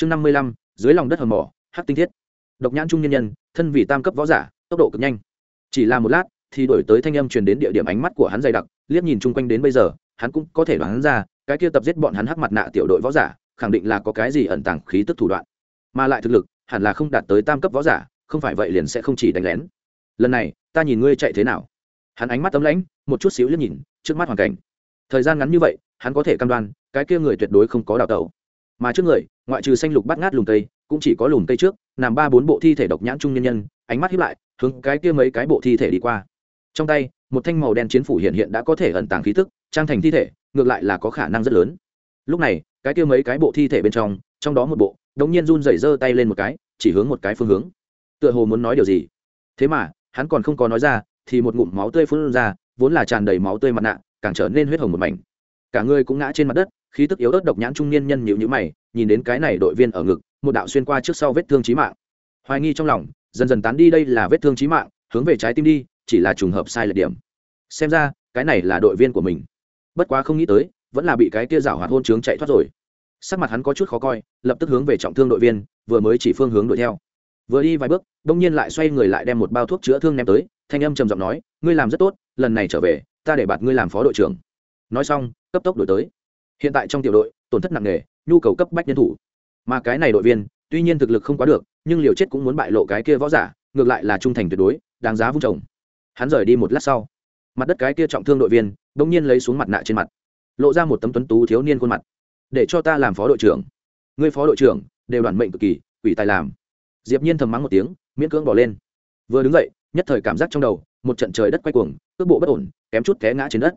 chương năm mươi lăm, dưới lòng đất hầm mỏ, hắc tinh thiết. Độc nhãn trung nhân nhân, thân vì tam cấp võ giả, tốc độ cực nhanh. Chỉ là một lát, thì đổi tới thanh âm truyền đến địa điểm ánh mắt của hắn dày đặc, liếc nhìn chung quanh đến bây giờ, hắn cũng có thể đoán ra, cái kia tập giết bọn hắn hắc mặt nạ tiểu đội võ giả, khẳng định là có cái gì ẩn tàng khí tức thủ đoạn. Mà lại thực lực, hẳn là không đạt tới tam cấp võ giả, không phải vậy liền sẽ không chỉ đánh lén. Lần này, ta nhìn ngươi chạy thế nào? Hắn ánh mắt tấm lãnh, một chút xíu liếc nhìn, trước mắt hoàn cảnh. Thời gian ngắn như vậy, hắn có thể cam đoan, cái kia người tuyệt đối không có đào tẩu. Mà trước người ngoại trừ xanh lục bắt ngát lùm cây, cũng chỉ có lùm cây trước, nằm ba bốn bộ thi thể độc nhãn trung nhân nhân, ánh mắt hiếp lại, hướng cái kia mấy cái bộ thi thể đi qua. Trong tay, một thanh màu đen chiến phủ hiện hiện đã có thể ẩn tàng khí tức, trang thành thi thể, ngược lại là có khả năng rất lớn. Lúc này, cái kia mấy cái bộ thi thể bên trong trong đó một bộ, đống nhiên run rẩy giơ tay lên một cái, chỉ hướng một cái phương hướng. Tựa hồ muốn nói điều gì. Thế mà, hắn còn không có nói ra, thì một ngụm máu tươi phun ra, vốn là tràn đầy máu tươi mặt nạ, càng trở nên huyết hồng một mảnh. Cả người cũng ngã trên mặt đất khí tức yếu ớt độc nhãn trung niên nhân nhịu nhữ mày, nhìn đến cái này đội viên ở ngực, một đạo xuyên qua trước sau vết thương chí mạng. Hoài nghi trong lòng, dần dần tán đi đây là vết thương chí mạng, hướng về trái tim đi, chỉ là trùng hợp sai lệch điểm. Xem ra, cái này là đội viên của mình. Bất quá không nghĩ tới, vẫn là bị cái kia rảo hoạt hôn trướng chạy thoát rồi. Sắc mặt hắn có chút khó coi, lập tức hướng về trọng thương đội viên, vừa mới chỉ phương hướng đuổi theo. Vừa đi vài bước đông nhiên lại xoay người lại đem một bao thuốc chữa thương ném tới, thanh âm trầm giọng nói, ngươi làm rất tốt, lần này trở về, ta để bạt ngươi làm phó đội trưởng. Nói xong, cấp tốc đổi tới hiện tại trong tiểu đội, tổn thất nặng nề, nhu cầu cấp bách nhân thủ. Mà cái này đội viên, tuy nhiên thực lực không quá được, nhưng liều chết cũng muốn bại lộ cái kia võ giả, ngược lại là trung thành tuyệt đối, đáng giá vung trồng hắn rời đi một lát sau, mặt đất cái kia trọng thương đội viên đ ỗ n g nhiên lấy xuống mặt nạ trên mặt, lộ ra một tấm tuấn tú thiếu niên khuôn mặt. Để cho ta làm phó đội trưởng. Người phó đội trưởng, đều đoàn mệnh cực kỳ, quỷ tài làm. Diệp nhiên thầm mắng một tiếng, miễn cưỡng bỏ lên. Vừa đứng dậy, nhất thời cảm giác trong đầu, một trận trời đất quay cuồng, cước bộ bất ổn, kém chút té ngã trên đất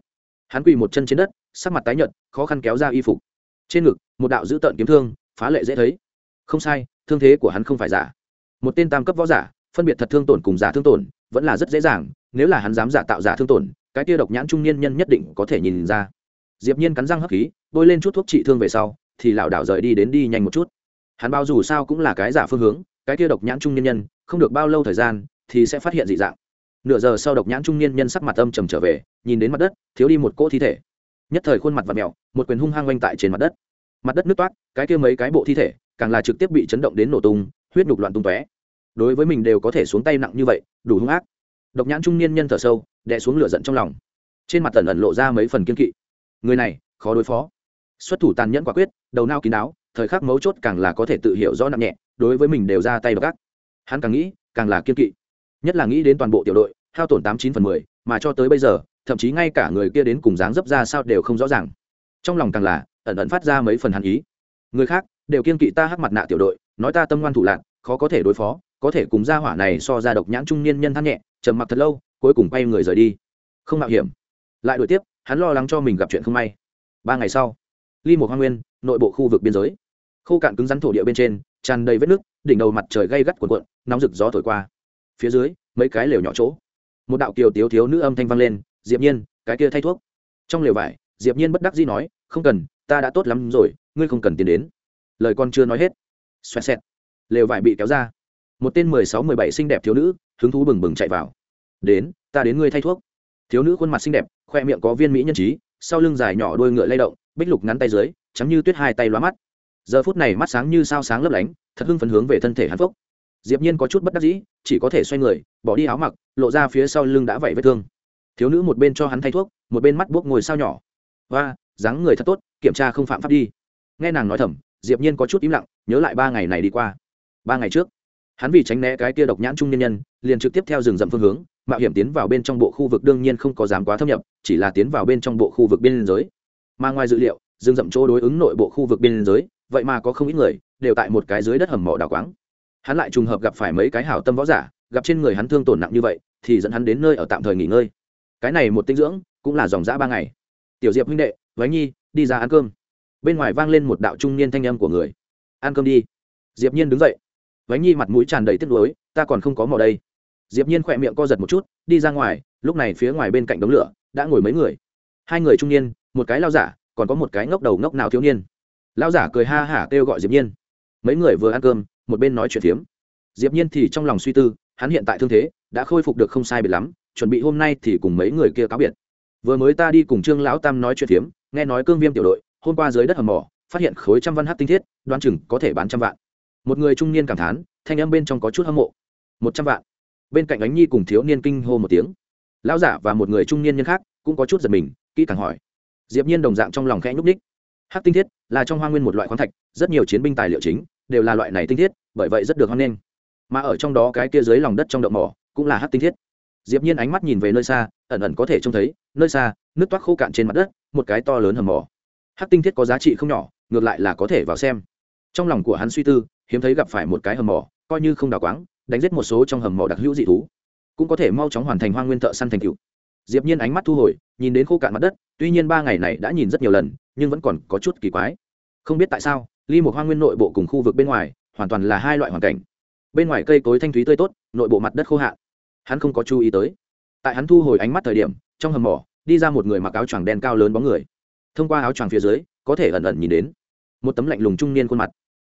hắn quỳ một chân trên đất, sắc mặt tái nhợt, khó khăn kéo ra y phục. Trên ngực, một đạo dữ tợn kiếm thương, phá lệ dễ thấy. Không sai, thương thế của hắn không phải giả. Một tên tam cấp võ giả, phân biệt thật thương tổn cùng giả thương tổn, vẫn là rất dễ dàng, nếu là hắn dám giả tạo giả thương tổn, cái tia độc nhãn trung niên nhân nhất định có thể nhìn ra. Diệp nhiên cắn răng hấp khí, bôi lên chút thuốc trị thương về sau, thì lảo đảo rời đi đến đi nhanh một chút. Hắn bao dù sao cũng là cái giả phương hướng, cái tia độc nhãn trung niên nhân, không được bao lâu thời gian, thì sẽ phát hiện dị dạng nửa giờ sau độc nhãn trung niên nhân sắc mặt âm trầm trở về, nhìn đến mặt đất, thiếu đi một cỗ thi thể. Nhất thời khuôn mặt và mèo, một quyền hung hăng oanh tại trên mặt đất. Mặt đất nước toát, cái kia mấy cái bộ thi thể, càng là trực tiếp bị chấn động đến nổ tung, huyết nhục loạn tung tóe. Đối với mình đều có thể xuống tay nặng như vậy, đủ hung ác. Độc nhãn trung niên nhân thở sâu, đè xuống lửa giận trong lòng. Trên mặt tần ẩn lộ ra mấy phần kiên kỵ. Người này, khó đối phó. Xuất thủ tàn nhẫn quả quyết, đầu nao kín đáo, thời khắc mấu chốt càng là có thể tự hiểu rõ nặng nhẹ, đối với mình đều ra tay gác hắn càng nghĩ, càng là kiên kỵ nhất là nghĩ đến toàn bộ tiểu đội, hao tổn tám chín phần mười, mà cho tới bây giờ, thậm chí ngay cả người kia đến cùng dáng dấp ra sao đều không rõ ràng. Trong lòng càng là, ẩn ẩn phát ra mấy phần hàn ý. Người khác, đều kiên kỵ ta hắc mặt nạ tiểu đội, nói ta tâm ngoan thủ lạc khó có thể đối phó, có thể cùng gia hỏa này so ra độc nhãn trung niên nhân than nhẹ, trầm mặc thật lâu, cuối cùng quay người rời đi. Không mạo hiểm. Lại đuổi tiếp, hắn lo lắng cho mình gặp chuyện không may. Ba ngày sau, ly một hoa nguyên, nội bộ khu vực biên giới. Khô cạn cứng rắn thổ địa bên trên, tràn đầy vết nước đỉnh đầu mặt trời gây gắt cuộn cuộn, nóng rực gió thổi qua phía dưới, mấy cái lều nhỏ chỗ. Một đạo kiều tiếu thiếu nữ âm thanh vang lên, diệp nhiên, cái kia thay thuốc. Trong lều vải, diệp nhiên bất đắc dĩ nói, không cần, ta đã tốt lắm rồi, ngươi không cần tiền đến. Lời con chưa nói hết, xoẹt xẹt, lều vải bị kéo ra. Một tên mười sáu, mười bảy xinh đẹp thiếu nữ, hứng thú bừng bừng chạy vào. Đến, ta đến ngươi thay thuốc. Thiếu nữ khuôn mặt xinh đẹp, khoe miệng có viên mỹ nhân trí, sau lưng dài nhỏ đuôi ngựa lay động, bích lục ngắn tay dưới trắng như tuyết hai tay lóa mắt. Giờ phút này mắt sáng như sao sáng lấp lánh, thật hưng phấn hướng về thân thể hắn phốc diệp nhiên có chút bất đắc dĩ, chỉ có thể xoay người, bỏ đi áo mặc, lộ ra phía sau lưng đã vảy vết thương. Thiếu nữ một bên cho hắn thay thuốc, một bên mắt buốc ngồi sao nhỏ. Và dáng người thật tốt, kiểm tra không phạm pháp đi. Nghe nàng nói thầm, diệp nhiên có chút im lặng, nhớ lại ba ngày này đi qua. Ba ngày trước, hắn vì tránh né cái kia độc nhãn trung nhân nhân, liền trực tiếp theo rừng rậm phương hướng, mạo hiểm tiến vào bên trong bộ khu vực đương nhiên không có dám quá thâm nhập, chỉ là tiến vào bên trong bộ khu vực biên giới. Mà ngoài dữ liệu, rừng rậm chỗ đối ứng nội bộ khu vực biên giới, vậy mà có không ít người đều tại một cái dưới đất hầm mỏ đào quáng hắn lại trùng hợp gặp phải mấy cái hảo tâm võ giả, gặp trên người hắn thương tổn nặng như vậy, thì dẫn hắn đến nơi ở tạm thời nghỉ ngơi. Cái này một tinh dưỡng, cũng là dòng dã ba ngày. Tiểu diệp huynh đệ váy nhi, đi ra ăn cơm. Bên ngoài vang lên một đạo trung niên thanh âm của người. Ăn cơm đi. Diệp nhiên đứng dậy. Váy nhi mặt mũi tràn đầy tiếc nuối, ta còn không có mò đây. Diệp nhiên khỏe miệng co giật một chút, đi ra ngoài, lúc này phía ngoài bên cạnh đống lửa, đã ngồi mấy người. Hai người trung niên, một cái lao giả, còn có một cái ngốc đầu ngốc nào thiếu niên. Lao giả cười ha hả kêu gọi diệp nhiên. Mấy người vừa ăn cơm một bên nói chuyện phiếm. Diệp nhiên thì trong lòng suy tư, hắn hiện tại thương thế, đã khôi phục được không sai biệt lắm, chuẩn bị hôm nay thì cùng mấy người kia cáo biệt. Vừa mới ta đi cùng trương lão tam nói chuyện phiếm, nghe nói cương viêm tiểu đội, hôm qua dưới đất hầm mỏ, phát hiện khối trăm văn hát tinh thiết, đoán chừng có thể bán trăm vạn. Một người trung niên cảm thán, thanh âm bên trong có chút hâm mộ. Một trăm vạn. Bên cạnh ánh nhi cùng thiếu niên kinh hô một tiếng. Lão giả và một người trung niên nhân khác cũng có chút giật mình, kỹ càng hỏi. Diệp nhiên đồng dạng trong lòng khẽ nhúc ních hắc tinh thiết là trong hoa nguyên một loại khoáng thạch, rất nhiều chiến binh tài liệu chính đều là loại này tinh thiết, bởi vậy rất được hoan nghênh. Mà ở trong đó cái kia dưới lòng đất trong động mỏ cũng là hắc tinh thiết. Diệp nhiên ánh mắt nhìn về nơi xa, ẩn ẩn có thể trông thấy, nơi xa, nước toát khô cạn trên mặt đất, một cái to lớn hầm mỏ. Hắc tinh thiết có giá trị không nhỏ, ngược lại là có thể vào xem. Trong lòng của hắn suy tư, hiếm thấy gặp phải một cái hầm mỏ, coi như không đào quáng, đánh giết một số trong hầm mỏ đặc hữu dị thú. Cũng có thể mau chóng hoàn thành hoang nguyên thợ săn thành cựu diệp nhiên ánh mắt thu hồi, nhìn đến khô cạn mặt đất, tuy nhiên ba ngày này đã nhìn rất nhiều lần, nhưng vẫn còn có chút kỳ quái. Không biết tại sao ly một hoa nguyên nội bộ cùng khu vực bên ngoài, hoàn toàn là hai loại hoàn cảnh. Bên ngoài cây cối thanh thúy tươi tốt, nội bộ mặt đất khô hạn. Hắn không có chú ý tới. Tại hắn thu hồi ánh mắt thời điểm, trong hầm mỏ, đi ra một người mặc áo choàng đen cao lớn bóng người. Thông qua áo choàng phía dưới, có thể ẩn ẩn nhìn đến một tấm lạnh lùng trung niên khuôn mặt.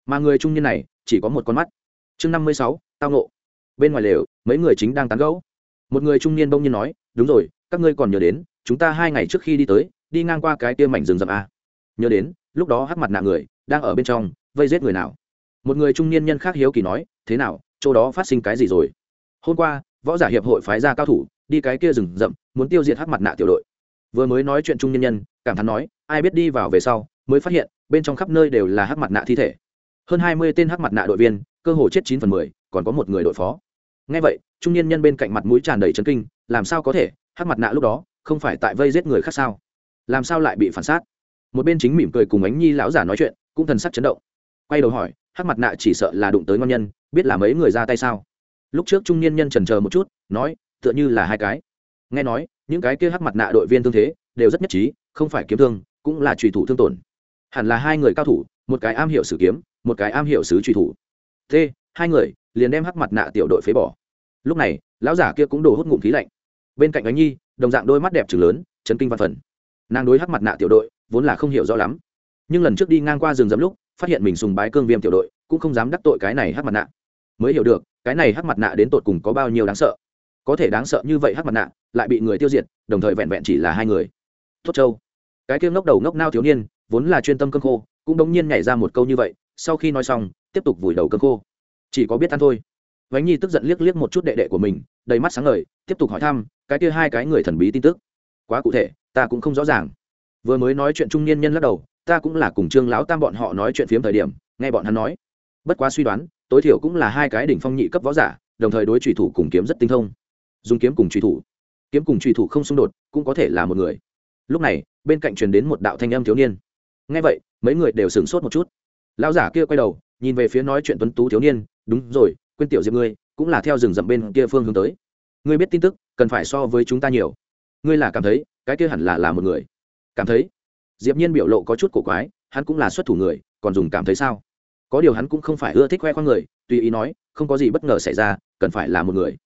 Mà người trung niên này, chỉ có một con mắt. Chương năm mươi sáu, tao nộ bên ngoài lều, mấy người chính đang tán gẫu. Một người trung niên bỗng nhiên nói, đúng rồi, các ngươi còn nhớ đến, chúng ta hai ngày trước khi đi tới, đi ngang qua cái kia mảnh rừng rậm a nhớ đến, lúc đó hắc mặt nạ người đang ở bên trong, vây giết người nào? Một người trung niên nhân khác hiếu kỳ nói, thế nào, chỗ đó phát sinh cái gì rồi? Hôm qua, võ giả hiệp hội phái ra cao thủ, đi cái kia rừng rậm, muốn tiêu diệt hắc mặt nạ tiểu đội. Vừa mới nói chuyện trung nhân nhân, cảm thán nói, ai biết đi vào về sau, mới phát hiện, bên trong khắp nơi đều là hắc mặt nạ thi thể. Hơn hai mươi tên hắc mặt nạ đội viên, cơ hồ chết chín phần mười, còn có một người đội phó. Ngay vậy, trung niên nhân bên cạnh mặt mũi tràn đầy chấn kinh, làm sao có thể? Hắc mặt nạ lúc đó, không phải tại vây giết người khác sao? Làm sao lại bị phản sát một bên chính mỉm cười cùng ánh nhi lão giả nói chuyện cũng thần sắc chấn động. Quay đầu hỏi, hắc mặt nạ chỉ sợ là đụng tới ngon nhân, biết là mấy người ra tay sao? Lúc trước trung niên nhân trần chờ một chút, nói, tựa như là hai cái. Nghe nói, những cái kia hắc mặt nạ đội viên thương thế, đều rất nhất trí, không phải kiếm thương, cũng là trùy thủ thương tổn. Hẳn là hai người cao thủ, một cái am hiểu sử kiếm, một cái am hiểu sứ trùy thủ. T, hai người, liền đem hắc mặt nạ tiểu đội phế bỏ. Lúc này, lão giả kia cũng đổ hút ngụm khí lạnh. Bên cạnh ánh nhi, đồng dạng đôi mắt đẹp trừng lớn, chấn kinh văn phần. Nàng đối hắc mặt nạ tiểu đội, vốn là không hiểu rõ lắm nhưng lần trước đi ngang qua rừng rậm lúc, phát hiện mình sùng bái cương viêm tiểu đội, cũng không dám đắc tội cái này hắc mặt nạ. Mới hiểu được, cái này hắc mặt nạ đến tột cùng có bao nhiêu đáng sợ. Có thể đáng sợ như vậy hắc mặt nạ, lại bị người tiêu diệt, đồng thời vẹn vẹn chỉ là hai người. Tốt châu. Cái kia ngốc đầu ngốc nao thiếu niên, vốn là chuyên tâm cơm khô, cũng đống nhiên nhảy ra một câu như vậy, sau khi nói xong, tiếp tục vùi đầu cơm khô. Chỉ có biết ăn thôi. Vánh nhi tức giận liếc liếc một chút đệ đệ của mình, đầy mắt sáng ngời, tiếp tục hỏi thăm, cái kia hai cái người thần bí tin tức. Quá cụ thể, ta cũng không rõ ràng. Vừa mới nói chuyện trung niên nhân lắc đầu ta cũng là cùng trương lão tam bọn họ nói chuyện phiếm thời điểm, nghe bọn hắn nói. Bất quá suy đoán, tối thiểu cũng là hai cái đỉnh phong nhị cấp võ giả, đồng thời đối trùy thủ cùng kiếm rất tinh thông. Dùng kiếm cùng trùy thủ. Kiếm cùng trùy thủ không xung đột, cũng có thể là một người. Lúc này, bên cạnh truyền đến một đạo thanh âm thiếu niên. Nghe vậy, mấy người đều sửng sốt một chút. Lão giả kia quay đầu, nhìn về phía nói chuyện tuấn tú thiếu niên, đúng rồi, quên tiểu diệp ngươi, cũng là theo rừng rậm bên kia phương hướng tới. Ngươi biết tin tức, cần phải so với chúng ta nhiều. Ngươi là cảm thấy, cái kia hẳn là là một người. Cảm thấy diệp nhiên biểu lộ có chút cổ quái, hắn cũng là xuất thủ người, còn dùng cảm thấy sao? Có điều hắn cũng không phải ưa thích khoe khoang người, tùy ý nói, không có gì bất ngờ xảy ra, cần phải là một người.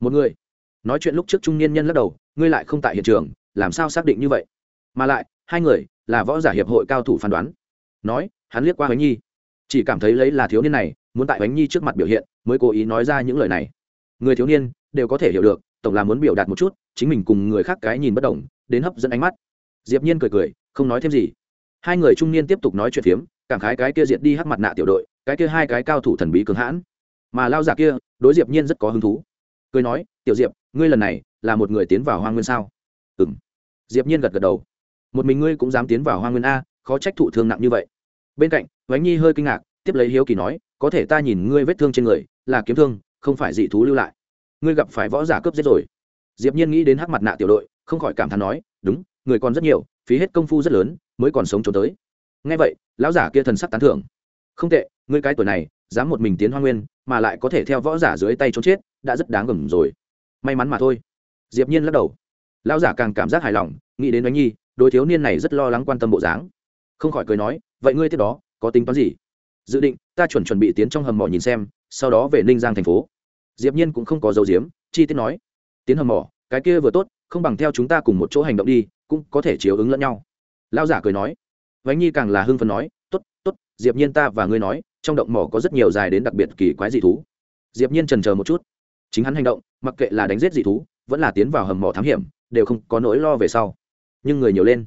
Một người? Nói chuyện lúc trước trung niên nhân lắc đầu, ngươi lại không tại hiện trường, làm sao xác định như vậy? Mà lại, hai người, là võ giả hiệp hội cao thủ phán đoán. Nói, hắn liếc qua bánh nhi. Chỉ cảm thấy lấy là thiếu niên này, muốn tại bánh nhi trước mặt biểu hiện, mới cố ý nói ra những lời này. Người thiếu niên, đều có thể hiểu được, tổng là muốn biểu đạt một chút, chính mình cùng người khác cái nhìn bất đồng, đến hấp dẫn ánh mắt. Diệp nhiên cười cười không nói thêm gì. Hai người trung niên tiếp tục nói chuyện phiếm, cảm khái cái kia diệt đi hắc mặt nạ tiểu đội, cái kia hai cái cao thủ thần bí cường hãn. Mà lao giả kia, đối diệp nhiên rất có hứng thú. Cười nói, tiểu diệp, ngươi lần này là một người tiến vào hoang nguyên sao? Ừm. Diệp nhiên gật gật đầu. Một mình ngươi cũng dám tiến vào hoang nguyên a, khó trách thụ thương nặng như vậy. Bên cạnh, vánh nhi hơi kinh ngạc, tiếp lấy hiếu kỳ nói, có thể ta nhìn ngươi vết thương trên người, là kiếm thương, không phải dị thú lưu lại. Ngươi gặp phải võ giả cướp giết rồi. Diệp nhiên nghĩ đến hắc mặt nạ tiểu đội, không khỏi cảm thán nói, đúng, người còn rất nhiều phí hết công phu rất lớn, mới còn sống trốn tới. Nghe vậy, lão giả kia thần sắc tán thưởng. Không tệ, ngươi cái tuổi này, dám một mình tiến hoa nguyên, mà lại có thể theo võ giả dưới tay trốn chết, đã rất đáng gầm rồi. May mắn mà thôi. Diệp nhiên lắc đầu. Lão giả càng cảm giác hài lòng, nghĩ đến đánh nhi đôi thiếu niên này rất lo lắng quan tâm bộ dáng. Không khỏi cười nói, vậy ngươi tiếp đó, có tính toán gì? Dự định, ta chuẩn chuẩn bị tiến trong hầm mỏ nhìn xem, sau đó về ninh giang thành phố. Diệp nhiên cũng không có dấu diếm, chi tiết nói. Tiến hầm mỏ, cái kia vừa tốt, không bằng theo chúng ta cùng một chỗ hành động đi cũng có thể chiếu ứng lẫn nhau. Lao giả cười nói. Vánh nhi càng là hưng phấn nói, tốt tốt, diệp nhiên ta và ngươi nói, trong động mỏ có rất nhiều dài đến đặc biệt kỳ quái dị thú. Diệp nhiên chần chờ một chút. Chính hắn hành động, mặc kệ là đánh giết dị thú, vẫn là tiến vào hầm mỏ thám hiểm, đều không có nỗi lo về sau. Nhưng người nhiều lên.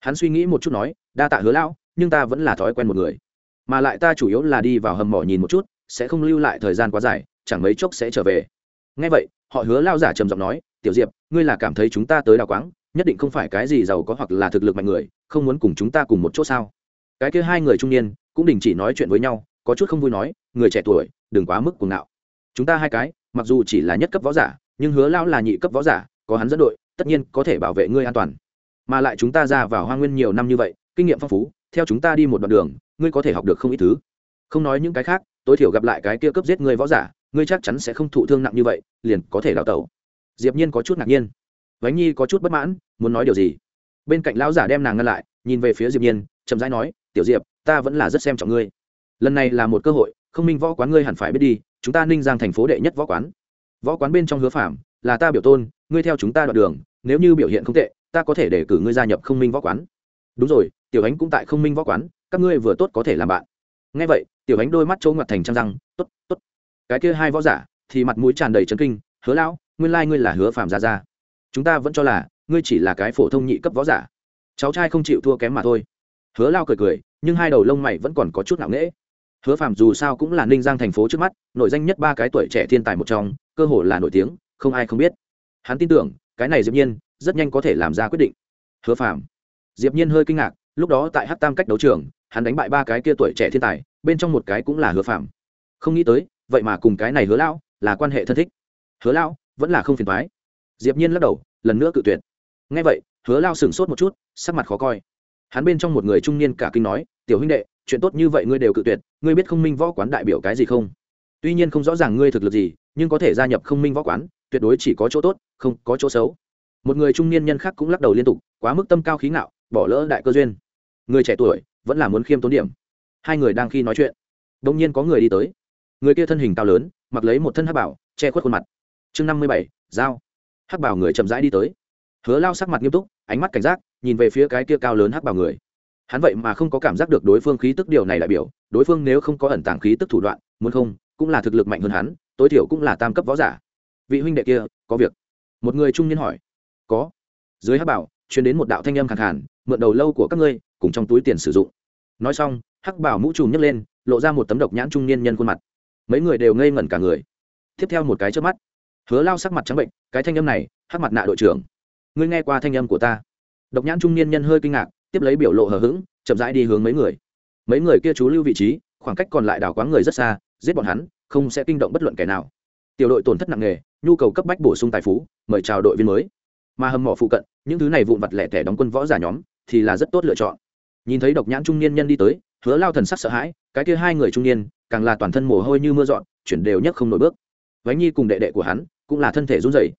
Hắn suy nghĩ một chút nói, đa tạ hứa lão, nhưng ta vẫn là thói quen một người. Mà lại ta chủ yếu là đi vào hầm mỏ nhìn một chút, sẽ không lưu lại thời gian quá dài, chẳng mấy chốc sẽ trở về. Ngay vậy, họ hứa lao giả trầm giọng nói, tiểu diệp, ngươi là cảm thấy chúng ta tới đào quáng nhất định không phải cái gì giàu có hoặc là thực lực mạnh người, không muốn cùng chúng ta cùng một chỗ sao? Cái kia hai người trung niên cũng đình chỉ nói chuyện với nhau, có chút không vui nói, người trẻ tuổi, đừng quá mức cuồng ngạo. Chúng ta hai cái, mặc dù chỉ là nhất cấp võ giả, nhưng hứa lao là nhị cấp võ giả, có hắn dẫn đội, tất nhiên có thể bảo vệ ngươi an toàn. Mà lại chúng ta ra vào hoa nguyên nhiều năm như vậy, kinh nghiệm phong phú, theo chúng ta đi một đoạn đường, ngươi có thể học được không ít thứ. Không nói những cái khác, tối thiểu gặp lại cái kia cấp giết ngươi võ giả, ngươi chắc chắn sẽ không thụ thương nặng như vậy, liền có thể đào tẩu. Diệp nhiên có chút ngạc nhiên. Vánh nhi có chút bất mãn muốn nói điều gì? Bên cạnh lão giả đem nàng ngăn lại, nhìn về phía diệp nhiên, chậm rãi nói, tiểu diệp, ta vẫn là rất xem trọng ngươi. Lần này là một cơ hội, không minh võ quán ngươi hẳn phải biết đi, chúng ta ninh giang thành phố đệ nhất võ quán. Võ quán bên trong hứa phạm là ta biểu tôn, ngươi theo chúng ta đoạn đường, nếu như biểu hiện không tệ, ta có thể để cử ngươi gia nhập không minh võ quán. Đúng rồi, tiểu ánh cũng tại không minh võ quán, các ngươi vừa tốt có thể làm bạn. Ngay vậy, tiểu ánh đôi mắt trâu ngoặt thành trăng răng t ố t t ố t cái kia hai võ giả thì mặt mũi tràn đầy trấn kinh, hứa lão, nguyên lai ngươi là hứa phàm gia gia. Chúng ta vẫn cho là ngươi chỉ là cái phổ thông nhị cấp võ giả. Cháu trai không chịu thua kém mà thôi. Hứa lao cười cười nhưng hai đầu lông mày vẫn còn có chút nặng nễ hứa Phạm dù sao cũng là ninh giang thành phố trước mắt nổi danh nhất ba cái tuổi trẻ thiên tài một trong cơ hồ là nổi tiếng không ai không biết. Hắn tin tưởng cái này diệp nhiên rất nhanh có thể làm ra quyết định. Hứa Phạm, diệp nhiên hơi kinh ngạc lúc đó tại hát tam cách đấu trường hắn đánh bại ba cái kia tuổi trẻ thiên tài bên trong một cái cũng là hứa Phạm. không nghĩ tới vậy mà cùng cái này hứa lão là quan hệ thân thích. Hứa lão vẫn là không phiền thoái diệp nhiên lắc đầu lần nữa cự tuyệt nghe vậy, hứa lao sửng sốt một chút, sắc mặt khó coi. Hắn bên trong một người trung niên cả kinh nói, tiểu huynh đệ, chuyện tốt như vậy ngươi đều cự tuyệt, ngươi biết không minh võ quán đại biểu cái gì không? Tuy nhiên không rõ ràng ngươi thực lực gì, nhưng có thể gia nhập không minh võ quán, tuyệt đối chỉ có chỗ tốt, không có chỗ xấu. Một người trung niên nhân khác cũng lắc đầu liên tục, quá mức tâm cao khí ngạo, bỏ lỡ đại cơ duyên. Người trẻ tuổi, vẫn là muốn khiêm tốn điểm. Hai người đang khi nói chuyện đông nhiên có người đi tới. Người kia thân hình cao lớn, mặc lấy một thân hắc bảo, che khuất khuôn mặt. Chương năm mươi bảy dao hắc bảo người chậm rãi đi tới hứa lao sắc mặt nghiêm túc, ánh mắt cảnh giác, nhìn về phía cái kia cao lớn hắc bảo người. Hắn vậy mà không có cảm giác được đối phương khí tức điều này đại biểu, đối phương nếu không có ẩn tàng khí tức thủ đoạn, muốn không, cũng là thực lực mạnh hơn hắn, tối thiểu cũng là tam cấp võ giả. Vị huynh đệ kia, có việc. Một người trung niên hỏi. Có. Dưới hắc bảo chuyến đến một đạo thanh âm khẳng khàn, mượn đầu lâu của các ngươi, cùng trong túi tiền sử dụng. Nói xong, hắc bảo mũ trùm nhấc lên, lộ ra một tấm độc nhãn trung niên nhân khuôn mặt. Mấy người đều ngây ngẩn cả người. Tiếp theo một cái trước mắt, hứa lao sắc mặt trắng bệnh, cái thanh âm này, hắc mặt nạ đội trưởng ngươi nghe qua thanh âm của ta? Độc nhãn trung niên nhân hơi kinh ngạc, tiếp lấy biểu lộ hờ hững, chậm rãi đi hướng mấy người. Mấy người kia chú lưu vị trí, khoảng cách còn lại đảo quáng người rất xa, giết bọn hắn, không sẽ kinh động bất luận kẻ nào. Tiểu đội tổn thất nặng nề, nhu cầu cấp bách bổ sung tài phú, mời chào đội viên mới. Mà hầm mỏ phụ cận, những thứ này vụn vặt lẻ tẻ đóng quân võ giả nhóm, thì là rất tốt lựa chọn. Nhìn thấy độc nhãn trung niên nhân đi tới, hứa lao thần sắc sợ hãi, cái kia hai người trung niên, càng là toàn thân mồ hôi như mưa dọn, chuyển đều nhất không nổi bước. Vánh nhi cùng đệ đệ của hắn, cũng là thân thể run rẩy.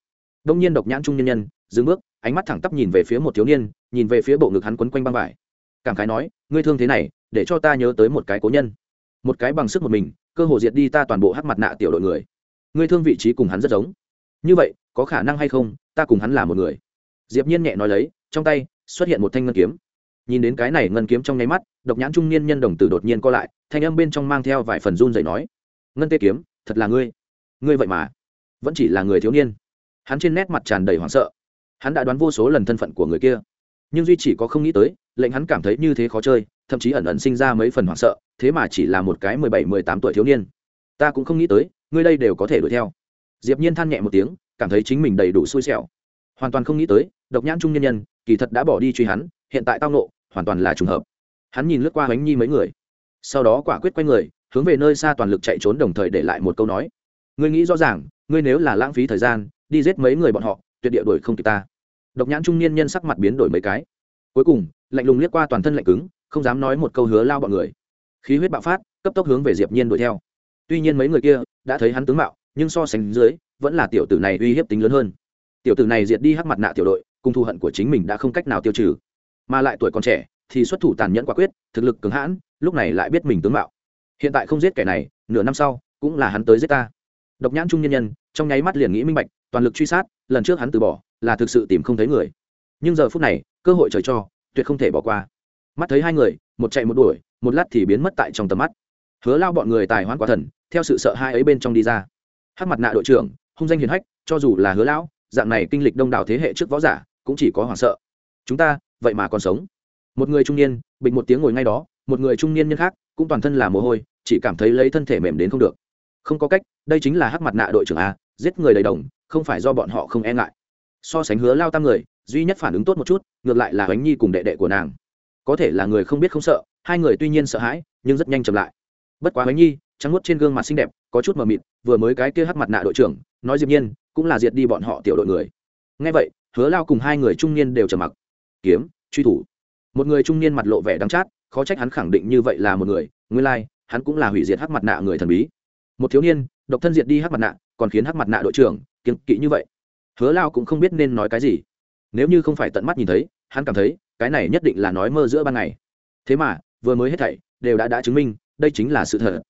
Đông nhiên độc nhãn trung nhân nhân dừng bước, ánh mắt thẳng tắp nhìn về phía một thiếu niên, nhìn về phía bộ ngực hắn quấn quanh băng vải. Cảm khái nói, ngươi thương thế này, để cho ta nhớ tới một cái cố nhân. Một cái bằng sức một mình, cơ hồ diệt đi ta toàn bộ hắc mặt nạ tiểu đội người. Ngươi thương vị trí cùng hắn rất giống. Như vậy, có khả năng hay không, ta cùng hắn là một người. Diệp nhiên nhẹ nói lấy, trong tay xuất hiện một thanh ngân kiếm. Nhìn đến cái này ngân kiếm trong nháy mắt, độc nhãn trung niên nhân đồng tử đột nhiên co lại, thanh âm bên trong mang theo vài phần run rẩy nói, ngân tê kiếm, thật là ngươi. Ngươi vậy mà, vẫn chỉ là người thiếu niên. Hắn trên nét mặt tràn đầy hoảng sợ hắn đã đoán vô số lần thân phận của người kia. Nhưng duy chỉ có không nghĩ tới, lệnh hắn cảm thấy như thế khó chơi, thậm chí ẩn ẩn sinh ra mấy phần hoảng sợ, thế mà chỉ là một cái mười bảy, mười tám tuổi thiếu niên. Ta cũng không nghĩ tới, ngươi đây đều có thể đuổi theo. Diệp nhiên than nhẹ một tiếng, cảm thấy chính mình đầy đủ xui xẻo. Hoàn toàn không nghĩ tới, độc nhãn trung nhân nhân, kỳ thật đã bỏ đi truy hắn, hiện tại tao nộ hoàn toàn là trùng hợp. Hắn nhìn lướt qua bánh nhi mấy người. Sau đó quả quyết quay người, hướng về nơi xa toàn lực chạy trốn đồng thời để lại một câu nói. Ngươi nghĩ rõ ràng, ngươi nếu là lãng phí thời gian, đi giết mấy người bọn họ, tuyệt địa đuổi không kịp ta độc nhãn trung niên nhân sắc mặt biến đổi mấy cái. Cuối cùng, lạnh lùng liếc qua toàn thân lạnh cứng, không dám nói một câu hứa lao bọn người. Khí huyết bạo phát, cấp tốc hướng về diệp nhiên đuổi theo. Tuy nhiên mấy người kia đã thấy hắn tướng mạo, nhưng so sánh dưới, vẫn là tiểu tử này uy hiếp tính lớn hơn. Tiểu tử này diệt đi hắc mặt nạ tiểu đội, cùng thù hận của chính mình đã không cách nào tiêu trừ. Mà lại tuổi còn trẻ, thì xuất thủ tàn nhẫn quả quyết, thực lực cứng hãn, lúc này lại biết mình tướng mạo. Hiện tại không giết kẻ này, nửa năm sau, cũng là hắn tới giết ta. Độc nhãn trung nhân nhân, trong nháy mắt liền nghĩ minh bạch, toàn lực truy sát, lần trước hắn từ bỏ là thực sự tìm không thấy người. Nhưng giờ phút này, cơ hội trời cho, tuyệt không thể bỏ qua. Mắt thấy hai người, một chạy một đuổi, một lát thì biến mất tại trong tầm mắt. Hứa lao bọn người tài hoãn quả thần, theo sự sợ hai ấy bên trong đi ra. Hát mặt nạ đội trưởng, hung danh hiền hách, cho dù là hứa lão, dạng này kinh lịch đông đảo thế hệ trước võ giả, cũng chỉ có hoảng sợ. Chúng ta, vậy mà còn sống. Một người trung niên, bịch một tiếng ngồi ngay đó, một người trung niên nhân khác, cũng toàn thân là mồ hôi, chỉ cảm thấy lấy thân thể mềm đến không được. Không có cách, đây chính là hắc mặt nạ đội trưởng a, giết người đầy đồng, không phải do bọn họ không e ngại so sánh hứa lao tam người duy nhất phản ứng tốt một chút ngược lại là bánh nhi cùng đệ đệ của nàng. Có thể là người không biết không sợ hai người tuy nhiên sợ hãi nhưng rất nhanh chậm lại. Bất quá bánh nhi trắng nuốt trên gương mặt xinh đẹp có chút mờ mịt vừa mới cái kia hắt mặt nạ đội trưởng nói diệp nhiên cũng là diệt đi bọn họ tiểu đội người. Nghe vậy hứa lao cùng hai người trung niên đều trầm mặc. Kiếm truy thủ. Một người trung niên mặt lộ vẻ đắng chát khó trách hắn khẳng định như vậy là một người nguyên lai like, hắn cũng là hủy diệt hắc mặt nạ người thần bí. Một thiếu niên độc thân diệt đi hắc mặt nạ còn khiến hắc mặt nạ đội trưởng kiên kỵ như vậy hứa lao cũng không biết nên nói cái gì. Nếu như không phải tận mắt nhìn thấy, hắn cảm thấy, cái này nhất định là nói mơ giữa ban ngày. Thế mà, vừa mới hết thảy, đều đã đã chứng minh, đây chính là sự thật.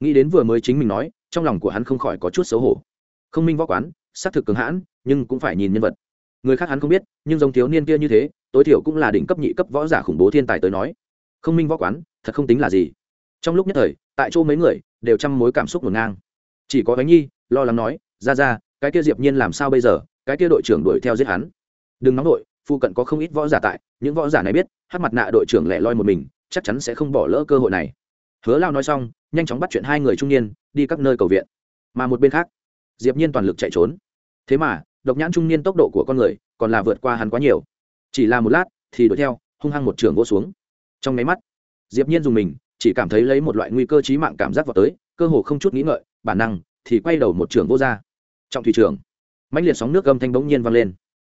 Nghĩ đến vừa mới chính mình nói, trong lòng của hắn không khỏi có chút xấu hổ. Không minh võ quán, xác thực cường hãn, nhưng cũng phải nhìn nhân vật. Người khác hắn không biết, nhưng giống thiếu niên kia như thế, tối thiểu cũng là đỉnh cấp nhị cấp võ giả khủng bố thiên tài tới nói. Không minh võ quán, thật không tính là gì. Trong lúc nhất thời, tại chỗ mấy người, đều chăm mối cảm xúc ngổn ngang. Chỉ có bánh nhi, lo lắng nói, ra ra, cái kia diệp nhiên làm sao bây giờ? Cái kia đội trưởng đuổi theo giết hắn. Đừng nóng đội phụ cận có không ít võ giả tại, những võ giả này biết, hát mặt nạ đội trưởng lẻ loi một mình, chắc chắn sẽ không bỏ lỡ cơ hội này. Hứa lao nói xong, nhanh chóng bắt chuyện hai người trung niên, đi các nơi cầu viện. Mà một bên khác, diệp nhiên toàn lực chạy trốn. Thế mà, độc nhãn trung niên tốc độ của con người còn là vượt qua hắn quá nhiều. Chỉ là một lát, thì đuổi theo, hung hăng một trường vỗ xuống. Trong máy mắt, diệp nhiên dùng mình, chỉ cảm thấy lấy một loại nguy cơ chí mạng cảm giác vào tới, cơ hồ không chút nghĩ ngợi, bản năng thì quay đầu một trường vô ra. Trọng thủy trường mãnh liệt sóng nước gầm thanh bỗng nhiên vang lên.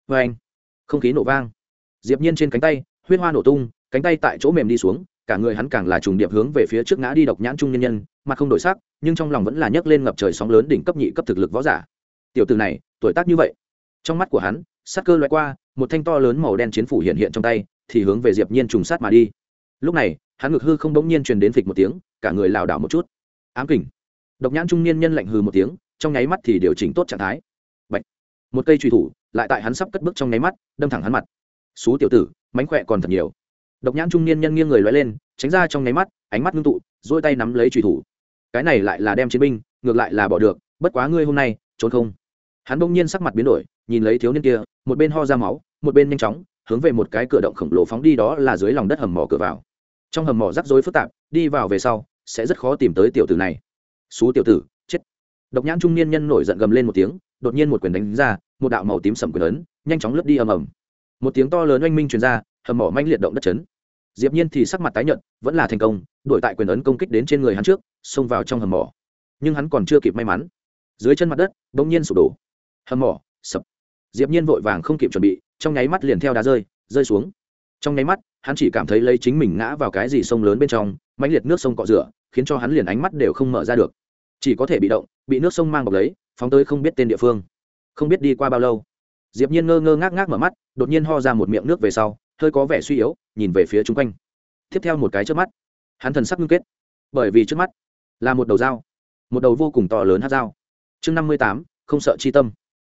Vê anh, không khí nổ vang. Diệp nhiên trên cánh tay, huyết hoa nổ tung, cánh tay tại chỗ mềm đi xuống, cả người hắn càng là trùng điệp hướng về phía trước ngã đi độc nhãn trung nhân nhân, mặt không đổi sắc, nhưng trong lòng vẫn là nhấc lên ngập trời sóng lớn đỉnh cấp nhị cấp thực lực võ giả. Tiểu tử này, tuổi tác như vậy. Trong mắt của hắn sát cơ loại qua, một thanh to lớn màu đen chiến phủ hiện hiện trong tay, thì hướng về diệp nhiên trùng sát mà đi. Lúc này, hắn ngực hư không đống nhiên truyền đến phịch một tiếng, cả người lảo đảo một chút. Ám kình. Độc nhãn trung niên nhân lạnh hừ một tiếng, trong nháy mắt thì điều chỉnh tốt trạng thái một cây truy thủ lại tại hắn sắp cất bước trong nháy mắt, đâm thẳng hắn mặt. Xú tiểu tử, mánh khỏe còn thật nhiều. Độc nhãn trung niên nhân nghiêng người loay lên, tránh ra trong nháy mắt, ánh mắt ngưng tụ dỗi tay nắm lấy truy thủ. Cái này lại là đem chiến binh, ngược lại là bỏ được, bất quá ngươi hôm nay, trốn không. Hắn bỗng nhiên sắc mặt biến đổi, nhìn lấy thiếu niên kia, một bên ho ra máu, một bên nhanh chóng, hướng về một cái cửa động khổng lồ phóng đi đó là dưới lòng đất hầm mỏ cửa vào. Trong hầm mỏ rắc rối phức tạp, đi vào về sau, sẽ rất khó tìm tới tiểu tử này. Xú tiểu tử, chết. Độc nhãn trung niên nhân nổi giận gầm lên một tiếng, đột nhiên một quyền đánh ra một đạo màu tím sầm quyền ấn nhanh chóng lướt đi ầm ầm. Một tiếng to lớn oanh minh truyền ra, hầm mỏ manh liệt động đất chấn. Diệp nhiên thì sắc mặt tái nhợt, vẫn là thành công, đuổi tại quyền ấn công kích đến trên người hắn trước, xông vào trong hầm mỏ. Nhưng hắn còn chưa kịp may mắn. Dưới chân mặt đất, bỗng nhiên sụp đổ. Hầm mỏ, sập. Diệp nhiên vội vàng không kịp chuẩn bị, trong nháy mắt liền theo đá rơi rơi xuống. Trong nháy mắt, hắn chỉ cảm thấy lấy chính mình ngã vào cái gì sông lớn bên trong, mãnh liệt nước sông cọ rửa, khiến cho hắn liền ánh mắt đều không mở ra được. Chỉ có thể bị động, bị nước sông mang bọc lấy, phóng tới không biết tên địa phương không biết đi qua bao lâu. Diệp nhiên ngơ ngơ ngác ngác mở mắt, đột nhiên ho ra một miệng nước về sau, hơi có vẻ suy yếu, nhìn về phía chung quanh. Tiếp theo một cái trước mắt, hắn thần sắc ngưng kết. Bởi vì trước mắt là một đầu dao, một đầu vô cùng to lớn hát dao. Chương năm mươi tám, không sợ chi tâm.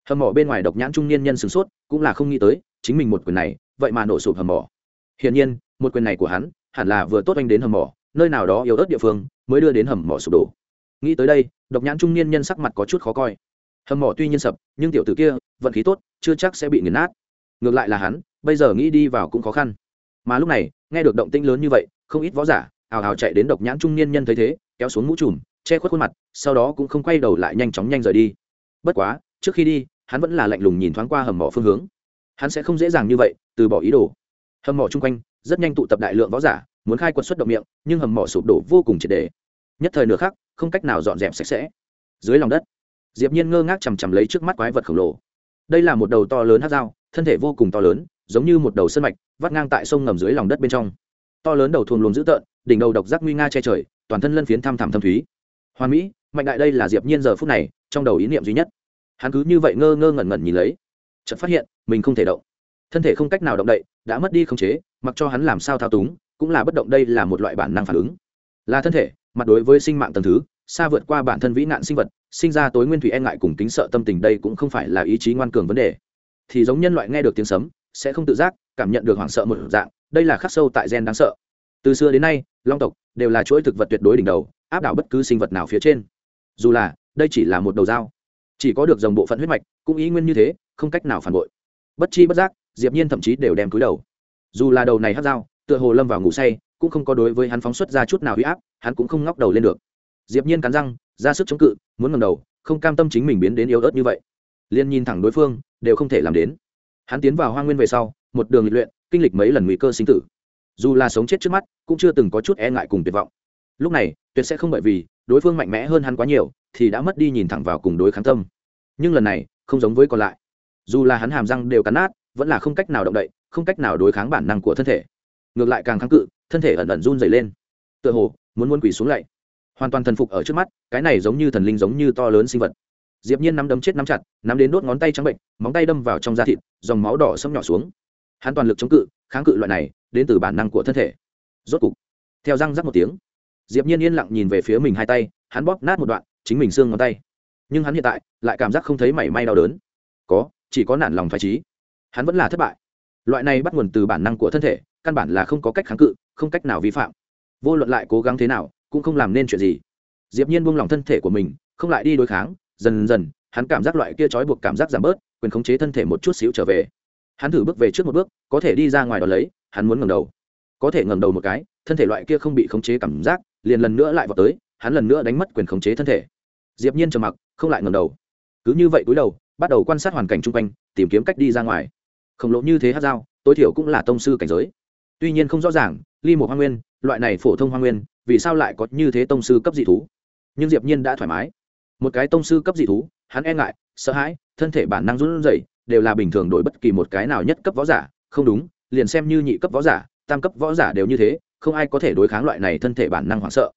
Hầm mỏ bên ngoài độc nhãn trung niên nhân sửng sốt, cũng là không nghĩ tới, chính mình một quyền này, vậy mà nổ sụp hầm mỏ. Hiển nhiên, một quyền này của hắn, hẳn là vừa tốt anh đến hầm mỏ, nơi nào đó yếu ớt địa phương, mới đưa đến hầm mỏ sụp đổ. Nghĩ tới đây, độc nhãn trung niên nhân sắc mặt có chút khó coi hầm mỏ tuy nhiên sập, nhưng tiểu tử kia vận khí tốt, chưa chắc sẽ bị nghiền nát. Ngược lại là hắn, bây giờ nghĩ đi vào cũng khó khăn. Mà lúc này, nghe được động tĩnh lớn như vậy, không ít võ giả ào ào chạy đến độc nhãn trung niên nhân thấy thế, kéo xuống mũ trùm, che khuất khuôn mặt, sau đó cũng không quay đầu lại nhanh chóng nhanh rời đi. Bất quá, trước khi đi, hắn vẫn là lạnh lùng nhìn thoáng qua hầm mỏ phương hướng. Hắn sẽ không dễ dàng như vậy, từ bỏ ý đồ. Hầm mỏ chung quanh, rất nhanh tụ tập đại lượng võ giả, muốn khai quật xuất động miệng, nhưng hầm mỏ sụp đổ vô cùng triệt đề nhất thời nửa khắc, không cách nào dọn dẹp sạch sẽ. Dưới lòng đất diệp nhiên ngơ ngác chầm chầm lấy trước mắt quái vật khổng lồ. Đây là một đầu to lớn hát dao, thân thể vô cùng to lớn, giống như một đầu sân mạch, vắt ngang tại sông ngầm dưới lòng đất bên trong. To lớn đầu thuồng luồng dữ tợn, đỉnh đầu độc giác nguy nga che trời, toàn thân lân phiến thăm thẳm thâm thúy. Hoàn mỹ, mạnh đại đây là diệp nhiên giờ phút này, trong đầu ý niệm duy nhất. Hắn cứ như vậy ngơ ngơ ngẩn ngẩn nhìn lấy, chợt phát hiện, mình không thể động. Thân thể không cách nào động đậy, đã mất đi khống chế, mặc cho hắn làm sao thao túng, cũng là bất động đây là một loại bản năng phản ứng. Là thân thể, mặt đối với sinh mạng tầng thứ, xa vượt qua bản thân vĩ nạn sinh vật sinh ra tối nguyên thủy e ngại cùng kính sợ tâm tình đây cũng không phải là ý chí ngoan cường vấn đề. Thì giống nhân loại nghe được tiếng sấm, sẽ không tự giác, cảm nhận được hoảng sợ một dạng, đây là khắc sâu tại gen đáng sợ. Từ xưa đến nay, long tộc đều là chuỗi thực vật tuyệt đối đỉnh đầu, áp đảo bất cứ sinh vật nào phía trên. Dù là, đây chỉ là một đầu dao. Chỉ có được dòng bộ phận huyết mạch, cũng ý nguyên như thế, không cách nào phản bội. Bất chi bất giác, diệp nhiên thậm chí đều đem cúi đầu. Dù là đầu này hất dao, tựa hồ lâm vào ngủ say, cũng không có đối với hắn phóng xuất ra chút nào huy áp, hắn cũng không ngóc đầu lên được diệp nhiên cắn răng, ra sức chống cự, muốn ngẩng đầu, không cam tâm chính mình biến đến yếu ớt như vậy. Liên nhìn thẳng đối phương, đều không thể làm đến. Hắn tiến vào hoa nguyên về sau, một đường lịch luyện, kinh lịch mấy lần nguy cơ sinh tử. Dù là sống chết trước mắt, cũng chưa từng có chút e ngại cùng tuyệt vọng. Lúc này, tuyệt sẽ không bởi vì đối phương mạnh mẽ hơn hắn quá nhiều, thì đã mất đi nhìn thẳng vào cùng đối kháng tâm. Nhưng lần này, không giống với còn lại. Dù là hắn hàm răng đều cắn nát, vẫn là không cách nào động đậy, không cách nào đối kháng bản năng của thân thể. Ngược lại càng kháng cự, thân thể ẩn ẩn run dày lên. Tựa hồ, muốn muốn quỳ xuống lạy hoàn toàn thần phục ở trước mắt, cái này giống như thần linh giống như to lớn sinh vật. Diệp nhiên nắm đấm chết nắm chặt, nắm đến đốt ngón tay trắng bệnh, móng tay đâm vào trong da thịt, dòng máu đỏ sẫm nhỏ xuống. Hắn toàn lực chống cự, kháng cự loại này, đến từ bản năng của thân thể. Rốt cục, theo răng rắc một tiếng, diệp nhiên yên lặng nhìn về phía mình hai tay, hắn bóp nát một đoạn, chính mình xương ngón tay. Nhưng hắn hiện tại, lại cảm giác không thấy mảy may đau đớn. Có, chỉ có nản lòng phải trí hắn vẫn là thất bại. Loại này bắt nguồn từ bản năng của thân thể, căn bản là không có cách kháng cự, không cách nào vi phạm. Vô luận lại cố gắng thế nào cũng không làm nên chuyện gì. Diệp nhiên buông lỏng thân thể của mình, không lại đi đối kháng, dần dần, hắn cảm giác loại kia trói buộc cảm giác giảm bớt, quyền khống chế thân thể một chút xíu trở về. Hắn thử bước về trước một bước, có thể đi ra ngoài đó lấy, hắn muốn ngẩng đầu. Có thể ngẩng đầu một cái, thân thể loại kia không bị khống chế cảm giác, liền lần nữa lại vào tới, hắn lần nữa đánh mất quyền khống chế thân thể. Diệp nhiên trầm mặc, không lại ngẩng đầu. Cứ như vậy cúi đầu, bắt đầu quan sát hoàn cảnh chung quanh, tìm kiếm cách đi ra ngoài. Khổng lồ như thế hát dao, tối thiểu cũng là tông sư cảnh giới. Tuy nhiên không rõ ràng, ly một hoa nguyên, loại này phổ thông hoa nguyên vì sao lại có như thế tông sư cấp dị thú? Nhưng diệp nhiên đã thoải mái. Một cái tông sư cấp dị thú, hắn e ngại, sợ hãi, thân thể bản năng run rẩy, đều là bình thường đổi bất kỳ một cái nào nhất cấp võ giả. Không đúng, liền xem như nhị cấp võ giả, tam cấp võ giả đều như thế, không ai có thể đối kháng loại này thân thể bản năng hoảng sợ.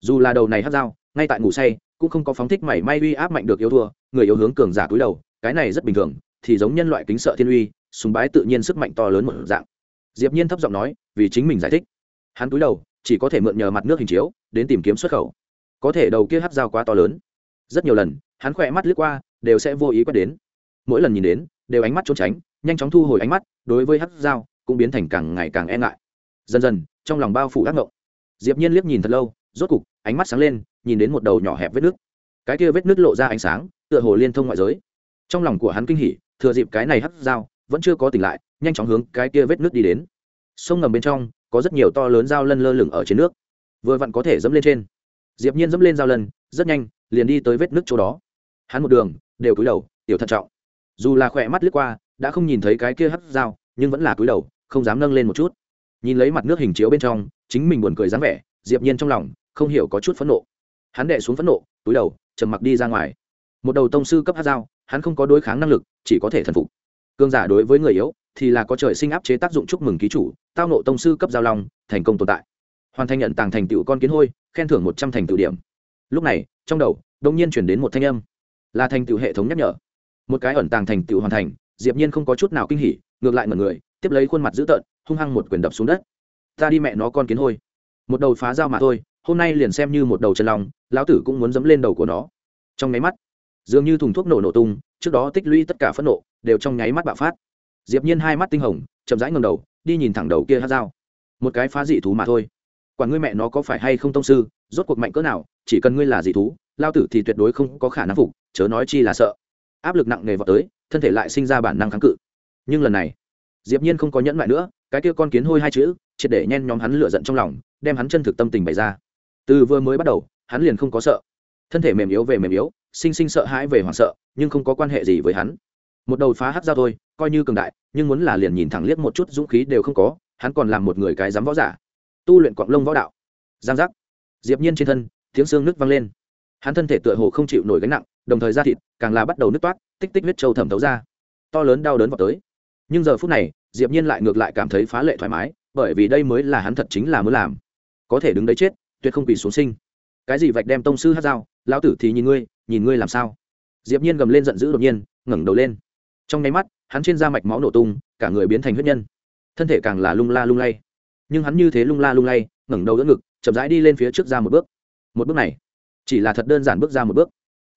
Dù là đầu này hất dao, ngay tại ngủ say, cũng không có phóng thích mảy may uy áp mạnh được yếu thua, người yếu hướng cường giả cúi đầu, cái này rất bình thường, thì giống nhân loại kính sợ thiên uy sùng bái tự nhiên sức mạnh to lớn một dạng. Diệp nhiên thấp giọng nói, vì chính mình giải thích hắn túi đầu, chỉ có thể mượn nhờ mặt nước hình chiếu, đến tìm kiếm xuất khẩu. Có thể đầu kia hát dao quá to lớn. Rất nhiều lần, hắn khỏe mắt lướt qua, đều sẽ vô ý quét đến. Mỗi lần nhìn đến, đều ánh mắt trốn tránh, nhanh chóng thu hồi ánh mắt, đối với hát dao cũng biến thành càng ngày càng e ngại. Dần dần, trong lòng bao phủ ác ngộng. Diệp nhiên liếc nhìn thật lâu, rốt cục, ánh mắt sáng lên, nhìn đến một đầu nhỏ hẹp vết nước. Cái kia vết nước lộ ra ánh sáng, tựa hồ liên thông ngoại giới. Trong lòng của hắn kinh hỉ, thừa dịp cái này hắt dao vẫn chưa có tỉnh lại, nhanh chóng hướng cái kia vết nước đi đến. Sông ngầm bên trong có rất nhiều to lớn dao lân lơ lửng ở trên nước. Vừa vặn có thể dẫm lên trên. Diệp nhiên dẫm lên dao lân, rất nhanh, liền đi tới vết nước chỗ đó. Hắn một đường, đều cúi đầu, tiểu thận trọng. Dù là khỏe mắt lướt qua, đã không nhìn thấy cái kia hất dao, nhưng vẫn là cúi đầu, không dám nâng lên một chút. Nhìn lấy mặt nước hình chiếu bên trong, chính mình buồn cười dáng vẻ, diệp nhiên trong lòng, không hiểu có chút phẫn nộ. Hắn đệ xuống phẫn nộ, túi đầu, trầm mặc đi ra ngoài. Một đầu tông sư cấp hất dao, hắn không có đối kháng năng lực, chỉ có thể thần phục. Cương giả đối với người yếu thì là có trời sinh áp chế tác dụng chúc mừng ký chủ, tao nộ tông sư cấp giao long, thành công tồn tại. Hoàn thành nhận tàng thành tựu con kiến hôi, khen thưởng một trăm thành tựu điểm. Lúc này, trong đầu đông nhiên chuyển đến một thanh âm. Là thành tựu hệ thống nhắc nhở. Một cái ẩn tàng thành tựu hoàn thành, diệp nhiên không có chút nào kinh hỉ, ngược lại mọi người, tiếp lấy khuôn mặt dữ tợn, hung hăng một quyền đập xuống đất. Ta đi mẹ nó con kiến hôi. Một đầu phá dao mà thôi, hôm nay liền xem như một đầu chân lòng lão tử cũng muốn dẫm lên đầu của nó. Trong nháy mắt, dường như thùng thuốc nổ nổ tung, trước đó tích lũy tất cả phẫn nộ, đều trong nháy mắt bạo phát diệp nhiên hai mắt tinh hồng, chậm rãi ngẩng đầu, đi nhìn thẳng đầu kia hát dao. Một cái phá dị thú mà thôi. Quản ngươi mẹ nó có phải hay không tông sư, rốt cuộc mạnh cỡ nào, chỉ cần ngươi là dị thú, lao tử thì tuyệt đối không có khả năng phục, chớ nói chi là sợ. Áp lực nặng nề vào tới, thân thể lại sinh ra bản năng kháng cự. Nhưng lần này, diệp nhiên không có nhẫn lại nữa, cái kia con kiến hôi hai chữ, triệt để nhen nhóm hắn lửa giận trong lòng, đem hắn chân thực tâm tình bày ra. Từ vừa mới bắt đầu, hắn liền không có sợ. Thân thể mềm yếu về mềm yếu, sinh sinh sợ hãi về hoảng sợ, nhưng không có quan hệ gì với hắn một đầu phá hắc giao thôi, coi như cường đại, nhưng muốn là liền nhìn thẳng liếc một chút dũng khí đều không có, hắn còn làm một người cái dám võ giả. Tu luyện quạng lông võ đạo. Giang giác. Diệp nhiên trên thân, tiếng xương nước vang lên. Hắn thân thể tựa hồ không chịu nổi gánh nặng, đồng thời da thịt càng là bắt đầu nứt toát, tích tích huyết châu thẩm thấu ra. To lớn đau đớn vào tới. Nhưng giờ phút này, diệp nhiên lại ngược lại cảm thấy phá lệ thoải mái, bởi vì đây mới là hắn thật chính là muốn làm. Có thể đứng đấy chết, tuyệt không quỳ xuống sinh. Cái gì vạch đem tông sư hát dao, lão tử thì nhìn ngươi nhìn ngươi làm sao? Diệp nhiên gầm lên giận dữ đột nhiên, ngẩng đầu lên trong nháy mắt, hắn trên da mạch máu nổ tung, cả người biến thành huyết nhân. Thân thể càng là lung la lung lay. Nhưng hắn như thế lung la lung lay, ngẩng đầu đỡ ngực, chậm rãi đi lên phía trước ra một bước. Một bước này, chỉ là thật đơn giản bước ra một bước.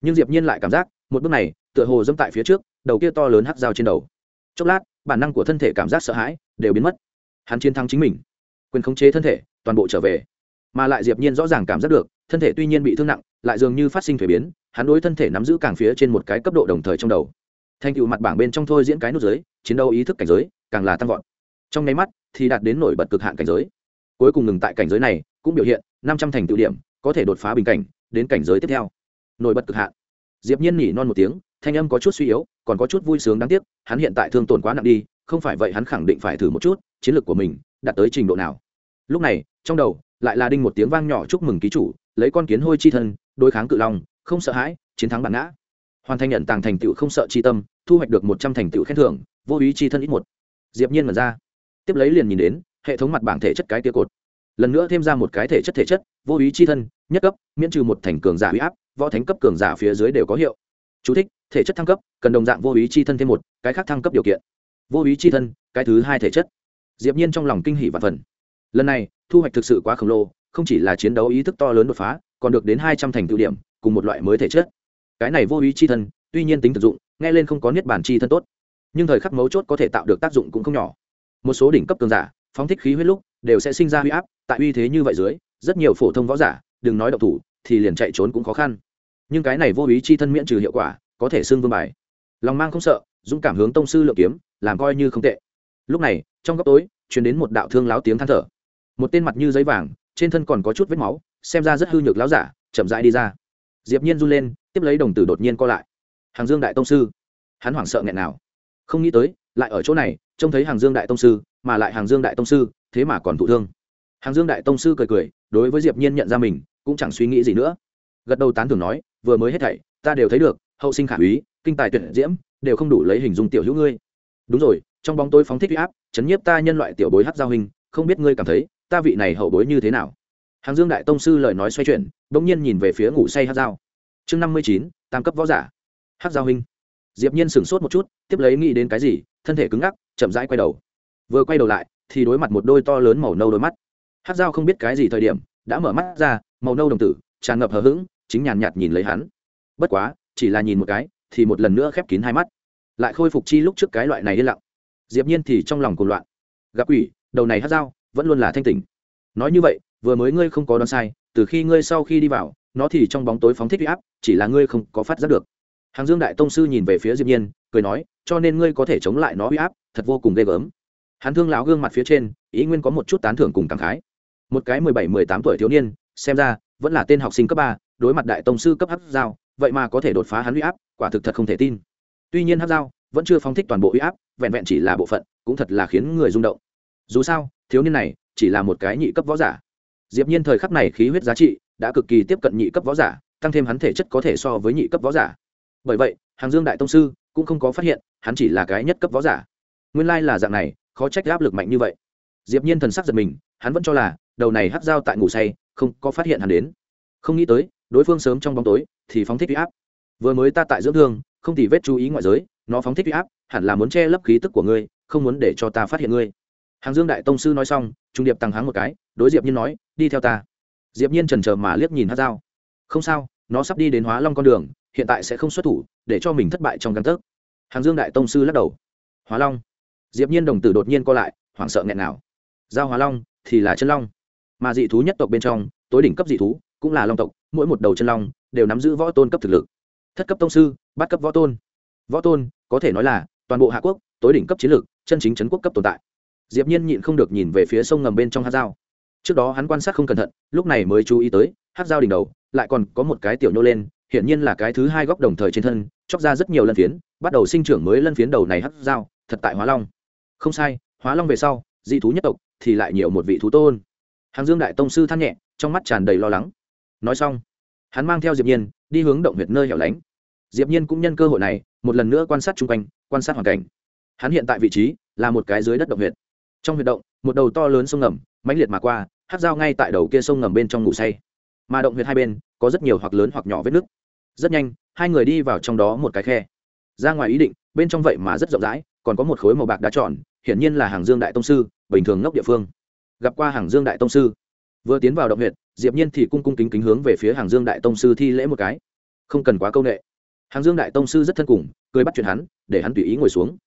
Nhưng diệp nhiên lại cảm giác, một bước này, tựa hồ dẫm tại phía trước, đầu kia to lớn hắc dao trên đầu. Chốc lát, bản năng của thân thể cảm giác sợ hãi, đều biến mất. Hắn chiến thắng chính mình. Quyền khống chế thân thể, toàn bộ trở về. Mà lại diệp nhiên rõ ràng cảm giác được, thân thể tuy nhiên bị thương nặng, lại dường như phát sinh thuế biến, hắn đối thân thể nắm giữ càng phía trên một cái cấp độ đồng thời trong đầu thành tựu mặt bảng bên trong thôi diễn cái nút giới, chiến đấu ý thức cảnh giới càng là tăng vọt. Trong nháy mắt thì đạt đến nổi bật cực hạn cảnh giới. Cuối cùng ngừng tại cảnh giới này, cũng biểu hiện năm trăm thành tựu điểm, có thể đột phá bình cảnh, đến cảnh giới tiếp theo. Nổi bật cực hạn. Diệp nhiên nhỉ non một tiếng, thanh âm có chút suy yếu, còn có chút vui sướng đáng tiếc, hắn hiện tại thương tổn quá nặng đi, không phải vậy hắn khẳng định phải thử một chút, chiến lược của mình đạt tới trình độ nào. Lúc này, trong đầu lại là đinh một tiếng vang nhỏ chúc mừng ký chủ, lấy con kiến hôi chi thân, đối kháng cự long, không sợ hãi, chiến thắng bản ngã hoàn thành nhận tàng thành tựu không sợ chi tâm thu hoạch được một trăm thành tựu khen thưởng vô ý chi thân ít một. Diệp nhiên mở ra. Tiếp lấy liền nhìn đến hệ thống mặt bảng thể chất cái kia cột. Lần nữa thêm ra một cái thể chất thể chất vô ý chi thân nhất cấp miễn trừ một thành cường giả huy áp võ thánh cấp cường giả phía dưới đều có hiệu. Chú thích, thể chất thăng cấp cần đồng dạng vô ý chi thân thêm một cái khác thăng cấp điều kiện. Vô ý chi thân cái thứ hai thể chất. Diệp nhiên trong lòng kinh hỉ và phần. Lần này thu hoạch thực sự quá khổng lồ không chỉ là chiến đấu ý thức to lớn đột phá còn được đến hai trăm thành tựu điểm cùng một loại mới thể chất cái này vô ý chi thân, tuy nhiên tính thực dụng, nghe lên không có niết bản chi thân tốt. Nhưng thời khắc mấu chốt có thể tạo được tác dụng cũng không nhỏ. Một số đỉnh cấp cường giả, phóng thích khí huyết lúc, đều sẽ sinh ra huy áp, tại uy thế như vậy dưới, rất nhiều phổ thông võ giả, đừng nói độc thủ, thì liền chạy trốn cũng khó khăn. Nhưng cái này vô ý chi thân miễn trừ hiệu quả, có thể xưng vương bài. Lòng mang không sợ, dũng cảm hướng tông sư lượng kiếm, làm coi như không tệ. Lúc này, trong góc tối chuyển đến một đạo thương láo tiếng than thở. Một tên mặt như giấy vàng, trên thân còn có chút vết máu, xem ra rất hư nhược láo giả, chậm rãi đi ra. Diệp nhiên run lên tiếp lấy đồng tử đột nhiên co lại. Hàng dương đại tông sư. Hắn hoảng sợ nghẹn nào. Không nghĩ tới, lại ở chỗ này, trông thấy hàng dương đại tông sư, mà lại hàng dương đại tông sư, thế mà còn thụ thương. Hàng dương đại tông sư cười cười, đối với diệp nhiên nhận ra mình, cũng chẳng suy nghĩ gì nữa. Gật đầu tán thưởng nói, vừa mới hết thảy, ta đều thấy được, hậu sinh khả úy, kinh tài tuyệt diễm, đều không đủ lấy hình dung tiểu hữu ngươi. Đúng rồi, trong bóng tôi phóng thích uy áp, chấn nhiếp ta nhân loại tiểu bối hát giao hình, không biết ngươi cảm thấy, ta vị này hậu bối như thế nào? Hàng dương đại tông sư lời nói xoay chuyển, bỗng nhiên nhìn về phía ngủ say hát dao chương năm mươi chín, tam cấp võ giả. Hát giao hình diệp nhiên sửng sốt một chút, tiếp lấy nghĩ đến cái gì, thân thể cứng ngắc, chậm rãi quay đầu. Vừa quay đầu lại, thì đối mặt một đôi to lớn màu nâu đôi mắt. Hát dao không biết cái gì thời điểm, đã mở mắt ra, màu nâu đồng tử, tràn ngập hờ hững, chính nhàn nhạt nhìn lấy hắn. Bất quá, chỉ là nhìn một cái, thì một lần nữa khép kín hai mắt. Lại khôi phục chi lúc trước cái loại này yên lặng. Diệp nhiên thì trong lòng cuồng loạn. Gặp quỷ, đầu này hát dao vẫn luôn là thanh tỉnh. Nói như vậy, vừa mới ngươi không có đoán sai, từ khi ngươi sau khi đi vào nó thì trong bóng tối phóng thích uy áp, chỉ là ngươi không có phát giác được. Hàng dương đại tông sư nhìn về phía diệp nhiên, cười nói, cho nên ngươi có thể chống lại nó uy áp, thật vô cùng ghê gớm. Hắn thương lão gương mặt phía trên, ý nguyên có một chút tán thưởng cùng cảm khái. Một cái mười bảy, mười tám tuổi thiếu niên, xem ra, vẫn là tên học sinh cấp ba, đối mặt đại tông sư cấp hắc giao, vậy mà có thể đột phá hắn uy áp, quả thực thật không thể tin. Tuy nhiên hắc giao, vẫn chưa phóng thích toàn bộ uy áp, vẹn vẹn chỉ là bộ phận, cũng thật là khiến người rung động. Dù sao, thiếu niên này chỉ là một cái nhị cấp võ giả. Diệp nhiên thời khắc này khí huyết giá trị đã cực kỳ tiếp cận nhị cấp võ giả, tăng thêm hắn thể chất có thể so với nhị cấp võ giả. Bởi vậy, hàng dương đại tông sư cũng không có phát hiện, hắn chỉ là cái nhất cấp võ giả. Nguyên lai là dạng này, khó trách áp lực mạnh như vậy. Diệp nhiên thần sắc giật mình, hắn vẫn cho là, đầu này hắc dao tại ngủ say, không có phát hiện hắn đến. Không nghĩ tới, đối phương sớm trong bóng tối, thì phóng thích uy áp. Vừa mới ta tại dưỡng thương, không thì vết chú ý ngoại giới, nó phóng thích uy áp, hẳn là muốn che lấp khí tức của ngươi, không muốn để cho ta phát hiện ngươi. Hàng dương đại tông sư nói xong, trung điệp tăng háng một cái, đối diệp nhiên nói, đi theo ta diệp nhiên chần chờ mà liếc nhìn hát dao không sao, nó sắp đi đến hóa long con đường, hiện tại sẽ không xuất thủ, để cho mình thất bại trong căn tấc. Hàng dương đại tông sư lắc đầu. Hóa long. Diệp nhiên đồng tử đột nhiên co lại, hoảng sợ nghẹn nào. Giao hóa long thì là chân long. Mà dị thú nhất tộc bên trong, tối đỉnh cấp dị thú cũng là long tộc, mỗi một đầu chân long đều nắm giữ võ tôn cấp thực lực. Thất cấp tông sư bát cấp võ tôn. Võ tôn, có thể nói là toàn bộ hạ quốc, tối đỉnh cấp chiến lược chân chính chấn quốc cấp tồn tại. Diệp nhiên nhịn không được nhìn về phía sông ngầm bên trong hát dao trước đó hắn quan sát không cẩn thận, lúc này mới chú ý tới, hát dao đỉnh đầu, lại còn có một cái tiểu nhô lên hiện nhiên là cái thứ hai góc đồng thời trên thân, chóc ra rất nhiều lân phiến, bắt đầu sinh trưởng mới lân phiến đầu này hát dao, thật tại hóa long. Không sai, hóa long về sau, dị thú nhất tộc thì lại nhiều một vị thú tôn. Hàng dương đại tông sư than nhẹ, trong mắt tràn đầy lo lắng. Nói xong, hắn mang theo diệp nhiên, đi hướng động huyệt nơi hẻo lánh. Diệp nhiên cũng nhân cơ hội này, một lần nữa quan sát chung quanh, quan sát hoàn cảnh. Hắn hiện tại vị trí là một cái dưới đất động huyệt. Trong huyệt động, một đầu to lớn sông ngầm mãnh liệt mà qua, hát dao ngay tại đầu kia sông ngầm bên trong ngủ say. Mà động huyệt hai bên, có rất nhiều hoặc lớn hoặc nhỏ vết nứt. Rất nhanh, hai người đi vào trong đó một cái khe. Ra ngoài ý định, bên trong vậy mà rất rộng rãi, còn có một khối màu bạc đá tròn, hiển nhiên là hàng dương đại tông sư, bình thường ngốc địa phương. Gặp qua hàng dương đại tông sư. Vừa tiến vào động huyệt, diệp nhiên thì cung cung kính kính hướng về phía hàng dương đại tông sư thi lễ một cái. Không cần quá câu nệ. Hàng dương đại tông sư rất thân cùng, cười bắt chuyện hắn, để hắn tùy ý ngồi xuống.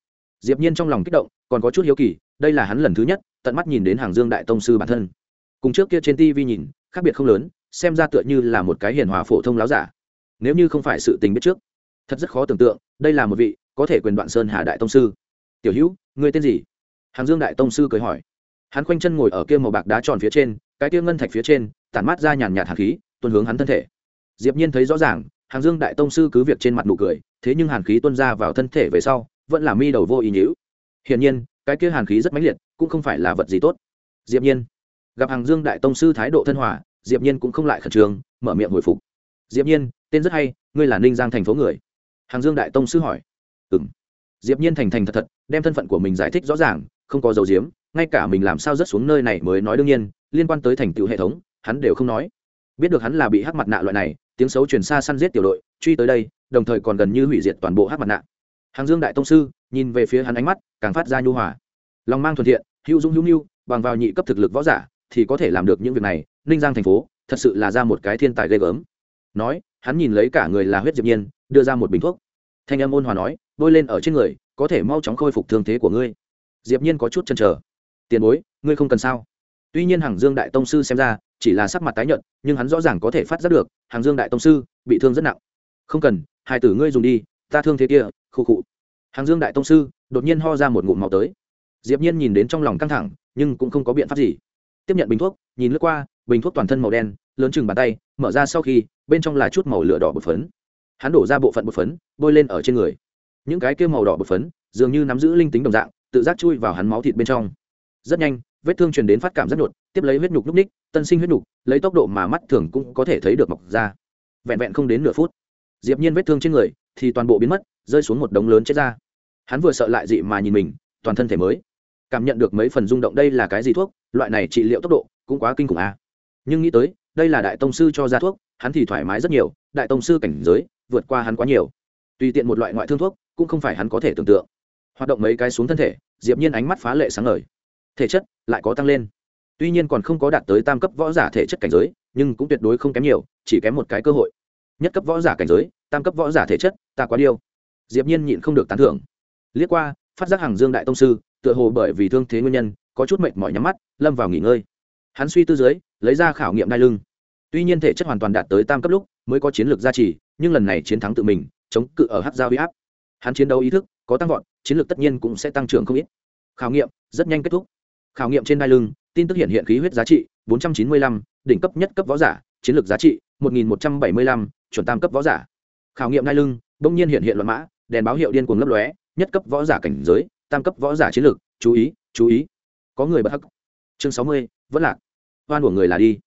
Diệp nhiên trong lòng kích động, còn có chút hiếu kỳ đây là hắn lần thứ nhất tận mắt nhìn đến hàng dương đại tông sư bản thân. Cùng trước kia trên tv nhìn, khác biệt không lớn, xem ra tựa như là một cái hiền hòa phổ thông láo giả. Nếu như không phải sự tình biết trước, thật rất khó tưởng tượng, đây là một vị có thể quyền đoạn sơn hà đại tông sư. Tiểu hữu người tên gì? Hàng dương đại tông sư cười hỏi. Hắn khoanh chân ngồi ở kia màu bạc đá tròn phía trên, cái kia ngân thạch phía trên, tản mát ra nhàn nhạt hàn khí tuôn hướng hắn thân thể. Diệp nhiên thấy rõ ràng, hàng dương đại tông sư cứ việc trên mặt nụ cười, thế nhưng hàn khí tuôn ra vào thân thể về sau, vẫn là mi đầu vô ý nhữ hiển nhiên cái kia hàn khí rất mãnh liệt, cũng không phải là vật gì tốt. Diệp nhiên, gặp hàng dương đại tông sư thái độ thân hòa, diệp nhiên cũng không lại khẩn trương, mở miệng hồi phục. Diệp nhiên, tên rất hay, ngươi là ninh giang thành phố người. Hàng dương đại tông sư hỏi. Ừm. Diệp nhiên thành thành thật thật, đem thân phận của mình giải thích rõ ràng, không có dấu diếm, ngay cả mình làm sao rất xuống nơi này mới nói đương nhiên, liên quan tới thành tựu hệ thống, hắn đều không nói. Biết được hắn là bị hắc mặt nạ loại này, tiếng xấu truyền xa săn giết tiểu đội, truy tới đây, đồng thời còn gần như hủy diệt toàn bộ hắc mặt nạ hàng dương đại tông sư, nhìn về phía hắn ánh mắt, càng phát ra nhu hòa. Lòng mang thuận thiện, hữu dũng hữu nhu bằng vào nhị cấp thực lực võ giả, thì có thể làm được những việc này, ninh giang thành phố, thật sự là ra một cái thiên tài ghê gớm. Nói, hắn nhìn lấy cả người là huyết diệp nhiên, đưa ra một bình thuốc. Thanh âm ôn hòa nói, bôi lên ở trên người, có thể mau chóng khôi phục thương thế của ngươi. Diệp nhiên có chút chần chờ. Tiền bối, ngươi không cần sao? Tuy nhiên hàng dương đại tông sư xem ra, chỉ là sắc mặt tái nhợt, nhưng hắn rõ ràng có thể phát giác được, hàng dương đại tông sư bị thương rất nặng. Không cần, hai tử ngươi dùng đi, ta thương thế kia khu cụ hàng dương đại tông sư đột nhiên ho ra một ngụm máu tới. Diệp nhiên nhìn đến trong lòng căng thẳng, nhưng cũng không có biện pháp gì. Tiếp nhận bình thuốc, nhìn lướt qua, bình thuốc toàn thân màu đen, lớn chừng bàn tay, mở ra sau khi, bên trong là chút màu lửa đỏ bột phấn. Hắn đổ ra bộ phận bột phấn, bôi lên ở trên người. Những cái kia màu đỏ bột phấn, dường như nắm giữ linh tính đồng dạng, tự giác chui vào hắn máu thịt bên trong. Rất nhanh, vết thương truyền đến phát cảm rất nhột tiếp lấy huyết nhục núc ních, tân sinh huyết nhục, lấy tốc độ mà mắt thường cũng có thể thấy được mọc ra. Vẹn vẹn không đến nửa phút, diệp nhiên vết thương trên người thì toàn bộ biến mất rơi xuống một đống lớn chết ra. Hắn vừa sợ lại dị mà nhìn mình, toàn thân thể mới. Cảm nhận được mấy phần rung động đây là cái gì thuốc, loại này trị liệu tốc độ cũng quá kinh khủng a à. nhưng nghĩ tới, đây là đại tông sư cho ra thuốc, hắn thì thoải mái rất nhiều, đại tông sư cảnh giới vượt qua hắn quá nhiều. Tùy tiện một loại ngoại thương thuốc cũng không phải hắn có thể tưởng tượng. Hoạt động mấy cái xuống thân thể, diệp nhiên ánh mắt phá lệ sáng ngời. Thể chất lại có tăng lên. Tuy nhiên còn không có đạt tới tam cấp võ giả thể chất cảnh giới, nhưng cũng tuyệt đối không kém nhiều, chỉ kém một cái cơ hội. Nhất cấp võ giả cảnh giới, tam cấp võ giả thể chất, ta quá điêu diệp nhiên nhịn không được tán thưởng. Liếc qua phát giác hàng dương đại tông sư tựa hồ bởi vì thương thế nguyên nhân có chút mệt mỏi nhắm mắt lâm vào nghỉ ngơi. Hắn suy tư dưới lấy ra khảo nghiệm đai lưng. Tuy nhiên thể chất hoàn toàn đạt tới tam cấp lúc mới có chiến lược gia trì nhưng lần này chiến thắng tự mình chống cự ở Hắc giao huy áp. Hắn chiến đấu ý thức có tăng vọt chiến lược tất nhiên cũng sẽ tăng trưởng không ít. Khảo nghiệm rất nhanh kết thúc. Khảo nghiệm trên đai lưng tin tức hiện hiện khí huyết giá trị 495, đỉnh cấp nhất cấp võ giả chiến lược giá trị 1175, chuẩn tam cấp võ giả. Khảo nghiệm đai lưng bỗng nhiên hiện hiện luận mã đèn báo hiệu điên cuồng lấp lóe nhất cấp võ giả cảnh giới tam cấp võ giả chiến lược chú ý chú ý. Có người bất hắc. Chương 60, vẫn lạc. Oan của người là đi.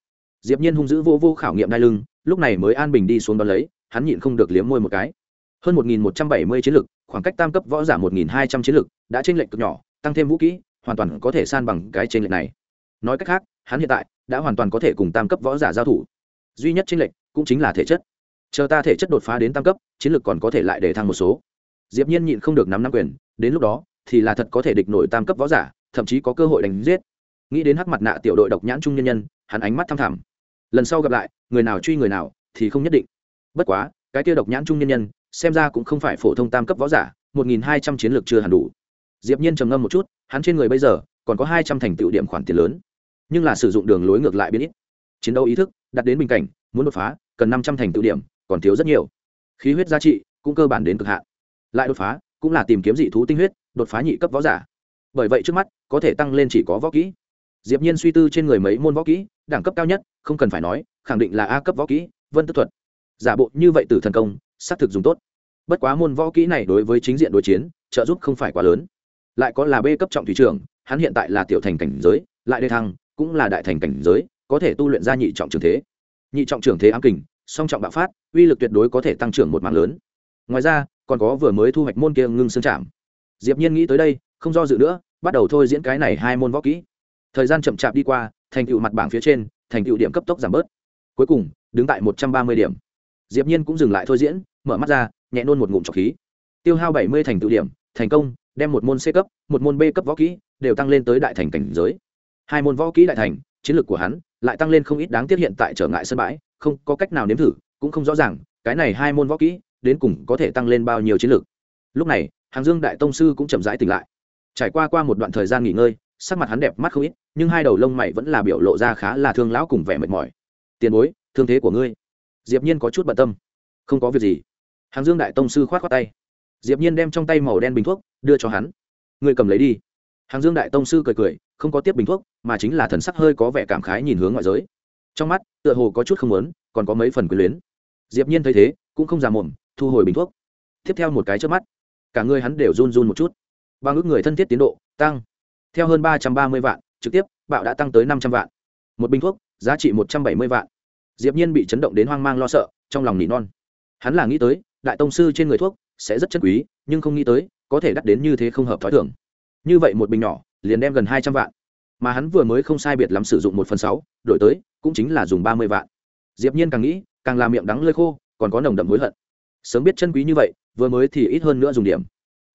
Diệp nhiên hung dữ vô vô khảo nghiệm đai lưng lúc này mới an bình đi xuống đón lấy hắn nhịn không được liếm môi một cái. Hơn 1.170 chiến lược khoảng cách tam cấp võ giả 1.200 chiến lược đã trên lệnh cực nhỏ tăng thêm vũ kỹ hoàn toàn có thể san bằng cái trên lệnh này. Nói cách khác hắn hiện tại đã hoàn toàn có thể cùng tam cấp võ giả giao thủ. Duy nhất trên lệnh cũng chính là thể chất. Chờ ta thể chất đột phá đến tam cấp chiến lược còn có thể lại để thăng một số diệp nhiên nhịn không được nắm nắm quyền, đến lúc đó, thì là thật có thể địch nổi tam cấp võ giả, thậm chí có cơ hội đánh giết. Nghĩ đến hắc mặt nạ tiểu đội độc nhãn trung nhân nhân, hắn ánh mắt thăm thẳm. Lần sau gặp lại, người nào truy người nào, thì không nhất định. Bất quá, cái kia độc nhãn trung nhân nhân, xem ra cũng không phải phổ thông tam cấp võ giả, một nghìn hai trăm chiến lược chưa hẳn đủ. Diệp nhiên trầm ngâm một chút, hắn trên người bây giờ, còn có hai trăm thành tựu điểm khoản tiền lớn. Nhưng là sử dụng đường lối ngược lại biến ít. Chiến đấu ý thức, đạt đến bình cảnh, muốn đột phá, cần năm trăm thành tựu điểm, còn thiếu rất nhiều. Khí huyết giá trị, cũng cơ bản đến cực hạn lại đột phá, cũng là tìm kiếm dị thú tinh huyết, đột phá nhị cấp võ giả. Bởi vậy trước mắt, có thể tăng lên chỉ có võ kỹ. Diệp nhiên suy tư trên người mấy môn võ kỹ, đẳng cấp cao nhất, không cần phải nói, khẳng định là a cấp võ kỹ, vân tức thuật. Giả bộ như vậy tử thần công, xác thực dùng tốt. Bất quá môn võ kỹ này đối với chính diện đối chiến, trợ giúp không phải quá lớn. Lại có là b cấp trọng thủy trưởng, hắn hiện tại là tiểu thành cảnh giới, lại đề thăng, cũng là đại thành cảnh giới, có thể tu luyện ra nhị trọng trường thế. Nhị trọng trường thế ám kình, song trọng bạo phát, uy lực tuyệt đối có thể tăng trưởng một mạng lớn. Ngoài ra còn có vừa mới thu hoạch môn kia ngưng xương chạm. Diệp nhiên nghĩ tới đây, không do dự nữa, bắt đầu thôi diễn cái này hai môn võ kỹ. Thời gian chậm chạp đi qua, thành tựu mặt bảng phía trên, thành tựu điểm cấp tốc giảm bớt. Cuối cùng, đứng tại một trăm ba mươi điểm. Diệp nhiên cũng dừng lại thôi diễn, mở mắt ra, nhẹ nôn một ngụm trọc khí. Tiêu hao bảy mươi thành tựu điểm, thành công, đem một môn c cấp, một môn b cấp võ kỹ đều tăng lên tới đại thành cảnh giới. Hai môn võ kỹ đại thành, chiến lược của hắn lại tăng lên không ít đáng tiếc hiện tại trở ngại sân bãi, không có cách nào nếm thử, cũng không rõ ràng, cái này hai môn võ kỹ đến cùng có thể tăng lên bao nhiêu chiến lược. Lúc này hàng dương đại tông sư cũng chậm rãi tỉnh lại. Trải qua qua một đoạn thời gian nghỉ ngơi sắc mặt hắn đẹp mắt không ít nhưng hai đầu lông mày vẫn là biểu lộ ra khá là thương lão cùng vẻ mệt mỏi. Tiền bối thương thế của ngươi. Diệp nhiên có chút bận tâm. Không có việc gì. Hàng dương đại tông sư khoát khoát tay. Diệp nhiên đem trong tay màu đen bình thuốc đưa cho hắn. Ngươi cầm lấy đi. Hàng dương đại tông sư cười cười không có tiếp bình thuốc mà chính là thần sắc hơi có vẻ cảm khái nhìn hướng ngoại giới. Trong mắt tựa hồ có chút không muốn, còn có mấy phần quyền luyến. Diệp nhiên thấy thế cũng không già mồm thu hồi bình thuốc. Tiếp theo một cái trước mắt, cả người hắn đều run run một chút. Bằng ước người thân thiết tiến độ, tăng. Theo hơn ba trăm ba mươi vạn, trực tiếp, bạo đã tăng tới năm trăm vạn. Một bình thuốc, giá trị một trăm bảy mươi vạn. Diệp nhiên bị chấn động đến hoang mang lo sợ, trong lòng nỉ non. Hắn là nghĩ tới, đại tông sư trên người thuốc sẽ rất chất quý, nhưng không nghĩ tới, có thể đắt đến như thế không hợp thói thường. Như vậy một bình nhỏ, liền đem gần hai trăm vạn. Mà hắn vừa mới không sai biệt lắm sử dụng một phần sáu, đổi tới, cũng chính là dùng ba mươi vạn. Diệp nhiên càng nghĩ, càng làm miệng đắng lơi khô, còn có nồng đậm hối hận sớm biết chân quý như vậy, vừa mới thì ít hơn nữa dùng điểm.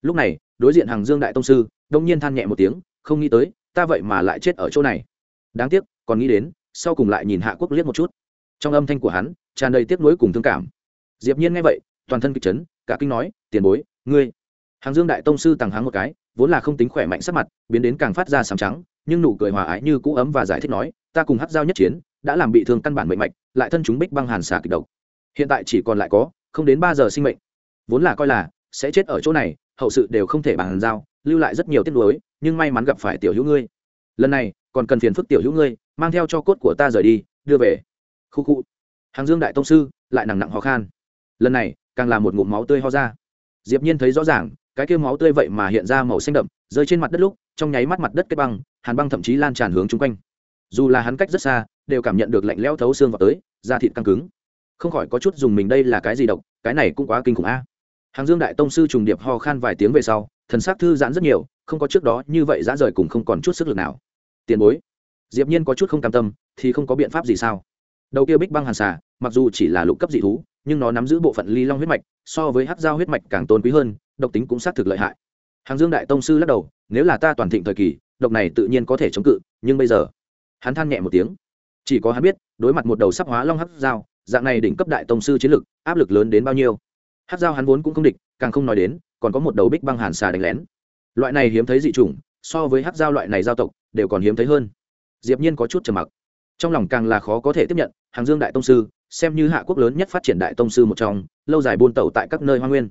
Lúc này, đối diện hàng dương đại tông sư, đông nhiên than nhẹ một tiếng, không nghĩ tới, ta vậy mà lại chết ở chỗ này. Đáng tiếc, còn nghĩ đến, sau cùng lại nhìn hạ quốc liếc một chút. Trong âm thanh của hắn, tràn đầy tiếc nuối cùng thương cảm. Diệp nhiên nghe vậy, toàn thân kịch chấn, cả kinh nói, tiền bối, ngươi. Hàng dương đại tông sư tăng háng một cái, vốn là không tính khỏe mạnh sắc mặt, biến đến càng phát ra sám trắng, nhưng nụ cười hòa ái như cũ ấm và giải thích nói, ta cùng hắc giao nhất chiến, đã làm bị thương căn bản mệnh mạch, lại thân chúng bích băng hàn xà kịch độc. Hiện tại chỉ còn lại có không đến ba giờ sinh mệnh. Vốn là coi là sẽ chết ở chỗ này, hậu sự đều không thể bàn giao, lưu lại rất nhiều tiếc nuối, nhưng may mắn gặp phải tiểu hữu ngươi. Lần này, còn cần phiền phức tiểu hữu ngươi, mang theo cho cốt của ta rời đi, đưa về. Khu khu. Hàng dương đại tông sư, lại nặng nặng ho khan. Lần này, càng là một ngụm máu tươi ho ra. Diệp nhiên thấy rõ ràng, cái kia máu tươi vậy mà hiện ra màu xanh đậm, rơi trên mặt đất lúc, trong nháy mắt mặt đất kết băng, hàn băng thậm chí lan tràn hướng chung quanh. Dù là hắn cách rất xa, đều cảm nhận được lạnh lẽo thấu xương vào tới, da thịt căng cứng không khỏi có chút dùng mình đây là cái gì độc, cái này cũng quá kinh khủng a. Hàng dương đại tông sư trùng điệp ho khan vài tiếng về sau, thần sắc thư giãn rất nhiều, không có trước đó như vậy dã rời cùng không còn chút sức lực nào. Tiền bối. Diệp nhiên có chút không cam tâm, thì không có biện pháp gì sao? Đầu kia bích băng hàn xà, mặc dù chỉ là lục cấp dị thú, nhưng nó nắm giữ bộ phận ly long huyết mạch, so với hắc giao huyết mạch càng tôn quý hơn, độc tính cũng xác thực lợi hại. Hàng dương đại tông sư lắc đầu, nếu là ta toàn thịnh thời kỳ, độc này tự nhiên có thể chống cự, nhưng bây giờ, hắn than nhẹ một tiếng. Chỉ có hắn biết, đối mặt một đầu sắp hóa long hắc giao dạng này đỉnh cấp đại tông sư chiến lực, áp lực lớn đến bao nhiêu? Hắc giao hắn vốn cũng không địch, càng không nói đến, còn có một đầu bích băng hàn xà đánh lén. Loại này hiếm thấy dị chủng, so với hắc giao loại này giao tộc, đều còn hiếm thấy hơn. Diệp nhiên có chút trầm mặc. Trong lòng càng là khó có thể tiếp nhận, hàng dương đại tông sư, xem như hạ quốc lớn nhất phát triển đại tông sư một trong, lâu dài buôn tẩu tại các nơi hoang nguyên.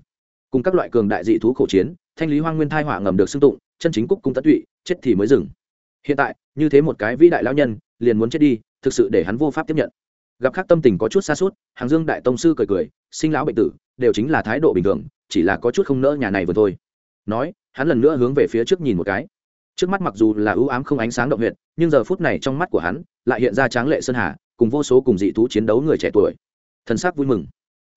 Cùng các loại cường đại dị thú khổ chiến, thanh lý hoang nguyên thai hỏa ngầm được xưng tụng, chân chính cúc cung tận tụy, chết thì mới dừng. Hiện tại, như thế một cái vĩ đại lão nhân, liền muốn chết đi, thực sự để hắn vô pháp tiếp nhận gặp khác tâm tình có chút xa suốt, hàng dương đại tông sư cười cười, sinh lão bệnh tử, đều chính là thái độ bình thường, chỉ là có chút không nỡ nhà này vừa thôi. Nói, hắn lần nữa hướng về phía trước nhìn một cái. Trước mắt mặc dù là ưu ám không ánh sáng động huyện nhưng giờ phút này trong mắt của hắn lại hiện ra tráng lệ sơn hà, cùng vô số cùng dị thú chiến đấu người trẻ tuổi. Thần sắc vui mừng.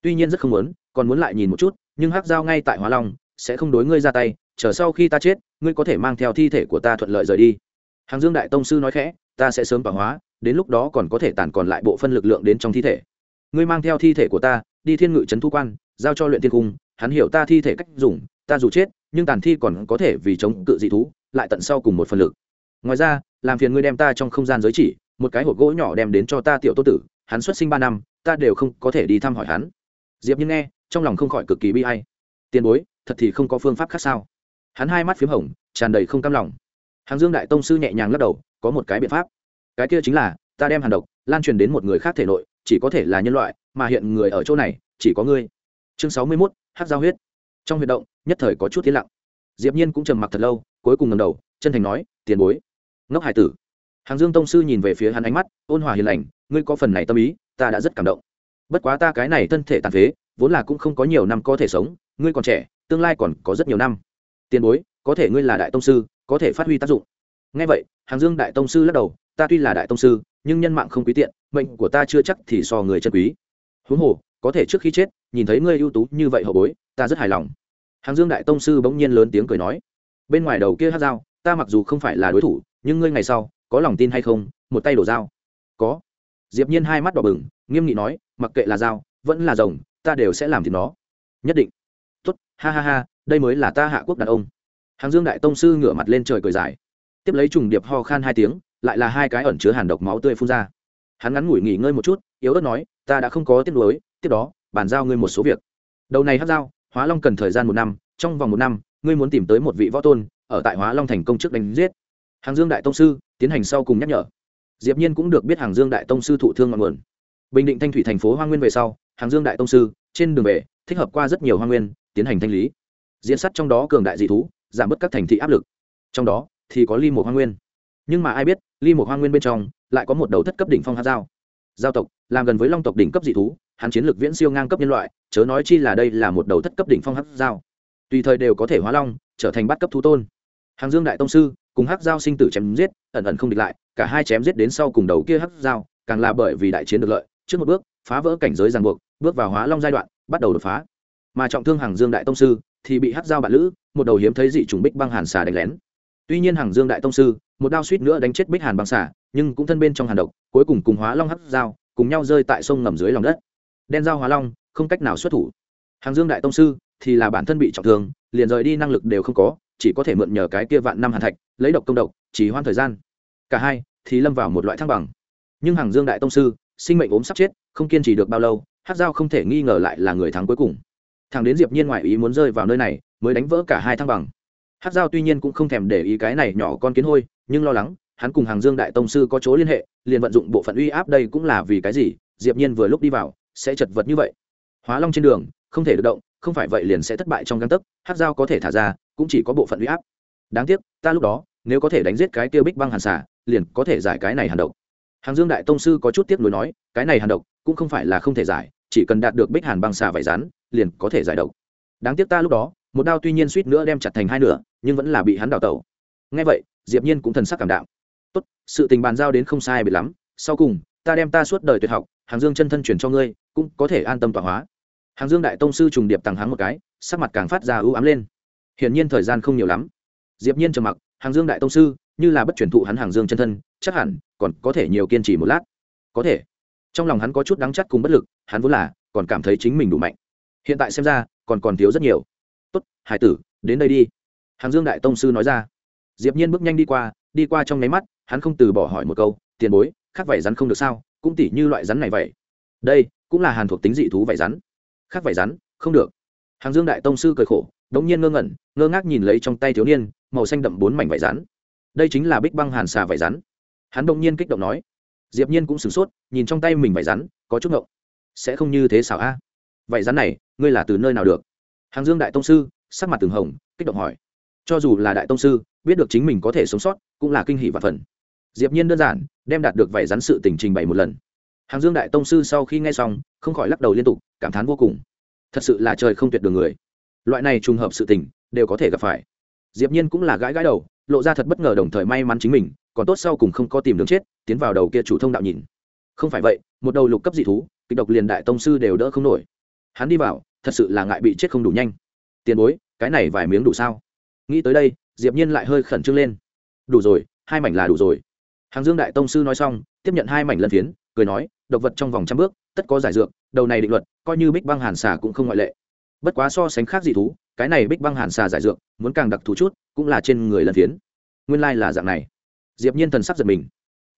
Tuy nhiên rất không muốn, còn muốn lại nhìn một chút, nhưng hắc giao ngay tại hóa long, sẽ không đối ngươi ra tay, chờ sau khi ta chết, ngươi có thể mang theo thi thể của ta thuận lợi rời đi. Hàng dương đại tông sư nói khẽ, ta sẽ sớm bảo hóa đến lúc đó còn có thể tàn còn lại bộ phân lực lượng đến trong thi thể. Ngươi mang theo thi thể của ta, đi thiên ngự trấn thu quan, giao cho luyện thiên cung, hắn hiểu ta thi thể cách dùng, ta dù chết, nhưng tàn thi còn có thể vì chống cự dị thú, lại tận sau cùng một phần lực. Ngoài ra, làm phiền ngươi đem ta trong không gian giới chỉ, một cái hộp gỗ nhỏ đem đến cho ta tiểu tô tử, hắn xuất sinh ba năm, ta đều không có thể đi thăm hỏi hắn. Diệp nhiên nghe, trong lòng không khỏi cực kỳ bi ai. Tiền bối, thật thì không có phương pháp khác sao? Hắn hai mắt p h í m hồng, tràn đầy không cam lòng. Hàng dương đại tông sư nhẹ nhàng lắc đầu, có một cái biện pháp cái kia chính là, ta đem hàn độc, lan truyền đến một người khác thể nội, chỉ có thể là nhân loại, mà hiện người ở chỗ này, chỉ có ngươi. Chương sáu mươi mốt hát giao huyết. Trong huy động, nhất thời có chút t lặng. Diệp nhiên cũng trầm mặc thật lâu, cuối cùng ngầm đầu, chân thành nói, tiền bối. Ngốc hải tử. Hàng dương tông sư nhìn về phía hắn ánh mắt, ôn hòa hiền lành, ngươi có phần này tâm ý, ta đã rất cảm động. Bất quá ta cái này thân thể tàn phế, vốn là cũng không có nhiều năm có thể sống, ngươi còn trẻ, tương lai còn có rất nhiều năm. Tiền bối, có thể ngươi là đại tông sư, có thể phát huy tác dụng. Ngay vậy, hàng dương đại tông sư lắc đầu ta tuy là đại tông sư, nhưng nhân mạng không quý tiện, mệnh của ta chưa chắc thì so người chân quý. Huống hồ, có thể trước khi chết, nhìn thấy ngươi ưu tú như vậy hậu bối, ta rất hài lòng. Hàng dương đại tông sư bỗng nhiên lớn tiếng cười nói. Bên ngoài đầu kia hát dao, ta mặc dù không phải là đối thủ, nhưng ngươi ngày sau, có lòng tin hay không, một tay đổ dao. Có. Diệp nhiên hai mắt đỏ bừng, nghiêm nghị nói, mặc kệ là dao, vẫn là rồng, ta đều sẽ làm thì nó. Nhất định. Tốt, ha ha ha, đây mới là ta hạ quốc đàn ông. Hàng dương đại tông sư ngửa mặt lên trời cười dài. Tiếp lấy trùng điệp ho khan hai tiếng lại là hai cái ẩn chứa hàn độc máu tươi phun ra. Hắn ngắn ngủi nghỉ ngơi một chút, yếu ớt nói, ta đã không có tiếc nuối, tiếp đó, bàn giao ngươi một số việc. Đầu này hát giao, hóa long cần thời gian một năm, trong vòng một năm, ngươi muốn tìm tới một vị võ tôn, ở tại hóa long thành công trước đánh giết. Hàng dương đại tông sư, tiến hành sau cùng nhắc nhở. Diệp nhiên cũng được biết hàng dương đại tông sư thụ thương ngọn nguồn. Bình định thanh thủy thành phố hoa nguyên về sau, hàng dương đại tông sư, trên đường về, thích hợp qua rất nhiều hoa nguyên, tiến hành thanh lý. Diễn sát trong đó cường đại dị thú, giảm bớt các thành thị áp lực. Trong đó, thì có ly một hoa nguyên nhưng mà ai biết, ly một hoa nguyên bên trong lại có một đầu thất cấp đỉnh phong hát giao giao tộc, làm gần với long tộc đỉnh cấp dị thú, hắn chiến lược viễn siêu ngang cấp nhân loại, chớ nói chi là đây là một đầu thất cấp đỉnh phong hát giao tùy thời đều có thể hóa long, trở thành bắt cấp thú tôn. Hàng dương đại tông sư cùng hắc giao sinh tử chém giết, ẩn ẩn không địch lại, cả hai chém giết đến sau cùng đầu kia hắc giao càng là bởi vì đại chiến được lợi, trước một bước, phá vỡ cảnh giới ràng buộc, bước vào hóa long giai đoạn, bắt đầu đột phá. Mà trọng thương hàng dương đại tông sư thì bị hắc giao bạn lữ, một đầu hiếm thấy dị trùng bích băng hàn xà đánh lén tuy nhiên hàng dương đại tông sư một đao suýt nữa đánh chết bích hàn băng xà nhưng cũng thân bên trong hàn độc cuối cùng cùng hóa long hắc dao, cùng nhau rơi tại sông ngầm dưới lòng đất. Đen Dao hóa long không cách nào xuất thủ. Hàng dương đại tông sư thì là bản thân bị trọng thương liền rời đi năng lực đều không có chỉ có thể mượn nhờ cái kia vạn năm hàn thạch lấy độc công độc chỉ hoan thời gian. Cả hai thì lâm vào một loại thăng bằng. Nhưng hàng dương đại tông sư sinh mệnh ốm sắp chết không kiên trì được bao lâu hát dao không thể nghi ngờ lại là người thắng cuối cùng. Thằng đến diệp nhiên ngoại ý muốn rơi vào nơi này mới đánh vỡ cả hai thăng bằng hát dao tuy nhiên cũng không thèm để ý cái này nhỏ con kiến hôi, nhưng lo lắng, hắn cùng hàng dương đại tông sư có chỗ liên hệ, liền vận dụng bộ phận uy áp đây cũng là vì cái gì, diệp nhiên vừa lúc đi vào, sẽ chật vật như vậy. Hóa long trên đường, không thể được động, không phải vậy liền sẽ thất bại trong gan tấc, hát dao có thể thả ra, cũng chỉ có bộ phận uy áp. Đáng tiếc, ta lúc đó, nếu có thể đánh giết cái kia bích băng hàn xả liền có thể giải cái này hàn độc. Hàng dương đại tông sư có chút tiếc nuối nói, cái này hàn độc cũng không phải là không thể giải, chỉ cần đạt được bích hàn băng xà vải rán liền có thể giải độc. Đáng tiếc ta lúc đó một đao tuy nhiên suýt nữa đem chặt thành hai nửa, nhưng vẫn là bị hắn đào tẩu. Ngay vậy, diệp nhiên cũng thần sắc cảm đạo tốt, sự tình bàn giao đến không sai biệt lắm, sau cùng, ta đem ta suốt đời tuyệt học, hàng dương chân thân truyền cho ngươi, cũng có thể an tâm tỏa hóa. Hàng dương đại tông sư trùng điệp tặng hắn một cái, sắc mặt càng phát ra ưu ám lên. Hiển nhiên thời gian không nhiều lắm. Diệp nhiên trầm mặc, hàng dương đại tông sư, như là bất truyền thụ hắn hàng dương chân thân, chắc hẳn còn có thể nhiều kiên trì một lát. Có thể. Trong lòng hắn có chút đắng chắt cùng bất lực, hắn vốn là còn cảm thấy chính mình đủ mạnh. Hiện tại xem ra, còn còn thiếu rất nhiều tốt, hải tử, đến đây đi. Hàng dương đại tông sư nói ra. Diệp nhiên bước nhanh đi qua đi qua trong nháy mắt, hắn không từ bỏ hỏi một câu, tiền bối, khác vảy rắn không được sao? Cũng tỉ như loại rắn này vậy. Đây, cũng là hàn thuộc tính dị thú vảy rắn. Khác vảy rắn? Không được. Hàng dương đại tông sư cười khổ, đống nhiên ngơ ngẩn, ngơ ngác nhìn lấy trong tay thiếu niên, màu xanh đậm bốn mảnh vảy rắn. Đây chính là bích băng hàn xà vảy rắn. Hắn đống nhiên kích động nói. Diệp nhiên cũng sửng sốt, nhìn trong tay mình vảy rắn, có chút ngọng sẽ không như thế xảo a. Vảy rắn này, ngươi là từ nơi nào được? Hàng dương đại tông sư, sắc mặt từng hồng, kích động hỏi. Cho dù là đại tông sư, biết được chính mình có thể sống sót, cũng là kinh hỷ và phần. Diệp nhiên đơn giản, đem đạt được vải rắn sự tình trình bày một lần. Hàng dương đại tông sư sau khi nghe xong, không khỏi lắc đầu liên tục, cảm thán vô cùng. Thật sự là trời không tuyệt đường người. Loại này trùng hợp sự tình, đều có thể gặp phải. Diệp nhiên cũng là gãi gãi đầu, lộ ra thật bất ngờ đồng thời may mắn chính mình, còn tốt sau cùng không có tìm đường chết, tiến vào đầu kia chủ thông đạo nhìn. Không phải vậy, một đầu lục cấp dị thú, kịch độc liền đại tông sư đều đỡ không nổi. Hắn đi vào thật sự là ngại bị chết không đủ nhanh. Tiền bối, cái này vài miếng đủ sao? Nghĩ tới đây, diệp nhiên lại hơi khẩn trương lên. Đủ rồi, hai mảnh là đủ rồi. Hàng dương đại tông sư nói xong, tiếp nhận hai mảnh lân phiến, cười nói, độc vật trong vòng trăm bước, tất có giải dược, đầu này định luật, coi như bích băng hàn xà cũng không ngoại lệ. Bất quá so sánh khác dị thú, cái này bích băng hàn xà giải dược, muốn càng đặc thù chút, cũng là trên người lân phiến. Nguyên lai là dạng này. Diệp nhiên thần sắc giật mình.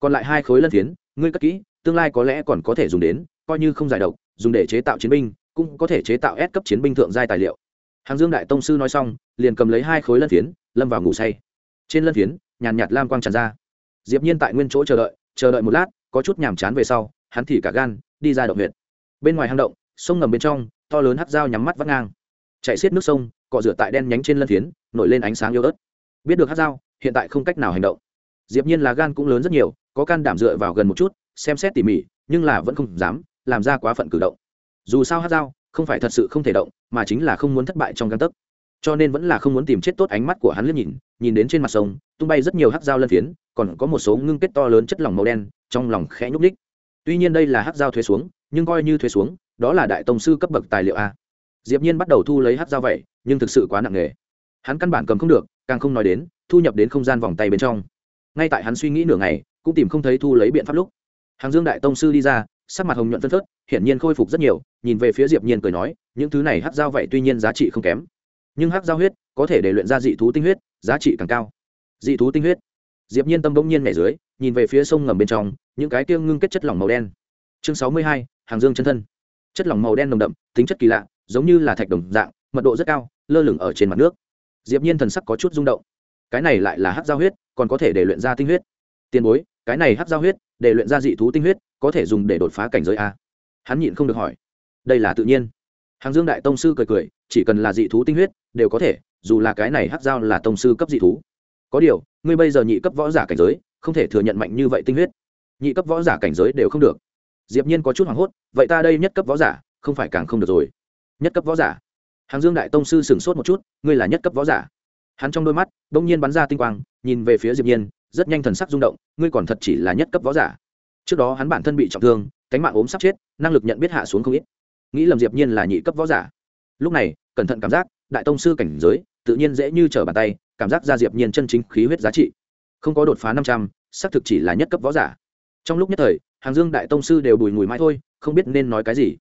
Còn lại hai khối lân phiến, ngươi cất kỹ, tương lai có lẽ còn có thể dùng đến, coi như không giải độc, dùng để chế tạo chiến binh cũng có thể chế tạo S cấp chiến binh thượng giai tài liệu. Hàng dương đại tông sư nói xong, liền cầm lấy hai khối lân phiến, lâm vào ngủ say. Trên lân phiến, nhàn nhạt lam quang tràn ra. Diệp nhiên tại nguyên chỗ chờ đợi chờ đợi một lát, có chút nhàm chán về sau, hắn thì cả gan, đi ra động huyệt. bên ngoài hang động, sông ngầm bên trong, to lớn hắc dao nhắm mắt vắt ngang. Chạy xiết nước sông, cọ rửa tại đen nhánh trên lân phiến, nổi lên ánh sáng yếu ớt. Biết được hắc dao, hiện tại không cách nào hành động. Diệp nhiên là gan cũng lớn rất nhiều, có can đảm dựa vào gần một chút, xem xét tỉ mỉ, nhưng là vẫn không dám, làm ra quá phận cử động dù sao hát dao không phải thật sự không thể động, mà chính là không muốn thất bại trong gan tấc. Cho nên vẫn là không muốn tìm chết tốt ánh mắt của hắn liếc nhìn nhìn đến trên mặt sông, tung bay rất nhiều hắc dao lân phiến, còn có một số ngưng kết to lớn chất lỏng màu đen, trong lòng khẽ nhúc ních tuy nhiên đây là hắc dao thuế xuống, nhưng coi như thuế xuống, đó là đại tông sư cấp bậc tài liệu a. Diệp nhiên bắt đầu thu lấy hắc dao vậy, nhưng thực sự quá nặng nề. Hắn căn bản cầm không được, càng không nói đến, thu nhập đến không gian vòng tay bên trong. Ngay tại hắn suy nghĩ nửa ngày, cũng tìm không thấy thu lấy biện pháp lúc, hàng dương đại tông sư đi ra sắc mặt hồng nhuận phân phớt hiển nhiên khôi phục rất nhiều nhìn về phía diệp nhiên cười nói những thứ này hắc dao vậy tuy nhiên giá trị không kém nhưng hắc dao huyết có thể để luyện ra dị thú tinh huyết giá trị càng cao. Dị thú tinh huyết. Diệp nhiên tâm bỗng nhiên nhảy dưới nhìn về phía sông ngầm bên trong những cái kia ngưng kết chất lỏng màu đen. Chương sáu mươi hai, hàng dương chân thân. Chất lỏng màu đen nồng đậm tính chất kỳ lạ giống như là thạch đồng dạng mật độ rất cao lơ lửng ở trên mặt nước. Diệp nhiên thần sắc có chút rung động. Cái này lại là hắc giao huyết còn có thể để luyện ra tinh huyết. Tiền bối cái này hắc giao huyết để luyện ra dị thú tinh huyết, có thể dùng để đột phá cảnh giới a. Hắn nhịn không được hỏi. Đây là tự nhiên. Hàng dương đại tông sư cười cười, chỉ cần là dị thú tinh huyết, đều có thể, dù là cái này hắc giao là tông sư cấp dị thú. Có điều, ngươi bây giờ nhị cấp võ giả cảnh giới, không thể thừa nhận mạnh như vậy tinh huyết. Nhị cấp võ giả cảnh giới đều không được. Diệp nhiên có chút hoảng hốt, vậy ta đây nhất cấp võ giả, không phải càng không được rồi. Nhất cấp võ giả. Hàng dương đại tông sư sửng sốt một chút, ngươi là nhất cấp võ giả. Hắn trong đôi mắt, bỗng nhiên bắn ra tinh quang, nhìn về phía diệp nhiên rất nhanh thần sắc rung động, ngươi còn thật chỉ là nhất cấp võ giả. Trước đó hắn bản thân bị trọng thương, cánh mạng ốm sắp chết, năng lực nhận biết hạ xuống không ít. Nghĩ lầm diệp nhiên là nhị cấp võ giả. Lúc này, cẩn thận cảm giác, đại tông sư cảnh giới, tự nhiên dễ như trở bàn tay, cảm giác ra diệp nhiên chân chính khí huyết giá trị. Không có đột phá năm trăm, xác thực chỉ là nhất cấp võ giả. Trong lúc nhất thời, hàng dương đại tông sư đều bùi ngùi mãi thôi, không biết nên nói cái gì.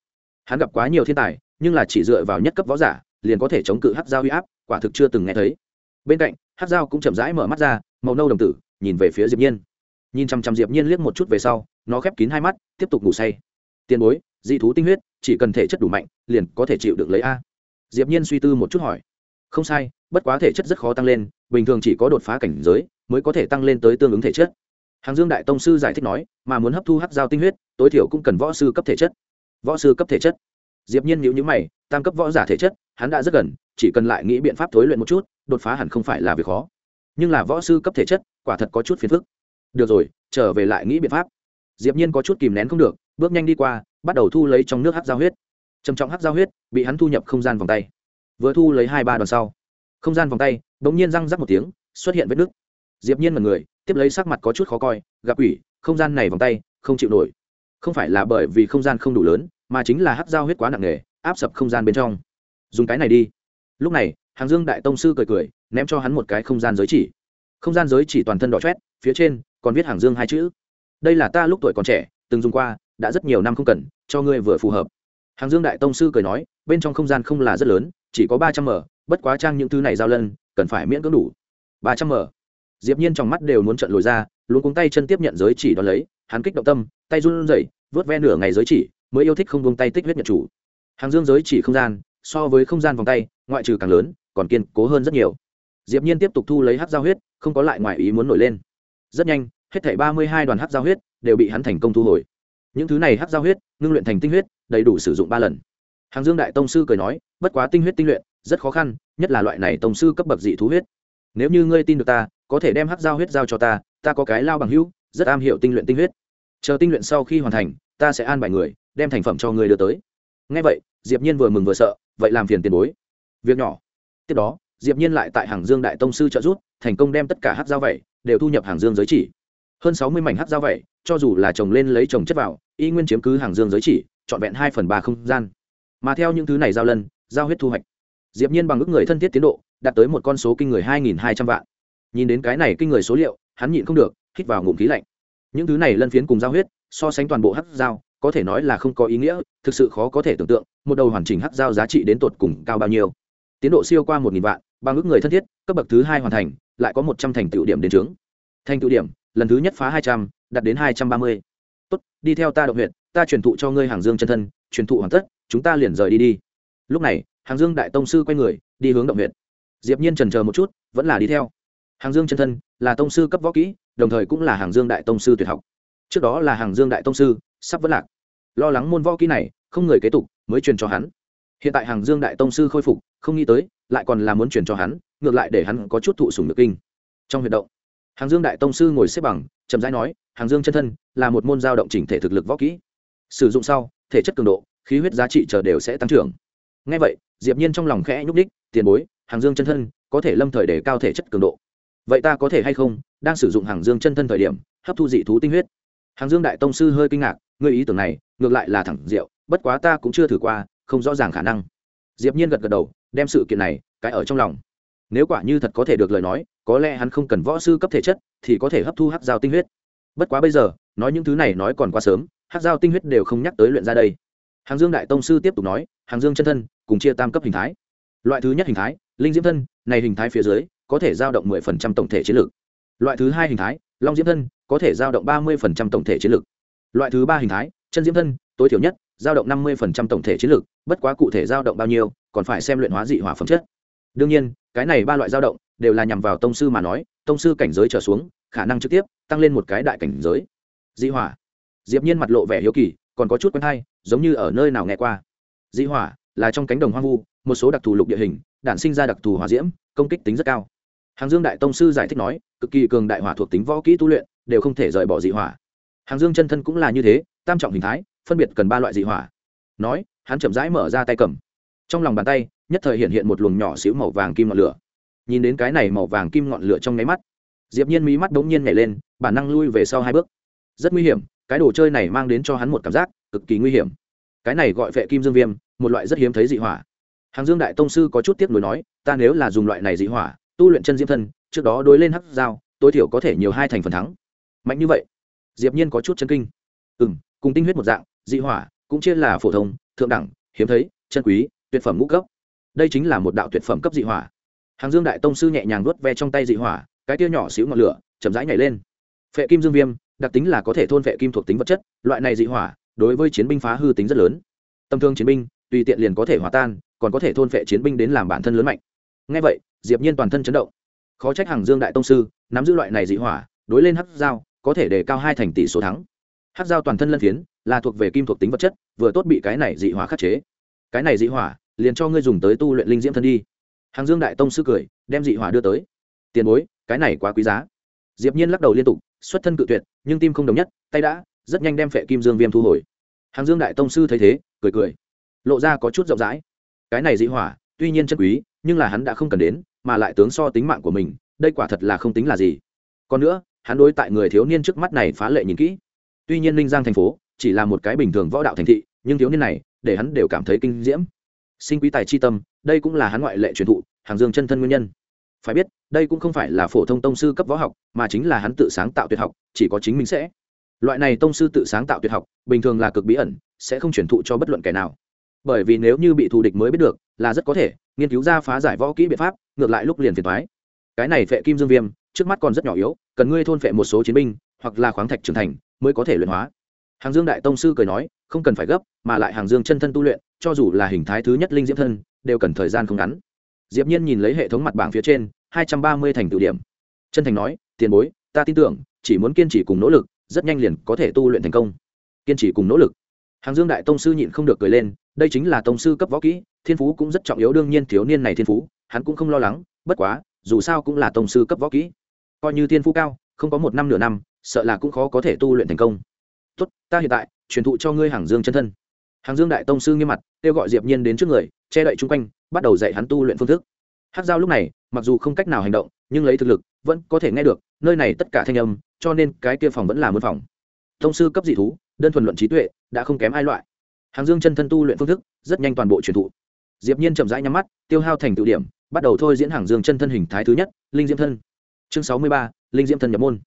Hắn gặp quá nhiều thiên tài, nhưng là chỉ dựa vào nhất cấp võ giả, liền có thể chống cự hắc giao huy áp, quả thực chưa từng nghe thấy. Bên cạnh, hắc giao cũng chậm rãi mở mắt ra, màu nâu đồng tử nhìn về phía diệp nhiên. Nhìn chăm chăm diệp nhiên liếc một chút về sau, nó khép kín hai mắt, tiếp tục ngủ say. Tiền bối, dị thú tinh huyết, chỉ cần thể chất đủ mạnh, liền có thể chịu được lấy a. Diệp nhiên suy tư một chút hỏi. Không sai, bất quá thể chất rất khó tăng lên, bình thường chỉ có đột phá cảnh giới, mới có thể tăng lên tới tương ứng thể chất. Hàng dương đại tông sư giải thích nói, mà muốn hấp thu hắc giao tinh huyết, tối thiểu cũng cần võ sư cấp thể chất. Võ sư cấp thể chất. Diệp nhiên nhíu nhíu mày, tam cấp võ giả thể chất, hắn đã rất gần, chỉ cần lại nghĩ biện pháp thối luyện một chút, đột phá hẳn không phải là việc khó. Nhưng là võ sư cấp thể chất quả thật có chút phiền phức. Được rồi, trở về lại nghĩ biện pháp. Diệp nhiên có chút kìm nén không được, bước nhanh đi qua, bắt đầu thu lấy trong nước hắc giao huyết. Trầm trọng hắc giao huyết bị hắn thu nhập không gian vòng tay. Vừa thu lấy hai ba đoàn sau, không gian vòng tay đống nhiên răng rắc một tiếng, xuất hiện vết nứt. Diệp nhiên mật người, tiếp lấy sắc mặt có chút khó coi, gặp ủy không gian này vòng tay không chịu nổi. Không phải là bởi vì không gian không đủ lớn, mà chính là hắc giao huyết quá nặng nề, áp sập không gian bên trong. Dùng cái này đi. Lúc này, hàng dương đại tông sư cười cười, ném cho hắn một cái không gian giới chỉ không gian giới chỉ toàn thân đỏ chét phía trên còn viết hàng dương hai chữ. Đây là ta lúc tuổi còn trẻ, từng dùng qua, đã rất nhiều năm không cần, cho ngươi vừa phù hợp. Hàng dương đại tông sư cười nói, bên trong không gian không là rất lớn, chỉ có ba trăm m, bất quá trang những thứ này giao lân, cần phải miễn cưỡng đủ. Ba trăm m. Diệp nhiên trong mắt đều muốn trận lồi ra luôn cuống tay chân tiếp nhận giới chỉ đó lấy, hắn kích động tâm, tay run rẩy, vớt ve nửa ngày giới chỉ, mới yêu thích không buông tay tích huyết nhật chủ. Hàng dương giới chỉ không gian, so với không gian vòng tay, ngoại trừ càng lớn, còn kiên cố hơn rất nhiều. Diệp nhiên tiếp tục thu lấy hắc giao huyết không có lại ngoài ý muốn nổi lên. Rất nhanh, hết thảy ba mươi hai đoàn hắc giao huyết đều bị hắn thành công thu hồi. Những thứ này hắc giao huyết ngưng luyện thành tinh huyết, đầy đủ sử dụng ba lần. Hàng dương đại tông sư cười nói, bất quá tinh huyết tinh luyện, rất khó khăn, nhất là loại này tông sư cấp bậc dị thú huyết. Nếu như ngươi tin được ta, có thể đem hắc giao huyết giao cho ta ta có cái lao bằng hữu, rất am hiểu tinh luyện tinh huyết. Chờ tinh luyện sau khi hoàn thành, ta sẽ an bài người, đem thành phẩm cho người đưa tới. Ngay vậy, diệp nhiên vừa mừng vừa sợ, vậy làm phiền tiền bối. Việc nhỏ. Tiếp đó diệp nhiên lại tại hàng dương đại tông sư trợ giúp, thành công đem tất cả hắc giao vậy đều thu nhập hàng dương giới chỉ. Hơn sáu mươi mảnh hắc giao vậy cho dù là trồng lên lấy trồng chất vào, y nguyên chiếm cứ hàng dương giới chỉ, trọn vẹn hai phần ba không gian. Mà theo những thứ này giao lân, giao huyết thu hoạch, diệp nhiên bằng ước người thân thiết tiến độ, đạt tới một con số kinh người hai nghìn hai trăm vạn. Nhìn đến cái này kinh người số liệu, hắn nhịn không được, hít vào ngụm khí lạnh. Những thứ này lân phiến cùng giao huyết, so sánh toàn bộ hắc giao có thể nói là không có ý nghĩa, thực sự khó có thể tưởng tượng, một đầu hoàn chỉnh hắc giao giá trị đến tột cùng cao bao nhiêu. Tiến độ siêu qua một nghìn vạn bằng ước người thân thiết, cấp bậc thứ hai hoàn thành, lại có một trăm thành tựu điểm đến trướng. Thành tựu điểm, lần thứ nhất phá hai trăm, đạt đến hai trăm ba mươi. Tốt, đi theo ta động huyện ta truyền thụ cho ngươi hàng dương chân thân, truyền thụ hoàn tất, chúng ta liền rời đi đi. Lúc này, hàng dương đại tông sư quay người, đi hướng động huyện diệp nhiên trần chờ một chút, vẫn là đi theo. Hàng dương chân thân là tông sư cấp võ kỹ, đồng thời cũng là hàng dương đại tông sư tuyệt học. Trước đó là hàng dương đại tông sư, sắp vẫn lạc. Lo lắng môn võ kỹ này, không người kế tục, mới truyền cho hắn. Hiện tại hàng dương đại tông sư khôi phục, không nghĩ tới lại còn là muốn truyền cho hắn, ngược lại để hắn có chút thụ sủng được kinh. Trong huyệt động, hàng dương đại tông sư ngồi xếp bằng, chậm rãi nói, hàng dương chân thân là một môn giao động chỉnh thể thực lực võ kỹ. Sử dụng sau, thể chất cường độ, khí huyết giá trị chờ đều sẽ tăng trưởng. Ngay vậy, diệp nhiên trong lòng khẽ nhúc đích tiền bối, hàng dương chân thân có thể lâm thời để cao thể chất cường độ. Vậy ta có thể hay không, đang sử dụng hàng dương chân thân thời điểm, hấp thu dị thú tinh huyết? Hàng dương đại tông sư hơi kinh ngạc, ngươi ý tưởng này, ngược lại là thẳng diệu, bất quá ta cũng chưa thử qua, không rõ ràng khả năng. Diệp nhiên gật gật đầu đem sự kiện này cái ở trong lòng. Nếu quả như thật có thể được lời nói, có lẽ hắn không cần võ sư cấp thể chất thì có thể hấp thu hắc giao tinh huyết. Bất quá bây giờ, nói những thứ này nói còn quá sớm, hắc giao tinh huyết đều không nhắc tới luyện ra đây. Hàng dương đại tông sư tiếp tục nói, hàng dương chân thân, cùng chia tam cấp hình thái. Loại thứ nhất hình thái, linh diễm thân, này hình thái phía dưới, có thể giao động 10% tổng thể chiến lược. Loại thứ hai hình thái, long diễm thân, có thể giao động 30% tổng thể chiến lược. Loại thứ ba hình thái, chân diễm thân, tối thiểu nhất, giao động 50% tổng thể chiến lược, bất quá cụ thể giao động bao nhiêu còn phải xem luyện hóa dị hỏa phẩm chất. Đương nhiên, cái này ba loại dao động đều là nhằm vào tông sư mà nói, tông sư cảnh giới trở xuống, khả năng trực tiếp tăng lên một cái đại cảnh giới. Dị hỏa. Diệp nhiên mặt lộ vẻ hiếu kỳ, còn có chút quen hay, giống như ở nơi nào nghe qua. Dị hỏa là trong cánh đồng hoang vu, một số đặc thù lục địa hình, đản sinh ra đặc thù hỏa diễm, công kích tính rất cao. Hàng dương đại tông sư giải thích nói, cực kỳ cường đại hỏa thuộc tính võ kỹ tu luyện, đều không thể rời bỏ dị hỏa. Hàng dương chân thân cũng là như thế, tam trọng hình thái, phân biệt cần ba loại dị hỏa. Nói, hắn chậm rãi mở ra tay cầm trong lòng bàn tay nhất thời hiện hiện một luồng nhỏ xíu màu vàng kim ngọn lửa. Nhìn đến cái này màu vàng kim ngọn lửa trong nháy mắt diệp nhiên mí mắt đống nhiên nhảy lên bản năng lui về sau hai bước. Rất nguy hiểm cái đồ chơi này mang đến cho hắn một cảm giác cực kỳ nguy hiểm. Cái này gọi vệ kim dương viêm một loại rất hiếm thấy dị hỏa. Hàng dương đại tông sư có chút tiếc nuối nói ta nếu là dùng loại này dị hỏa tu luyện chân diễm thân trước đó đối lên hắc dao tối thiểu có thể nhiều hai thành phần thắng. Mạnh như vậy diệp nhiên có chút chân kinh. Ừm, cùng tinh huyết một dạng dị hỏa cũng chia là phổ thông thượng đẳng hiếm thấy chân quý tuyệt phẩm ngũ cấp. Đây chính là một đạo tuyệt phẩm cấp dị hỏa. Hàng dương đại tông sư nhẹ nhàng nuốt ve trong tay dị hỏa, cái tia nhỏ xíu ngọn lửa, chậm rãi nhảy lên. Phệ kim dương viêm, đặc tính là có thể thôn phệ kim thuộc tính vật chất, loại này dị hỏa, đối với chiến binh phá hư tính rất lớn. Tâm thương chiến binh, tùy tiện liền có thể hòa tan, còn có thể thôn phệ chiến binh đến làm bản thân lớn mạnh. Ngay vậy, diệp nhiên toàn thân chấn động. Khó trách hàng dương đại tông sư, nắm giữ loại này dị hỏa, đối lên hắc giao, có thể đề cao hai thành tỷ số thắng. Hắc giao toàn thân lân phiến, là thuộc về kim thuộc tính vật chất, vừa tốt bị cái này dị hỏa khắc chế cái này dị hỏa, liền cho ngươi dùng tới tu luyện linh diễm thân đi. Hàng dương đại tông sư cười, đem dị hỏa đưa tới. Tiền bối, cái này quá quý giá. Diệp nhiên lắc đầu liên tục, xuất thân cự tuyệt, nhưng tim không đồng nhất, tay đã, rất nhanh đem phệ kim dương viêm thu hồi. Hàng dương đại tông sư thấy thế, cười cười. Lộ ra có chút rộng rãi. Cái này dị hỏa, tuy nhiên chân quý, nhưng là hắn đã không cần đến, mà lại tướng so tính mạng của mình, đây quả thật là không tính là gì. Còn nữa, hắn đối tại người thiếu niên trước mắt này phá lệ nhìn kỹ. Tuy nhiên ninh giang thành phố, chỉ là một cái bình thường võ đạo thành thị, nhưng thiếu niên này để hắn đều cảm thấy kinh diễm. Sinh quý tài chi tâm, đây cũng là hắn ngoại lệ truyền thụ, hàng dương chân thân nguyên nhân. Phải biết, đây cũng không phải là phổ thông tông sư cấp võ học, mà chính là hắn tự sáng tạo tuyệt học, chỉ có chính mình sẽ. Loại này tông sư tự sáng tạo tuyệt học, bình thường là cực bí ẩn, sẽ không truyền thụ cho bất luận kẻ nào. Bởi vì nếu như bị thù địch mới biết được, là rất có thể, nghiên cứu ra phá giải võ kỹ biện pháp, ngược lại lúc liền phiền thoái cái này phệ kim dương viêm, trước mắt còn rất nhỏ yếu, cần ngươi thôn phệ một số chiến binh, hoặc là khoáng thạch trưởng thành, mới có thể luyện hóa. Hàng dương đại tông sư cười nói không cần phải gấp, mà lại hàng dương chân thân tu luyện, cho dù là hình thái thứ nhất linh diễm thân, đều cần thời gian không ngắn. Diệp nhiên nhìn lấy hệ thống mặt bảng phía trên, hai trăm ba mươi thành tựu điểm. Chân thành nói, tiền bối, ta tin tưởng, chỉ muốn kiên trì cùng nỗ lực, rất nhanh liền có thể tu luyện thành công. Kiên trì cùng nỗ lực. Hàng dương đại tông sư nhịn không được cười lên, đây chính là tông sư cấp võ kỹ, thiên phú cũng rất trọng yếu, đương nhiên thiếu niên này thiên phú, hắn cũng không lo lắng, bất quá, dù sao cũng là tông sư cấp võ kỹ. Coi như thiên phú cao, không có một năm nửa năm, sợ là cũng khó có thể tu luyện thành công. Tốt, ta hiện tại truyền thụ cho ngươi hàng dương chân thân. Hàng dương đại tông sư nghiêm mặt, kêu gọi diệp nhiên đến trước người, che đậy chung quanh, bắt đầu dạy hắn tu luyện phương thức. Hát giao lúc này, mặc dù không cách nào hành động, nhưng lấy thực lực, vẫn có thể nghe được, nơi này tất cả thanh âm, cho nên cái kia phòng vẫn là môn phòng. Thông sư cấp dị thú, đơn thuần luận trí tuệ, đã không kém ai loại. Hàng dương chân thân tu luyện phương thức, rất nhanh toàn bộ truyền thụ. Diệp nhiên chậm rãi nhắm mắt, tiêu hao thành tự điểm, bắt đầu thôi diễn hàng dương chân thân hình thái thứ nhất, linh diễm thân. Chương sáu mươi ba, linh diễm thân nhập môn.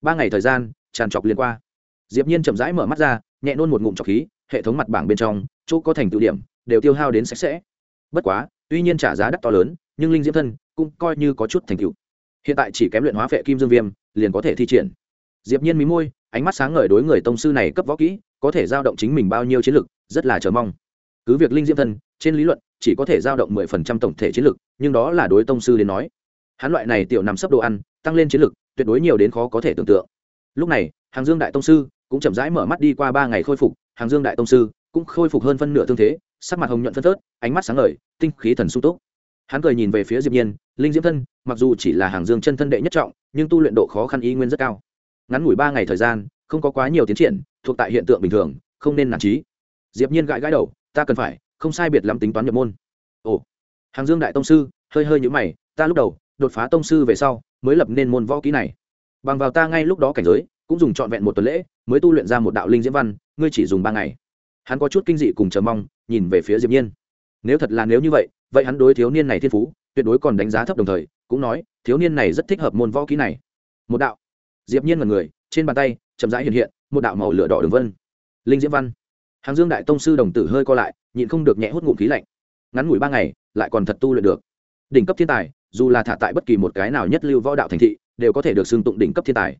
Ba ngày thời gian, tràn trọc liên qua. Diệp nhiên chậm rãi mở mắt ra nhẹ nôn một ngụm trọc khí, hệ thống mặt bảng bên trong, chỗ có thành tự điểm, đều tiêu hao đến sạch sẽ. Bất quá, tuy nhiên trả giá đắt to lớn, nhưng linh diễm thân cũng coi như có chút thành tựu. Hiện tại chỉ kém luyện hóa phệ kim dương viêm, liền có thể thi triển. Diệp nhiên mí môi, ánh mắt sáng ngời đối người tông sư này cấp võ kỹ, có thể giao động chính mình bao nhiêu chiến lực, rất là chờ mong. Cứ việc linh diễm thân, trên lý luận, chỉ có thể giao động 10% tổng thể chiến lực, nhưng đó là đối tông sư đến nói. Hắn loại này tiểu nằm sấp đồ ăn, tăng lên chiến lực, tuyệt đối nhiều đến khó có thể tưởng tượng. Lúc này, hàng dương đại tông sư cũng chậm rãi mở mắt đi qua ba ngày khôi phục, hàng dương đại tông sư cũng khôi phục hơn phân nửa thương thế, sắc mặt hồng nhuận phân phớt, ánh mắt sáng ngời, tinh khí thần sung túc. Hắn cười nhìn về phía diệp nhiên, linh diễm thân, mặc dù chỉ là hàng dương chân thân đệ nhất trọng, nhưng tu luyện độ khó khăn y nguyên rất cao. Ngắn ngủi ba ngày thời gian, không có quá nhiều tiến triển, thuộc tại hiện tượng bình thường, không nên nản trí. Diệp nhiên gãi gãi đầu, ta cần phải, không sai biệt lắm tính toán nhập môn. Ồ. Hàng dương đại tông sư hơi hơi nhũ mày, ta lúc đầu đột phá tông sư về sau mới lập nên môn võ kỹ này. Bằng vào ta ngay lúc đó cảnh giới cũng dùng trọn vẹn một tuần lễ mới tu luyện ra một đạo linh diễm văn, ngươi chỉ dùng ba ngày. Hắn có chút kinh dị cùng chờ mong, nhìn về phía diệp nhiên. Nếu thật là nếu như vậy vậy hắn đối thiếu niên này thiên phú, tuyệt đối còn đánh giá thấp đồng thời, cũng nói, thiếu niên này rất thích hợp môn võ kỹ này. Một đạo. Diệp nhiên mật người, trên bàn tay, chậm rãi hiện hiện, một đạo màu lửa đỏ đường vân. Linh diễm văn. Hàng dương đại tông sư đồng tử hơi co lại, nhịn không được nhẹ hút ngụm khí lạnh. Ngắn ngủi ba ngày, lại còn thật tu luyện được. Đỉnh cấp thiên tài, dù là thả tại bất kỳ một cái nào nhất lưu võ đạo thành thị, đều có thể được xưng tụng đỉnh cấp thiên tài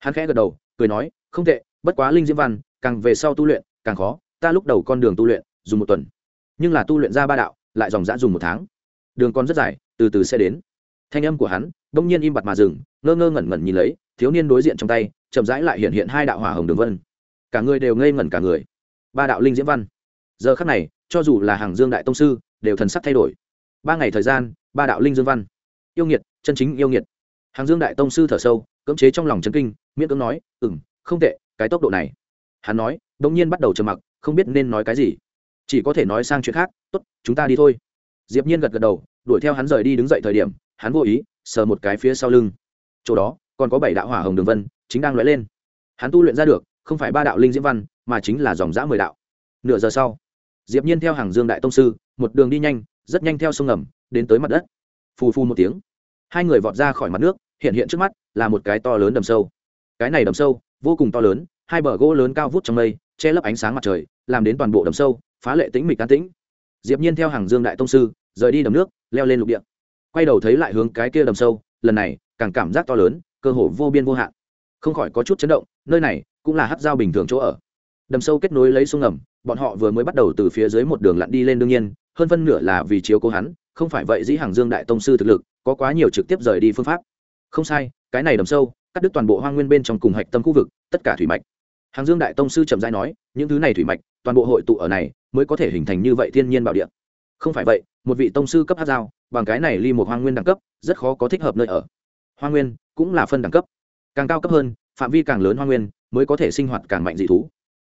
hắn khẽ gật đầu, cười nói, không tệ, bất quá linh diễm văn, càng về sau tu luyện, càng khó, ta lúc đầu con đường tu luyện, dùng một tuần. Nhưng là tu luyện ra ba đạo, lại dòng dã dùng một tháng. Đường còn rất dài, từ từ sẽ đến. Thanh âm của hắn đông nhiên im bặt mà dừng, ngơ ngơ ngẩn ngẩn nhìn lấy, thiếu niên đối diện trong tay, chậm rãi lại hiện hiện hai đạo hỏa hồng đường vân. Cả người đều ngây ngẩn cả người. Ba đạo linh diễm văn. Giờ khắc này, cho dù là hàng dương đại tông sư, đều thần sắc thay đổi. Ba ngày thời gian, ba đạo linh dương văn. Yêu nghiệt, chân chính yêu nghiệt. Hàng dương đại tông sư thở sâu cưỡng chế trong lòng chân kinh, miễn cưỡng nói ừ m không tệ, cái tốc độ này. Hắn nói đ ỗ n g nhiên bắt đầu trầm mặc, không biết nên nói cái gì. Chỉ có thể nói sang chuyện khác t ố t chúng ta đi thôi. Diệp nhiên gật gật đầu, đuổi theo hắn rời đi đứng dậy thời điểm, hắn vô ý, sờ một cái phía sau lưng. Chỗ đó, còn có bảy đạo hỏa hồng đường vân, chính đang lóe lên. Hắn tu luyện ra được, không phải ba đạo linh diễm văn, mà chính là dòng dã mười đạo. Nửa giờ sau, diệp nhiên theo hàng dương đại tông sư, một đường đi nhanh, rất nhanh theo sông ngầm, đến tới mặt đất. Phù phù một tiếng, hai người vọt ra khỏi mặt nước, hiện hiện trước mắt là một cái to lớn đầm sâu. Cái này đầm sâu, vô cùng to lớn, hai bờ gỗ lớn cao vút trong mây, che lấp ánh sáng mặt trời, làm đến toàn bộ đầm sâu, phá lệ tĩnh mịch can tĩnh. Diệp nhiên theo hàng dương đại tông sư, rời đi đầm nước, leo lên lục địa. Quay đầu thấy lại hướng cái kia đầm sâu, lần này, càng cảm giác to lớn, cơ hồ vô biên vô hạn. Không khỏi có chút chấn động, nơi này cũng là hắc giao bình thường chỗ ở. Đầm sâu kết nối lấy sông ngầm, bọn họ vừa mới bắt đầu từ phía dưới một đường lặn đi lên đương nhiên, hơn phân nửa là vì chiếu cố hắn, không phải vậy dĩ hàng dương đại tông sư thực lực, có quá nhiều trực tiếp rời đi phương pháp không sai, cái này đầm sâu, cắt đứt toàn bộ hoang nguyên bên trong cùng hạch tâm khu vực, tất cả thủy mạch. Hàng dương đại tông sư trầm giai nói, những thứ này thủy mạch, toàn bộ hội tụ ở này, mới có thể hình thành như vậy thiên nhiên bảo địa. Không phải vậy, một vị tông sư cấp hát giao bằng cái này ly một hoang nguyên đẳng cấp, rất khó có thích hợp nơi ở. Hoang nguyên cũng là phân đẳng cấp. Càng cao cấp hơn, phạm vi càng lớn hoang nguyên mới có thể sinh hoạt càng mạnh dị thú.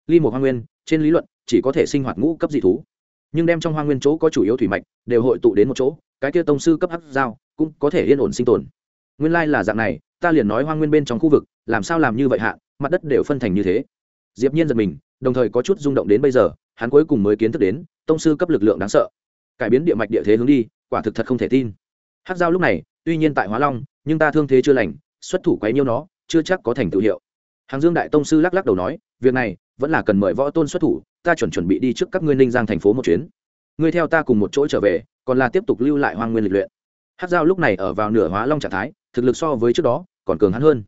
Ly một hoang nguyên, trên lý luận, chỉ có thể sinh hoạt ngũ cấp dị thú. Nhưng đem trong hoang nguyên chỗ có chủ yếu thủy mạch đều hội tụ đến một chỗ, cái kia tông sư cấp hát giao cũng có thể yên ổn sinh tồn nguyên lai là dạng này, ta liền nói hoang nguyên bên trong khu vực, làm sao làm như vậy hạ, mặt đất đều phân thành như thế. Diệp nhiên giật mình, đồng thời có chút rung động đến bây giờ, hắn cuối cùng mới kiến thức đến, tông sư cấp lực lượng đáng sợ. Cải biến địa mạch địa thế hướng đi, quả thực thật không thể tin. Hắc giao lúc này, tuy nhiên tại hóa long, nhưng ta thương thế chưa lành, xuất thủ quấy nhiêu nó, chưa chắc có thành tựu hiệu. Hàng dương đại tông sư lắc lắc đầu nói, việc này, vẫn là cần mời võ tôn xuất thủ, ta chuẩn chuẩn bị đi trước các ngươi ninh giang thành phố một chuyến. Ngươi theo ta cùng một chỗ trở về, còn là tiếp tục lưu lại hoang nguyên lịch luyện. Hắc giao lúc này ở vào nửa hóa long trạng thái thực lực so với trước đó còn cường hắn hơn.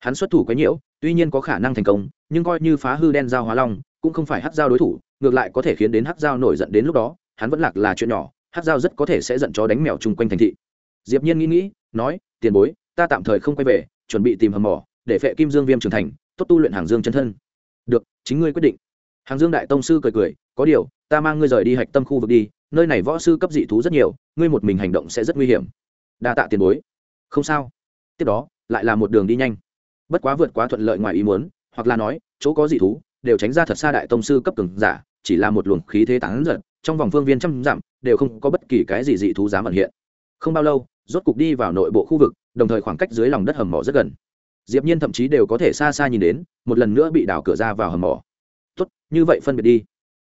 Hắn xuất thủ quấy nhiễu, tuy nhiên có khả năng thành công, nhưng coi như phá hư đen giao hóa long, cũng không phải hát giao đối thủ, ngược lại có thể khiến đến hát giao nổi giận đến lúc đó, hắn vẫn lạc là chuyện nhỏ hát giao rất có thể sẽ giận chó đánh mèo chung quanh thành thị. Diệp nhiên nghĩ nghĩ, nói, tiền bối, ta tạm thời không quay về, chuẩn bị tìm hầm mỏ, để phệ kim dương viêm trưởng thành, tốt tu luyện hàng dương chân thân. Được, chính ngươi quyết định. Hàng dương đại tông sư cười cười, có điều, ta mang ngươi rời đi hạch tâm khu vực đi, nơi này võ sư cấp dị thú rất nhiều, ngươi một mình hành động sẽ rất nguy hiểm. Đa tạ tiền bối không sao. Tiếp đó, lại là một đường đi nhanh. Bất quá vượt quá thuận lợi ngoài ý muốn, hoặc là nói, chỗ có dị thú, đều tránh ra thật xa đại tông sư cấp cường giả, chỉ là một luồng khí thế tán giật trong vòng phương viên trăm dặm, đều không có bất kỳ cái gì dị thú dám ẩn hiện. Không bao lâu, rốt cục đi vào nội bộ khu vực, đồng thời khoảng cách dưới lòng đất hầm mỏ rất gần. Diệp nhiên thậm chí đều có thể xa xa nhìn đến, một lần nữa bị đảo cửa ra vào hầm mỏ. Tốt, như vậy phân biệt đi.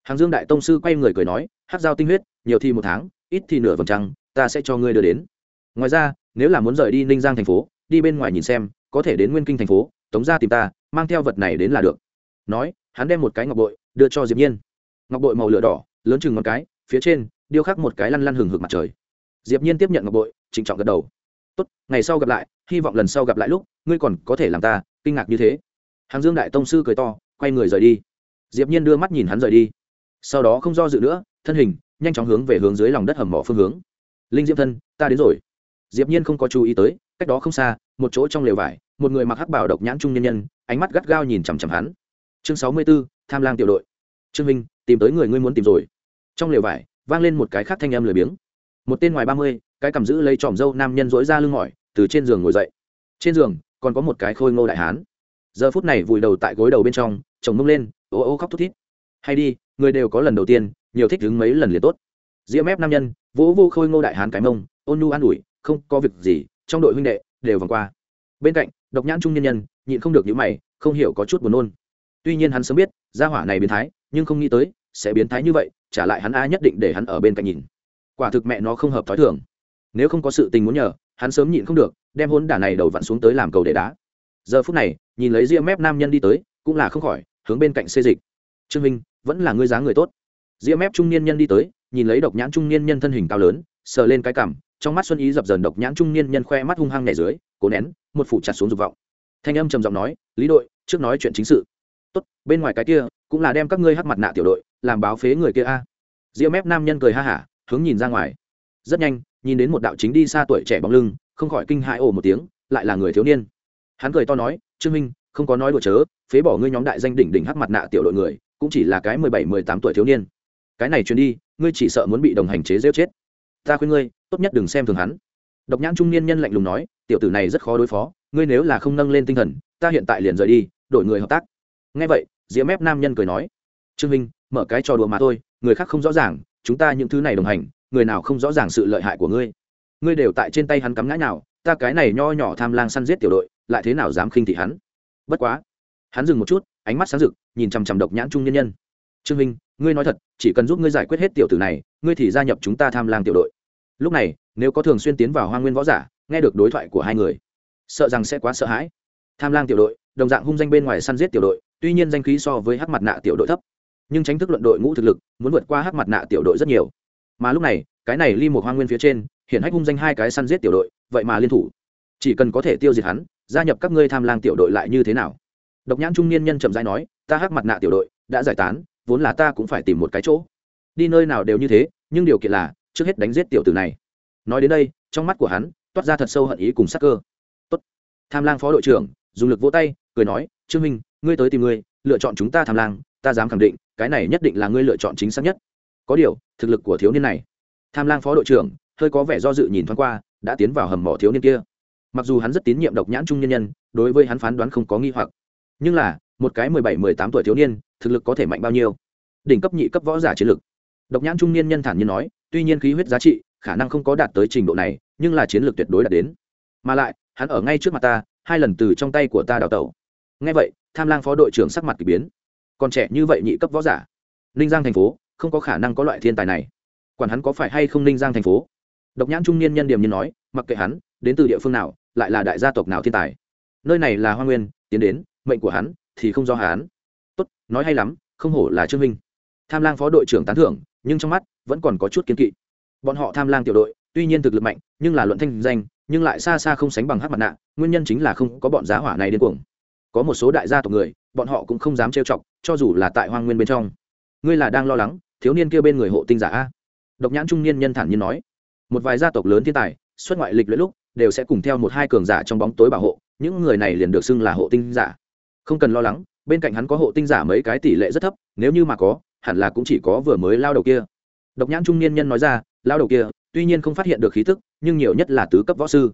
Hàng dương đại tông sư quay người cười nói hát giao tinh huyết, nhiều thì một tháng, ít thì nửa vầng trăng, ta sẽ cho ngươi đưa đến. Ngoài ra nếu là muốn rời đi ninh giang thành phố, đi bên ngoài nhìn xem, có thể đến nguyên kinh thành phố, tống ra tìm ta, mang theo vật này đến là được. Nói, hắn đem một cái ngọc bội đưa cho diệp nhiên. Ngọc bội màu lửa đỏ, lớn chừng một cái, phía trên, điêu khắc một cái lăn lăn hừng hực mặt trời. Diệp nhiên tiếp nhận ngọc bội, trịnh trọng gật đầu. Tốt, ngày sau gặp lại, hy vọng lần sau gặp lại lúc, ngươi còn có thể làm ta, kinh ngạc như thế. Hàng dương đại tông sư cười to, quay người rời đi. Diệp nhiên đưa mắt nhìn hắn rời đi. Sau đó không do dự nữa, thân hình, nhanh chóng hướng về hướng dưới lòng đất hầm mỏ phương hướng. Linh diễm thân, ta đến rồi diệp nhiên không có chú ý tới cách đó không xa một chỗ trong lều vải một người mặc hắc bảo độc nhãn trung nhân nhân ánh mắt gắt gao nhìn chằm chằm hắn. Chương sáu mươi 64, tham lang tiểu đội. Trương minh tìm tới người ngươi muốn tìm rồi. Trong lều vải vang lên một cái khác thanh âm lười biếng. Một tên ngoài ba mươi cái cầm giữ lấy tròm dâu nam nhân dối ra lưng mỏi từ trên giường ngồi dậy. Trên giường còn có một cái khôi ngô đại hán. Giờ phút này vùi đầu tại gối đầu bên trong chồng mông lên ô ô khóc thút thít. Hay đi người đều có lần đầu tiên nhiều thích đứng mấy lần liền tốt. Diễm ép nam nhân vỗ vô khôi ngô đại hán cái mông ôn nu an ủi không có việc gì, trong đội huynh đệ đều vòng qua. Bên cạnh, độc nhãn trung nhân nhân, nhịn không được những mày, không hiểu có chút buồn nôn. Tuy nhiên hắn sớm biết, gia hỏa này biến thái, nhưng không nghĩ tới, sẽ biến thái như vậy, trả lại hắn a nhất định để hắn ở bên cạnh nhìn. Quả thực mẹ nó không hợp thói thường. Nếu không có sự tình muốn nhờ, hắn sớm nhịn không được, đem hôn đả này đầu vặn xuống tới làm cầu để đá. Giờ phút này, nhìn lấy ria mép nam nhân đi tới, cũng là không khỏi, hướng bên cạnh xê dịch. Trương minh vẫn là ngươi giá người tốt. Ria mép trung niên nhân đi tới, nhìn lấy độc nhãn trung niên nhân thân hình cao lớn, sờ lên cái cảm trong mắt xuân ý dập dờn độc nhãn trung niên nhân khoe mắt hung hăng nhảy dưới, cố nén, một phủ chặt xuống dục vọng. Thanh âm trầm giọng nói, lý đội, trước nói chuyện chính sự. Tốt, bên ngoài cái kia, cũng là đem các ngươi hắc mặt nạ tiểu đội, làm báo phế người kia a. Diễm mép nam nhân cười ha hả, hướng nhìn ra ngoài. Rất nhanh, nhìn đến một đạo chính đi xa tuổi trẻ bóng lưng, không khỏi kinh hãi ồ một tiếng, lại là người thiếu niên. Hắn cười to nói, trương minh, không có nói đùa chớ, phế bỏ ngươi nhóm đại danh đỉnh đỉnh hắc mặt nạ tiểu đội người, cũng chỉ là cái mười bảy, mười tám tuổi thiếu niên. Cái này truyền đi, ngươi chỉ sợ muốn bị đồng hành chế rêu chết ta khuyên ngươi, tốt nhất đừng xem thường hắn. Độc nhãn trung niên nhân lạnh lùng nói, tiểu tử này rất khó đối phó, ngươi nếu là không nâng lên tinh thần, ta hiện tại liền rời đi, đổi người hợp tác. Ngay vậy ría mép nam nhân cười nói, trương minh, mở cái trò đùa mà thôi, người khác không rõ ràng, chúng ta những thứ này đồng hành, người nào không rõ ràng sự lợi hại của ngươi. Ngươi đều tại trên tay hắn cắm ngã nào ta cái này nho nhỏ tham lang săn giết tiểu đội, lại thế nào dám khinh thị hắn? Bất quá, hắn dừng một chút, ánh mắt sáng rực, nhìn chằm chằm độc nhãn trung nhân nhân. Trương minh, ngươi nói thật, chỉ cần giúp ngươi giải quyết hết tiểu tử này, ngươi thì gia nhập chúng ta tham lang tiểu đội lúc này, nếu có thường xuyên tiến vào hoa nguyên võ giả, nghe được đối thoại của hai người, sợ rằng sẽ quá sợ hãi. Tham lang tiểu đội, đồng dạng hung danh bên ngoài săn giết tiểu đội, tuy nhiên danh khí so với hắc mặt nạ tiểu đội thấp. Nhưng tránh thức luận đội ngũ thực lực, muốn vượt qua hắc mặt nạ tiểu đội rất nhiều. Mà lúc này, cái này ly một hoa nguyên phía trên hiện hách hung danh hai cái săn giết tiểu đội, vậy mà liên thủ. Chỉ cần có thể tiêu diệt hắn, gia nhập các ngươi tham lang tiểu đội lại như thế nào? Độc nhãn trung niên nhân chậm rãi nói, ta hắc mặt nạ tiểu đội đã giải tán, vốn là ta cũng phải tìm một cái chỗ. Đi nơi nào đều như thế, nhưng điều kiện là trước hết đánh giết tiểu tử này. Nói đến đây, trong mắt của hắn, toát ra thật sâu hận ý cùng sắc cơ. Tốt. Tham lang phó đội trưởng, dùng lực vỗ tay, cười nói, trương minh ngươi tới tìm ngươi, lựa chọn chúng ta tham lang, ta dám khẳng định, cái này nhất định là ngươi lựa chọn chính xác nhất. Có điều, thực lực của thiếu niên này. Tham lang phó đội trưởng, hơi có vẻ do dự nhìn thoáng qua, đã tiến vào hầm mỏ thiếu niên kia. Mặc dù hắn rất tín nhiệm độc nhãn trung nhân nhân, đối với hắn phán đoán không có nghi hoặc. Nhưng là, một cái mười bảy, mười tám tuổi thiếu niên, thực lực có thể mạnh bao nhiêu? Đỉnh cấp nhị cấp võ giả chiến lực độc nhãn trung niên nhân thản nhiên nói, tuy nhiên khí huyết giá trị, khả năng không có đạt tới trình độ này, nhưng là chiến lược tuyệt đối đạt đến. Mà lại, hắn ở ngay trước mặt ta, hai lần từ trong tay của ta đào tẩu. Ngay vậy, tham lang phó đội trưởng sắc mặt k ỳ biến. Còn trẻ như vậy nhị cấp võ giả. Ninh giang thành phố, không có khả năng có loại thiên tài này. Quản hắn có phải hay không ninh giang thành phố? Độc nhãn trung niên nhân điểm như nói, mặc kệ hắn, đến từ địa phương nào, lại là đại gia tộc nào thiên tài. Nơi này là hoa nguyên, tiến đến, mệnh của hắn thì không do hắn. Tốt, nói hay lắm, không hổ là trương minh. Tham lang phó đội trưởng tán thưởng nhưng trong mắt vẫn còn có chút kiến kỵ. Bọn họ tham lang tiểu đội, tuy nhiên thực lực mạnh, nhưng là luận thanh danh, nhưng lại xa xa không sánh bằng hát mặt nạ, nguyên nhân chính là không có bọn giá hỏa này điên cuồng. Có một số đại gia tộc người, bọn họ cũng không dám trêu chọc, cho dù là tại hoang nguyên bên trong. Ngươi là đang lo lắng, thiếu niên kia bên người hộ tinh giả a. Độc nhãn trung niên nhân thản nhiên nói. Một vài gia tộc lớn thiên tài, xuất ngoại lịch luyện lúc, đều sẽ cùng theo một hai cường giả trong bóng tối bảo hộ, những người này liền được xưng là hộ tinh giả. Không cần lo lắng, bên cạnh hắn có hộ tinh giả mấy cái tỷ lệ rất thấp, nếu như mà có hẳn là cũng chỉ có vừa mới lao đầu kia. Độc nhãn trung niên nhân nói ra, lao đầu kia, tuy nhiên không phát hiện được khí tức, nhưng nhiều nhất là tứ cấp võ sư.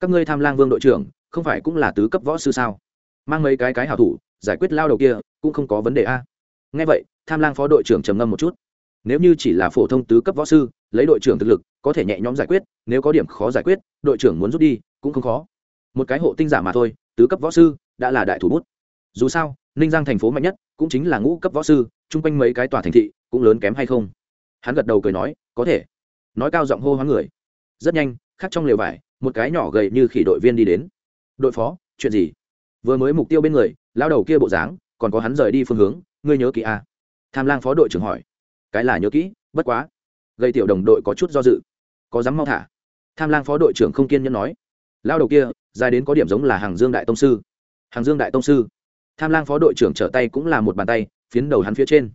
Các ngươi tham lang vương đội trưởng, không phải cũng là tứ cấp võ sư sao? Mang mấy cái cái hảo thủ, giải quyết lao đầu kia, cũng không có vấn đề a. Ngay vậy, tham lang phó đội trưởng trầm ngâm một chút. Nếu như chỉ là phổ thông tứ cấp võ sư, lấy đội trưởng thực lực, có thể nhẹ nhõm giải quyết, nếu có điểm khó giải quyết, đội trưởng muốn rút đi, cũng không khó. Một cái hộ tinh giả mà thôi, tứ cấp võ sư, đã là đại thủ bút. Dù sao, ninh giang thành phố mạnh nhất, cũng chính là ngũ cấp võ sư chung quanh mấy cái tòa thành thị cũng lớn kém hay không? Hắn gật đầu cười nói, có thể. Nói cao giọng hô hoáng người. Rất nhanh khắc trong lều vải, một cái nhỏ gầy như khỉ đội viên đi đến. Đội phó, chuyện gì? Vừa mới mục tiêu bên người, lao đầu kia bộ dáng, còn có hắn rời đi phương hướng, ngươi nhớ kỹ à? tham lang phó đội trưởng hỏi. Cái là nhớ kỹ, bất quá. Gây tiểu đồng đội có chút do dự. Có dám mau thả? Tham lang phó đội trưởng không kiên nhẫn nói. Lao đầu kia, dài đến có điểm giống là hàng dương đại tông sư. Hàng dương đại tông sư. Tham lang phó đội trưởng trở tay cũng là một bàn tay phiến đầu hắn phía trên.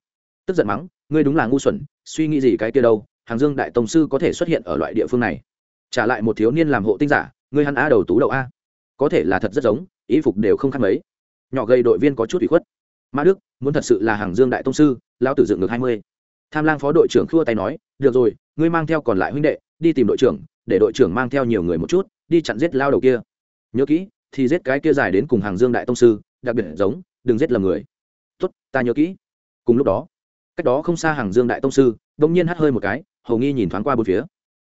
Tức giận mắng, ngươi đúng là ngu xuẩn, suy nghĩ gì cái kia đâu, hàng dương đại tổng sư có thể xuất hiện ở loại địa phương này. Trả lại một thiếu niên làm hộ tinh giả, ngươi hắn a đầu tú đầu a. Có thể là thật rất giống ý phục đều không khác mấy. Nhỏ gây đội viên có chút ủy khuất. Mã đức, muốn thật sự là hàng dương đại tông sư lao tử dựng ngược hai mươi. Tham lang phó đội trưởng khua tay nói, được rồi, ngươi mang theo còn lại huynh đệ, đi tìm đội trưởng, để đội trưởng mang theo nhiều người một chút, đi chặn giết lao đầu kia. Nhớ kỹ, thì giết cái kia dài đến cùng hàng dương đại tông sư, đặc biệt giống, đừng giết lầm người tốt ta nhớ kỹ. Cùng lúc đó, cách đó không xa hàng dương đại tông sư, đông nhiên hắt hơi một cái, hầu nghi nhìn thoáng qua bốn phía.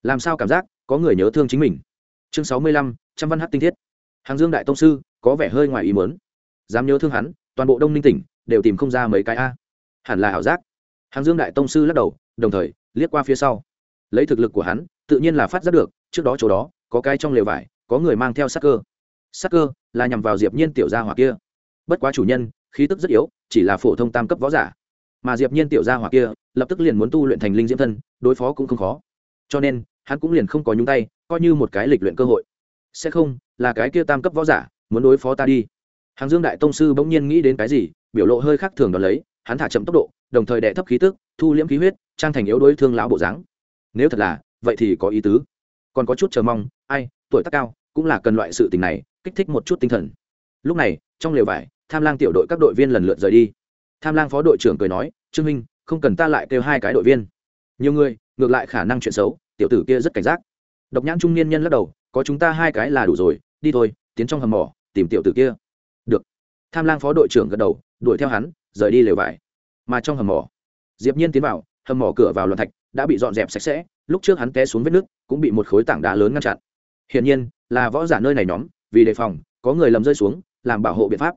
Làm sao cảm giác có người nhớ thương chính mình? Chương sáu mươi lăm, trăm văn hát tinh thiết. Hàng dương đại tông sư, có vẻ hơi ngoài ý mớn dám nhớ thương hắn, toàn bộ đông ninh tỉnh đều tìm không ra mấy cái a. Hẳn là ảo giác. Hàng dương đại tông sư lắc đầu, đồng thời, liếc qua phía sau. Lấy thực lực của hắn, tự nhiên là phát giác được, trước đó chỗ đó, có cái trong lều vải, có người mang theo sắc cơ. Sắc cơ là nhằm vào diệp nhiên tiểu gia hỏa kia. Bất quá chủ nhân khí tức rất yếu, chỉ là phổ thông tam cấp võ giả. Mà diệp nhiên tiểu gia hỏa kia, lập tức liền muốn tu luyện thành linh diễm thân, đối phó cũng không khó. Cho nên, hắn cũng liền không có nhúng tay, coi như một cái lịch luyện cơ hội. Sẽ không, là cái kia tam cấp võ giả, muốn đối phó ta đi. Hàng dương đại tông sư bỗng nhiên nghĩ đến cái gì, biểu lộ hơi khác thường đó lấy, hắn thả chậm tốc độ, đồng thời đệ thấp khí tức, thu liễm khí huyết, trang thành yếu đối thương lão bộ dáng. Nếu thật là, vậy thì có ý tứ. Còn có chút chờ mong, ai, tuổi tác cao, cũng là cần loại sự tình này, kích thích một chút tinh thần. Lúc này, trong lều vải tham lang tiểu đội các đội viên lần lượt rời đi. Tham lang phó đội trưởng cười nói, trương minh không cần ta lại kêu hai cái đội viên. Nhiều người, ngược lại khả năng chuyện xấu, tiểu tử kia rất cảnh giác. Độc nhãn trung niên nhân lắc đầu, có chúng ta hai cái là đủ rồi, đi thôi, tiến trong hầm mỏ, tìm tiểu tử kia. Được. Tham lang phó đội trưởng gật đầu, đuổi theo hắn, rời đi lều vải. Mà trong hầm mỏ, diệp nhiên tiến vào, hầm mỏ cửa vào loạn thạch, đã bị dọn dẹp sạch sẽ, lúc trước hắn té xuống vết nước cũng bị một khối tảng đá lớn ngăn chặn. Hiển nhiên, là võ giả nơi này nhóm, vì đề phòng, có người lầm rơi xuống, làm bảo hộ biện pháp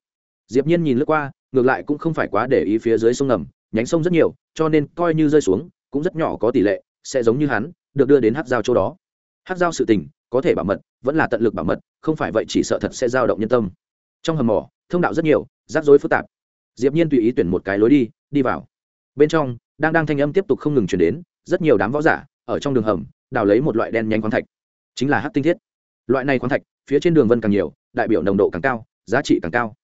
diệp nhiên nhìn lướt qua, ngược lại cũng không phải quá để ý phía dưới sông ngầm, nhánh sông rất nhiều, cho nên coi như rơi xuống, cũng rất nhỏ có tỷ lệ, sẽ giống như hắn, được đưa đến hát giao chỗ đó. Hát giao sự tình, có thể bảo mật, vẫn là tận lực bảo mật, không phải vậy chỉ sợ thật sẽ dao động nhân tâm. Trong hầm mỏ, thông đạo rất nhiều, rắc rối phức tạp. Diệp nhiên tùy ý tuyển một cái lối đi đi vào. Bên trong, đang đang thanh âm tiếp tục không ngừng truyền đến, rất nhiều đám võ giả, ở trong đường hầm, đào lấy một loại đen nhánh khoáng thạch. Chính là hắc tinh thiết. Loại này khoáng thạch, phía trên đường vân càng nhiều, đại biểu nồng độ càng cao, giá trị càng cao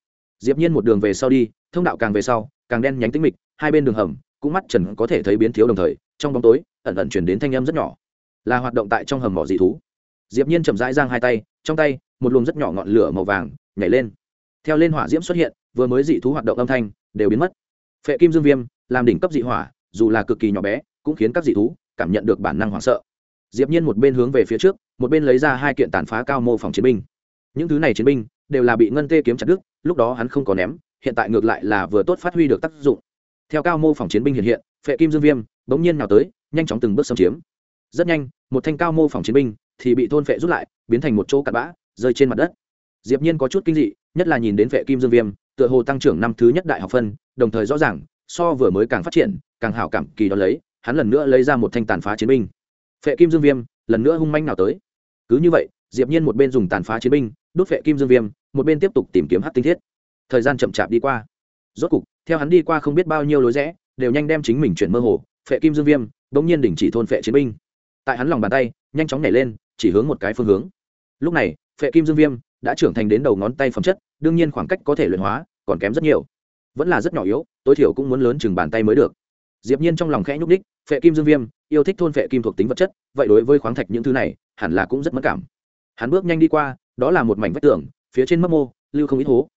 diệp nhiên một đường về sau đi, thông đạo càng về sau, càng đen nhánh tĩnh mịch, hai bên đường hầm, cũng mắt trần có thể thấy biến thiếu đồng thời, trong bóng tối, ẩn ẩn truyền đến thanh âm rất nhỏ. Là hoạt động tại trong hầm mỏ dị thú. Diệp nhiên chậm rãi giang hai tay, trong tay, một luồng rất nhỏ ngọn lửa màu vàng, nhảy lên. Theo lên hỏa diễm xuất hiện, vừa mới dị thú hoạt động âm thanh, đều biến mất. Phệ kim dương viêm, làm đỉnh cấp dị hỏa, dù là cực kỳ nhỏ bé, cũng khiến các dị thú cảm nhận được bản năng hoảng sợ. Diệp nhiên một bên hướng về phía trước, một bên lấy ra hai kiện tàn phá cao mô phòng chiến binh. Những thứ này chiến binh đều là bị ngân tê kiếm chặt đứt lúc đó hắn không có ném, hiện tại ngược lại là vừa tốt phát huy được tác dụng. Theo cao mô phỏng chiến binh hiện hiện, phệ kim dương viêm, bỗng nhiên nào tới, nhanh chóng từng bước xâm chiếm. Rất nhanh, một thanh cao mô phỏng chiến binh thì bị thôn phệ rút lại, biến thành một chỗ cặn bã, rơi trên mặt đất. Diệp nhiên có chút kinh dị, nhất là nhìn đến phệ kim dương viêm, tựa hồ tăng trưởng năm thứ nhất đại học phân, đồng thời rõ ràng, so vừa mới càng phát triển, càng hảo cảm kỳ đó lấy, hắn lần nữa lấy ra một thanh tàn phá chiến binh. Phệ kim dương viêm, lần nữa hung manh nào tới. Cứ như vậy, diệp nhiên một bên dùng tàn phá chiến binh, đốt phệ kim dương viêm một bên tiếp tục tìm kiếm hắc tinh thiết. Thời gian chậm chạp đi qua. Rốt cục, theo hắn đi qua không biết bao nhiêu lối rẽ, đều nhanh đem chính mình chuyển mơ hồ, phệ kim dương viêm, bỗng nhiên đình chỉ thôn phệ chiến binh. Tại hắn lòng bàn tay, nhanh chóng nhảy lên, chỉ hướng một cái phương hướng. Lúc này, phệ kim dương viêm đã trưởng thành đến đầu ngón tay phẩm chất, đương nhiên khoảng cách có thể luyện hóa, còn kém rất nhiều. Vẫn là rất nhỏ yếu, tối thiểu cũng muốn lớn chừng bàn tay mới được. Diệp nhiên trong lòng khẽ nhúc đích phệ kim dương viêm, yêu thích thôn phệ kim thuộc tính vật chất, vậy đối với khoáng thạch những thứ này, hẳn là cũng rất mất cảm. Hắn bước nhanh đi qua, đó là một mảnh vách tường phía trên mấp mô, lưu không ít hố.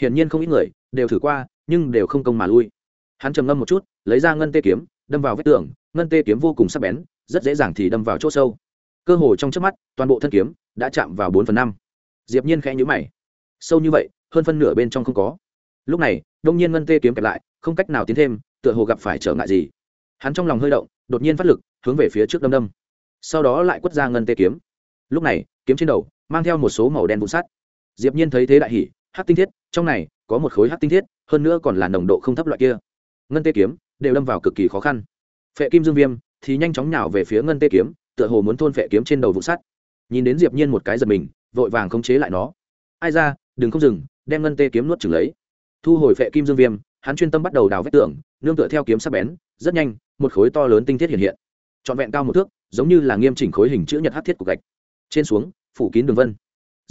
Hiển nhiên không ít người, đều thử qua, nhưng đều không công mà lui. Hắn trầm ngâm một chút, lấy ra ngân tê kiếm, đâm vào vết tường, ngân tê kiếm vô cùng sắc bén, rất dễ dàng thì đâm vào chỗ sâu. Cơ hồ trong trước mắt, toàn bộ thân kiếm đã chạm vào bốn phần năm. Diệp nhiên khẽ nhíu mày. Sâu như vậy, hơn phân nửa bên trong không có. Lúc này, đông nhiên ngân tê kiếm kẹp lại, không cách nào tiến thêm, tựa hồ gặp phải trở ngại gì. Hắn trong lòng hơi động, đột nhiên phát lực, hướng về phía trước đâm đâm. Sau đó lại quất ra ngân tê kiếm. Lúc này, kiếm trên đầu, mang theo một số màu đen vụn sắt diệp nhiên thấy thế đại hỉ, hắc tinh thiết, trong này có một khối hắc tinh thiết, hơn nữa còn là nồng độ không thấp loại kia. Ngân tê kiếm đều đâm vào cực kỳ khó khăn. Phệ kim dương viêm thì nhanh chóng nhào về phía ngân tê kiếm, tựa hồ muốn thôn phệ kiếm trên đầu vụ sắt. Nhìn đến diệp nhiên một cái giật mình, vội vàng khống chế lại nó. Ai ra, đừng không dừng, đem ngân tê kiếm nuốt chửng lấy. Thu hồi phệ kim dương viêm, hắn chuyên tâm bắt đầu đào vết tường, nương tựa theo kiếm sắc bén, rất nhanh, một khối to lớn tinh thiết hiện hiện. Trọn vẹn cao một thước, giống như là nghiêm chỉnh khối hình chữ nhật hắc thiết của gạch. Trên xuống, phủ kín đường vân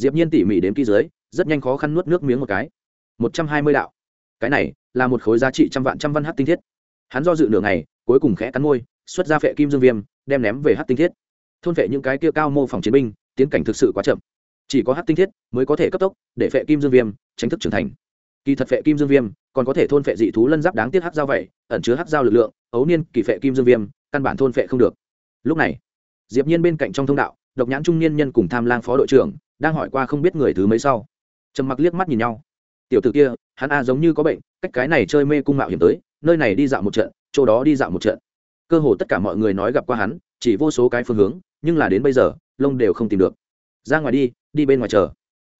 diệp nhiên tỉ mỉ đến kỹ dưới, rất nhanh khó khăn nuốt nước miếng một cái. Một trăm hai mươi đạo. Cái này là một khối giá trị trăm vạn trăm văn hắc tinh thiết. Hắn do dự nửa ngày, cuối cùng khẽ cắn môi, xuất ra phệ kim dương viêm, đem ném về hắc tinh thiết. Thôn phệ những cái kia cao mô phỏng chiến binh, tiến cảnh thực sự quá chậm. Chỉ có hắc tinh thiết mới có thể cấp tốc để phệ kim dương viêm tránh thức trưởng thành. Kỳ thật phệ kim dương viêm còn có thể thôn phệ dị thú lân giáp đáng tiếc hắc dao vậy, ẩn chứa hắc dao lực lượng, ấu niên kỳ phệ kim dương viêm, căn bản thôn phệ không được. Lúc này, diệp nhiên bên cạnh trong thông đạo độc nhãn trung niên nhân cùng tham lang phó đội trưởng, đang hỏi qua không biết người thứ mấy sau. Trầm mặc liếc mắt nhìn nhau. Tiểu tử kia, hắn a giống như có bệnh, cách cái này chơi mê cung mạo hiểm tới, nơi này đi dạo một trận, chỗ đó đi dạo một trận. Cơ hồ tất cả mọi người nói gặp qua hắn, chỉ vô số cái phương hướng, nhưng là đến bây giờ, lông đều không tìm được. Ra ngoài đi đi bên ngoài chờ.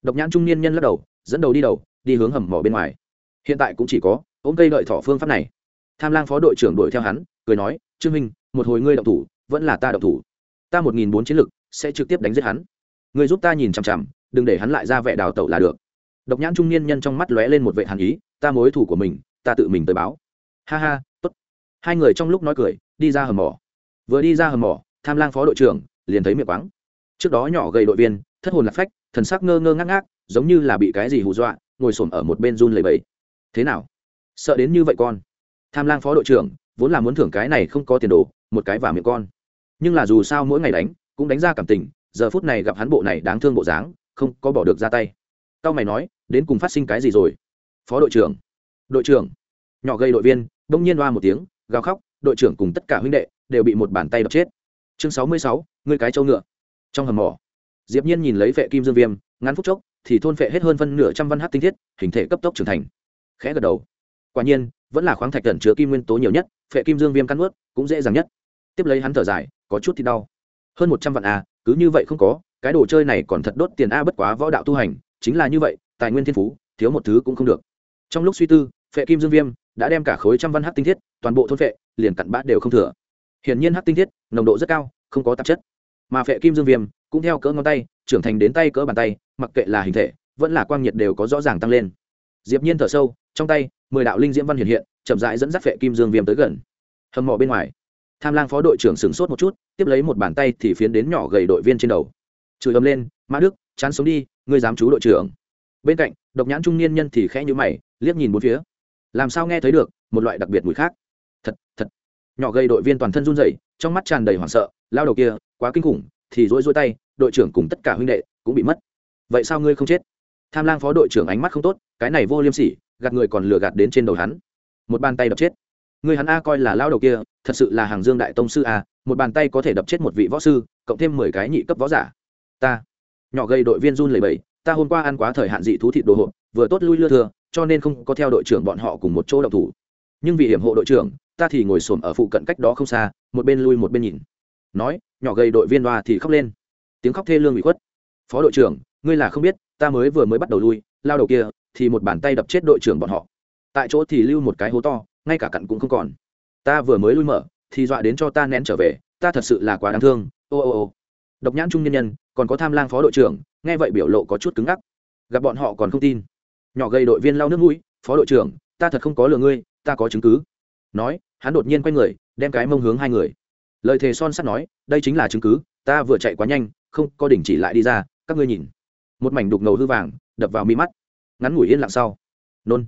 Độc nhãn trung niên nhân lắc đầu, dẫn đầu đi đầu, đi hướng hầm mỏ bên ngoài. Hiện tại cũng chỉ có, ôm cây lợi thỏ phương pháp này. Tham lang phó đội trưởng đuổi theo hắn, cười nói, trương minh một hồi ngươi động thủ, vẫn là ta động thủ. Ta một nghìn bốn chiến lực sẽ trực tiếp đánh giết hắn. Người giúp ta nhìn chằm chằm, đừng để hắn lại ra vẻ đào tẩu là được. Độc nhãn trung niên nhân trong mắt lóe lên một vệ hàn ý, ta mối thủ của mình, ta tự mình tới báo. Ha ha, tốt. Hai người trong lúc nói cười, đi ra hầm mỏ. Vừa đi ra hầm mỏ, tham lang phó đội trưởng liền thấy miệng quáng. Trước đó nhỏ gầy đội viên, thất hồn lạc phách, thần sắc ngơ ngơ ngác ngác, giống như là bị cái gì hù dọa, ngồi xổm ở một bên run lầy bẫy thế nào? Sợ đến như vậy con? Tham lang phó đội trưởng, vốn là muốn thưởng cái này không có tiền đồ, một cái vào miệng con. Nhưng là dù sao mỗi ngày đánh cũng đánh ra cảm tình, giờ phút này gặp hắn bộ này đáng thương bộ dáng, không có bỏ được ra tay. Cao mày nói, đến cùng phát sinh cái gì rồi? Phó đội trưởng. Đội trưởng. Nhỏ gây đội viên, bỗng nhiên loa một tiếng, gào khóc, đội trưởng cùng tất cả huynh đệ đều bị một bàn tay đập chết. Chương sáu mươi sáu người cái trâu ngựa. Trong hầm mỏ, diệp nhiên nhìn lấy vệ kim dương viêm, ngắn phút chốc, thì thôn vệ hết hơn phân nửa trăm văn hát tinh thiết, hình thể cấp tốc trưởng thành. Khẽ gật đầu. Quả nhiên, vẫn là khoáng thạch cẩn chứa kim nguyên tố nhiều nhất vệ kim dương viêm căn ướt cũng dễ dàng nhất. Tiếp lấy hắn thở dài, có chút thì đau hơn một trăm vạn a cứ như vậy không có, cái đồ chơi này còn thật đốt tiền a bất quá võ đạo tu hành, chính là như vậy, tài nguyên thiên phú, thiếu một thứ cũng không được. Trong lúc suy tư, phệ kim dương viêm đã đem cả khối trăm văn hát tinh thiết, toàn bộ thôn phệ, liền cặn bát đều không thừa. Hiển nhiên hát tinh thiết, nồng độ rất cao, không có tạp chất. Mà phệ kim dương viêm cũng theo cỡ ngón tay, trưởng thành đến tay cỡ bàn tay, mặc kệ là hình thể, vẫn là quang nhiệt đều có rõ ràng tăng lên. Diệp nhiên thở sâu, trong tay, mười đạo linh diễm văn hiện hiện, chậm rãi dẫn dắt phệ kim dương viêm tới gần. Hầm mỏ bên ngoài, tham lang phó đội trưởng sửng sốt một chút tiếp lấy một bàn tay thì phiến đến nhỏ gầy đội viên trên đầu. Chửi ầm lên, mã đức, chán sống đi, ngươi dám chú đội trưởng. Bên cạnh, độc nhãn trung niên nhân thì khẽ nhíu mày, liếc nhìn bốn phía. Làm sao nghe thấy được, một loại đặc biệt mùi khác. Thật thật. Nhỏ gầy đội viên toàn thân run rẩy, trong mắt tràn đầy hoảng sợ, lao đầu kia, quá kinh khủng, thì rối rối tay, đội trưởng cùng tất cả huynh đệ cũng bị mất. Vậy sao ngươi không chết? Tham lang phó đội trưởng ánh mắt không tốt, cái này vô liêm sỉ, gạt người còn lừa gạt đến trên đầu hắn. Một bàn tay đập chết người hắn a coi là lao đầu kia, thật sự là hàng dương đại tông sư a, một bàn tay có thể đập chết một vị võ sư, cộng thêm mười cái nhị cấp võ giả. Ta, nhỏ gây đội viên run lầy bầy ta hôm qua ăn quá thời hạn dị thú thịt đồ hộp, vừa tốt lui lưa thừa cho nên không có theo đội trưởng bọn họ cùng một chỗ đậu thủ. Nhưng vì hiểm hộ đội trưởng, ta thì ngồi xổm ở phụ cận cách đó không xa, một bên lui một bên nhìn. Nói, nhỏ gây đội viên đoa thì khóc lên. Tiếng khóc thê lương bị khuất. Phó đội trưởng, ngươi là không biết, ta mới vừa mới bắt đầu lui, lao đầu kia thì một bàn tay đập chết đội trưởng bọn họ. Tại chỗ thì lưu một cái hố to ngay cả cặn cũng không còn. Ta vừa mới lui mở, thì dọa đến cho ta nén trở về, ta thật sự là quá đáng thương. Ô ô ô. Độc nhãn trung nhân nhân, còn có tham lang phó đội trưởng, nghe vậy biểu lộ có chút cứng ngắc. Gặp bọn họ còn không tin. Nhỏ gây đội viên lau nước mũi, phó đội trưởng, ta thật không có lừa ngươi, ta có chứng cứ. Nói, hắn đột nhiên quay người, đem cái mông hướng hai người. Lời thề son sắt nói, đây chính là chứng cứ, ta vừa chạy quá nhanh, không có đỉnh chỉ lại đi ra, các ngươi nhìn. Một mảnh đục ngầu hư vàng, đập vào mi mắt. Ngắn ngủi yên lặng sau. Nôn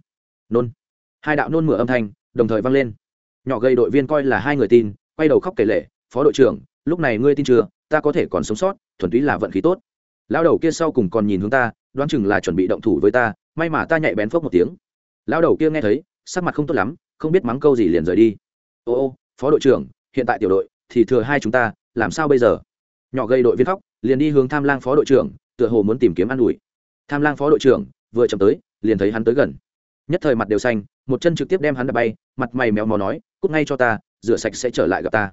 nôn. Hai đạo nôn mửa âm thanh đồng thời vang lên. Nhỏ gây đội viên coi là hai người tin, quay đầu khóc kể lệ phó đội trưởng, lúc này ngươi tin chưa? Ta có thể còn sống sót, thuần túy là vận khí tốt. Lao đầu kia sau cùng còn nhìn hướng ta, đoán chừng là chuẩn bị động thủ với ta, may mà ta nhạy bén phốc một tiếng. Lao đầu kia nghe thấy, sắc mặt không tốt lắm, không biết mắng câu gì liền rời đi. Ô ô, phó đội trưởng, hiện tại tiểu đội thì thừa hai chúng ta, làm sao bây giờ? Nhỏ gây đội viên khóc, liền đi hướng tham lang phó đội trưởng, tựa hồ muốn tìm kiếm an ủi. Tham lang phó đội trưởng vừa chậm tới, liền thấy hắn tới gần nhất thời mặt đều xanh, một chân trực tiếp đem hắn đập bay, mặt mày méo mò nói, cút ngay cho ta, rửa sạch sẽ trở lại gặp ta.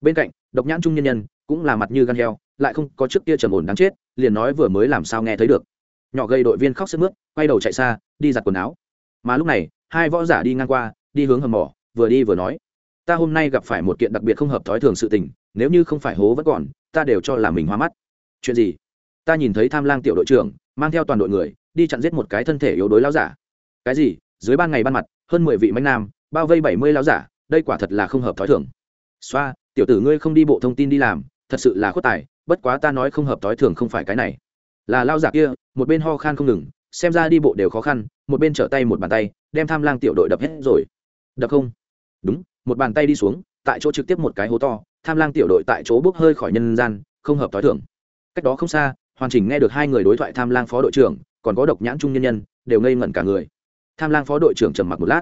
Bên cạnh, độc nhãn trung nhân nhân, cũng là mặt như gan heo, lại không có trước kia trầm ổn đáng chết, liền nói vừa mới làm sao nghe thấy được. Nhỏ gây đội viên khóc sức mướt, quay đầu chạy xa, đi giặt quần áo. Mà lúc này, hai võ giả đi ngang qua, đi hướng hầm mỏ, vừa đi vừa nói, ta hôm nay gặp phải một kiện đặc biệt không hợp thói thường sự tình, nếu như không phải hố vẫn còn, ta đều cho là mình hoa mắt. Chuyện gì? Ta nhìn thấy tham lang tiểu đội trưởng, mang theo toàn đội người, đi chặn giết một cái thân thể yếu đuối lao giả cái gì? Dưới ban ngày ban mặt, hơn mười vị mánh nam, bao vây bảy mươi lão giả, đây quả thật là không hợp thói thường. Xoa, tiểu tử ngươi không đi bộ thông tin đi làm, thật sự là khuất tài, bất quá ta nói không hợp thói thường không phải cái này. Là lao giả kia, một bên ho khan không ngừng, xem ra đi bộ đều khó khăn, một bên trở tay một bàn tay, đem tham lang tiểu đội đập hết rồi. Đập không? Đúng, một bàn tay đi xuống, tại chỗ trực tiếp một cái hố to, tham lang tiểu đội tại chỗ bốc hơi khỏi nhân gian, không hợp t h ó i thưởng cách đó không xa, hoàn chỉnh nghe được hai người đối thoại tham lang phó đội trưởng, còn có độc nhãn trung nhân nhân, đều ngây ngẩn cả người tham lang phó đội trưởng trầm mặc một lát.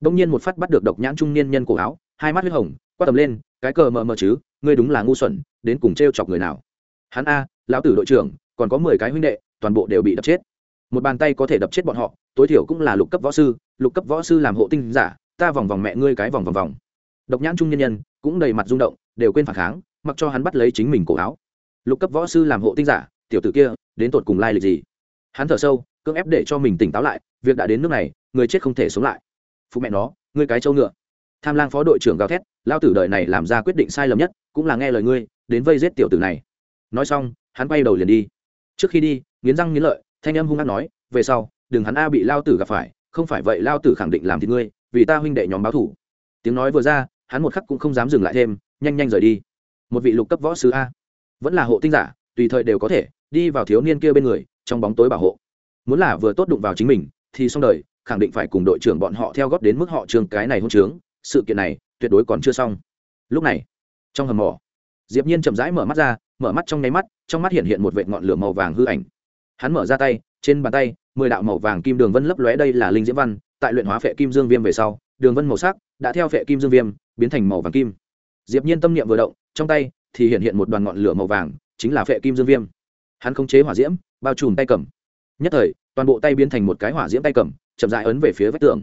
Bỗng nhiên một phát bắt được độc nhãn trung niên nhân cổ áo, hai mắt huyết hồng, quát tầm lên, cái cờ mờ mờ chứ, ngươi đúng là ngu xuẩn, đến cùng t r e o chọc người nào? Hắn a, lão tử đội trưởng, còn có mười cái huynh đệ, toàn bộ đều bị đập chết. Một bàn tay có thể đập chết bọn họ, tối thiểu cũng là lục cấp võ sư, lục cấp võ sư làm hộ tinh giả, ta vòng vòng mẹ ngươi cái vòng vòng vòng. Độc nhãn trung nhân nhân cũng đầy mặt rung động, đều quên phản kháng, mặc cho hắn bắt lấy chính mình cổ áo. Lục cấp võ sư làm hộ tinh giả, tiểu tử kia, đến tột cùng lai lịch gì? Hắn thở sâu cưỡng ép để cho mình tỉnh táo lại, việc đã đến nước này, người chết không thể sống lại. Phụ mẹ nó, ngươi cái trâu ngựa. Tham lang phó đội trưởng gào thét, lao tử đời này làm ra quyết định sai lầm nhất, cũng là nghe lời ngươi, đến vây giết tiểu tử này. Nói xong, hắn bay đầu liền đi. Trước khi đi, nghiến răng nghiến lợi, thanh âm hung hăng nói, về sau, đừng hắn a bị lao tử gặp phải, không phải vậy lao tử khẳng định làm thì ngươi, vì ta huynh đệ nhóm báo thủ. Tiếng nói vừa ra, hắn một khắc cũng không dám dừng lại thêm, nhanh nhanh rời đi. Một vị lục cấp võ sứ a. Vẫn là hộ tinh giả, tùy thời đều có thể, đi vào thiếu niên kia bên người, trong bóng tối bảo hộ muốn là vừa tốt đụng vào chính mình, thì xong đời, khẳng định phải cùng đội trưởng bọn họ theo góp đến mức họ trường cái này hôn trướng. Sự kiện này, tuyệt đối còn chưa xong. Lúc này, trong hầm mỏ, diệp nhiên chậm rãi mở mắt ra, mở mắt trong nháy mắt, trong mắt hiện hiện một vệt ngọn lửa màu vàng hư ảnh. Hắn mở ra tay, trên bàn tay, mười đạo màu vàng kim đường vân lấp lóe đây là linh diễm văn, tại luyện hóa phệ kim dương viêm về sau, đường vân màu sắc đã theo phệ kim dương viêm biến thành màu vàng kim. Diệp nhiên tâm niệm vừa động, trong tay thì hiện hiện một đoàn ngọn lửa màu vàng, chính là phệ kim dương viêm. Hắn khống chế hỏa diễm, bao trùm tay cầm nhất thời toàn bộ tay biến thành một cái hỏa diễm tay cầm chậm dại ấn về phía vách tường.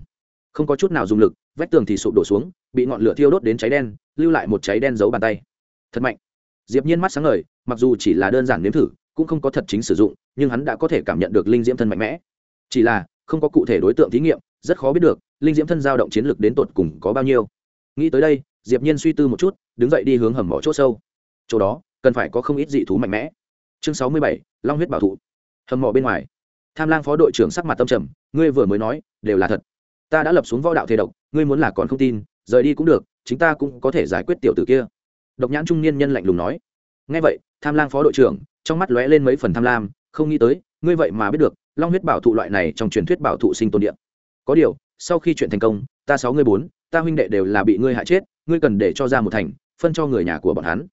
Không có chút nào dùng lực vách tường thì sụp đổ xuống bị ngọn lửa thiêu đốt đến cháy đen lưu lại một cháy đen giấu bàn tay. Thật mạnh. Diệp nhiên mắt sáng ngời mặc dù chỉ là đơn giản nếm thử cũng không có thật chính sử dụng nhưng hắn đã có thể cảm nhận được linh diễm thân mạnh mẽ. Chỉ là không có cụ thể đối tượng thí nghiệm rất khó biết được linh diễm thân giao động chiến lược đến tột cùng có bao nhiêu. Nghĩ tới đây diệp nhiên suy tư một chút đứng dậy đi hướng hầm mỏ chỗ sâu. Chỗ đó cần phải có không ít dị thú mạnh mẽ. Chương 67, long huyết bảo thụ. Hầm mỏ bên ngoài tham lang phó đội trưởng sắc mặt tâm trầm, ngươi vừa mới nói, đều là thật. Ta đã lập xuống võ đạo thế độc, ngươi muốn là còn không tin, rời đi cũng được chúng ta cũng có thể giải quyết tiểu tử kia. Độc nhãn trung niên nhân lạnh lùng nói. Ngay vậy, tham lang phó đội trưởng, trong mắt lóe lên mấy phần tham lam, không nghĩ tới, ngươi vậy mà biết được, long huyết bảo thụ loại này trong truyền thuyết bảo thụ sinh tồn điện. Có điều, sau khi chuyện thành công, ta sáu ngươi bốn, ta huynh đệ đều là bị ngươi hại chết, ngươi cần để cho ra một thành, phân cho người nhà của bọn hắn.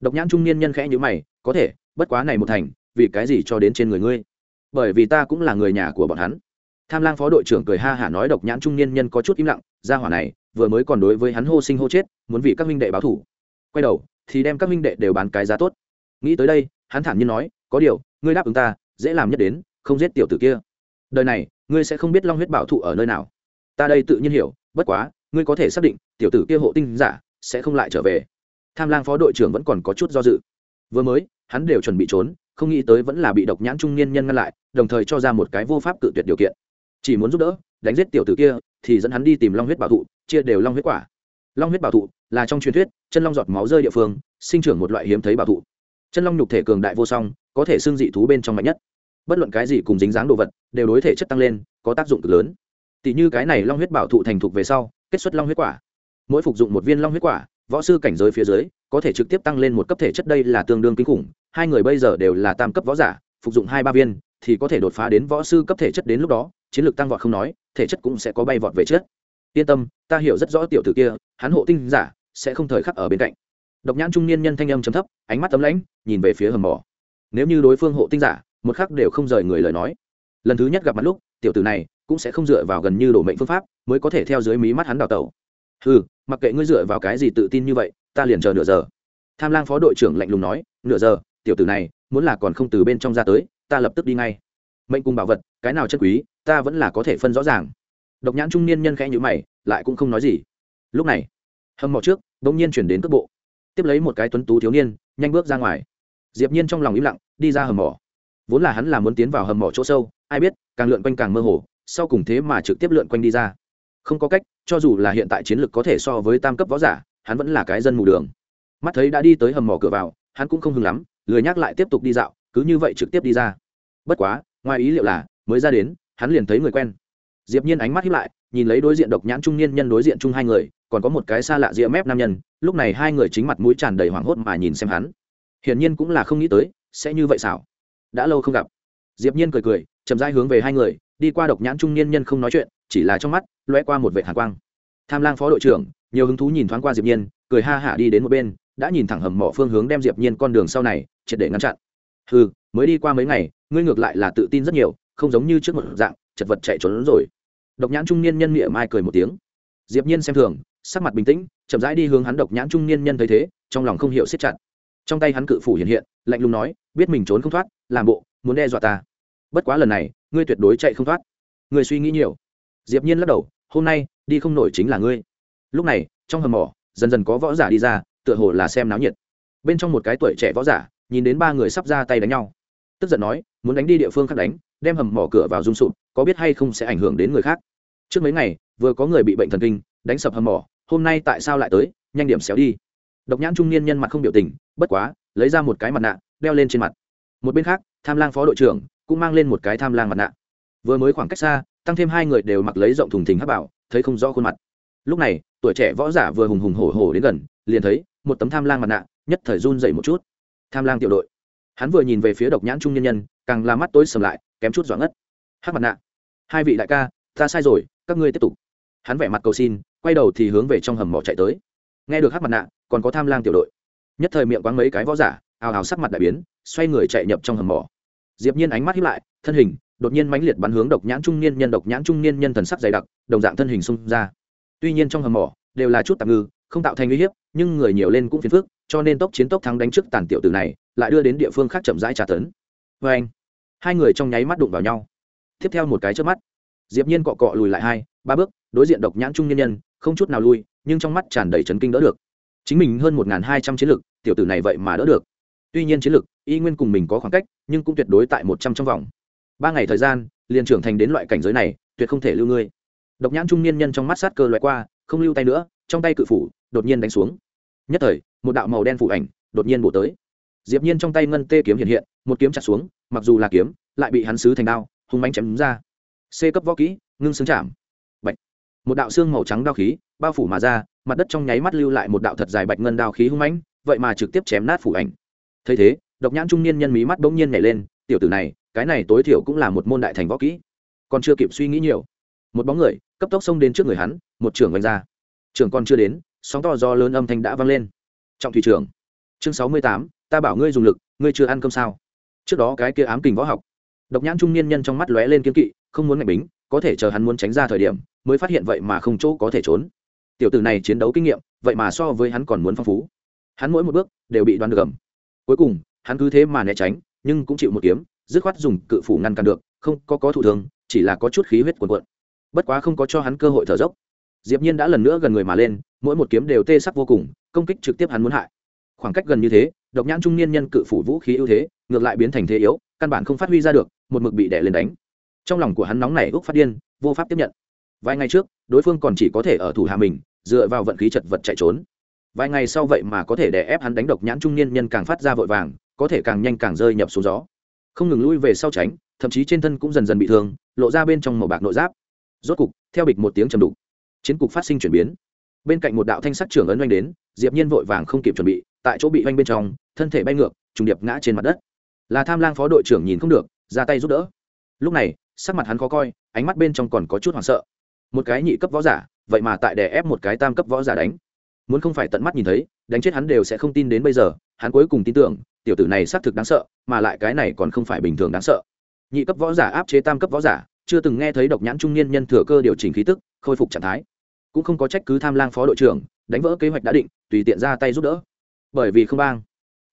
Độc nhãn trung niên nhân khẽ nhữ mày, có thể, bất quá này một thành, vì cái gì cho đến trên người ngươi? Bởi vì ta cũng là người nhà của bọn hắn. Tham lang phó đội trưởng cười ha hả nói độc nhãn trung niên nhân có chút im lặng ra hỏa này, vừa mới còn đối với hắn hô sinh hô chết, muốn vì các minh đệ báo thủ. Quay đầu, thì đem các minh đệ đều bán cái giá tốt. Nghĩ tới đây, hắn thản nhiên nói, có điều, ngươi đáp ứng ta, dễ làm nhất đến, không giết tiểu tử kia. Đời này, ngươi sẽ không biết long huyết bảo thụ ở nơi nào. Ta đây tự nhiên hiểu, bất quá, ngươi có thể xác định, tiểu tử kia hộ tinh giả, sẽ không lại trở về. Tham lang phó đội trưởng vẫn còn có chút do dự. Vừa mới, hắn đều chuẩn bị trốn không nghĩ tới vẫn là bị độc nhãn trung niên nhân ngăn lại, đồng thời cho ra một cái vô pháp cự tuyệt điều kiện. Chỉ muốn giúp đỡ, đánh giết tiểu tử kia, thì dẫn hắn đi tìm long huyết bảo thụ, chia đều long huyết quả. Long huyết bảo thụ là trong truyền thuyết, chân long giọt máu rơi địa phương, sinh trưởng một loại hiếm thấy bảo thụ. Chân long nhục thể cường đại vô song, có thể xương dị thú bên trong mạnh nhất. Bất luận cái gì cùng dính dáng đồ vật, đều đối thể chất tăng lên, có tác dụng cực lớn. Tỷ như cái này long huyết bảo thụ thành thục về sau, kết xuất long huyết quả. Mỗi phục dụng một viên long huyết quả, võ sư cảnh giới phía dưới, có thể trực tiếp tăng lên một cấp thể chất, đây là tương đương kinh khủng hai người bây giờ đều là tam cấp võ giả, phục dụng hai ba viên, thì có thể đột phá đến võ sư cấp thể chất đến lúc đó, chiến lược tăng vọt không nói, thể chất cũng sẽ có bay vọt về chết. yên tâm, ta hiểu rất rõ tiểu tử kia, hắn hộ tinh giả, sẽ không thời khắc ở bên cạnh. Độc nhãn trung niên nhân thanh âm chấm thấp, ánh mắt tấm lãnh, nhìn về phía hầm mỏ. Nếu như đối phương hộ tinh giả, một khắc đều không rời người lời nói. Lần thứ nhất gặp mặt lúc, tiểu tử này cũng sẽ không dựa vào gần như đổ mệnh phương pháp mới có thể theo dưới mí mắt hắn đào tẩu. Ừ mặc kệ ngươi dựa vào cái gì tự tin như vậy, ta liền chờ nửa giờ. Tham lang phó đội trưởng lạnh lùng nói, nửa giờ? Tiểu tử này, muốn là còn không từ bên trong ra tới, ta lập tức đi ngay. Mệnh cùng bảo vật, cái nào chất quý, ta vẫn là có thể phân rõ ràng. Độc nhãn trung niên nhân khẽ nhữ mày, lại cũng không nói gì. Lúc này, hầm mỏ trước đ ỗ n g nhiên chuyển đến cước bộ. Tiếp lấy một cái tuấn tú thiếu niên, nhanh bước ra ngoài. Diệp nhiên trong lòng im lặng, đi ra hầm mỏ vốn là hắn là muốn tiến vào hầm mỏ chỗ sâu, ai biết, càng lượn quanh càng mơ hồ, sau cùng thế mà trực tiếp lượn quanh đi ra. Không có cách, cho dù là hiện tại chiến lược có thể so với tam cấp võ giả, hắn vẫn là cái dân mù đường. Mắt thấy đã đi tới hầm mỏ cửa vào, hắn cũng không hừng lắm lười nhắc lại tiếp tục đi dạo, cứ như vậy trực tiếp đi ra. Bất quá, ngoài ý liệu là, mới ra đến, hắn liền thấy người quen. Diệp nhiên ánh mắt hiếp lại, nhìn lấy đối diện độc nhãn trung niên nhân đối diện chung hai người, còn có một cái xa lạ ria mép nam nhân, lúc này hai người chính mặt mũi tràn đầy hoảng hốt mà nhìn xem hắn. Hiển nhiên cũng là không nghĩ tới, sẽ như vậy sao đã lâu không gặp. Diệp nhiên cười cười, chậm rãi hướng về hai người, đi qua độc nhãn trung niên nhân không nói chuyện, chỉ là trong mắt, lóe qua một vệt hàn quang. Tham lang phó đội trưởng, nhiều hứng thú nhìn thoáng qua diệp nhiên, cười ha hả đi đến một bên, đã nhìn thẳng hầm mỏ phương hướng đem diệp nhiên con đường sau này triệt để ngăn chặn. Hừ, mới đi qua mấy ngày, ngươi ngược lại là tự tin rất nhiều, không giống như trước một dạng, chật vật chạy trốn rồi. Độc nhãn trung niên nhân miệng mai cười một tiếng. Diệp nhiên xem thường, sắc mặt bình tĩnh, chậm rãi đi hướng hắn độc nhãn trung niên nhân thấy thế, trong lòng không hiểu siết chặt. Trong tay hắn cự phủ hiện hiện, lạnh lùng nói, biết mình trốn không thoát, làm bộ, muốn đe dọa ta. Bất quá lần này, ngươi tuyệt đối chạy không thoát. Ngươi suy nghĩ nhiều. Diệp nhiên lắc đầu, hôm nay, đi không nổi chính là ngươi. Lúc này, trong hầm mỏ, dần dần có võ giả đi ra, tựa hồ là xem náo nhiệt. Bên trong một cái tuổi trẻ võ giả nhìn đến ba người sắp ra tay đánh nhau. Tức giận nói, muốn đánh đi địa phương khác đánh, đem hầm mỏ cửa vào rung sụp, có biết hay không sẽ ảnh hưởng đến người khác. Trước mấy ngày, vừa có người bị bệnh thần kinh, đánh sập hầm mỏ, hôm nay tại sao lại tới, nhanh điểm xéo đi. Độc nhãn trung niên nhân mặt không biểu tình, bất quá, lấy ra một cái mặt nạ, đeo lên trên mặt. Một bên khác, tham lang phó đội trưởng cũng mang lên một cái tham lang mặt nạ. Vừa mới khoảng cách xa, tăng thêm hai người đều mặc lấy rộng thùng thình hắc bảo, thấy không rõ khuôn mặt. Lúc này, tuổi trẻ võ giả vừa hùng hùng hổ hổ đến gần, liền thấy một tấm tham lang mặt nạ, nhất thời run dậy một chút tham lang tiểu đội. Hắn vừa nhìn về phía độc nhãn trung nhân nhân, càng làm mắt tối sầm lại, kém chút doãn ngất. Hắc mặt nạ. Hai vị đại ca, ta sai rồi, các ngươi tiếp tục. Hắn vẻ mặt cầu xin, quay đầu thì hướng về trong hầm mỏ chạy tới. Nghe được hắc mặt nạ, còn có tham lang tiểu đội. Nhất thời miệng quáng mấy cái võ giả, ào ào sắc mặt đại biến, xoay người chạy nhập trong hầm mỏ. Diệp nhiên ánh mắt hiếp lại, thân hình đột nhiên mãnh liệt bắn hướng độc nhãn trung niên nhân, độc nhãn trung niên nhân thần sắc dày đặc, đồng dạng thân hình xung ra. Tuy nhiên trong hầm mỏ đều là chút tạm ngư, không tạo thành uy hiếp, nhưng người nhiều lên cũng phiền phức cho nên tốc chiến tốc thắng đánh trước tàn tiểu tử này, lại đưa đến địa phương khác chậm rãi trả tấn. Vê anh, hai người trong nháy mắt đụng vào nhau. Tiếp theo một cái trước mắt, diệp nhiên cọ cọ lùi lại hai, ba bước, đối diện độc nhãn trung nhân nhân, không chút nào lui, nhưng trong mắt tràn đầy chấn kinh đỡ được. Chính mình hơn một hai trăm chiến lực, tiểu tử này vậy mà đỡ được. Tuy nhiên chiến lực, y nguyên cùng mình có khoảng cách, nhưng cũng tuyệt đối tại một trăm trong vòng. Ba ngày thời gian, liền trưởng thành đến loại cảnh giới này, tuyệt không thể lưu ngươi. Độc nhãn trung niên nhân trong mắt sát cơ loại qua, không lưu tay nữa, trong tay cự phủ, đột nhiên đánh xuống. Nhất thời một đạo màu đen phủ ảnh đột nhiên bổ tới. Diệp nhiên trong tay ngân tê kiếm hiện hiện, một kiếm chặt xuống, mặc dù là kiếm, lại bị hắn sứ thành đao, hung mãnh chém đúng ra. C cấp võ kỹ, ngưng xương chạm. Bạch. Một đạo xương màu trắng đao khí bao phủ mà ra, mặt đất trong nháy mắt lưu lại một đạo thật dài bạch ngân đao khí hung mãnh, vậy mà trực tiếp chém nát phủ ảnh. Thấy thế, độc nhãn trung niên nhân mí mắt bỗng nhiên nhảy lên, tiểu tử này, cái này tối thiểu cũng là một môn đại thành võ kỹ, còn chưa kịp suy nghĩ nhiều. Một bóng người cấp tốc xông đến trước người hắn, một trưởng vành ra. Trưởng còn chưa đến, sóng to do lớn âm thanh đã vang lên trọng thủy trưởng, chương sáu mươi tám, ta bảo ngươi dùng lực, ngươi chưa ăn cơm sao? Trước đó cái kia ám kình võ học. Độc nhãn trung niên nhân trong mắt lóe lên kiếm kỵ, không muốn ngạch bính, có thể chờ hắn muốn tránh ra thời điểm, mới phát hiện vậy mà không chỗ có thể trốn. Tiểu tử này chiến đấu kinh nghiệm, vậy mà so với hắn còn muốn phong phú. Hắn mỗi một bước đều bị đoán được gầm cuối cùng, hắn cứ thế mà né tránh, nhưng cũng chịu một kiếm, dứt khoát dùng cự phủ ngăn cản được, không có có thụ thường chỉ là có chút khí huyết cuồn cuộn. Bất quá không có cho hắn cơ hội thở dốc. Diệp nhiên đã lần nữa gần người mà lên mỗi một kiếm đều tê sắc vô cùng, công kích trực tiếp hắn muốn hại. Khoảng cách gần như thế, độc nhãn trung niên nhân cự phủ vũ khí ưu thế, ngược lại biến thành thế yếu, căn bản không phát huy ra được, một mực bị đè lên đánh. Trong lòng của hắn nóng nảy úc phát điên, vô pháp tiếp nhận. Vài ngày trước, đối phương còn chỉ có thể ở thủ hạ mình, dựa vào vận khí chật vật chạy trốn. Vài ngày sau vậy mà có thể đè ép hắn đánh độc nhãn trung niên nhân càng phát ra vội vàng, có thể càng nhanh càng rơi nhập xuống gió. Không ngừng lui về sau tránh, thậm chí trên thân cũng dần dần bị thương, lộ ra bên trong màu bạc nội giáp. Rốt cục, theo bịch một tiếng trầm đục, chiến cục phát sinh chuyển biến bên cạnh một đạo thanh sắc trưởng ấn oanh đến, diệp nhiên vội vàng không kịp chuẩn bị, tại chỗ bị oanh bên trong, thân thể bay ngược, trùng điệp ngã trên mặt đất. Là tham lang phó đội trưởng nhìn không được, ra tay giúp đỡ. Lúc này, sắc mặt hắn khó coi, ánh mắt bên trong còn có chút hoảng sợ. Một cái nhị cấp võ giả, vậy mà tại đè ép một cái tam cấp võ giả đánh. Muốn không phải tận mắt nhìn thấy, đánh chết hắn đều sẽ không tin đến bây giờ, hắn cuối cùng tin tưởng, tiểu tử này xác thực đáng sợ, mà lại cái này còn không phải bình thường đáng sợ. Nhị cấp võ giả áp chế tam cấp võ giả, chưa từng nghe thấy độc nhãn trung niên nhân thừa cơ điều chỉnh khí tức, khôi phục trạng thái cũng không có trách cứ tham lang phó đội trưởng, đánh vỡ kế hoạch đã định, tùy tiện ra tay giúp đỡ. Bởi vì không bang,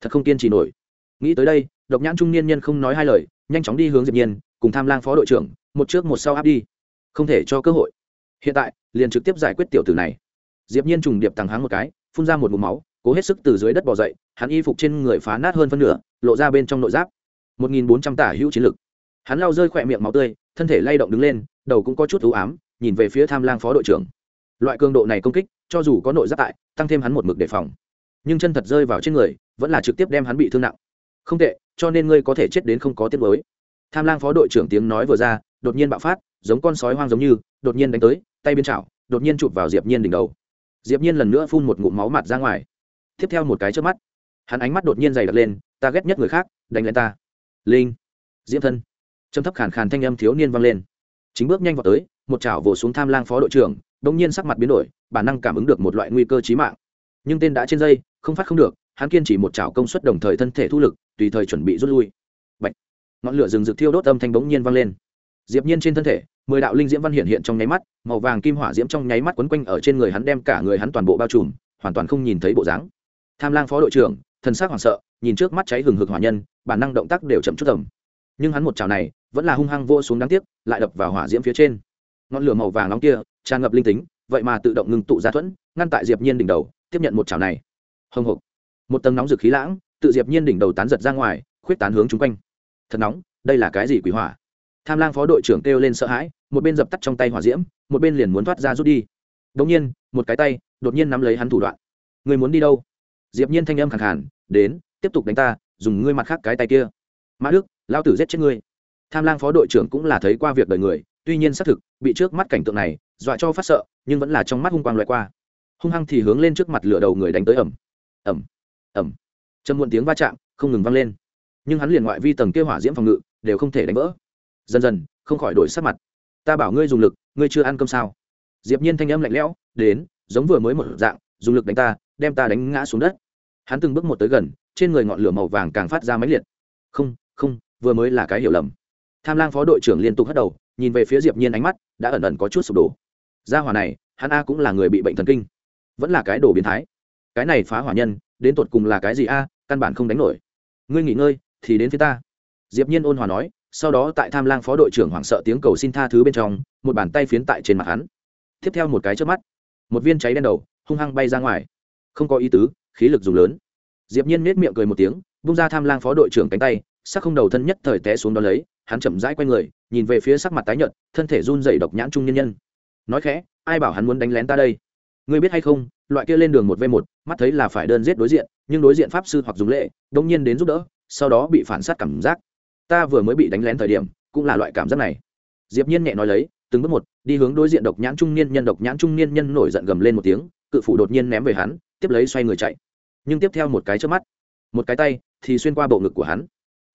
thật không kiên trì nổi. Nghĩ tới đây, độc nhãn trung niên nhân không nói hai lời, nhanh chóng đi hướng diệp nhiên, cùng tham lang phó đội trưởng, một trước một sau áp đi. Không thể cho cơ hội. Hiện tại, liền trực tiếp giải quyết tiểu tử này. Diệp nhiên trùng điệp tàng háng một cái, phun ra một ngụm máu, cố hết sức từ dưới đất bò dậy, hắn y phục trên người phá nát hơn phân nửa, lộ ra bên trong nội giáp. Một nghìn bốn trăm tả hữu chiến lực. Hắn lao rơi khỏe miệng máu tươi, thân thể lay động đứng lên, đầu cũng có chút u ám, nhìn về phía tham lang phó đội trưởng loại cường độ này công kích, cho dù có nội giáp tại, tăng thêm hắn một mực đề phòng. Nhưng chân thật rơi vào trên người, vẫn là trực tiếp đem hắn bị thương nặng. Không tệ, cho nên ngươi có thể chết đến không có tiết mới tham lang phó đội trưởng tiếng nói vừa ra, đột nhiên bạo phát, giống con sói hoang giống như, đột nhiên đánh tới, tay biên chảo, đột nhiên chụp vào diệp nhiên đỉnh đầu. Diệp nhiên lần nữa phun một ngụm máu mặt ra ngoài. Tiếp theo một cái trước mắt, hắn ánh mắt đột nhiên dày đặc lên, ta ghét nhất người khác, đánh lên ta. Linh diễm thân. Trầm thấp khàn khàn thanh âm thiếu niên vang lên. Chính bước nhanh vào tới, một chảo vồ xuống tham lang phó đội trưởng đông nhiên sắc mặt biến đổi, bản năng cảm ứng được một loại nguy cơ chí mạng. Nhưng tên đã trên dây, không phát không được, hắn kiên trì một chảo công suất đồng thời thân thể thu lực, tùy thời chuẩn bị rút lui. Bạch. ngọn lửa rừng rực thiêu đốt âm thanh bỗng nhiên vang lên. Diệp nhiên trên thân thể, mười đạo linh diễm văn hiện hiện trong nháy mắt, màu vàng kim hỏa diễm trong nháy mắt quấn quanh ở trên người hắn đem cả người hắn toàn bộ bao trùm, hoàn toàn không nhìn thấy bộ dáng. Tham lang phó đội trưởng, thần sắc hoảng sợ, nhìn trước mắt cháy hừng hực hỏa nhân, bản năng động tác đều chậm chút tầm. Nhưng hắn một chảo này, vẫn là hung hăng vô xuống đáng tiếc, lại đập vào hỏa diễm phía trên. Ngọn lửa màu vàng nóng kia tràn ngập linh tính, vậy mà tự động ngừng tụ ra thuẫn, ngăn tại diệp nhiên đỉnh đầu, tiếp nhận một chảo này. Hồng hộc. Một tầng nóng rực khí lãng, tự diệp nhiên đỉnh đầu tán giật ra ngoài, khuyết tán hướng chúng quanh. Thật nóng, đây là cái gì quỷ hỏa? Tham lang phó đội trưởng kêu lên sợ hãi, một bên dập tắt trong tay hỏa diễm, một bên liền muốn thoát ra rút đi. Đột nhiên, một cái tay, đột nhiên nắm lấy hắn thủ đoạn. Người muốn đi đâu? Diệp nhiên thanh âm khàn khàn, đến, tiếp tục đánh ta, dùng ngươi mặt khác cái tay kia. Mã đức lao tử giết chết ngươi. Tham lang phó đội trưởng cũng là thấy qua việc đời người tuy nhiên xác thực, bị trước mắt cảnh tượng này, dọa cho phát sợ, nhưng vẫn là trong mắt hung quang loại qua. Hung hăng thì hướng lên trước mặt lửa đầu người đánh tới ẩm ẩm ẩm châm muộn tiếng va chạm, không ngừng vang lên. Nhưng hắn liền ngoại vi tầng kia hỏa diễm phòng ngự, đều không thể đánh vỡ. Dần dần, không khỏi đổi sắc mặt. Ta bảo ngươi dùng lực, ngươi chưa ăn cơm sao? Diệp nhiên thanh âm lạnh lẽo, đến, giống vừa mới một dạng, dùng lực đánh ta, đem ta đánh ngã xuống đất. Hắn từng bước một tới gần, trên người ngọn lửa màu vàng càng phát ra mãnh liệt. Không không, vừa mới là cái hiểu lầm. Tham lang phó đội trưởng liên tục hất đầu nhìn về phía diệp nhiên ánh mắt đã ẩn ẩn có chút sụp đổ gia hỏa này hắn a cũng là người bị bệnh thần kinh vẫn là cái đồ biến thái cái này phá hỏa nhân đến tột cùng là cái gì a căn bản không đánh nổi ngươi nghỉ ngơi thì đến phía ta diệp nhiên ôn hòa nói sau đó tại tham lang phó đội trưởng hoảng sợ tiếng cầu xin tha thứ bên trong một bàn tay phiến tại trên mặt hắn tiếp theo một cái chớp mắt một viên cháy đen đầu hung hăng bay ra ngoài không có ý tứ khí lực dùng lớn diệp nhiên nét miệng cười một tiếng bung ra tham lang phó đội trưởng cánh tay sắc không đầu thân nhất thời té xuống đó lấy, hắn chậm rãi quay người, nhìn về phía sắc mặt tái nhợt, thân thể run rẩy độc nhãn trung nhân nhân. Nói khẽ, ai bảo hắn muốn đánh lén ta đây? Ngươi biết hay không, loại kia lên đường một v một, mắt thấy là phải đơn giết đối diện, nhưng đối diện pháp sư hoặc dùng lệ đông nhiên đến giúp đỡ, sau đó bị phản sát cảm giác. Ta vừa mới bị đánh lén thời điểm, cũng là loại cảm giác này. Diệp nhiên nhẹ nói lấy, từng bước một, đi hướng đối diện độc nhãn trung niên nhân, độc nhãn trung niên nhân nổi giận gầm lên một tiếng, cự phủ đột nhiên ném về hắn, tiếp lấy xoay người chạy. Nhưng tiếp theo một cái trước mắt, một cái tay thì xuyên qua bộ ngực của hắn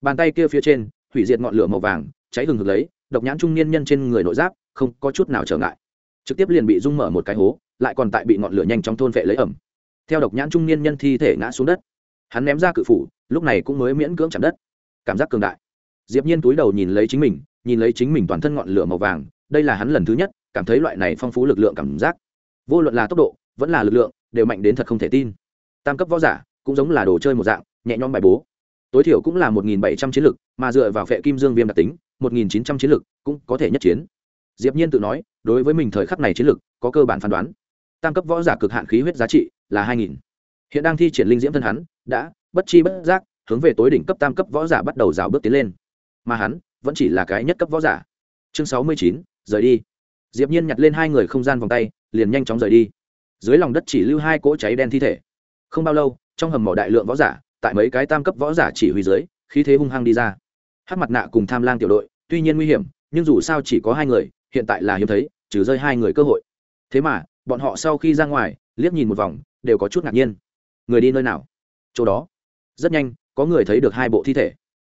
bàn tay kia phía trên, hủy diệt ngọn lửa màu vàng, cháy hừng hực lấy, độc nhãn trung niên nhân trên người nội giáp, không có chút nào trở ngại. Trực tiếp liền bị rung mở một cái hố, lại còn tại bị ngọn lửa nhanh chóng thôn vệ lấy ẩm. Theo độc nhãn trung niên nhân thi thể ngã xuống đất. Hắn ném ra cự phủ, lúc này cũng mới miễn cưỡng chạm đất. Cảm giác cường đại. Diệp nhiên túi đầu nhìn lấy chính mình, nhìn lấy chính mình toàn thân ngọn lửa màu vàng, đây là hắn lần thứ nhất, cảm thấy loại này phong phú lực lượng cảm giác. Vô luận là tốc độ, vẫn là lực lượng, đều mạnh đến thật không thể tin. Tam cấp võ giả, cũng giống là đồ chơi một dạng, nhẹ nhõm bài bố tối thiểu cũng là một nghìn bảy trăm chiến lực, mà dựa vào phệ kim dương viêm đặc tính, một nghìn chín trăm chiến lực cũng có thể nhất chiến. Diệp nhiên tự nói, đối với mình thời khắc này chiến lực, có cơ bản phán đoán. Tam cấp võ giả cực hạn khí huyết giá trị là hai nghìn. Hiện đang thi triển linh diễm thân hắn, đã, bất chi bất giác, hướng về tối đỉnh cấp tam cấp võ giả bắt đầu rào bước tiến lên. Mà hắn, vẫn chỉ là cái nhất cấp võ giả. Chương sáu mươi chín, rời đi. Diệp nhiên nhặt lên hai người không gian vòng tay, liền nhanh chóng rời đi. Dưới lòng đất chỉ lưu hai cỗ cháy đen thi thể. Không bao lâu, trong hầm mỏ đại lượng võ giả tại mấy cái tam cấp võ giả chỉ huy dưới, khí thế hung hăng đi ra. Hát mặt nạ cùng tham lang tiểu đội, tuy nhiên nguy hiểm, nhưng dù sao chỉ có hai người, hiện tại là hiếm thấy, trừ rơi hai người cơ hội. Thế mà, bọn họ sau khi ra ngoài, liếc nhìn một vòng, đều có chút ngạc nhiên. Người đi nơi nào? Chỗ đó. Rất nhanh, có người thấy được hai bộ thi thể.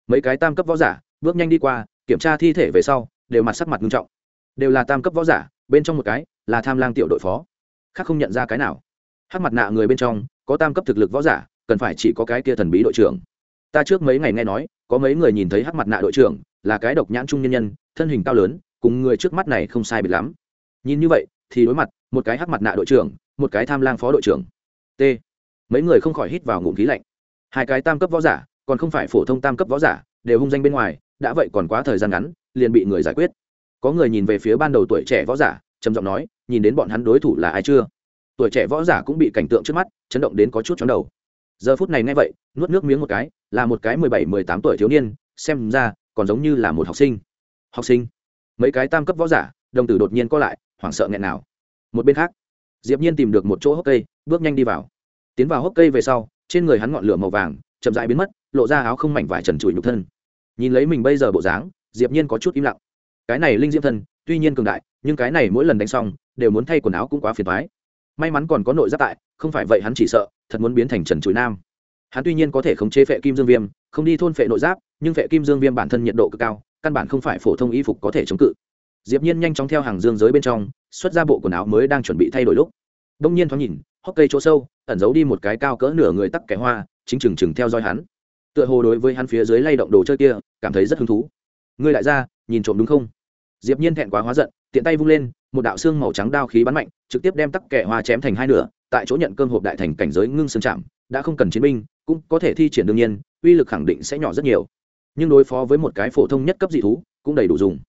Mấy cái tam cấp võ giả, bước nhanh đi qua, kiểm tra thi thể về sau, đều mặt sắc mặt nghiêm trọng. Đều là tam cấp võ giả, bên trong một cái, là tham lang tiểu đội phó. Khác không nhận ra cái nào. Hát mặt nạ người bên trong, có tam cấp thực lực võ giả cần phải chỉ có cái kia thần bí đội trưởng. Ta trước mấy ngày nghe nói, có mấy người nhìn thấy hắc mặt nạ đội trưởng, là cái độc nhãn trung nhân nhân, thân hình cao lớn, cùng người trước mắt này không sai biệt lắm. Nhìn như vậy, thì đối mặt, một cái hắc mặt nạ đội trưởng, một cái tham lang phó đội trưởng. T. Mấy người không khỏi hít vào ngụm khí lạnh. Hai cái tam cấp võ giả, còn không phải phổ thông tam cấp võ giả, đều hung danh bên ngoài, đã vậy còn quá thời gian ngắn, liền bị người giải quyết. Có người nhìn về phía ban đầu tuổi trẻ võ giả, trầm giọng nói, nhìn đến bọn hắn đối thủ là ai chưa? Tuổi trẻ võ giả cũng bị cảnh tượng trước mắt, chấn động đến có chút chóng đầu giờ phút này nghe vậy, nuốt nước miếng một cái, là một cái mười bảy, mười tám tuổi thiếu niên, xem ra, còn giống như là một học sinh. Học sinh? Mấy cái tam cấp võ giả, đồng tử đột nhiên co lại, hoảng sợ nghẹn nào. Một bên khác, diệp nhiên tìm được một chỗ hốc cây, bước nhanh đi vào. Tiến vào hốc cây về sau, trên người hắn ngọn lửa màu vàng, chậm rãi biến mất, lộ ra áo không mảnh vải trần trụi nhục thân. Nhìn lấy mình bây giờ bộ dáng, diệp nhiên có chút im lặng. Cái này linh diễm thân, tuy nhiên cường đại, nhưng cái này mỗi lần đánh xong, đều muốn thay quần áo cũng quá phiền toái may mắn còn có nội giáp tại, không phải vậy hắn chỉ sợ, thật muốn biến thành trần chuối nam. Hắn tuy nhiên có thể khống chế phệ kim dương viêm, không đi thôn phệ nội giáp, nhưng phệ kim dương viêm bản thân nhiệt độ cực cao, căn bản không phải phổ thông y phục có thể chống cự. Diệp nhiên nhanh chóng theo hàng dương giới bên trong, xuất ra bộ quần áo mới đang chuẩn bị thay đổi lúc. Đông nhiên thoáng nhìn, hốc cây chỗ sâu, ẩn giấu đi một cái cao cỡ nửa người tắc kẻ hoa, chính chừng chừng theo dõi hắn. Tựa hồ đối với hắn phía dưới lay động đồ chơi kia, cảm thấy rất hứng thú. Ngươi lại ra nhìn trộm đúng không? Diệp nhiên thẹn quá hóa giận, tiện tay vung lên một đạo xương màu trắng đao khí bắn mạnh, trực tiếp đem tắc kẻ hoa chém thành hai nửa, tại chỗ nhận cơm hộp đại thành cảnh giới ngưng xương chạm, đã không cần chiến binh, cũng có thể thi triển đương nhiên, uy lực khẳng định sẽ nhỏ rất nhiều. Nhưng đối phó với một cái phổ thông nhất cấp dị thú, cũng đầy đủ dùng.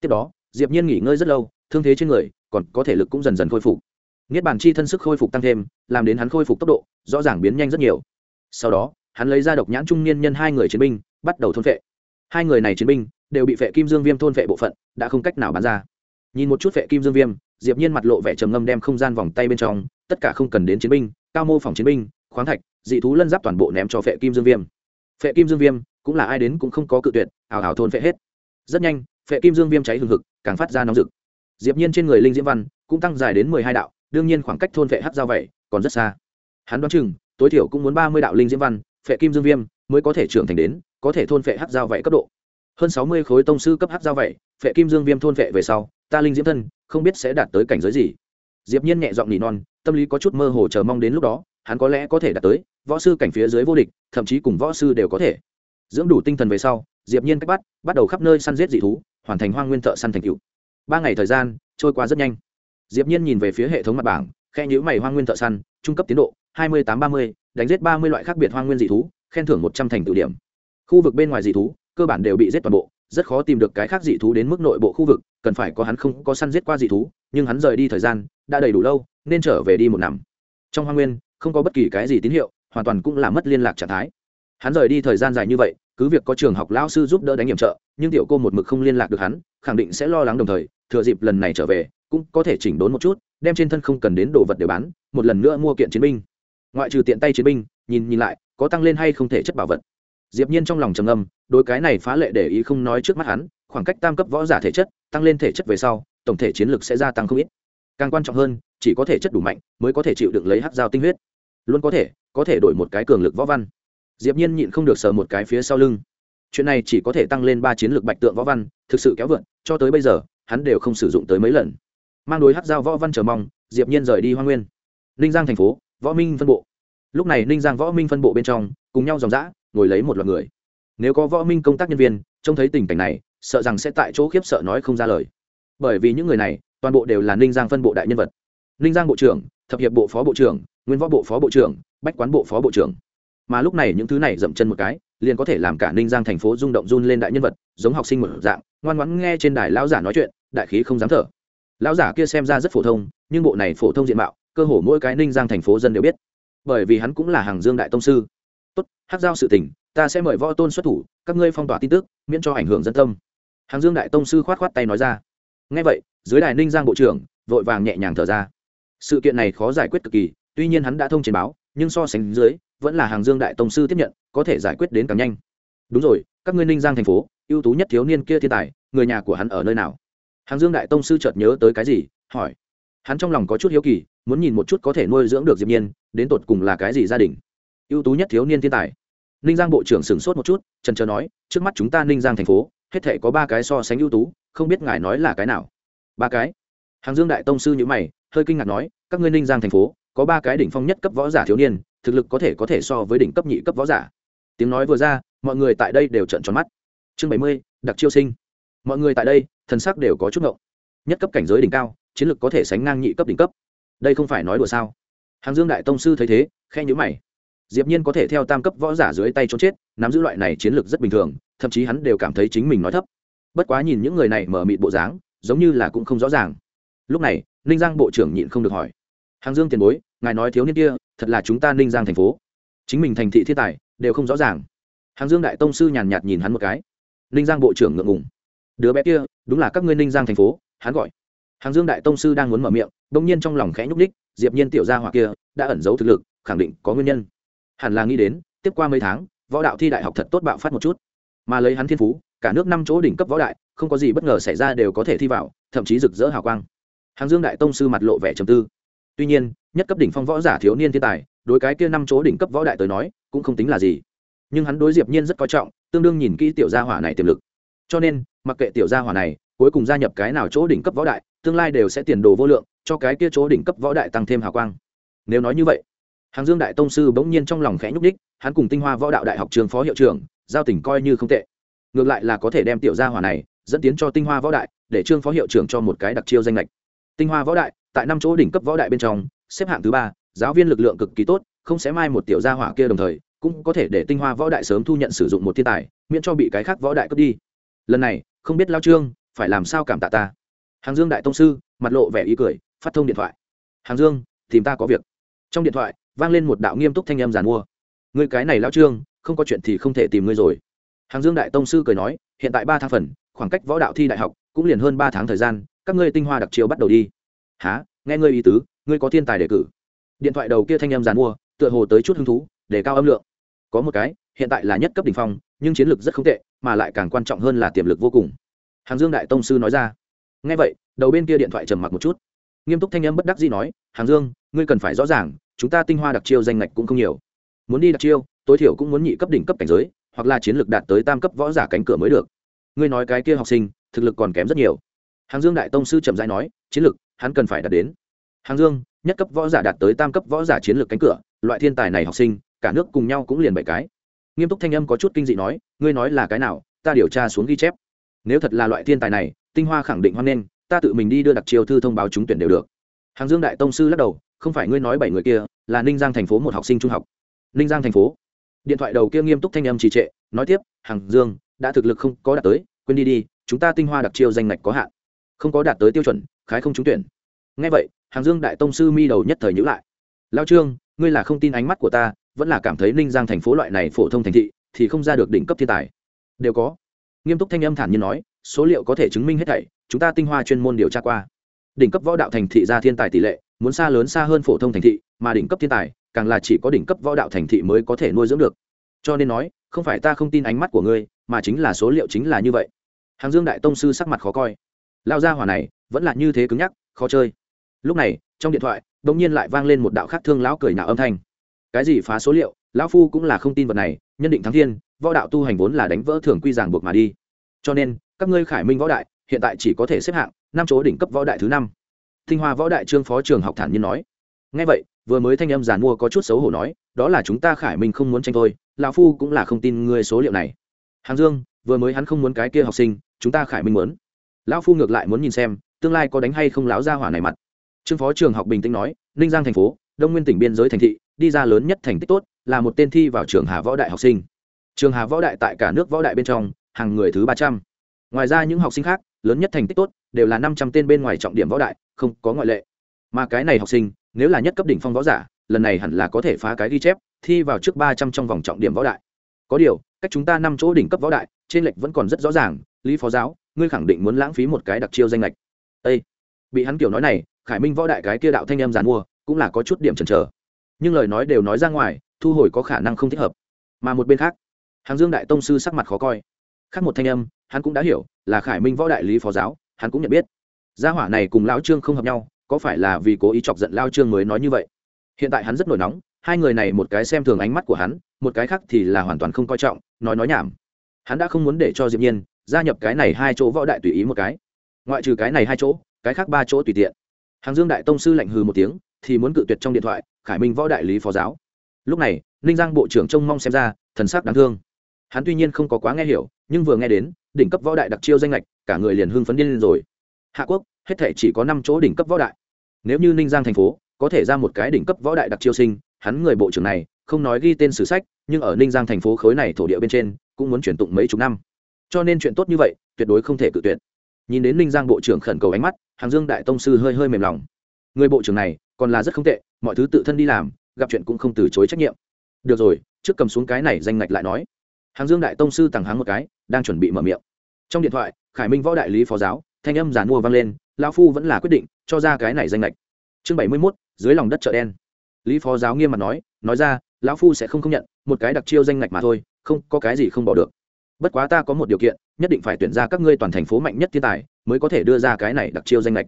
Tiếp đó, diệp nhiên nghỉ ngơi rất lâu, thương thế trên người, còn có thể lực cũng dần dần khôi phục. Niết bàn chi thân sức khôi phục tăng thêm, làm đến hắn khôi phục tốc độ, rõ ràng biến nhanh rất nhiều. Sau đó, hắn lấy ra độc nhãn trung niên nhân hai người chiến binh, bắt đầu thôn phệ. Hai người này chiến binh, đều bị phệ kim dương viêm thôn phệ bộ phận, đã không cách nào bán ra nhìn một chút vệ kim dương viêm, diệp nhiên mặt lộ vẻ trầm ngâm đem không gian vòng tay bên trong, tất cả không cần đến chiến binh, cao mô phòng chiến binh, khoáng thạch, dị thú lân giáp toàn bộ ném cho vệ kim dương viêm. Vệ kim dương viêm, cũng là ai đến cũng không có cự tuyệt ảo ảo thôn vệ hết. Rất nhanh vệ kim dương viêm cháy hừng hực, càng phát ra nóng rực. Diệp nhiên trên người linh diễm văn cũng tăng dài đến mười hai đạo, đương nhiên khoảng cách thôn vệ hắc giao vậy còn rất xa. Hắn đoán chừng, tối thiểu cũng muốn ba mươi đạo linh diễm văn vệ kim dương viêm mới có thể trưởng thành đến, có thể thôn vệ hắc giao vậy cấp độ. Hơn sáu mươi khối tông sư cấp hắc giao vậy, phệ kim dương viêm thôn phệ về sau ta linh diễm thân, không biết sẽ đạt tới cảnh giới gì. Diệp nhiên nhẹ giọng nỉ non, tâm lý có chút mơ hồ chờ mong đến lúc đó, hắn có lẽ có thể đạt tới, võ sư cảnh phía dưới vô địch, thậm chí cùng võ sư đều có thể. Dưỡng đủ tinh thần về sau, diệp nhiên cách bắt bắt đầu khắp nơi săn giết dị thú, hoàn thành hoang nguyên thợ săn thành cựu ba ngày thời gian, trôi qua rất nhanh. Diệp nhiên nhìn về phía hệ thống mặt bảng khe nhíu mày hoang nguyên thợ săn, trung cấp tiến độ, hai mươi tám ba mươi, đánh giết ba mươi loại khác biệt hoang nguyên dị thú, khen thưởng một trăm thành tựu điểm. Khu vực bên ngoài dị thú, cơ bản đều bị giết toàn bộ rất khó tìm được cái khác dị thú đến mức nội bộ khu vực, cần phải có hắn không có săn giết qua dị thú, nhưng hắn rời đi thời gian đã đầy đủ lâu, nên trở về đi một năm trong hoa nguyên, không có bất kỳ cái gì tín hiệu, hoàn toàn cũng là mất liên lạc trạng thái. Hắn rời đi thời gian dài như vậy, cứ việc có trường học lao sư giúp đỡ đánh nhiệm trợ, nhưng tiểu cô một mực không liên lạc được hắn, khẳng định sẽ lo lắng đồng thời, thừa dịp lần này trở về, cũng có thể chỉnh đốn một chút, đem trên thân không cần đến đồ vật để bán, một lần nữa mua kiện chiến binh. Ngoại trừ tiện tay chiến binh, nhìn nhìn lại, có tăng lên hay không thể chất bảo vật diệp nhiên trong lòng trầm âm đối cái này phá lệ để ý không nói trước mắt hắn, khoảng cách tam cấp võ giả thể chất, tăng lên thể chất về sau, tổng thể chiến lực sẽ gia tăng không ít. Càng quan trọng hơn, chỉ có thể chất đủ mạnh, mới có thể chịu đựng lấy hắc dao tinh huyết. Luôn có thể có thể đổi một cái cường lực võ văn. Diệp nhiên nhịn không được sờ một cái phía sau lưng. Chuyện này chỉ có thể tăng lên ba chiến lược bạch tượng võ văn, thực sự kéo vượn, cho tới bây giờ, hắn đều không sử dụng tới mấy lần. Mang đối hắc dao võ văn chờ mong, diệp nhiên rời đi hoa nguyên. Ninh giang thành phố, võ minh phân bộ. Lúc này ninh giang võ minh phân bộ bên trong, cùng nhau dòng dã ngồi lấy một loạt người. Nếu có võ minh công tác nhân viên, trông thấy tình cảnh này, sợ rằng sẽ tại chỗ khiếp sợ nói không ra lời. Bởi vì những người này, toàn bộ đều là ninh giang phân bộ đại nhân vật. Ninh giang bộ trưởng, thập hiệp bộ phó bộ trưởng, nguyên võ bộ phó bộ trưởng, bách quán bộ phó bộ trưởng. Mà lúc này những thứ này dậm chân một cái, liền có thể làm cả ninh giang thành phố rung động run lên đại nhân vật, giống học sinh một dạng, ngoan ngoãn nghe trên đài lão giả nói chuyện, đại khí không dám thở. Lão giả kia xem ra rất phổ thông, nhưng bộ này phổ thông diện mạo, cơ hồ mỗi cái ninh giang thành phố dân đều biết. Bởi vì hắn cũng là hàng dương đại tông sư hát giao sự tình, ta sẽ mời võ tôn xuất thủ, các ngươi phong tỏa tin tức, miễn cho ảnh hưởng dân tâm. Hàng dương đại tông sư khoát khoát tay nói ra. Ngay vậy, dưới đài ninh giang bộ trưởng vội vàng nhẹ nhàng thở ra. Sự kiện này khó giải quyết cực kỳ, tuy nhiên hắn đã thông trên báo, nhưng so sánh dưới, vẫn là hàng dương đại tông sư tiếp nhận, có thể giải quyết đến càng nhanh. Đúng rồi, các ngươi ninh giang thành phố, ưu tú nhất thiếu niên kia thiên tài, người nhà của hắn ở nơi nào? Hàng dương đại tông sư chợt nhớ tới cái gì, hỏi. Hắn trong lòng có chút hiếu kỳ, muốn nhìn một chút có thể nuôi dưỡng được diệp nhiên, đến tột cùng là cái gì gia đình. Ưu tú nhất thiếu niên thiên tài ninh giang bộ trưởng sửng sốt một chút trần trờ nói, trước mắt chúng ta ninh giang thành phố, hết thể có ba cái so sánh ưu tú, không biết ngài nói là cái nào? Ba cái? Hàng dương đại tông sư nhữ mày, hơi kinh ngạc nói, các ngươi ninh giang thành phố, có ba cái đỉnh phong nhất cấp võ giả thiếu niên, thực lực có thể có thể so với đỉnh cấp nhị cấp võ giả. Tiếng nói vừa ra, mọi người tại đây đều trợn tròn mắt. Chương bảy mươi, đặc chiêu sinh. Mọi người tại đây, thần sắc đều có chút ngộng. Nhất cấp cảnh giới đỉnh cao, chiến lực có thể sánh ngang nhị cấp đỉnh cấp. Đây không phải nói đùa sao? Hàng dương đại tông sư thấy thế khe nhữ mày diệp nhiên có thể theo tam cấp võ giả dưới tay trốn chết, nắm giữ loại này chiến lược rất bình thường, thậm chí hắn đều cảm thấy chính mình nói thấp. Bất quá nhìn những người này mở mịt bộ dáng, giống như là cũng không rõ ràng. Lúc này, ninh giang bộ trưởng nhịn không được hỏi. Hàng dương tiền bối, ngài nói thiếu niên kia, thật là chúng ta ninh giang thành phố. Chính mình thành thị thiên tài, đều không rõ ràng. Hàng dương đại tông sư nhàn nhạt nhìn hắn một cái. Ninh giang bộ trưởng ngượng ngùng. Đứa bé kia, đúng là các ngươi ninh giang thành phố, hắn gọi. Hàng dương đại tông sư đang muốn mở miệng đông nhiên trong lòng khẽ nhúc ních diệp nhiên tiểu gia hỏa kia, đã ẩn giấu thực lực, khẳng định có nguyên nhân hẳn là nghĩ đến, tiếp qua mấy tháng, võ đạo thi đại học thật tốt bạo phát một chút. Mà lấy hắn thiên phú, cả nước năm chỗ đỉnh cấp võ đại, không có gì bất ngờ xảy ra đều có thể thi vào, thậm chí rực rỡ hào quang. Hàng dương đại tông sư mặt lộ vẻ trầm tư. Tuy nhiên, nhất cấp đỉnh phong võ giả thiếu niên thiên tài, đối cái kia năm chỗ đỉnh cấp võ đại tới nói, cũng không tính là gì. Nhưng hắn đối diệp nhiên rất coi trọng, tương đương nhìn kỹ tiểu gia hỏa này tiềm lực. Cho nên, mặc kệ tiểu gia hỏa này, cuối cùng gia nhập cái nào chỗ đỉnh cấp võ đại, tương lai đều sẽ tiền đồ vô lượng, cho cái kia chỗ đỉnh cấp võ đại tăng thêm hào quang. Nếu nói như vậy hàng dương đại tông sư bỗng nhiên trong lòng khẽ nhúc đích hắn cùng tinh hoa võ đạo đại học trường phó hiệu trưởng, giao tình coi như không tệ. Ngược lại là có thể đem tiểu gia hỏa này dẫn tiến cho tinh hoa võ đại, để trương phó hiệu trưởng cho một cái đặc chiêu danh lệch tinh hoa võ đại, tại năm chỗ đỉnh cấp võ đại bên trong, xếp hạng thứ ba, giáo viên lực lượng cực kỳ tốt, không sẽ mai một tiểu gia hỏa kia đồng thời, cũng có thể để tinh hoa võ đại sớm thu nhận sử dụng một thiên tài, miễn cho bị cái khác võ đại cướp đi. Lần này, không biết lao trương, phải làm sao cảm tạ ta? Hàng dương đại tông sư, mặt lộ vẻ ý cười, phát thông điện thoại. Hàng dương, tìm ta có việc. Trong điện thoại vang lên một đạo nghiêm túc thanh âm giàn mua. Người cái này lao trương, không có chuyện thì không thể tìm ngươi rồi. Hàng dương đại tông sư cười nói, hiện tại ba tháng phần, khoảng cách võ đạo thi đại học cũng liền hơn ba tháng thời gian, các ngươi tinh hoa đặc chiều bắt đầu đi. Há nghe ngươi ý tứ, ngươi có thiên tài đề cử. Điện thoại đầu kia thanh âm giàn mua, tựa hồ tới chút hứng thú, để cao âm lượng. Có một cái, hiện tại là nhất cấp đỉnh phong, nhưng chiến lược rất không tệ, mà lại càng quan trọng hơn là tiềm lực vô cùng. Hàng dương đại tông sư nói ra. Ngay vậy, đầu bên kia điện thoại trầm mặc một chút. Nghiêm túc thanh âm bất đắc dĩ nói, hàng dương, ngươi cần phải rõ ràng chúng ta tinh hoa đặc chiêu danh ngạch cũng không nhiều. Muốn đi đặc chiêu, tối thiểu cũng muốn nhị cấp đỉnh cấp cảnh giới, hoặc là chiến lược đạt tới tam cấp võ giả cánh cửa mới được. Ngươi nói cái kia học sinh, thực lực còn kém rất nhiều. Hàng dương đại tông sư trầm giai nói, chiến lược, hắn cần phải đạt đến. Hàng dương, nhất cấp võ giả đạt tới tam cấp võ giả chiến lược cánh cửa, loại thiên tài này học sinh, cả nước cùng nhau cũng liền bảy cái. Nghiêm túc thanh âm có chút kinh dị nói, ngươi nói là cái nào, ta điều tra xuống ghi chép. Nếu thật là loại thiên tài này, tinh hoa khẳng định hoan nghênh, ta tự mình đi đưa đặc chiêu thư thông báo trúng tuyển đều được. Hàng dương đại tông sư lắc đầu không phải ngươi nói bảy người kia, là ninh giang thành phố một học sinh trung học. Ninh giang thành phố. Điện thoại đầu kia nghiêm túc thanh âm trì trệ, nói tiếp, Hằng dương, đã thực lực không có đạt tới, quên đi đi, chúng ta tinh hoa đặc chiêu danh ngạch có hạn, không có đạt tới tiêu chuẩn, khái không trúng tuyển. Ngay vậy hàng dương đại tông sư mi đầu nhất thời nhữ lại. Lao trương, ngươi là không tin ánh mắt của ta, vẫn là cảm thấy ninh giang thành phố loại này phổ thông thành thị, thì không ra được đỉnh cấp thiên tài. Đều có. Nghiêm túc thanh âm thản nhiên nói, số liệu có thể chứng minh hết thảy, chúng ta tinh hoa chuyên môn điều tra qua. Đỉnh cấp võ đạo thành thị ra thiên tài tỷ lệ muốn xa lớn xa hơn phổ thông thành thị, mà đỉnh cấp thiên tài, càng là chỉ có đỉnh cấp võ đạo thành thị mới có thể nuôi dưỡng được. Cho nên nói, không phải ta không tin ánh mắt của ngươi, mà chính là số liệu chính là như vậy. Hàng dương đại tông sư sắc mặt khó coi. Lao ra hỏa này, vẫn là như thế cứng nhắc, khó chơi. Lúc này, trong điện thoại đ ỗ n g nhiên lại vang lên một đạo khác thương lão cười nạo âm thanh. Cái gì phá số liệu, lão phu cũng là không tin vật này, nhân định thắng thiên, võ đạo tu hành vốn là đánh vỡ thường quy giảng buộc mà đi. Cho nên, các ngươi khải minh võ đại, hiện tại chỉ có thể xếp hạng, năm chỗ đỉnh cấp võ đại thứ năm thinh hoa võ đại trương phó trường học thản nhiên nói. Nghe vậy, vừa mới thanh âm giàn mua có chút xấu hổ nói, đó là chúng ta khải minh không muốn tranh thôi, lão phu cũng là không tin ngươi số liệu này. Hàng dương, vừa mới hắn không muốn cái kia học sinh, chúng ta khải minh muốn. Lão phu ngược lại muốn nhìn xem, tương lai có đánh hay không lão gia hỏa này mặt. Trương phó trường học bình tĩnh nói, ninh giang thành phố, đông nguyên tỉnh biên giới thành thị, đi ra lớn nhất thành tích tốt, là một tên thi vào trường hà võ đại học sinh. Trường hà võ đại tại cả nước võ đại bên trong, hàng người thứ ba trăm. Ngoài ra những học sinh khác, lớn nhất thành tích tốt đều là năm trăm tên bên ngoài trọng điểm võ đại, không có ngoại lệ. Mà cái này học sinh, nếu là nhất cấp đỉnh phong võ giả, lần này hẳn là có thể phá cái ghi chép, thi vào trước ba trăm trong vòng trọng điểm võ đại. Có điều, cách chúng ta năm chỗ đỉnh cấp võ đại, trên lệch vẫn còn rất rõ ràng, lý phó giáo, ngươi khẳng định muốn lãng phí một cái đặc chiêu danh lệch. Â bị hắn kiểu nói này, khải minh võ đại cái kia đạo thanh em giàn mua, cũng là có chút điểm chần chờ. Nhưng lời nói đều nói ra ngoài, thu hồi có khả năng không thích hợp. Mà một bên khác, hàng dương đại tông sư sắc mặt khó coi. Khác một thanh âm, hắn cũng đã hiểu, là khải minh võ đại lý phó giáo hắn cũng nhận biết. Gia hỏa này cùng lão trương không hợp nhau, có phải là vì cố ý chọc giận lao trương mới nói như vậy? Hiện tại hắn rất nổi nóng, hai người này một cái xem thường ánh mắt của hắn, một cái khác thì là hoàn toàn không coi trọng, nói nói nhảm. Hắn đã không muốn để cho diệp nhiên gia nhập cái này hai chỗ võ đại tùy ý một cái. Ngoại trừ cái này hai chỗ, cái khác ba chỗ tùy tiện. Hàng dương đại tông sư lạnh hừ một tiếng, thì muốn cự tuyệt trong điện thoại, khải minh võ đại lý phó giáo. Lúc này, ninh giang bộ trưởng trông mong xem ra, thần sắc đáng thương. Hắn tuy nhiên không có quá nghe hiểu, nhưng vừa nghe đến đỉnh cấp võ đại đặc chiêu danh lệch cả người liền hưng phấn điên lên rồi. Hạ quốc, hết thể chỉ có năm chỗ đỉnh cấp võ đại. Nếu như ninh giang thành phố, có thể ra một cái đỉnh cấp võ đại đặc chiêu sinh, hắn người bộ trưởng này, không nói ghi tên sử sách, nhưng ở ninh giang thành phố khối này thổ địa bên trên, cũng muốn chuyển tụng mấy chục năm. Cho nên chuyện tốt như vậy, tuyệt đối không thể cự tuyệt. Nhìn đến ninh giang bộ trưởng khẩn cầu ánh mắt, hàng dương đại tông sư hơi hơi mềm lòng. Người bộ trưởng này, còn là rất không tệ, mọi thứ tự thân đi làm, gặp chuyện cũng không từ chối trách nhiệm. Được rồi, trước cầm xuống cái này danh ngạch lại nói hàng dương đại tông sư tằng háng một cái, đang chuẩn bị mở miệng. Trong điện thoại, khải minh võ đại lý phó giáo, thanh âm giàn mua vang lên lao phu vẫn là quyết định, cho ra cái này danh lệch chương bảy mươi mốt, dưới lòng đất chợ đen. Lý phó giáo nghiêm mặt nói nói ra, lão phu sẽ không công nhận, một cái đặc chiêu danh ngạch mà thôi, không, có cái gì không bỏ được. Bất quá ta có một điều kiện, nhất định phải tuyển ra các ngươi toàn thành phố mạnh nhất thiên tài, mới có thể đưa ra cái này đặc chiêu danh lệch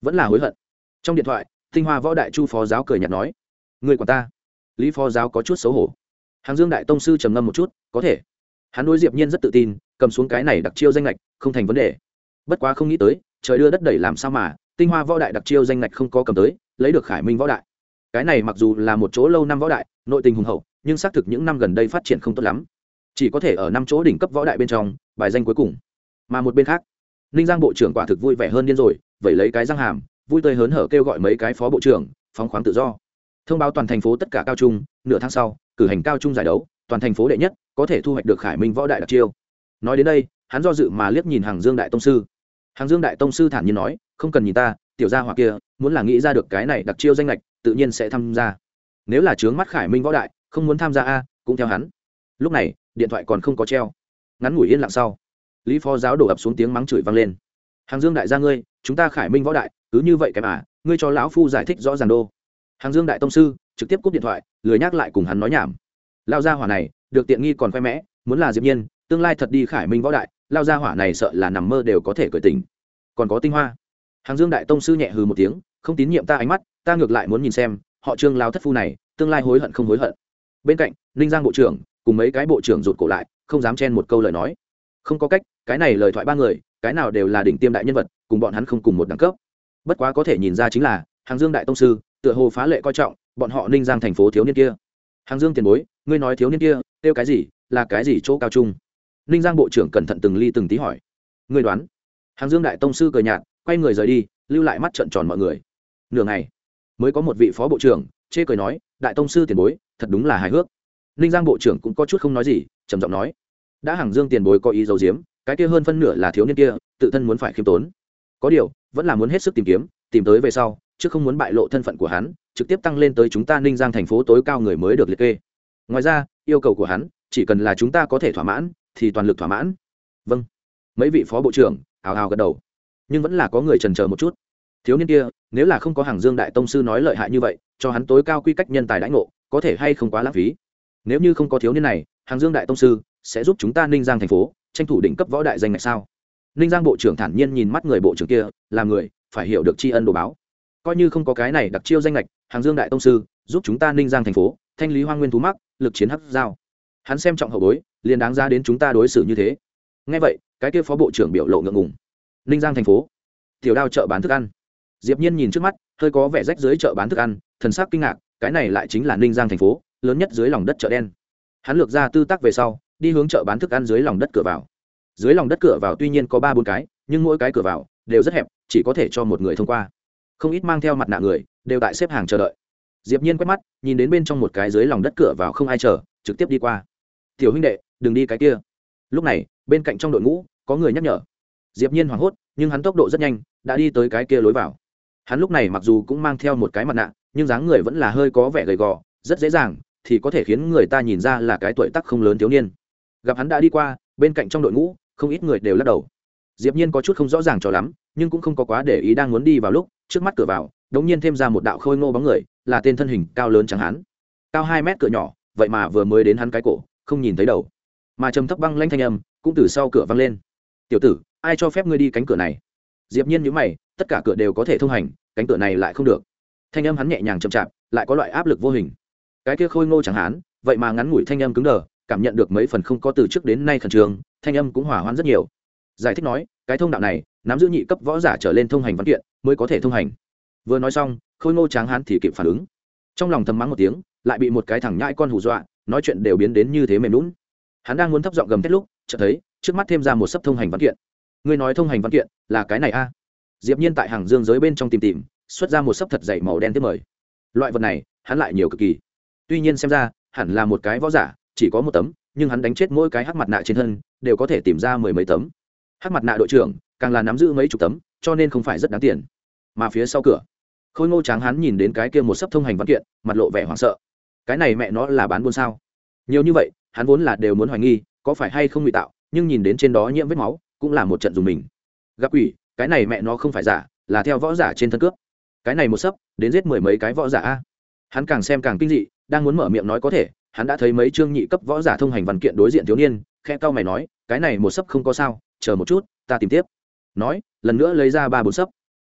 vẫn là hối hận. Trong điện thoại, tinh hoa võ đại chu phó giáo cười nhạt nói người của ta. Lý phó giáo có chút xấu hổ. Hàng dương đại tông sư trầm ngâm một chút có thể. Hắn đối diệp nhiên rất tự tin, cầm xuống cái này đặc chiêu danh lệch không thành vấn đề. Bất quá không nghĩ tới, trời đưa đất đẩy làm sao mà, tinh hoa võ đại đặc chiêu danh lệch không có cầm tới, lấy được khải minh võ đại. Cái này mặc dù là một chỗ lâu năm võ đại, nội tình hùng hậu, nhưng xác thực những năm gần đây phát triển không tốt lắm. Chỉ có thể ở năm chỗ đỉnh cấp võ đại bên trong, bài danh cuối cùng. Mà một bên khác, ninh giang bộ trưởng quả thực vui vẻ hơn điên rồi vậy lấy cái răng hàm, vui tươi hớn hở kêu gọi mấy cái phó bộ trưởng, phóng khoáng tự do. Thông báo toàn thành phố tất cả cao trung, nửa tháng sau, cử hành cao trung giải đấu, toàn thành phố đệ nhất có thể thu hoạch được khải minh võ đại đặc chiêu. Nói đến đây hắn do dự mà liếc nhìn hàng dương đại tông sư. Hàng dương đại tông sư thản nhiên nói không cần nhìn ta tiểu gia hỏa kia muốn là nghĩ ra được cái này đặc chiêu danh lệch tự nhiên sẽ tham gia. Nếu là trướng mắt khải minh võ đại không muốn tham gia a cũng theo hắn. Lúc này điện thoại còn không có treo. Ngắn ngủi yên lặng sau lý phó giáo đổ ập xuống tiếng mắng chửi vang lên. Hàng dương đại gia ngươi chúng ta khải minh võ đại cứ như vậy cái mà, ngươi cho lão phu giải thích rõ ràng đô. Hàng dương đại tông sư trực tiếp cúp điện thoại lười nhắc lại cùng hắn nói nhảm. Lao gia hỏa này được tiện nghi còn khoe mẽ, muốn là diệp nhiên, tương lai thật đi khải minh võ đại, lao ra hỏa này sợ là nằm mơ đều có thể cởi tình còn có tinh hoa. Hàng dương đại tông sư nhẹ hừ một tiếng, không tín nhiệm ta ánh mắt, ta ngược lại muốn nhìn xem, họ trương lao thất phu này, tương lai hối hận không hối hận. Bên cạnh, ninh giang bộ trưởng, cùng mấy cái bộ trưởng rụt cổ lại, không dám chen một câu lời nói. Không có cách, cái này lời thoại ba người, cái nào đều là đỉnh tiêm đại nhân vật, cùng bọn hắn không cùng một đẳng cấp. Bất quá có thể nhìn ra chính là, hàng dương đại tông sư, tựa hồ phá lệ coi trọng, bọn họ ninh giang thành phố thiếu niên kia. Hàng dương tiền bối, ngươi nói thiếu niên kia kêu cái gì, là cái gì chỗ cao trung? Ninh giang bộ trưởng cẩn thận từng ly từng tí hỏi. Người đoán. Hàng dương đại tông sư cười nhạt, quay người rời đi, lưu lại mắt trợn tròn mọi người. Nửa ngày, mới có một vị phó bộ trưởng, chê cười nói, đại tông sư tiền bối, thật đúng là hài hước. Ninh giang bộ trưởng cũng có chút không nói gì, trầm giọng nói, đã hàng dương tiền bối có ý giấu diếm cái kia hơn phân nửa là thiếu niên kia, tự thân muốn phải khiêm tốn. Có điều, vẫn là muốn hết sức tìm kiếm, tìm tới về sau, chứ không muốn bại lộ thân phận của hắn, trực tiếp tăng lên tới chúng ta ninh giang thành phố tối cao người mới được liệt kê. Ngoài ra yêu cầu của hắn, chỉ cần là chúng ta có thể thỏa mãn, thì toàn lực thỏa mãn. Vâng. Mấy vị phó bộ trưởng hào hào gật đầu. Nhưng vẫn là có người trần chờ một chút. Thiếu niên kia, nếu là không có hàng dương đại tông sư nói lợi hại như vậy, cho hắn tối cao quy cách nhân tài đãi ngộ, có thể hay không quá lãng phí. Nếu như không có thiếu niên này hàng dương đại tông sư sẽ giúp chúng ta ninh giang thành phố tranh thủ đỉnh cấp võ đại danh ngạch sao? Ninh giang bộ trưởng thản nhiên nhìn mắt người bộ trưởng kia, là người, phải hiểu được tri ân đồ báo. Coi như không có cái này đặc chiêu danh lệch hàng dương đại tông sư giúp chúng ta ninh giang thành phố thanh lý hoang nguyên thú mắc, lực chiến hắc giao. Hắn xem trọng hậu bối, liền đáng ra đến chúng ta đối xử như thế. Ngay vậy, cái kia phó bộ trưởng biểu lộ ngượng ngùng. Ninh giang thành phố. Tiểu đao chợ bán thức ăn. Diệp nhiên nhìn trước mắt, hơi có vẻ rách dưới chợ bán thức ăn, thần sắc kinh ngạc, cái này lại chính là ninh giang thành phố, lớn nhất dưới lòng đất chợ đen. Hắn lược ra tư tác về sau, đi hướng chợ bán thức ăn dưới lòng đất cửa vào. Dưới lòng đất cửa vào tuy nhiên có ba bốn cái, nhưng mỗi cái cửa vào đều rất hẹp, chỉ có thể cho một người thông qua. Không ít mang theo mặt nạ người, đều tại xếp hàng chờ đợi diệp nhiên quét mắt, nhìn đến bên trong một cái dưới lòng đất cửa vào không ai chờ, trực tiếp đi qua. Tiểu huynh đệ, đừng đi cái kia. Lúc này, bên cạnh trong đội ngũ, có người nhắc nhở. Diệp nhiên hoảng hốt, nhưng hắn tốc độ rất nhanh, đã đi tới cái kia lối vào. Hắn lúc này mặc dù cũng mang theo một cái mặt nạ, nhưng dáng người vẫn là hơi có vẻ gầy gò, rất dễ dàng, thì có thể khiến người ta nhìn ra là cái tuổi tác không lớn thiếu niên. Gặp hắn đã đi qua, bên cạnh trong đội ngũ, không ít người đều lắc đầu. Diệp nhiên có chút không rõ ràng cho lắm, nhưng cũng không có quá để ý đang muốn đi vào lúc, trước mắt cửa vào đống nhiên thêm ra một đạo khôi ngô bóng người là tên thân hình cao lớn trắng hắn cao hai mét cửa nhỏ vậy mà vừa mới đến hắn cái cổ không nhìn thấy đầu. Mà trầm thấp băng lanh thanh âm cũng từ sau cửa văng lên. Tiểu tử ai cho phép ngươi đi cánh cửa này? Diệp nhiên nhíu mày tất cả cửa đều có thể thông hành cánh cửa này lại không được. Thanh âm hắn nhẹ nhàng chậm chạp lại có loại áp lực vô hình. Cái kia khôi ngô chẳng hán, vậy mà ngắn ngủi thanh âm cứng đờ cảm nhận được mấy phần không có từ trước đến nay khẩn trương thanh âm cũng hỏa hoãn rất nhiều. Giải thích nói cái thông đạo này nắm giữ nhị cấp võ giả trở lên thông hành văn kiện mới có thể thông hành vừa nói xong, khôi ngô tráng hán thì kịp phản ứng. Trong lòng thầm mắng một tiếng, lại bị một cái thằng nhãi con hù dọa, nói chuyện đều biến đến như thế mềm lún hắn đang muốn thấp giọng gầm thét lúc, chợt thấy, trước mắt thêm ra một sấp thông hành văn kiện. Ngươi nói thông hành văn kiện là cái này a? Diệp nhiên tại hàng dương giới bên trong tìm tìm, xuất ra một sấp thật dày màu đen tiếp mời. Loại vật này, hắn lại nhiều cực kỳ. Tuy nhiên xem ra, hẳn là một cái võ giả, chỉ có một tấm, nhưng hắn đánh chết mỗi cái hắc mặt nạ trên thân, đều có thể tìm ra mười mấy tấm. Hắc mặt nạ đội trưởng, càng là nắm giữ mấy chục tấm, cho nên không phải rất đáng tiền. Mà phía sau cửa khôi ngô tráng hắn nhìn đến cái kia một sấp thông hành văn kiện, mặt lộ vẻ hoảng sợ. Cái này mẹ nó là bán buôn sao? Nhiều như vậy, hắn vốn là đều muốn hoài nghi, có phải hay không ngụy tạo, nhưng nhìn đến trên đó nhiễm vết máu, cũng là một trận dùng mình. Gặp quỷ, cái này mẹ nó không phải giả, là theo võ giả trên thân cướp. Cái này một sấp, đến giết mười mấy cái võ giả a. Hắn càng xem càng kinh dị, đang muốn mở miệng nói có thể, hắn đã thấy mấy chương nhị cấp võ giả thông hành văn kiện đối diện thiếu niên khe cao mày nói, cái này một sấp không có sao, chờ một chút, ta tìm tiếp. Nói, lần nữa lấy ra ba bốn sấp.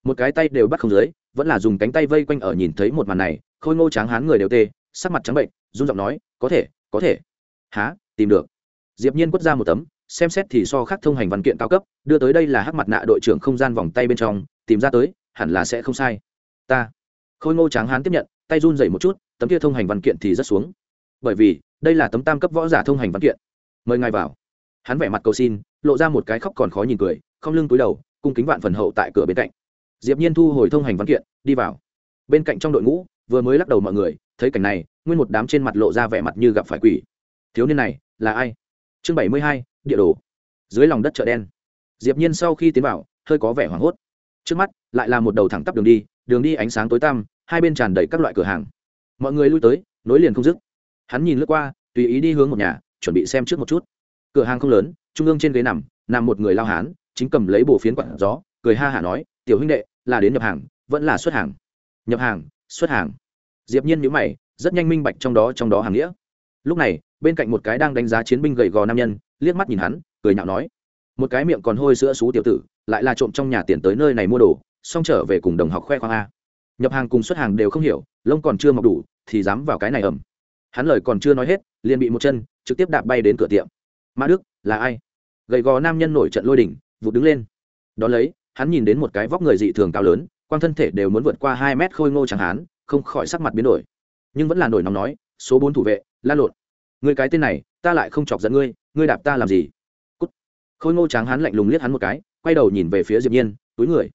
Một cái tay đều bắt không dưới vẫn là dùng cánh tay vây quanh ở nhìn thấy một màn này, khôi ngô tráng hán người đều tê, sắc mặt trắng bệnh, run giọng nói, có thể có thể. Há tìm được. Diệp nhiên quất ra một tấm, xem xét thì so khác thông hành văn kiện cao cấp, đưa tới đây là hắc mặt nạ đội trưởng không gian vòng tay bên trong, tìm ra tới, hẳn là sẽ không sai. Ta. Khôi ngô tráng hán tiếp nhận, tay run dậy một chút, tấm kia thông hành văn kiện thì rất xuống. Bởi vì, đây là tấm tam cấp võ giả thông hành văn kiện. Mời ngài vào. Hắn vẻ mặt cầu xin, lộ ra một cái khóc còn khó nhìn cười, không lưng túi đầu, cung kính vạn phần hậu tại cửa bên cạnh diệp nhiên thu hồi thông hành văn kiện, đi vào. Bên cạnh trong đội ngũ, vừa mới lắc đầu mọi người, thấy cảnh này, nguyên một đám trên mặt lộ ra vẻ mặt như gặp phải quỷ. Thiếu niên này, là ai? Chương bảy mươi hai, địa đồ. Dưới lòng đất chợ đen. Diệp nhiên sau khi tiến vào, hơi có vẻ hoảng hốt. Trước mắt, lại là một đầu thẳng tắp đường đi đường đi ánh sáng tối tăm, hai bên tràn đầy các loại cửa hàng. Mọi người lui tới, nối liền không dứt. Hắn nhìn lướt qua, tùy ý đi hướng một nhà, chuẩn bị xem trước một chút. Cửa hàng không lớn, trung ương trên ghế nằm nằm một người lao hán, chính cầm lấy bộ phiến quặn gió, cười ha hả nói, tiểu huynh đệ là đến nhập hàng, vẫn là xuất hàng. Nhập hàng, xuất hàng. Diệp nhiên nhíu mày, rất nhanh minh bạch trong đó trong đó hàng nghĩa. Lúc này, bên cạnh một cái đang đánh giá chiến binh gầy gò nam nhân, liếc mắt nhìn hắn, cười nhạo nói, một cái miệng còn hôi sữa xú tiểu tử, lại là trộm trong nhà tiền tới nơi này mua đồ, xong trở về cùng đồng học khoe khoang a. Nhập hàng cùng xuất hàng đều không hiểu, lông còn chưa mọc đủ, thì dám vào cái này ẩm. Hắn lời còn chưa nói hết, liền bị một chân, trực tiếp đạp bay đến cửa tiệm. Mã đức, là ai? Gầy gò nam nhân nổi trận lôi đỉnh vụt đứng lên. Đón lấy hắn nhìn đến một cái vóc người dị thường cao lớn quan thân thể đều muốn vượt qua hai mét khôi ngô chẳng hán không khỏi sắc mặt biến đổi. Nhưng vẫn là nổi nóng nói, số bốn thủ vệ lan lộn. Người cái tên này, ta lại không chọc giận ngươi ngươi đạp ta làm gì? Cút. khôi ngô tráng hán lạnh lùng liếc hắn một cái, quay đầu nhìn về phía diệp nhiên, túi người.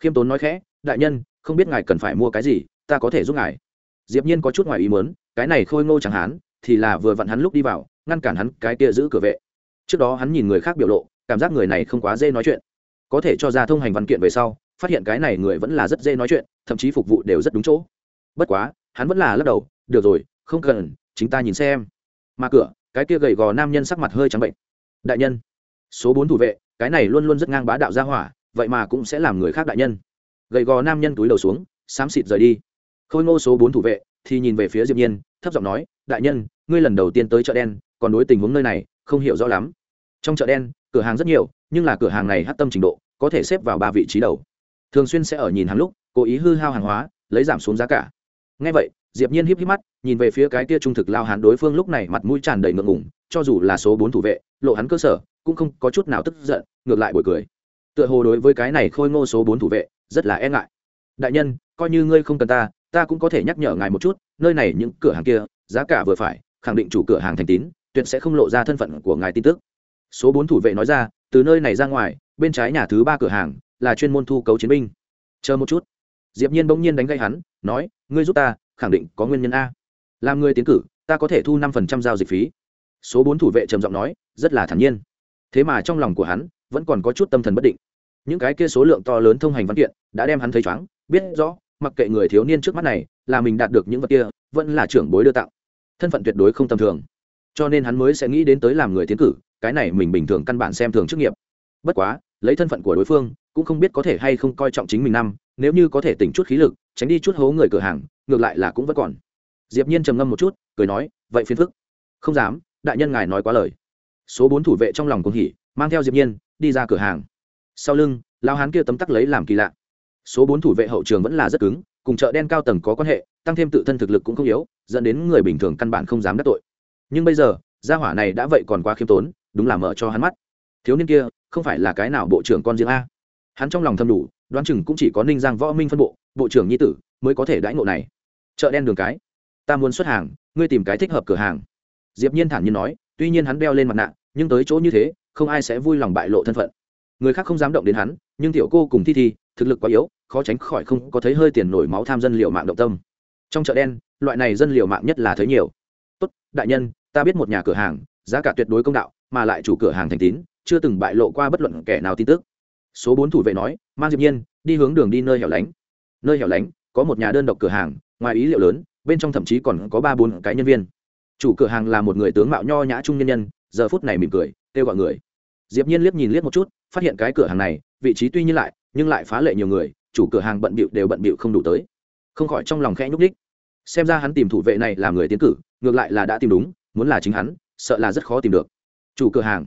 Khiêm tốn nói khẽ, đại nhân, không biết ngài cần phải mua cái gì, ta có thể giúp ngài. Diệp nhiên có chút ngoài ý muốn, cái này khôi ngô tráng hán thì là vừa vặn hắn lúc đi vào, ngăn cản hắn cái kia giữ cửa vệ. Trước đó hắn nhìn người khác biểu lộ, cảm giác người này không quá dễ nói chuyện có thể cho ra thông hành văn kiện về sau, phát hiện cái này người vẫn là rất dễ nói chuyện, thậm chí phục vụ đều rất đúng chỗ. Bất quá, hắn vẫn là lắc đầu, được rồi, không cần, chính ta nhìn xem. Mà cửa, cái kia gầy gò nam nhân sắc mặt hơi trắng bệnh. Đại nhân, số bốn thủ vệ, cái này luôn luôn rất ngang bá đạo gia hỏa, vậy mà cũng sẽ làm người khác đại nhân. Gầy gò nam nhân túi đầu xuống, xám xịt rời đi. Khôi ngô số bốn thủ vệ, thì nhìn về phía diệp nhiên, thấp giọng nói, đại nhân, ngươi lần đầu tiên tới chợ đen, còn đối tình huống nơi này không hiểu rõ lắm. Trong chợ đen, cửa hàng rất nhiều nhưng là cửa hàng này hát tâm trình độ, có thể xếp vào ba vị trí đầu. Thường xuyên sẽ ở nhìn hàng lúc, cố ý hư hao hàng hóa, lấy giảm xuống giá cả. Ngay vậy, diệp nhiên híp híp mắt, nhìn về phía cái kia trung thực lao hán đối phương lúc này mặt mũi tràn đầy ngượng ngùng, cho dù là số bốn thủ vệ, lộ hắn cơ sở, cũng không có chút nào tức giận, ngược lại buổi cười. Tựa hồ đối với cái này khôi ngô số bốn thủ vệ, rất là e ngại. Đại nhân, coi như ngươi không cần ta ta cũng có thể nhắc nhở ngài một chút, nơi này những cửa hàng kia, giá cả vừa phải, khẳng định chủ cửa hàng thành tín, tuyệt sẽ không lộ ra thân phận của ngài tin tức. Số bốn thủ vệ nói ra từ nơi này ra ngoài, bên trái nhà thứ ba cửa hàng là chuyên môn thu cấu chiến binh. Chờ một chút. Diệp nhiên bỗng nhiên đánh gây hắn, nói, ngươi giúp ta, khẳng định có nguyên nhân a. Làm người tiến cử, ta có thể thu năm phần trăm giao dịch phí. Số bốn thủ vệ trầm giọng nói, rất là thản nhiên. Thế mà trong lòng của hắn vẫn còn có chút tâm thần bất định. Những cái kia số lượng to lớn thông hành văn kiện đã đem hắn thấy chóng biết rõ, mặc kệ người thiếu niên trước mắt này là mình đạt được những vật kia, vẫn là trưởng bối đưa tặng. Thân phận tuyệt đối không tầm thường. Cho nên hắn mới sẽ nghĩ đến tới làm người tiến cử cái này mình bình thường căn bản xem thường chức nghiệp. Bất quá, lấy thân phận của đối phương, cũng không biết có thể hay không coi trọng chính mình năm, nếu như có thể tỉnh chút khí lực, tránh đi chút hố người cửa hàng, ngược lại là cũng vẫn còn. Diệp nhiên trầm ngâm một chút, cười nói, vậy phiền phức. Không dám, đại nhân ngài nói quá lời. Số bốn thủ vệ trong lòng cũng hỉ, mang theo diệp nhiên, đi ra cửa hàng. Sau lưng, lão hán kia tấm tắc lấy làm kỳ lạ. Số bốn thủ vệ hậu trường vẫn là rất cứng, cùng chợ đen cao tầng có quan hệ, tăng thêm tự thân thực lực cũng không yếu, dẫn đến người bình thường căn bản không dám đắc tội. Nhưng bây giờ, gia hỏa này đã vậy còn quá khiêm tốn đúng là mở cho hắn mắt. Thiếu niên kia, không phải là cái nào bộ trưởng con riêng a? Hắn trong lòng thầm đủ, đoán chừng cũng chỉ có ninh giang võ minh phân bộ bộ trưởng nhi tử mới có thể đãi ngộ này. Chợ đen đường cái. Ta muốn xuất hàng, ngươi tìm cái thích hợp cửa hàng. Diệp nhiên thản nhiên nói, tuy nhiên hắn đeo lên mặt nạ, nhưng tới chỗ như thế, không ai sẽ vui lòng bại lộ thân phận. Người khác không dám động đến hắn, nhưng tiểu cô cùng thi thi, thực lực quá yếu, khó tránh khỏi không có thấy hơi tiền nổi máu tham dân liệu mạng động tâm. Trong chợ đen, loại này dân liệu mạng nhất là thấy nhiều. Tốt, đại nhân, ta biết một nhà cửa hàng, giá cả tuyệt đối công đạo mà lại chủ cửa hàng thành tín, chưa từng bại lộ qua bất luận kẻ nào tin tức. Số bốn thủ vệ nói, mang diệp nhiên, đi hướng đường đi nơi hẻo lánh. Nơi hẻo lánh, có một nhà đơn độc cửa hàng, ngoài ý liệu lớn, bên trong thậm chí còn có ba bốn cái nhân viên. Chủ cửa hàng là một người tướng mạo nho nhã trung nhân nhân, giờ phút này mỉm cười, kêu gọi người. Diệp nhiên liếc nhìn liếc một chút, phát hiện cái cửa hàng này, vị trí tuy nhiên lại, nhưng lại phá lệ nhiều người, chủ cửa hàng bận bịu đều bận bịu không đủ tới. Không khỏi trong lòng khẽ nhúc đích xem ra hắn tìm thủ vệ này làm người tiến cử, ngược lại là đã tìm đúng, muốn là chính hắn, sợ là rất khó tìm được chủ cửa hàng.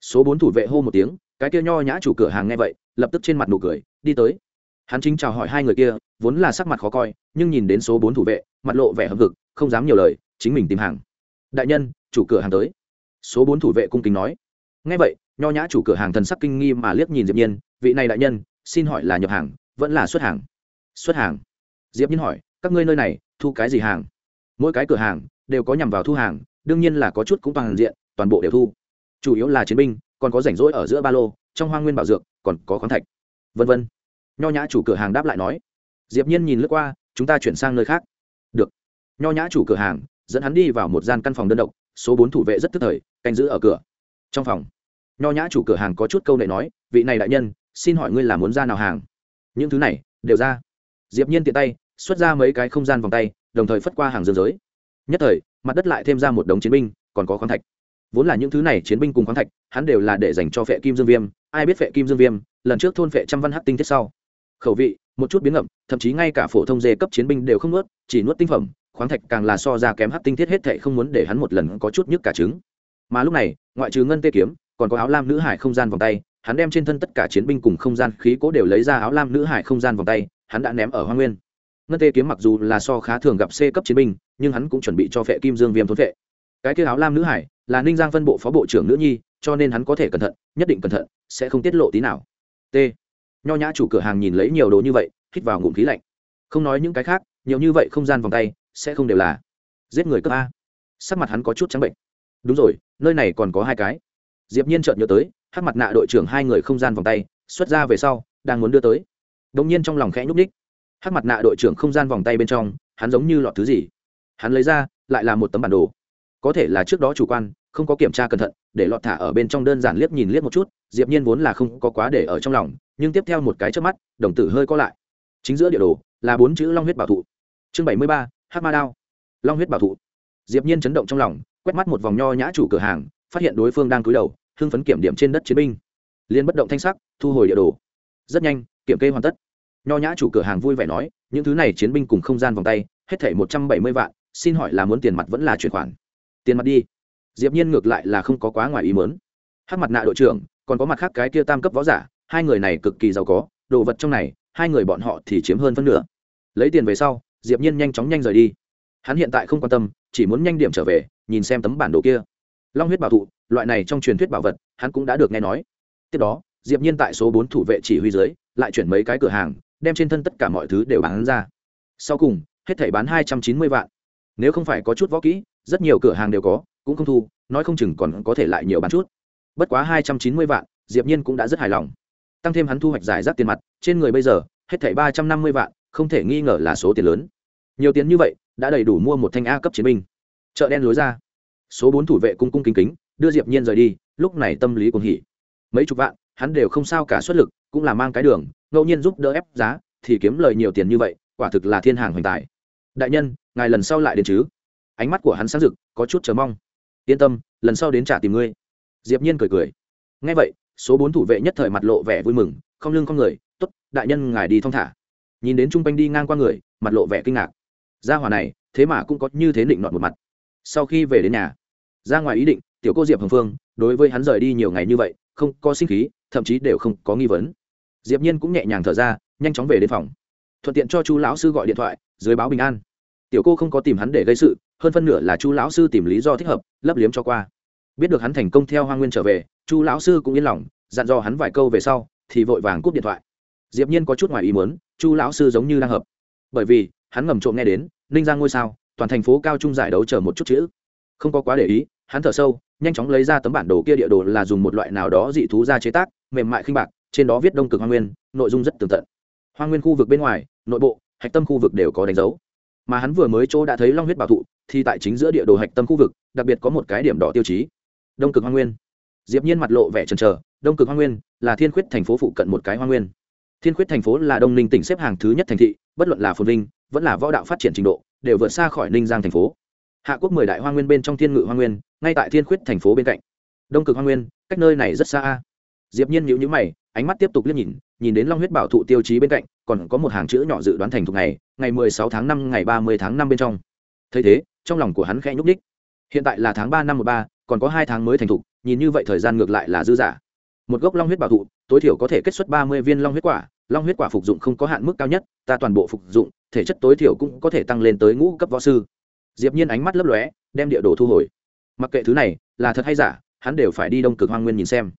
Số bốn thủ vệ hô một tiếng, cái kia nho nhã chủ cửa hàng nghe vậy, lập tức trên mặt nụ cười, đi tới. Hắn chính chào hỏi hai người kia, vốn là sắc mặt khó coi, nhưng nhìn đến số bốn thủ vệ, mặt lộ vẻ hâm hực không dám nhiều lời, chính mình tìm hàng. Đại nhân, chủ cửa hàng tới. Số bốn thủ vệ cung kính nói. Nghe vậy, nho nhã chủ cửa hàng thần sắc kinh nghi mà liếc nhìn diệp nhiên, vị này đại nhân, xin hỏi là nhập hàng, vẫn là xuất hàng? Xuất hàng. Diệp nhiên hỏi, các ngươi nơi này, thu cái gì hàng? Mỗi cái cửa hàng, đều có nhằm vào thu hàng, đương nhiên là có chút cũng toàn diện, toàn bộ đều thu chủ yếu là chiến binh, còn có rảnh rỗi ở giữa ba lô, trong hoang nguyên bảo dược, còn có khoáng thạch. Vân vân. Nho nhã chủ cửa hàng đáp lại nói. Diệp nhiên nhìn lướt qua, chúng ta chuyển sang nơi khác. Được. Nho nhã chủ cửa hàng, dẫn hắn đi vào một gian căn phòng đơn độc, số bốn thủ vệ rất tức thời, canh giữ ở cửa. Trong phòng, nho nhã chủ cửa hàng có chút câu nệ nói, vị này đại nhân, xin hỏi ngươi là muốn ra nào hàng? Những thứ này, đều ra. Diệp nhiên tiện tay, xuất ra mấy cái không gian vòng tay, đồng thời phất qua hàng dương giới. Nhất thời, mặt đất lại thêm ra một đống chiến binh, còn có khoáng thạch vốn là những thứ này chiến binh cùng khoáng thạch, hắn đều là để dành cho phệ kim dương viêm. Ai biết phệ kim dương viêm, lần trước thôn phệ trăm văn hắc tinh thiết sau. Khẩu vị, một chút biến ngậm, thậm chí ngay cả phổ thông dê cấp chiến binh đều không nuốt, chỉ nuốt tinh phẩm, khoáng thạch càng là so ra kém hắc tinh thiết hết thệ không muốn để hắn một lần có chút nhức cả trứng. Mà lúc này, ngoại trừ ngân tê kiếm, còn có áo lam nữ hải không gian vòng tay, hắn đem trên thân tất cả chiến binh cùng không gian khí cố đều lấy ra áo lam nữ hải không gian vòng tay, hắn đã ném ở hoa nguyên. Ngân tê kiếm mặc dù là so khá thường gặp c cấp chiến binh, nhưng hắn cũng chuẩn bị cho phệ kim dương viêm thốn phệ cái kia áo lam nữ hải là ninh giang phân bộ phó bộ trưởng nữ nhi, cho nên hắn có thể cẩn thận, nhất định cẩn thận, sẽ không tiết lộ tí nào. T. Nho nhã chủ cửa hàng nhìn lấy nhiều đồ như vậy, hít vào ngụm khí lạnh. Không nói những cái khác, nhiều như vậy không gian vòng tay, sẽ không đều là giết người cấp a. Sắc mặt hắn có chút trắng bệnh. Đúng rồi, nơi này còn có hai cái. Diệp nhiên chợt nhớ tới, hắc mặt nạ đội trưởng hai người không gian vòng tay, xuất ra về sau, đang muốn đưa tới. Đột nhiên trong lòng khẽ nhúc nhích. Hắc mặt nạ đội trưởng không gian vòng tay bên trong, hắn giống như lọt thứ gì. Hắn lấy ra, lại là một tấm bản đồ có thể là trước đó chủ quan, không có kiểm tra cẩn thận, để lọt thả ở bên trong đơn giản liếc nhìn liếc một chút, diệp nhiên vốn là không có quá để ở trong lòng, nhưng tiếp theo một cái chớp mắt, đồng tử hơi co lại. Chính giữa địa đồ, là bốn chữ long huyết bảo thụ. Chương bảy mươi ba ma đao. Long huyết bảo thụ. Diệp nhiên chấn động trong lòng, quét mắt một vòng nho nhã chủ cửa hàng, phát hiện đối phương đang cúi đầu, hưng phấn kiểm điểm trên đất chiến binh. Liên bất động thanh sắc, thu hồi địa đồ. Rất nhanh, kiểm kê hoàn tất. Nho nhã chủ cửa hàng vui vẻ nói, những thứ này chiến binh cùng không gian vòng tay, hết thảy một trăm bảy mươi vạn, xin hỏi là muốn tiền mặt vẫn là chuyển khoản? Tiền mặt đi. Diệp nhiên ngược lại là không có quá ngoài ý muốn. Hát mặt nạ đội trưởng, còn có mặt khác cái kia tam cấp võ giả, hai người này cực kỳ giàu có, đồ vật trong này, hai người bọn họ thì chiếm hơn phân nửa. Lấy tiền về sau, diệp nhiên nhanh chóng nhanh rời đi. Hắn hiện tại không quan tâm, chỉ muốn nhanh điểm trở về, nhìn xem tấm bản đồ kia. Long huyết bảo thụ, loại này trong truyền thuyết bảo vật, hắn cũng đã được nghe nói. Tiếp đó, diệp nhiên tại số bốn thủ vệ chỉ huy dưới, lại chuyển mấy cái cửa hàng, đem trên thân tất cả mọi thứ đều bán ra. Sau cùng, hết thảy bán hai trăm chín mươi vạn. Nếu không phải có chút võ kỹ rất nhiều cửa hàng đều có, cũng không thu, nói không chừng còn có thể lại nhiều bán chút. Bất quá hai trăm chín mươi vạn, diệp nhiên cũng đã rất hài lòng. Tăng thêm hắn thu hoạch giải rác tiền mặt, trên người bây giờ, hết thảy ba trăm năm mươi vạn, không thể nghi ngờ là số tiền lớn. Nhiều tiền như vậy, đã đầy đủ mua một thanh a cấp chiến binh. Chợ đen lối ra. Số bốn thủ vệ cung cung kính kính, đưa diệp nhiên rời đi, lúc này tâm lý cũng hỉ. Mấy chục vạn, hắn đều không sao cả xuất lực, cũng là mang cái đường, ngẫu nhiên giúp đỡ ép giá, thì kiếm lời nhiều tiền như vậy, quả thực là thiên hàng hoành tài. Đại nhân, ngài lần sau lại đến chứ? Ánh mắt của hắn sáng rực, có chút chờ mong. Yên tâm, lần sau đến trả tìm ngươi. Diệp nhiên cười cười. Nghe vậy, số bốn thủ vệ nhất thời mặt lộ vẻ vui mừng, không lưng không người, tốt, đại nhân ngài đi thong thả. Nhìn đến trung quanh đi ngang qua người, mặt lộ vẻ kinh ngạc. Gia hỏa này, thế mà cũng có như thế định nọt một mặt. Sau khi về đến nhà, ra ngoài ý định, tiểu cô diệp hồng phương, đối với hắn rời đi nhiều ngày như vậy, không có sinh khí, thậm chí đều không có nghi vấn. Diệp nhiên cũng nhẹ nhàng thở ra, nhanh chóng về đến phòng. Thuận tiện cho chu lão sư gọi điện thoại, dưới báo bình an tiểu cô không có tìm hắn để gây sự, hơn phân nửa là chu lão sư tìm lý do thích hợp, lấp liếm cho qua. Biết được hắn thành công theo hoa nguyên trở về, chu lão sư cũng yên lòng, dặn dò hắn vài câu về sau, thì vội vàng cúp điện thoại. Diệp nhiên có chút ngoài ý muốn, chu lão sư giống như đang hợp. Bởi vì, hắn ngầm trộm nghe đến, ninh giang ngôi sao, toàn thành phố cao trung giải đấu chờ một chút chữ. Không có quá để ý, hắn thở sâu, nhanh chóng lấy ra tấm bản đồ kia địa đồ là dùng một loại nào đó dị thú ra chế tác, mềm mại khinh bạc, trên đó viết đông cực hoa nguyên, nội dung rất tường tận. Hoa nguyên khu vực bên ngoài, nội bộ, hạch tâm khu vực đều có đánh dấu mà hắn vừa mới chỗ đã thấy long huyết bảo thụ, thì tại chính giữa địa đồ hạch tâm khu vực, đặc biệt có một cái điểm đỏ tiêu chí. Đông cực hoa nguyên. Diệp nhiên mặt lộ vẻ chần chờ, đông cực hoa nguyên là thiên khuyết thành phố phụ cận một cái hoa nguyên. Thiên khuyết thành phố là đông ninh tỉnh xếp hàng thứ nhất thành thị, bất luận là phồn vinh, vẫn là võ đạo phát triển trình độ, đều vượt xa khỏi ninh giang thành phố. Hạ quốc mười đại hoa nguyên bên trong thiên ngự hoa nguyên, ngay tại thiên khuyết thành phố bên cạnh. Đông cực hoa nguyên, cách nơi này rất xa diệp nhiên nhíu nhíu mày, ánh mắt tiếp tục liếc nhìn nhìn đến long huyết bảo thụ tiêu chí bên cạnh, còn có một hàng chữ nhỏ dự đoán thành thục ngày ngày 16 tháng năm, ngày 30 tháng năm bên trong. Thấy thế, trong lòng của hắn khẽ nhúc đích hiện tại là tháng ba năm một ba, còn có hai tháng mới thành thục, nhìn như vậy thời gian ngược lại là dư giả một gốc long huyết bảo thụ, tối thiểu có thể kết xuất ba mươi viên long huyết quả, long huyết quả phục dụng không có hạn mức cao nhất, ta toàn bộ phục dụng, thể chất tối thiểu cũng có thể tăng lên tới ngũ cấp võ sư. Diệp nhiên ánh mắt lấp lóe, đem địa đồ thu hồi. Mặc kệ thứ này, là thật hay giả, hắn đều phải đi đông cực hoang nguyên nhìn xem.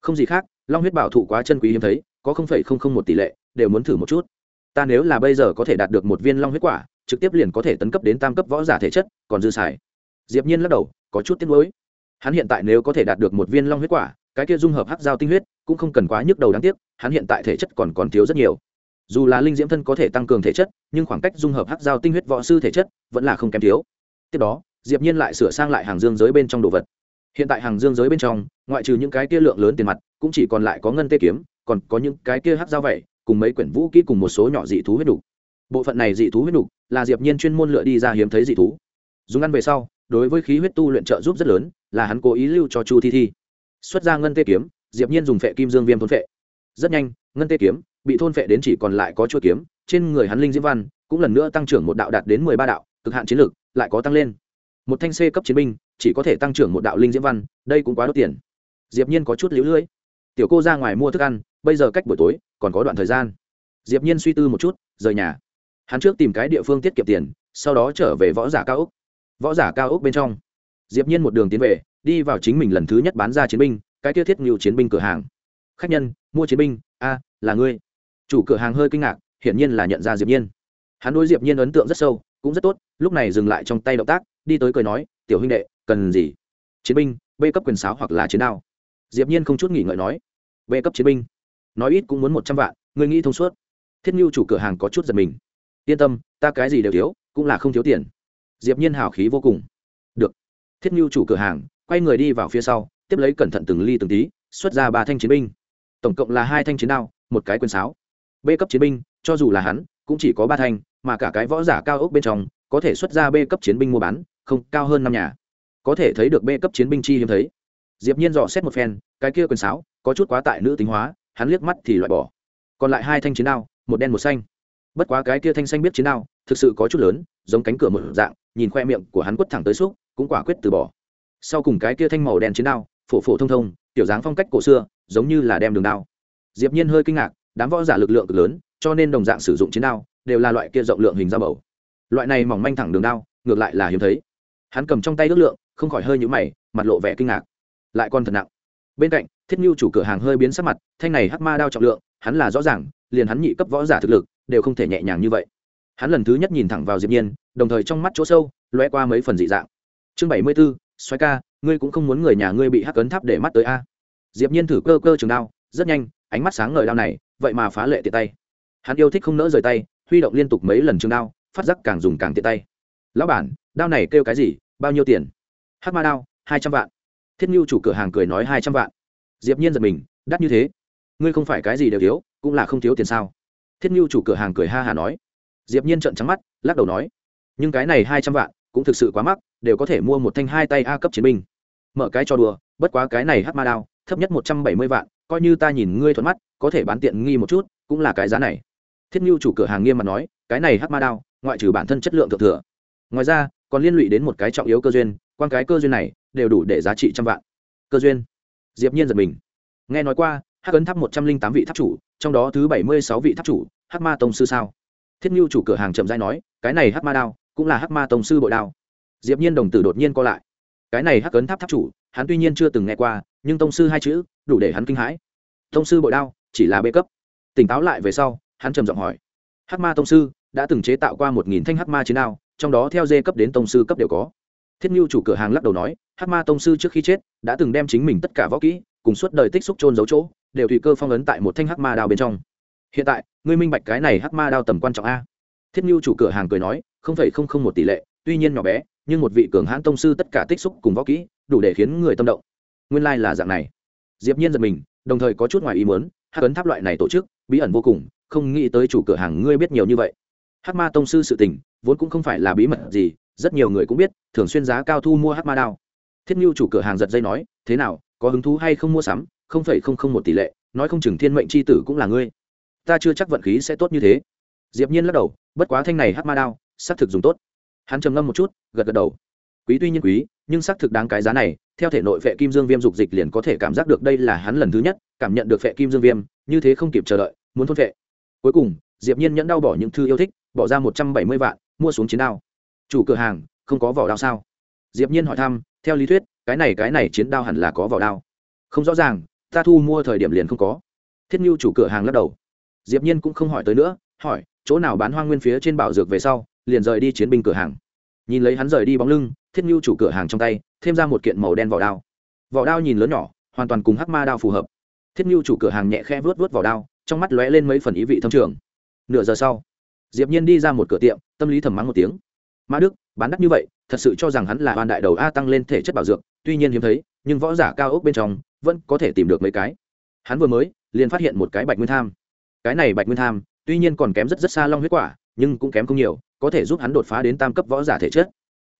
Không gì khác, long huyết bảo thụ quá chân quý hiếm thấy có không phẩy không không một tỷ lệ, đều muốn thử một chút. Ta nếu là bây giờ có thể đạt được một viên long huyết quả, trực tiếp liền có thể tấn cấp đến tam cấp võ giả thể chất, còn dư xài. Diệp nhiên lắc đầu, có chút tiếc nuối. Hắn hiện tại nếu có thể đạt được một viên long huyết quả, cái kia dung hợp hắc giao tinh huyết, cũng không cần quá nhức đầu đáng tiếc, hắn hiện tại thể chất còn còn thiếu rất nhiều. Dù là linh diễm thân có thể tăng cường thể chất, nhưng khoảng cách dung hợp hắc giao tinh huyết võ sư thể chất, vẫn là không kém thiếu. Tiếp đó, diệp nhiên lại sửa sang lại hàng dương giới bên trong đồ vật. Hiện tại hàng dương giới bên trong, ngoại trừ những cái kia lượng lớn tiền mặt, cũng chỉ còn lại có ngân tê kiếm còn có những cái kia hắc dao vậy, cùng mấy quyển vũ kỹ cùng một số nhỏ dị thú huyết đủ bộ phận này dị thú huyết đủ là diệp nhiên chuyên môn lựa đi ra hiếm thấy dị thú. Dùng ăn về sau, đối với khí huyết tu luyện trợ giúp rất lớn, là hắn cố ý lưu cho chu thi thi. Xuất ra ngân tê kiếm, diệp nhiên dùng phệ kim dương viêm thôn phệ. Rất nhanh, ngân tê kiếm bị thôn phệ đến chỉ còn lại có chuôi kiếm, trên người hắn linh diễm văn cũng lần nữa tăng trưởng một đạo đạt đến mười ba đạo, cực hạn chiến lược lại có tăng lên. Một thanh c cấp chiến binh chỉ có thể tăng trưởng một đạo linh diễm văn, đây cũng quá đốt tiền. Diệp nhiên có chút liễu lưỡi tiểu cô ra ngoài mua thức ăn bây giờ cách buổi tối, còn có đoạn thời gian. Diệp nhiên suy tư một chút, rời nhà. Hắn trước tìm cái địa phương tiết kiệm tiền, sau đó trở về võ giả cao ốc. Võ giả cao ốc bên trong. Diệp nhiên một đường tiến về, đi vào chính mình lần thứ nhất bán ra chiến binh, cái tiêu thiết nhiều chiến binh cửa hàng. Khách nhân, mua chiến binh, a, là ngươi. Chủ cửa hàng hơi kinh ngạc, hiển nhiên là nhận ra diệp nhiên. Hắn đối diệp nhiên ấn tượng rất sâu, cũng rất tốt, lúc này dừng lại trong tay động tác, đi tới cười nói, tiểu huynh đệ, cần gì? Chiến binh b cấp quyền sáo hoặc là chiến đao? Diệp nhiên không chút nghỉ ngợi nói b cấp chiến binh nói ít cũng muốn một trăm vạn người nghĩ thông suốt. Thiết nhu chủ cửa hàng có chút giật mình. Yên tâm, ta cái gì đều thiếu, cũng là không thiếu tiền. Diệp nhiên hào khí vô cùng. Được. Thiết nhu chủ cửa hàng, quay người đi vào phía sau, tiếp lấy cẩn thận từng ly từng tí, xuất ra ba thanh chiến binh. Tổng cộng là hai thanh chiến đao, một cái quyền sáo. B cấp chiến binh, cho dù là hắn, cũng chỉ có ba thanh, mà cả cái võ giả cao ốc bên trong, có thể xuất ra b cấp chiến binh mua bán, không, cao hơn năm nhà. Có thể thấy được b cấp chiến binh chi hiếm thấy. Diệp nhiên dò xét một phen, cái kia quyền sáo, có chút quá tại nữ tính hóa hắn liếc mắt thì loại bỏ. Còn lại hai thanh chiến đao, một đen một xanh. Bất quá cái kia thanh xanh biết chiến đao, thực sự có chút lớn, giống cánh cửa một dạng, nhìn khoe miệng của hắn quất thẳng tới xúc cũng quả quyết từ bỏ. Sau cùng cái kia thanh màu đen chiến đao, phổ phổ thông thông, tiểu dáng phong cách cổ xưa, giống như là đem đường đao. Diệp nhiên hơi kinh ngạc, đám võ giả lực lượng cực lớn, cho nên đồng dạng sử dụng chiến đao, đều là loại kia rộng lượng hình dao bầu loại này mỏng manh thẳng đường đao, ngược lại là hiếm thấy. Hắn cầm trong tay ước lượng, không khỏi hơi nhũ mày, mặt lộ vẻ kinh ngạc. Lại còn thật nặng bên cạnh thiết nhu chủ cửa hàng hơi biến sắc mặt thanh này hắc ma đao trọng lượng hắn là rõ ràng liền hắn nhị cấp võ giả thực lực đều không thể nhẹ nhàng như vậy. Hắn lần thứ nhất nhìn thẳng vào diệp nhiên đồng thời trong mắt chỗ sâu lóe qua mấy phần dị dạng. Chương bảy mươi 74, xoáy ca ngươi cũng không muốn người nhà ngươi bị hắc cấn tháp để mắt tới a. Diệp nhiên thử cơ cơ trường đao rất nhanh ánh mắt sáng ngời đao này vậy mà phá lệ tiện tay. Hắn yêu thích không nỡ rời tay huy động liên tục mấy lần trường đao phát giác càng dùng càng tiện tay. Lão bản đao này kêu cái gì? Bao nhiêu tiền? Hắc ma đao hai trăm vạn thiết nhu chủ cửa hàng cười nói hai trăm vạn. Diệp nhiên giật mình, đắt như thế. Ngươi không phải cái gì đều thiếu, cũng là không thiếu tiền sao? Thiết nhu chủ cửa hàng cười ha hà nói. Diệp nhiên trợn trắng mắt, lắc đầu nói. Nhưng cái này hai trăm vạn, cũng thực sự quá mắc, đều có thể mua một thanh hai tay a cấp chiến binh. Mở cái cho đùa, bất quá cái này hát ma đao, thấp nhất một trăm bảy mươi vạn, coi như ta nhìn ngươi thuận mắt, có thể bán tiện nghi một chút, cũng là cái giá này. Thiết nhu chủ cửa hàng nghiêm mặt nói, cái này hát ma đao, ngoại trừ bản thân chất lượng thượng thừa. Ngoài ra, còn liên lụy đến một cái trọng yếu cơ duyên, quan cái cơ duyên này đều đủ để giá trị trăm vạn. Cơ duyên. Diệp nhiên giật mình. Nghe nói qua, hắc ấn tháp một trăm linh tám vị tháp chủ, trong đó thứ bảy mươi sáu vị tháp chủ, hắc ma tông sư sao? Thiết nhu chủ cửa hàng chậm rãi nói, cái này hắc ma đao, cũng là hắc ma tông sư bội đao. Diệp nhiên đồng tử đột nhiên co lại. Cái này hắc ấn tháp tháp chủ, hắn tuy nhiên chưa từng nghe qua, nhưng tông sư hai chữ, đủ để hắn kinh hãi. Tông sư bội đao, chỉ là bê cấp. Tỉnh táo lại về sau, hắn trầm giọng hỏi, hắc ma tông sư, đã từng chế tạo qua một nghìn thanh hắc ma chiến đao, trong đó theo dê cấp đến tông sư cấp đều có thiết mưu chủ cửa hàng lắc đầu nói, hắc ma tông sư trước khi chết đã từng đem chính mình tất cả võ kỹ cùng suốt đời tích xúc trôn giấu chỗ, đều tùy cơ phong ấn tại một thanh hắc ma đao bên trong. Hiện tại, ngươi minh bạch cái này hắc ma đao tầm quan trọng a? Thiết mưu chủ cửa hàng cười nói, không phải không không một tỷ lệ, tuy nhiên nhỏ bé, nhưng một vị cường hãn tông sư tất cả tích xúc cùng võ kỹ, đủ để khiến người tâm động. Nguyên lai、like、là dạng này. Diệp nhiên giật mình, đồng thời có chút ngoài ý muốn hát ấn tháp loại này tổ chức, bí ẩn vô cùng, không nghĩ tới chủ cửa hàng ngươi biết nhiều như vậy. Hắc ma tông sư sự tình, vốn cũng không phải là bí mật gì rất nhiều người cũng biết, thường xuyên giá cao thu mua hắc ma đao. Thiết nhu chủ cửa hàng giật dây nói, thế nào, có hứng thú hay không mua sắm? không phải không không một tỷ lệ, nói không chừng thiên mệnh c h i tử cũng là ngươi. Ta chưa chắc vận khí sẽ tốt như thế. Diệp nhiên lắc đầu, bất quá thanh này hát ma đao, xác thực dùng tốt. Hắn trầm ngâm một chút, gật gật đầu. Quý tuy nhiên quý, nhưng xác thực đáng cái giá này, theo thể nội vệ kim dương viêm dục dịch liền có thể cảm giác được đây là hắn lần thứ nhất cảm nhận được vệ kim dương viêm, như thế không kịp chờ đợi, muốn thôn vệ cuối cùng, diệp nhiên nhẫn đau bỏ những thư yêu thích, bỏ ra một trăm bảy mươi vạn, mua xuống chiến đao chủ cửa hàng, không có vỏ đao sao? Diệp nhiên hỏi thăm, theo lý thuyết, cái này cái này chiến đao hẳn là có vỏ đao. Không rõ ràng, ta thu mua thời điểm liền không có. Thiết nhu chủ cửa hàng lắc đầu. Diệp nhiên cũng không hỏi tới nữa, hỏi, chỗ nào bán hoang nguyên phía trên bảo dược về sau, liền rời đi chiến binh cửa hàng. Nhìn lấy hắn rời đi bóng lưng, thiết nhu chủ cửa hàng trong tay, thêm ra một kiện màu đen vỏ đao. Vỏ đao nhìn lớn nhỏ, hoàn toàn cùng hắc ma đao phù hợp. Thiết nhu chủ cửa hàng nhẹ khẽ vớt vớt vỏ đao, trong mắt lóe lên mấy phần ý vị thâm trường. Nửa giờ sau, diệp nhiên đi ra một cửa tiệm, tâm lý thầm mắng một tiếng mã đức, bán đắt như vậy, thật sự cho rằng hắn là oan đại đầu a tăng lên thể chất bảo dược, tuy nhiên hiếm thấy, nhưng võ giả cao ốc bên trong vẫn có thể tìm được mấy cái. Hắn vừa mới liền phát hiện một cái bạch nguyên tham. Cái này bạch nguyên tham, tuy nhiên còn kém rất rất xa long huyết quả, nhưng cũng kém không nhiều, có thể giúp hắn đột phá đến tam cấp võ giả thể chất.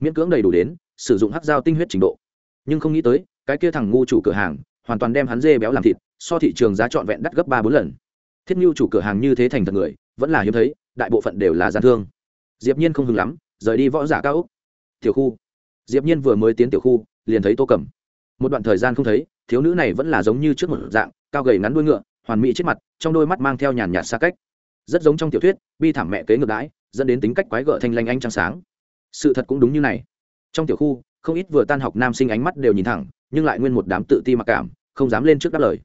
Miễn cưỡng đầy đủ đến, sử dụng hắc dao tinh huyết trình độ. Nhưng không nghĩ tới, cái kia thằng ngu chủ cửa hàng, hoàn toàn đem hắn dê béo làm thịt, so thị trường giá trọn vẹn đắt gấp ba bốn lần. Thiết nhu chủ cửa hàng như thế thành thật người, vẫn là hiếm thấy, đại bộ phận đều là gian thương. Diệp nhiên không hứng lắm rời đi võ giả cao úc. Tiểu khu. Diệp nhiên vừa mới tiến tiểu khu, liền thấy tô cẩm. Một đoạn thời gian không thấy, thiếu nữ này vẫn là giống như trước một dạng, cao gầy ngắn đuôi ngựa, hoàn mỹ trên mặt, trong đôi mắt mang theo nhàn nhạt xa cách. Rất giống trong tiểu thuyết, bi thảm mẹ kế ngược đãi, dẫn đến tính cách quái gở thanh lanh ánh trăng sáng. Sự thật cũng đúng như này. Trong tiểu khu, không ít vừa tan học nam sinh ánh mắt đều nhìn thẳng, nhưng lại nguyên một đám tự ti mặc cảm, không dám lên trước đáp lời.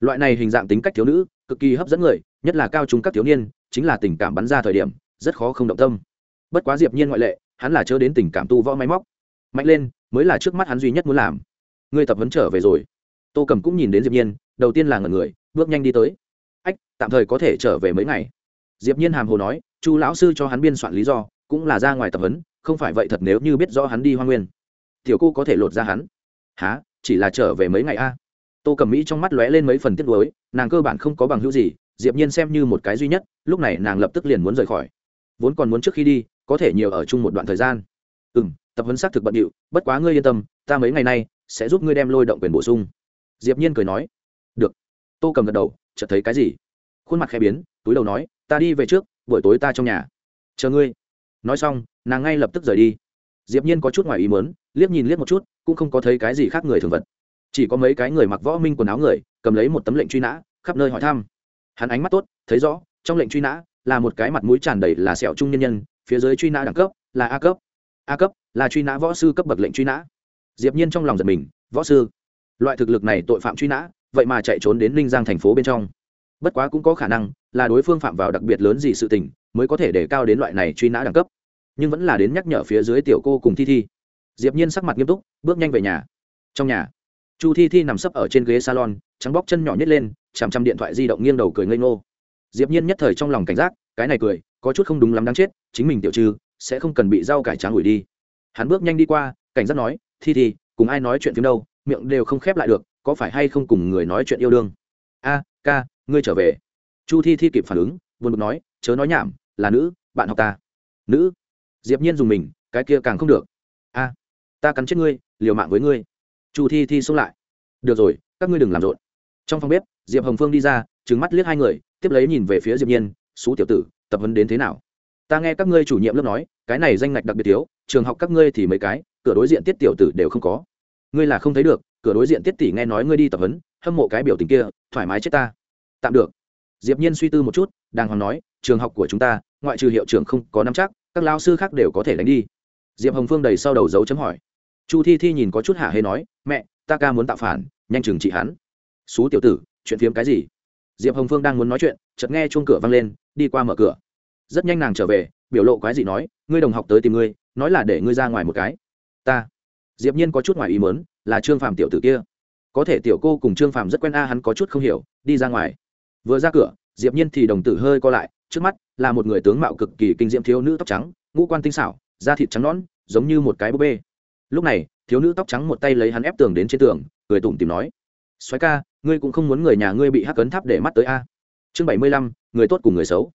Loại này hình dạng tính cách thiếu nữ, cực kỳ hấp dẫn người, nhất là cao trung các thiếu niên, chính là tình cảm bắn ra thời điểm, rất khó không động tâm bất quá diệp nhiên ngoại lệ, hắn là chớ đến tình cảm tu võ máy móc. Mạnh lên, mới là trước mắt hắn duy nhất muốn làm. Ngươi tập vấn trở về rồi. Tô cầm cũng nhìn đến diệp nhiên, đầu tiên là ngẩn người, bước nhanh đi tới. Ách, tạm thời có thể trở về mấy ngày. Diệp nhiên hàm hồ nói, chu lão sư cho hắn biên soạn lý do, cũng là ra ngoài tập vấn không phải vậy thật nếu như biết rõ hắn đi hoang nguyên. Tiểu cô có thể lột ra hắn. Há chỉ là trở về mấy ngày a? Tô cẩm mỹ trong mắt lóe lên mấy phần tiếc nuối, nàng cơ bản không có bằng hữu gì, diệp nhiên xem như một cái duy nhất, lúc này nàng lập tức liền muốn rời khỏi. Vốn còn muốn trước khi đi có thể nhiều ở chung một đoạn thời gian. Ừ m tập huấn xác thực bận điệu, bất quá ngươi yên tâm, ta mấy ngày nay sẽ giúp ngươi đem lôi động quyền bổ sung. Diệp nhiên cười nói. Được. Tô cầm gật đầu, chợt thấy cái gì? Khuôn mặt khẽ biến, túi đầu nói, ta đi về trước, buổi tối ta trong nhà. Chờ ngươi. Nói xong, nàng ngay lập tức rời đi. Diệp nhiên có chút ngoài ý muốn, liếc nhìn liếc một chút, cũng không có thấy cái gì khác người thường vật. Chỉ có mấy cái người mặc võ minh quần áo người, cầm lấy một tấm lệnh truy nã, khắp nơi hỏi thăm. Hắn ánh mắt tốt, thấy rõ, trong lệnh truy nã là một cái mặt mũi tràn đầy là sẹo trung nhân nhân phía dưới truy nã đẳng cấp là a cấp. A cấp là truy nã võ sư cấp bậc lệnh truy nã. Diệp nhiên trong lòng giật mình, võ sư, loại thực lực này tội phạm truy nã, vậy mà chạy trốn đến ninh giang thành phố bên trong. Bất quá cũng có khả năng là đối phương phạm vào đặc biệt lớn gì sự tình, mới có thể để cao đến loại này truy nã đẳng cấp. Nhưng vẫn là đến nhắc nhở phía dưới tiểu cô cùng thi thi. Diệp nhiên sắc mặt nghiêm túc, bước nhanh về nhà. Trong nhà, chu thi thi nằm sấp ở trên ghế salon, trắng bóc chân nhỏ nhất lên, chằm chằm điện thoại di động nghiêng đầu cười ngây ngô. Diệp nhiên nhất thời trong lòng cảnh giác cái này cười, có chút không đúng lắm đáng chết, chính mình tiểu trừ, sẽ không cần bị rau cải trắng ủi đi. Hắn bước nhanh đi qua, cảnh giác nói, thi thi, cùng ai nói chuyện phim đâu, miệng đều không khép lại được, có phải hay không cùng người nói chuyện yêu đương? A, ca, ngươi trở về. Chu thi thi kịp phản ứng, buồn bực nói, chớ nói nhảm, là nữ, bạn học ta. Nữ? Diệp nhiên dùng mình, cái kia càng không được. A, ta cắn chết ngươi, liều mạng với ngươi. Chu thi thi xông lại. Được rồi, các ngươi đừng làm rộn. Trong phòng bếp, diệp hồng phương đi ra, trừng mắt liếc hai người, tiếp lấy nhìn về phía diệp nhiên xú tiểu tử, tập huấn đến thế nào? Ta nghe các ngươi chủ nhiệm lớp nói, cái này danh ngạch đặc biệt thiếu, trường học các ngươi thì mấy cái, cửa đối diện tiết tiểu tử đều không có. Ngươi là không thấy được, cửa đối diện tiết tỷ nghe nói ngươi đi tập huấn, hâm mộ cái biểu tình kia, thoải mái chết ta. Tạm được. Diệp nhiên suy tư một chút đang hoàng nói, trường học của chúng ta, ngoại trừ hiệu trưởng không có nắm chắc, các lao sư khác đều có thể đánh đi. Diệp hồng phương đầy sau đầu dấu chấm hỏi. Chu thi thi nhìn có chút hạ hê nói, mẹ, ta ca muốn tạo phản, nhanh chừng trị hắn. Xú tiểu tử, chuyện phiếm cái gì? Diệp hồng phương đang muốn nói chuyện, chợt nghe chuông cửa vang lên đi qua mở cửa. Rất nhanh nàng trở về, biểu lộ quái gì nói, ngươi đồng học tới tìm ngươi, nói là để ngươi ra ngoài một cái. Ta. Diệp nhiên có chút ngoài ý muốn, là trương phàm tiểu tử kia. Có thể tiểu cô cùng trương phàm rất quen a, hắn có chút không hiểu, đi ra ngoài. Vừa ra cửa, diệp nhiên thì đồng tử hơi co lại, trước mắt là một người tướng mạo cực kỳ kinh diễm thiếu nữ tóc trắng, ngũ quan tinh xảo, da thịt trắng nõn, giống như một cái búp bê. Lúc này, thiếu nữ tóc trắng một tay lấy hắn ép tường đến trên tường, cười tủm tìm nói xoáy ca, ngươi cũng không muốn người nhà ngươi bị hắc cấn tháp để mắt tới a. Chương bảy mươi lăm người tốt cùng người xấu.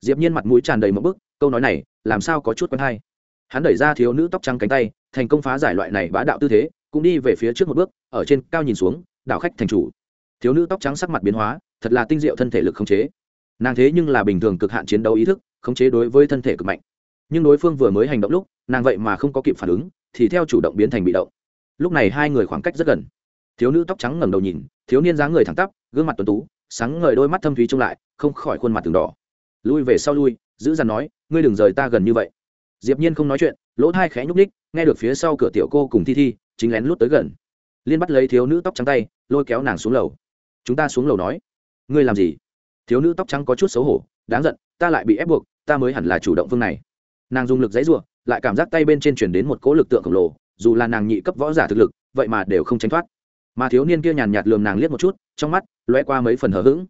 Diệp nhiên mặt mũi tràn đầy một bức, câu nói này, làm sao có chút quen hay? Hắn đẩy ra thiếu nữ tóc trắng cánh tay, thành công phá giải loại này bá đạo tư thế, cũng đi về phía trước một bước, ở trên cao nhìn xuống đảo khách thành chủ. Thiếu nữ tóc trắng sắc mặt biến hóa, thật là tinh diệu thân thể lực khống chế. Nàng thế nhưng là bình thường cực hạn chiến đấu ý thức, khống chế đối với thân thể cực mạnh. Nhưng đối phương vừa mới hành động lúc, nàng vậy mà không có kịp phản ứng, thì theo chủ động biến thành bị động. Lúc này hai người khoảng cách rất gần. Thiếu nữ tóc trắng ngẩng đầu nhìn, thiếu niên dáng người thẳng tắp, gương mặt tuấn tú sáng ngời đôi mắt thâm thúy trông lại, không khỏi khuôn mặt từng đỏ. Lui về sau lui, giữ dằn nói, ngươi đừng rời ta gần như vậy. Diệp nhiên không nói chuyện, lỗ thai khẽ nhúc ních nghe được phía sau cửa tiểu cô cùng thi thi, chính lén lút tới gần. Liên bắt lấy thiếu nữ tóc trắng tay, lôi kéo nàng xuống lầu. Chúng ta xuống lầu nói. Ngươi làm gì? Thiếu nữ tóc trắng có chút xấu hổ, đáng giận, ta lại bị ép buộc, ta mới hẳn là chủ động phương này. Nàng dùng lực dãy rủa lại cảm giác tay bên trên chuyển đến một cỗ lực tượng khổng lồ, dù là nàng nhị cấp võ giả thực lực, vậy mà đều không tránh thoát mà thiếu niên kia nhàn nhạt lườm nàng liếc một chút, trong mắt loe qua mấy phần hờ hững.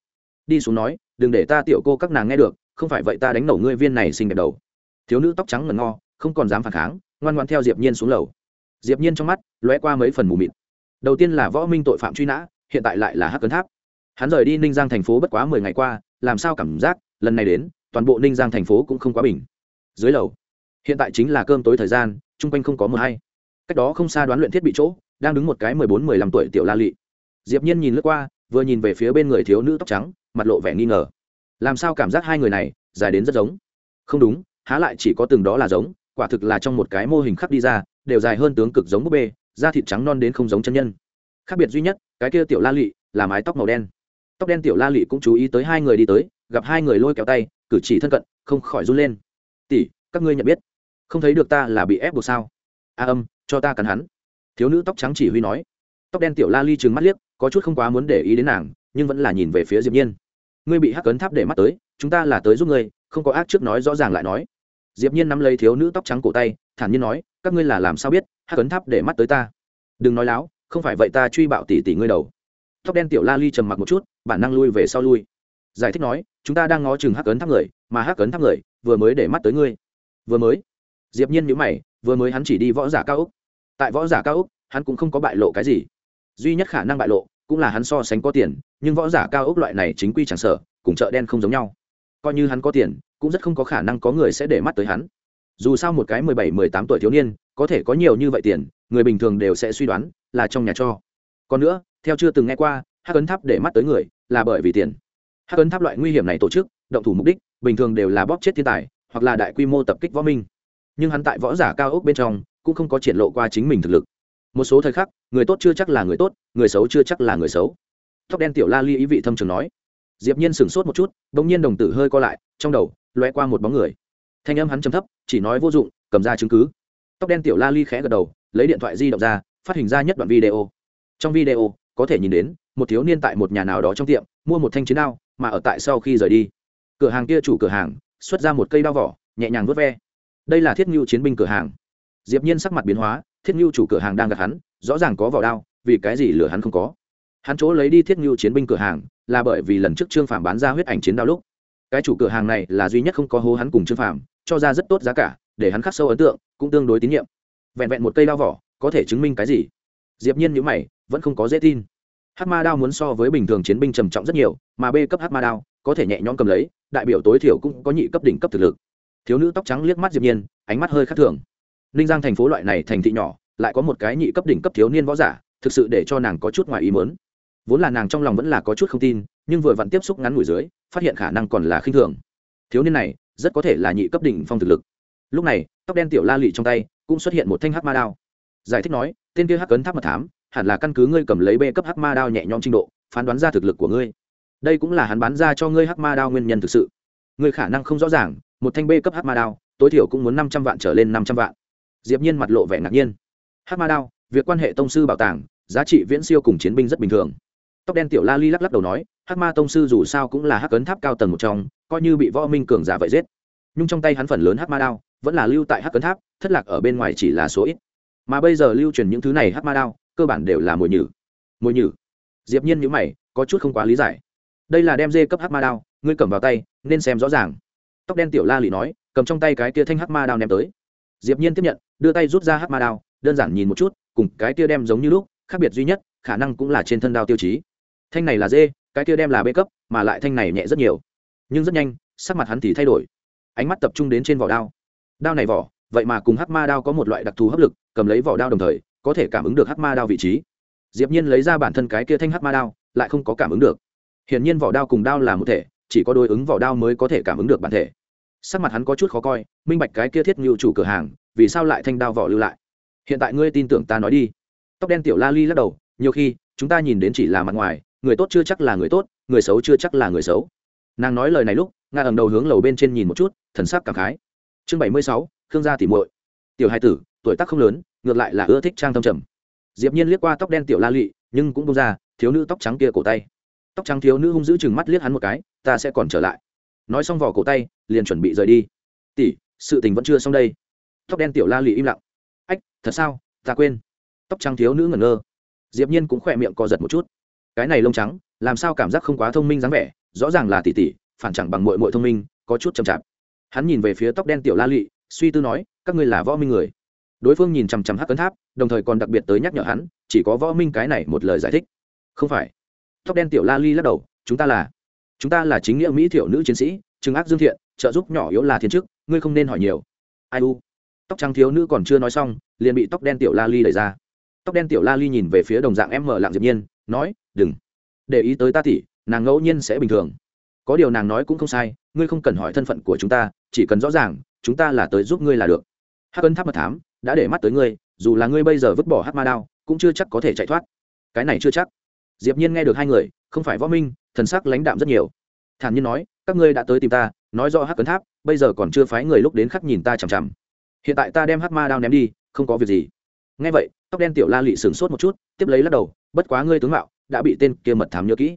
Đi xuống nói, đừng để ta tiểu cô các nàng nghe được, không phải vậy ta đánh nổ ngươi viên này xinh đẹp đầu. Thiếu nữ tóc trắng ngần ngo không còn dám phản kháng, ngoan ngoan theo diệp nhiên xuống lầu. Diệp nhiên trong mắt lóe qua mấy phần mù mịt. Đầu tiên là võ minh tội phạm truy nã, hiện tại lại là hắc cấn tháp. Hắn rời đi ninh giang thành phố bất quá mười ngày qua, làm sao cảm giác lần này đến, toàn bộ ninh giang thành phố cũng không quá bình. Dưới lầu, hiện tại chính là cơm tối thời gian, chung quanh không có mưa hay. Cách đó không xa đoán luyện thiết bị chỗ đang đứng một cái mười bốn, mười lăm tuổi tiểu la lị. Diệp nhiên nhìn lướt qua, vừa nhìn về phía bên người thiếu nữ tóc trắng, mặt lộ vẻ nghi ngờ. Làm sao cảm giác hai người này dài đến rất giống? Không đúng, há lại chỉ có từng đó là giống, quả thực là trong một cái mô hình khắc đi ra, đều dài hơn tướng cực giống búp bê, da thịt trắng non đến không giống chân nhân. Khác biệt duy nhất, cái kia tiểu la lị là mái tóc màu đen. Tóc đen tiểu la lị cũng chú ý tới hai người đi tới, gặp hai người lôi kéo tay, cử chỉ thân cận, không khỏi run lên. Tỷ, các ngươi nhận biết? Không thấy được ta là bị ép buộc sao? A âm, cho ta cắn hắn thiếu nữ tóc trắng chỉ huy nói. Tóc đen tiểu la ly trừng mắt liếc, có chút không quá muốn để ý đến nàng, nhưng vẫn là nhìn về phía diệp nhiên. Ngươi bị hắc cấn tháp để mắt tới, chúng ta là tới giúp ngươi, không có ác trước nói rõ ràng lại nói. Diệp nhiên nắm lấy thiếu nữ tóc trắng cổ tay, thản nhiên nói, các ngươi là làm sao biết, hắc cấn tháp để mắt tới ta? Đừng nói láo, không phải vậy ta truy bạo tỷ tỷ ngươi đầu. Tóc đen tiểu la ly trầm mặc một chút, bản năng lui về sau lui. Giải thích nói, chúng ta đang ngó chừng hắc cấn tháp người, mà hắc cấn tháp người, vừa mới để mắt tới ngươi. Vừa mới. Diệp nhiên nhíu mày, vừa mới hắn chỉ đi võ giả cao úc tại võ giả cao úc hắn cũng không có bại lộ cái gì. Duy nhất khả năng bại lộ cũng là hắn so sánh có tiền, nhưng võ giả cao úc loại này chính quy chẳng sở cùng chợ đen không giống nhau. Coi như hắn có tiền, cũng rất không có khả năng có người sẽ để mắt tới hắn. Dù sao một cái mười bảy, mười tám tuổi thiếu niên, có thể có nhiều như vậy tiền, người bình thường đều sẽ suy đoán là trong nhà cho. Còn nữa, theo chưa từng nghe qua, hắc ấn tháp để mắt tới người là bởi vì tiền. Hắc ấn tháp loại nguy hiểm này tổ chức, động thủ mục đích, bình thường đều là bóp chết thiên tài, hoặc là đại quy mô tập kích võ minh. Nhưng hắn tại võ giả cao ốc bên trong cũng không có triển lộ qua chính mình thực lực. Một số thời khắc, người tốt chưa chắc là người tốt, người xấu chưa chắc là người xấu. Tóc đen tiểu la ly ý vị thâm trường nói. Diệp nhiên sửng sốt một chút đ nhiên đồng tử hơi co lại, trong đầu loe qua một bóng người. Thanh âm hắn trầm thấp, chỉ nói vô dụng, cầm ra chứng cứ. Tóc đen tiểu la ly khẽ gật đầu, lấy điện thoại di động ra, phát hình ra nhất đoạn video. Trong video, có thể nhìn đến, một thiếu niên tại một nhà nào đó trong tiệm, mua một thanh chiến đao, mà ở tại sau khi rời đi. Cửa hàng kia chủ cửa hàng, xuất ra một cây đao vỏ, nhẹ nhàng vớt ve. Đây là thiết ngưu chiến binh cửa hàng diệp nhiên sắc mặt biến hóa, thiết ngưu chủ cửa hàng đang gặp hắn, rõ ràng có vỏ đao, vì cái gì lửa hắn không có? Hắn chỗ lấy đi thiết ngưu chiến binh cửa hàng, là bởi vì lần trước trương phạm bán ra huyết ảnh chiến đao lúc. Cái chủ cửa hàng này là duy nhất không có hố hắn cùng trương phạm cho ra rất tốt giá cả, để hắn khắc sâu ấn tượng, cũng tương đối tín nhiệm. Vẹn vẹn một cây đao vỏ, có thể chứng minh cái gì? Diệp nhiên nhíu mày, vẫn không có dễ tin. Hắc ma đao muốn so với bình thường chiến binh trầm trọng rất nhiều, mà b cấp hắc ma đao, có thể nhẹ nhõm cầm lấy, đại biểu tối thiểu cũng có nhị cấp đỉnh cấp thực lực. Thiếu nữ tóc trắng liếc mắt diệp nhiên, ánh mắt hơi khác thường ninh giang thành phố loại này thành thị nhỏ, lại có một cái nhị cấp đỉnh cấp thiếu niên võ giả, thực sự để cho nàng có chút ngoài ý mớn vốn là nàng trong lòng vẫn là có chút không tin, nhưng vừa vặn tiếp xúc ngắn ngủi dưới, phát hiện khả năng còn là khinh thường. Thiếu niên này, rất có thể là nhị cấp đỉnh phong thực lực. Lúc này, tóc đen tiểu la lị trong tay, cũng xuất hiện một thanh hắc ma đao. Giải thích nói, tên kia hắc cấn tháp mật thám, hẳn là căn cứ ngươi cầm lấy bê cấp hắc ma đao nhẹ nhõm trình độ, phán đoán ra thực lực của ngươi. Đây cũng là hắn bán ra cho ngươi hắc ma đao nguyên nhân thực sự. Ngươi khả năng không rõ ràng, một thanh bê cấp hắc ma đao, tối thiểu cũng muốn năm trăm vạn trở lên năm trăm vạn diệp nhiên mặt lộ vẻ ngạc nhiên. Hắc ma đao, việc quan hệ tông sư bảo tàng, giá trị viễn siêu cùng chiến binh rất bình thường. Tóc đen tiểu la ly lắc lắc đầu nói hắc ma tông sư dù sao cũng là hắc Cấn tháp cao tầng một trong, coi như bị võ minh cường giả vậy giết. Nhưng trong tay hắn phần lớn hắc ma đao, vẫn là lưu tại hắc Cấn tháp, thất lạc ở bên ngoài chỉ là số ít. Mà bây giờ lưu truyền những thứ này hắc ma đao, cơ bản đều là mồi nhử. Mồi nhử. Diệp nhiên nhíu mày, có chút không quá lý giải. Đây là đem dê cấp hắc ma đao, ngươi cầm vào tay, nên xem rõ ràng. Tóc đen tiểu la lị nói, cầm trong tay cái kia thanh hắc ma đao ném tới diệp nhiên tiếp nhận, đưa tay rút ra hắc ma đao, đơn giản nhìn một chút, cùng cái kia đem giống như lúc, khác biệt duy nhất, khả năng cũng là trên thân đao tiêu chí. Thanh này là dê, cái kia đem là bê cấp, mà lại thanh này nhẹ rất nhiều. Nhưng rất nhanh, sắc mặt hắn thì thay đổi. Ánh mắt tập trung đến trên vỏ đao. Đao này vỏ, vậy mà cùng hắc ma đao có một loại đặc thù hấp lực, cầm lấy vỏ đao đồng thời, có thể cảm ứng được hắc ma đao vị trí. Diệp nhiên lấy ra bản thân cái kia thanh hắc ma đao, lại không có cảm ứng được. Hiển nhiên vỏ đao cùng đao là một thể, chỉ có đối ứng vỏ đao mới có thể cảm ứng được bản thể sắc mặt hắn có chút khó coi, minh bạch cái kia thiết ngưu chủ cửa hàng, vì sao lại thanh đao vỏ lưu lại? Hiện tại ngươi tin tưởng ta nói đi. Tóc đen tiểu la ly lắc đầu, nhiều khi, chúng ta nhìn đến chỉ là mặt ngoài, người tốt chưa chắc là người tốt, người xấu chưa chắc là người xấu. Nàng nói lời này lúc, nga ẩn đầu hướng lầu bên trên nhìn một chút, thần sắc cảm khái. Chương bảy mươi sáu, khương gia tỉ muội. Tiểu hai tử, tuổi tác không lớn, ngược lại là ưa thích trang tâm trầm. Diệp nhiên liếc qua tóc đen tiểu la lị nhưng cũng bông ra, thiếu nữ tóc trắng kia cổ tay. Tóc trắng thiếu nữ hung dữ chừng mắt liếc hắn một cái, ta sẽ còn trở lại nói xong vỏ cổ tay, liền chuẩn bị rời đi. Tỷ, sự tình vẫn chưa xong đây. Tóc đen tiểu la lị im lặng. Ách, thật sao? Ta quên. Tóc trắng thiếu nữ ngẩn ngơ. Diệp nhiên cũng khỏe miệng co giật một chút. Cái này lông trắng, làm sao cảm giác không quá thông minh dáng vẻ? Rõ ràng là tỷ tỷ phản chẳng bằng muội muội thông minh, có chút chậm chạp. Hắn nhìn về phía tóc đen tiểu la lị suy tư nói, các ngươi là võ minh người. Đối phương nhìn chằm chằm hắc cấn tháp, đồng thời còn đặc biệt tới nhắc nhở hắn, chỉ có võ minh cái này một lời giải thích. Không phải. Tóc đen tiểu la ly lắc đầu, chúng ta là chúng ta là chính nghĩa mỹ thiểu nữ chiến sĩ trừng ác dương thiện, trợ giúp nhỏ yếu là thiên chức, ngươi không nên hỏi nhiều. Ai u? Tóc trắng thiếu nữ còn chưa nói xong, liền bị tóc đen tiểu la ly đẩy ra. Tóc đen tiểu la ly nhìn về phía đồng dạng em mở lặng diệp nhiên, nói, đừng. Để ý tới ta tỷ nàng ngẫu nhiên sẽ bình thường. Có điều nàng nói cũng không sai, ngươi không cần hỏi thân phận của chúng ta, chỉ cần rõ ràng, chúng ta là tới giúp ngươi là được. Hắc cân tháp mật thám, đã để mắt tới ngươi, dù là ngươi bây giờ vứt bỏ hắc ma đao, cũng chưa chắc có thể chạy thoát. Cái này chưa chắc. Diệp nhiên nghe được hai người, không phải võ minh thần sắc lãnh đạm rất nhiều. Thản nhiên nói, các ngươi đã tới tìm ta, nói rõ hắc cấn tháp, bây giờ còn chưa phái người lúc đến khắc nhìn ta chằm chằm. Hiện tại ta đem hắc ma đao ném đi, không có việc gì. Nghe vậy, tóc đen tiểu la lị sửng sốt một chút, tiếp lấy lắc đầu, bất quá ngươi tướng mạo đã bị tên kia mật thám nhớ kỹ.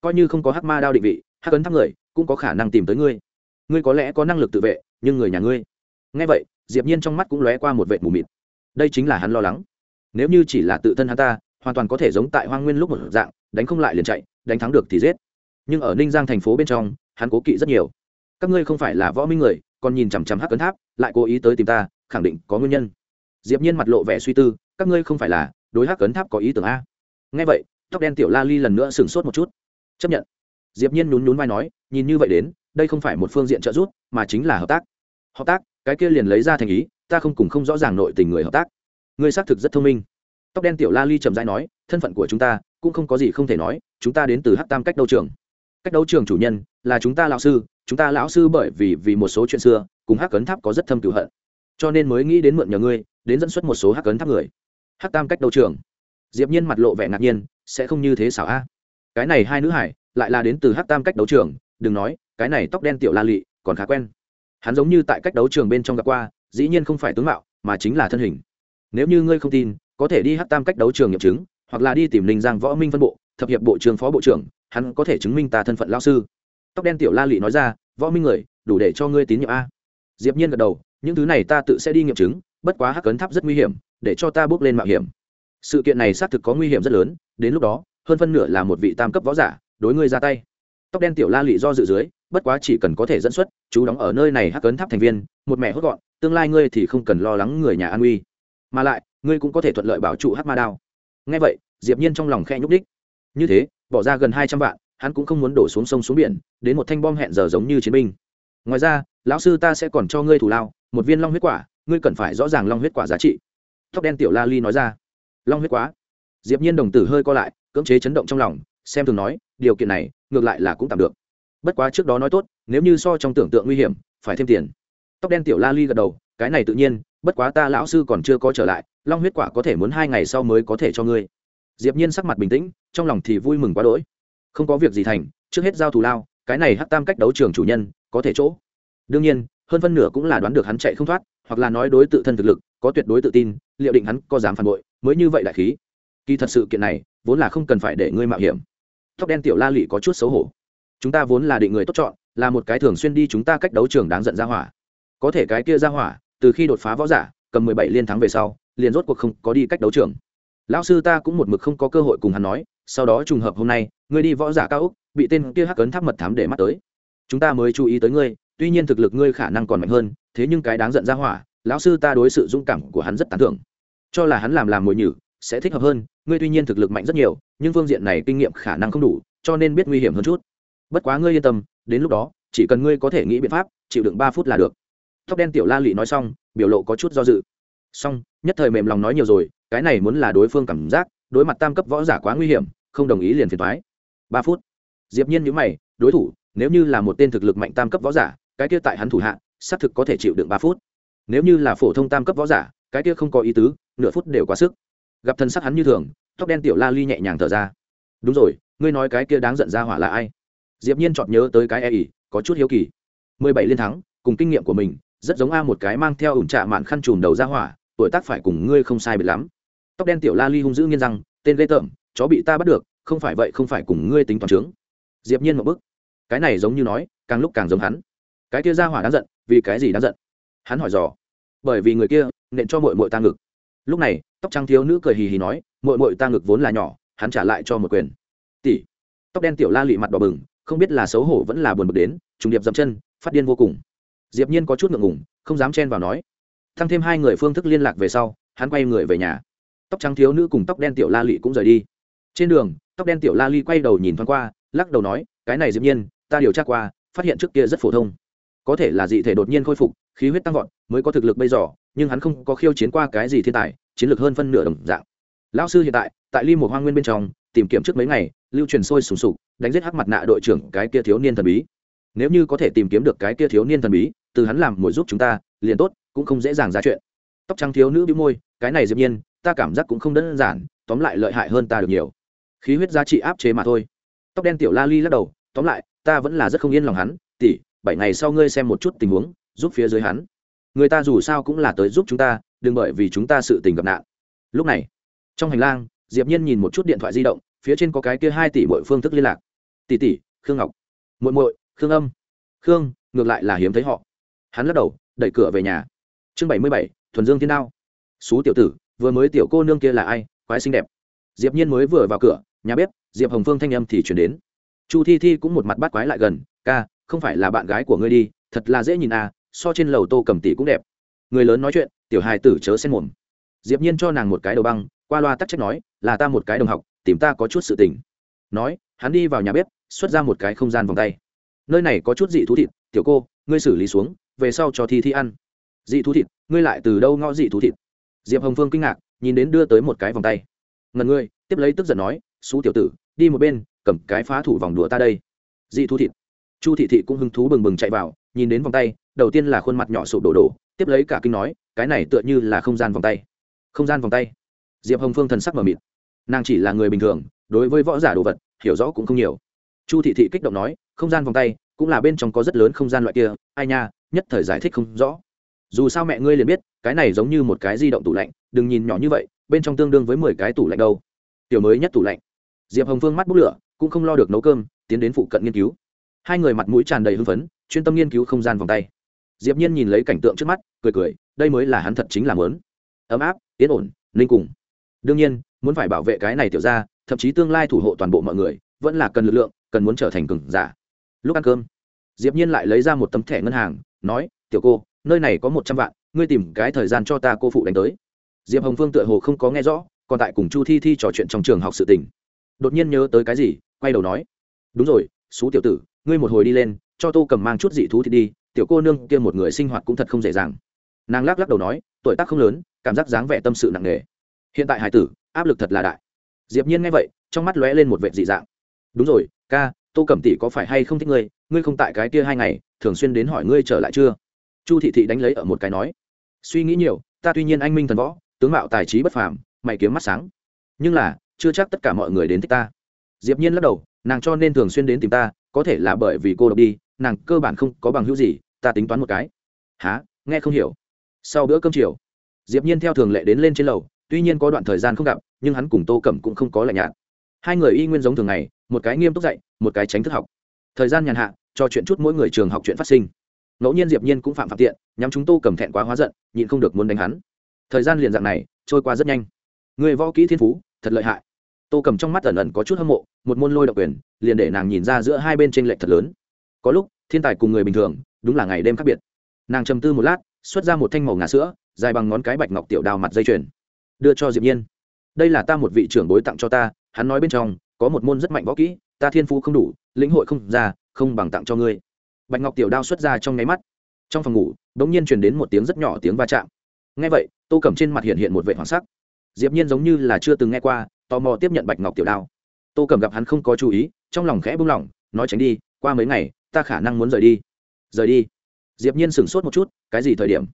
Coi như không có hắc ma đao định vị, hắc cấn tháp người cũng có khả năng tìm tới ngươi. Ngươi có lẽ có năng lực tự vệ, nhưng người nhà ngươi. Nghe vậy, diệp nhiên trong mắt cũng lóe qua một vệt mù mịt. Đây chính là hắn lo lắng. Nếu như chỉ là tự thân hắn ta, hoàn toàn có thể giống tại hoang nguyên lúc một dạng đánh không lại liền chạy, đánh thắng được thì giết. Nhưng ở ninh giang thành phố bên trong, hắn cố kỵ rất nhiều. Các ngươi không phải là võ minh người, còn nhìn chằm chằm hắc cấn tháp, lại cố ý tới tìm ta, khẳng định có nguyên nhân. Diệp nhiên mặt lộ vẻ suy tư, các ngươi không phải là đối hắc cấn tháp có ý tưởng a. Nghe vậy, tóc đen tiểu la ly lần nữa sừng sốt một chút. Chấp nhận. Diệp nhiên nhún nhún vai nói, nhìn như vậy đến, đây không phải một phương diện trợ giúp, mà chính là hợp tác. Hợp tác, cái kia liền lấy ra thành ý, ta không cùng không rõ ràng nội tình người hợp tác. Ngươi xác thực rất thông minh. Tóc đen tiểu la ly trầm rãi nói, thân phận của chúng ta cũng không có gì không thể nói, chúng ta đến từ hát tam cách đấu trường. Cách đấu trường chủ nhân là chúng ta lão sư, chúng ta lão sư bởi vì vì một số chuyện xưa, cùng hắc cấn tháp có rất thâm cửu hận. Cho nên mới nghĩ đến mượn nhờ ngươi, đến dẫn xuất một số hắc cấn tháp người. Hát tam cách đấu trường. Diệp nhiên mặt lộ vẻ ngạc nhiên, sẽ không như thế xảo a. Cái này hai nữ hải, lại là đến từ hát tam cách đấu trường, đừng nói, cái này tóc đen tiểu la lị, còn khá quen. Hắn giống như tại cách đấu trường bên trong gặp qua, dĩ nhiên không phải tướng mạo, mà chính là thân hình. Nếu như ngươi không tin, có thể đi hát tam cách đấu trường nghiệm chứng hoặc là đi tìm linh giang võ minh phân bộ, thập hiệp bộ trưởng phó bộ trưởng, hắn có thể chứng minh ta thân phận lao sư. Tóc đen tiểu la lị nói ra, võ minh người, đủ để cho ngươi tín nhiệm a. Diệp nhiên gật đầu, những thứ này ta tự sẽ đi nghiệm chứng, bất quá hắc cấn tháp rất nguy hiểm, để cho ta bước lên mạo hiểm. Sự kiện này xác thực có nguy hiểm rất lớn, đến lúc đó, hơn phân nửa là một vị tam cấp võ giả, đối ngươi ra tay. Tóc đen tiểu la lị do dự dưới, bất quá chỉ cần có thể dẫn xuất, chú đóng ở nơi này hắc cấn tháp thành viên, một mẹ hốt gọn, tương lai ngươi thì không cần lo lắng người nhà an uy mà lại, ngươi cũng có thể thuận lợi bảo trụ hắc ma đao ngay vậy, diệp nhiên trong lòng khe nhúc đích như thế, bỏ ra gần hai trăm vạn, hắn cũng không muốn đổ xuống sông xuống biển, đến một thanh bom hẹn giờ giống như chiến binh. Ngoài ra, lão sư ta sẽ còn cho ngươi thủ lao, một viên long huyết quả, ngươi cần phải rõ ràng long huyết quả giá trị. Tóc đen tiểu la ly nói ra. Long huyết quá diệp nhiên đồng tử hơi co lại, cưỡng chế chấn động trong lòng, xem thường nói, điều kiện này, ngược lại là cũng tạm được. Bất quá trước đó nói tốt, nếu như so trong tưởng tượng nguy hiểm, phải thêm tiền. Tóc đen tiểu la ly gật đầu, cái này tự nhiên bất quá ta lão sư còn chưa có trở lại, long huyết quả có thể muốn hai ngày sau mới có thể cho ngươi. Diệp nhiên sắc mặt bình tĩnh, trong lòng thì vui mừng quá đỗi. Không có việc gì thành, trước hết giao thù lao, cái này hắc tam cách đấu trường chủ nhân, có thể chỗ. Đương nhiên, hơn phân nửa cũng là đoán được hắn chạy không thoát, hoặc là nói đối tự thân thực lực, có tuyệt đối tự tin, liệu định hắn có dám phản bội, mới như vậy đại khí. Kỳ thật sự kiện này, vốn là không cần phải để ngươi mạo hiểm. Tóc đen tiểu la lị có chút xấu hổ. Chúng ta vốn là định người tốt chọn, là một cái thường xuyên đi chúng ta cách đấu trường đáng giận ra hỏa. Có thể cái kia ra hỏa từ khi đột phá võ giả, cầm mười bảy liên thắng về sau, liền rốt cuộc không có đi cách đấu trường. Lão sư ta cũng một mực không có cơ hội cùng hắn nói, sau đó trùng hợp hôm nay, ngươi đi võ giả cao úc, bị tên kia hắc cấn tháp mật thám để mắt tới. Chúng ta mới chú ý tới ngươi, tuy nhiên thực lực ngươi khả năng còn mạnh hơn, thế nhưng cái đáng giận ra hỏa, lão sư ta đối sự dũng cảm của hắn rất tán thưởng. Cho là hắn làm làm mồi nhử, sẽ thích hợp hơn, ngươi tuy nhiên thực lực mạnh rất nhiều, nhưng phương diện này kinh nghiệm khả năng không đủ, cho nên biết nguy hiểm hơn chút. Bất quá ngươi yên tâm, đến lúc đó, chỉ cần ngươi có thể nghĩ biện pháp, chịu đựng ba phút là được tóc đen tiểu la lị nói xong, biểu lộ có chút do dự. Xong, nhất thời mềm lòng nói nhiều rồi, cái này muốn là đối phương cảm giác, đối mặt tam cấp võ giả quá nguy hiểm, không đồng ý liền phiền thoái ba phút, diệp nhiên nhíu mày, đối thủ, nếu như là một tên thực lực mạnh tam cấp võ giả, cái kia tại hắn thủ hạ, xác thực có thể chịu đựng ba phút. Nếu như là phổ thông tam cấp võ giả, cái kia không có ý tứ, nửa phút đều quá sức. Gặp thân sắc hắn như thường, tóc đen tiểu la ly nhẹ nhàng thở ra. Đúng rồi, ngươi nói cái kia đáng giận ra hỏa là ai? Diệp nhiên chợt nhớ tới cái e ỉ có chút hiếu kỳ. Mười bảy liên thắng, cùng kinh nghiệm của mình rất giống a một cái mang theo ủn trạ mạn khăn trùm đầu ra hỏa, tuổi tác phải cùng ngươi không sai biệt lắm. Tóc đen tiểu la ly hung dữ nghiên răng, tên ghê tởm, chó bị ta bắt được, không phải vậy không phải cùng ngươi tính toàn trướng diệp nhiên một bước cái này giống như nói, càng lúc càng giống hắn. Cái kia ra hỏa đáng giận, vì cái gì đáng giận? Hắn hỏi dò. Bởi vì người kia, nện cho muội muội ta ngực. Lúc này, tóc trắng thiếu nữ cười hì hì nói, muội muội ta ngực vốn là nhỏ, hắn trả lại cho một quyền. Tỷ. Tóc đen tiểu la lị mặt đỏ bừng, không biết là xấu hổ vẫn là buồn bực đến, trùng điệp dậm chân, phát điên vô cùng diệp nhiên có chút ngượng ngùng, không dám chen vào nói. Thăng thêm hai người phương thức liên lạc về sau, hắn quay người về nhà. Tóc trắng thiếu nữ cùng tóc đen tiểu la lị cũng rời đi. Trên đường, tóc đen tiểu la lị quay đầu nhìn thoáng qua, lắc đầu nói, cái này diệp nhiên, ta điều tra qua, phát hiện trước kia rất phổ thông. Có thể là dị thể đột nhiên khôi phục, khí huyết tăng vọt, mới có thực lực bây giờ, nhưng hắn không có khiêu chiến qua cái gì thiên tài, chiến lược hơn phân nửa đồng dạng. Lão sư hiện tại tại ly một hoang nguyên bên trong, tìm kiếm trước mấy ngày, lưu truyền sôi sùng sục, đánh giết hắc mặt nạ đội trưởng cái kia thiếu niên thần bí. Nếu như có thể tìm kiếm được cái kia thiếu niên thần bí từ hắn làm mồi giúp chúng ta, liền tốt, cũng không dễ dàng ra chuyện. Tóc trắng thiếu nữ bĩu môi, cái này diệp nhiên, ta cảm giác cũng không đơn giản, tóm lại lợi hại hơn ta được nhiều. Khí huyết giá trị áp chế mà thôi. Tóc đen tiểu la ly lắc đầu, tóm lại, ta vẫn là rất không yên lòng hắn, tỷ, bảy ngày sau ngươi xem một chút tình huống, giúp phía dưới hắn. Người ta dù sao cũng là tới giúp chúng ta, đừng bởi vì chúng ta sự tình gặp nạn. Lúc này, trong hành lang, diệp nhiên nhìn một chút điện thoại di động, phía trên có cái kia hai tỷ mỗi phương thức liên lạc. Tỷ tỷ, khương ngọc. Muội muội, khương âm. Khương, ngược lại là hiếm thấy họ hắn lắc đầu, đẩy cửa về nhà. Chương bảy mươi bảy, thuần dương thiên đao. Xú tiểu tử, vừa mới tiểu cô nương kia là ai? Quái xinh đẹp. Diệp nhiên mới vừa vào cửa, nhà bếp, diệp hồng phương thanh âm thì chuyển đến. Chu thi thi cũng một mặt bắt quái lại gần, ca, không phải là bạn gái của ngươi đi, thật là dễ nhìn à so trên lầu tô cầm tỷ cũng đẹp. Người lớn nói chuyện, tiểu hài tử chớ xen mồm. Diệp nhiên cho nàng một cái đầu băng, qua loa tắc trách nói, là ta một cái đồng học, tìm ta có chút sự tình. Nói, hắn đi vào nhà bếp, xuất ra một cái không gian vòng tay. Nơi này có chút dị thú thịt, tiểu cô, ngươi xử lý xuống về sau cho thi thi ăn. Dị thú thịt, ngươi lại từ đâu ngõ dị thú thịt? Diệp hồng phương kinh ngạc, nhìn đến đưa tới một cái vòng tay. Ngần ngươi, tiếp lấy tức giận nói, xú tiểu tử, đi một bên, cầm cái phá thủ vòng đùa ta đây. Dị thú thịt. Chu thị thị cũng hứng thú bừng bừng chạy vào, nhìn đến vòng tay, đầu tiên là khuôn mặt nhỏ sụp đổ đổ, tiếp lấy cả kinh nói, cái này tựa như là không gian vòng tay. Không gian vòng tay? Diệp hồng phương thần sắc mờ mịt. Nàng chỉ là người bình thường, đối với võ giả đồ vật, hiểu rõ cũng không nhiều. Chu thị thị kích động nói, không gian vòng tay, cũng là bên trong có rất lớn không gian loại kia, ai nha nhất thời giải thích không rõ. Dù sao mẹ ngươi liền biết, cái này giống như một cái di động tủ lạnh, đừng nhìn nhỏ như vậy, bên trong tương đương với mười cái tủ lạnh đâu. Tiểu mới nhất tủ lạnh. Diệp hồng phương mắt bút lửa, cũng không lo được nấu cơm, tiến đến phụ cận nghiên cứu. Hai người mặt mũi tràn đầy hưng phấn, chuyên tâm nghiên cứu không gian vòng tay. Diệp nhiên nhìn lấy cảnh tượng trước mắt, cười cười, đây mới là hắn thật chính là muốn. Ấm áp, yên ổn linh cùng. Đương nhiên, muốn phải bảo vệ cái này tiểu ra thậm chí tương lai thủ hộ toàn bộ mọi người, vẫn là cần lực lượng, cần muốn trở thành cường giả. Lúc ăn cơm, diệp nhiên lại lấy ra một tấm thẻ ngân hàng nói, tiểu cô, nơi này có một trăm vạn, ngươi tìm cái thời gian cho ta cô phụ đánh tới. Diệp hồng phương tựa hồ không có nghe rõ, còn tại cùng chu thi thi trò chuyện trong trường học sự tình. Đột nhiên nhớ tới cái gì, quay đầu nói, đúng rồi, xú tiểu tử, ngươi một hồi đi lên, cho tô cầm mang chút dị thú thì đi, tiểu cô nương kia một người sinh hoạt cũng thật không dễ dàng. Nàng lắc lắc đầu nói, tuổi tác không lớn, cảm giác dáng vẻ tâm sự nặng nề. Hiện tại hải tử, áp lực thật là đại. Diệp nhiên nghe vậy, trong mắt lóe lên một vệ dị dạng. Đúng rồi, ca tô cẩm tỷ có phải hay không thích ngươi? Ngươi không tại cái kia hai ngày, thường xuyên đến hỏi ngươi trở lại chưa? Chu thị thị đánh lấy ở một cái nói. Suy nghĩ nhiều, ta tuy nhiên anh minh thần võ, tướng mạo tài trí bất phàm, mày kiếm mắt sáng. Nhưng là, chưa chắc tất cả mọi người đến thích ta. Diệp nhiên lắc đầu, nàng cho nên thường xuyên đến tìm ta, có thể là bởi vì cô độc đi, nàng cơ bản không có bằng hữu gì, ta tính toán một cái. Há nghe không hiểu. Sau bữa cơm chiều, diệp nhiên theo thường lệ đến lên trên lầu, tuy nhiên có đoạn thời gian không gặp, nhưng hắn cùng tô cẩm cũng không có lạnh nhạt hai người y nguyên giống thường ngày, một cái nghiêm túc dạy, một cái tránh thức học. Thời gian nhàn hạ, cho chuyện chút mỗi người trường học chuyện phát sinh. Ngẫu nhiên diệp nhiên cũng phạm phạm tiện, nhắm chúng tô cầm thẹn quá hóa giận, nhịn không được muốn đánh hắn. Thời gian liền dạng này, trôi qua rất nhanh. Người võ kỹ thiên phú, thật lợi hại. Tô cầm trong mắt ẩn ẩn có chút hâm mộ, một môn lôi độc quyền, liền để nàng nhìn ra giữa hai bên trên lệch thật lớn. Có lúc, thiên tài cùng người bình thường, đúng là ngày đêm khác biệt. Nàng trầm tư một lát, xuất ra một thanh màu ngà sữa, dài bằng ngón cái bạch ngọc tiểu đào mặt dây chuyền. Đưa cho diệp nhiên. Đây là ta một vị trưởng bối tặng cho ta hắn nói bên trong, có một môn rất mạnh võ kỹ, ta thiên phú không đủ, lĩnh hội không ra, không bằng tặng cho ngươi. Bạch ngọc tiểu đao xuất ra trong nháy mắt. Trong phòng ngủ đ ỗ n g nhiên truyền đến một tiếng rất nhỏ tiếng va chạm. Ngay vậy, tô cầm trên mặt hiện hiện một vệ hoảng sắc. Diệp nhiên giống như là chưa từng nghe qua, tò mò tiếp nhận bạch ngọc tiểu đao. Tô cầm gặp hắn không có chú ý, trong lòng khẽ bung lỏng nói tránh đi, qua mấy ngày, ta khả năng muốn rời đi. Rời đi? Diệp nhiên sửng sốt một chút, cái gì thời điểm?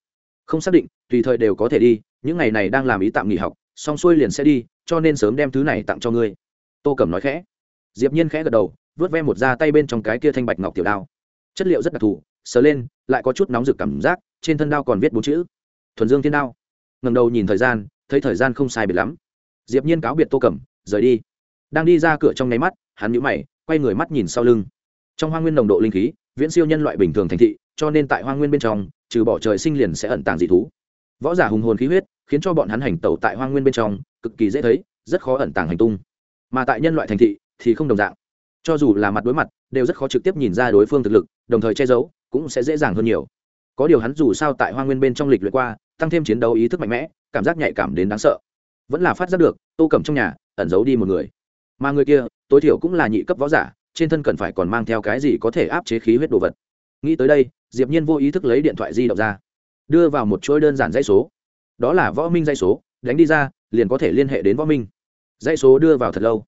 Không xác định, tùy thời đều có thể đi, những ngày này đang làm ý tạm nghỉ học, xong xuôi liền sẽ đi cho nên sớm đem thứ này tặng cho ngươi. Tô cẩm nói khẽ. Diệp nhiên khẽ gật đầu, vớt ve một da tay bên trong cái kia thanh bạch ngọc tiểu đao. Chất liệu rất đặc thù, sờ lên, lại có chút nóng rực cảm giác, trên thân đao còn viết bốn chữ, thuần dương thiên đao. Ngẩng đầu nhìn thời gian, thấy thời gian không sai biệt lắm. Diệp nhiên cáo biệt tô cẩm, rời đi. Đang đi ra cửa trong nháy mắt, hắn nhíu mày, quay người mắt nhìn sau lưng. Trong hoang nguyên nồng độ linh khí, viễn siêu nhân loại bình thường thành thị, cho nên tại hoang nguyên bên trong, trừ bỏ trời sinh liền sẽ ẩn tàng dị thú võ giả hùng hồn khí huyết, khiến cho bọn hắn hành tẩu tại hoang nguyên bên trong, cực kỳ dễ thấy, rất khó ẩn tàng hành tung. Mà tại nhân loại thành thị thì không đồng dạng. Cho dù là mặt đối mặt, đều rất khó trực tiếp nhìn ra đối phương thực lực, đồng thời che giấu, cũng sẽ dễ dàng hơn nhiều. Có điều hắn dù sao tại hoa nguyên bên trong lịch luyện qua, tăng thêm chiến đấu ý thức mạnh mẽ, cảm giác nhạy cảm đến đáng sợ. Vẫn là phát giác được, tô cầm trong nhà, ẩn giấu đi một người. Mà người kia, tối thiểu cũng là nhị cấp võ giả, trên thân cần phải còn mang theo cái gì có thể áp chế khí huyết đồ vật. Nghĩ tới đây, diệp nhiên vô ý thức lấy điện thoại di động ra đưa vào một chuỗi đơn giản dãy số. Đó là võ minh dãy số, đánh đi ra, liền có thể liên hệ đến võ minh. Dãy số đưa vào thật lâu.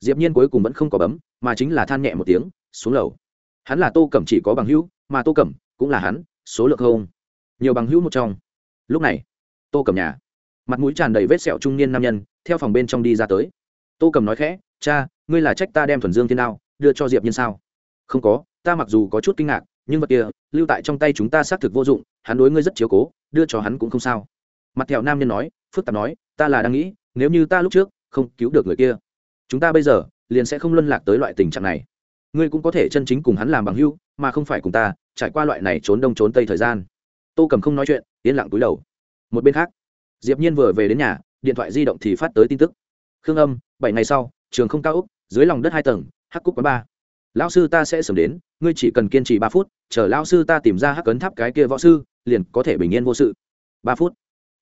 Diệp nhiên cuối cùng vẫn không có bấm, mà chính là than nhẹ một tiếng, xuống lầu. Hắn là tô cẩm chỉ có bằng hữu, mà tô cẩm cũng là hắn, số lượng không. Nhiều bằng hữu một trong. Lúc này, tô cẩm nhà. Mặt mũi tràn đầy vết sẹo trung niên nam nhân, theo phòng bên trong đi ra tới. Tô cẩm nói khẽ, cha, ngươi là trách ta đem thuần dương thiên đao đưa cho diệp nhiên sao? Không có, ta mặc dù có chút kinh ngạc nhưng vật kia, lưu tại trong tay chúng ta xác thực vô dụng, hắn đối ngươi rất chiếu cố, đưa cho hắn cũng không sao. Mặt thẹo nam nhân nói, phức tạp nói, ta là đang nghĩ, nếu như ta lúc trước không cứu được người kia, chúng ta bây giờ liền sẽ không luân lạc tới loại tình trạng này. Ngươi cũng có thể chân chính cùng hắn làm bằng hưu mà không phải cùng ta, trải qua loại này trốn đông trốn tây thời gian. Tô cầm không nói chuyện, yên lặng túi đầu. Một bên khác, diệp nhiên vừa về đến nhà, điện thoại di động thì phát tới tin tức. Khương âm, bảy ngày sau, trường không cao úc dưới lòng đất hai tầng, hắc cúc quán ba lão sư ta sẽ sớm đến, ngươi chỉ cần kiên trì ba phút, chờ lão sư ta tìm ra hắc cấn tháp cái kia võ sư, liền có thể bình yên vô sự. Ba phút.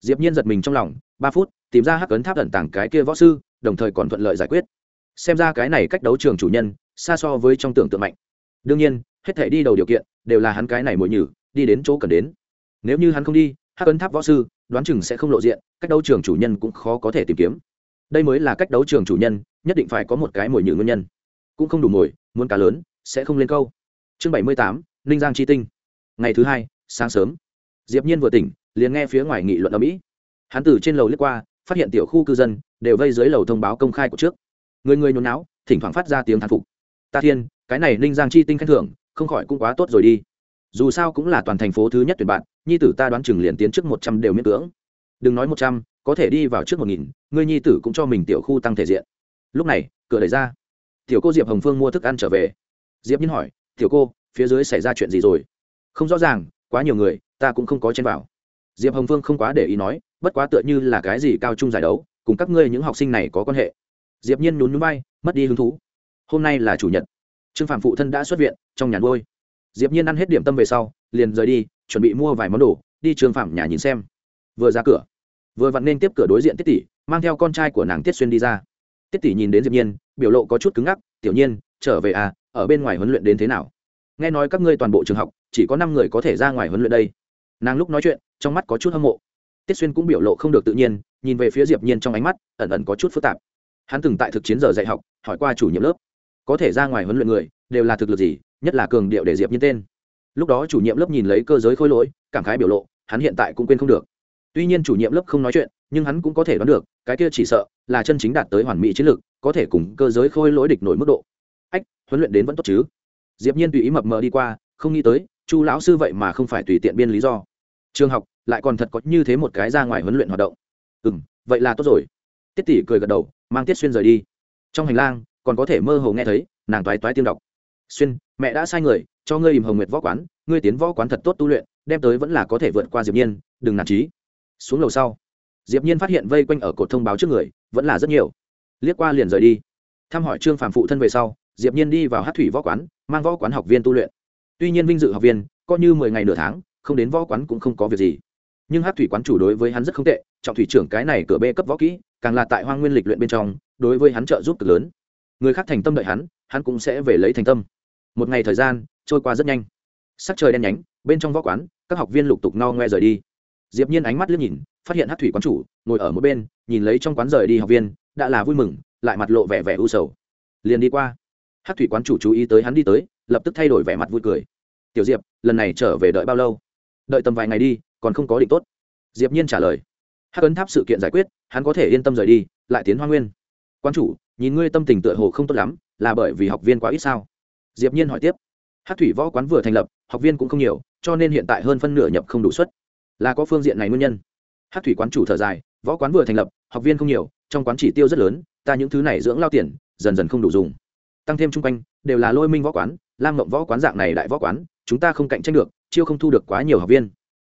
Diệp nhiên giật mình trong lòng, ba phút, tìm ra hắc cấn tháp ẩn tàng cái kia võ sư, đồng thời còn thuận lợi giải quyết. Xem ra cái này cách đấu trường chủ nhân, xa so với trong tưởng tượng mạnh. Đương nhiên, hết thể đi đầu điều kiện, đều là hắn cái này mồi nhử, đi đến chỗ cần đến. Nếu như hắn không đi, hắc ấn tháp võ sư, đoán chừng sẽ không lộ diện, cách đấu trường chủ nhân cũng khó có thể tìm kiếm. Đây mới là cách đấu trường chủ nhân, nhất định phải có một cái mồi nhử nguyên nhân cũng không đủ mồi, muốn cá lớn, sẽ không lên câu. Chương bảy mươi tám, ninh giang chi tinh. Ngày thứ hai, sáng sớm. Diệp nhiên vừa tỉnh, liền nghe phía ngoài nghị luận ở mỹ. Hắn từ trên lầu lướt qua, phát hiện tiểu khu cư dân đều vây dưới lầu thông báo công khai của trước. Người người nhốn náo thỉnh thoảng phát ra tiếng thán phục. Ta thiên, cái này ninh giang chi tinh khen thưởng, không khỏi cũng quá tốt rồi đi. Dù sao cũng là toàn thành phố thứ nhất tuyển bạn, nhi tử ta đoán chừng liền tiến trước một trăm đều miễn cưỡng. Đừng nói một trăm, có thể đi vào trước một nghìn người nhi tử cũng cho mình tiểu khu tăng thể diện. Lúc này, cửa đẩy ra tiểu cô diệp hồng phương mua thức ăn trở về. Diệp nhiên hỏi, tiểu cô, phía dưới xảy ra chuyện gì rồi? Không rõ ràng, quá nhiều người, ta cũng không có chen vào. Diệp hồng phương không quá để ý nói, bất quá tựa như là cái gì cao trung giải đấu, cùng các ngươi những học sinh này có quan hệ. Diệp nhiên nhún nhún bay mất đi hứng thú. Hôm nay là chủ nhật. Trương phạm phụ thân đã xuất viện, trong nhà nuôi. Diệp nhiên ăn hết điểm tâm về sau, liền rời đi, chuẩn bị mua vài món đồ, đi trương phạm nhà nhìn xem. Vừa ra cửa, vừa vặn nên tiếp cửa đối diện tiết tỷ, mang theo con trai của nàng tiết xuyên đi ra. Tiết tỷ nhìn đến diệp nhiên biểu lộ có chút cứng ngắc, tiểu nhiên, trở về à ở bên ngoài huấn luyện đến thế nào? Nghe nói các ngươi toàn bộ trường học, chỉ có năm người có thể ra ngoài huấn luyện đây. Nàng lúc nói chuyện, trong mắt có chút hâm mộ. Tiết xuyên cũng biểu lộ không được tự nhiên, nhìn về phía diệp nhiên trong ánh mắt, ẩn ẩn có chút phức tạp. Hắn từng tại thực chiến giờ dạy học, hỏi qua chủ nhiệm lớp, có thể ra ngoài huấn luyện người, đều là thực lực gì, nhất là cường điệu để diệp nhiên tên? Lúc đó chủ nhiệm lớp nhìn lấy cơ giới khôi lỗi, cảm khái biểu lộ, hắn hiện tại cũng quên không được. Tuy nhiên chủ nhiệm lớp không nói chuyện, nhưng hắn cũng có thể đoán được, cái kia chỉ sợ là chân chính đạt tới hoàn mỹ chiến lược có thể cùng cơ giới khôi lỗi địch nổi mức độ. Ách, huấn luyện đến vẫn tốt chứ? Diệp nhiên tùy ý mập mờ đi qua, không nghĩ tới, chu lão sư vậy mà không phải tùy tiện biên lý do. Trường học, lại còn thật có như thế một cái ra ngoài huấn luyện hoạt động. Ừ vậy là tốt rồi. Tiết tỷ cười gật đầu, mang tiết xuyên rời đi. Trong hành lang, còn có thể mơ hồ nghe thấy, nàng toái toái tiên đọc. Xuyên, mẹ đã sai người, cho ngươi im hồng nguyệt võ quán, ngươi tiến võ quán thật tốt tu luyện, đem tới vẫn là có thể vượt qua diệp nhiên, đừng nản trí xuống lầu sau, diệp nhiên phát hiện vây quanh ở cột thông báo trước người, vẫn là rất nhiều liếc qua liền rời đi. Thăm hỏi trương phàm phụ thân về sau, diệp nhiên đi vào hát thủy võ quán, mang võ quán học viên tu luyện. Tuy nhiên vinh dự học viên, coi như mười ngày nửa tháng, không đến võ quán cũng không có việc gì. Nhưng hát thủy quán chủ đối với hắn rất không tệ, trọng thủy trưởng cái này cửa bê cấp võ kỹ, càng là tại hoang nguyên lịch luyện bên trong, đối với hắn trợ giúp cực lớn. Người khác thành tâm đợi hắn hắn cũng sẽ về lấy thành tâm. Một ngày thời gian, trôi qua rất nhanh. Sắc trời đen nhánh, bên trong võ quán, các học viên lục tục no ngoe rời đi. Diệp nhiên ánh mắt liếc nhìn, phát hiện hát thủy quán chủ, ngồi ở một bên, nhìn lấy trong quán rời đi học viên đã là vui mừng, lại mặt lộ vẻ vẻ u sầu. Liền đi qua. Hát thủy quán chủ chú ý tới hắn đi tới, lập tức thay đổi vẻ mặt vui cười. Tiểu diệp, lần này trở về đợi bao lâu? Đợi tầm vài ngày đi, còn không có định tốt. Diệp nhiên trả lời. Hắc ấn tháp sự kiện giải quyết, hắn có thể yên tâm rời đi, lại tiến hoa nguyên. Quan chủ, nhìn ngươi tâm tình tựa hồ không tốt lắm, là bởi vì học viên quá ít sao? Diệp nhiên hỏi tiếp. Hắc thủy võ quán vừa thành lập, học viên cũng không nhiều, cho nên hiện tại hơn phân nửa nhập không đủ suất. Là có phương diện này nguyên nhân? Hắc thủy quán chủ thở dài. Võ quán vừa thành lập học viên không nhiều, trong quán chỉ tiêu rất lớn, ta những thứ này dưỡng lao tiền, dần dần không đủ dùng. Tăng thêm chung quanh, đều là lôi minh võ quán, lam mộng võ quán dạng này đại võ quán, chúng ta không cạnh tranh được, chiêu không thu được quá nhiều học viên.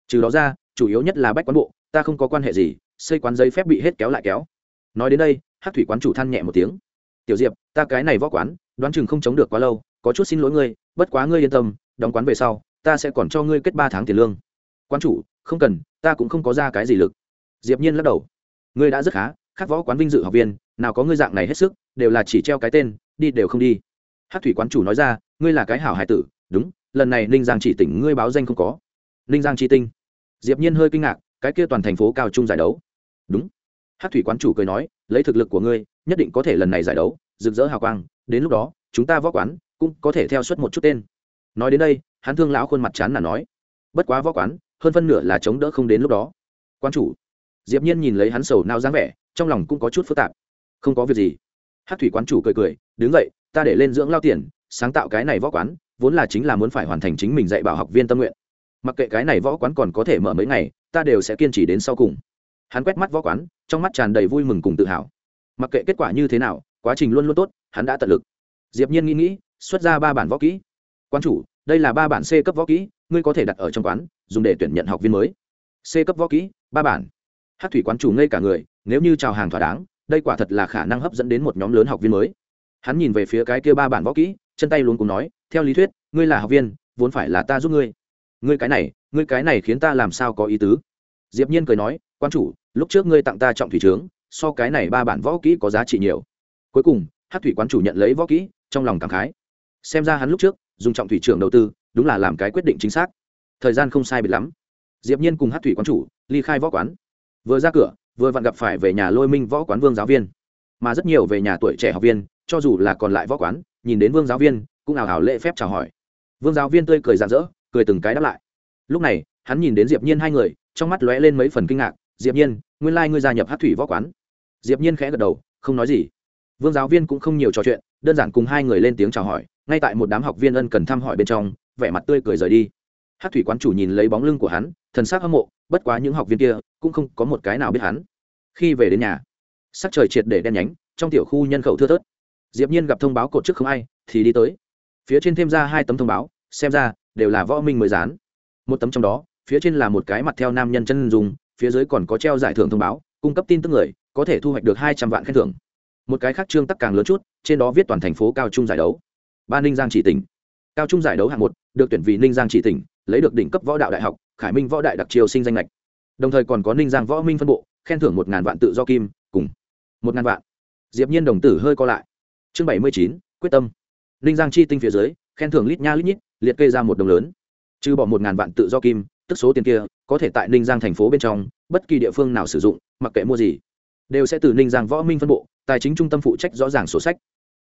Trừ đó ra, chủ yếu nhất là bách quán bộ, ta không có quan hệ gì, xây quán giấy phép bị hết kéo lại kéo. Nói đến đây hát thủy quán chủ than nhẹ một tiếng. Tiểu diệp, ta cái này võ quán, đoán chừng không chống được quá lâu, có chút xin lỗi ngươi, bất quá ngươi yên tâm, đóng quán về sau, ta sẽ còn cho ngươi kết ba tháng tiền lương. Quán chủ, không cần, ta cũng không có ra cái gì lực. Diệp nhiên lắc đầu ngươi đã rất khá, khắc võ quán vinh dự học viên, nào có ngươi dạng này hết sức, đều là chỉ treo cái tên, đi đều không đi. Hát thủy quán chủ nói ra, ngươi là cái hảo hải tử, đúng, lần này ninh giang chỉ tỉnh ngươi báo danh không có. Ninh giang chi tinh. Diệp nhiên hơi kinh ngạc, cái kia toàn thành phố cao trung giải đấu. Đúng. Hát thủy quán chủ cười nói, lấy thực lực của ngươi, nhất định có thể lần này giải đấu, rực rỡ hào quang, đến lúc đó, chúng ta võ quán cũng có thể theo suất một chút tên. Nói đến đây, hắn thương lão khuôn mặt chán là nói, bất quá võ quán, hơn phân nửa là chống đỡ không đến lúc đó. Quan chủ diệp nhiên nhìn lấy hắn sầu nao dáng vẻ, trong lòng cũng có chút phức tạp. Không có việc gì. Hát thủy quán chủ cười cười, đứng dậy, ta để lên dưỡng lao tiền, sáng tạo cái này võ quán, vốn là chính là muốn phải hoàn thành chính mình dạy bảo học viên tâm nguyện. Mặc kệ cái này võ quán còn có thể mở mấy ngày, ta đều sẽ kiên trì đến sau cùng. Hắn quét mắt võ quán, trong mắt tràn đầy vui mừng cùng tự hào. Mặc kệ kết quả như thế nào, quá trình luôn luôn tốt, hắn đã tận lực. Diệp nhiên nghĩ nghĩ, xuất ra ba bản võ kỹ. Quan chủ, đây là ba bản c cấp võ kỹ, ngươi có thể đặt ở trong quán, dùng để tuyển nhận học viên mới. C cấp võ kỹ, ba bản hát thủy quán chủ ngây cả người, nếu như chào hàng thỏa đáng, đây quả thật là khả năng hấp dẫn đến một nhóm lớn học viên mới. Hắn nhìn về phía cái kia ba bản võ kỹ, chân tay luôn cùng nói, theo lý thuyết, ngươi là học viên, vốn phải là ta giúp ngươi. Ngươi cái này, ngươi cái này khiến ta làm sao có ý tứ? Diệp nhiên cười nói quan chủ, lúc trước ngươi tặng ta trọng thủy trướng, so cái này ba bản võ kỹ có giá trị nhiều. Cuối cùng, hát thủy quán chủ nhận lấy võ kỹ, trong lòng cảm khái. Xem ra hắn lúc trước, dùng trọng thủy trưởng đầu tư, đúng là làm cái quyết định chính xác. Thời gian không sai biệt lắm. Diệp nhiên cùng hát thủy quán chủ, ly khai võ quán vừa ra cửa, vừa vặn gặp phải về nhà lôi minh võ quán vương giáo viên. Mà rất nhiều về nhà tuổi trẻ học viên, cho dù là còn lại võ quán, nhìn đến vương giáo viên, cũng ảo ảo lễ phép chào hỏi. Vương giáo viên tươi cười rạng rỡ, cười từng cái đáp lại. Lúc này, hắn nhìn đến diệp nhiên hai người, trong mắt lóe lên mấy phần kinh ngạc. Diệp nhiên, nguyên lai ngươi gia nhập hát thủy võ quán. Diệp nhiên khẽ gật đầu, không nói gì. Vương giáo viên cũng không nhiều trò chuyện, đơn giản cùng hai người lên tiếng chào hỏi. Ngay tại một đám học viên ân cần thăm hỏi bên trong, vẻ mặt tươi cười rời đi. Hát thủy quán chủ nhìn lấy bóng lưng của hắn thần sắc hâm mộ, bất quá những học viên kia cũng không có một cái nào biết hắn. Khi về đến nhà, sắc trời triệt để đen nhánh, trong tiểu khu nhân khẩu thưa thớt. Diệp nhiên gặp thông báo cột trước không ai, thì đi tới. Phía trên thêm ra hai tấm thông báo, xem ra đều là võ minh mới dán. Một tấm trong đó, phía trên là một cái mặt theo nam nhân chân dùng phía dưới còn có treo giải thưởng thông báo, cung cấp tin tức người, có thể thu hoạch được hai trăm vạn khen thưởng. Một cái khác trương tắc càng lớn chút, trên đó viết toàn thành phố cao trung giải đấu. Ba ninh giang chỉ tỉnh. Cao trung giải đấu hạng một, được tuyển vì ninh giang chỉ tỉnh lấy được đỉnh cấp võ đạo đại học, khải minh võ đại đặc triều sinh danh lệch đồng thời còn có ninh giang võ minh phân bộ, khen thưởng một ngàn vạn tự do kim, cùng một ngàn vạn. Diệp nhiên đồng tử hơi co lại. Chương bảy mươi chín, quyết tâm. Ninh giang chi tinh phía dưới, khen thưởng lít nha lít nhít, liệt kê ra một đồng lớn. Trừ bỏ một ngàn vạn tự do kim, tức số tiền kia, có thể tại ninh giang thành phố bên trong, bất kỳ địa phương nào sử dụng, mặc kệ mua gì, đều sẽ từ ninh giang võ minh phân bộ, tài chính trung tâm phụ trách rõ ràng sổ sách.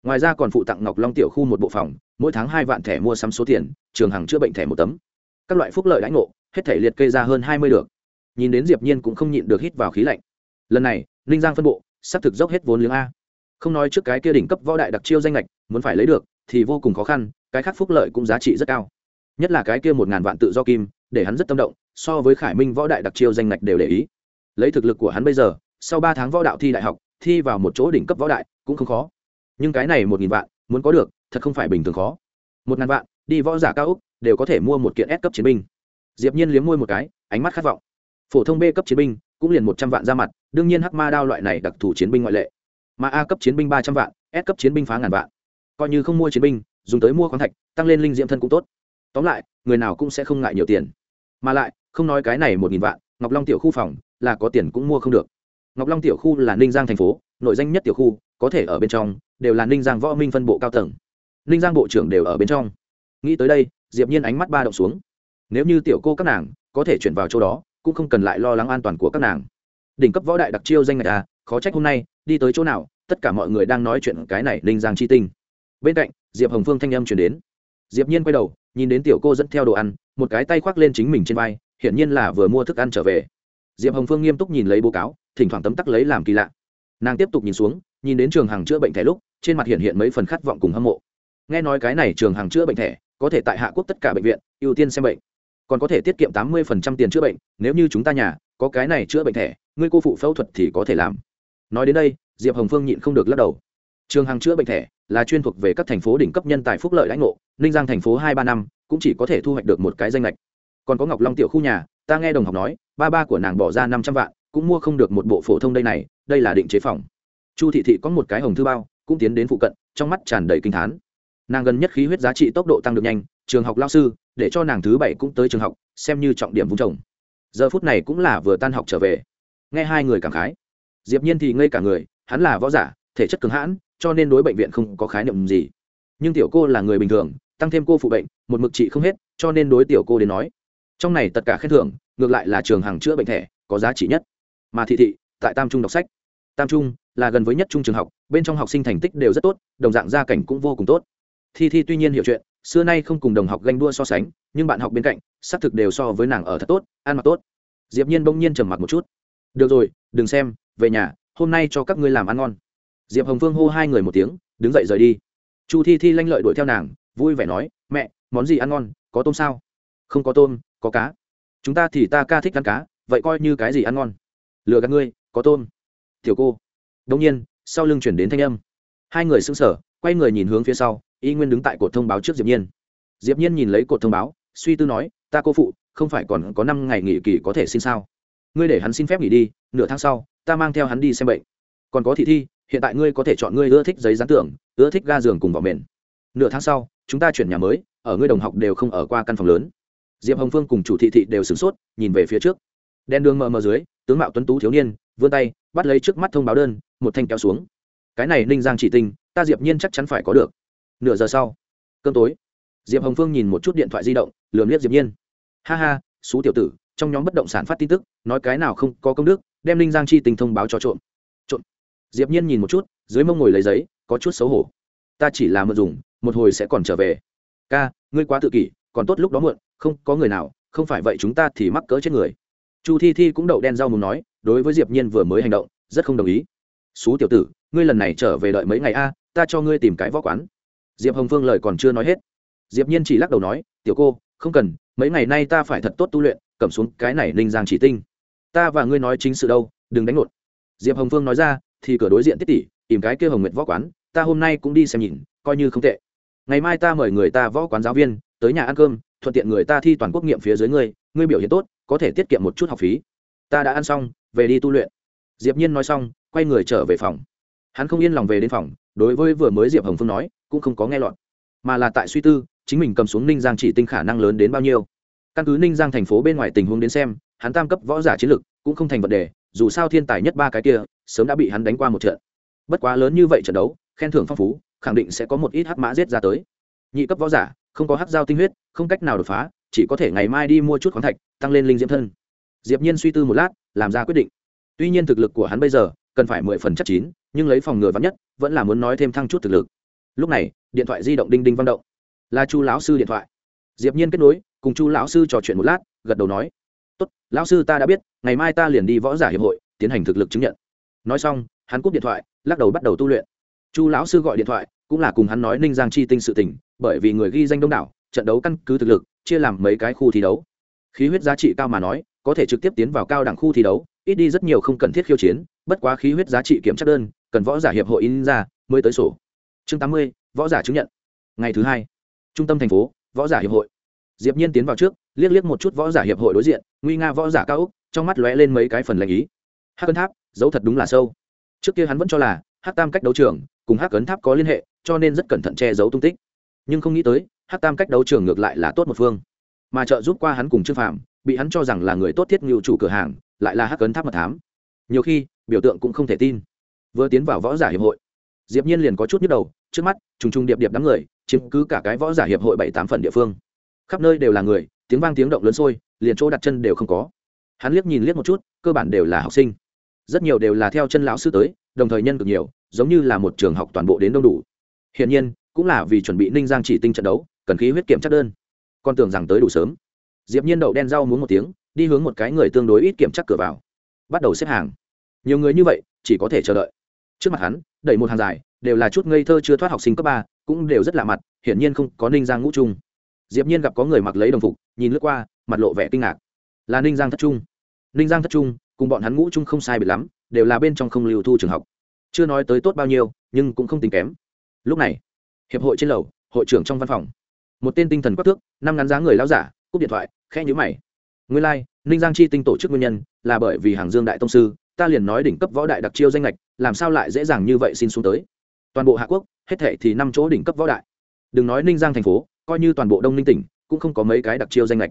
Ngoài ra còn phụ tặng ngọc long tiểu khu một bộ phòng, mỗi tháng hai vạn thẻ mua sắm số tiền, trường hàng chữa bệnh thẻ một tấm các loại phúc lợi đãi ngộ, hết thể liệt kê ra hơn hai mươi được. Nhìn đến diệp nhiên cũng không nhịn được hít vào khí lạnh. Lần này, ninh giang phân bộ, sắp thực dốc hết vốn liếng a. Không nói trước cái kia đỉnh cấp võ đại đặc chiêu danh lệch muốn phải lấy được, thì vô cùng khó khăn, cái khác phúc lợi cũng giá trị rất cao. Nhất là cái kia một ngàn vạn tự do kim, để hắn rất tâm động, so với khải minh võ đại đặc chiêu danh lệch đều để ý. Lấy thực lực của hắn bây giờ, sau ba tháng võ đạo thi đại học, thi vào một chỗ đỉnh cấp võ đại cũng không khó. Nhưng cái này một nghìn vạn, muốn có được, thật không phải bình thường khó. Một ngàn vạn, đi võ giả cao úc đều có thể mua một kiện S cấp chiến binh. Diệp nhiên liếm môi một cái, ánh mắt khát vọng. Phổ thông b cấp chiến binh cũng liền một trăm vạn ra mặt, đương nhiên hắc ma đao loại này đặc thù chiến binh ngoại lệ. Mà a cấp chiến binh ba trăm vạn, s cấp chiến binh phá ngàn vạn. Coi như không mua chiến binh, dùng tới mua khoáng thạch, tăng lên linh diệm thân cũng tốt. Tóm lại, người nào cũng sẽ không ngại nhiều tiền. Mà lại, không nói cái này một nghìn vạn, ngọc long tiểu khu phòng là có tiền cũng mua không được. Ngọc long tiểu khu là ninh giang thành phố, nội danh nhất tiểu khu, có thể ở bên trong, đều là ninh giang võ minh phân bộ cao tầng. Ninh giang bộ trưởng đều ở bên trong. Nghĩ tới đây diệp nhiên ánh mắt ba động xuống. Nếu như tiểu cô các nàng có thể chuyển vào chỗ đó, cũng không cần lại lo lắng an toàn của các nàng. Đỉnh cấp võ đại đặc chiêu danh ngạch à khó trách hôm nay, đi tới chỗ nào, tất cả mọi người đang nói chuyện cái này Linh giang chi tinh. Bên cạnh, diệp hồng phương thanh âm chuyển đến. Diệp nhiên quay đầu, nhìn đến tiểu cô dẫn theo đồ ăn, một cái tay khoác lên chính mình trên vai, hiển nhiên là vừa mua thức ăn trở về. Diệp hồng phương nghiêm túc nhìn lấy báo cáo, thỉnh thoảng tấm tắc lấy làm kỳ lạ. Nàng tiếp tục nhìn xuống, nhìn đến trường hàng chữa bệnh thẻ lúc, trên mặt hiện hiện mấy phần khát vọng cùng hâm mộ. Nghe nói cái này trường hàng chữa bệnh thẻ có thể tại hạ quốc tất cả bệnh viện, ưu tiên xem bệnh. Còn có thể tiết kiệm tám mươi tiền chữa bệnh, nếu như chúng ta nhà có cái này chữa bệnh thẻ, ngươi cô phụ phẫu thuật thì có thể làm. Nói đến đây, diệp hồng phương nhịn không được lắc đầu. Trường hàng chữa bệnh thẻ là chuyên thuộc về các thành phố đỉnh cấp nhân tài phúc lợi lãnh ngộ, ninh giang thành phố hai ba năm cũng chỉ có thể thu hoạch được một cái danh lệch còn có ngọc long tiểu khu nhà, ta nghe đồng học nói, ba ba của nàng bỏ ra năm trăm vạn, cũng mua không được một bộ phổ thông đây này, đây là định chế phòng. Chu thị thị có một cái hồng thư bao, cũng tiến đến phụ cận, trong mắt tràn đầy kinh thán nàng gần nhất khí huyết giá trị tốc độ tăng được nhanh, trường học lao sư, để cho nàng thứ bảy cũng tới trường học, xem như trọng điểm vung trồng. Giờ phút này cũng là vừa tan học trở về. Nghe hai người cảm khái. Diệp nhiên thì ngây cả người, hắn là võ giả, thể chất cứng hãn, cho nên đối bệnh viện không có khái niệm gì. Nhưng tiểu cô là người bình thường, tăng thêm cô phụ bệnh, một mực trị không hết, cho nên đối tiểu cô đến nói, trong này tất cả khen thưởng, ngược lại là trường hàng chữa bệnh thẻ, có giá trị nhất. Mà thị thị, tại tam trung đọc sách. Tam trung là gần với nhất trung trường học, bên trong học sinh thành tích đều rất tốt, đồng dạng gia cảnh cũng vô cùng tốt thi thi tuy nhiên hiểu chuyện, xưa nay không cùng đồng học ganh đua so sánh, nhưng bạn học bên cạnh, xác thực đều so với nàng ở thật tốt, ăn mặc tốt. Diệp nhiên bỗng nhiên trầm mặc một chút. Được rồi, đừng xem, về nhà, hôm nay cho các ngươi làm ăn ngon. Diệp hồng phương hô hai người một tiếng, đứng dậy rời đi. Chu thi thi lanh lợi đuổi theo nàng, vui vẻ nói, mẹ, món gì ăn ngon, có tôm sao? Không có tôm, có cá. Chúng ta thì ta ca thích ăn cá, vậy coi như cái gì ăn ngon? Lừa gạt ngươi, có tôm. Tiểu cô. Đông nhiên, sau lưng chuyển đến thanh âm. Hai người sững sờ, quay người nhìn hướng phía sau y nguyên đứng tại cột thông báo trước diệp nhiên. Diệp nhiên nhìn lấy cột thông báo, suy tư nói, ta cô phụ, không phải còn có năm ngày nghỉ kỳ có thể xin sao? Ngươi để hắn xin phép nghỉ đi, nửa tháng sau, ta mang theo hắn đi xem bệnh. Còn có thị thi, hiện tại ngươi có thể chọn ngươi ưa thích giấy dán tưởng ưa thích ga giường cùng vỏ mền. Nửa tháng sau, chúng ta chuyển nhà mới, ở ngươi đồng học đều không ở qua căn phòng lớn. Diệp hồng phương cùng chủ thị thị đều sửng sốt, nhìn về phía trước. Đen đường mờ mờ dưới, tướng mạo tuấn tú thiếu niên, vươn tay, bắt lấy trước mắt thông báo đơn, một thanh kéo xuống. Cái này ninh giang chỉ tinh ta diệp nhiên chắc chắn phải có được nửa giờ sau. Cơm tối, diệp hồng phương nhìn một chút điện thoại di động, lườm liếc diệp nhiên. Ha ha, xú tiểu tử, trong nhóm bất động sản phát tin tức, nói cái nào không có công đức, đem Linh giang chi tình thông báo cho trộm. Trộm. Diệp nhiên nhìn một chút, dưới mông ngồi lấy giấy, có chút xấu hổ. Ta chỉ là mượn dùng, một hồi sẽ còn trở về. Ca, ngươi quá tự kỷ, còn tốt lúc đó muộn, không có người nào, không phải vậy chúng ta thì mắc cỡ chết người. Chu thi thi cũng đậu đen rau mùng nói, đối với diệp nhiên vừa mới hành động, rất không đồng ý. Xú tiểu tử, ngươi lần này trở về đợi mấy ngày a, ta cho ngươi tìm cái võ quán diệp hồng phương lời còn chưa nói hết. Diệp nhiên chỉ lắc đầu nói, tiểu cô, không cần, mấy ngày nay ta phải thật tốt tu luyện, cầm xuống cái này ninh giang chỉ tinh. Ta và ngươi nói chính sự đâu, đừng đánh lộn diệp hồng phương nói ra, thì cửa đối diện tiết tỷ, tìm cái kia hồng nguyện võ quán, ta hôm nay cũng đi xem nhìn, coi như không tệ. Ngày mai ta mời người ta võ quán giáo viên, tới nhà ăn cơm, thuận tiện người ta thi toàn quốc nghiệm phía dưới ngươi ngươi biểu hiện tốt, có thể tiết kiệm một chút học phí. Ta đã ăn xong, về đi tu luyện. Diệp nhiên nói xong, quay người trở về phòng. Hắn không yên lòng về đến phòng, đối với vừa mới diệp hồng phương nói cũng không có nghe lọt, mà là tại suy tư, chính mình cầm xuống ninh giang chỉ tinh khả năng lớn đến bao nhiêu. Căn cứ ninh giang thành phố bên ngoài tình huống đến xem, hắn tam cấp võ giả chiến lực cũng không thành vấn đề, dù sao thiên tài nhất ba cái kia, sớm đã bị hắn đánh qua một trận. Bất quá lớn như vậy trận đấu, khen thưởng phong phú, khẳng định sẽ có một ít hắc mã giết ra tới. Nhị cấp võ giả, không có hắc giao tinh huyết, không cách nào đột phá, chỉ có thể ngày mai đi mua chút khoáng thạch, tăng lên linh diễm thân. Diệp nhiên suy tư một lát, làm ra quyết định. Tuy nhiên thực lực của hắn bây giờ cần phải mười phần chắc chín, nhưng lấy phòng ngừa vắn nhất, vẫn là muốn nói thêm thăng chút thực lực lúc này, điện thoại di động đinh đinh vang động. Là chu lão sư điện thoại. Diệp nhiên kết nối, cùng chu lão sư trò chuyện một lát, gật đầu nói, tốt, lão sư ta đã biết, ngày mai ta liền đi võ giả hiệp hội, tiến hành thực lực chứng nhận. Nói xong, hắn cúp điện thoại, lắc đầu bắt đầu tu luyện. Chu lão sư gọi điện thoại, cũng là cùng hắn nói ninh giang chi tinh sự tình, bởi vì người ghi danh đông đảo, trận đấu căn cứ thực lực, chia làm mấy cái khu thi đấu. Khí huyết giá trị cao mà nói, có thể trực tiếp tiến vào cao đẳng khu thi đấu, ít đi rất nhiều không cần thiết khiêu chiến, bất quá khí huyết giá trị kiểm tra đơn, cần võ giả hiệp hội in ra, mới tới sổ chương tám mươi, võ giả chứng nhận. Ngày thứ hai, trung tâm thành phố, võ giả hiệp hội. Diệp nhiên tiến vào trước, liếc liếc một chút võ giả hiệp hội đối diện, nguy nga võ giả cao úc, trong mắt lóe lên mấy cái phần lệnh ý. Hắc Cấn tháp, dấu thật đúng là sâu. Trước kia hắn vẫn cho là, hắc tam cách đấu trường cùng hắc cấn tháp có liên hệ, cho nên rất cẩn thận che giấu tung tích. Nhưng không nghĩ tới, hắc tam cách đấu trường ngược lại là tốt một phương. Mà trợ giúp qua hắn cùng trương phạm bị hắn cho rằng là người tốt thiết nhiều chủ cửa hàng, lại là hắc cấn tháp mật thám. Nhiều khi, biểu tượng cũng không thể tin. Vừa tiến vào võ giả hiệp hội diệp nhiên liền có chút nhức đầu, trước mắt, trùng trùng điệp điệp đám người, chiếm cứ cả cái võ giả hiệp hội bảy tám phần địa phương. Khắp nơi đều là người, tiếng vang tiếng động lớn sôi, liền chỗ đặt chân đều không có. Hắn liếc nhìn liếc một chút, cơ bản đều là học sinh. Rất nhiều đều là theo chân lão sư tới, đồng thời nhân cực nhiều, giống như là một trường học toàn bộ đến đông đủ. Hiển nhiên, cũng là vì chuẩn bị ninh giang chỉ tinh trận đấu, cần khí huyết kiểm chắc đơn. Con tưởng rằng tới đủ sớm. Diệp nhiên đậu đen rau muốn một tiếng, đi hướng một cái người tương đối ít kiểm chắc cửa vào. Bắt đầu xếp hàng. Nhiều người như vậy, chỉ có thể chờ đợi trước mặt hắn đẩy một hàng dài đều là chút ngây thơ chưa thoát học sinh cấp ba cũng đều rất lạ mặt hiển nhiên không có ninh giang ngũ trung. Diệp nhiên gặp có người mặc lấy đồng phục nhìn lướt qua mặt lộ vẻ kinh ngạc. Là ninh giang thất trung. Ninh giang thất trung cùng bọn hắn ngũ trung không sai biệt lắm đều là bên trong không lưu thu trường học. Chưa nói tới tốt bao nhiêu nhưng cũng không tính kém. Lúc này hiệp hội trên lầu hội trưởng trong văn phòng. Một tên tinh thần quắc thước năm ngắn giá người lao giả cúp điện thoại khẽ nhíu mày. Nguyên lai like, ninh giang chi tinh tổ chức nguyên nhân là bởi vì hàng dương đại tông sư ta liền nói đỉnh cấp võ đại đặc chiêu danh lệch làm sao lại dễ dàng như vậy xin xuống tới? Toàn bộ hạ quốc, hết thệ thì năm chỗ đỉnh cấp võ đại. Đừng nói ninh giang thành phố, coi như toàn bộ đông ninh tỉnh, cũng không có mấy cái đặc chiêu danh lệch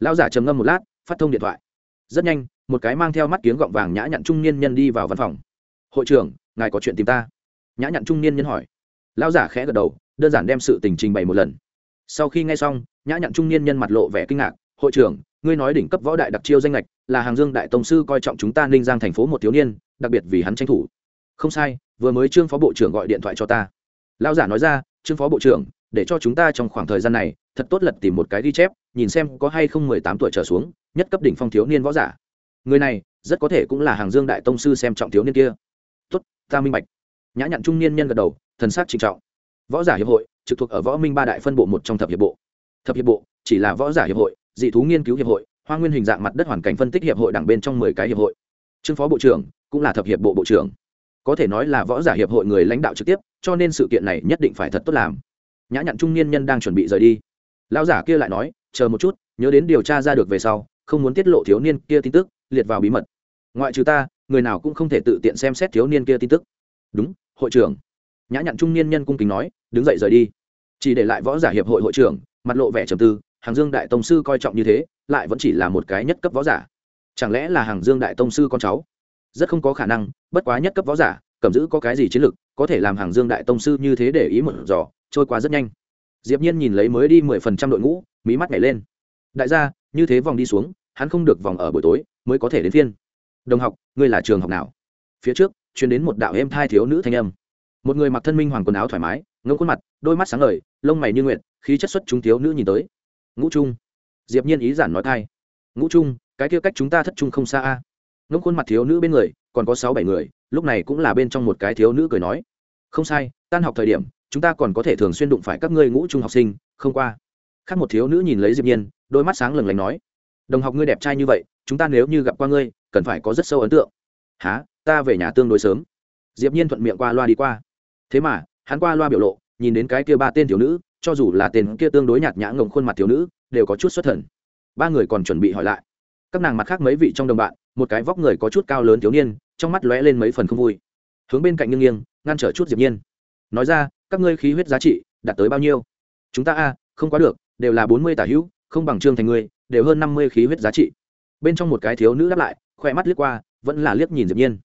lão giả trầm ngâm một lát, phát thông điện thoại. Rất nhanh, một cái mang theo mắt kiếng gọng vàng nhã nhặn trung niên nhân đi vào văn phòng. Hội trưởng, ngài có chuyện tìm ta? Nhã nhặn trung niên nhân hỏi. Lão giả khẽ gật đầu, đơn giản đem sự tình trình bày một lần. Sau khi nghe xong, nhã nhặn trung niên nhân mặt lộ vẻ kinh ngạc. Hội trưởng, ngươi nói đỉnh cấp võ đại đặc chiêu danh lệch là hàng dương đại tông sư coi trọng chúng ta ninh giang thành phố một thiếu niên, đặc biệt vì hắn tranh thủ. Không sai, vừa mới trương phó bộ trưởng gọi điện thoại cho ta. Lão giả nói ra, trương phó bộ trưởng, để cho chúng ta trong khoảng thời gian này, thật tốt lật tìm một cái ghi chép, nhìn xem có hay không mười tám tuổi trở xuống, nhất cấp đỉnh phong thiếu niên võ giả. Người này, rất có thể cũng là hàng dương đại tông sư xem trọng thiếu niên kia. Tốt, ta minh bạch. Nhã nhặn trung niên nhân gật đầu, thần sắc trịnh trọng. Võ giả hiệp hội, trực thuộc ở võ minh ba đại phân bộ một trong thập hiệp bộ. Thập hiệp bộ, chỉ là võ giả hiệp hội, dị thú nghiên cứu hiệp hội hoa nguyên hình dạng mặt đất hoàn cảnh phân tích hiệp hội đảng bên trong mười cái hiệp hội. Trương phó bộ trưởng cũng là thập hiệp bộ bộ trưởng. Có thể nói là võ giả hiệp hội người lãnh đạo trực tiếp, cho nên sự kiện này nhất định phải thật tốt làm. Nhã nhặn trung niên nhân đang chuẩn bị rời đi. Lão giả kia lại nói, chờ một chút, nhớ đến điều tra ra được về sau, không muốn tiết lộ thiếu niên kia tin tức, liệt vào bí mật. Ngoại trừ ta, người nào cũng không thể tự tiện xem xét thiếu niên kia tin tức. Đúng, hội trưởng. Nhã nhặn trung niên nhân cung kính nói, đứng dậy rời đi. Chỉ để lại võ giả hiệp hội hội trưởng, mặt lộ vẻ trầm tư, hàng dương đại tông sư coi trọng như thế lại vẫn chỉ là một cái nhất cấp võ giả. Chẳng lẽ là hàng dương đại tông sư con cháu? Rất không có khả năng, bất quá nhất cấp võ giả, cầm giữ có cái gì chiến lược có thể làm hàng dương đại tông sư như thế để ý một giỏ trôi qua rất nhanh. Diệp nhiên nhìn lấy mới đi mười phần trăm đội ngũ, mí mắt nhảy lên. Đại gia, như thế vòng đi xuống, hắn không được vòng ở buổi tối, mới có thể đến phiên. Đồng học, ngươi là trường học nào? Phía trước, truyền đến một đạo em thai thiếu nữ thanh âm. Một người mặc thân minh hoàng quần áo thoải mái ngông khuôn mặt, đôi mắt sáng ngời, lông mày như nguyện khí chất xuất chúng thiếu nữ nhìn tới. Ngũ trung diệp nhiên ý giản nói thay, ngũ trung cái kia cách chúng ta thất trung không xa a. Ngông khuôn mặt thiếu nữ bên người còn có sáu bảy người lúc này cũng là bên trong một cái thiếu nữ cười nói. Không sai tan học thời điểm chúng ta còn có thể thường xuyên đụng phải các ngươi ngũ trung học sinh không qua. Khác một thiếu nữ nhìn lấy diệp nhiên đôi mắt sáng lừng lánh nói. Đồng học ngươi đẹp trai như vậy chúng ta nếu như gặp qua ngươi cần phải có rất sâu ấn tượng. Há ta về nhà tương đối sớm. Diệp nhiên thuận miệng qua loa đi qua. Thế mà hắn qua loa biểu lộ nhìn đến cái kia ba tên thiếu nữ cho dù là tên kia tương đối nhạt nhã ngồng khuôn mặt thiếu nữ đều có chút xuất thần. Ba người còn chuẩn bị hỏi lại. Các nàng mặt khác mấy vị trong đồng bạn, một cái vóc người có chút cao lớn thiếu niên, trong mắt lóe lên mấy phần không vui. Hướng bên cạnh nghiêng nghiêng, ngăn trở chút diệp nhiên. Nói ra, các ngươi khí huyết giá trị đạt tới bao nhiêu? Chúng ta a, không quá được, đều là bốn mươi tả hữu, không bằng trương thành ngươi, đều hơn năm mươi khí huyết giá trị. Bên trong một cái thiếu nữ đáp lại khoe mắt liếc qua, vẫn là liếc nhìn diệp nhiên.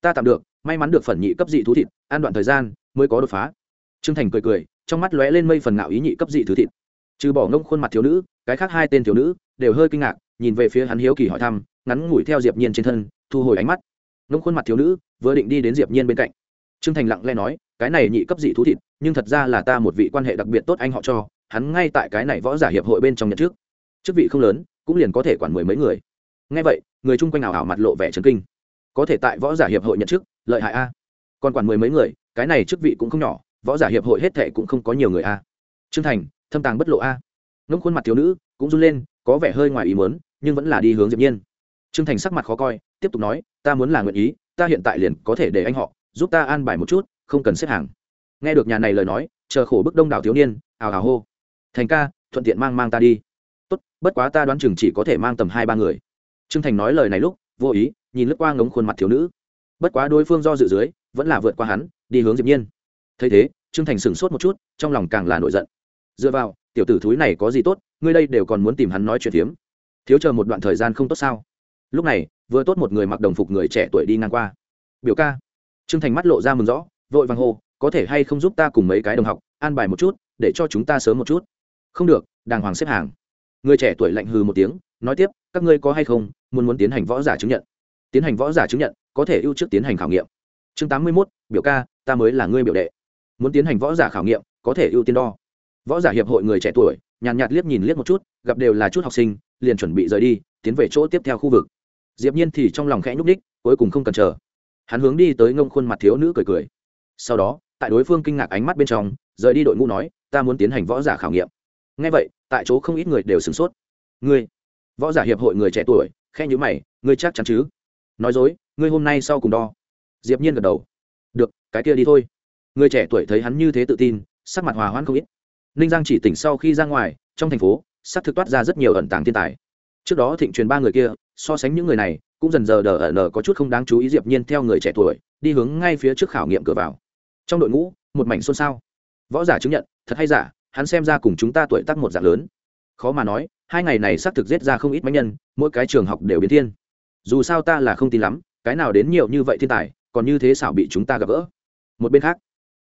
Ta tạm được, may mắn được phần nhị cấp dị thú thịt, an đoạn thời gian, mới có đột phá. Trương thành cười cười, trong mắt lóe lên mây phần ngạo ý nhị cấp dị thứ thịt. Trừ bỏ ngông khuôn mặt thiếu nữ cái khác hai tên thiếu nữ đều hơi kinh ngạc, nhìn về phía hắn hiếu kỳ hỏi thăm, ngắn ngủi theo diệp nhiên trên thân, thu hồi ánh mắt. Ngông khuôn mặt thiếu nữ vừa định đi đến diệp nhiên bên cạnh. Trương thành lặng lẽ nói, cái này nhị cấp dị thú thịt, nhưng thật ra là ta một vị quan hệ đặc biệt tốt anh họ cho, hắn ngay tại cái này võ giả hiệp hội bên trong nhận trước chức vị không lớn, cũng liền có thể quản mười mấy người. Nghe vậy, người chung quanh ảo ảo mặt lộ vẻ chấn kinh. Có thể tại võ giả hiệp hội nhận chức, lợi hại a. Còn quản mười mấy người, cái này chức vị cũng không nhỏ, võ giả hiệp hội hết thệ cũng không có nhiều người a. Trương thành, thâm tàng bất lộ a ngông khuôn mặt thiếu nữ, cũng run lên, có vẻ hơi ngoài ý muốn, nhưng vẫn là đi hướng diệp nhiên. Trương thành sắc mặt khó coi, tiếp tục nói, ta muốn là nguyện ý, ta hiện tại liền có thể để anh họ, giúp ta an bài một chút, không cần xếp hàng. Nghe được nhà này lời nói, chờ khổ bức đông đảo thiếu niên, ào ào hô, thành ca, thuận tiện mang mang ta đi. Tốt, bất quá ta đoán chừng chỉ có thể mang tầm hai ba người. Trương thành nói lời này lúc, vô ý, nhìn lướt qua ngống khuôn mặt thiếu nữ. Bất quá đối phương do dự dưới, vẫn là vượt qua hắn, đi hướng diệp nhiên. Thấy thế, trương thành sửng sốt một chút, trong lòng càng là nổi giận. Dựa vào tiểu tử thúi này có gì tốt, ngươi đây đều còn muốn tìm hắn nói chuyện phiếm. Thiếu chờ một đoạn thời gian không tốt sao? Lúc này, vừa tốt một người mặc đồng phục người trẻ tuổi đi ngang qua. Biểu ca. Trương thành mắt lộ ra mừng rõ, vội vàng hô, có thể hay không giúp ta cùng mấy cái đồng học an bài một chút, để cho chúng ta sớm một chút? Không được, đàng hoàng xếp hàng. Người trẻ tuổi lạnh hừ một tiếng, nói tiếp, các ngươi có hay không muốn muốn tiến hành võ giả chứng nhận? Tiến hành võ giả chứng nhận, có thể ưu trước tiến hành khảo nghiệm. Chương tám mươi mốt, biểu ca, ta mới là ngươi biểu đệ. Muốn tiến hành võ giả khảo nghiệm, có thể ưu tiên đo võ giả hiệp hội người trẻ tuổi nhàn nhạt, nhạt liếc nhìn liếc một chút gặp đều là chút học sinh liền chuẩn bị rời đi tiến về chỗ tiếp theo khu vực. Diệp nhiên thì trong lòng khẽ nhúc đích cuối cùng không cần chờ. Hắn hướng đi tới ngông khuôn mặt thiếu nữ cười cười. Sau đó tại đối phương kinh ngạc ánh mắt bên trong rời đi đội ngũ nói ta muốn tiến hành võ giả khảo nghiệm. Ngay vậy tại chỗ không ít người đều sửng sốt. Ngươi? Võ giả hiệp hội người trẻ tuổi khen nhữ mày ngươi chắc chắn chứ? Nói dối ngươi hôm nay sau cùng đo. Diệp nhiên gật đầu. Được cái kia đi thôi. Người trẻ tuổi thấy hắn như thế tự tin sắc mặt hòa hoãn không ít ninh giang chỉ tỉnh sau khi ra ngoài, trong thành phố sắc thực toát ra rất nhiều ẩn tàng thiên tài. Trước đó thịnh truyền ba người kia, so sánh những người này, cũng dần giờ đờ ở nờ có chút không đáng chú ý diệp nhiên theo người trẻ tuổi, đi hướng ngay phía trước khảo nghiệm cửa vào. Trong đội ngũ, một mảnh xôn xao. Võ giả chứng nhận, thật hay giả, hắn xem ra cùng chúng ta tuổi tác một dạng lớn. Khó mà nói, hai ngày này xác thực giết ra không ít bánh nhân, mỗi cái trường học đều biến thiên. Dù sao ta là không tin lắm, cái nào đến nhiều như vậy thiên tài, còn như thế xảo bị chúng ta gặp gỡ. Một bên khác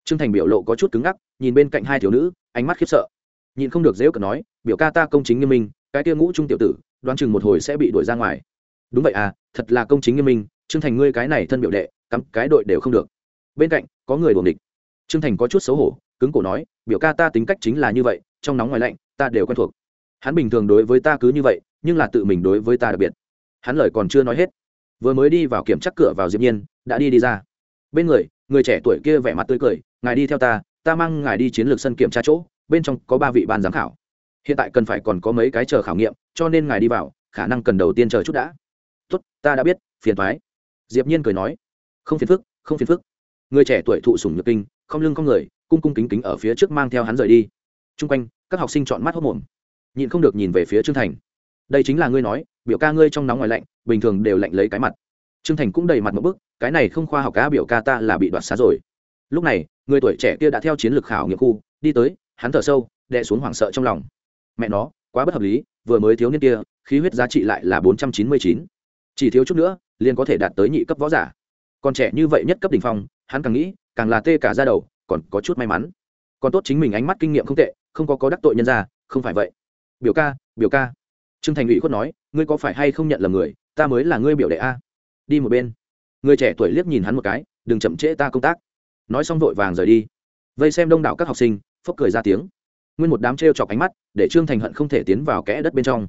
trương thành biểu lộ có chút cứng ngắc, nhìn bên cạnh hai thiếu nữ, ánh mắt khiếp sợ. Nhìn không được dễ cờ nói, biểu ca ta công chính nghiêm minh, cái tia ngũ trung tiểu tử, đoán chừng một hồi sẽ bị đuổi ra ngoài. Đúng vậy à thật là công chính nghiêm minh, trương thành ngươi cái này thân biểu đệ, cắm cái đội đều không được. Bên cạnh, có người đuồng địch trương thành có chút xấu hổ, cứng cổ nói, biểu ca ta tính cách chính là như vậy, trong nóng ngoài lạnh, ta đều quen thuộc. Hắn bình thường đối với ta cứ như vậy, nhưng là tự mình đối với ta đặc biệt. Hắn lời còn chưa nói hết, vừa mới đi vào kiểm chắc cửa vào diệp nhiên, đã đi đi ra. Bên người người trẻ tuổi kia vẻ mặt tươi cười, ngài đi theo ta ta mang ngài đi chiến lược sân kiểm tra chỗ, bên trong có ba vị ban giám khảo. Hiện tại cần phải còn có mấy cái chờ khảo nghiệm, cho nên ngài đi vào, khả năng cần đầu tiên chờ chút đã. Tốt, ta đã biết, phiền thoái diệp nhiên cười nói, không phiền phức, không phiền phức. Người trẻ tuổi thụ sủng nhược kinh, không lưng không người, cung cung kính kính ở phía trước mang theo hắn rời đi. Trung quanh, các học sinh chọn mắt hốt mồm nhịn không được nhìn về phía trương thành. Đây chính là ngươi nói, biểu ca ngươi trong nóng ngoài lạnh, bình thường đều lạnh lấy cái mặt trương thành cũng đầy mặt một bức, cái này không khoa học cá biểu ca ta là bị đoạt xá rồi. Lúc này, người tuổi trẻ kia đã theo chiến lược khảo nghiệm khu, đi tới, hắn thở sâu, đè xuống hoảng sợ trong lòng. Mẹ nó, quá bất hợp lý, vừa mới thiếu niên kia, khí huyết giá trị lại là bốn trăm chín mươi chín. Chỉ thiếu chút nữa, liền có thể đạt tới nhị cấp võ giả. Còn trẻ như vậy nhất cấp đ ỉ n h phong, hắn càng nghĩ, càng là tê cả ra đầu, còn có chút may mắn. Còn tốt chính mình ánh mắt kinh nghiệm không tệ, không có có đắc tội nhân ra, không phải vậy. Biểu ca biểu ca. Trương thành ủy khuất nói, ngươi có phải hay không nhận lầm người, ta mới là ngươi biểu đệ a đi một bên. Người trẻ tuổi liếc nhìn hắn một cái, đừng chậm trễ ta công tác. Nói xong vội vàng rời đi. Vây xem đông đảo các học sinh, phốc cười ra tiếng. Nguyên một đám t r e o chọc ánh mắt, để trương thành hận không thể tiến vào kẽ đất bên trong.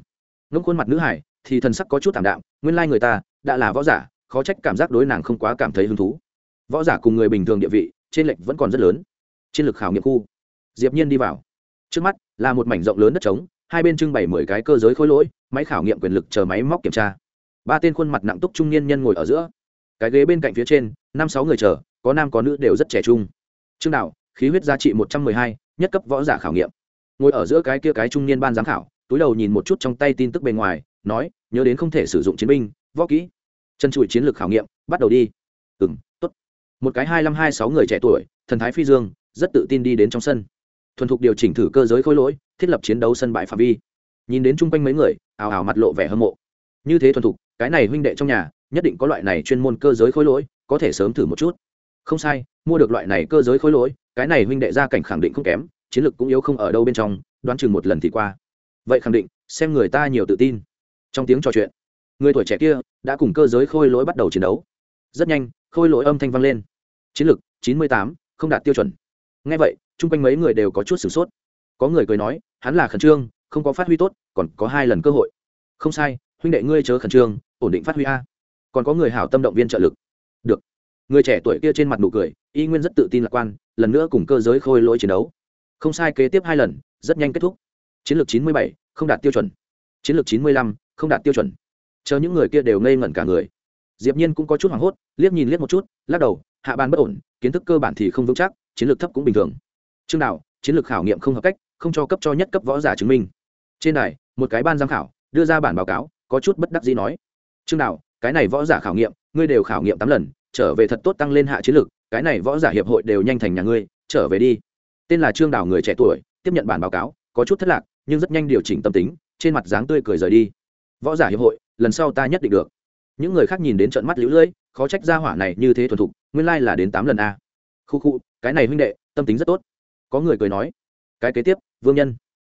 Ngẫm khuôn mặt nữ hải, thì thần sắc có chút thảm đạm, nguyên lai người ta, đã là võ giả, khó trách cảm giác đối nàng không quá cảm thấy hứng thú. Võ giả cùng người bình thường địa vị, trên lệnh vẫn còn rất lớn. Chiến lực khảo nghiệm khu. Diệp nhiên đi vào. Trước mắt, là một mảnh rộng lớn đất trống, hai bên trưng bày mười cái cơ giới khối lỗi, máy khảo nghiệm quyền lực chờ máy móc kiểm tra ba tên khuôn mặt nặng túc trung niên nhân ngồi ở giữa. Cái ghế bên cạnh phía trên, năm sáu người chờ, có nam có nữ đều rất trẻ trung. Trương nào khí huyết giá trị một trăm mười hai, nhất cấp võ giả khảo nghiệm. Ngồi ở giữa cái kia cái trung niên ban giám khảo, túi đầu nhìn một chút trong tay tin tức bề ngoài, nói, nhớ đến không thể sử dụng chiến binh, võ kỹ. Chân trụi chiến lược khảo nghiệm, bắt đầu đi. Ừ m t ố t một cái hai năm hai sáu người trẻ tuổi, thần thái phi dương, rất tự tin đi đến trong sân. Thuần thục điều chỉnh thử cơ giới khối lỗi, thiết lập chiến đấu sân bãi phạm vi. Nhìn đến chung quanh mấy người, ào ào mặt lộ vẻ hâm mộ như thế thuần thục, cái này huynh đệ trong nhà, nhất định có loại này chuyên môn cơ giới khối lỗi, có thể sớm thử một chút. Không sai, mua được loại này cơ giới khối lỗi, cái này huynh đệ gia cảnh khẳng định không kém, chiến lược cũng yếu không ở đâu bên trong, đoán chừng một lần thì qua. Vậy khẳng định, xem người ta nhiều tự tin. Trong tiếng trò chuyện, người tuổi trẻ kia đã cùng cơ giới khôi lỗi bắt đầu chiến đấu. Rất nhanh, khôi lỗi âm thanh vang lên. Chiến lược chín mươi tám, không đạt tiêu chuẩn. Ngay vậy, chung quanh mấy người đều có chút sửng sốt. Có người cười nói, hắn là khẩn trương, không có phát huy tốt, còn có hai lần cơ hội. Không sai huynh đệ ngươi chớ khẩn trương, ổn định phát huy a. Còn có người hảo tâm động viên trợ lực. Được. Người trẻ tuổi kia trên mặt nụ cười, y nguyên rất tự tin lạc quan, lần nữa cùng cơ giới khôi lỗi chiến đấu. Không sai, kế tiếp hai lần, rất nhanh kết thúc. Chiến lược chín mươi bảy, không đạt tiêu chuẩn. Chiến lược chín mươi lăm, không đạt tiêu chuẩn. Chờ những người kia đều ngây ngẩn cả người. Diệp nhiên cũng có chút hoảng hốt, liếc nhìn liếc một chút, lắc đầu, hạ ban bất ổn, kiến thức cơ bản thì không vững chắc, chiến lược thấp cũng bình thường. Chương nào chiến lược khảo nghiệm không hợp cách, không cho cấp cho nhất cấp võ giả chứng minh. Trên đài, một cái ban giám khảo, đưa ra bản báo cáo có chút bất đắc dĩ nói chương nào cái này võ giả khảo nghiệm ngươi đều khảo nghiệm tám lần trở về thật tốt tăng lên hạ chiến lực, cái này võ giả hiệp hội đều nhanh thành nhà ngươi trở về đi. Tên là trương đào người trẻ tuổi tiếp nhận bản báo cáo có chút thất lạc nhưng rất nhanh điều chỉnh tâm tính trên mặt dáng tươi cười rời đi. Võ giả hiệp hội lần sau ta nhất định được. Những người khác nhìn đến trận mắt lũ lưỡi khó trách ra hỏa này như thế thuần thục nguyên lai là đến tám lần a. Khu khu cái này huynh đệ tâm tính rất tốt. Có người cười nói cái kế tiếp vương nhân.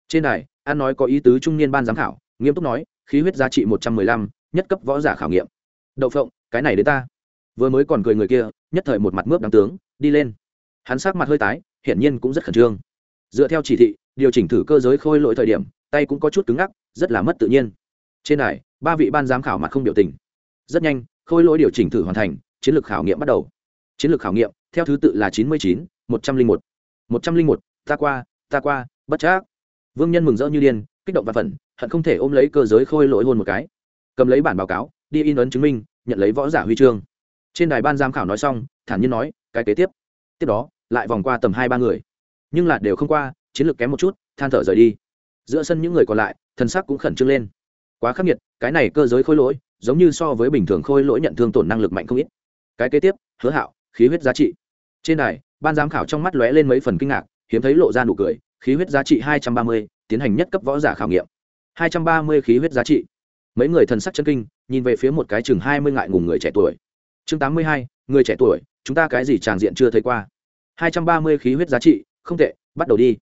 Trên đài an nói có ý tứ trung niên ban giám khảo nghiêm túc nói khí huyết giá trị một trăm mười lăm, nhất cấp võ giả khảo nghiệm. Đậu phộng, cái này đến ta. Vừa mới còn cười người kia, nhất thời một mặt mướp đáng tướng, đi lên. Hắn sắc mặt hơi tái, hiển nhiên cũng rất khẩn trương. Dựa theo chỉ thị, điều chỉnh thử cơ giới khôi lỗi thời điểm, tay cũng có chút cứng ngắc, rất là mất tự nhiên. Trên đài, ba vị ban giám khảo mặt không biểu tình. Rất nhanh, khôi lỗi điều chỉnh thử hoàn thành, chiến lược khảo nghiệm bắt đầu. Chiến lược khảo nghiệm, theo thứ tự là chín mươi chín, một trăm linh một. Một trăm linh một, ta qua ta qua, bất trác vương nhân mừng rỡ như điên kích động và phần, hận không thể ôm lấy cơ giới khôi lỗi hôn một cái. Cầm lấy bản báo cáo, đi in ấn chứng minh, nhận lấy võ giả huy chương. Trên đài ban giám khảo nói xong, thản nhiên nói, cái kế tiếp. Tiếp đó, lại vòng qua tầm hai ba người. Nhưng là đều không qua, chiến lược kém một chút, than thở rời đi. Giữa sân những người còn lại thân sắc cũng khẩn trương lên. Quá khắc nghiệt, cái này cơ giới khôi lỗi, giống như so với bình thường khôi lỗi nhận thương tổn năng lực mạnh không ít. Cái kế tiếp, hứa hạo, khí huyết giá trị. Trên đài, ban giám khảo trong mắt lóe lên mấy phần kinh ngạc, hiếm thấy lộ ra nụ cười, khí huyết giá trị hai trăm ba mươi tiến hành nhất cấp võ giả khảo nghiệm. Hai trăm ba mươi khí huyết giá trị. Mấy người thần sắc chân kinh, nhìn về phía một cái chừng hai mươi ngại ngùng người trẻ tuổi. Chương tám mươi hai, người trẻ tuổi, chúng ta cái gì tràng diện chưa thấy qua? Hai trăm ba mươi khí huyết giá trị, không tệ, bắt đầu đi.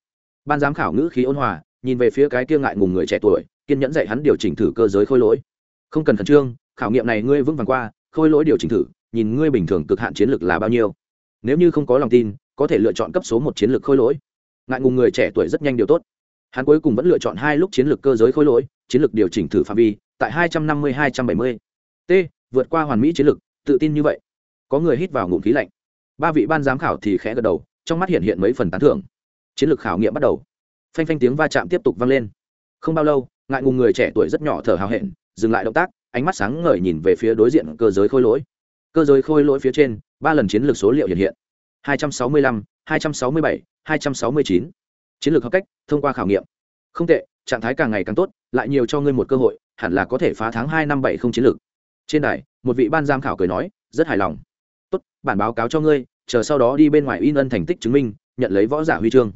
Ban giám khảo ngữ khí ôn hòa, nhìn về phía cái kia ngại ngùng người trẻ tuổi, kiên nhẫn dạy hắn điều chỉnh thử cơ giới khôi lỗi. Không cần khẩn trương, khảo nghiệm này ngươi vững vàng qua, khôi lỗi điều chỉnh thử, nhìn ngươi bình thường cực hạn chiến lược là bao nhiêu. Nếu như không có lòng tin, có thể lựa chọn cấp số một chiến lược khôi lỗi. Ngại ngùng người trẻ tuổi rất nhanh điều tốt hắn cuối cùng vẫn lựa chọn hai lúc chiến lược cơ giới khôi lỗi chiến lược điều chỉnh thử phạm vi tại hai trăm năm mươi hai trăm bảy mươi. T vượt qua hoàn mỹ chiến lược tự tin như vậy. Có người hít vào ngụm khí lạnh. Ba vị ban giám khảo thì khẽ gật đầu trong mắt hiện hiện mấy phần tán thưởng. Chiến lược khảo nghiệm bắt đầu. Phanh phanh tiếng va chạm tiếp tục vang lên. Không bao lâu ngại ngùng người trẻ tuổi rất nhỏ thở hào hẹn dừng lại động tác ánh mắt sáng ngời nhìn về phía đối diện cơ giới khôi lỗi. Cơ giới khôi lỗi phía trên ba lần chiến lược số liệu hiện hiện. 265, 267, 269 chiến lược hợp cách, thông qua khảo nghiệm. Không tệ, trạng thái càng ngày càng tốt, lại nhiều cho ngươi một cơ hội, hẳn là có thể phá tháng hai năm bảy không chiến lược. Trên đài, một vị ban giám khảo cười nói, rất hài lòng. Tốt, bản báo cáo cho ngươi, chờ sau đó đi bên ngoài in ân thành tích chứng minh, nhận lấy võ giả huy chương.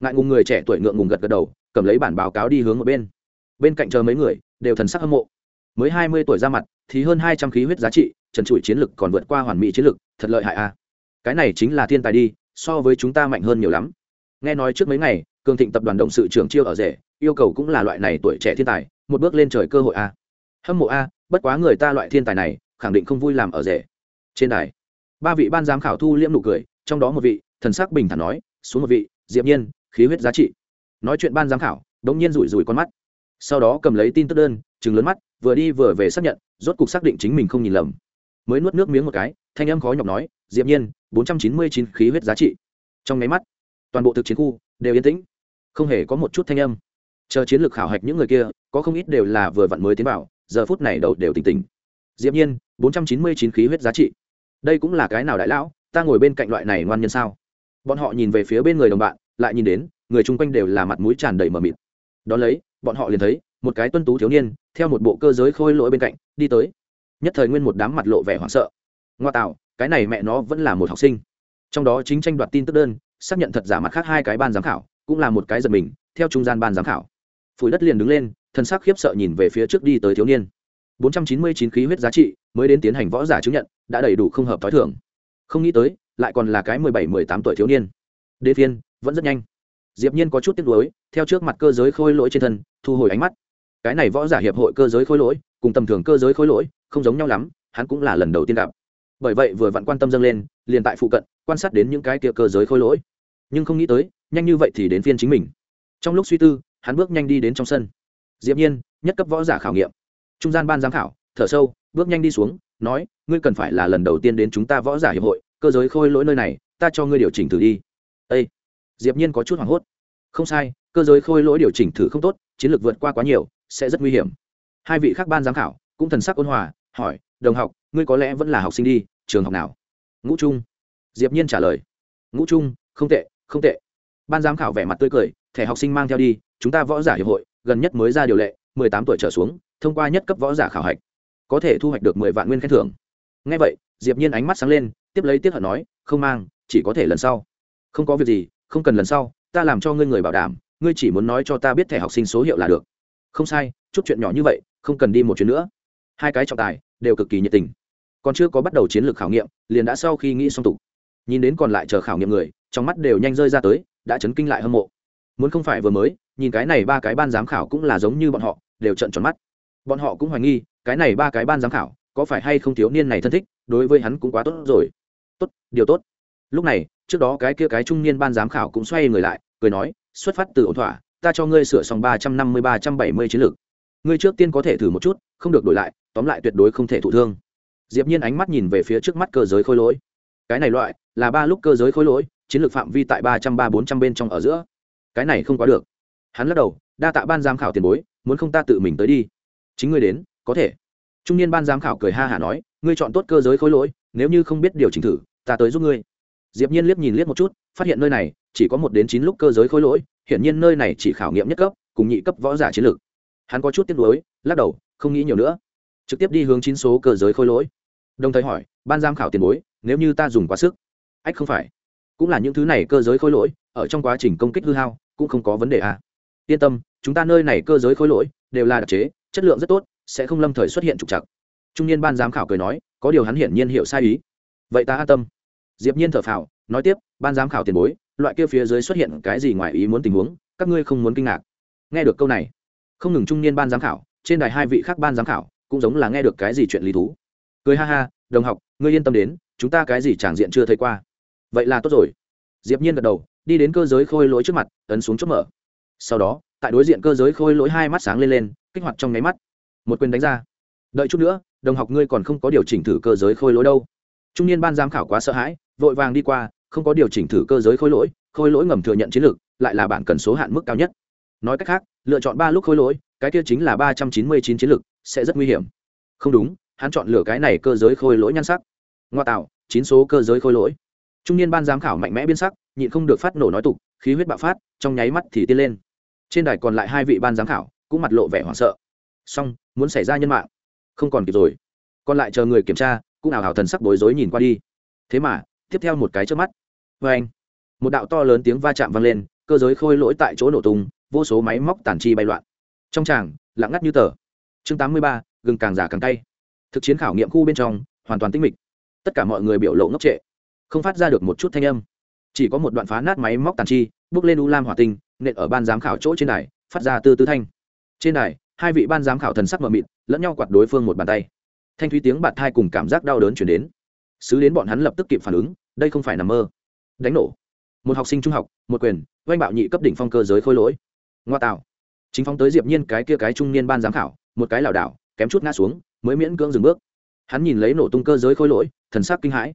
Ngại ngùng người trẻ tuổi ngượng ngùng gật gật đầu, cầm lấy bản báo cáo đi hướng ở bên. Bên cạnh chờ mấy người, đều thần sắc hâm mộ. Mới hai mươi tuổi ra mặt, thì hơn hai trăm khí huyết giá trị, trần trụi chiến lực còn vượt qua hoàn mỹ chiến lực thật lợi hại a. Cái này chính là thiên tài đi, so với chúng ta mạnh hơn nhiều lắm nghe nói trước mấy ngày, cường thịnh tập đoàn động sự trưởng chiêu ở rể, yêu cầu cũng là loại này tuổi trẻ thiên tài, một bước lên trời cơ hội a. Hâm mộ a, bất quá người ta loại thiên tài này, khẳng định không vui làm ở rể. Trên đài, ba vị ban giám khảo thu liễm nụ cười, trong đó một vị, thần sắc bình thản nói, xuống một vị, diệp nhiên, khí huyết giá trị. Nói chuyện ban giám khảo, đống nhiên rủi rủi con mắt. Sau đó cầm lấy tin tức đơn chừng lớn mắt, vừa đi vừa về xác nhận, rốt cục xác định chính mình không nhìn lầm. Mới nuốt nước miếng một cái, thanh âm khó nhọc nói, diệp nhiên, bốn trăm chín mươi chín khí huyết giá trị. Trong máy mắt toàn bộ thực chiến khu đều yên tĩnh, không hề có một chút thanh âm. Chờ chiến lược khảo hạch những người kia, có không ít đều là vừa vặn mới tiến vào, giờ phút này đầu đều tỉnh tỉnh. Diệp nhiên, bốn trăm chín mươi chín khí huyết giá trị. Đây cũng là cái nào đại lão, ta ngồi bên cạnh loại này ngoan nhân sao? Bọn họ nhìn về phía bên người đồng bạn, lại nhìn đến, người chung quanh đều là mặt mũi tràn đầy mờ mịt. Đón lấy, bọn họ liền thấy, một cái tuân tú thiếu niên, theo một bộ cơ giới khôi lỗi bên cạnh, đi tới. Nhất thời nguyên một đám mặt lộ vẻ hoảng sợ. Ngoa tạo, cái này mẹ nó vẫn là một học sinh. Trong đó chính tranh đoạt tin tức đơn xác nhận thật giả mặt khác hai cái ban giám khảo, cũng là một cái giật mình, theo trung gian ban giám khảo. Phủi đất liền đứng lên thân xác khiếp sợ nhìn về phía trước đi tới thiếu niên. 499 khí huyết giá trị, mới đến tiến hành võ giả chứng nhận, đã đầy đủ không hợp thói thường. Không nghĩ tới, lại còn là cái 17-18 tuổi thiếu niên. Đế phiên, vẫn rất nhanh. Diệp nhiên có chút tiếc nuối, theo trước mặt cơ giới khôi lỗi trên thân, thu hồi ánh mắt. Cái này võ giả hiệp hội cơ giới khôi lỗi, cùng tầm thường cơ giới khôi lỗi, không giống nhau lắm, hắn cũng là lần đầu tiên gặp. Bởi vậy vừa vặn quan tâm dâng lên, liền tại phụ cận quan sát đến những cái kia cơ giới khôi lỗi. Nhưng không nghĩ tới, nhanh như vậy thì đến phiên chính mình. Trong lúc suy tư, hắn bước nhanh đi đến trong sân. Diệp nhiên, nhất cấp võ giả khảo nghiệm. Trung gian ban giám khảo, thở sâu, bước nhanh đi xuống, nói, ngươi cần phải là lần đầu tiên đến chúng ta võ giả hiệp hội, cơ giới khôi lỗi nơi này, ta cho ngươi điều chỉnh thử đi. Ê! diệp nhiên có chút hoảng hốt. Không sai, cơ giới khôi lỗi điều chỉnh thử không tốt, chiến lược vượt qua quá nhiều, sẽ rất nguy hiểm. Hai vị khác ban giám khảo, cũng thần sắc ôn hòa, hỏi, đồng học, ngươi có lẽ vẫn là học sinh đi, trường học nào? Ngũ trung diệp nhiên trả lời, ngũ trung, không tệ không tệ. Ban giám khảo vẻ mặt tươi cười, thẻ học sinh mang theo đi, chúng ta võ giả hiệp hội, gần nhất mới ra điều lệ 18 tuổi trở xuống, thông qua nhất cấp võ giả khảo hạch, có thể thu hoạch được 10 vạn nguyên khen thưởng. Nghe vậy, diệp nhiên ánh mắt sáng lên, tiếp lấy tiếc hận nói, không mang, chỉ có thể lần sau. Không có việc gì, không cần lần sau, ta làm cho ngươi người bảo đảm, ngươi chỉ muốn nói cho ta biết thẻ học sinh số hiệu là được. Không sai, chút chuyện nhỏ như vậy, không cần đi một chuyến nữa. Hai cái trọng tài, đều cực kỳ nhiệt tình. Còn chưa có bắt đầu chiến lược khảo nghiệm, liền đã sau khi nghĩ xong tục nhìn đến còn lại chờ khảo nghiệm người, trong mắt đều nhanh rơi ra tới, đã chấn kinh lại hâm mộ. Muốn không phải vừa mới, nhìn cái này ba cái ban giám khảo cũng là giống như bọn họ, đều trận tròn mắt. Bọn họ cũng hoài nghi, cái này ba cái ban giám khảo, có phải hay không thiếu niên này thân thích, đối với hắn cũng quá tốt rồi. Tốt, điều tốt. Lúc này, trước đó cái kia cái trung niên ban giám khảo cũng xoay người lại, cười nói, xuất phát từ ổn thỏa, ta cho ngươi sửa xong ba trăm năm mươi ba trăm bảy mươi chiến lược. Ngươi trước tiên có thể thử một chút, không được đổi lại, tóm lại tuyệt đối không thể thụ thương. Diệp nhiên ánh mắt nhìn về phía trước mắt cơ giới khôi lỗi. Cái này loại là ba lúc cơ giới khối lỗi, chiến lược phạm vi tại ba trăm ba bốn trăm bên trong ở giữa. Cái này không quá được. Hắn lắc đầu, đa tạ ban giám khảo tiền bối, muốn không ta tự mình tới đi. Chính ngươi đến, có thể. Trung niên ban giám khảo cười ha hả nói, ngươi chọn tốt cơ giới khối lỗi, nếu như không biết điều chỉnh thử, ta tới giúp ngươi. Diệp nhiên liếc nhìn liếc một chút, phát hiện nơi này chỉ có một đến chín lúc cơ giới khối lỗi hiện nhiên nơi này chỉ khảo nghiệm nhất cấp, cùng nhị cấp võ giả chiến lược. Hắn có chút tiếc nuối, lắc đầu, không nghĩ nhiều nữa. Trực tiếp đi hướng chín số cơ giới khối lỗi. Đồng thời hỏi, ban giám khảo tiền bối, nếu như ta dùng quá sức ách không phải. Cũng là những thứ này cơ giới khối lỗi, ở trong quá trình công kích hư hao, cũng không có vấn đề à. yên tâm, chúng ta nơi này cơ giới khối lỗi, đều là đặc chế, chất lượng rất tốt, sẽ không lâm thời xuất hiện trục trặc. Trung niên ban giám khảo cười nói, có điều hắn hiển nhiên hiểu sai ý. Vậy ta an tâm. Diệp nhiên thở phào, nói tiếp, ban giám khảo tiền bối, loại kia phía dưới xuất hiện cái gì ngoài ý muốn tình huống, các ngươi không muốn kinh ngạc. Nghe được câu này, không ngừng trung niên ban giám khảo, trên đài hai vị khác ban giám khảo, cũng giống là nghe được cái gì chuyện lý thú. Cười ha ha, đồng học, ngươi yên tâm đến, chúng ta cái gì tràng diện chưa thấy qua vậy là tốt rồi. Diệp nhiên gật đầu, đi đến cơ giới khôi lỗi trước mặt, ấn xuống chốt mở. Sau đó, tại đối diện cơ giới khôi lỗi hai mắt sáng lên lên, kích hoạt trong nháy mắt. Một quyền đánh ra. Đợi chút nữa, đồng học ngươi còn không có điều chỉnh thử cơ giới khôi lỗi đâu. Trung niên ban giám khảo quá sợ hãi, vội vàng đi qua, không có điều chỉnh thử cơ giới khôi lỗi khôi lỗi ngầm thừa nhận chiến lược, lại là bản cần số hạn mức cao nhất. Nói cách khác, lựa chọn ba lúc khôi lỗi, cái kia chính là ba trăm chín mươi chín chiến lược, sẽ rất nguy hiểm. Không đúng, hắn chọn lựa cái này cơ giới khôi lỗi nhan sắc. Ngoa tạo, chín số cơ giới khôi lỗi trung niên ban giám khảo mạnh mẽ biên sắc, nhịn không được phát nổ nói tục, khí huyết bạo phát, trong nháy mắt thì tiên lên. Trên đài còn lại hai vị ban giám khảo cũng mặt lộ vẻ hoảng sợ. Song muốn xảy ra nhân mạng. Không còn kịp rồi. Còn lại chờ người kiểm tra, cũng ảo hảo thần sắc bối rối nhìn qua đi. Thế mà, tiếp theo một cái trước mắt. Vê anh, một đạo to lớn tiếng va chạm vang lên, cơ giới khôi lỗi tại chỗ nổ tung, vô số máy móc tản chi bay loạn. Trong tràng, lặng ngắt như tờ. Chương tám mươi ba, gừng càng giả càng cay. Thực chiến khảo nghiệm khu bên trong, hoàn toàn tinh mịch. Tất cả mọi người biểu lộ ngốc trệ không phát ra được một chút thanh âm. Chỉ có một đoạn phá nát máy móc tàn chi, bước lên u lam hỏa tinh, nện ở ban giám khảo chỗ trên đài, phát ra từ tư thanh. Trên đài, hai vị ban giám khảo thần sắc mờ mịt, lẫn nhau quạt đối phương một bàn tay. Thanh thúy tiếng bạt thai cùng cảm giác đau đớn chuyển đến. Xứ đến bọn hắn lập tức kịp phản ứng, đây không phải nằm mơ. Đánh nổ. Một học sinh trung học, một quyền, oanh bạo nhị cấp đỉnh phong cơ giới khôi lỗi. Ngoa tạo. Chính phong tới diệp nhiên cái kia cái trung niên ban giám khảo, một cái lảo đảo, kém chút ngã xuống, mới miễn cưỡng dừng bước. Hắn nhìn lấy nổ tung cơ giới khôi lỗi, thần sắc kinh hãi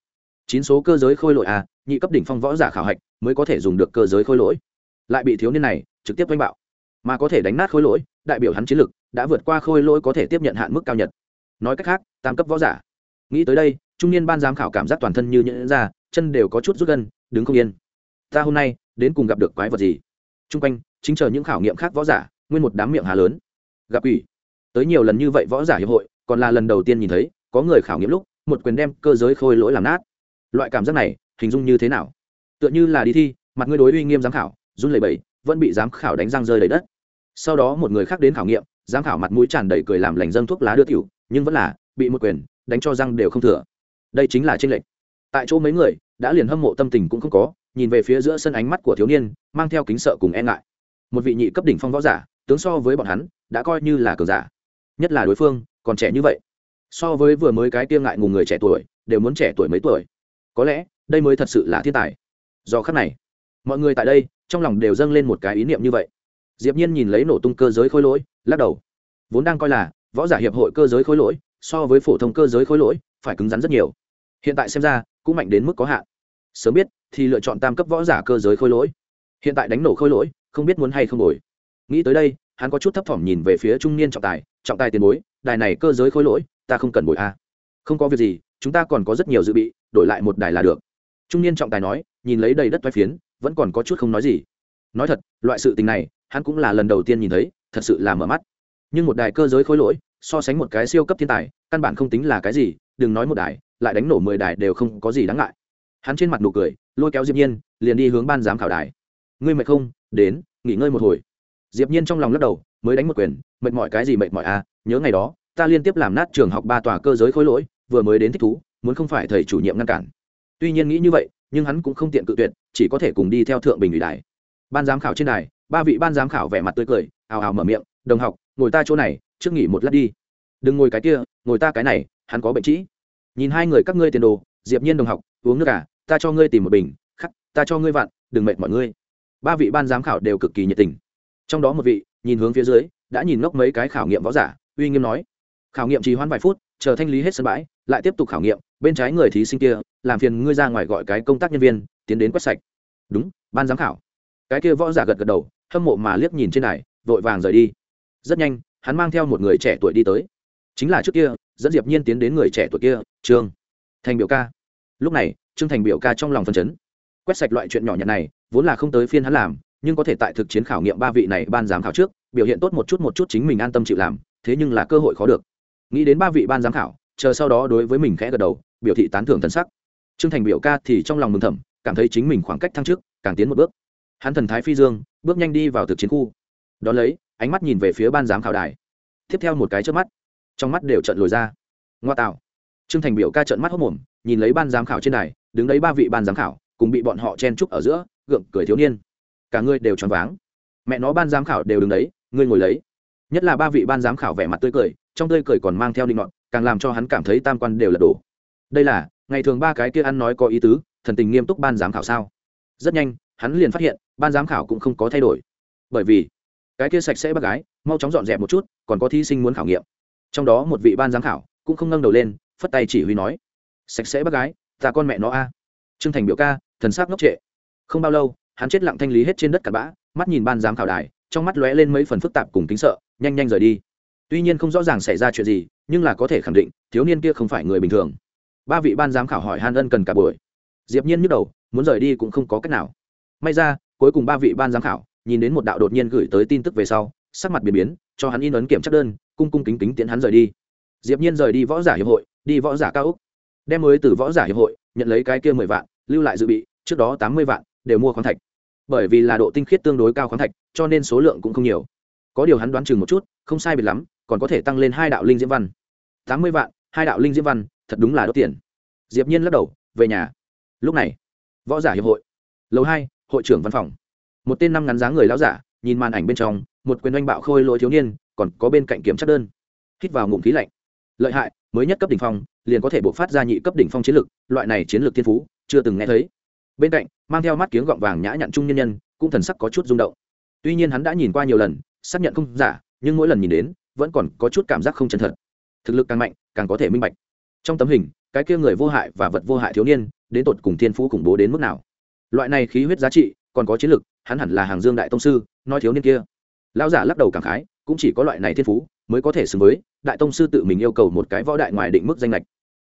chín số cơ giới khôi lỗi à nhị cấp đỉnh phong võ giả khảo hạch mới có thể dùng được cơ giới khôi lỗi. Lại bị thiếu niên này trực tiếp đánh bạo. Mà có thể đánh nát khôi lỗi, đại biểu hắn chiến lực đã vượt qua khôi lỗi có thể tiếp nhận hạn mức cao nhất. Nói cách khác, tam cấp võ giả. Nghĩ tới đây, trung niên ban giám khảo cảm giác toàn thân như nhẫn ra, chân đều có chút rút gân, đứng không yên. Ta hôm nay đến cùng gặp được quái vật gì? T r u n g quanh, chính chờ những khảo nghiệm khác võ giả, nguyên một đám miệng hà lớn. Gặp ủy tới nhiều lần như vậy võ giả hiệp hội, còn là lần đầu tiên nhìn thấy, có người khảo nghiệm lúc, một quyền đem cơ giới khôi lỗi làm nát loại cảm giác này, hình dung như thế nào? Tựa như là đi thi, mặt ngươi đối uy nghiêm giám khảo, run lẩy bẩy, vẫn bị giám khảo đánh răng rơi đầy đất. Sau đó một người khác đến khảo nghiệm, giám khảo mặt mũi tràn đầy cười làm lành dâng thuốc lá đưa tiểu, nhưng vẫn là bị một quyền đánh cho răng đều không thừa. Đây chính là tranh lệch. Tại chỗ mấy người, đã liền hâm mộ tâm tình cũng không có, nhìn về phía giữa sân ánh mắt của thiếu niên, mang theo kính sợ cùng e ngại. Một vị nhị cấp đỉnh phong võ giả, tướng so với bọn hắn, đã coi như là cờ giả. Nhất là đối phương, còn trẻ như vậy. So với vừa mới cái tiêm ngại ngùng người trẻ tuổi, đều muốn trẻ tuổi mấy tuổi có lẽ đây mới thật sự là thiên tài. Do khắc này, mọi người tại đây, trong lòng đều dâng lên một cái ý niệm như vậy. Diệp nhiên nhìn lấy nổ tung cơ giới khối lỗi, lắc đầu. Vốn đang coi là võ giả hiệp hội cơ giới khối lỗi, so với phổ thông cơ giới khối lỗi, phải cứng rắn rất nhiều. Hiện tại xem ra, cũng mạnh đến mức có hạn. Sớm biết thì lựa chọn tam cấp võ giả cơ giới khối lỗi. Hiện tại đánh nổ khối lỗi, không biết muốn hay không đổi. Nghĩ tới đây, hắn có chút thấp thỏm nhìn về phía trung niên trọng tài. Trọng tài tiền bối, đài này cơ giới khối lỗi, ta không cần bồi a. Không có việc gì chúng ta còn có rất nhiều dự bị, đổi lại một đài là được. Trung niên trọng tài nói, nhìn lấy đầy đất vai phiến, vẫn còn có chút không nói gì. Nói thật, loại sự tình này, hắn cũng là lần đầu tiên nhìn thấy, thật sự là mở mắt. Nhưng một đài cơ giới khối lỗi, so sánh một cái siêu cấp thiên tài, căn bản không tính là cái gì, đừng nói một đài, lại đánh nổ mười đài đều không có gì đáng ngại. Hắn trên mặt nụ cười, lôi kéo diệp nhiên, liền đi hướng ban giám khảo đài. Ngươi mệt không? Đến, nghỉ ngơi một hồi. Diệp nhiên trong lòng lắc đầu, mới đánh một quyền, mệt mỏi cái gì mệt mỏi à? Nhớ ngày đó, ta liên tiếp làm nát trường học ba tòa cơ giới khối lỗi vừa mới đến thích thú, muốn không phải thầy chủ nhiệm ngăn cản. Tuy nhiên nghĩ như vậy, nhưng hắn cũng không tiện cự tuyệt, chỉ có thể cùng đi theo thượng bình ủy đài. Ban giám khảo trên đài, ba vị ban giám khảo vẻ mặt tươi cười, ào ào mở miệng, đồng học, ngồi ta chỗ này, trước nghỉ một lát đi. Đừng ngồi cái kia, ngồi ta cái này, hắn có bệnh trĩ. Nhìn hai người các ngươi tiền đồ, diệp nhiên đồng học, uống nước à ta cho ngươi tìm một bình, khắc, ta cho ngươi vặn đừng mệt mọi ngươi ba vị ban giám khảo đều cực kỳ nhiệt tình. Trong đó một vị, nhìn hướng phía dưới, đã nhìn ngốc mấy cái khảo nghiệm võ giả, uy nghiêm nói, khảo nghiệm trì hoãn vài phút chờ thanh lý hết sân bãi, lại tiếp tục khảo nghiệm, bên trái người thí sinh kia, làm phiền ngươi ra ngoài gọi cái công tác nhân viên, tiến đến quét sạch. Đúng, ban giám khảo. Cái kia võ giả gật gật đầu, hâm mộ mà liếc nhìn trên này, vội vàng rời đi. Rất nhanh, hắn mang theo một người trẻ tuổi đi tới. Chính là trước kia, dẫn diệp nhiên tiến đến người trẻ tuổi kia, trương thành biểu ca. Lúc này, trương thành biểu ca trong lòng phân chấn. Quét sạch loại chuyện nhỏ nhặt này, vốn là không tới phiên hắn làm, nhưng có thể tại thực chiến khảo nghiệm ba vị này ban giám khảo trước, biểu hiện tốt một chút một chút chính mình an tâm chịu làm, thế nhưng là cơ hội khó được nghĩ đến ba vị ban giám khảo, chờ sau đó đối với mình khẽ gật đầu, biểu thị tán thưởng thân sắc. Trương thành biểu ca thì trong lòng mừng thầm, cảm thấy chính mình khoảng cách thăng trước, càng tiến một bước. Hắn thần thái phi dương, bước nhanh đi vào thực chiến khu. Đón lấy, ánh mắt nhìn về phía ban giám khảo đài. Tiếp theo một cái trước mắt, trong mắt đều trận lồi ra. Ngoa tạo. Trương thành biểu ca trận mắt hốc mồm, nhìn lấy ban giám khảo trên đài, đứng đấy ba vị ban giám khảo, cùng bị bọn họ chen trúc ở giữa, gượng cười thiếu niên. Cả ngươi đều choáng váng. Mẹ nó ban giám khảo đều đứng đấy, ngươi ngồi lấy nhất là ba vị ban giám khảo vẻ mặt tươi cười, trong tươi cười còn mang theo định ngọn càng làm cho hắn cảm thấy tam quan đều là đổ. Đây là, ngày thường ba cái kia ăn nói có ý tứ, thần tình nghiêm túc ban giám khảo sao? Rất nhanh, hắn liền phát hiện, ban giám khảo cũng không có thay đổi. Bởi vì, cái kia sạch sẽ bác gái, mau chóng dọn dẹp một chút, còn có thí sinh muốn khảo nghiệm. Trong đó một vị ban giám khảo cũng không nâng đầu lên, phất tay chỉ huy nói, sạch sẽ bác gái, ta con mẹ nó a. À. trương thành biểu ca, thần sắc ngốc trệ. Không bao lâu, hắn chết lặng thanh lý hết trên đất cặn bã, mắt nhìn ban giám khảo đài trong mắt lóe lên mấy phần phức tạp cùng kính sợ, nhanh nhanh rời đi. Tuy nhiên không rõ ràng xảy ra chuyện gì, nhưng là có thể khẳng định, thiếu niên kia không phải người bình thường. Ba vị ban giám khảo hỏi han ân cần cả buổi. Diệp nhiên nhức đầu, muốn rời đi cũng không có cách nào. May ra, cuối cùng ba vị ban giám khảo, nhìn đến một đạo đột nhiên gửi tới tin tức về sau, sắc mặt biến biến, cho hắn in ấn kiểm tra đơn, cung cung kính kính tiến hắn rời đi. Diệp nhiên rời đi võ giả hiệp hội, đi võ giả cao úc đem mới từ võ giả hiệp hội, nhận lấy cái kia mười vạn, lưu lại dự bị, trước đó tám mươi vạn, đều mua khoáng thạch bởi vì là độ tinh khiết tương đối cao khoáng thạch, cho nên số lượng cũng không nhiều. Có điều hắn đoán chừng một chút, không sai biệt lắm, còn có thể tăng lên hai đạo linh diễm văn. Tám mươi vạn, hai đạo linh diễm văn, thật đúng là đốt tiền. Diệp nhiên lắc đầu, về nhà. Lúc này, võ giả hiệp hội. Lầu hai, hội trưởng văn phòng. Một tên năm ngắn dáng người lão giả, nhìn màn ảnh bên trong, một quyền oanh bạo khôi lỗi thiếu niên, còn có bên cạnh kiểm chất đơn. Hít vào ngụm khí lạnh. Lợi hại, mới nhất cấp đỉnh phong, liền có thể bộc phát ra nhị cấp đỉnh phong chiến lực, loại này chiến lược thiên phú, chưa từng nghe thấy bên cạnh, mang theo mắt kiếng gọng vàng nhã nhặn trung nhân nhân, cũng thần sắc có chút rung động. Tuy nhiên hắn đã nhìn qua nhiều lần, xác nhận không giả, nhưng mỗi lần nhìn đến, vẫn còn có chút cảm giác không chân thật. Thực lực càng mạnh, càng có thể minh bạch. Trong tấm hình, cái kia người vô hại và vật vô hại thiếu niên, đến tột cùng thiên phú khủng bố đến mức nào? Loại này khí huyết giá trị, còn có chiến lực, hắn hẳn là hàng dương đại tông sư, nói thiếu niên kia. Lão giả lắc đầu cảm khái, cũng chỉ có loại này thiên phú, mới có thể xứng với đại tông sư tự mình yêu cầu một cái võ đại ngoài định mức danh lệch.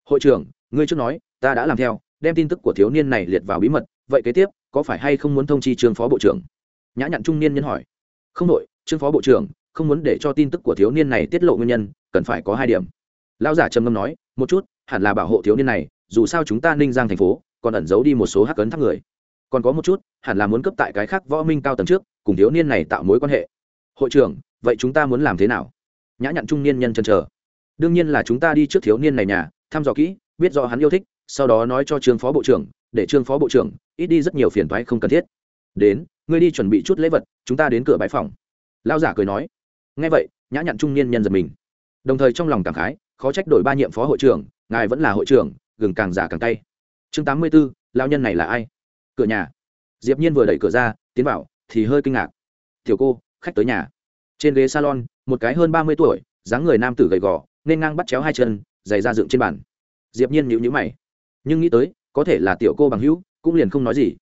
Hội trưởng, ngươi trước nói, ta đã làm theo đem tin tức của thiếu niên này liệt vào bí mật, vậy kế tiếp, có phải hay không muốn thông chi trương phó bộ trưởng? Nhã nhặn trung niên nhân hỏi. Không đội, trương phó bộ trưởng, không muốn để cho tin tức của thiếu niên này tiết lộ nguyên nhân, cần phải có hai điểm. Lão giả trầm ngâm nói, một chút, hẳn là bảo hộ thiếu niên này, dù sao chúng ta ninh giang thành phố, còn ẩn giấu đi một số hắc cấn thác người. Còn có một chút, hẳn là muốn cấp tại cái khác võ minh cao tầng trước, cùng thiếu niên này tạo mối quan hệ. Hội trưởng, vậy chúng ta muốn làm thế nào? Nhã nhặn trung niên nhân chân chờ. Đương nhiên là chúng ta đi trước thiếu niên này nhà, thăm dò kỹ, biết rõ hắn yêu thích sau đó nói cho trương phó bộ trưởng, để trương phó bộ trưởng, ít đi rất nhiều phiền toái không cần thiết. Đến, ngươi đi chuẩn bị chút lễ vật, chúng ta đến cửa bãi phòng. Lao giả cười nói. Ngay vậy, nhã nhặn trung niên nhân giật mình. Đồng thời trong lòng cảm khái, khó trách đổi ba nhiệm phó hội trưởng, ngài vẫn là hội trưởng, gừng càng giả càng tay chương tám mươi b ố lao nhân này là ai? Cửa nhà. Diệp nhiên vừa đẩy cửa ra, tiến vào, thì hơi kinh ngạc. Tiểu cô, khách tới nhà. Trên ghế salon, một cái hơn ba mươi tuổi, dáng người nam tử gầy gò, nên ngang bắt chéo hai chân, giày ra dựng trên bàn. Diệp nhiên nhíu nhíu mày nhưng nghĩ tới, có thể là tiểu cô bằng hữu, cũng liền không nói gì.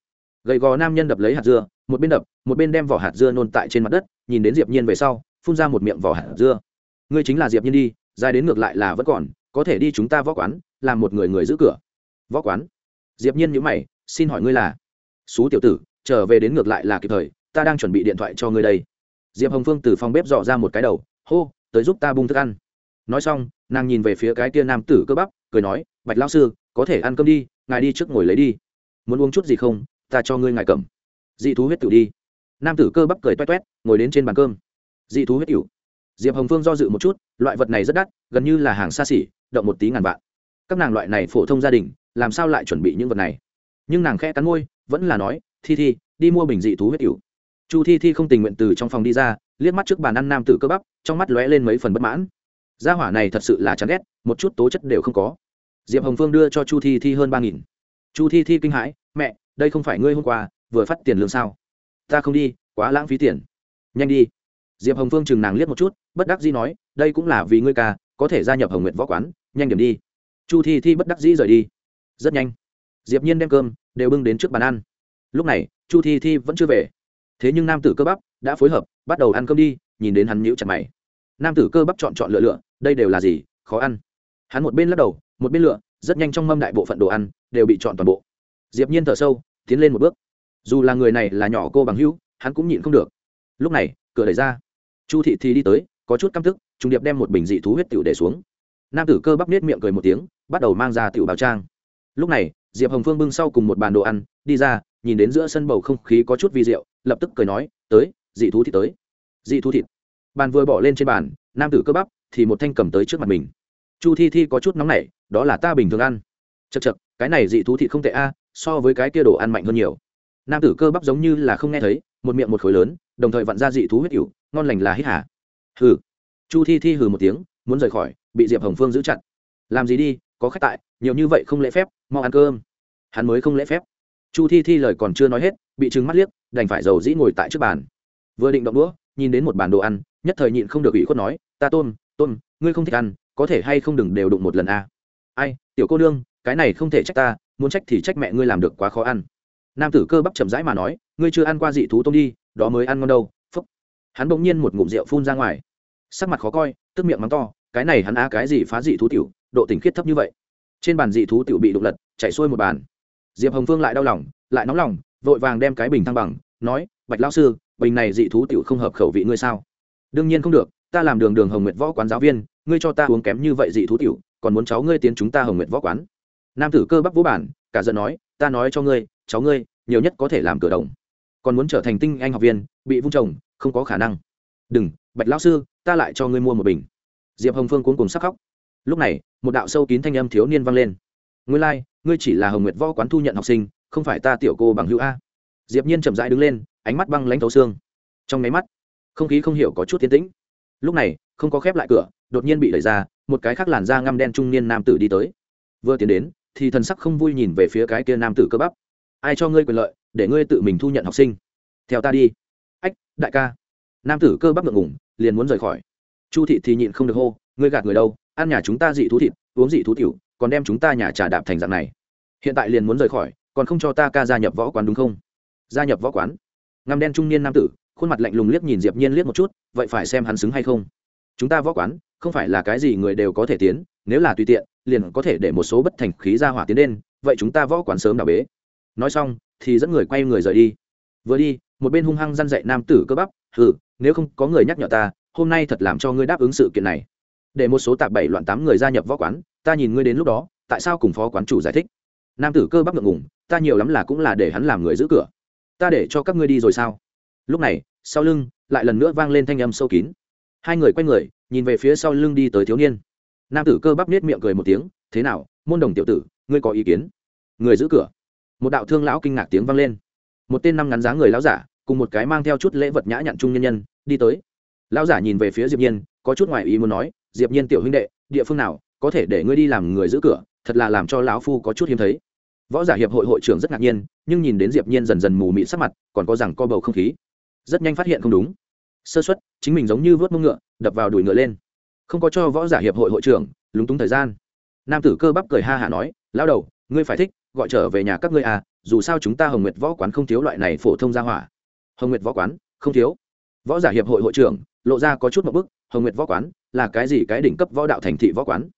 Gầy gò nam nhân đập lấy hạt dưa, một bên đập, một bên đem vỏ hạt dưa nôn tại trên mặt đất, nhìn đến diệp nhiên về sau, phun ra một miệng vỏ hạt dưa. Ngươi chính là diệp nhiên đi, dài đến ngược lại là vẫn còn, có thể đi chúng ta võ quán, làm một người người giữ cửa. Võ quán? Diệp nhiên nhíu mày, xin hỏi ngươi là? Xú tiểu tử, trở về đến ngược lại là kịp thời, ta đang chuẩn bị điện thoại cho ngươi đây. Diệp hồng phương từ phòng bếp dò ra một cái đầu, hô, tới giúp ta bung thức ăn. Nói xong, nàng nhìn về phía cái kia nam tử cơ bắp, cười nói, bạch lão sư có thể ăn cơm đi, ngài đi trước ngồi lấy đi. Muốn uống chút gì không, ta cho ngươi ngài cầm. Dị thú huyết tiểu đi. Nam tử cơ bắp cười toét toét, ngồi đến trên bàn cơm. Dị thú huyết tiểu. Diệp hồng phương do dự một chút, loại vật này rất đắt, gần như là hàng xa xỉ, động một tí ngàn vạn. Các nàng loại này phổ thông gia đình, làm sao lại chuẩn bị những vật này? Nhưng nàng khẽ cắn môi, vẫn là nói, thi thi, đi mua bình dị thú huyết tiểu. Chu thi thi không tình nguyện từ trong phòng đi ra, liếc mắt trước bàn ăn nam tử cơ bắp, trong mắt lóe lên mấy phần bất mãn. Gia hỏa này thật sự là chán ghét, một chút tố chất đều không có diệp hồng phương đưa cho chu thi thi hơn ba nghìn. Chu thi thi kinh hãi, mẹ, đây không phải ngươi hôm qua vừa phát tiền lương sao? Ta không đi, quá lãng phí tiền. Nhanh đi. Diệp hồng phương chừng nàng liếc một chút, bất đắc dĩ nói, đây cũng là vì ngươi ca, có thể gia nhập hồng nguyện võ quán, nhanh điểm đi. Chu thi thi bất đắc dĩ rời đi. Rất nhanh. Diệp nhiên đem cơm đều bưng đến trước bàn ăn. Lúc này, chu thi thi vẫn chưa về. Thế nhưng nam tử cơ bắp đã phối hợp, bắt đầu ăn cơm đi, nhìn đến hắn nhíu chặt mày. Nam tử cơ bắp chọn chọn lựa lựa, đây đều là gì? Khó ăn hắn một bên lắc đầu một bên lựa rất nhanh trong mâm đại bộ phận đồ ăn đều bị chọn toàn bộ. Diệp nhiên thở sâu tiến lên một bước. Dù là người này là nhỏ cô bằng hữu hắn cũng nhịn không được. Lúc này cửa đẩy ra. Chu thị thì đi tới có chút căm tức trung điệp đem một bình dị thú huyết tiểu để xuống. Nam tử cơ bắp nết miệng cười một tiếng bắt đầu mang ra tiểu bào trang. Lúc này diệp hồng phương bưng sau cùng một bàn đồ ăn đi ra nhìn đến giữa sân bầu không khí có chút vi diệu, lập tức cười nói tới dị thú thịt tới. Dị thú thịt. Bàn vừa bỏ lên trên bàn nam tử cơ bắp thì một thanh cầm tới trước mặt mình chu thi thi có chút nóng nảy, đó là ta bình thường ăn. Chật chật cái này dị thú thị không tệ a, so với cái kia đồ ăn mạnh hơn nhiều. Nam tử cơ bắp giống như là không nghe thấy, một miệng một khối lớn, đồng thời vặn ra dị thú huyết cựu ngon lành là hít hả hừ. Chu thi thi hừ một tiếng, muốn rời khỏi, bị diệp hồng phương giữ chặt. Làm gì đi, có khách tại, nhiều như vậy không lễ phép, mau ăn cơm. Hắn mới không lễ phép. Chu thi thi lời còn chưa nói hết, bị trừng mắt liếc, đành phải dầu dĩ ngồi tại trước bàn. Vừa định động đũa, nhìn đến một bàn đồ ăn, nhất thời nhịn không được ủy khuất nói, ta tôm tôm, ngươi không thích ăn có thể hay không đừng đều đụng một lần a à. ai, tiểu cô nương, cái này không thể trách ta, muốn trách thì trách mẹ ngươi làm được quá khó ăn. Nam tử cơ bắp chậm rãi mà nói, ngươi chưa ăn qua dị thú tôm đi, đó mới ăn ngon đâu, phúc. Hắn bỗng nhiên một ngụm rượu phun ra ngoài. Sắc mặt khó coi, tức miệng mắng to, cái này hắn á cái gì phá dị thú tiểu, độ tình khiết thấp như vậy. Trên bàn dị thú tiểu bị đụng lật chạy xuôi một bàn. Diệp hồng phương lại đau lòng, lại nóng lòng, vội vàng đem cái bình thăng bằng, nói, bạch lão sư, bình này dị thú tiểu không hợp khẩu vị ngươi sao? Đương nhiên không được, ta làm đường đường hồng nguyệt võ quán giáo viên ngươi cho ta uống kém như vậy dị thú tiểu còn muốn cháu ngươi tiến chúng ta hồng nguyệt võ quán. Nam tử cơ bắp vũ bản cả giận nói ta nói cho ngươi cháu ngươi nhiều nhất có thể làm cửa đồng. Còn muốn trở thành tinh anh học viên bị vung trồng không có khả năng. Đừng bạch lão sư ta lại cho ngươi mua một bình. Diệp hồng phương cuốn cùng sắc khóc. Lúc này một đạo sâu kín thanh âm thiếu niên vang lên. Ngươi lai、like, ngươi chỉ là hồng nguyệt võ quán thu nhận học sinh không phải ta tiểu cô bằng hữu a. Diệp nhiên chậm rãi đứng lên ánh mắt băng lãnh thấu xương. Trong máy mắt không khí không hiểu có chút tiến tĩnh. Lúc này không có khép lại cửa đột nhiên bị đẩy ra, một cái khác làn da ngăm đen trung niên nam tử đi tới. Vừa tiến đến, thì thần sắc không vui nhìn về phía cái kia nam tử cơ bắp. Ai cho ngươi quyền lợi, để ngươi tự mình thu nhận học sinh? Theo ta đi. Ách, đại ca. Nam tử cơ bắp ngượng ngủng liền muốn rời khỏi. Chu thị thì nhịn không được hô, ngươi gạt người đâu, ăn nhà chúng ta dị thú thịt, uống dị thú tiểu, còn đem chúng ta nhà trà đạp thành dạng này. Hiện tại liền muốn rời khỏi, còn không cho ta ca gia nhập võ quán đúng không? Gia nhập võ quán? Ngăm đen trung niên nam tử, khuôn mặt lạnh lùng liếc nhìn diệp nhiên liếc một chút, vậy phải xem hắn xứng hay không? Chúng ta võ quán, không phải là cái gì người đều có thể tiến, nếu là tùy tiện, liền có thể để một số bất thành khí ra hỏa tiến lên, vậy chúng ta võ quán sớm đào bế. Nói xong, thì dẫn người quay người rời đi. Vừa đi, một bên hung hăng răn dạy nam tử cơ bắp ừ nếu không có người nhắc nhở ta, hôm nay thật làm cho ngươi đáp ứng sự kiện này. Để một số tạp bảy loạn tám người gia nhập võ quán, ta nhìn ngươi đến lúc đó, tại sao cùng phó quán chủ giải thích? Nam tử cơ bắp ngượng ngùng, ta nhiều lắm là cũng là để hắn làm người giữ cửa. Ta để cho các ngươi đi rồi sao? Lúc này, sau lưng, lại lần nữa vang lên thanh âm sâu kín hai người quay người, nhìn về phía sau lưng đi tới thiếu niên. Nam tử cơ bắp nết miệng cười một tiếng, thế nào, môn đồng tiểu tử, ngươi có ý kiến? Người giữ cửa. Một đạo thương lão kinh ngạc tiếng vang lên. Một tên năm ngắn dáng người lão giả, cùng một cái mang theo chút lễ vật nhã nhặn trung nhân nhân, đi tới. Lão giả nhìn về phía diệp nhiên, có chút ngoài ý muốn nói, diệp nhiên tiểu huynh đệ, địa phương nào, có thể để ngươi đi làm người giữ cửa, thật là làm cho lão phu có chút hiếm thấy. Võ giả hiệp hội hội trưởng rất ngạc nhiên, nhưng nhìn đến diệp nhiên dần dần mù mịt sắc mặt, còn có rằng co bầu không khí. Rất nhanh phát hiện không đúng sơ xuất chính mình giống như vớt mông ngựa, đập vào đuổi ngựa lên. Không có cho võ giả hiệp hội hội trưởng, lúng túng thời gian. Nam tử cơ bắp cười ha hả nói, lão đầu, ngươi phải thích, gọi trở về nhà các ngươi à dù sao chúng ta hồng nguyệt võ quán không thiếu loại này phổ thông gia hỏa. Hồng nguyệt võ quán? Không thiếu. Võ giả hiệp hội hội trưởng, lộ ra có chút một bức, hồng nguyệt võ quán là cái gì cái đỉnh cấp võ đạo thành thị võ quán?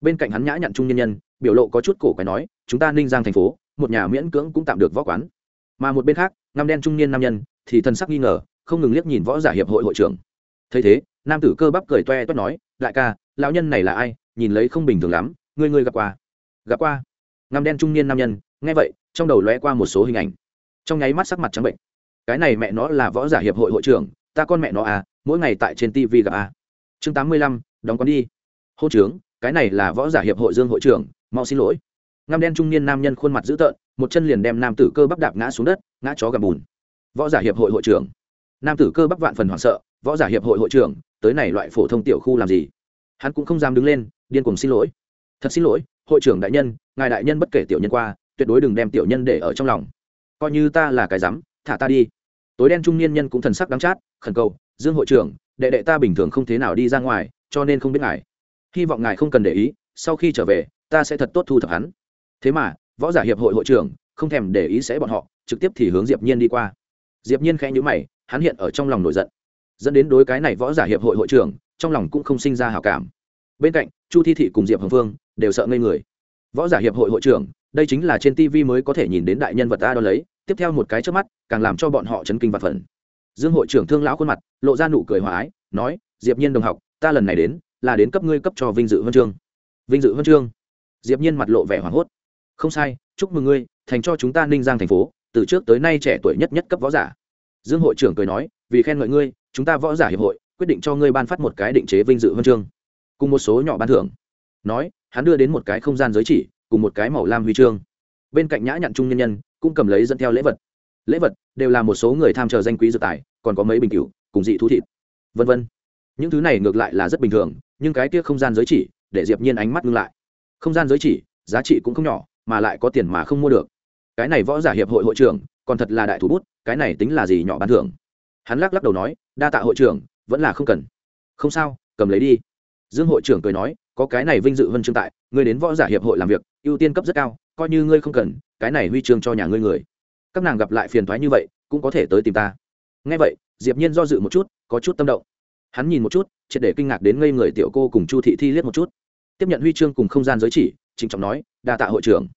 Bên cạnh hắn nhã nhặn trung nhân nhân, biểu lộ có chút cổ quái nói, chúng ta ninh giang thành phố, một nhà miễn cưỡng cũng tạm được võ quán. Mà một bên khác, ngăm đen trung niên nam nhân, thì thần sắc nghi ngờ không ngừng liếc nhìn võ giả hiệp hội hội trưởng. Thấy thế, nam tử cơ bắp cười toe toét nói, đại ca, lão nhân này là ai? Nhìn lấy không bình thường lắm, ngươi ngươi gặp qua? Gặp qua. Ngăm đen trung niên nam nhân, nghe vậy, trong đầu lóe qua một số hình ảnh. Trong nháy mắt sắc mặt trắng bệnh. Cái này mẹ nó là võ giả hiệp hội hội trưởng, ta con mẹ nó à mỗi ngày tại trên tv gặp à. Chương tám mươi lăm, đóng con đi. Hô trướng cái này là võ giả hiệp hội dương hội trưởng, mau xin lỗi. Ngăm đen trung niên nam nhân khuôn mặt dữ tợn, một chân liền đem nam tử cơ bắp đạp ngã xuống đất, ngã chó gặp bùn. Võ giả hiệp hội hội trưởng nam tử cơ bắp vạn phần hoảng sợ, võ giả hiệp hội hội trưởng, tới này loại phổ thông tiểu khu làm gì? Hắn cũng không dám đứng lên, điên cùng xin lỗi. Thật xin lỗi, hội trưởng đại nhân, ngài đại nhân bất kể tiểu nhân qua, tuyệt đối đừng đem tiểu nhân để ở trong lòng. Coi như ta là cái rắm thả ta đi. Tối đen trung niên nhân cũng thần sắc đắng chát, khẩn cầu, dương hội trưởng, đệ đệ ta bình thường không thế nào đi ra ngoài, cho nên không biết ngài. Hy vọng ngài không cần để ý, sau khi trở về, ta sẽ thật tốt thu thập hắn. Thế mà, võ giả hiệp hội hội trưởng, không thèm để ý sẽ bọn họ, trực tiếp thì hướng diệp nhiên đi qua. Diệp nhiên khẽ nhíu mày hắn hiện ở trong lòng nổi giận, dẫn đến đối cái này võ giả hiệp hội hội trưởng, trong lòng cũng không sinh ra hảo cảm. Bên cạnh, chu thi thị cùng diệp hồng phương đều sợ ngây người. Võ giả hiệp hội hội trưởng, đây chính là trên tv mới có thể nhìn đến đại nhân vật ta đo lấy, tiếp theo một cái trước mắt, càng làm cho bọn họ chấn kinh và phần. Dương hội trưởng thương lão khuôn mặt, lộ ra nụ cười hòa ái, nói, diệp nhiên đồng học, ta lần này đến, là đến cấp ngươi cấp cho vinh dự huân chương. Vinh dự huân chương? Diệp nhiên mặt lộ vẻ hoảng hốt. Không sai, chúc mừng ngươi, thành cho chúng ta ninh giang thành phố, từ trước tới nay trẻ tuổi nhất nhất cấp võ giả dương hội trưởng cười nói, vì khen ngợi ngươi, chúng ta võ giả hiệp hội quyết định cho ngươi ban phát một cái định chế vinh dự huân chương. Cùng một số nhỏ ban thưởng. Nói, hắn đưa đến một cái không gian giới chỉ, cùng một cái màu lam huy chương. Bên cạnh nhã nhặn trung nhân nhân, cũng cầm lấy dẫn theo lễ vật. Lễ vật đều là một số người tham chờ danh quý dự tài, còn có mấy bình cửu cùng dị thú thịt. Vân vân. Những thứ này ngược lại là rất bình thường, nhưng cái kia không gian giới chỉ, để diệp nhiên ánh mắt ngưng lại. Không gian giới chỉ, giá trị cũng không nhỏ, mà lại có tiền mà không mua được. Cái này võ giả hiệp hội hội trưởng, còn thật là đại thủ bút cái này tính là gì nhỏ bán thưởng? Hắn lắc lắc đầu nói, đa tạ hội trưởng, vẫn là không cần. Không sao, cầm lấy đi. Dương hội trưởng cười nói, có cái này vinh dự vân chương tại, ngươi đến võ giả hiệp hội làm việc, ưu tiên cấp rất cao, coi như ngươi không cần, cái này huy chương cho nhà ngươi người. Các nàng gặp lại phiền thoái như vậy, cũng có thể tới tìm ta. Ngay vậy, diệp nhiên do dự một chút, có chút tâm động. Hắn nhìn một chút, triệt để kinh ngạc đến ngây người tiểu cô cùng chu thị thi liếc một chút. Tiếp nhận huy chương cùng không gian giới chỉ, trịnh trọng nói, đa tạ hội trưởng.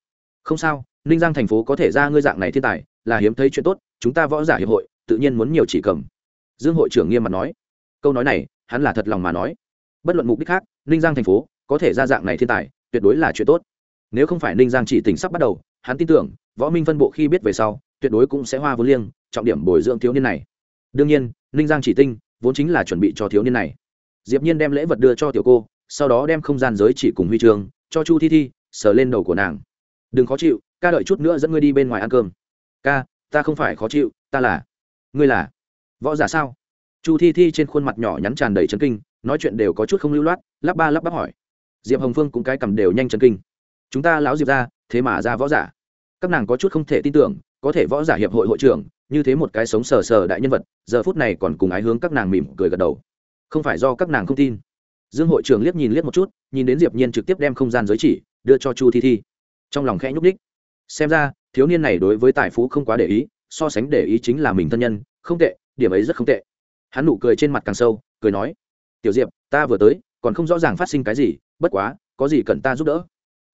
Không sao, ninh giang thành phố có thể ra ngươi dạng này thiên tài, là hiếm thấy chuyện tốt chúng ta võ giả hiệp hội, tự nhiên muốn nhiều chỉ cầm. Dương hội trưởng nghiêm mặt nói. Câu nói này, hắn là thật lòng mà nói. Bất luận mục đích khác, ninh giang thành phố có thể ra dạng này thiên tài, tuyệt đối là chuyện tốt. Nếu không phải ninh giang chỉ tỉnh sắp bắt đầu, hắn tin tưởng, võ minh phân bộ khi biết về sau, tuyệt đối cũng sẽ hoa vốn liêng, trọng điểm bồi dưỡng thiếu niên này. Đương nhiên, ninh giang chỉ tinh, vốn chính là chuẩn bị cho thiếu niên này. Diệp nhiên đem lễ vật đưa cho tiểu cô, sau đó đem không gian giới chỉ cùng huy chương, cho chu thi thi, sờ lên đầu của nàng. Đừng khó chịu, ca đợi chút nữa dẫn ngươi đi bên ngoài ăn cơm. Ca ta không phải khó chịu, ta là, ngươi là, võ giả sao? Chu thi thi trên khuôn mặt nhỏ nhắn tràn đầy chấn kinh, nói chuyện đều có chút không lưu loát, lắp ba lắp bắp hỏi. Diệp hồng phương cũng cái cầm đều nhanh chấn kinh. Chúng ta láo diệp ra, thế mà ra võ giả. Các nàng có chút không thể tin tưởng, có thể võ giả hiệp hội hội trưởng, như thế một cái sống sờ sờ đại nhân vật, giờ phút này còn cùng ái hướng các nàng mỉm cười gật đầu. Không phải do các nàng không tin. Dương hội trưởng liếc nhìn liếc một chút, nhìn đến diệp nhiên trực tiếp đem không gian giới chỉ, đưa cho chu thi thi. Trong lòng khẽ nhúc đích xem ra, thiếu niên này đối với tài phú không quá để ý, so sánh để ý chính là mình thân nhân, không tệ, điểm ấy rất không tệ. Hắn nụ cười trên mặt càng sâu, cười nói, tiểu diệp, ta vừa tới, còn không rõ ràng phát sinh cái gì, bất quá, có gì cần ta giúp đỡ?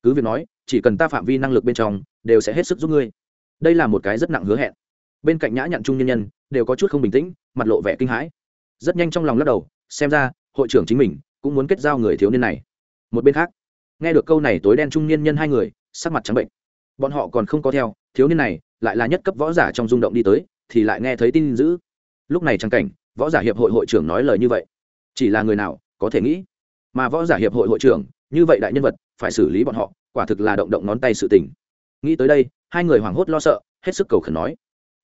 Cứ việc nói, chỉ cần ta phạm vi năng lực bên trong, đều sẽ hết sức giúp ngươi. Đây là một cái rất nặng hứa hẹn. Bên cạnh nhã nhặn trung nhân nhân, đều có chút không bình tĩnh, mặt lộ vẻ kinh hãi. Rất nhanh trong lòng lắc đầu, xem ra, hội trưởng chính mình, cũng muốn kết giao người thiếu niên này. Một bên khác, nghe được câu này tối đen trung niên nhân hai người, sắc mặt trắng bệnh bọn họ còn không có theo, thiếu niên này lại là nhất cấp võ giả trong rung động đi tới, thì lại nghe thấy tin dữ. Lúc này trang cảnh, võ giả hiệp hội hội trưởng nói lời như vậy. Chỉ là người nào có thể nghĩ? Mà võ giả hiệp hội hội trưởng, như vậy đại nhân vật, phải xử lý bọn họ, quả thực là động động ngón tay sự tình. Nghĩ tới đây, hai người hoảng hốt lo sợ, hết sức cầu khẩn nói.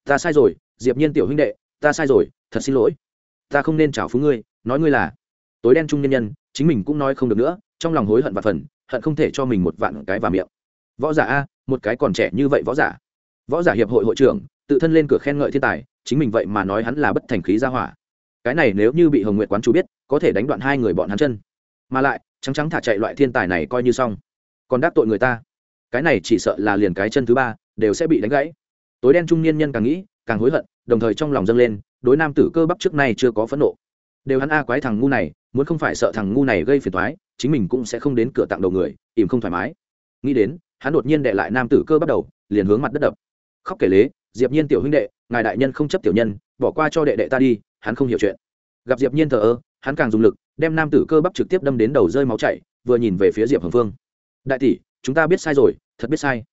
Ta sai rồi, diệp nhiên tiểu huynh đệ, ta sai rồi, thật xin lỗi. Ta không nên chào phú ngươi, nói ngươi là tối đen trung nhân nhân, chính mình cũng nói không được nữa, trong lòng hối hận và phần, hận không thể cho mình một vạn cái và miệng võ giả a, một cái còn trẻ như vậy võ giả. Võ giả hiệp hội hội trưởng, tự thân lên cửa khen ngợi thiên tài, chính mình vậy mà nói hắn là bất thành khí gia hỏa. Cái này nếu như bị hồng nguyệt quán chú biết, có thể đánh đoạn hai người bọn hắn chân. Mà lại, trắng trắng thả chạy loại thiên tài này coi như xong. Còn đắc tội người ta. Cái này chỉ sợ là liền cái chân thứ ba, đều sẽ bị đánh gãy. Tối đen trung niên nhân càng nghĩ, càng hối hận, đồng thời trong lòng dâng lên, đối nam tử cơ bắp trước nay chưa có phẫn nộ. Đều hắn a quái thằng ngu này, muốn không phải sợ thằng ngu này gây phiền thoái chính mình cũng sẽ không đến cửa tặng đầu người, ìm không thoải mái. Nghĩ đến hắn đột nhiên đệ lại nam tử cơ bắt đầu, liền hướng mặt đất đập. Khóc kể lế, diệp nhiên tiểu huynh đệ, ngài đại nhân không chấp tiểu nhân, bỏ qua cho đệ đệ ta đi, hắn không hiểu chuyện. Gặp diệp nhiên thờ ơ, hắn càng dùng lực, đem nam tử cơ bắp trực tiếp đâm đến đầu rơi máu chảy, vừa nhìn về phía diệp hồng phương. Đại tỷ, chúng ta biết sai rồi, thật biết sai.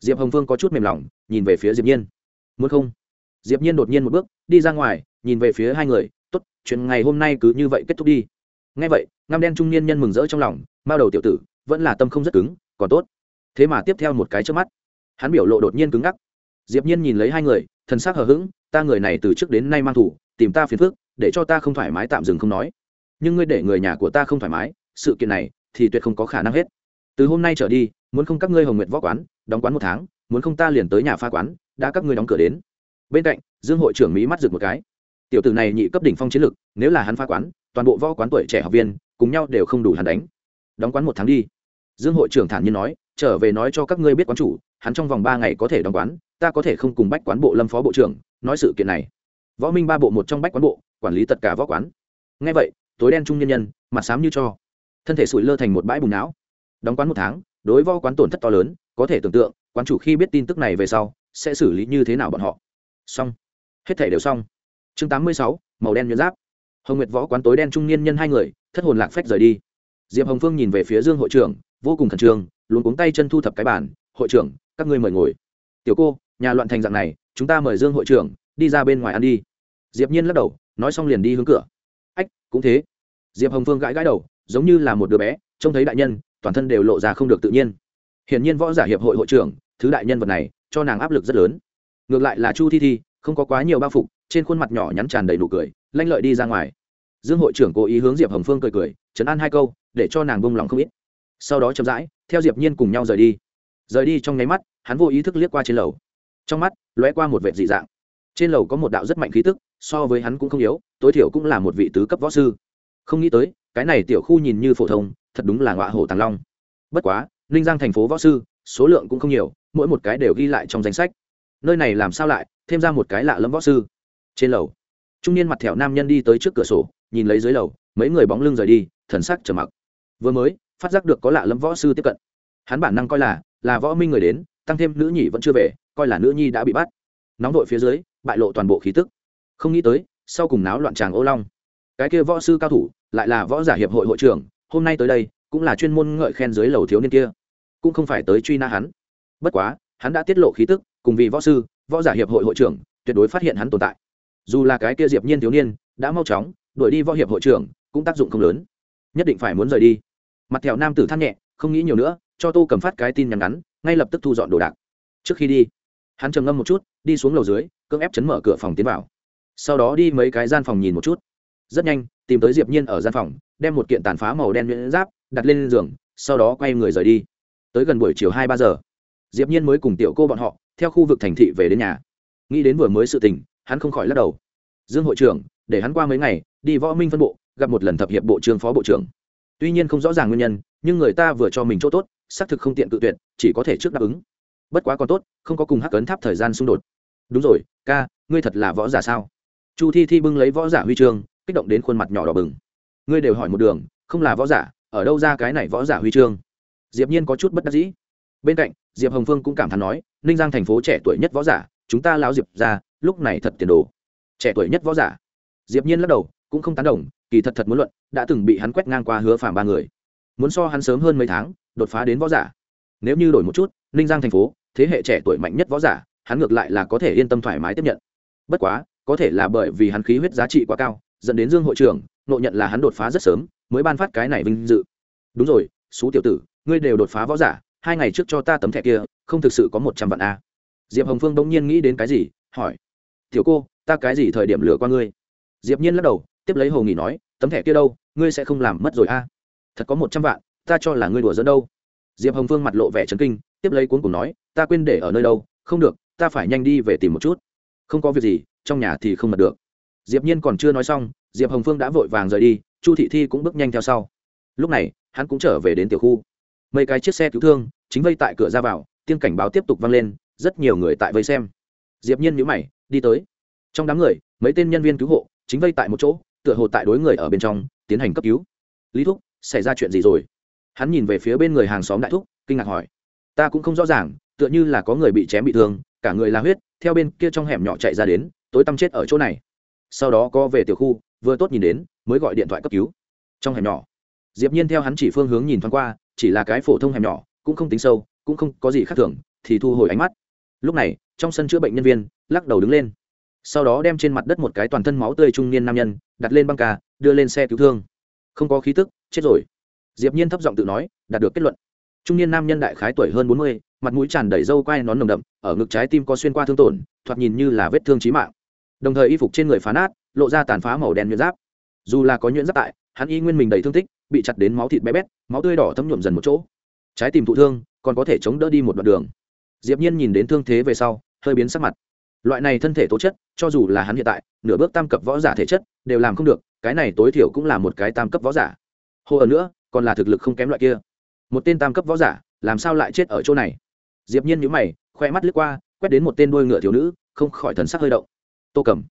Diệp hồng phương có chút mềm lòng, nhìn về phía diệp nhiên. Muốn không? Diệp nhiên đột nhiên một bước, đi ra ngoài, nhìn về phía hai người, tốt, chuyện ngày hôm nay cứ như vậy kết thúc đi. Nghe vậy, ngăm đen trung niên nhân mừng rỡ trong lòng bao đầu tiểu tử, vẫn là tâm không rất cứng, còn tốt thế mà tiếp theo một cái trước mắt, hắn biểu lộ đột nhiên cứng ngắc. Diệp nhiên nhìn lấy hai người, thần sắc hờ hững, ta người này từ trước đến nay mang thủ, tìm ta phiền phức, để cho ta không thoải mái tạm dừng không nói. Nhưng ngươi để người nhà của ta không thoải mái, sự kiện này thì tuyệt không có khả năng hết. Từ hôm nay trở đi, muốn không các ngươi hồng nguyện võ quán, đóng quán một tháng, muốn không ta liền tới nhà pha quán, đã các ngươi đóng cửa đến. Bên cạnh, dương hội trưởng mỹ mắt rực một cái. Tiểu tử này nhị cấp đỉnh phong chiến lực, nếu là hắn pha quán, toàn bộ võ quán tuổi trẻ học viên, cùng nhau đều không đủ hắn đánh. Đóng quán một tháng đi. Dương hội trưởng thản nhiên nói trở về nói cho các ngươi biết quán chủ, hắn trong vòng ba ngày có thể đóng quán, ta có thể không cùng bách quán bộ lâm phó bộ trưởng, nói sự kiện này. Võ minh ba bộ một trong bách quán bộ, quản lý tất cả võ quán. Ngay vậy, tối đen trung nhân nhân, mặt xám như cho. Thân thể sụi lơ thành một bãi bùng não. Đóng quán một tháng, đối võ quán tổn thất to lớn, có thể tưởng tượng, quán chủ khi biết tin tức này về sau, sẽ xử lý như thế nào bọn họ. Xong. Hết thể đều xong. Chương tám mươi sáu, màu đen nhuyễn giáp. Hồng nguyệt võ quán tối đen trung niên nhân hai người, thất hồn lạc phách rời đi. Diệp hồng phương nhìn về phía dương hội trưởng, vô cùng khẩn trương luôn cuống tay chân thu thập cái bản hội trưởng, các ngươi mời ngồi. Tiểu cô, nhà loạn thành dạng này, chúng ta mời dương hội trưởng, đi ra bên ngoài ăn đi. Diệp nhiên lắc đầu, nói xong liền đi hướng cửa. Ách, cũng thế. Diệp hồng phương gãi gãi đầu, giống như là một đứa bé, trông thấy đại nhân, toàn thân đều lộ ra không được tự nhiên. Hiển nhiên võ giả hiệp hội hội trưởng, thứ đại nhân vật này, cho nàng áp lực rất lớn. Ngược lại là chu thi thi, không có quá nhiều bao phục, trên khuôn mặt nhỏ nhắn tràn đầy nụ cười, lanh lợi đi ra ngoài. Dương hội trưởng cố ý hướng diệp hồng phương cười cười chấn an hai câu, để cho nàng bông lòng không ít. Sau đó chậm rãi theo diệp nhiên cùng nhau rời đi rời đi trong nháy mắt hắn vô ý thức liếc qua trên lầu trong mắt lóe qua một vệt dị dạng trên lầu có một đạo rất mạnh khí tức so với hắn cũng không yếu tối thiểu cũng là một vị tứ cấp võ sư không nghĩ tới cái này tiểu khu nhìn như phổ thông thật đúng là ngọa hổ tàng long bất quá ninh giang thành phố võ sư số lượng cũng không nhiều mỗi một cái đều ghi lại trong danh sách nơi này làm sao lại thêm ra một cái lạ lẫm võ sư trên lầu trung niên mặt thẹo nam nhân đi tới trước cửa sổ nhìn lấy dưới lầu mấy người bóng lưng rời đi thần sắc trầm mặc vừa mới phát giác được có lạ lẫm võ sư tiếp cận. Hắn bản năng coi là là võ minh người đến, tăng thêm nữ nhị vẫn chưa về, coi là nữ nhi đã bị bắt. Nóng đội phía dưới, bại lộ toàn bộ khí tức. Không nghĩ tới, sau cùng náo loạn tràng ô long. Cái kia võ sư cao thủ, lại là võ giả hiệp hội hội trưởng, hôm nay tới đây, cũng là chuyên môn ngợi khen dưới lầu thiếu niên kia. Cũng không phải tới truy na hắn. Bất quá, hắn đã tiết lộ khí tức, cùng vì võ sư, võ giả hiệp hội hội trưởng, tuyệt đối phát hiện hắn tồn tại. Dù là cái kia diệp nhiên thiếu niên, đã mau chóng, đuổi đi võ hiệp hội trưởng, cũng tác dụng không lớn. Nhất định phải muốn rời đi mặt thẹo nam tử than nhẹ, không nghĩ nhiều nữa, cho tô cầm phát cái tin nhắn ngắn, ngay lập tức thu dọn đồ đạc. Trước khi đi, hắn trầm ngâm một chút, đi xuống lầu dưới, cưỡng ép chấn mở cửa phòng tiến vào. Sau đó đi mấy cái gian phòng nhìn một chút. Rất nhanh, tìm tới diệp nhiên ở gian phòng, đem một kiện tàn phá màu đen nhuyễn giáp, đặt lên giường, sau đó quay người rời đi. Tới gần buổi chiều hai ba giờ, diệp nhiên mới cùng tiểu cô bọn họ, theo khu vực thành thị về đến nhà. Nghĩ đến vừa mới sự tình, hắn không khỏi lắc đầu. Dương hội trưởng, để hắn qua mấy ngày, đi võ minh phân bộ, gặp một lần thập hiệp bộ trưởng, phó bộ trưởng tuy nhiên không rõ ràng nguyên nhân, nhưng người ta vừa cho mình chỗ tốt, xác thực không tiện cự tuyệt, chỉ có thể trước đáp ứng. Bất quá còn tốt, không có cùng hắc cấn tháp thời gian xung đột. Đúng rồi, ca, ngươi thật là võ giả sao? Chu thi thi bưng lấy võ giả huy chương, kích động đến khuôn mặt nhỏ đỏ bừng. Ngươi đều hỏi một đường, không là võ giả, ở đâu ra cái này võ giả huy chương? Diệp nhiên có chút bất đắc dĩ. Bên cạnh, diệp hồng phương cũng cảm thán nói, ninh giang thành phố trẻ tuổi nhất võ giả, chúng ta lão diệp ra, lúc này thật tiền đồ. Trẻ tuổi nhất võ giả. Diệp nhiên lắc đầu cũng không tán đồng, kỳ thật thật muốn luận, đã từng bị hắn quét ngang qua hứa phàm ba người. Muốn so hắn sớm hơn mấy tháng, đột phá đến võ giả. Nếu như đổi một chút, ninh giang thành phố, thế hệ trẻ tuổi mạnh nhất võ giả, hắn ngược lại là có thể yên tâm thoải mái tiếp nhận. Bất quá, có thể là bởi vì hắn khí huyết giá trị quá cao, dẫn đến dương hội trưởng, nội nhận là hắn đột phá rất sớm, mới ban phát cái này vinh dự. Đúng rồi xú tiểu tử, ngươi đều đột phá võ giả, hai ngày trước cho ta tấm thẻ kia, không thực sự có một trăm vạn a. Diệp hồng phương bỗng nhiên nghĩ đến cái gì, hỏi, tiểu cô, ta cái gì thời điểm lừa qua ngươi? Diệp nhiên lắc đầu tiếp lấy hồ nghỉ nói, tấm thẻ kia đâu? Ngươi sẽ không làm mất rồi a. Thật có một trăm vạn, ta cho là ngươi đùa dẫn đâu. Diệp hồng phương mặt lộ vẻ trấn kinh, tiếp lấy cuốn cùng nói, ta quên để ở nơi đâu? Không được, ta phải nhanh đi về tìm một chút. Không có việc gì, trong nhà thì không mật được. Diệp nhiên còn chưa nói xong, diệp hồng phương đã vội vàng rời đi, chu thị thi cũng bước nhanh theo sau. Lúc này, hắn cũng trở về đến tiểu khu. Mấy cái chiếc xe cứu thương, chính vây tại cửa ra vào, tiếng cảnh báo tiếp tục vang lên, rất nhiều người tại vây xem. Diệp nhiên nhíu mày, đi tới. Trong đám người, mấy tên nhân viên cứu hộ, chính vây tại một chỗ tựa hồ tại đối người ở bên trong, tiến hành cấp cứu. Lý thúc, xảy ra chuyện gì rồi? Hắn nhìn về phía bên người hàng xóm đại thúc, kinh ngạc hỏi. Ta cũng không rõ ràng, tựa như là có người bị chém bị thương, cả người la huyết, theo bên kia trong hẻm nhỏ chạy ra đến, tối tăm chết ở chỗ này. Sau đó có về tiểu khu, vừa tốt nhìn đến, mới gọi điện thoại cấp cứu. Trong hẻm nhỏ, diệp nhiên theo hắn chỉ phương hướng nhìn thoáng qua, chỉ là cái phổ thông hẻm nhỏ, cũng không tính sâu, cũng không có gì khác thường, thì thu hồi ánh mắt. Lúc này, trong sân chữa bệnh nhân viên, lắc đầu đứng lên sau đó đem trên mặt đất một cái toàn thân máu tươi trung niên nam nhân, đặt lên băng ca, đưa lên xe cứu thương. Không có khí tức, chết rồi. Diệp nhiên thấp giọng tự nói, đạt được kết luận. Trung niên nam nhân đại khái tuổi hơn bốn mươi, mặt mũi tràn đầy râu quai nón nồng đậm, ở ngực trái tim có xuyên qua thương tổn, thoạt nhìn như là vết thương chí mạng. Đồng thời y phục trên người phá nát, lộ ra tàn phá màu đen nhuyễn giáp. Dù là có nhuyễn giáp tại, hắn y nguyên mình đầy thương tích, bị chặt đến máu thịt bé bét, máu tươi đỏ thấm nhuộm dần một chỗ. Trái tim thụ thương, còn có thể chống đỡ đi một đoạn đường. Diệp nhiên nhìn đến thương thế về sau, hơi biến sắc mặt loại này thân thể tố chất, cho dù là hắn hiện tại, nửa bước tam cấp võ giả thể chất, đều làm không được, cái này tối thiểu cũng là một cái tam cấp võ giả. Hồ ở nữa, còn là thực lực không kém loại kia. Một tên tam cấp võ giả, làm sao lại chết ở chỗ này? Diệp nhiên nhíu mày, khoe mắt lướt qua, quét đến một tên đuôi ngựa thiếu nữ, không khỏi thần sắc hơi động. Tô cầm.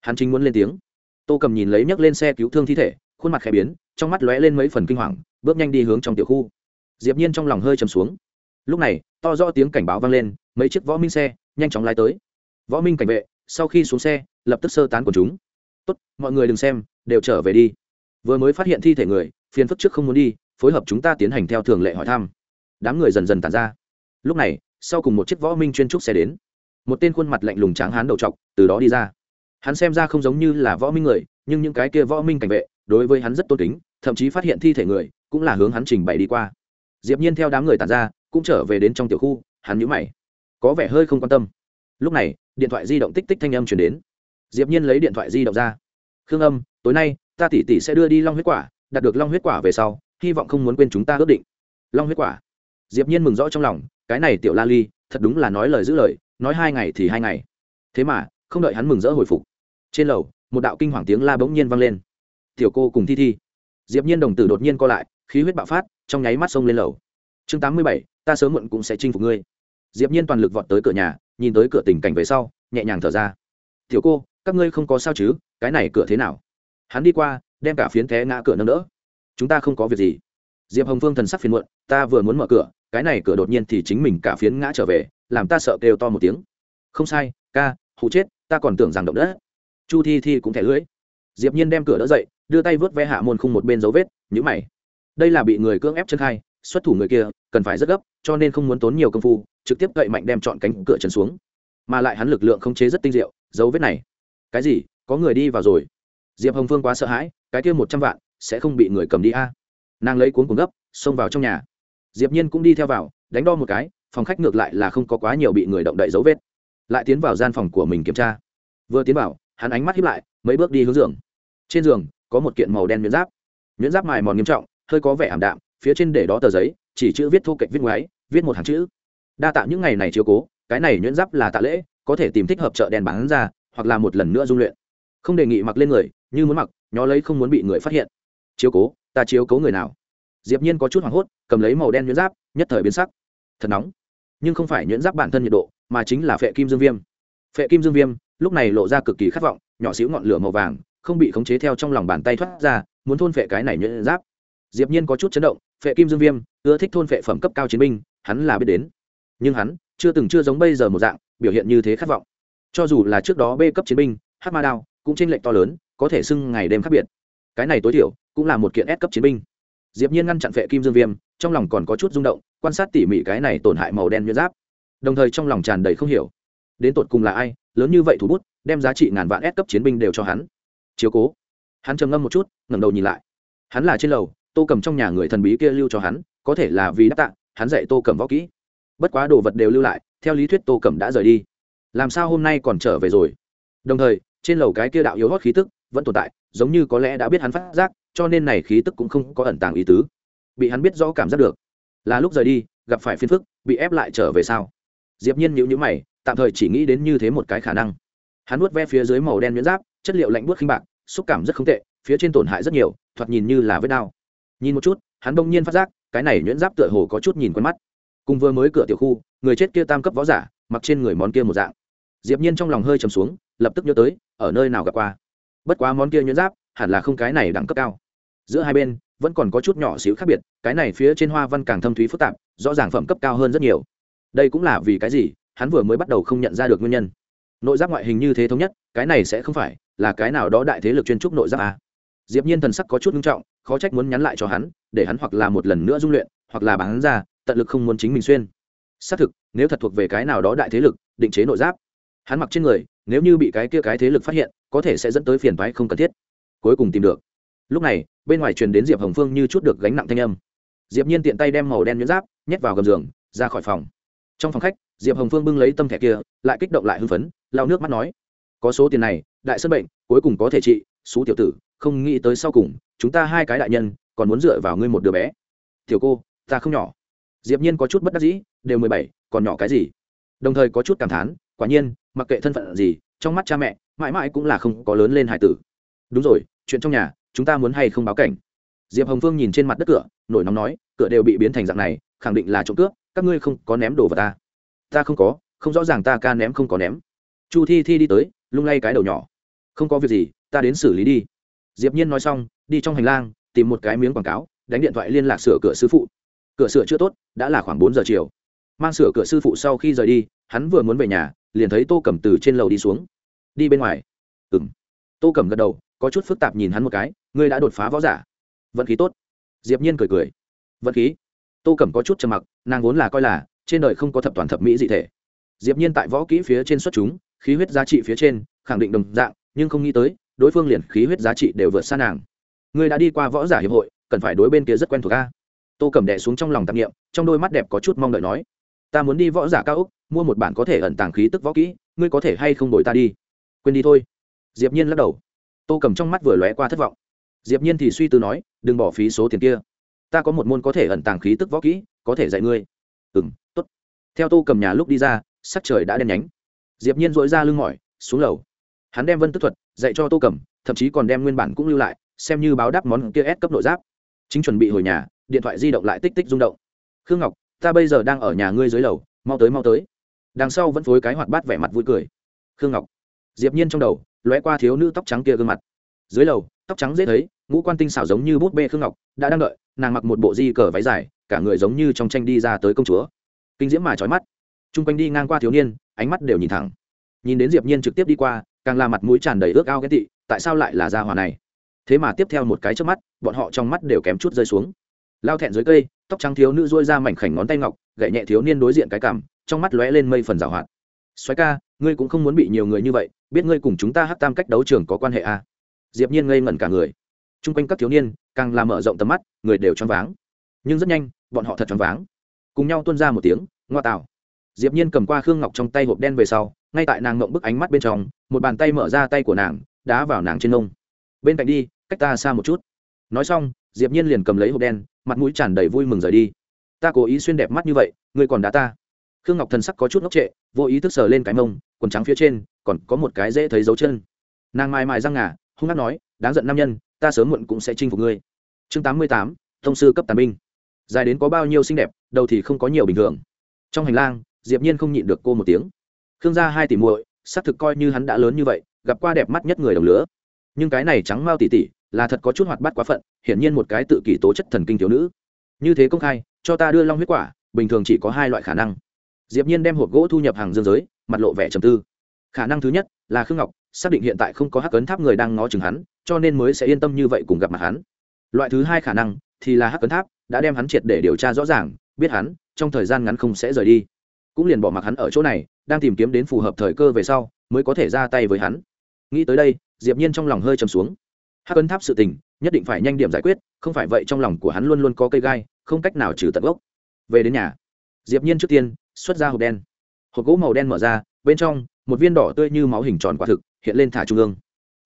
Hắn chính muốn lên tiếng. Tô cầm nhìn lấy nhấc lên xe cứu thương thi thể, khuôn mặt khẽ biến, trong mắt lóe lên mấy phần kinh hoàng, bước nhanh đi hướng trong tiểu khu. Diệp nhiên trong lòng hơi trầm xuống. Lúc này, to rõ tiếng cảnh báo vang lên, mấy chiếc võ minh xe nhanh chóng lái tới võ minh cảnh vệ, sau khi xuống xe, lập tức sơ tán của chúng. Tốt, mọi người đừng xem, đều trở về đi. Vừa mới phát hiện thi thể người, phiền phức trước không muốn đi, phối hợp chúng ta tiến hành theo thường lệ hỏi thăm. Đám người dần dần tàn ra. Lúc này, sau cùng một chiếc võ minh chuyên trúc xe đến. Một tên khuôn mặt lạnh lùng tráng hán đầu t từ đó đi ra. Hắn xem ra không giống như là võ minh người, nhưng những cái kia võ minh cảnh vệ, đối với hắn rất tôn kính, thậm chí phát hiện thi thể người, cũng là hướng hắn trình bày đi qua. Diệp nhiên theo đám người tàn ra, cũng trở về đến trong tiểu khu, hắn nhíu mày, có vẻ hơi không quan tâm. Lúc này điện thoại di động tích tích thanh âm chuyển đến. Diệp nhiên lấy điện thoại di động ra. Khương âm tối nay ta tỷ tỷ sẽ đưa đi long huyết quả đạt được long huyết quả về sau hy vọng không muốn quên chúng ta ước định. Long huyết quả? Diệp nhiên mừng rõ trong lòng cái này tiểu la ly thật đúng là nói lời giữ lời nói hai ngày thì hai ngày. Thế mà không đợi hắn mừng rỡ hồi phục trên lầu một đạo kinh hoàng tiếng la bỗng nhiên vang lên. Tiểu cô cùng thi thi. Diệp nhiên đồng tử đột nhiên co lại khí huyết bạo phát trong nháy mắt xông lên lầu. Chương 87, ta sớm muộn cũng sẽ chinh phục ngươi. Diệp nhiên toàn lực vọt tới cửa nhà nhìn tới cửa tình cảnh về sau, nhẹ nhàng thở ra. Tiểu cô, các ngươi không có sao chứ? Cái này cửa thế nào? Hắn đi qua, đem cả phiến té ngã cửa nâng đỡ. Chúng ta không có việc gì. Diệp hồng phương thần sắc phiền muộn, ta vừa muốn mở cửa, cái này cửa đột nhiên thì chính mình cả phiến ngã trở về, làm ta sợ kêu to một tiếng. Không sai, ca, hụ chết, ta còn tưởng rằng động đất. Chu thi thi cũng thẻ lưỡi. Diệp nhiên đem cửa đỡ dậy, đưa tay vớt ve hạ môn khung một bên dấu vết nhữ mày. Đây là bị người cưỡng ép chân khai, xuất thủ người kia, cần phải rất gấp, cho nên không muốn tốn nhiều công phu trực tiếp cậy mạnh đem chọn cánh cửa chân xuống. Mà lại hắn lực lượng không chế rất tinh diệu, dấu vết này. Cái gì? Có người đi vào rồi. Diệp hồng phương quá sợ hãi, cái kia một trăm vạn, sẽ không bị người cầm đi a. Nàng lấy cuốn cuồng gấp, xông vào trong nhà. Diệp nhiên cũng đi theo vào, đánh đo một cái, phòng khách ngược lại là không có quá nhiều bị người động đậy dấu vết. Lại tiến vào gian phòng của mình kiểm tra. Vừa tiến vào, hắn ánh mắt hiếp lại, mấy bước đi hướng giường. Trên giường, có một kiện màu đen miễn giáp. Miễn giáp mài mòn nghiêm trọng, hơi có vẻ ảm đạm, phía trên để đó tờ giấy, chỉ chữ viết thô kệch viết ngoáy viết một hàng chữ đa tạ những ngày này chiếu cố, cái này nhuyễn giáp là tạ lễ, có thể tìm thích hợp chợ đèn bán ra, hoặc là một lần nữa dung luyện. Không đề nghị mặc lên người, như muốn mặc, nhó lấy không muốn bị người phát hiện. Chiếu cố, ta chiếu cố người nào? Diệp nhiên có chút hoảng hốt, cầm lấy màu đen nhuyễn giáp, nhất thời biến sắc. Thật nóng. Nhưng không phải nhuyễn giáp bản thân nhiệt độ, mà chính là phệ kim dương viêm. Phệ kim dương viêm, lúc này lộ ra cực kỳ khát vọng, nhỏ xíu ngọn lửa màu vàng, không bị khống chế theo trong lòng bàn tay thoát ra, muốn thôn phệ cái này nhuyễn giáp. Diệp nhiên có chút chấn động, phệ kim dương viêm, ưa thích thôn phệ phẩm cấp cao chiến binh, hắn là biết đến nhưng hắn chưa từng chưa giống bây giờ một dạng biểu hiện như thế khát vọng. Cho dù là trước đó b cấp chiến binh, hát ma đao, cũng tranh lệch to lớn, có thể sưng ngày đêm khác biệt. Cái này tối thiểu cũng là một kiện S cấp chiến binh. Diệp nhiên ngăn chặn vệ kim dương viêm, trong lòng còn có chút rung động, quan sát tỉ mỉ cái này tổn hại màu đen nhuyễn giáp. Đồng thời trong lòng tràn đầy không hiểu. Đến tột cùng là ai, lớn như vậy thủ bút, đem giá trị ngàn vạn S cấp chiến binh đều cho hắn. Chiếu cố. Hắn trầm ngâm một chút, ngẩng đầu nhìn lại. Hắn là trên lầu, tô cầm trong nhà người thần bí kia lưu cho hắn, có thể là vì đáp tạ, hắn dạy tô cầm võ kỹ bất quá đồ vật đều lưu lại, theo lý thuyết tô cẩm đã rời đi. Làm sao hôm nay còn trở về rồi? Đồng thời, trên lầu cái kia đạo yếu hót khí tức vẫn tồn tại, giống như có lẽ đã biết hắn phát giác, cho nên này khí tức cũng không có ẩn tàng ý tứ. Bị hắn biết rõ cảm giác được, là lúc rời đi, gặp phải phiền phức, bị ép lại trở về sao? Diệp nhiên nhíu nhíu mày, tạm thời chỉ nghĩ đến như thế một cái khả năng. Hắn nuốt ve phía dưới màu đen nhuyễn giáp, chất liệu lạnh buốt khinh bạc, xúc cảm rất không tệ, phía trên tổn hại rất nhiều, thoạt nhìn như là vết đao nhìn một chút, hắn bỗng nhiên phát giác, cái này nhuyễn giáp tựa hồ có chút nhìn quen mắt cùng vừa mới cửa tiểu khu, người chết kia tam cấp võ giả, mặc trên người món kia một dạng. Diệp nhiên trong lòng hơi trầm xuống, lập tức nhớ tới, ở nơi nào gặp qua. Bất quá món kia nhuyễn giáp, hẳn là không cái này đẳng cấp cao. Giữa hai bên, vẫn còn có chút nhỏ xíu khác biệt, cái này phía trên hoa văn càng thâm thúy phức tạp, rõ ràng phẩm cấp cao hơn rất nhiều. Đây cũng là vì cái gì, hắn vừa mới bắt đầu không nhận ra được nguyên nhân. Nội giáp ngoại hình như thế thống nhất, cái này sẽ không phải là cái nào đó đại thế lực chuyên trúc nội giáp à. diệp nhiên thần sắc có chút nghiêm trọng, khó trách muốn nhắn lại cho hắn, để hắn hoặc là một lần nữa dung luyện, hoặc là bán ra tận lực không muốn chính mình xuyên. Xác thực, nếu thật thuộc về cái nào đó đại thế lực, định chế nội giáp, hắn mặc trên người, nếu như bị cái kia cái thế lực phát hiện, có thể sẽ dẫn tới phiền toái không cần thiết. Cuối cùng tìm được. Lúc này, bên ngoài truyền đến diệp hồng phương như chút được gánh nặng thanh âm. Diệp nhiên tiện tay đem màu đen nhuyễn giáp nhét vào gầm giường, ra khỏi phòng. Trong phòng khách, diệp hồng phương bưng lấy tâm thẻ kia, lại kích động lại hưng phấn, lau nước mắt nói, có số tiền này, đại sân bệnh, cuối cùng có thể trị, xú tiểu tử, không nghĩ tới sau cùng, chúng ta hai cái đại nhân, còn muốn dựa vào ngươi một đứa bé. Tiểu cô, ta không nhỏ diệp nhiên có chút bất đắc dĩ, đều mười bảy, còn nhỏ cái gì? Đồng thời có chút cảm thán, quả nhiên, mặc kệ thân phận gì, trong mắt cha mẹ, mãi mãi cũng là không có lớn lên hải tử. Đúng rồi, chuyện trong nhà, chúng ta muốn hay không báo cảnh? Diệp hồng phương nhìn trên mặt đất cửa, nổi nóng nói, cửa đều bị biến thành dạng này, khẳng định là trộm cướp, các ngươi không có ném đồ vào ta. Ta không có, không rõ ràng ta ca ném không có ném. Chu thi thi đi tới, lung lay cái đầu nhỏ. Không có việc gì, ta đến xử lý đi. Diệp nhiên nói xong, đi trong hành lang, tìm một cái miếng quảng cáo, đánh điện thoại liên lạc sửa cửa sư phụ cửa sửa chưa tốt, đã là khoảng bốn giờ chiều. Mang sửa cửa sư phụ sau khi rời đi, hắn vừa muốn về nhà, liền thấy tô cẩm từ trên lầu đi xuống. Đi bên ngoài. Ừng tô cẩm gật đầu, có chút phức tạp nhìn hắn một cái, ngươi đã đột phá võ giả. Vận khí tốt. Diệp nhiên cười cười. Vận khí. Tô cẩm có chút trầm mặc, nàng vốn là coi là, trên đời không có thập toàn thập mỹ dị thể. Diệp nhiên tại võ kỹ phía trên xuất chúng, khí huyết giá trị phía trên, khẳng định đồng dạng, nhưng không nghĩ tới, đối phương liền khí huyết giá trị đều vượt xa nàng. Ngươi đã đi qua võ giả hiệp hội, cần phải đối bên kia rất quen thuộc a tô cầm đẻ xuống trong lòng tạp nghiệm trong đôi mắt đẹp có chút mong đợi nói, ta muốn đi võ giả cao úc mua một bản có thể ẩn tàng khí tức võ kỹ, ngươi có thể hay không đổi ta đi? Quên đi thôi. Diệp nhiên lắc đầu. Tô cầm trong mắt vừa lóe qua thất vọng. Diệp nhiên thì suy tư nói, đừng bỏ phí số tiền kia. Ta có một môn có thể ẩn tàng khí tức võ kỹ, có thể dạy ngươi. Ừm, tốt. Theo tô cầm nhà lúc đi ra, sắc trời đã đen nhánh. Diệp nhiên dội ra lưng mỏi, xuống lầu. Hắn đem vân tức thuật dạy cho tô cầm thậm chí còn đem nguyên bản cũng lưu lại, xem như báo đáp món kia ép cấp nội giáp. Chính chuẩn bị hồi nhà điện thoại di động lại tích tích rung động. Khương ngọc, ta bây giờ đang ở nhà ngươi dưới lầu, mau tới mau tới. Đằng sau vẫn phối cái hoạt bát vẻ mặt vui cười. Khương ngọc. Diệp nhiên trong đầu lóe qua thiếu nữ tóc trắng kia gương mặt. Dưới lầu, tóc trắng dễ thấy, ngũ quan tinh xảo giống như bút bê khương ngọc, đã đang đợi, nàng mặc một bộ di cờ váy dài, cả người giống như trong tranh đi ra tới công chúa. Kinh diễm mà chói mắt. Trung quanh đi ngang qua thiếu niên, ánh mắt đều nhìn thẳng. Nhìn đến diệp nhiên trực tiếp đi qua, càng là mặt mũi tràn đầy ước ao ghét tị, tại sao lại là gia hỏa này? Thế mà tiếp theo một cái chớp mắt, bọn họ trong mắt đều kém chút rơi xuống lao thẹn dưới cây tóc trắng thiếu nữ dôi ra mảnh khảnh ngón tay ngọc gậy nhẹ thiếu niên đối diện cái cảm, trong mắt lóe lên mây phần rào hoạt. Xoáy ca ngươi cũng không muốn bị nhiều người như vậy biết ngươi cùng chúng ta hát tam cách đấu trường có quan hệ à. diệp nhiên ngây ngẩn cả người. T r u n g quanh các thiếu niên càng làm mở rộng tầm mắt người đều choáng váng. Nhưng rất nhanh bọn họ thật choáng váng. Cùng nhau tuôn ra một tiếng ngoa tạo. Diệp nhiên cầm qua khương ngọc trong tay hộp đen về sau ngay tại nàng ngậm bức ánh mắt bên trong một bàn tay mở ra tay của nàng đá vào nàng trên nông bên cạnh đi cách ta xa một chút. Nói xong diệp nhiên liền cầm lấy hộp đen, mặt mũi tràn đầy vui mừng rời đi. Ta cố ý xuyên đẹp mắt như vậy, ngươi còn đá ta. Khương ngọc thần sắc có chút ngốc trệ, vô ý thức sờ lên cái mông, quần trắng phía trên còn có một cái dễ thấy dấu chân. Nàng mai mai răng ngà, hung hăng nói, đáng giận nam nhân, ta sớm muộn cũng sẽ chinh phục ngươi. Chương tám mươi tám, thông sư cấp tàn binh. Dài đến có bao nhiêu xinh đẹp, đầu thì không có nhiều bình thường. Trong hành lang, diệp nhiên không nhịn được cô một tiếng. Khương gia hai tỷ muội, xác thực coi như hắn đã lớn như vậy, gặp qua đẹp mắt nhất người đồng lứa. Nhưng cái này trắng mao tỷ tỷ là thật có chút hoạt bát quá phận, hiển nhiên một cái tự kỷ tố chất thần kinh thiếu nữ. Như thế công khai, cho ta đưa long huyết quả, bình thường chỉ có hai loại khả năng. Diệp nhiên đem hộp gỗ thu nhập hàng dương giới, mặt lộ vẻ trầm tư. Khả năng thứ nhất là khương ngọc, xác định hiện tại không có hắc ấn tháp người đang ngó chừng hắn, cho nên mới sẽ yên tâm như vậy cùng gặp mặt hắn. Loại thứ hai khả năng thì là hắc ấn tháp đã đem hắn triệt để điều tra rõ ràng, biết hắn trong thời gian ngắn không sẽ rời đi. Cũng liền bỏ mặc hắn ở chỗ này, đang tìm kiếm đến phù hợp thời cơ về sau, mới có thể ra tay với hắn. Nghĩ tới đây, diệp nhiên trong lòng hơi trầm xuống hắc ấn tháp sự tình, nhất định phải nhanh điểm giải quyết, không phải vậy trong lòng của hắn luôn luôn có cây gai, không cách nào trừ tận gốc. Về đến nhà, diệp nhiên trước tiên xuất ra hộp đen. Hộp gỗ màu đen mở ra, bên trong, một viên đỏ tươi như máu hình tròn quả thực, hiện lên thả trung ương.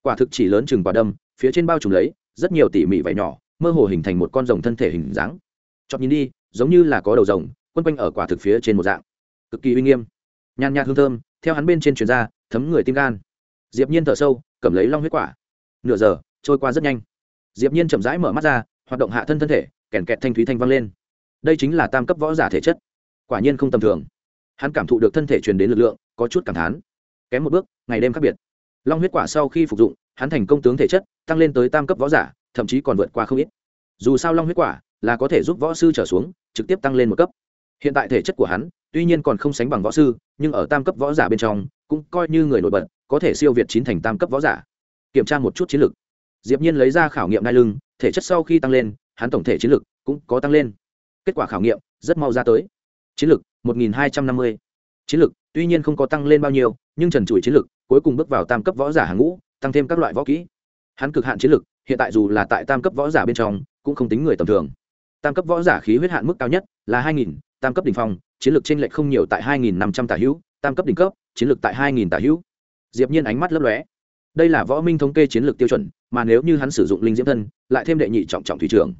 Quả thực chỉ lớn chừng quả đâm, phía trên bao trùm lấy, rất nhiều tỉ mỉ vảy nhỏ, mơ hồ hình thành một con rồng thân thể hình dáng. Chọc nhìn đi, giống như là có đầu rồng, quấn quanh ở quả thực phía trên một dạng. Cực kỳ uy nghiêm. Nhàn nhạt hương thơm, theo hắn bên trên truyền ra, thấm người tim gan. Diệp nhiên thở sâu, cầm lấy long huyết quả. Nửa giờ trôi qua rất nhanh. Diệp nhiên chậm rãi mở mắt ra, hoạt động hạ thân thân thể, kèn kẹt thanh thúy thanh vang lên. Đây chính là tam cấp võ giả thể chất. Quả nhiên không tầm thường. Hắn cảm thụ được thân thể truyền đến lực lượng, có chút cảm thán. Kém một bước, ngày đêm khác biệt. Long huyết quả sau khi phục dụng, hắn thành công tướng thể chất, tăng lên tới tam cấp võ giả, thậm chí còn vượt qua không ít. Dù sao long huyết quả là có thể giúp võ sư trở xuống, trực tiếp tăng lên một cấp. Hiện tại thể chất của hắn, tuy nhiên còn không sánh bằng võ sư, nhưng ở tam cấp võ giả bên trong, cũng coi như người nổi bật, có thể siêu việt chín thành tam cấp võ giả. Kiểm tra một chút chiến lược diệp nhiên lấy ra khảo nghiệm ngai lưng thể chất sau khi tăng lên hắn tổng thể chiến lực cũng có tăng lên. Kết quả khảo nghiệm rất mau ra tới. Chiến lực 1250. chiến lực tuy nhiên không có tăng lên bao nhiêu nhưng trần trụi chiến lực cuối cùng bước vào tam cấp võ giả hàng ngũ tăng thêm các loại võ kỹ. Hắn cực hạn chiến lực hiện tại dù là tại tam cấp võ giả bên trong cũng không tính người tầm thường. Tam cấp võ giả khí huyết hạn mức cao nhất là 2000, tam cấp đỉnh phong chiến lực trên lệch không nhiều tại 2500 tả hữu tam cấp đỉnh cấp chiến lực tại 2000 tả hữu. Diệp nhiên ánh mắt lấp lóe đây là võ minh thống kê chiến lược tiêu chuẩn, mà nếu như hắn sử dụng linh diễm thân, lại thêm đệ nhị trọng trọng thủy trưởng,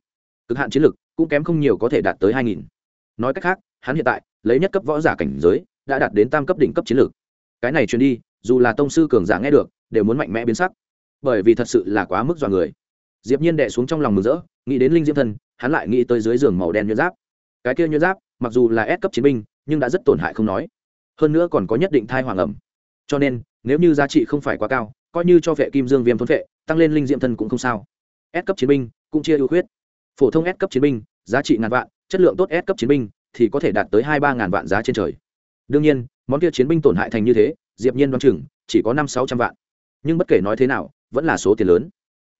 cực hạn chiến lược cũng kém không nhiều có thể đạt tới 2000. nói cách khác, hắn hiện tại lấy nhất cấp võ giả cảnh giới, đã đạt đến tam cấp đỉnh cấp chiến lược. Cái này truyền đi, dù là tông sư cường giả nghe được, đều muốn mạnh mẽ biến sắc. Bởi vì thật sự là quá mức dọa người. Diệp nhiên đệ xuống trong lòng mừng rỡ, nghĩ đến linh diễm thân, hắn lại nghĩ tới dưới giường màu đen nhuyễn giáp. Cái kia nhuyễn giáp, mặc dù là S cấp chiến binh, nhưng đã rất tổn hại không nói. Hơn nữa còn có nhất định thai hoàng ẩm. Cho nên, nếu như giá trị không phải quá cao coi như cho vệ kim dương viêm thôn vệ, tăng lên linh diệm thân cũng không sao. S cấp chiến binh cũng chia ưu khuyết. Phổ thông S cấp chiến binh, giá trị ngàn vạn, chất lượng tốt S cấp chiến binh thì có thể đạt tới hai ba ngàn vạn giá trên trời. Đương nhiên, món kia chiến binh tổn hại thành như thế, diệp nhiên đoán chừng chỉ có năm sáu trăm vạn. Nhưng bất kể nói thế nào, vẫn là số tiền lớn.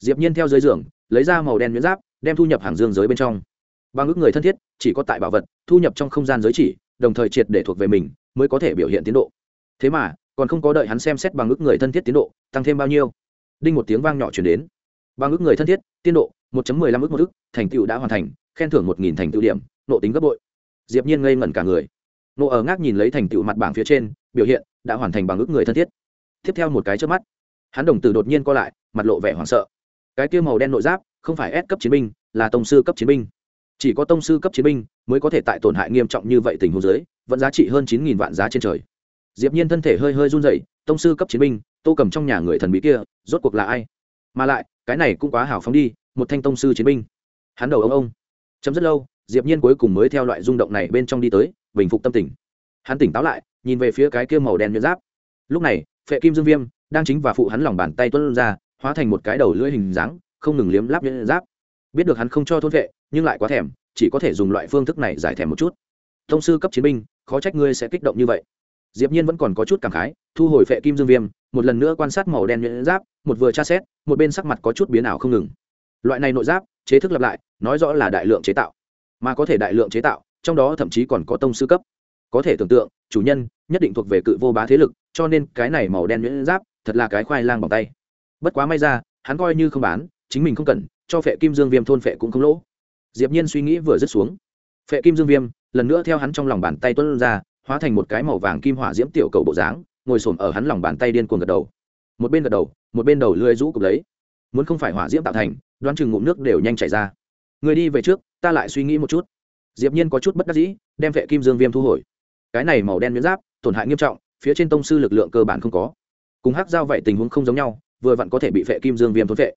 Diệp nhiên theo dưới giường, lấy ra màu đen miếng giáp, đem thu nhập hàng dương giới bên trong. Bằng ước người thân thiết, chỉ có tại bảo vật, thu nhập trong không gian giới chỉ, đồng thời triệt để thuộc về mình, mới có thể biểu hiện tiến độ. Thế mà còn không có đợi hắn xem xét bằng ước người thân thiết tiến độ, tăng thêm bao nhiêu. Đinh một tiếng vang nhỏ truyền đến. Bằng ước người thân thiết tiến độ 1.15 ước một ước thành tựu đã hoàn thành, khen thưởng 1.000 thành tựu điểm, nộ tính gấp bội. Diệp nhiên ngây ngẩn cả người. Nộ ở ngác nhìn lấy thành tựu mặt bảng phía trên, biểu hiện đã hoàn thành bằng ước người thân thiết. Tiếp theo một cái trước mắt, hắn đồng tử đột nhiên co lại, mặt lộ vẻ hoảng sợ. Cái kia màu đen nội giáp, không phải S cấp chiến binh, là tông sư cấp chiến binh. Chỉ có tông sư cấp chiến binh mới có thể tại tổn hại nghiêm trọng như vậy tình huống dưới, vẫn giá trị hơn chín nghìn vạn giá trên trời diệp nhiên thân thể hơi hơi run rẩy, tông sư cấp chiến binh, tô cầm trong nhà người thần bí kia, rốt cuộc là ai? Mà lại, cái này cũng quá hào phóng đi, một thanh tông sư chiến binh. Hắn đầu ông ông. Chấm rất lâu, diệp nhiên cuối cùng mới theo loại rung động này bên trong đi tới, bình phục tâm tình. Hắn tỉnh táo lại, nhìn về phía cái kia màu đen nhuyễn giáp. Lúc này, phệ kim dương viêm, đang chính và phụ hắn lòng bàn tay tuôn ra, hóa thành một cái đầu lưỡi hình dáng, không ngừng liếm láp nhuyễn giáp. Biết được hắn không cho thôn vệ, nhưng lại quá thèm, chỉ có thể dùng loại phương thức này giải thèm một chút. Thông sư cấp chiến binh, khó trách ngươi sẽ kích động như vậy diệp nhiên vẫn còn có chút cảm khái, thu hồi phệ kim dương viêm, một lần nữa quan sát màu đen nhuyễn giáp, một vừa tra xét, một bên sắc mặt có chút biến ảo không ngừng. Loại này nội giáp, chế thức lặp lại, nói rõ là đại lượng chế tạo. Mà có thể đại lượng chế tạo, trong đó thậm chí còn có tông sư cấp. Có thể tưởng tượng, chủ nhân nhất định thuộc về cự vô bá thế lực, cho nên cái này màu đen nhuyễn giáp, thật là cái khoai lang bằng tay. Bất quá may ra, hắn coi như không bán, chính mình không cần, cho phệ kim dương viêm thôn phệ cũng không lỗ. Diệp nhiên suy nghĩ vừa dứt xuống. Phệ kim dương viêm, lần nữa theo hắn trong lòng bàn tay tuôn ra hóa thành một cái màu vàng kim hỏa diễm tiểu cầu bộ dáng, ngồi xổm ở hắn lòng bàn tay điên cuồng gật đầu. Một bên gật đầu, một bên đầu lưỡi rũ cục lấy. Muốn không phải hỏa diễm tạo thành, đoán chừng ngụm nước đều nhanh chảy ra. Người đi về trước, ta lại suy nghĩ một chút. Diệp nhiên có chút bất đắc dĩ, đem vệ kim dương viêm thu hồi. Cái này màu đen miếng giáp, tổn hại nghiêm trọng, phía trên tông sư lực lượng cơ bản không có. Cùng hắc giao vậy tình huống không giống nhau, vừa vặn có thể bị vệ kim dương viêm thốn vệ.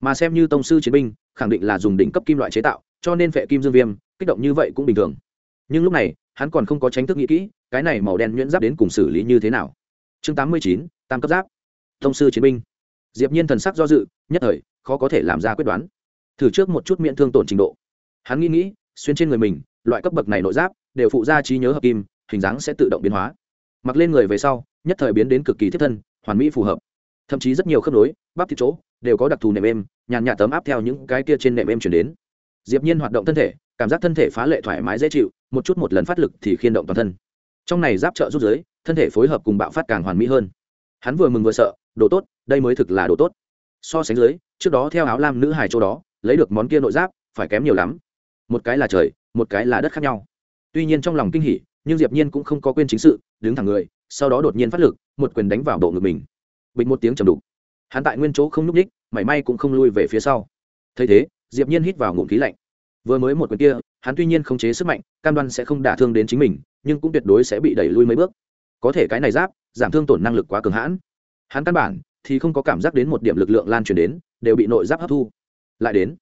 Mà xem như tông sư chiến binh, khẳng định là dùng đỉnh cấp kim loại chế tạo, cho nên vệ kim dương viêm, kích động như vậy cũng bình thường. Nhưng lúc này hắn còn không có tránh thức nghĩ kỹ, cái này màu đen nhuyễn giáp đến cùng xử lý như thế nào? Chương tám mươi chín, tam cấp giáp. Thông sư chiến binh. Diệp nhiên thần sắc do dự, nhất thời, khó có thể làm ra quyết đoán. Thử trước một chút miễn thương tổn trình độ. Hắn nghĩ nghĩ, xuyên trên người mình, loại cấp bậc này nội giáp, đều phụ ra trí nhớ hợp kim, hình dáng sẽ tự động biến hóa. Mặc lên người về sau, nhất thời biến đến cực kỳ thiết thân, hoàn mỹ phù hợp. Thậm chí rất nhiều khớp nối, bắp thịt chỗ, đều có đặc thù nệm êm, nhàn nhạt tấm áp theo những cái kia trên nệm êm chuyển đến. Diệp nhiên hoạt động thân thể, cảm giác thân thể phá lệ thoải mái dễ chịu một chút một lần phát lực thì khiên động toàn thân. Trong này giáp trợ rút giới thân thể phối hợp cùng bạo phát càng hoàn mỹ hơn. Hắn vừa mừng vừa sợ, đồ tốt, đây mới thực là đồ tốt. So sánh dưới, trước đó theo áo lam nữ hài châu đó, lấy được món kia nội giáp, phải kém nhiều lắm. Một cái là trời, một cái là đất khác nhau. Tuy nhiên trong lòng kinh hỉ, nhưng diệp nhiên cũng không có quên chính sự, đứng thẳng người, sau đó đột nhiên phát lực, một quyền đánh vào bộ ngực mình. Bình một tiếng trầm đục. Hắn tại nguyên chỗ không nhúc đích mảy may cũng không lui về phía sau. Thấy thế, diệp nhiên hít vào ngụm khí lạnh. Vừa mới một quyền kia hắn tuy nhiên không chế sức mạnh, cam đoan sẽ không đả thương đến chính mình, nhưng cũng tuyệt đối sẽ bị đẩy lui mấy bước. Có thể cái này giáp, giảm thương tổn năng lực quá cường hãn. Hắn căn bản thì không có cảm giác đến một điểm lực lượng lan truyền đến, đều bị nội giáp hấp thu. Lại đến,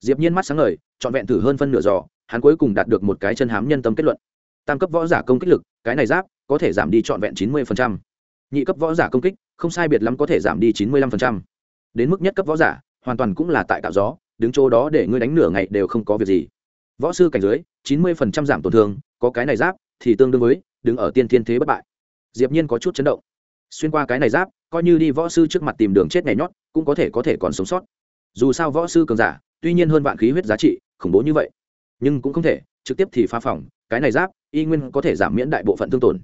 diệp nhiên mắt sáng ngời, trọn vẹn thử hơn phân nửa giò, hắn cuối cùng đạt được một cái chân hám nhân tâm kết luận. Tam cấp võ giả công kích lực, cái này giáp có thể giảm đi trọn vẹn 90%. nhị cấp võ giả công kích, không sai biệt lắm có thể giảm đi 95%. đến mức nhất cấp võ giả, hoàn toàn cũng là tại tạo gió, đứng chỗ đó để ngươi đánh nửa ngày đều không có việc gì võ sư cảnh dưới 90% giảm tổn thương, có cái này giáp, thì tương đương với, đứng ở tiên thiên thế bất bại. Diệp nhiên có chút chấn động. Xuyên qua cái này giáp, coi như đi võ sư trước mặt tìm đường chết nhảy nhót, cũng có thể có thể còn sống sót. Dù sao võ sư cường giả, tuy nhiên hơn vạn khí huyết giá trị, khủng bố như vậy. Nhưng cũng không thể, trực tiếp thì phá phòng, cái này giáp, y nguyên có thể giảm miễn đại bộ phận thương tổn.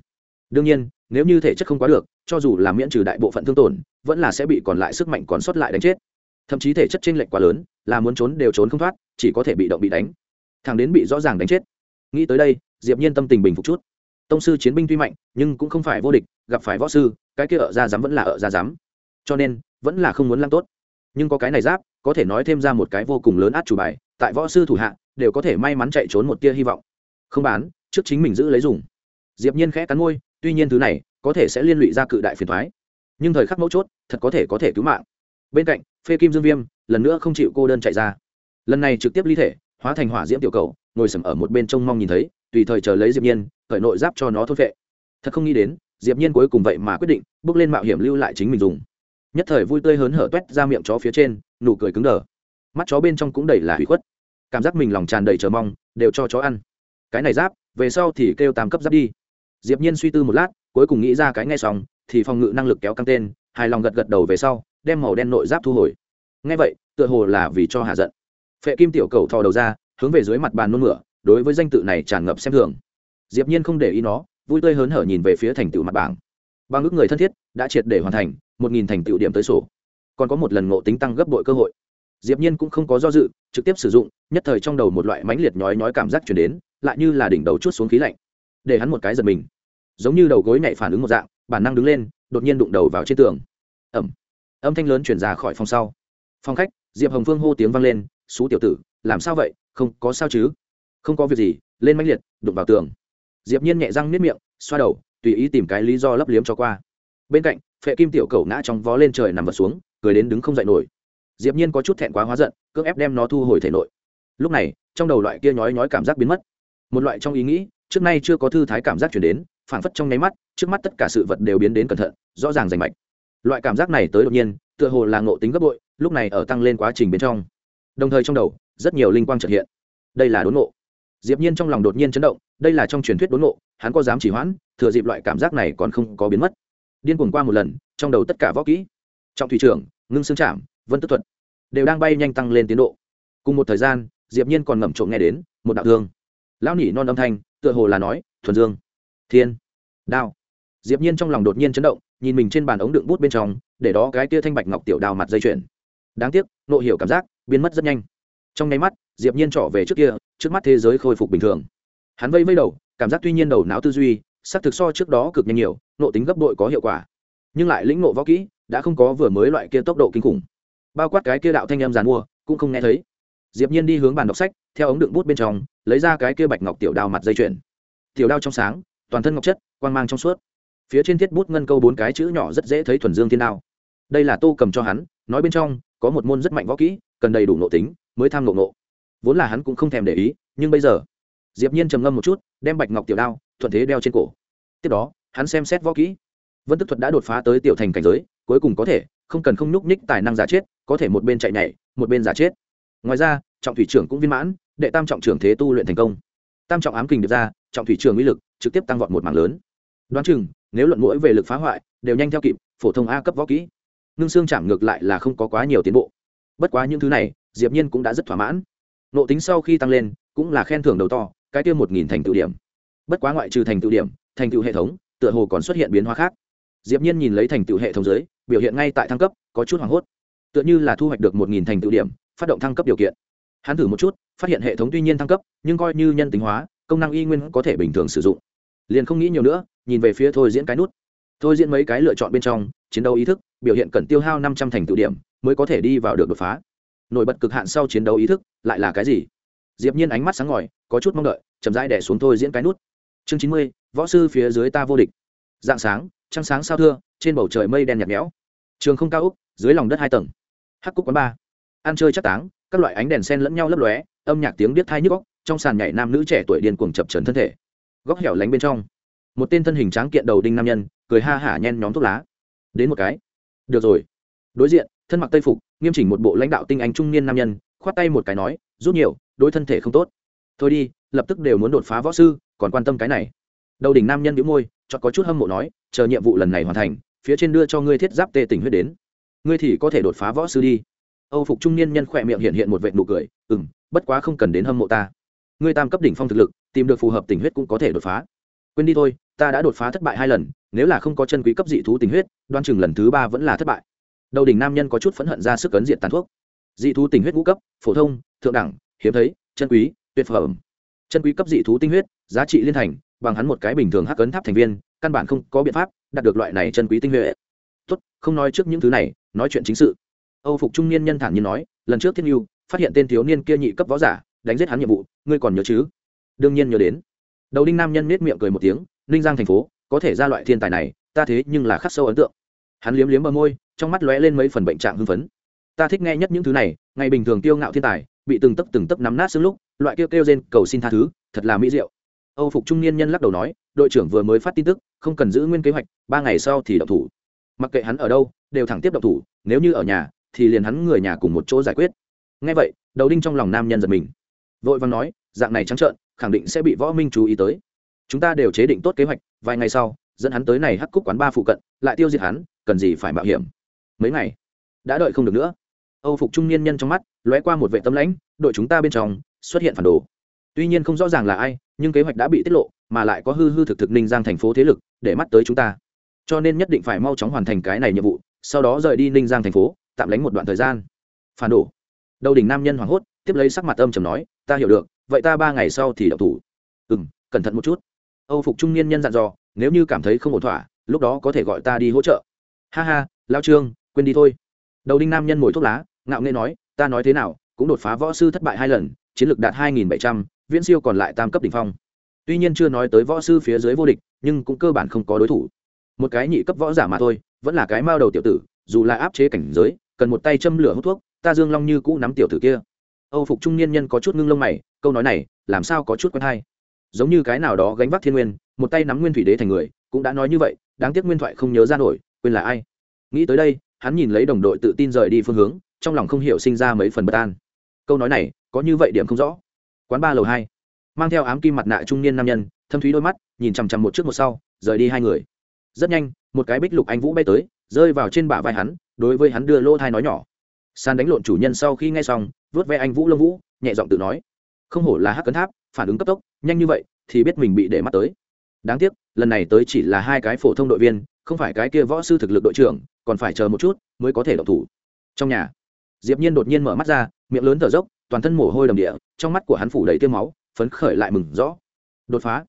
Đương nhiên, nếu như thể chất không quá được, cho dù là miễn trừ đại bộ phận thương tổn, vẫn là sẽ bị còn lại sức mạnh còn sót lại đánh chết. Thậm chí thể chất t r lệch quá lớn, là muốn trốn đều trốn không thoát, chỉ có thể bị động bị đánh thằng đến bị rõ ràng đánh chết. Nghĩ tới đây, diệp nhiên tâm tình bình phục chút. Tông sư chiến binh tuy mạnh, nhưng cũng không phải vô địch, gặp phải võ sư, cái kia ở ra dám vẫn là ở ra dám. Cho nên, vẫn là không muốn lăng tốt. Nhưng có cái này giáp, có thể nói thêm ra một cái vô cùng lớn át chủ bài, tại võ sư thủ hạ, đều có thể may mắn chạy trốn một tia hy vọng. Không bán, trước chính mình giữ lấy dùng. Diệp nhiên khẽ cắn môi, tuy nhiên thứ này, có thể sẽ liên lụy ra cự đại phiền thoái nhưng thời khắc mấu chốt, thật có thể có thể cứu mạng. Bên cạnh, phê kim dương viêm, lần nữa không chịu cô đơn chạy ra. Lần này trực tiếp ly thể hóa thành hỏa diễm tiểu cầu, ngồi sầm ở một bên trông mong nhìn thấy, tùy thời chờ lấy diệp nhiên, khởi nội giáp cho nó thôn vệ thật không nghĩ đến, diệp nhiên cuối cùng vậy mà quyết định, bước lên mạo hiểm lưu lại chính mình dùng. Nhất thời vui tươi hớn hở tuét ra miệng chó phía trên, nụ cười cứng đờ. Mắt chó bên trong cũng đầy là hủy khuất. Cảm giác mình lòng tràn đầy chờ mong, đều cho chó ăn. Cái này giáp, về sau thì kêu tam cấp giáp đi. Diệp nhiên suy tư một lát, cuối cùng nghĩ ra cái ngay xong, thì phòng ngự năng lực kéo căng tên, hài lòng gật gật đầu về sau, đem màu đen nội giáp thu hồi. Nghe vậy, tựa hồ là vì cho hạ giận phệ kim tiểu cầu thò đầu ra hướng về dưới mặt bàn nôn mửa đối với danh tự này tràn ngập xem thường. Diệp nhiên không để ý nó vui tươi hớn hở nhìn về phía thành tựu mặt bảng. Bằng ước người thân thiết đã triệt để hoàn thành một nghìn thành tựu điểm tới sổ. Còn có một lần ngộ tính tăng gấp bội cơ hội. Diệp nhiên cũng không có do dự trực tiếp sử dụng nhất thời trong đầu một loại mãnh liệt nhói nhói cảm giác truyền đến lại như là đỉnh đầu chút xuống khí lạnh. Để hắn một cái giật mình. Giống như đầu gối nhảy phản ứng một dạng bản năng đứng lên đột nhiên đụng đầu vào trên tường. Ầm, âm thanh lớn truyền ra khỏi phòng sau. Phòng khách diệp hồng phương hô tiếng vang lên xú tiểu tử, làm sao vậy? Không có sao chứ? Không có việc gì, lên mãnh liệt, đụng vào tường. Diệp nhiên nhẹ răng nếp miệng, xoa đầu, tùy ý tìm cái lý do lấp liếm cho qua. Bên cạnh, phệ kim tiểu cầu ngã trong vó lên trời nằm vật xuống, cười đến đứng không dậy nổi. Diệp nhiên có chút thẹn quá hóa giận, cưỡng ép đem nó thu hồi thể nội. Lúc này, trong đầu loại kia nhói nhói cảm giác biến mất. Một loại trong ý nghĩ, trước nay chưa có thư thái cảm giác chuyển đến, phảng phất trong nháy mắt, trước mắt tất cả sự vật đều biến đến cẩn thận, rõ ràng rành mạch. Loại cảm giác này tới đột nhiên, tựa hồ là ngộ tính gấp bội, lúc này ở tăng lên quá trình bên trong đồng thời trong đầu, rất nhiều linh quang trật hiện. Đây là đốn ngộ. Diệp nhiên trong lòng đột nhiên chấn động, đây là trong truyền thuyết đốn ngộ, hắn có dám chỉ hoãn, thừa dịp loại cảm giác này còn không có biến mất. Điên cuồng qua một lần, trong đầu tất cả võ kỹ, trọng thủy trưởng, ngưng xương chạm, vân tức thuật, đều đang bay nhanh tăng lên tiến độ. Cùng một thời gian, diệp nhiên còn ngậm trộm nghe đến một đạo thương. Lão nhỉ non âm thanh, tựa hồ là nói, thuần dương, thiên, đao. Diệp nhiên trong lòng đột nhiên chấn động, nhìn mình trên bàn ống đựng bút bên trong, để đó cái tia thanh bạch ngọc tiểu đào mặt dây chuyền. Đáng tiếc, nộ hiểu cảm giác biến mất rất nhanh. Trong nháy mắt, diệp nhiên trọ về trước kia, trước mắt thế giới khôi phục bình thường. Hắn vây vây đầu, cảm giác tuy nhiên đầu não tư duy sắc thực so trước đó cực nhanh nhiều, nộ tính gấp đội có hiệu quả. Nhưng lại lĩnh nộ võ kỹ, đã không có vừa mới loại kia tốc độ kinh khủng. Bao quát cái kia đạo thanh em giàn mua, cũng không nghe thấy. Diệp nhiên đi hướng bàn đọc sách, theo ống đựng bút bên trong, lấy ra cái kia bạch ngọc tiểu đao mặt dây chuyền. Tiểu đao trong sáng, toàn thân ngọc chất, quang mang trong suốt. Phía trên thiết bút ngân câu bốn cái chữ nhỏ rất dễ thấy thuần dương thiên đao. Đây là tô cầm cho hắn, nói bên trong, có một môn rất mạnh võ kỹ cần đầy đủ nộ tính mới tham nộ nộ vốn là hắn cũng không thèm để ý, nhưng bây giờ, diệp nhiên trầm ngâm một chút, đem bạch ngọc tiểu đao thuận thế đeo trên cổ. Tiếp đó, hắn xem xét võ kỹ. Vân tức thuật đã đột phá tới tiểu thành cảnh giới, cuối cùng có thể không cần không nhúc nhích tài năng giả chết, có thể một bên chạy nhảy, một bên giả chết. Ngoài ra, trọng thủy trưởng cũng viên mãn, đệ tam trọng trưởng thế tu luyện thành công. Tam trọng ám kình được ra, trọng thủy trưởng uy lực trực tiếp tăng vọt một mảng lớn. Đoán chừng, nếu luận mũi về lực phá hoại, đều nhanh theo kịp, phổ thông a cấp võ kỹ. Ngưng xương chạm ngược lại là không có quá nhiều tiến bộ bất quá những thứ này, diệp nhiên cũng đã rất thỏa mãn. Nộ tính sau khi tăng lên, cũng là khen thưởng đầu to, cái tiêu một nghìn thành tựu điểm. Bất quá ngoại trừ thành tựu điểm, thành tựu hệ thống, tựa hồ còn xuất hiện biến hóa khác. Diệp nhiên nhìn lấy thành tựu hệ thống dưới, biểu hiện ngay tại thăng cấp, có chút hoảng hốt. Tựa như là thu hoạch được một nghìn thành tựu điểm, phát động thăng cấp điều kiện. Hắn thử một chút, phát hiện hệ thống tuy nhiên thăng cấp, nhưng coi như nhân tính hóa, công năng y nguyên có thể bình thường sử dụng. Liền không nghĩ nhiều nữa, nhìn về phía thôi diễn cái nút. Thôi diễn mấy cái lựa chọn bên trong, chiến đấu ý thức, biểu hiện cần tiêu hao năm trăm thành tựu điểm mới có thể đi vào được đột phá. Nổi bật cực hạn sau chiến đấu ý thức lại là cái gì? Diệp nhiên ánh mắt sáng ngời, có chút mong đợi, chậm rãi đè xuống thôi diễn cái nút. Chương chín mươi, võ sư phía dưới ta vô địch. Dạng sáng, trăng sáng sao thưa, trên bầu trời mây đen nhạt nhẽo. Trường không cao úc, dưới lòng đất hai tầng. Hắc cúc quán ba. Ăn chơi chắc táng, các loại ánh đèn sen lẫn nhau lấp lóe, âm nhạc tiếng điếc thai nhức góc trong sàn nhảy nam nữ trẻ tuổi điên cuồng chập trần thân thể. Góc hẻo lánh bên trong, một tên thân hình tráng kiện đầu đinh nam nhân, cười ha hả nhen nhóm thuốc lá. Đến một cái. Được rồi. Đối diện thân mặc tây phục, nghiêm chỉnh một bộ lãnh đạo tinh anh trung niên nam nhân, khoát tay một cái nói, rút nhiều, đối thân thể không tốt. Thôi đi, lập tức đều muốn đột phá võ sư, còn quan tâm cái này. Đầu đỉnh nam nhân đĩu môi cho có chút hâm mộ nói, chờ nhiệm vụ lần này hoàn thành, phía trên đưa cho ngươi thiết giáp tê tỉnh huyết đến. Ngươi thì có thể đột phá võ sư đi. Âu phục trung niên nhân khỏe miệng hiện hiện một vệ nụ cười ừ m bất quá không cần đến hâm mộ ta. Ngươi tam cấp đỉnh phong thực lực, tìm được phù hợp tình huyết cũng có thể đột phá. Quên đi thôi, ta đã đột phá thất bại hai lần, nếu là không có chân quý cấp dị thú tình huyết đoan chừng lần thứ ba vẫn là thất bại đầu đỉnh nam nhân có chút phẫn hận ra sức ấn diện tàn thuốc. Dị thú tình huyết ngũ cấp, phổ thông, thượng đẳng, hiếm thấy, chân quý, tuyệt phẩm. Chân quý cấp dị thú tinh huyết, giá trị liên thành, bằng hắn một cái bình thường hắc ấn tháp thành viên, căn bản không có biện pháp đạt được loại này chân quý tinh huyết. Tốt, không nói trước những thứ này, nói chuyện chính sự. Âu phục trung niên nhân thản nhiên nói, lần trước thiên yêu phát hiện tên thiếu niên kia nhị cấp võ giả, đánh giết hắn nhiệm vụ, ngươi còn nhớ chứ? Đương nhiên nhớ đến. Đầu đinh nam nhân nết miệng cười một tiếng, ninh giang thành phố, có thể ra loại thiên tài này, ta thế nhưng là khắc sâu ấn tượng. Hắn liếm liếm bờ môi trong mắt lóe lên mấy phần bệnh trạng hưng phấn. Ta thích nghe nhất những thứ này, ngày bình thường tiêu ngạo thiên tài, bị từng tấc từng tấc nắm nát xương lúc, loại kêu kêu rên cầu xin tha thứ, thật là mỹ diệu. Âu phục trung niên nhân lắc đầu nói, đội trưởng vừa mới phát tin tức, không cần giữ nguyên kế hoạch, ba ngày sau thì động thủ. Mặc kệ hắn ở đâu, đều thẳng tiếp động thủ, nếu như ở nhà, thì liền hắn người nhà cùng một chỗ giải quyết. Ngay vậy, đầu đinh trong lòng nam nhân giật mình. Vội vàng nói, dạng này trắng trợn, khẳng định sẽ bị võ minh chú ý tới. Chúng ta đều chế định tốt kế hoạch, vài ngày sau, dẫn hắn tới này hắc cúc quán ba phụ cận, lại tiêu diệt hắn, cần gì phải mạo hiểm? Mấy ngày. Đã đợi không được nữa. Âu phục trung niên nhân trong mắt lóe qua một vệ tâm lãnh, đội chúng ta bên trong xuất hiện phản đồ. Tuy nhiên không rõ ràng là ai, nhưng kế hoạch đã bị tiết lộ, mà lại có hư hư thực thực ninh giang thành phố thế lực để mắt tới chúng ta. Cho nên nhất định phải mau chóng hoàn thành cái này nhiệm vụ, sau đó rời đi ninh giang thành phố, tạm lánh một đoạn thời gian. Phản đồ. Đầu đỉnh nam nhân hoảng hốt, tiếp lấy sắc mặt âm trầm nói, ta hiểu được, vậy ta ba ngày sau thì đậu thủ. Ừ m cẩn thận một chút. Âu phục trung niên nhân dặn dò, nếu như cảm thấy không ổn thỏa, lúc đó có thể gọi ta đi hỗ trợ. Ha ha, lao trương quên đi thôi. Đầu đinh nam nhân mồi thuốc lá, ngạo nghê nói, ta nói thế nào, cũng đột phá võ sư thất bại hai lần, chiến lược đạt hai nghìn bảy trăm, viễn siêu còn lại tam cấp đ ỉ n h phong. Tuy nhiên chưa nói tới võ sư phía dưới vô địch, nhưng cũng cơ bản không có đối thủ. Một cái nhị cấp võ giả mà thôi, vẫn là cái mao đầu tiểu tử, dù là áp chế cảnh giới, cần một tay châm lửa hút thuốc, ta dương long như cũ nắm tiểu tử kia. Âu phục trung niên nhân có chút ngưng lông mày, câu nói này, làm sao có chút quen hay? Giống như cái nào đó gánh vác thiên nguyên, một tay nắm nguyên thủy đế thành người, cũng đã nói như vậy, đáng tiếc nguyên thoại không nhớ ra nổi, quên là ai? Nghĩ tới đây hắn nhìn lấy đồng đội tự tin rời đi phương hướng, trong lòng không hiểu sinh ra mấy phần bất an. Câu nói này, có như vậy điểm không rõ. Quán ba lầu hai, mang theo ám kim mặt nạ trung niên nam nhân, thâm thúy đôi mắt, nhìn chằm chằm một trước một sau, rời đi hai người. Rất nhanh, một cái bích lục anh vũ bay tới, rơi vào trên bả vai hắn, đối với hắn đưa lô thai nói nhỏ. San đánh lộn chủ nhân sau khi nghe xong vớt ve anh vũ lông vũ, nhẹ giọng tự nói, không hổ là hắc cấn tháp, phản ứng cấp tốc, nhanh như vậy thì biết mình bị để mắt tới. Đáng tiếc, lần này tới chỉ là hai cái phổ thông đội viên, không phải cái kia võ sư thực lực đội trưởng còn phải chờ một chút mới có thể độc thủ. Trong nhà, diệp nhiên đột nhiên mở mắt ra, miệng lớn thở dốc, toàn thân mồ hôi đầm địa, trong mắt của hắn phủ đầy tiêu máu, phấn khởi lại mừng rõ. Đột phá.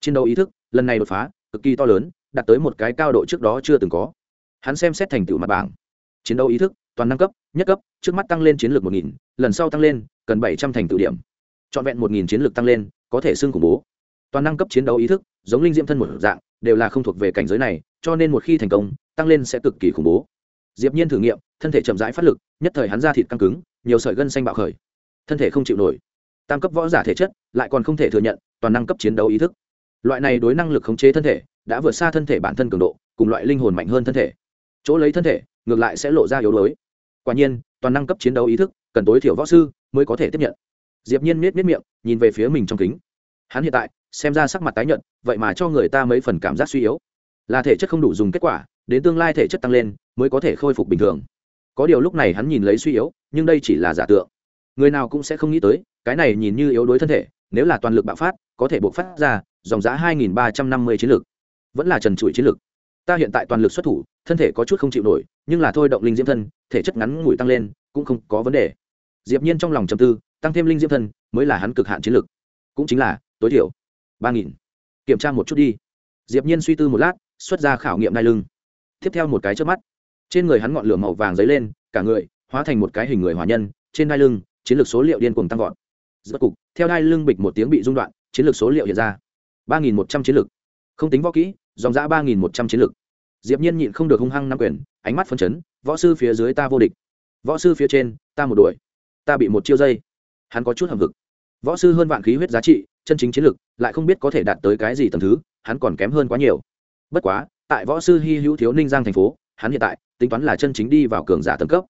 Chiến đấu ý thức, lần này đột phá, cực kỳ to lớn, đạt tới một cái cao độ trước đó chưa từng có. Hắn xem xét thành tựu mặt bảng. Chiến đấu ý thức, toàn năng cấp, nhất cấp, trước mắt tăng lên chiến lược một nghìn, lần sau tăng lên, cần bảy trăm thành tựu điểm. Trọn vẹn một nghìn chiến lược tăng lên, có thể xưng khủng bố toàn năng cấp chiến đấu ý thức, giống linh diễm thân một dạng, đều là không thuộc về cảnh giới này, cho nên một khi thành công, tăng lên sẽ cực kỳ khủng bố. Diệp nhiên thử nghiệm, thân thể chậm rãi phát lực, nhất thời hắn ra thịt căng cứng, nhiều sợi gân xanh bạo khởi. Thân thể không chịu nổi. Tam cấp võ giả thể chất, lại còn không thể thừa nhận, toàn năng cấp chiến đấu ý thức. Loại này đối năng lực khống chế thân thể, đã vượt xa thân thể bản thân cường độ, cùng loại linh hồn mạnh hơn thân thể. Chỗ lấy thân thể, ngược lại sẽ lộ ra yếu đuối. Quả nhiên, toàn năng cấp chiến đấu ý thức, cần tối thiểu võ sư mới có thể tiếp nhận. Diệp nhiên miết miết miệng, nhìn về phía mình trong kính. Hắn hiện tại xem ra sắc mặt tái nhợt, vậy mà cho người ta mấy phần cảm giác suy yếu. Là thể chất không đủ dùng kết quả, đến tương lai thể chất tăng lên, mới có thể khôi phục bình thường. Có điều lúc này hắn nhìn lấy suy yếu, nhưng đây chỉ là giả tượng. Người nào cũng sẽ không nghĩ tới, cái này nhìn như yếu đuối thân thể, nếu là toàn lực bạo phát, có thể buộc phát ra dòng giá 2.350 chiến lược vẫn là trần trụi chiến lược ta hiện tại toàn lực xuất thủ, thân thể có chút không chịu nổi, nhưng là thôi động linh diễm thân, thể chất ngắn ngủi tăng lên, cũng không có vấn đề. Diệp nhiên trong lòng trầm tư, tăng thêm linh diễm thân, mới là hắn cực hạn chiến lược cũng chính là tối thiểu ba nghìn. Kiểm tra một chút đi. Diệp nhiên suy tư một lát, xuất ra khảo nghiệm đai lưng. Tiếp theo một cái trước mắt. Trên người hắn ngọn lửa màu vàng dấy lên, cả người hóa thành một cái hình người hòa nhân, trên đai lưng, chiến lược số liệu điên cuồng tăng vọt. Rốt cục, theo đai lưng bịch một tiếng bị rung đoạn, chiến lược số liệu hiện ra. Ba nghìn một trăm chiến lược. Không tính võ kỹ, dòng giã ba nghìn một trăm chiến lược. Diệp nhiên nhịn không được hung hăng nắm quyền, ánh mắt phấn chấn, võ sư phía dưới ta vô địch. Võ sư phía trên, ta một đuổi. Ta bị một chiêu dây. Hắn có chút hầm vực võ sư hơn vạn khí huyết giá trị chân chính chiến lược lại không biết có thể đạt tới cái gì tầm thứ, hắn còn kém hơn quá nhiều. Bất quá, tại võ sư hy hữu thiếu ninh giang thành phố, hắn hiện tại, tính toán là chân chính đi vào cường giả tầng cấp.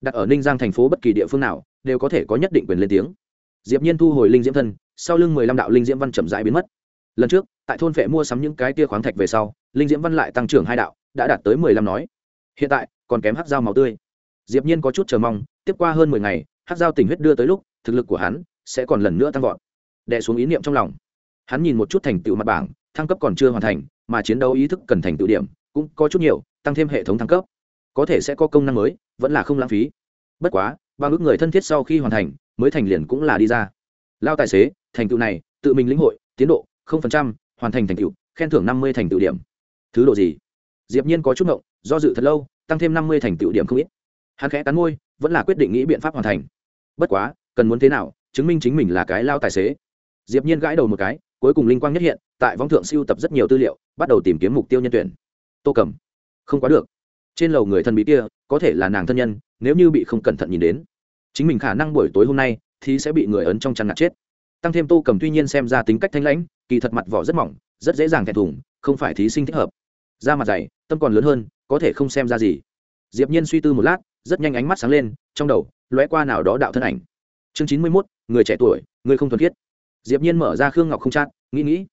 Đặt ở ninh giang thành phố bất kỳ địa phương nào, đều có thể có nhất định quyền lên tiếng. Diệp nhiên thu hồi linh diễm thân, sau lưng mười lăm đạo linh diễm văn chậm rãi biến mất. Lần trước, tại thôn phệ mua sắm những cái tia khoáng thạch về sau, linh diễm văn lại tăng trưởng hai đạo, đã đạt tới mười lăm nói. Hiện tại, còn kém hắc dao màu tươi. Diệp nhiên có chút chờ mong, tiếp qua hơn mười ngày, hắc dao tình huyết đưa tới lúc, thực lực của hắn sẽ còn lần nữa tăng vọt đè xuống ý niệm trong lòng. Hắn nhìn một chút thành tựu mặt bảng, thăng cấp còn chưa hoàn thành, mà chiến đấu ý thức cần thành tựu điểm, cũng có chút nhiều, tăng thêm hệ thống thăng cấp. Có thể sẽ có công năng mới, vẫn là không lãng phí. Bất quá ba ước người thân thiết sau khi hoàn thành, mới thành liền cũng là đi ra. Lao tài xế, thành tựu này, tự mình lĩnh hội, tiến độ, không phần trăm, hoàn thành thành tựu, khen thưởng năm mươi thành tựu điểm. Thứ độ gì? Diệp nhiên có chút ngộng, do dự thật lâu, tăng thêm năm mươi thành tựu điểm không ít. Hắn khẽ cắn môi, vẫn là quyết định nghĩ biện pháp hoàn thành. Bất quá, cần muốn thế nào, chứng minh chính mình là cái lao tài xế diệp nhiên gãi đầu một cái cuối cùng linh quang nhất hiện tại võng thượng siêu tập rất nhiều tư liệu bắt đầu tìm kiếm mục tiêu nhân tuyển. Tô cầm không quá được. Trên lầu người thân bí kia có thể là nàng thân nhân nếu như bị không cẩn thận nhìn đến. Chính mình khả năng buổi tối hôm nay thì sẽ bị người ấn trong chăn ngạt chết. Tăng thêm tô cầm tuy nhiên xem ra tính cách thanh lãnh kỳ thật mặt vỏ rất mỏng rất dễ dàng thẹn thùng không phải thí sinh thích hợp. Da mặt dày tâm còn lớn hơn có thể không xem ra gì. Diệp nhiên suy tư một lát rất nhanh ánh mắt sáng lên trong đầu lóe qua nào đó đạo thân ảnh. Chương chín mươi 91, người trẻ tuổi người không thuần khiết diệp nhiên mở ra khương ngọc không chát, nghĩ nghĩ,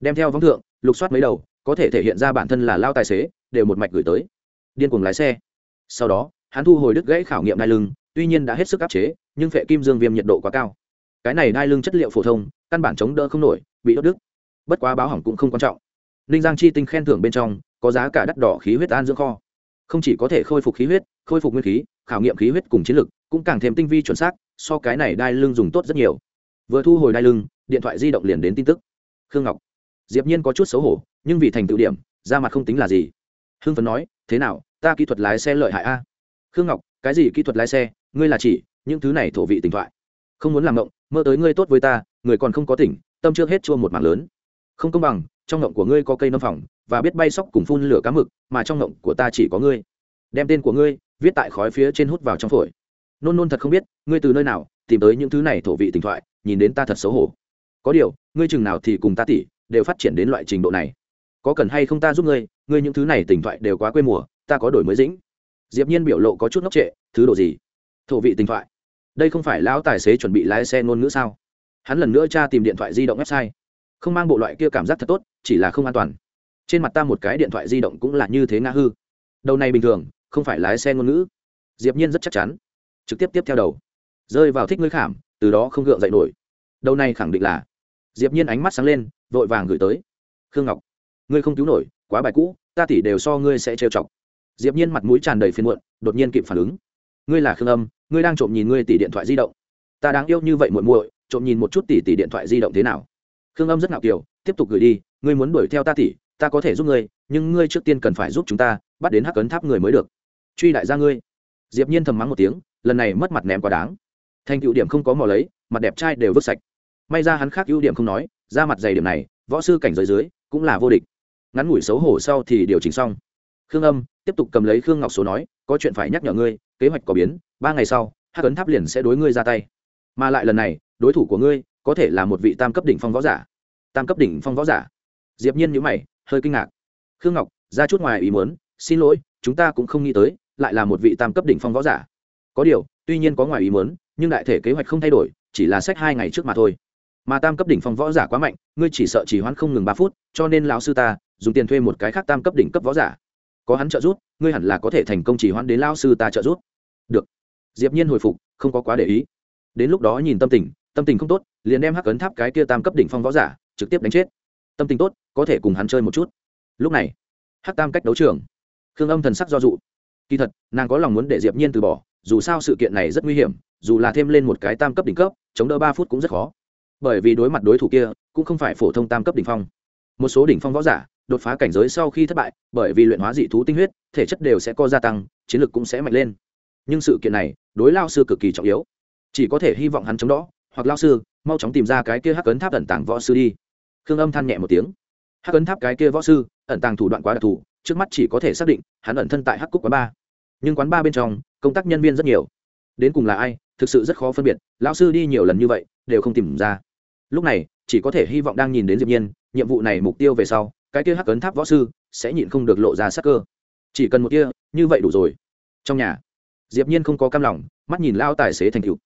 đem theo vắng thượng, lục soát mấy đầu, có thể thể hiện ra bản thân là lao tài xế, đều một mạch gửi tới. Điên cuồng lái xe. Sau đó, hắn thu hồi đứt gãy khảo nghiệm đai lưng, tuy nhiên đã hết sức áp chế, nhưng phệ kim dương viêm nhiệt độ quá cao. Cái này đai lưng chất liệu phổ thông, căn bản chống đỡ không nổi, bị đốt đứt. Bất quá báo hỏng cũng không quan trọng. Ninh giang chi tinh khen thưởng bên trong, có giá cả đắt đỏ khí huyết an dưỡng kho. Không chỉ có thể khôi phục khí huyết, khôi phục nguyên khí, khảo nghiệm khí huyết cùng chiến lực, cũng càng thêm tinh vi chuẩn xác, so cái này đai lưng dùng tốt rất nhiều. Vừa thu hồi đai lưng điện thoại di động liền đến tin tức. Khương ngọc. Diệp nhiên có chút xấu hổ, nhưng vì thành tựu điểm, ra mặt không tính là gì. Hưng phấn nói, thế nào, ta kỹ thuật lái xe lợi hại a? Khương ngọc, cái gì kỹ thuật lái xe? Ngươi là chỉ, những thứ này thổ vị tình thoại. Không muốn làm động mơ tới ngươi tốt với ta, người còn không có tỉnh, tâm trước hết chua một mảng lớn. Không công bằng, trong ngộng của ngươi có cây nâm phòng và biết bay sóc cùng phun lửa cá mực, mà trong ngộng của ta chỉ có ngươi. Đem tên của ngươi viết tại khói phía trên hút vào trong phổi. Nôn nôn thật không biết, ngươi từ nơi nào tìm tới những thứ này thổ vị tình thoại, nhìn đến ta thật xấu hổ có điều, ngươi chừng nào thì cùng ta tỉ, đều phát triển đến loại trình độ này. Có cần hay không ta giúp ngươi ngươi những thứ này tình thoại đều quá quê mùa, ta có đổi mới dĩnh. Diệp nhiên biểu lộ có chút ngốc trệ, thứ độ gì? Thổ vị tình thoại. Đây không phải lão tài xế chuẩn bị lái xe ngôn ngữ sao? Hắn lần nữa tra tìm điện thoại di động website. Không mang bộ loại kia cảm giác thật tốt, chỉ là không an toàn. Trên mặt ta một cái điện thoại di động cũng là như thế ngã hư. Đầu này bình thường, không phải lái xe ngôn ngữ. Diệp nhiên rất chắc chắn. Trực tiếp tiếp theo đầu. Rơi vào thích ngươi khảm, từ đó không gượng dậy nổi đầu này khẳng định là. Diệp nhiên ánh mắt sáng lên, vội vàng gửi tới. Khương ngọc, ngươi không cứu nổi, quá bài cũ, ta tỷ đều so ngươi sẽ trêu chọc. Diệp nhiên mặt mũi tràn đầy phiền muộn, đột nhiên kịp phản ứng. Ngươi là khương âm, ngươi đang trộm nhìn ngươi tỷ điện thoại di động. Ta đáng yêu như vậy muội muội, trộm nhìn một chút tỷ tỷ điện thoại di động thế nào? Khương âm rất ngạo kiều, tiếp tục gửi đi, ngươi muốn đuổi theo ta tỷ, ta có thể giúp ngươi, nhưng ngươi trước tiên cần phải giúp chúng ta, bắt đến hắc cấn tháp người mới được. Truy đại gia ngươi. Diệp nhiên thầm mắng một tiếng, lần này mất mặt ném quá đáng thành ưu điểm không có mò lấy, mặt đẹp trai đều vứt sạch. May ra hắn khác ưu điểm không nói, ra mặt dày điểm này, võ sư cảnh giới dưới, cũng là vô địch. Ngắn ngủi xấu hổ sau thì điều chỉnh xong. Khương âm, tiếp tục cầm lấy khương ngọc số nói, có chuyện phải nhắc nhở ngươi, kế hoạch có biến, ba ngày sau, hắc ấn tháp liền sẽ đối ngươi ra tay. Mà lại lần này, đối thủ của ngươi, có thể là một vị tam cấp đỉnh phong võ giả. Tam cấp đỉnh phong võ giả. Diệp nhiên nhíu mày, hơi kinh ngạc. Khương ngọc, ra chút ngoài ý muốn, xin lỗi, chúng ta cũng không nghĩ tới, lại là một vị tam cấp đỉnh phong võ giả. Có điều, tuy nhiên có ngoài ý muốn nhưng đại thể kế hoạch không thay đổi, chỉ là sách hai ngày trước mà thôi. Mà tam cấp đỉnh phong võ giả quá mạnh, ngươi chỉ sợ chỉ hoãn không ngừng ba phút, cho nên lão sư ta, dùng tiền thuê một cái khác tam cấp đỉnh cấp võ giả. Có hắn trợ giúp, ngươi hẳn là có thể thành công chỉ hoãn đến lão sư ta trợ giúp. Được. Diệp nhiên hồi phục, không có quá để ý. Đến lúc đó nhìn tâm tình tâm tình không tốt, liền đem hắc ấn tháp cái kia tam cấp đỉnh phong võ giả, trực tiếp đánh chết. Tâm tình tốt, có thể cùng hắn chơi một chút. Lúc này, hắc tam cách đấu trường. Khương âm thần sắc do dụ kỳ thật, nàng có lòng muốn để diệp nhiên từ bỏ dù sao sự kiện này rất nguy hiểm, dù là thêm lên một cái tam cấp đỉnh cấp, chống đỡ ba phút cũng rất khó. Bởi vì đối mặt đối thủ kia, cũng không phải phổ thông tam cấp đỉnh phong. Một số đỉnh phong võ giả, đột phá cảnh giới sau khi thất bại, bởi vì luyện hóa dị thú tinh huyết, thể chất đều sẽ co gia tăng, chiến lược cũng sẽ mạnh lên. Nhưng sự kiện này, đối lao sư cực kỳ trọng yếu. Chỉ có thể hy vọng hắn chống đó hoặc lao sư, mau chóng tìm ra cái kia hắc ấn tháp ẩn tàng võ sư đi. Khương âm than nhẹ một tiếng. Hắc ấn tháp cái kia võ sư, ẩn tàng thủ đoạn quá đặc thù, trước mắt chỉ có thể xác định, hắn ẩn thân tại hắc cúc quá ba nhưng quán ba bên trong, công tác nhân viên rất nhiều. Đến cùng là ai, thực sự rất khó phân biệt, lão sư đi nhiều lần như vậy, đều không tìm ra. Lúc này, chỉ có thể hy vọng đang nhìn đến diệp nhiên, nhiệm vụ này mục tiêu về sau, cái kia hắc ấn tháp võ sư sẽ nhịn không được lộ ra sắc cơ. Chỉ cần một kia, như vậy đủ rồi. Trong nhà, diệp nhiên không có cam lòng, mắt nhìn lao tài xế thành cựu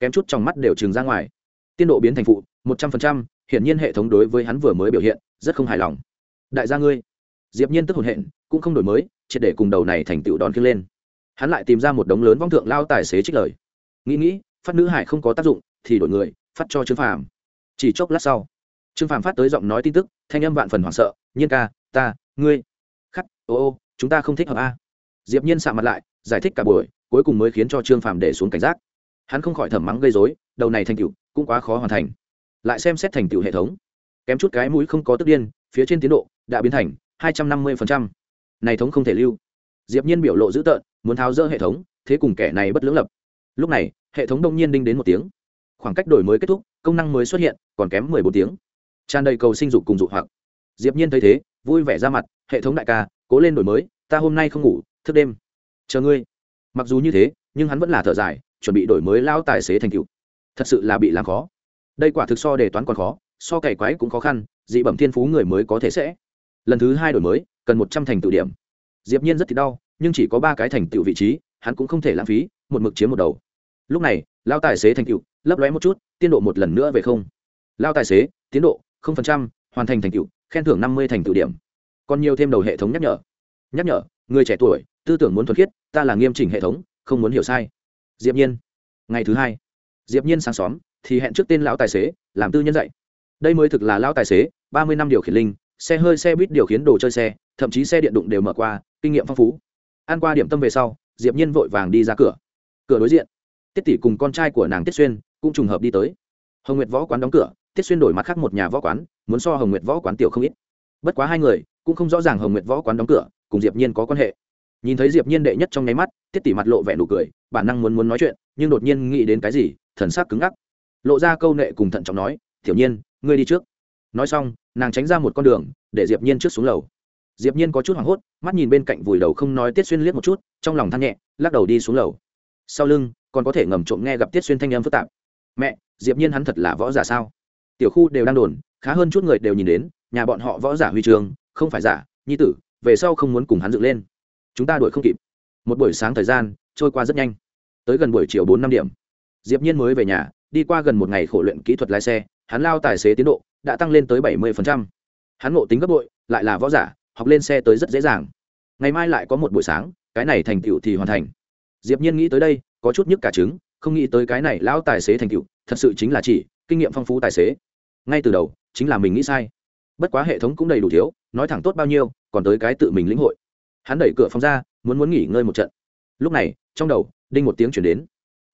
kém chút trong mắt đều trừng ra ngoài. Tiên độ biến thành phụ, một trăm phần trăm, hiển nhiên hệ thống đối với hắn vừa mới biểu hiện, rất không hài lòng. Đại gia ngươi. Diệp nhiên tức hồn hện, cũng không đổi mới, triệt để cùng đầu này thành tựu đón kia lên hắn lại tìm ra một đống lớn vong thượng lao tài xế trích lời. Nghĩ nghĩ, phát nữ hải không có tác dụng, thì đổi người, phát cho trương phàm. Chỉ chốc lát sau, trương phàm phát tới giọng nói tin tức, thanh âm vạn phần hoảng sợ, nhiên ca, ta, ngươi. Khắc, ô ô, chúng ta không thích hợp a. Diệp nhiên sạm mặt lại, giải thích cả buổi, cuối cùng mới khiến cho trương phàm để xuống cảnh giác. Hắn không khỏi thầm mắng gây rối, đầu này thành tựu, cũng quá khó hoàn thành. Lại xem xét thành tựu hệ thống, kém chút cái mũi không có tức điên, phía trên tiến độ đã biến thành hai trăm năm mươi này thống không thể lưu diệp nhiên biểu lộ dữ tợn, muốn tháo rỡ hệ thống, thế cùng kẻ này bất lưỡng lập. Lúc này, hệ thống đông nhiên đinh đến một tiếng. Khoảng cách đổi mới kết thúc, công năng mới xuất hiện, còn kém mười bốn tiếng. Tràn đầy cầu sinh dục cùng dụ hoặc. Diệp nhiên thấy thế, vui vẻ ra mặt, hệ thống đại ca, cố lên đổi mới, ta hôm nay không ngủ, thức đêm. Chờ ngươi. Mặc dù như thế, nhưng hắn vẫn là thở dài, chuẩn bị đổi mới lao tài xế thành cựu thật sự là bị làm khó. Đây quả thực so đề toán còn khó, so cày quái cũng khó khăn, dị bẩm thiên phú người mới có thể sẽ. Lần thứ hai đổi mới, cần một trăm thành tựu điểm diệp nhiên rất thì đau, nhưng chỉ có ba cái thành tựu vị trí, hắn cũng không thể lãng phí, một mực chiếm một đầu. Lúc này, lao tài xế thành tựu, lấp lóe một chút tiến độ một lần nữa về không. Lao tài xế, tiến độ, không phần trăm, hoàn thành thành tựu, khen thưởng năm mươi thành tựu điểm. Còn nhiều thêm đầu hệ thống nhắc nhở. Nhắc nhở, người trẻ tuổi, tư tưởng muốn thuần khiết, ta là nghiêm chỉnh hệ thống, không muốn hiểu sai. Diệp nhiên, ngày thứ hai. Diệp nhiên sáng sớm thì hẹn trước tên lão tài xế, làm tư nhân dạy. Đây mới thực là lão tài xế, ba mươi năm điều khiển linh, xe hơi, xe buýt điều khiển đồ chơi xe, thậm chí xe điện đụng đều mở qua kinh nghiệm phong phú. Ăn qua điểm tâm về sau, diệp nhiên vội vàng đi ra cửa. Cửa đối diện, tiết tỷ cùng con trai của nàng tiết xuyên cũng trùng hợp đi tới. Hồng nguyệt võ quán đóng cửa, tiết xuyên đổi mặt khác một nhà võ quán, muốn so hồng nguyệt võ quán tiểu không ít. Bất quá hai người cũng không rõ ràng hồng nguyệt võ quán đóng cửa cùng diệp nhiên có quan hệ. Nhìn thấy diệp nhiên đệ nhất trong nháy mắt, tiết tỷ mặt lộ vẻ nụ cười, bản năng muốn muốn nói chuyện, nhưng đột nhiên nghĩ đến cái gì, thần sắc cứng ngắc. Lộ ra câu nệ cùng thận trọng nói, tiểu nhiên, ngươi đi trước. Nói xong, nàng tránh ra một con đường, để diệp nhiên trước xuống lầu diệp nhiên có chút hoảng hốt, mắt nhìn bên cạnh vùi đầu không nói tiết xuyên liếc một chút, trong lòng than nhẹ, lắc đầu đi xuống lầu. Sau lưng, còn có thể ngầm trộm nghe gặp tiết xuyên thanh âm phức tạp. Mẹ, diệp nhiên hắn thật là võ giả sao? Tiểu khu đều đang đồn, khá hơn chút người đều nhìn đến, nhà bọn họ võ giả huy trường, không phải giả, nhi tử, về sau không muốn cùng hắn dựng lên. Chúng ta đuổi không kịp. Một buổi sáng thời gian, trôi qua rất nhanh. Tới gần buổi chiều bốn năm điểm. Diệp nhiên mới về nhà, đi qua gần một ngày khổ luyện kỹ thuật lái xe, hắn lao tài xế tiến độ đã tăng lên tới bảy 70%. hắn ngộ tính gấp bội, lại là võ giả học lên xe tới rất dễ dàng. Ngày mai lại có một buổi sáng, cái này thành tựu thì hoàn thành. Diệp nhiên nghĩ tới đây, có chút nhức cả trứng, không nghĩ tới cái này lão tài xế thành tựu, thật sự chính là chỉ, kinh nghiệm phong phú tài xế. Ngay từ đầu, chính là mình nghĩ sai. Bất quá hệ thống cũng đầy đủ thiếu, nói thẳng tốt bao nhiêu, còn tới cái tự mình lĩnh hội. Hắn đẩy cửa phòng ra, muốn muốn nghỉ ngơi một trận. Lúc này, trong đầu, đinh một tiếng chuyển đến.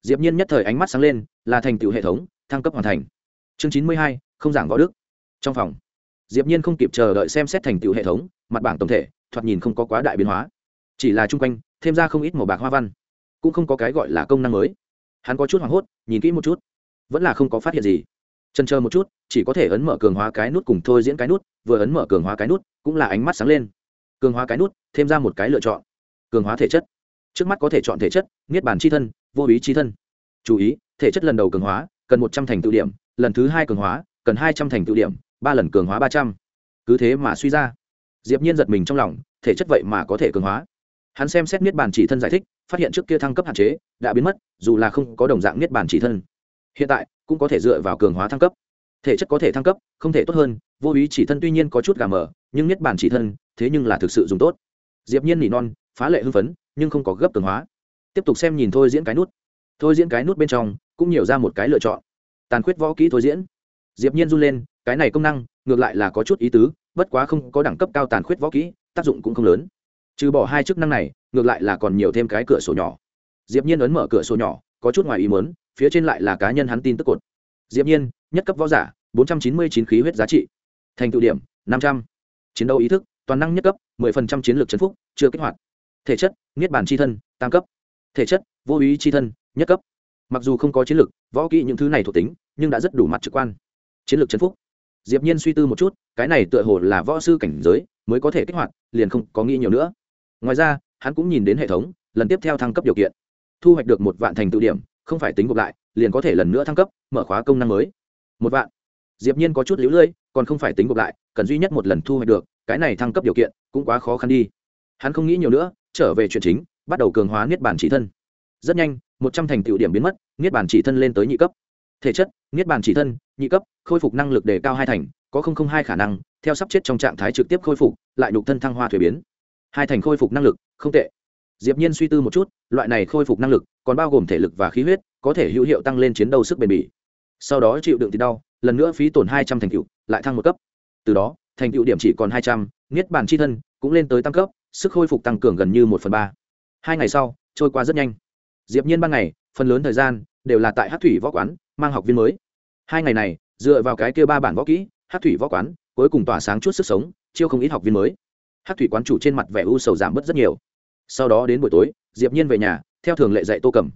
Diệp nhiên nhất thời ánh mắt sáng lên, là thành tựu hệ thống, thăng cấp hoàn thành. Chương chín mươi hai, không giảng võ đức. Trong phòng diệp nhiên không kịp chờ đợi xem xét thành tựu hệ thống, mặt bảng tổng thể, thoạt nhìn không có quá đại biến hóa. Chỉ là trung quanh, thêm ra không ít màu bạc hoa văn. Cũng không có cái gọi là công năng mới. Hắn có chút hoảng hốt, nhìn kỹ một chút. Vẫn là không có phát hiện gì. Chần chờ một chút, chỉ có thể ấn mở cường hóa cái nút cùng thôi diễn cái nút, vừa ấn mở cường hóa cái nút, cũng là ánh mắt sáng lên. Cường hóa cái nút, thêm ra một cái lựa chọn. Cường hóa thể chất. Trước mắt có thể chọn thể chất, niết bàn chi thân, vô ý chi thân. Chú ý, thể chất lần đầu cường hóa, cần một trăm thành tự điểm, lần thứ hai cường hóa, cần hai trăm thành tự điểm ba lần cường hóa ba trăm. Cứ thế mà suy ra. Diệp nhiên giật mình trong lòng, thể chất vậy mà có thể cường hóa. Hắn xem xét niết bàn chỉ thân giải thích, phát hiện trước kia thăng cấp hạn chế đã biến mất, dù là không có đồng dạng niết bàn chỉ thân. Hiện tại, cũng có thể dựa vào cường hóa thăng cấp. Thể chất có thể thăng cấp, không thể tốt hơn, vô ý chỉ thân tuy nhiên có chút gà mờ, nhưng niết bàn chỉ thân, thế nhưng là thực sự dùng tốt. Diệp nhiên nỉ non, phá lệ hưng phấn, nhưng không có gấp cường hóa. Tiếp tục xem nhìn thôi diễn cái nút. Thôi diễn cái nút bên trong, cũng nhiều ra một cái lựa chọn. Tàn khuyết võ kỹ thôi diễn diệp nhiên run lên, cái này công năng, ngược lại là có chút ý tứ, bất quá không có đẳng cấp cao tàn khuyết võ kỹ, tác dụng cũng không lớn. Trừ bỏ hai chức năng này, ngược lại là còn nhiều thêm cái cửa sổ nhỏ. Diệp nhiên ấn mở cửa sổ nhỏ, có chút ngoài ý muốn, phía trên lại là cá nhân hắn tin tức cột. Diệp nhiên, nhất cấp võ giả 499 khí huyết giá trị. Thành tựu điểm 500. chiến đấu ý thức, toàn năng nhất cấp 10% chiến lược chấn phúc, chưa kích hoạt. Thể chất, niết bàn chi thân, tam cấp. Thể chất, vô ý chi thân, nhất cấp. Mặc dù không có chiến lược, võ kỹ những thứ này thuộc tính, nhưng đã rất đủ mặt trực quan chiến lược chấn phúc. Diệp nhiên suy tư một chút, cái này tựa hồ là võ sư cảnh giới, mới có thể kích hoạt, liền không có nghĩ nhiều nữa. Ngoài ra, hắn cũng nhìn đến hệ thống, lần tiếp theo thăng cấp điều kiện. Thu hoạch được một vạn thành tự điểm, không phải tính gộp lại, liền có thể lần nữa thăng cấp, mở khóa công năng mới. Một vạn. Diệp nhiên có chút liễu lơi, còn không phải tính gộp lại, cần duy nhất một lần thu hoạch được, cái này thăng cấp điều kiện cũng quá khó khăn đi. Hắn không nghĩ nhiều nữa, trở về chuyện chính, bắt đầu cường hóa niết bàn chỉ thân. Rất nhanh, một trăm thành tựu điểm biến mất, niết bàn chỉ thân lên tới nhị cấp thể chất, niết bàn chỉ thân, nhị cấp, khôi phục năng lực đề cao hai thành, có không không hai khả năng, theo sắp chết trong trạng thái trực tiếp khôi phục, lại nhục thân thăng hoa thuế biến. Hai thành khôi phục năng lực, không tệ. Diệp nhiên suy tư một chút, loại này khôi phục năng lực, còn bao gồm thể lực và khí huyết, có thể hữu hiệu tăng lên chiến đấu sức bền bỉ. Sau đó chịu đựng thì đau, lần nữa phí tổn hai trăm thành tựu, lại thăng một cấp. Từ đó, thành tựu điểm chỉ còn hai trăm, niết bàn chi thân cũng lên tới tăng cấp, sức khôi phục tăng cường gần như một phần ba. Hai ngày sau, trôi qua rất nhanh. Diệp nhiên ban ngày, phần lớn thời gian đều là tại hát thủy võ quán mang học viên mới. Hai ngày này, dựa vào cái kia ba bản võ kỹ hát thủy võ quán, cuối cùng tỏa sáng chút sức sống, chiêu không ít học viên mới. Hát thủy quán chủ trên mặt vẻ u sầu giảm bớt rất nhiều. Sau đó đến buổi tối, diệp nhiên về nhà, theo thường lệ dạy tô cầm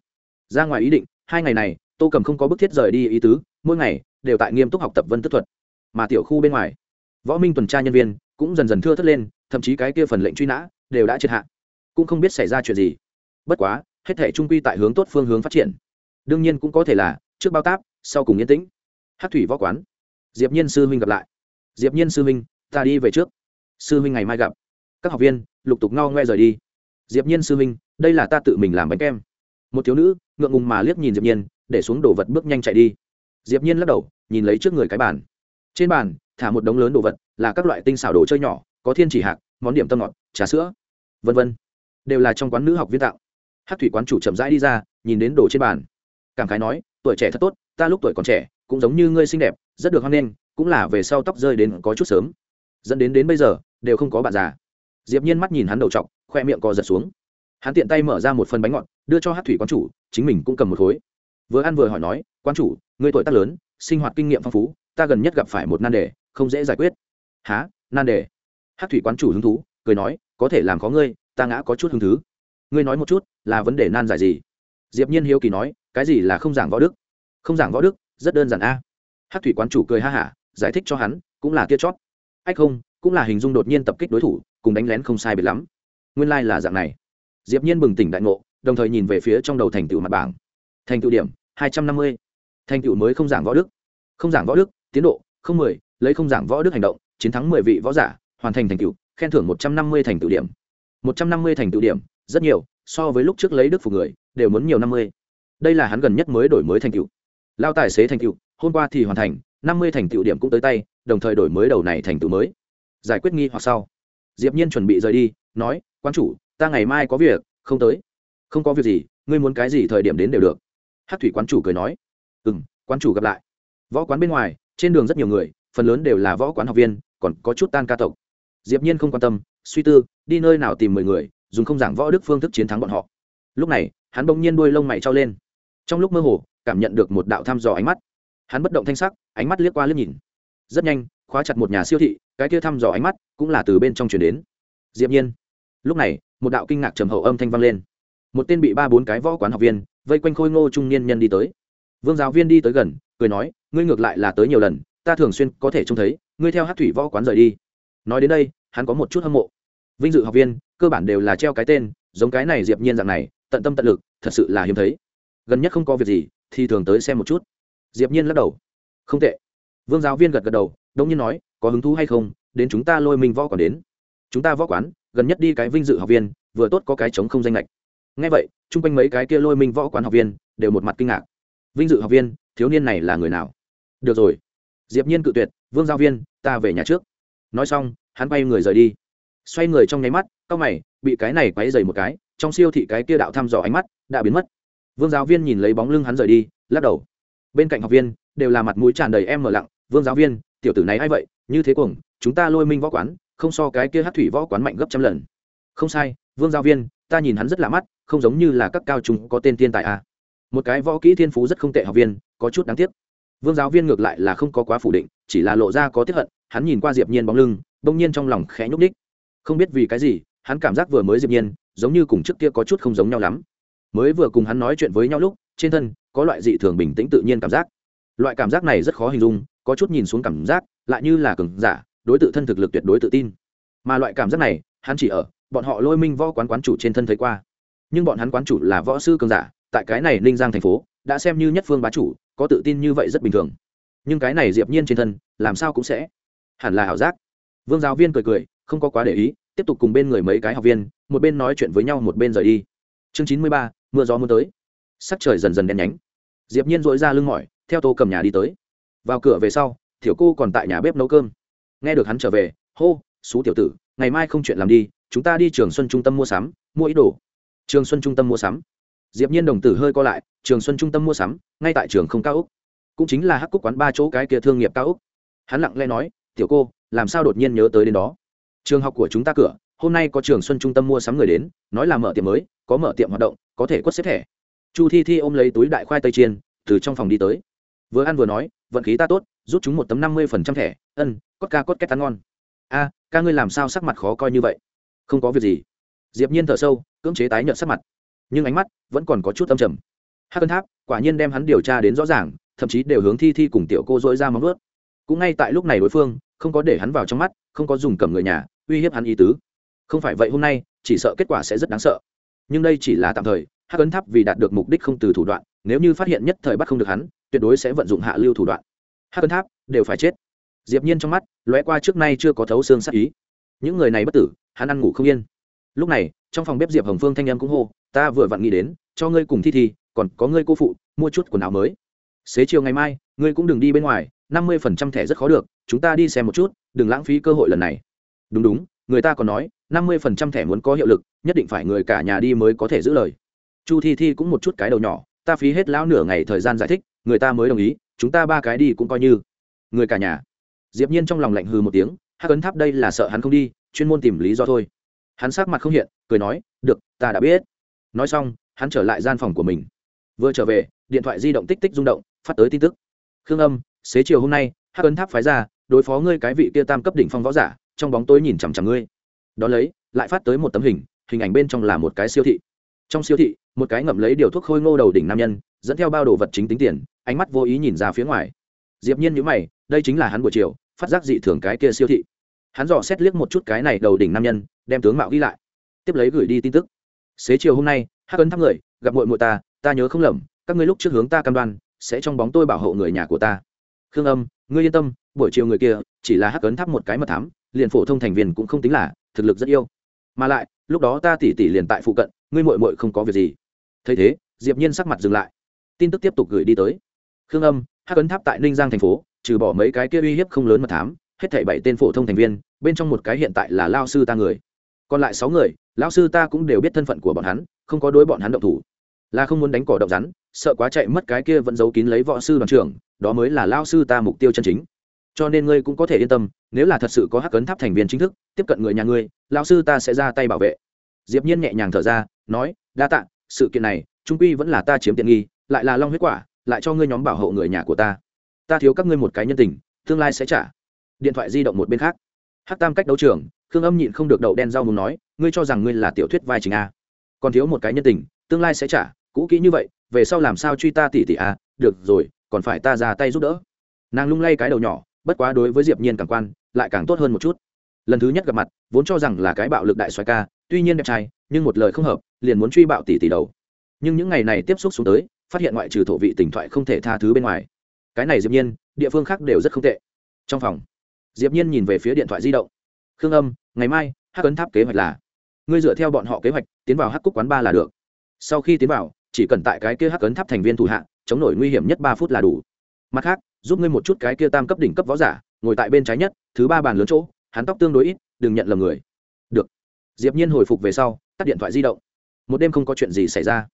ra ngoài ý định, hai ngày này, tô cầm không có bức thiết rời đi ý tứ, mỗi ngày đều tại nghiêm túc học tập vân tức thuật. Mà tiểu khu bên ngoài, võ minh tuần tra nhân viên cũng dần dần thưa thất lên, thậm chí cái kia phần lệnh truy nã đều đã triệt hạ. Cũng không biết xảy ra chuyện gì. Bất quá, hết thể trung quy tại hướng tốt phương hướng phát triển. Đương nhiên cũng có thể là trước bao táp, sau cùng yên tĩnh. Hát thủy võ quán. Diệp nhiên sư huynh gặp lại. Diệp nhiên sư huynh, ta đi về trước. Sư huynh ngày mai gặp. Các học viên, lục tục ngao ngoe rời đi. Diệp nhiên sư huynh, đây là ta tự mình làm bánh kem. Một thiếu nữ, ngượng ngùng mà liếc nhìn diệp nhiên, để xuống đồ vật bước nhanh chạy đi. Diệp nhiên lắc đầu, nhìn lấy trước người cái bàn. Trên bàn, thả một đống lớn đồ vật, là các loại tinh xảo đồ chơi nhỏ, có thiên chỉ hạt món điểm tâm ngọt, trà sữa, vân vân. Đều là trong quán nữ học viên tạo. Hát thủy quán chủ chậm rãi đi ra, nhìn đến đồ trên bàn. Cảm khái nói tuổi trẻ thật tốt, ta lúc tuổi còn trẻ, cũng giống như ngươi xinh đẹp, rất được hoan nghênh, cũng là về sau tóc rơi đến có chút sớm. Dẫn đến đến bây giờ, đều không có bạn già. Diệp nhiên mắt nhìn hắn đầu trọc, khoe miệng co giật xuống. Hắn tiện tay mở ra một phần bánh ngọt, đưa cho hát thủy quán chủ, chính mình cũng cầm một khối. Vừa ăn vừa hỏi nói, quán chủ, ngươi tuổi tác lớn, sinh hoạt kinh nghiệm phong phú, ta gần nhất gặp phải một nan đề, không dễ giải quyết. Há nan đề? Hát thủy quán chủ hứng thú, cười nói, có thể làm có ngươi, ta ngã có chút hứng thứ ngươi nói một chút, là vấn đề nan giải gì? Diệp nhiên hiếu kỳ nói cái gì là không giảng võ đức? Không giảng võ đức, rất đơn giản a. À. hát thủy quán chủ cười ha hả, giải thích cho hắn, cũng là kia chót. Ách không, cũng là hình dung đột nhiên tập kích đối thủ, cùng đánh lén không sai biệt lắm. Nguyên lai là dạng này. Diệp nhiên bừng tỉnh đại ngộ, đồng thời nhìn về phía trong đầu thành tựu mặt bảng. Thành tựu điểm, hai trăm năm mươi. Thành tựu mới không giảng võ đức. Không giảng võ đức, tiến độ, không mười, lấy không giảng võ đức hành động, chiến thắng mười vị võ giả, hoàn thành thành tựu, khen thưởng một trăm năm mươi thành tựu điểm. một trăm năm mươi thành tựu điểm, rất nhiều, so với lúc trước lấy đức phục người, đều muốn nhiều năm mươi đây là hắn gần nhất mới đổi mới thành tựu. Lao tài xế thành tựu, hôm qua thì hoàn thành, năm mươi thành tựu điểm cũng tới tay, đồng thời đổi mới đầu này thành tựu mới. Giải quyết nghi hoặc sau. Diệp nhiên chuẩn bị rời đi, nói, quan chủ, ta ngày mai có việc, không tới. Không có việc gì, ngươi muốn cái gì thời điểm đến đều được. Hát thủy quán chủ cười nói. Ừ m quán chủ gặp lại. Võ quán bên ngoài, trên đường rất nhiều người, phần lớn đều là võ quán học viên, còn có chút tan ca tộc. Diệp nhiên không quan tâm, suy tư, đi nơi nào tìm mười người, dùng không giảng võ đức phương thức chiến thắng bọn họ. Lúc này, hắn bỗng nhiên đuôi lông mày trao lên trong lúc mơ hồ, cảm nhận được một đạo thăm dò ánh mắt. Hắn bất động thanh sắc, ánh mắt liếc qua liếc nhìn. Rất nhanh, khóa chặt một nhà siêu thị, cái kia thăm dò ánh mắt cũng là từ bên trong chuyển đến. Diệp nhiên. Lúc này, một đạo kinh ngạc trầm hậu âm thanh vang lên. Một tên bị ba bốn cái võ quán học viên vây quanh khôi ngô trung niên nhân đi tới. Vương giáo viên đi tới gần, cười nói, ngươi ngược lại là tới nhiều lần, ta thường xuyên có thể trông thấy, ngươi theo hát thủy võ quán rời đi. Nói đến đây, hắn có một chút hâm mộ. Vinh dự học viên, cơ bản đều là treo cái tên, giống cái này diệp nhiên dạng này, tận tâm tận lực, thật sự là hiếm thấy gần nhất không có việc gì, thì thường tới xem một chút. Diệp nhiên lắc đầu. Không tệ. Vương giáo viên gật gật đầu đông nhiên nói, có hứng thú hay không, đến chúng ta lôi mình võ còn đến. Chúng ta võ quán, gần nhất đi cái vinh dự học viên, vừa tốt có cái chống không danh lệch nghe vậy, chung quanh mấy cái kia lôi minh võ quán học viên đều một mặt kinh ngạc. Vinh dự học viên, thiếu niên này là người nào? Được rồi. Diệp nhiên cự tuyệt, vương giáo viên, ta về nhà trước. Nói xong, hắn bay người rời đi. Xoay người trong nháy mắt cao mày, bị cái này quấy dày một cái, trong siêu thị cái kia đạo thăm dò ánh mắt đã biến mất vương giáo viên nhìn lấy bóng lưng hắn rời đi, lắc đầu. Bên cạnh học viên, đều là mặt mũi tràn đầy em mở lặng, vương giáo viên, tiểu tử này a i vậy? Như thế cuồng, chúng ta lôi minh võ quán, không so cái kia hát thủy võ quán mạnh gấp trăm lần. Không sai, vương giáo viên, ta nhìn hắn rất lạ mắt, không giống như là các cao chúng có tên tiên tài a một cái võ kỹ thiên phú rất không tệ học viên, có chút đáng tiếc. Vương giáo viên ngược lại là không có quá phủ định, chỉ là lộ ra có tiếp hận, hắn nhìn qua diệp nhiên bóng lưng, bỗng nhiên trong lòng khẽ nhúc ních không biết vì cái gì, hắn cảm giác vừa mới diệp nhiên, giống như cùng trước kia có chút không giống nhau lắm mới vừa cùng hắn nói chuyện với nhau lúc, trên thân, có loại dị thường bình tĩnh tự nhiên cảm giác. Loại cảm giác này rất khó hình dung, có chút nhìn xuống cảm giác, lại như là cường giả, đối tự thân thực lực tuyệt đối tự tin. Mà loại cảm giác này, hắn chỉ ở, bọn họ lôi minh võ quán quán chủ trên thân thấy qua. Nhưng bọn hắn quán chủ là võ sư cường giả, tại cái này ninh giang thành phố, đã xem như nhất phương bá chủ, có tự tin như vậy rất bình thường. Nhưng cái này diệp nhiên trên thân, làm sao cũng sẽ hẳn là ảo giác. Vương giáo viên cười cười, không có quá để ý, tiếp tục cùng bên người mấy cái học viên, một bên nói chuyện với nhau một bên rời đi. Chương chín mươi ba mưa gió mưa tới. Sắc trời dần dần đen nhánh. Diệp nhiên dội ra lưng mỏi, theo tô cầm nhà đi tới. Vào cửa về sau, tiểu cô còn tại nhà bếp nấu cơm. Nghe được hắn trở về, hô xú tiểu tử, ngày mai không chuyện làm đi, chúng ta đi trường xuân trung tâm mua sắm, mua ít đồ. Trường xuân trung tâm mua sắm. Diệp nhiên đồng tử hơi co lại, trường xuân trung tâm mua sắm, ngay tại trường không cao úc cũng chính là hắc cúc quán ba chỗ cái kia thương nghiệp cao úc hắn lặng lẽ nói, tiểu cô, làm sao đột nhiên nhớ tới đến đó? Trường học của chúng ta cửa hôm nay có trường xuân trung tâm mua sắm người đến, nói là mở tiệm mới, có mở tiệm hoạt động, có thể quất xếp thẻ. Chu thi thi ôm lấy túi đại khoai tây chiên, từ trong phòng đi tới. Vừa ăn vừa nói, vận khí ta tốt, rút chúng một tấm năm mươi phần trăm thẻ, ân, cốt ca cốt két tán ngon. A, ca ngươi làm sao sắc mặt khó coi như vậy? Không có việc gì. Diệp nhiên thở sâu, cưỡng chế tái nhợt sắc mặt. Nhưng ánh mắt vẫn còn có chút âm trầm. Hắc cân tháp quả nhiên đem hắn điều tra đến rõ ràng, thậm chí đều hướng thi thi cùng tiểu cô dỗi ra móng ướt cũng ngay tại lúc này đối phương, không có để hắn vào trong mắt, không có dùng cầm người nhà, uy hiếp hắn ý tứ không phải vậy hôm nay, chỉ sợ kết quả sẽ rất đáng sợ. Nhưng đây chỉ là tạm thời, hắc ấn tháp vì đạt được mục đích không từ thủ đoạn, nếu như phát hiện nhất thời bắt không được hắn, tuyệt đối sẽ vận dụng hạ lưu thủ đoạn. Hắc ấn tháp, đều phải chết. Diệp nhiên trong mắt, lóe qua trước nay chưa có thấu xương sát ý. Những người này bất tử, hắn ăn ngủ không yên. Lúc này, trong phòng bếp diệp hồng phương thanh em cũng hô, ta vừa vặn nghĩ đến, cho ngươi cùng thi thi, còn có ngươi cô phụ, mua chút quần áo mới. Xế chiều ngày mai, ngươi cũng đừng đi bên ngoài, năm mươi phần trăm thẻ rất khó được, chúng ta đi xem một chút, đừng lãng phí cơ hội lần này. Đúng đúng người ta còn nói, năm mươi phần trăm thẻ muốn có hiệu lực, nhất định phải người cả nhà đi mới có thể giữ lời. Chu thi thi cũng một chút cái đầu nhỏ, ta phí hết lão nửa ngày thời gian giải thích, người ta mới đồng ý, chúng ta ba cái đi cũng coi như. Người cả nhà. Diệp nhiên trong lòng lạnh hừ một tiếng, hắc ấn tháp đây là sợ hắn không đi, chuyên môn tìm lý do thôi. Hắn sắc mặt không hiện, cười nói, được, ta đã biết. Nói xong, hắn trở lại gian phòng của mình. Vừa trở về, điện thoại di động tích tích rung động, phát tới tin tức. Khương âm, xế chiều hôm nay, hắc ấn tháp phái ra, đối phó ngươi cái vị kia tam cấp đỉnh phong võ giả trong bóng tối nhìn chằm chằm ngươi. Đ ó lấy, lại phát tới một tấm hình hình ảnh bên trong là một cái siêu thị. Trong siêu thị, một cái ngậm lấy điều thuốc khôi ngô đầu đỉnh nam nhân, dẫn theo bao đồ vật chính tính tiền, ánh mắt vô ý nhìn ra phía ngoài. Diệp nhiên nhữ mày, đây chính là hắn buổi chiều, phát giác dị thường cái kia siêu thị. Hắn dò xét liếc một chút cái này đầu đỉnh nam nhân, đem tướng mạo ghi lại. Tiếp lấy gửi đi tin tức. Xế chiều hôm nay, hắc ấn thắp người, gặp muội muội ta ta nhớ không lầm, các ngươi lúc trước hướng ta cam đoan, sẽ trong bóng tôi bảo hộ người nhà của ta. Khương âm, ngươi yên tâm, buổi chiều người kia, chỉ là hắc ấn thắp một cái mật thám liền phổ thông thành viên cũng không tính là thực lực rất yêu. Mà lại, lúc đó ta tỉ tỉ liền tại phụ cận, ngươi muội muội không có việc gì. Thấy thế, diệp nhiên sắc mặt dừng lại. Tin tức tiếp tục gửi đi tới. Khương âm, hắc ấn tháp tại ninh giang thành phố, trừ bỏ mấy cái kia uy hiếp không lớn mà thám, hết thảy bảy tên phổ thông thành viên, bên trong một cái hiện tại là lao sư ta người. Còn lại sáu người lao sư ta cũng đều biết thân phận của bọn hắn, không có đối bọn hắn động thủ. Là không muốn đánh cỏ động rắn, sợ quá chạy mất cái kia vẫn giấu kín lấy võ sư đoàn trưởng, đó mới là lao sư ta mục tiêu chân chính cho nên ngươi cũng có thể yên tâm, nếu là thật sự có hắc cấn tháp thành viên chính thức, tiếp cận người nhà ngươi lao sư ta sẽ ra tay bảo vệ. Diệp nhiên nhẹ nhàng thở ra, nói, đa tạ, sự kiện này, trung quy vẫn là ta chiếm tiện nghi, lại là long huyết quả, lại cho ngươi nhóm bảo hộ người nhà của ta. Ta thiếu các ngươi một cái nhân tình, tương lai sẽ trả. Điện thoại di động một bên khác. Hắc tam cách đấu trường, khương âm nhịn không được đậu đen rau muốn nói, ngươi cho rằng ngươi là tiểu thuyết vai chính a. Còn thiếu một cái nhân tình, tương lai sẽ trả, cũ kỹ như vậy, về sau làm sao truy ta tỷ tỷ a, được rồi, còn phải ta ra tay giúp đỡ. Nàng lung lay cái đầu nhỏ bất quá đối với diệp nhiên càng quan, lại càng tốt hơn một chút. Lần thứ nhất gặp mặt, vốn cho rằng là cái bạo lực đại xoái ca, tuy nhiên đẹp trai, nhưng một lời không hợp, liền muốn truy bạo tỷ tỷ đầu. Nhưng những ngày này tiếp xúc xuống tới, phát hiện ngoại trừ thổ vị tình thoại không thể tha thứ bên ngoài. Cái này diệp nhiên, địa phương khác đều rất không tệ. Trong phòng, diệp nhiên nhìn về phía điện thoại di động. Khương âm, ngày mai, hắc ấn tháp kế hoạch là, ngươi dựa theo bọn họ kế hoạch, tiến vào hắc cúc quán ba là được. Sau khi tiến vào, chỉ cần tại cái kia hắc ấn tháp thành viên thủ hạ, chống nổi nguy hiểm nhất ba phút là đủ mặt khác, giúp ngươi một chút cái kia tam cấp đỉnh cấp võ giả, ngồi tại bên trái nhất, thứ ba bàn lớn chỗ, hắn tóc tương đối ít, đừng nhận lầm người. Được. Diệp nhiên hồi phục về sau, tắt điện thoại di động. Một đêm không có chuyện gì xảy ra.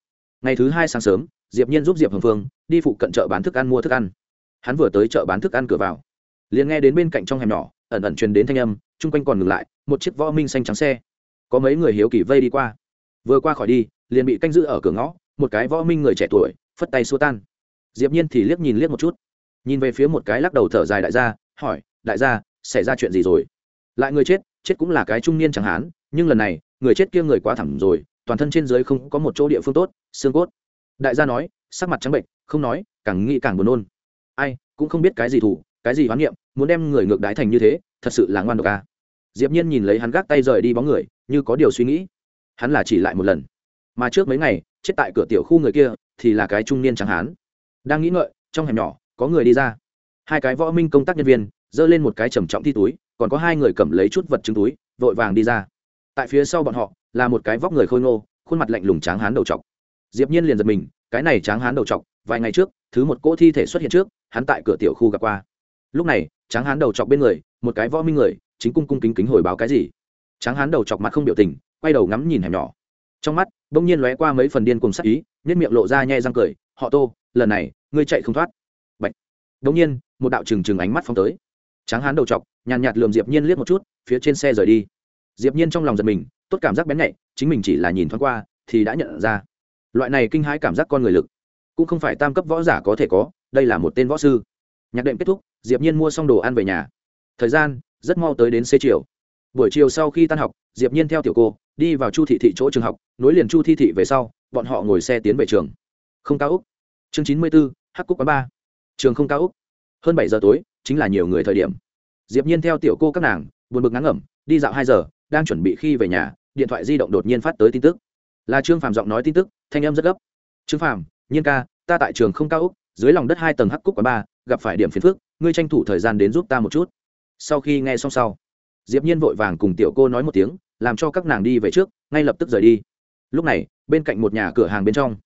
Ngày thứ hai sáng sớm, diệp nhiên giúp diệp hồng phương đi phụ cận chợ bán thức ăn mua thức ăn. Hắn vừa tới chợ bán thức ăn cửa vào. Liền nghe đến bên cạnh trong hẻm nhỏ, ẩn ẩn truyền đến thanh âm, chung quanh còn ngừng lại, một chiếc võ minh xanh trắng xe. Có mấy người hiếu kỳ vây đi qua. Vừa qua khỏi đi, liền bị canh giữ ở cửa ngõ, một cái võ minh người trẻ tuổi, phất tay xua tan. Diệp nhiên thì liếc nhìn liếc một chút nhìn về phía một cái lắc đầu thở dài đại gia, hỏi, đại gia, xảy ra chuyện gì rồi? Lại người chết chết cũng là cái trung niên chẳng hán, nhưng lần này, người chết kia người quá thẳng rồi, toàn thân trên dưới không có một chỗ địa phương tốt, xương cốt. Đại gia nói, sắc mặt trắng bệnh, không nói, càng nghĩ càng buồn nôn. Ai, cũng không biết cái gì thủ, cái gì hoán niệm, muốn đem người ngược đái thành như thế, thật sự là ngoan độc à. diệp nhiên nhìn lấy hắn gác tay rời đi bóng người, như có điều suy nghĩ. Hắn là chỉ lại một lần. Mà trước mấy ngày, chết tại cửa tiểu khu người kia, thì là cái trung niên trắng hán. Đang nghĩ ngợi, trong hẻm nhỏ có người đi ra. Hai cái võ minh công tác nhân viên, giơ lên một cái trầm trọng thi túi, còn có hai người cầm lấy chút vật chứng túi, vội vàng đi ra. Tại phía sau bọn họ, là một cái vóc người khôi ngô, khuôn mặt lạnh lùng tráng hán đầu trọc. Diệp nhiên liền giật mình, cái này tráng hán đầu trọc, vài ngày trước, thứ một cỗ thi thể xuất hiện trước, hắn tại cửa tiểu khu gặp qua. Lúc này, tráng hán đầu chọc bên người, một cái võ minh người, chính cung cung kính kính hồi báo cái gì. Tráng hán đầu chọc mặt không biểu tình, quay đầu ngắm nhìn hẻm nhỏ. Trong mắt, bỗng nhiên lóe qua mấy phần điên cùng sắc ý, nhất miệng lộ ra nhẹ răng cười, họ tô, lần này, ngươi chạy không thoát. Bạch. nhiên một đạo trừng trừng ánh mắt phóng tới. Tráng hán đầu trọc, nhàn nhạt lườm diệp nhiên liếc một chút phía trên xe rời đi. Diệp nhiên trong lòng giật mình tốt cảm giác bén nhạy chính mình chỉ là nhìn thoáng qua thì đã nhận ra. Loại này kinh hãi cảm giác con người lực cũng không phải tam cấp võ giả có thể có đây là một tên võ sư. Nhạc đệm kết thúc diệp nhiên mua xong đồ ăn về nhà. Thời gian rất mau tới đến xế chiều. Buổi chiều sau khi tan học diệp nhiên theo tiểu cô đi vào chu thị thị chỗ trường học nối liền chu thi thị về sau bọn họ ngồi xe tiến về trường. Không cao úc. Chương chín mươi 94, hắc cúc quán ba trường không cao úc. Hơn bảy giờ tối, chính là nhiều người thời điểm. Diệp nhiên theo tiểu cô các nàng, buồn bực ngắn ngẩm, đi dạo hai giờ, đang chuẩn bị khi về nhà, điện thoại di động đột nhiên phát tới tin tức. Là trương phàm giọng nói tin tức, thanh âm rất gấp. Trương phàm, nhiên ca, ta tại trường không cao úc, dưới lòng đất hai tầng hắc cúc quán ba, gặp phải điểm phiền phức, ngươi tranh thủ thời gian đến giúp ta một chút. Sau khi nghe xong sau, diệp nhiên vội vàng cùng tiểu cô nói một tiếng, làm cho các nàng đi về trước, ngay lập tức rời đi. Lúc này, bên cạnh một nhà cửa hàng bên trong,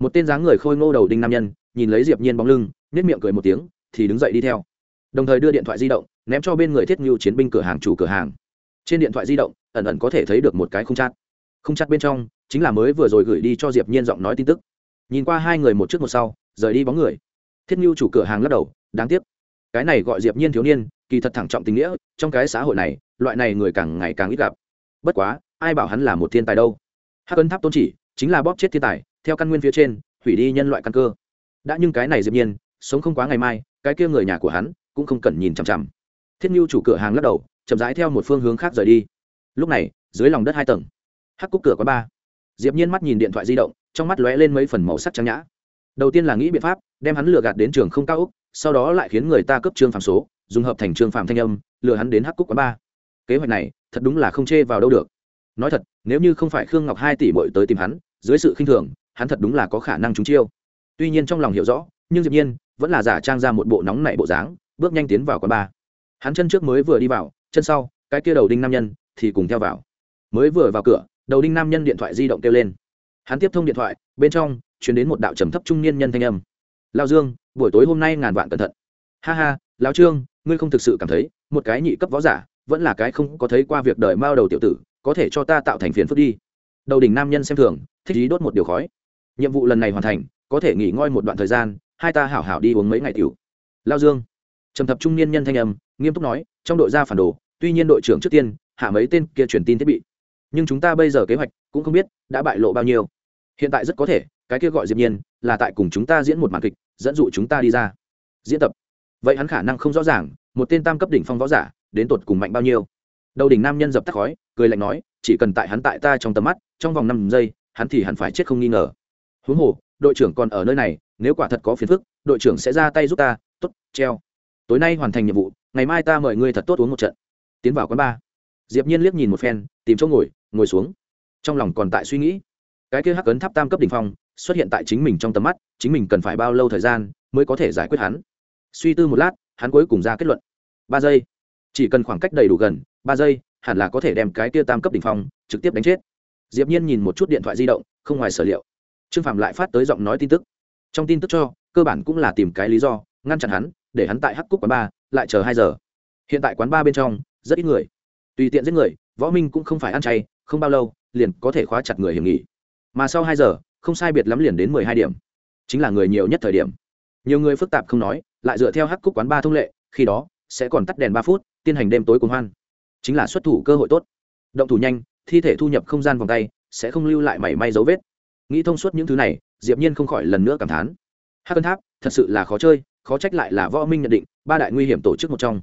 một tên dáng người khôi ngô đầu đinh nam nhân nhìn lấy diệp nhiên bóng lưng nét miệng cười một tiếng, thì đứng dậy đi theo. Đồng thời đưa điện thoại di động, ném cho bên người thiết ngưu chiến binh cửa hàng chủ cửa hàng. Trên điện thoại di động, ẩn ẩn có thể thấy được một cái không chát không chát bên trong, chính là mới vừa rồi gửi đi cho diệp nhiên giọng nói tin tức. Nhìn qua hai người một trước một sau, rời đi bóng người. Thiết ngưu chủ cửa hàng lắc đầu, đáng tiếc. Cái này gọi diệp nhiên thiếu niên, kỳ thật thẳng trọng tình nghĩa, trong cái xã hội này, loại này người càng ngày càng ít gặp. Bất quá, ai bảo hắn là một thiên tài đâu. Hắc ân tháp tôn chỉ, chính là bóp chết thiên tài, theo căn nguyên phía trên, hủy đi nhân loại căn cơ đã nhưng cái này diệp nhiên, sống không quá ngày mai, cái kia người nhà của hắn cũng không cần nhìn chằm chằm. Thiết nhu chủ cửa hàng lắc đầu, chậm rãi theo một phương hướng khác rời đi. Lúc này, dưới lòng đất hai tầng. Hắc cúc cửa quán ba. Diệp nhiên mắt nhìn điện thoại di động, trong mắt lóe lên mấy phần màu sắc trắng nhã. Đầu tiên là nghĩ biện pháp, đem hắn lừa gạt đến trường không cao úc sau đó lại khiến người ta cấp trương phạm số, dùng hợp thành trương phạm thanh âm, lừa hắn đến hắc cúc quán ba. Kế hoạch này, thật đúng là không chê vào đâu được. Nói thật, nếu như không phải khương ngọc hai tỷ bội tới tìm hắn, dưới sự khinh thường, hắn thật đúng là có khả năng trúng chiêu tuy nhiên trong lòng hiểu rõ, nhưng dĩ nhiên vẫn là giả trang ra một bộ nóng nảy bộ dáng, bước nhanh tiến vào quán bar. Hắn chân trước mới vừa đi vào, chân sau, cái kia đầu đinh nam nhân thì cùng theo vào. Mới vừa vào cửa, đầu đinh nam nhân điện thoại di động kêu lên. Hắn tiếp thông điện thoại, bên trong chuyển đến một đạo trầm thấp trung niên nhân thanh âm. Lao dương, buổi tối hôm nay ngàn vạn cẩn thận. Ha ha lao trương, ngươi không thực sự cảm thấy một cái nhị cấp võ giả vẫn là cái không có thấy qua việc đời mao đầu tiểu tử, có thể cho ta tạo thành phiền phức đi? Đầu đỉnh nam nhân xem thường, thích ý đốt một điều khói. Nhiệm vụ lần này hoàn thành có thể nghỉ ngơi một đoạn thời gian, hai ta hảo hảo đi uống mấy ngày tiểu. Lao dương. Trầm thập trung niên nhân thanh âm, nghiêm túc nói, trong đội ra phản đồ, tuy nhiên đội trưởng trước tiên, hạ mấy tên kia truyền tin thiết bị. Nhưng chúng ta bây giờ kế hoạch cũng không biết đã bại lộ bao nhiêu. Hiện tại rất có thể, cái kia gọi diệp nhiên là tại cùng chúng ta diễn một màn kịch, dẫn dụ chúng ta đi ra. Diễn tập. Vậy hắn khả năng không rõ ràng, một tên tam cấp đỉnh phong võ giả, đến tột cùng mạnh bao nhiêu. Đầu đỉnh nam nhân dập tắt khói, cười lạnh nói, chỉ cần tại hắn tại ta trong tầm mắt, trong vòng năm giây, hắn thì hẳn phải chết không nghi ngờ. Huống hồ đội trưởng còn ở nơi này, nếu quả thật có phiền phức, đội trưởng sẽ ra tay giúp ta. Tốt, treo. Tối nay hoàn thành nhiệm vụ, ngày mai ta mời ngươi thật tốt uống một trận. Tiến vào quán ba diệp nhiên liếc nhìn một phen, tìm chỗ ngồi ngồi xuống. Trong lòng còn tại suy nghĩ. Cái kia hắc ấn tháp tam cấp đỉnh phong, xuất hiện tại chính mình trong tầm mắt, chính mình cần phải bao lâu thời gian mới có thể giải quyết hắn? Suy tư một lát, hắn cuối cùng ra kết luận. Ba giây. Chỉ cần khoảng cách đầy đủ gần, ba giây, hẳn là có thể đem cái kia tam cấp đỉnh phong trực tiếp đánh chết. Diệp nhiên nhìn một chút điện thoại di động, không ngoài sở liệu trương phạm lại phát tới giọng nói tin tức. Trong tin tức cho, cơ bản cũng là tìm cái lý do, ngăn chặn hắn, để hắn tại hắc cúc quán ba, lại chờ hai giờ. Hiện tại quán ba bên trong, rất ít người. Tùy tiện giết người, võ minh cũng không phải ăn chay, không bao lâu, liền có thể khóa chặt người hiểm nghỉ. Mà sau hai giờ, không sai biệt lắm liền đến mười hai điểm. Chính là người nhiều nhất thời điểm. Nhiều người phức tạp không nói, lại dựa theo hắc cúc quán ba thông lệ, khi đó, sẽ còn tắt đèn ba phút, tiến hành đêm tối cùng hoan. Chính là xuất thủ cơ hội tốt. Động thủ nhanh, thi thể thu nhập không gian vòng tay, sẽ không lưu lại mảy may dấu vết nghĩ thông suốt những thứ này, diệp nhiên không khỏi lần nữa cảm thán. Hắc cân tháp, thật sự là khó chơi, khó trách lại là võ minh nhận định, ba đại nguy hiểm tổ chức một trong.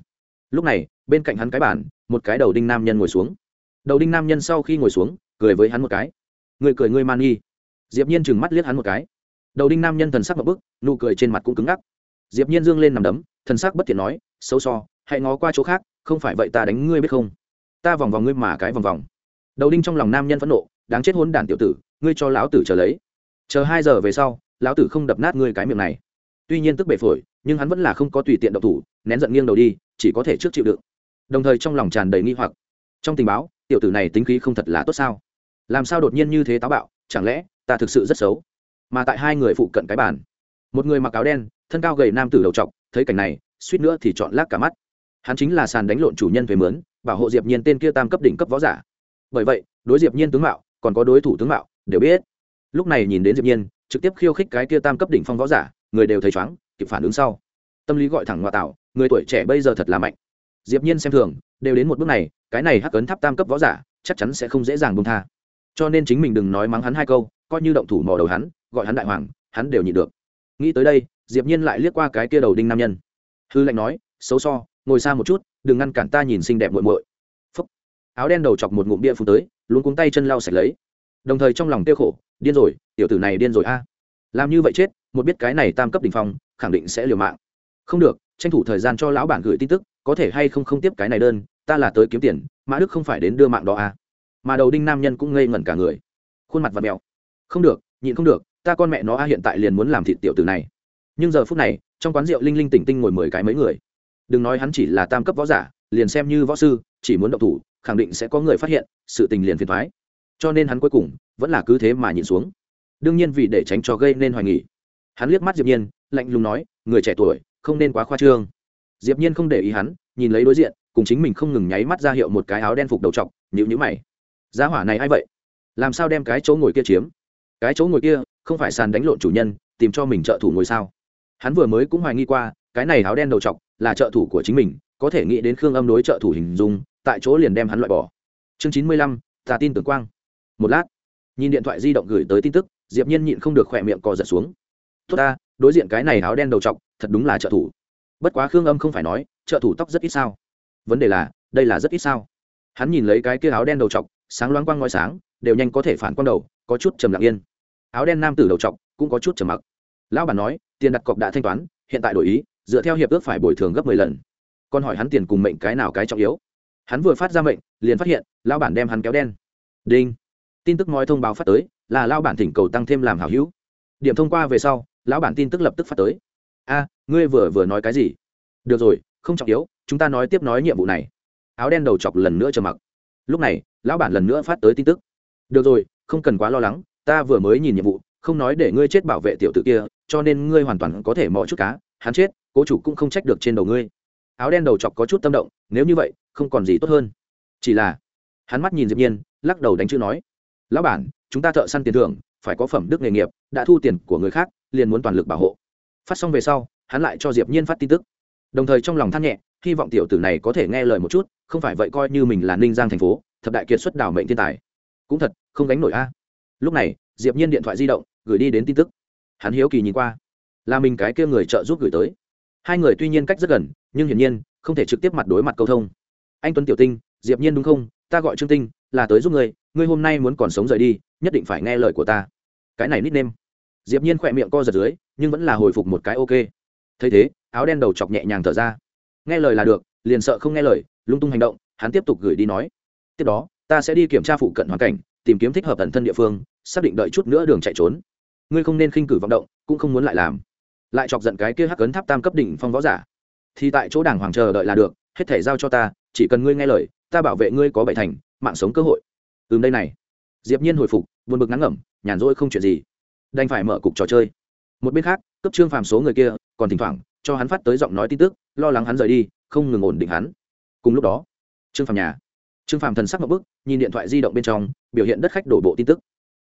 Lúc này, bên cạnh hắn cái bản một cái đầu đinh nam nhân ngồi xuống. Đầu đinh nam nhân sau khi ngồi xuống, cười với hắn một cái. Người cười ngươi man nghi diệp nhiên chừng mắt liếc hắn một cái. Đầu đinh nam nhân thần sắc một bức, nụ cười trên mặt cũng cứng ngắc. Diệp nhiên dương lên nằm đấm, thần sắc bất thiện nói, xấu so hãy ngó qua chỗ khác, không phải vậy ta đánh ngươi biết không? Ta vòng vòng ngươi mà cái vòng vòng. Đầu đinh trong lòng nam nhân phẫn nộ, đáng chết hôn đản tiểu tử ngươi cho lão tử chờ lấy. Chờ hai giờ về sau, lão tử không đập nát ngươi cái miệng này. Tuy nhiên tức bể phổi, nhưng hắn vẫn là không có tùy tiện động thủ, nén giận nghiêng đầu đi, chỉ có thể trước chịu đựng. Đồng thời trong lòng tràn đầy nghi hoặc. Trong tình báo, tiểu tử này tính khí không thật là tốt sao? Làm sao đột nhiên như thế táo bạo, chẳng lẽ ta thực sự rất xấu? Mà tại hai người phụ cận cái bàn, một người mặc áo đen, thân cao gầy nam tử đầu trọc, thấy cảnh này, suýt nữa thì chọn lác cả mắt. Hắn chính là sàn đánh lộn chủ nhân về mướn, bảo hộ diệp nhiên tên kia tam cấp đỉnh cấp võ giả. Bởi vậy, đối diệp nhiên tướng mạo, còn có đối thủ tướng mạo đều biết. Lúc này nhìn đến diệp nhiên, trực tiếp khiêu khích cái kia tam cấp đỉnh phong võ giả, người đều thấy chóng kịp phản ứng sau. Tâm lý gọi thẳng ngoại tạo, người tuổi trẻ bây giờ thật là mạnh. Diệp nhiên xem thường, đều đến một bước này, cái này hắc ấn tháp tam cấp võ giả, chắc chắn sẽ không dễ dàng buông tha. Cho nên chính mình đừng nói mắng hắn hai câu, coi như động thủ mò đầu hắn, gọi hắn đại hoàng, hắn đều nhịn được. Nghĩ tới đây, diệp nhiên lại liếc qua cái kia đầu đinh nam nhân. Hư lệnh nói, xấu so, ngồi xa một chút, đừng ngăn cản ta nhìn xinh đẹp muội muội. Áo đen đầu chọc một ngụm bia phun tới luôn cuống tay chân lau sạch lấy đồng thời trong lòng tiêu khổ, điên rồi, tiểu tử này điên rồi a. À. Làm như vậy chết, một biết cái này tam cấp đỉnh phong, khẳng định sẽ liều mạng. Không được, tranh thủ thời gian cho lão bản gửi tin tức, có thể hay không không tiếp cái này đơn, ta là tới kiếm tiền, mã đức không phải đến đưa mạng đó à. Mà đầu đinh nam nhân cũng ngây ngẩn cả người. Khuôn mặt và mèo. Không được, nhịn không được, ta con mẹ nó a hiện tại liền muốn làm thịt tiểu tử này. Nhưng giờ phút này, trong quán rượu linh linh tỉnh tinh ngồi mười cái mấy người. Đừng nói hắn chỉ là tam cấp võ giả, liền xem như võ sư, chỉ muốn động thủ, khẳng định sẽ có người phát hiện, sự tình liền phiền thoái cho nên hắn cuối cùng vẫn là cứ thế mà nhịn xuống. Đương nhiên vì để tránh cho gây nên hoài nghỉ hắn liếc mắt diệp nhiên, lạnh lùng nói, người trẻ tuổi, không nên quá khoa trương. Diệp nhiên không để ý hắn, nhìn lấy đối diện, cùng chính mình không ngừng nháy mắt ra hiệu một cái áo đen phục đầu trọc, nhíu nhíu mày. Giá hỏa này ai vậy? Làm sao đem cái chỗ ngồi kia chiếm? Cái chỗ ngồi kia, không phải sàn đánh lộn chủ nhân, tìm cho mình trợ thủ ngồi sao? Hắn vừa mới cũng hoài nghi qua, cái này áo đen đầu trọc là trợ thủ của chính mình, có thể nghĩ đến khương âm đối trợ thủ hình dung, tại chỗ liền đem hắn loại bỏ. Chương chín mươi lăm, ta tin tưởng quang một lát, nhìn điện thoại di động gửi tới tin tức, diệp nhiên nhịn không được khỏe miệng cò giật xuống. Tốt ta, đối diện cái này áo đen đầu trọc, thật đúng là trợ thủ. Bất quá khương âm không phải nói, trợ thủ tóc rất ít sao? Vấn đề là, đây là rất ít sao? Hắn nhìn lấy cái kia áo đen đầu trọc, sáng loáng quang ngói sáng, đều nhanh có thể phản quang đầu, có chút trầm lặng yên. Áo đen nam tử đầu trọc, cũng có chút trầm mặc. Lão bản nói, tiền đặt cọc đã thanh toán, hiện tại đổi ý, dựa theo hiệp ước phải bồi thường gấp mười lần. Còn hỏi hắn tiền cùng mệnh cái nào cái trọng yếu. Hắn vừa phát ra mệnh, liền phát hiện, lão bản đem hắn kéo đen. Đinh tin tức nói thông báo phát tới, là lão bản thỉnh cầu tăng thêm làm hảo hữu. Điểm thông qua về sau, lão bản tin tức lập tức phát tới. A, ngươi vừa vừa nói cái gì? Được rồi, không trọng yếu, chúng ta nói tiếp nói nhiệm vụ này. Áo đen đầu chọc lần nữa chờ mặc. Lúc này, lão bản lần nữa phát tới tin tức. Được rồi, không cần quá lo lắng, ta vừa mới nhìn nhiệm vụ, không nói để ngươi chết bảo vệ tiểu t ử kia, cho nên ngươi hoàn toàn có thể mò chút cá, hắn chết, cố chủ cũng không trách được trên đầu ngươi. Áo đen đầu chọc có chút tâm động, nếu như vậy, không còn gì tốt hơn. Chỉ là, hắn mắt nhìn diệp nhiên, lắc đầu đánh chữ nói lão bản, chúng ta thợ săn tiền thưởng, phải có phẩm đức nghề nghiệp, đã thu tiền của người khác, liền muốn toàn lực bảo hộ. Phát xong về sau, hắn lại cho diệp nhiên phát tin tức. Đồng thời trong lòng than nhẹ, hy vọng tiểu tử này có thể nghe lời một chút, không phải vậy coi như mình là ninh giang thành phố, thập đại kiệt xuất đảo mệnh thiên tài. Cũng thật, không gánh nổi a. Lúc này, diệp nhiên điện thoại di động, gửi đi đến tin tức. Hắn hiếu kỳ nhìn qua. Là mình cái kia người trợ giúp gửi tới. Hai người tuy nhiên cách rất gần, nhưng hiển nhiên, không thể trực tiếp mặt đối mặt câu thông. Anh tuấn tiểu tinh, diệp nhiên đúng không? Ta gọi trương tinh là tới giúp ngươi ngươi hôm nay muốn còn sống rời đi, nhất định phải nghe lời của ta. Cái này nít nêm. Diệp nhiên khỏe miệng co giật dưới, nhưng vẫn là hồi phục một cái ok. Thấy thế, áo đen đầu chọc nhẹ nhàng thở ra. Nghe lời là được, liền sợ không nghe lời, lung tung hành động, hắn tiếp tục gửi đi nói. Tiếp đó, ta sẽ đi kiểm tra phụ cận hoàn cảnh, tìm kiếm thích hợp tận thân địa phương, xác định đợi chút nữa đường chạy trốn. Ngươi không nên khinh cử vọng động, cũng không muốn lại làm. Lại chọc giận cái kia hắc cấn tháp tam cấp đỉnh phong võ giả. Thì tại chỗ đảng hoàng chờ đợi là được, hết thể giao cho ta, chỉ cần ngươi nghe lời, ta bảo vệ ngươi có bảy thành mạng sống cơ hội. Ừm, đây này. Diệp nhiên hồi phục, buồn bực ngắn ngẩm, nhàn rỗi không chuyện gì. Đành phải mở cục trò chơi. Một bên khác, cấp trương phàm số người kia, còn thỉnh thoảng, cho hắn phát tới giọng nói tin tức, lo lắng hắn rời đi, không ngừng ổn định hắn. Cùng lúc đó, trương phàm nhà. Trương phàm thần sắc một bức, nhìn điện thoại di động bên trong, biểu hiện đất khách đổ bộ tin tức.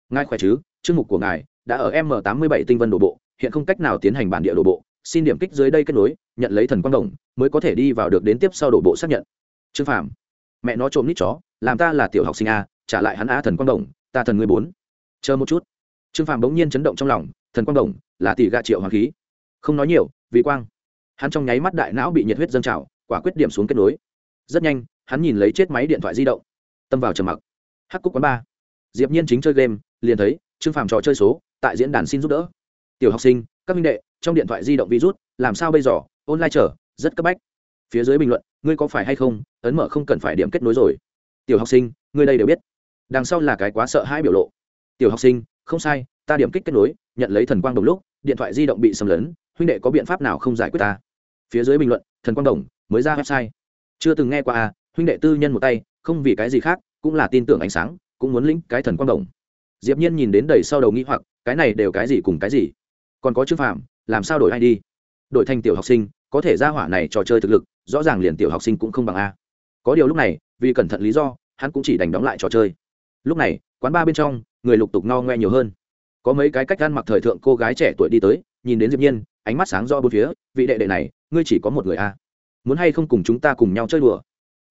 Ngài khỏe chứ? Chương mục của ngài đã ở m 87 tinh vân đổ bộ, hiện không cách nào tiến hành bản địa đổ bộ. Xin điểm kích dưới đây kết nối, nhận lấy thần quang đồng, mới có thể đi vào được đến tiếp sau đổ bộ xác nhận. Trương phàm mẹ nó trộm nít chó, làm ta là tiểu học sinh a, trả lại hắn a thần quang đồng, ta thần người bốn. Chờ một chút. Trương phàm bỗng nhiên chấn động trong lòng, thần quang đồng, là tỷ gạ triệu hoàng khí. Không nói nhiều, vì quang. Hắn trong nháy mắt đại não bị nhiệt huyết dâng trào, quả quyết điểm xuống kết nối. Rất nhanh, hắn nhìn lấy chết máy điện thoại di động. Tâm vào trầm mặc. Hắc cúc quán ba. Diệp nhiên chính chơi game, liền thấy trương phàm trò chơi số, tại diễn đàn xin giúp đỡ. Tiểu học sinh, các minh đệ, trong điện thoại di động virus, làm sao bây giờ? Online chờ, rất cấp bách phía dưới bình luận, ngươi có phải hay không? Ấn mở không cần phải điểm kết nối rồi. Tiểu học sinh, ngươi đây đều biết. Đằng sau là cái quá sợ hãi biểu lộ. Tiểu học sinh, không sai, ta điểm kích kết nối, nhận lấy thần quang đồng lúc, điện thoại di động bị xâm lấn, huynh đệ có biện pháp nào không giải quyết ta? Phía dưới bình luận, thần quang đồng, mới ra website. Chưa từng nghe qua à huynh đệ tư nhân một tay, không vì cái gì khác, cũng là tin tưởng ánh sáng, cũng muốn lĩnh cái thần quang đồng. Diệp nhiên nhìn đến đầy sau đầu nghĩ hoặc, cái này đều cái gì cùng cái gì? Còn có chữ phạm, làm sao đổi ai đi? Đổi thành tiểu học sinh, có thể ra hỏa này trò chơi thực lực rõ ràng liền tiểu học sinh cũng không bằng a. Có điều lúc này, vì cẩn thận lý do, hắn cũng chỉ đành đóng lại trò chơi. Lúc này, quán ba bên trong, người lục tục no ngoe nhiều hơn. Có mấy cái cách ăn mặc thời thượng cô gái trẻ tuổi đi tới, nhìn đến diệp nhiên, ánh mắt sáng do bốn phía, vị đệ đệ này, ngươi chỉ có một người a. Muốn hay không cùng chúng ta cùng nhau chơi đùa?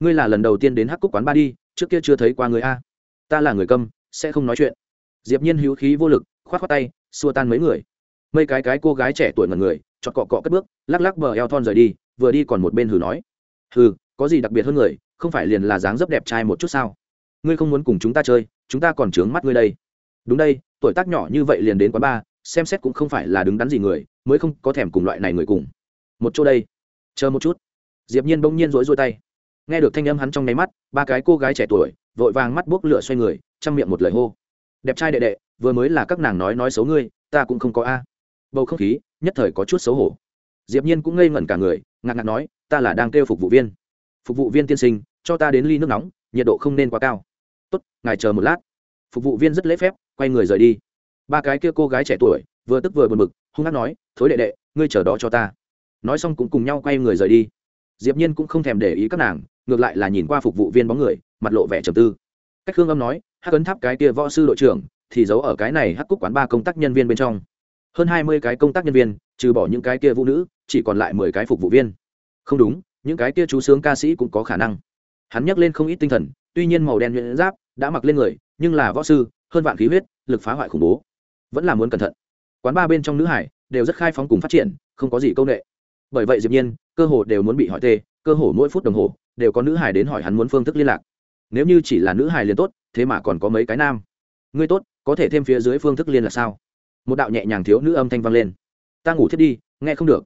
Ngươi là lần đầu tiên đến hắc cúc quán ba đi, trước kia chưa thấy qua người a. Ta là người câm, sẽ không nói chuyện. Diệp nhiên hữu khí vô lực, khoát khoát tay, xua tan mấy người. Mấy cái cái cô gái trẻ tuổi ngẩn người, chọt cọ cọ cất bước, lắc lắc bờ eo thon rời đi vừa đi còn một bên hừ nói. Hừ, có gì đặc biệt hơn người, không phải liền là dáng dấp đẹp trai một chút sao? Ngươi không muốn cùng chúng ta chơi, chúng ta còn trướng mắt ngươi đây. Đúng đây, tuổi tác nhỏ như vậy liền đến quán ba xem xét cũng không phải là đứng đắn gì người, mới không có thèm cùng loại này người cùng. Một chỗ đây. Chờ một chút. Diệp nhiên bỗng nhiên rối rối tay. Nghe được thanh âm hắn trong nháy mắt, ba cái cô gái trẻ tuổi, vội vàng mắt buốc lửa xoay người trong miệng một lời hô. Đẹp trai đệ đệ, vừa mới là các nàng nói nói xấu ngươi, ta cũng không có a. Bầu không khí, nhất thời có chút xấu hổ diệp nhiên cũng ngây ngẩn cả người, ngạc ngạc nói, ta là đang kêu phục vụ viên. Phục vụ viên tiên sinh, cho ta đến ly nước nóng, nhiệt độ không nên quá cao. Tốt, ngài chờ một lát. Phục vụ viên rất lễ phép, quay người rời đi. Ba cái kia cô gái trẻ tuổi, vừa tức vừa buồn bực, hung hăng nói, thối đệ đệ, ngươi chờ đó cho ta. Nói xong cũng cùng nhau quay người rời đi. Diệp nhiên cũng không thèm để ý các nàng, ngược lại là nhìn qua phục vụ viên bóng người, mặt lộ vẻ trầm tư. Cách Hương âm nói, hắc ấn tháp cái kia võ sư đội trưởng, thì giấu ở cái này hắc cúc quán ba công tác nhân viên bên trong hơn hai mươi cái công tác nhân viên, trừ bỏ những cái kia vũ nữ, chỉ còn lại mười cái phục vụ viên. Không đúng, những cái kia chú sướng ca sĩ cũng có khả năng. Hắn nhắc lên không ít tinh thần, tuy nhiên màu đen nhuyễn giáp đã mặc lên người, nhưng là võ sư, hơn vạn khí huyết, lực phá hoại khủng bố. Vẫn là muốn cẩn thận. Quán ba bên trong nữ hải đều rất khai phóng cùng phát triển, không có gì công nghệ bởi vậy diệp nhiên, cơ hồ đều muốn bị hỏi tê, cơ hồ mỗi phút đồng hồ, đều có nữ hải đến hỏi hắn muốn phương thức liên lạc. Nếu như chỉ là nữ hải liền tốt, thế mà còn có mấy cái nam. Ngươi tốt, có thể thêm phía dưới phương thức liên lạc sao? Một đạo nhẹ nhàng thiếu nữ âm thanh vang lên. Ta ngủ thiết đi, nghe không được.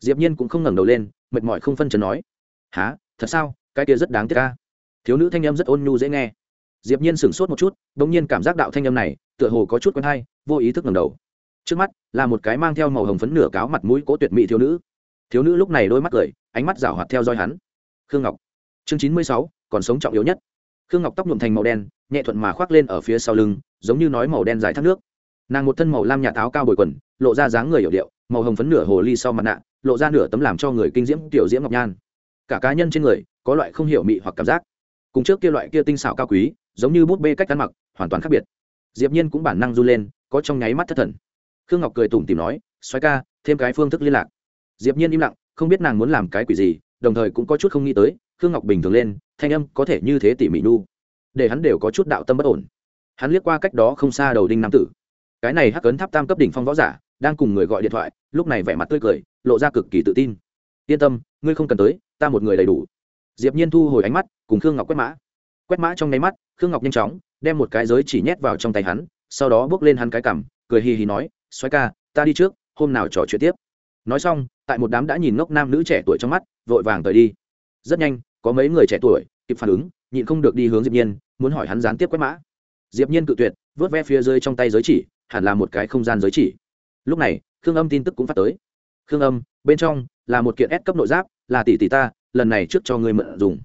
Diệp nhiên cũng không ngẩng đầu lên, mệt mỏi không phân trần nói. Há thật sao? Cái kia rất đáng tiếc ca thiếu nữ thanh âm rất ôn nhu dễ nghe. Diệp nhiên sửng sốt một chút đống nhiên cảm giác đạo thanh âm này, tựa hồ có chút quen hay, vô ý thức ngẩng đầu. Trước mắt, là một cái mang theo màu hồng phấn nửa cáo mặt mũi cố tuyệt mỹ thiếu nữ. Thiếu nữ lúc này đôi mắt cười, ánh mắt rảo hoạt theo dõi hắn. Khương ngọc. Chương chín mươi sáu, còn sống trọng yếu nhất. Khương ngọc tóc nhuộm thành màu đen, nhẹ thuận mà khoác lên ở phía sau lưng, giống như nói màu đen dài thác nước nàng một thân màu lam nhà táo cao bồi quần, lộ ra dáng người hiểu điệu, màu hồng phấn nửa hồ ly sau mặt nạ, lộ ra nửa tấm làm cho người kinh diễm tiểu diễm ngọc nhan. Cả cá nhân trên người, có loại không hiểu mị hoặc cảm giác. Cùng trước kia loại kia tinh xảo cao quý, giống như bút bê cách ăn mặc, hoàn toàn khác biệt. Diệp nhiên cũng bản năng du lên, có trong nháy mắt thất thần. Khương ngọc cười tủm tỉm nói xoáy ca, thêm cái phương thức liên lạc. Diệp nhiên im lặng, không biết nàng muốn làm cái quỷ gì, đồng thời cũng có chút không nghĩ tới, khương ngọc bình thường lên, thanh âm có thể như thế tỉ mỉ nu. Để hắn đều có chút đạo tâm bất ổn. Hắn liếc qua cách đó không xa đầu đinh nam tử cái này hắc ấn tháp tam cấp đỉnh phong võ giả, đang cùng người gọi điện thoại, lúc này vẻ mặt tươi cười, lộ ra cực kỳ tự tin. Yên tâm, ngươi không cần tới, ta một người đầy đủ. Diệp nhiên thu hồi ánh mắt, cùng khương ngọc quét mã. Quét mã trong nháy mắt, khương ngọc nhanh chóng, đem một cái giới chỉ nhét vào trong tay hắn, sau đó bước lên hắn cái cằm, cười hì hì nói xoáy ca, ta đi trước, hôm nào trò chuyện tiếp. Nói xong, tại một đám đã nhìn ngốc nam nữ trẻ tuổi trong mắt, vội vàng tới đi. Rất nhanh, có mấy người trẻ tuổi, kịp phản ứng, nhịn không được đi hướng diệp nhiên, muốn hỏi hắn gián tiếp quét mã. Diệp nhiên cự tuyệt, vớt ve phía dưới trong tay giới chỉ hẳn là một cái không gian giới chỉ. Lúc này, khương âm tin tức cũng phát tới. Khương âm, bên trong là một kiện S cấp nội giáp, là tỷ tỷ ta, lần này trước cho ngươi mượn dùng.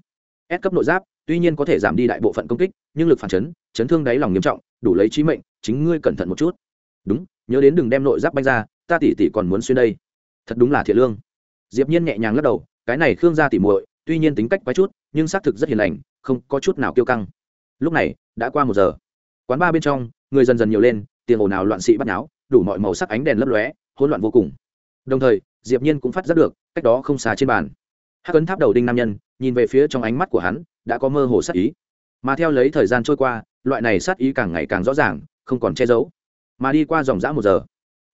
S cấp nội giáp, tuy nhiên có thể giảm đi đại bộ phận công kích, nhưng lực phản chấn chấn thương đáy lòng nghiêm trọng, đủ lấy trí mệnh, chính ngươi cẩn thận một chút. Đúng, nhớ đến đừng đem nội giáp banh ra, ta tỷ tỷ còn muốn xuyên đây. Thật đúng là thiện lương. Diệp nhiên nhẹ nhàng lắc đầu, cái này khương gia tỷ muội, tuy nhiên tính cách quái chút, nhưng xác thực rất hiền lành, không có chút nào kiêu căng. Lúc này, đã qua một giờ. Quán ba bên trong, người dần dần nhiều lên tiếng ồn ào loạn sĩ bắt náo đủ mọi màu sắc ánh đèn lấp lóe, hỗn loạn vô cùng. Đồng thời, diệp nhiên cũng phát giác được, cách đó không xa trên bàn, hắc ấn tháp đầu đinh nam nhân, nhìn về phía trong ánh mắt của hắn, đã có mơ hồ sát ý. Mà theo lấy thời gian trôi qua, loại này sát ý càng ngày càng rõ ràng, không còn che giấu. Mà đi qua dòng dã một giờ,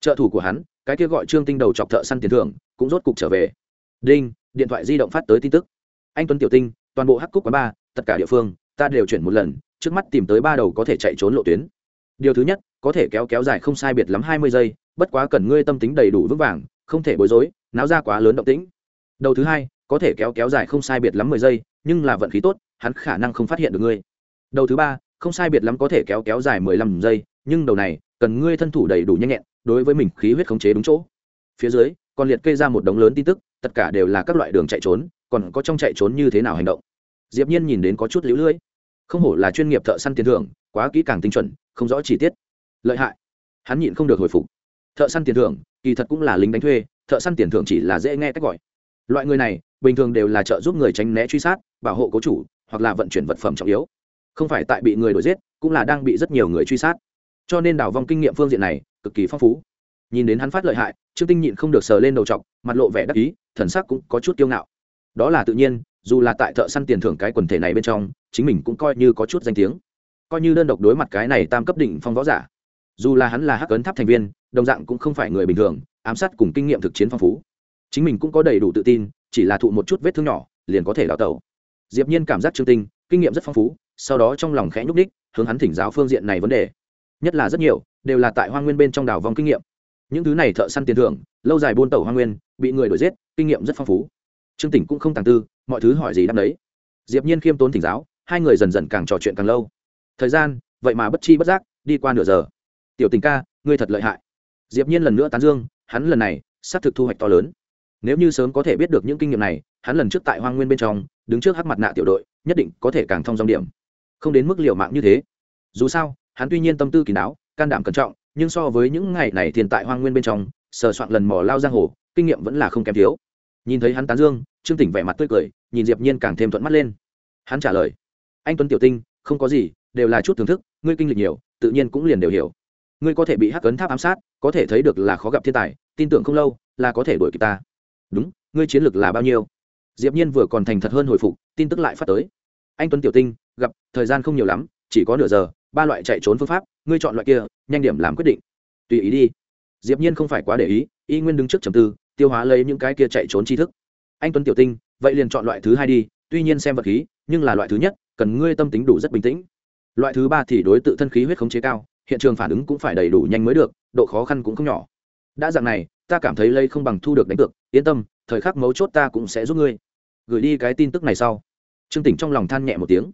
trợ thủ của hắn, cái kia gọi trương tinh đầu chọc thợ săn tiền thưởng, cũng rốt cục trở về. Đinh, điện thoại di động phát tới tin tức. Anh tuấn tiểu tinh, toàn bộ hắc cúc quán ba tất cả địa phương, ta đều chuyển một lần, trước mắt tìm tới ba đầu có thể chạy trốn lộ tuyến. Điều thứ nhất có thể kéo kéo dài không sai biệt lắm hai mươi giây, bất quá cần ngươi tâm tính đầy đủ vững vàng, không thể bối rối náo ra quá lớn động tĩnh. Đầu thứ hai, có thể kéo kéo dài không sai biệt lắm mười giây, nhưng là vận khí tốt, hắn khả năng không phát hiện được ngươi. Đầu thứ ba, không sai biệt lắm có thể kéo kéo dài mười lăm giây, nhưng đầu này, cần ngươi thân thủ đầy đủ nhanh nhẹn, đối với mình khí huyết khống chế đúng chỗ. Phía dưới, còn liệt kê ra một đống lớn tin tức, tất cả đều là các loại đường chạy trốn, còn có trong chạy trốn như thế nào hành động. Diệp nhiên nhìn đến có chút lũ lưỡi không hổ là chuyên nghiệp thợ săn tiền thưởng, quá kỹ càng tinh chuẩn, không rõ chi tiết lợi hại. Hắn nhịn không được hồi phục. Thợ săn tiền thưởng, kỳ thật cũng là lính đánh thuê, thợ săn tiền thưởng chỉ là dễ nghe cách gọi. Loại người này, bình thường đều là trợ giúp người tránh né truy sát, bảo hộ cố chủ, hoặc là vận chuyển vật phẩm trọng yếu. Không phải tại bị người đuổi giết, cũng là đang bị rất nhiều người truy sát. Cho nên đảo vong kinh nghiệm phương diện này, cực kỳ phong phú. Nhìn đến hắn phát lợi hại, trương tinh nhịn không được sờ lên đầu t mặt lộ vẻ đắc ý, thần sắc cũng có chút kiêu ngạo. Đó là tự nhiên, dù là tại thợ săn tiền thưởng cái quần thể này bên trong, chính mình cũng coi như có chút danh tiếng. Coi như đơn độc đối mặt cái này tam cấp định phong võ giả dù là hắn là hắc ấn tháp thành viên, đồng dạng cũng không phải người bình thường, ám sát cùng kinh nghiệm thực chiến phong phú. Chính mình cũng có đầy đủ tự tin, chỉ là thụ một chút vết thương nhỏ, liền có thể đào tẩu. Diệp nhiên cảm giác trương tinh, kinh nghiệm rất phong phú, sau đó trong lòng khẽ nhúc đích hướng hắn thỉnh giáo phương diện này vấn đề. Nhất là rất nhiều, đều là tại hoang nguyên bên trong đảo vòng kinh nghiệm. Những thứ này thợ săn tiền thưởng, lâu dài buôn tẩu hoang nguyên, bị người đuổi giết, kinh nghiệm rất phong phú. Trương tỉnh cũng không tàng tư, mọi thứ hỏi gì đáp đấy diệp nhiên khiêm tốn thỉnh giáo, hai người dần dần càng trò chuyện càng lâu. Thời gian, vậy mà bất chi bất giác, đi qua nửa giờ tiểu tình ca, ngươi thật lợi hại. Diệp nhiên lần nữa tán dương, hắn lần này, xác thực thu hoạch to lớn. Nếu như sớm có thể biết được những kinh nghiệm này, hắn lần trước tại hoang nguyên bên trong, đứng trước hắc mặt nạ tiểu đội, nhất định có thể càng thông dòng điểm. Không đến mức liều mạng như thế. Dù sao, hắn tuy nhiên tâm tư kín đáo, can đảm cẩn trọng, nhưng so với những ngày này thiền tại hoang nguyên bên trong, sờ soạn lần mò lao giang hồ, kinh nghiệm vẫn là không kém thiếu. Nhìn thấy hắn tán dương, trương tỉnh vẻ mặt tươi cười, nhìn diệp nhiên càng thêm thuận mắt lên. Hắn trả lời, anh tuấn tiểu tinh, không có gì, đều là chút thưởng thức, ngươi kinh lịch nhiều, tự nhiên cũng liền đều hiểu ngươi có thể bị hắc ấn tháp ám sát, có thể thấy được là khó gặp thiên tài, tin tưởng không lâu, là có thể đuổi kịp ta. Đúng, ngươi chiến lược là bao nhiêu? Diệp nhiên vừa còn thành thật hơn hồi phục, tin tức lại phát tới. Anh tuấn tiểu tinh, gặp, thời gian không nhiều lắm, chỉ có nửa giờ, ba loại chạy trốn phương pháp, ngươi chọn loại kia, nhanh điểm làm quyết định. Tùy ý đi. Diệp nhiên không phải quá để ý, y nguyên đứng trước trầm tư, tiêu hóa lấy những cái kia chạy trốn tri thức. Anh tuấn tiểu tinh, vậy liền chọn loại thứ hai đi, tuy nhiên xem vật khí, nhưng là loại thứ nhất, cần ngươi tâm tính đủ rất bình tĩnh. Loại thứ ba thì đối tự thân khí huyết khống chế cao hiện trường phản ứng cũng phải đầy đủ nhanh mới được, độ khó khăn cũng không nhỏ. Đã dạng này, ta cảm thấy lây không bằng thu được đánh cược, yên tâm, thời khắc mấu chốt ta cũng sẽ giúp ngươi. Gửi đi cái tin tức này sau. Trương tỉnh trong lòng than nhẹ một tiếng.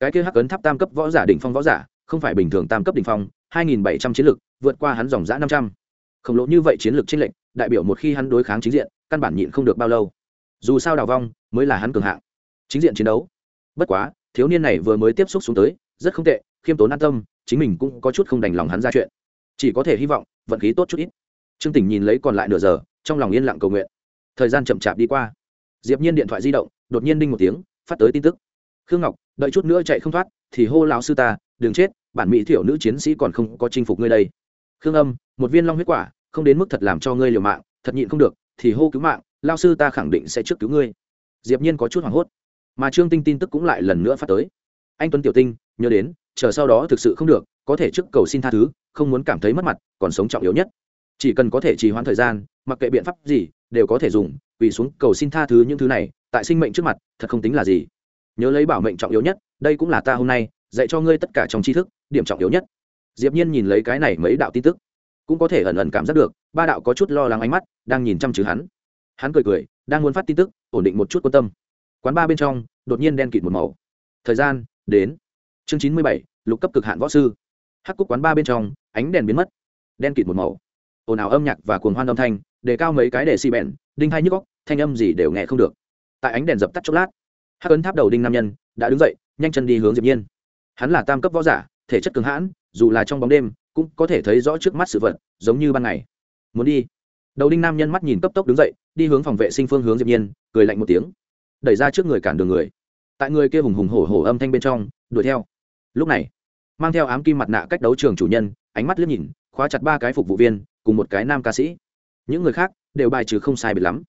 Cái kia hắc ấn tháp tam cấp võ giả đỉnh phong võ giả, không phải bình thường tam cấp đỉnh phong, hai nghìn bảy trăm chiến lực, vượt qua hắn dòng giã năm trăm. Khổng lồ như vậy chiến lược chênh lệnh đại biểu một khi hắn đối kháng chính diện, căn bản nhịn không được bao lâu. Dù sao đào vong, mới là hắn cường hạng. Chính diện chiến đấu. Bất quá, thiếu niên này vừa mới tiếp xúc xuống tới, rất không tệ khiêm tốn an tâm, chính mình cũng có chút không đành lòng hắn ra chuyện. Chỉ có thể hy vọng, vận khí tốt chút ít. Trương tỉnh nhìn lấy còn lại nửa giờ, trong lòng yên lặng cầu nguyện. Thời gian chậm chạp đi qua. Diệp nhiên điện thoại di động, đột nhiên đinh một tiếng, phát tới tin tức. Khương ngọc, đợi chút nữa chạy không thoát, thì hô lão sư ta, đừng chết, bản mỹ thiểu nữ chiến sĩ còn không có chinh phục ngươi đây. Khương âm, một viên long huyết quả, không đến mức thật làm cho ngươi liều mạng, thật nhịn không được, thì hô cứu mạng lao sư ta khẳng định sẽ trước cứu ngươi. Diệp nhiên có chút hoảng hốt, mà trương tinh tin tức cũng lại lần nữa phát tới anh tuấn tiểu tinh, nhớ đến, chờ sau đó thực sự không được, có thể trước cầu xin tha thứ, không muốn cảm thấy mất mặt, còn sống trọng yếu nhất. Chỉ cần có thể trì hoãn thời gian, mặc kệ biện pháp gì, đều có thể dùng vì xuống cầu xin tha thứ những thứ này, tại sinh mệnh trước mặt, thật không tính là gì. Nhớ lấy bảo mệnh trọng yếu nhất, đây cũng là ta hôm nay, dạy cho ngươi tất cả trong tri thức, điểm trọng yếu nhất. Diệp nhiên nhìn lấy cái này mấy đạo tin tức, cũng có thể ẩn ẩn cảm giác được, ba đạo có chút lo lắng ánh mắt, đang nhìn chăm chú hắn. Hắn cười cười, đang muốn phát tin tức, ổn định một chút quan tâm. Quán ba bên trong, đột nhiên đen kịt một màu. Thời gian đến. Chương chín mươi bảy, lục cấp cực hạn võ sư. Hắc cúc quán ba bên trong, ánh đèn biến mất. Đen kịt một màu. Ồn ào âm nhạc và cuồng hoan âm thanh, đề cao mấy cái để xi bèn, đinh hai nhức góc thanh âm gì đều nghe không được. Tại ánh đèn dập tắt chốc lát, hắc ấn tháp đầu đinh nam nhân đã đứng dậy, nhanh chân đi hướng diệp nhiên. Hắn là tam cấp võ giả, thể chất cường hãn, dù là trong bóng đêm, cũng có thể thấy rõ trước mắt sự vật, giống như ban ngày. Muốn đi. Đầu đinh nam nhân mắt nhìn cấp tốc đứng dậy, đi hướng phòng vệ sinh phương hướng diệp nhiên, cười lạnh một tiếng. Đẩy ra trước người cản đường người tại người kia hùng hùng hổ hổ âm thanh bên trong, đuổi theo. Lúc này, mang theo ám kim mặt nạ cách đấu trường chủ nhân, ánh mắt liếc nhìn, khóa chặt ba cái phục vụ viên, cùng một cái nam ca sĩ. Những người khác đều bài trừ không sai biệt lắm.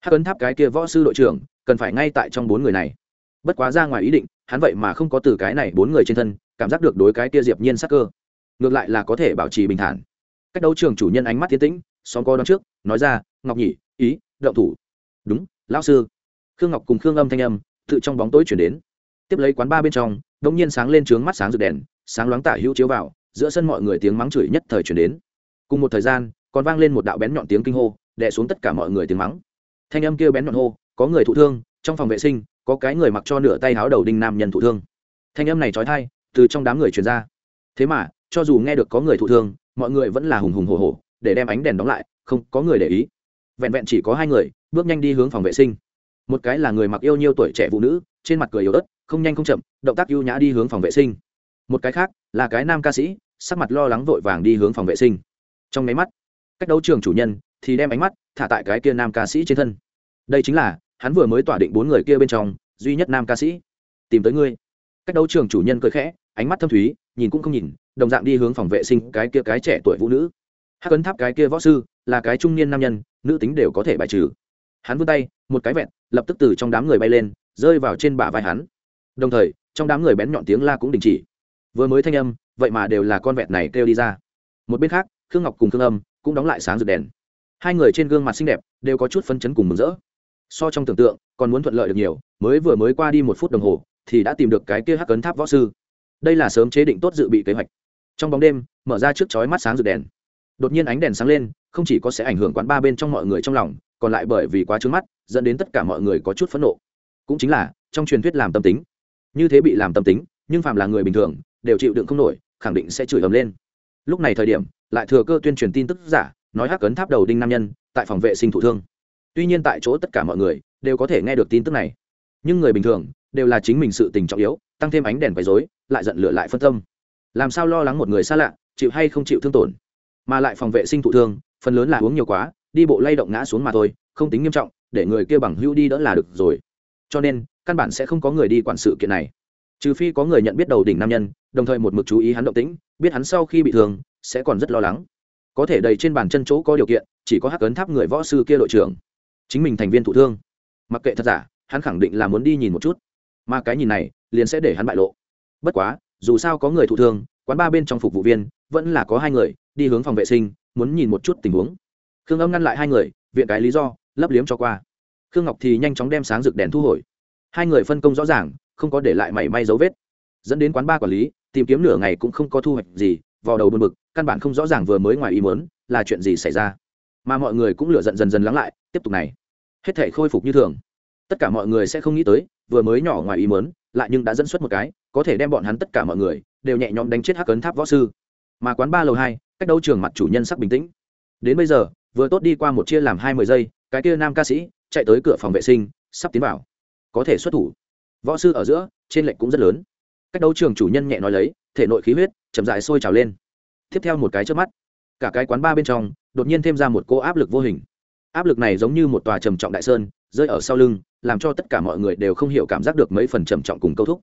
Hắc ấn tháp cái kia võ sư đội trưởng, cần phải ngay tại trong bốn người này. Bất quá ra ngoài ý định, hắn vậy mà không có từ cái này bốn người trên thân, cảm giác được đối cái kia diệp nhiên sắc cơ. Ngược lại là có thể bảo trì bình thản. Cách đấu trường chủ nhân ánh mắt thiên tĩnh, xóm co đón trước, nói ra, ngọc nhỉ ý, động thủ. Đúng, lão sư. Khương ngọc cùng khương âm thanh âm tự trong bóng tối chuyển đến. Tiếp lấy quán ba bên trong đ ỗ n g nhiên sáng lên trướng mắt sáng rực đèn, sáng loáng tả hữu chiếu vào, giữa sân mọi người tiếng mắng chửi nhất thời chuyển đến. Cùng một thời gian, còn vang lên một đạo bén nhọn tiếng kinh hô đẻ xuống tất cả mọi người tiếng mắng. Thanh âm kêu bén nhọn hô, có người thụ thương, trong phòng vệ sinh, có cái người mặc cho nửa tay háo đầu đinh nam nhân thụ thương. Thanh âm này trói thai, từ trong đám người truyền ra. Thế mà, cho dù nghe được có người thụ thương, mọi người vẫn là hùng hùng hồ hồ để đem ánh đèn đóng lại, không có người để ý. Vẹn vẹn chỉ có hai người, bước nhanh đi hướng phòng vệ sinh một cái là người mặc yêu nhiêu tuổi trẻ phụ nữ, trên mặt cười yếu ớt, không nhanh không chậm, động tác ưu nhã đi hướng phòng vệ sinh. Một cái khác là cái nam ca sĩ, sắc mặt lo lắng vội vàng đi hướng phòng vệ sinh. Trong máy mắt, cách đấu trường chủ nhân thì đem ánh mắt thả tại cái kia nam ca sĩ trên thân. Đây chính là, hắn vừa mới tỏa định bốn người kia bên trong, duy nhất nam ca sĩ. Tìm tới ngươi. Cách đấu trường chủ nhân cười khẽ, ánh mắt thâm thúy, nhìn cũng không nhìn, đồng dạng đi hướng phòng vệ sinh cái kia cái trẻ tuổi vũ nữ. Hắc ấn tháp cái kia võ sư là cái trung niên nam nhân, nữ tính đều có thể bài trừ. Hắn vươn tay, một cái vẹn lập tức từ trong đám người bay lên, rơi vào trên bả vai hắn. Đồng thời, trong đám người bén nhọn tiếng la cũng đình chỉ. Vừa mới thanh âm, vậy mà đều là con vẹt này kêu đi ra. Một bên khác, khương ngọc cùng khương âm cũng đóng lại sáng rực đèn. Hai người trên gương mặt xinh đẹp đều có chút phân chấn cùng mừng rỡ. So trong tưởng tượng, còn muốn thuận lợi được nhiều, mới vừa mới qua đi một phút đồng hồ, thì đã tìm được cái kia hắc cấn tháp võ sư. Đây là sớm chế định tốt dự bị kế hoạch. Trong bóng đêm, mở ra trước chói mắt sáng rực đèn. Đột nhiên ánh đèn sáng lên, không chỉ có sẽ ảnh hưởng quán ba bên trong mọi người trong lòng còn lại bởi vì quá trướng mắt, dẫn đến tất cả mọi người có chút phẫn nộ. Cũng chính là, trong truyền thuyết làm tâm tính. Như thế bị làm tâm tính, nhưng phạm là người bình thường, đều chịu đựng không nổi, khẳng định sẽ chửi ầm lên. Lúc này thời điểm, lại thừa cơ tuyên truyền tin tức giả, nói hắc cấn tháp đầu đinh nam nhân, tại phòng vệ sinh thụ thương. Tuy nhiên tại chỗ tất cả mọi người đều có thể nghe được tin tức này. Nhưng người bình thường đều là chính mình sự tình trọng yếu, tăng thêm ánh đèn quấy rối, lại giận lửa lại phân tâm. Làm sao lo lắng một người xa lạ, chịu hay không chịu thương tổn? Mà lại phòng vệ sinh thụ thương, phần lớn là uống nhiều quá đi bộ lay động ngã xuống mà thôi, không tính nghiêm trọng, để người kia bằng hữu đi đỡ là được rồi. Cho nên, căn bản sẽ không có người đi quản sự kiện này. Trừ phi có người nhận biết đầu đỉnh nam nhân, đồng thời một mực chú ý hắn động tĩnh, biết hắn sau khi bị thương, sẽ còn rất lo lắng. Có thể đầy trên bàn chân chỗ có điều kiện, chỉ có hắc ấn tháp người võ sư kia đội trưởng. Chính mình thành viên thụ thương. Mặc kệ thật giả, hắn khẳng định là muốn đi nhìn một chút. Mà cái nhìn này, liền sẽ để hắn bại lộ. Bất quá, dù sao có người thụ thương, quán ba bên trong phục vụ viên, vẫn là có hai người, đi hướng phòng vệ sinh, muốn nhìn một chút tình huống khương âm ngăn lại hai người, viện cái lý do, lấp liếm cho qua. Khương ngọc thì nhanh chóng đem sáng rực đèn thu hồi. Hai người phân công rõ ràng, không có để lại mảy may dấu vết. Dẫn đến quán ba quản lý, tìm kiếm nửa ngày cũng không có thu hoạch gì, vào đầu buồn bực, căn bản không rõ ràng vừa mới ngoài ý mớn là chuyện gì xảy ra. Mà mọi người cũng lựa giận dần dần lắng lại, tiếp tục này. Hết thể khôi phục như thường. Tất cả mọi người sẽ không nghĩ tới, vừa mới nhỏ ngoài ý mớn lại nhưng đã dẫn xuất một cái, có thể đem bọn hắn tất cả mọi người đều nhẹ nhõm đánh chết hắc ấn tháp võ sư. Mà quán ba lầu hai, cách đấu trường mặt chủ nhân sắc bình tĩnh. Đến bây giờ vừa tốt đi qua một chia làm hai mươi giây, cái kia nam ca sĩ chạy tới cửa phòng vệ sinh, sắp tiến vào. Có thể xuất thủ. Võ sư ở giữa, trên lệnh cũng rất lớn. Cách đấu trường chủ nhân nhẹ nói lấy, thể nội khí huyết chậm dại sôi trào lên. Tiếp theo một cái trước mắt, cả cái quán ba bên trong, đột nhiên thêm ra một cô áp lực vô hình. Áp lực này giống như một tòa trầm trọng đại sơn, rơi ở sau lưng, làm cho tất cả mọi người đều không hiểu cảm giác được mấy phần trầm trọng cùng câu thúc.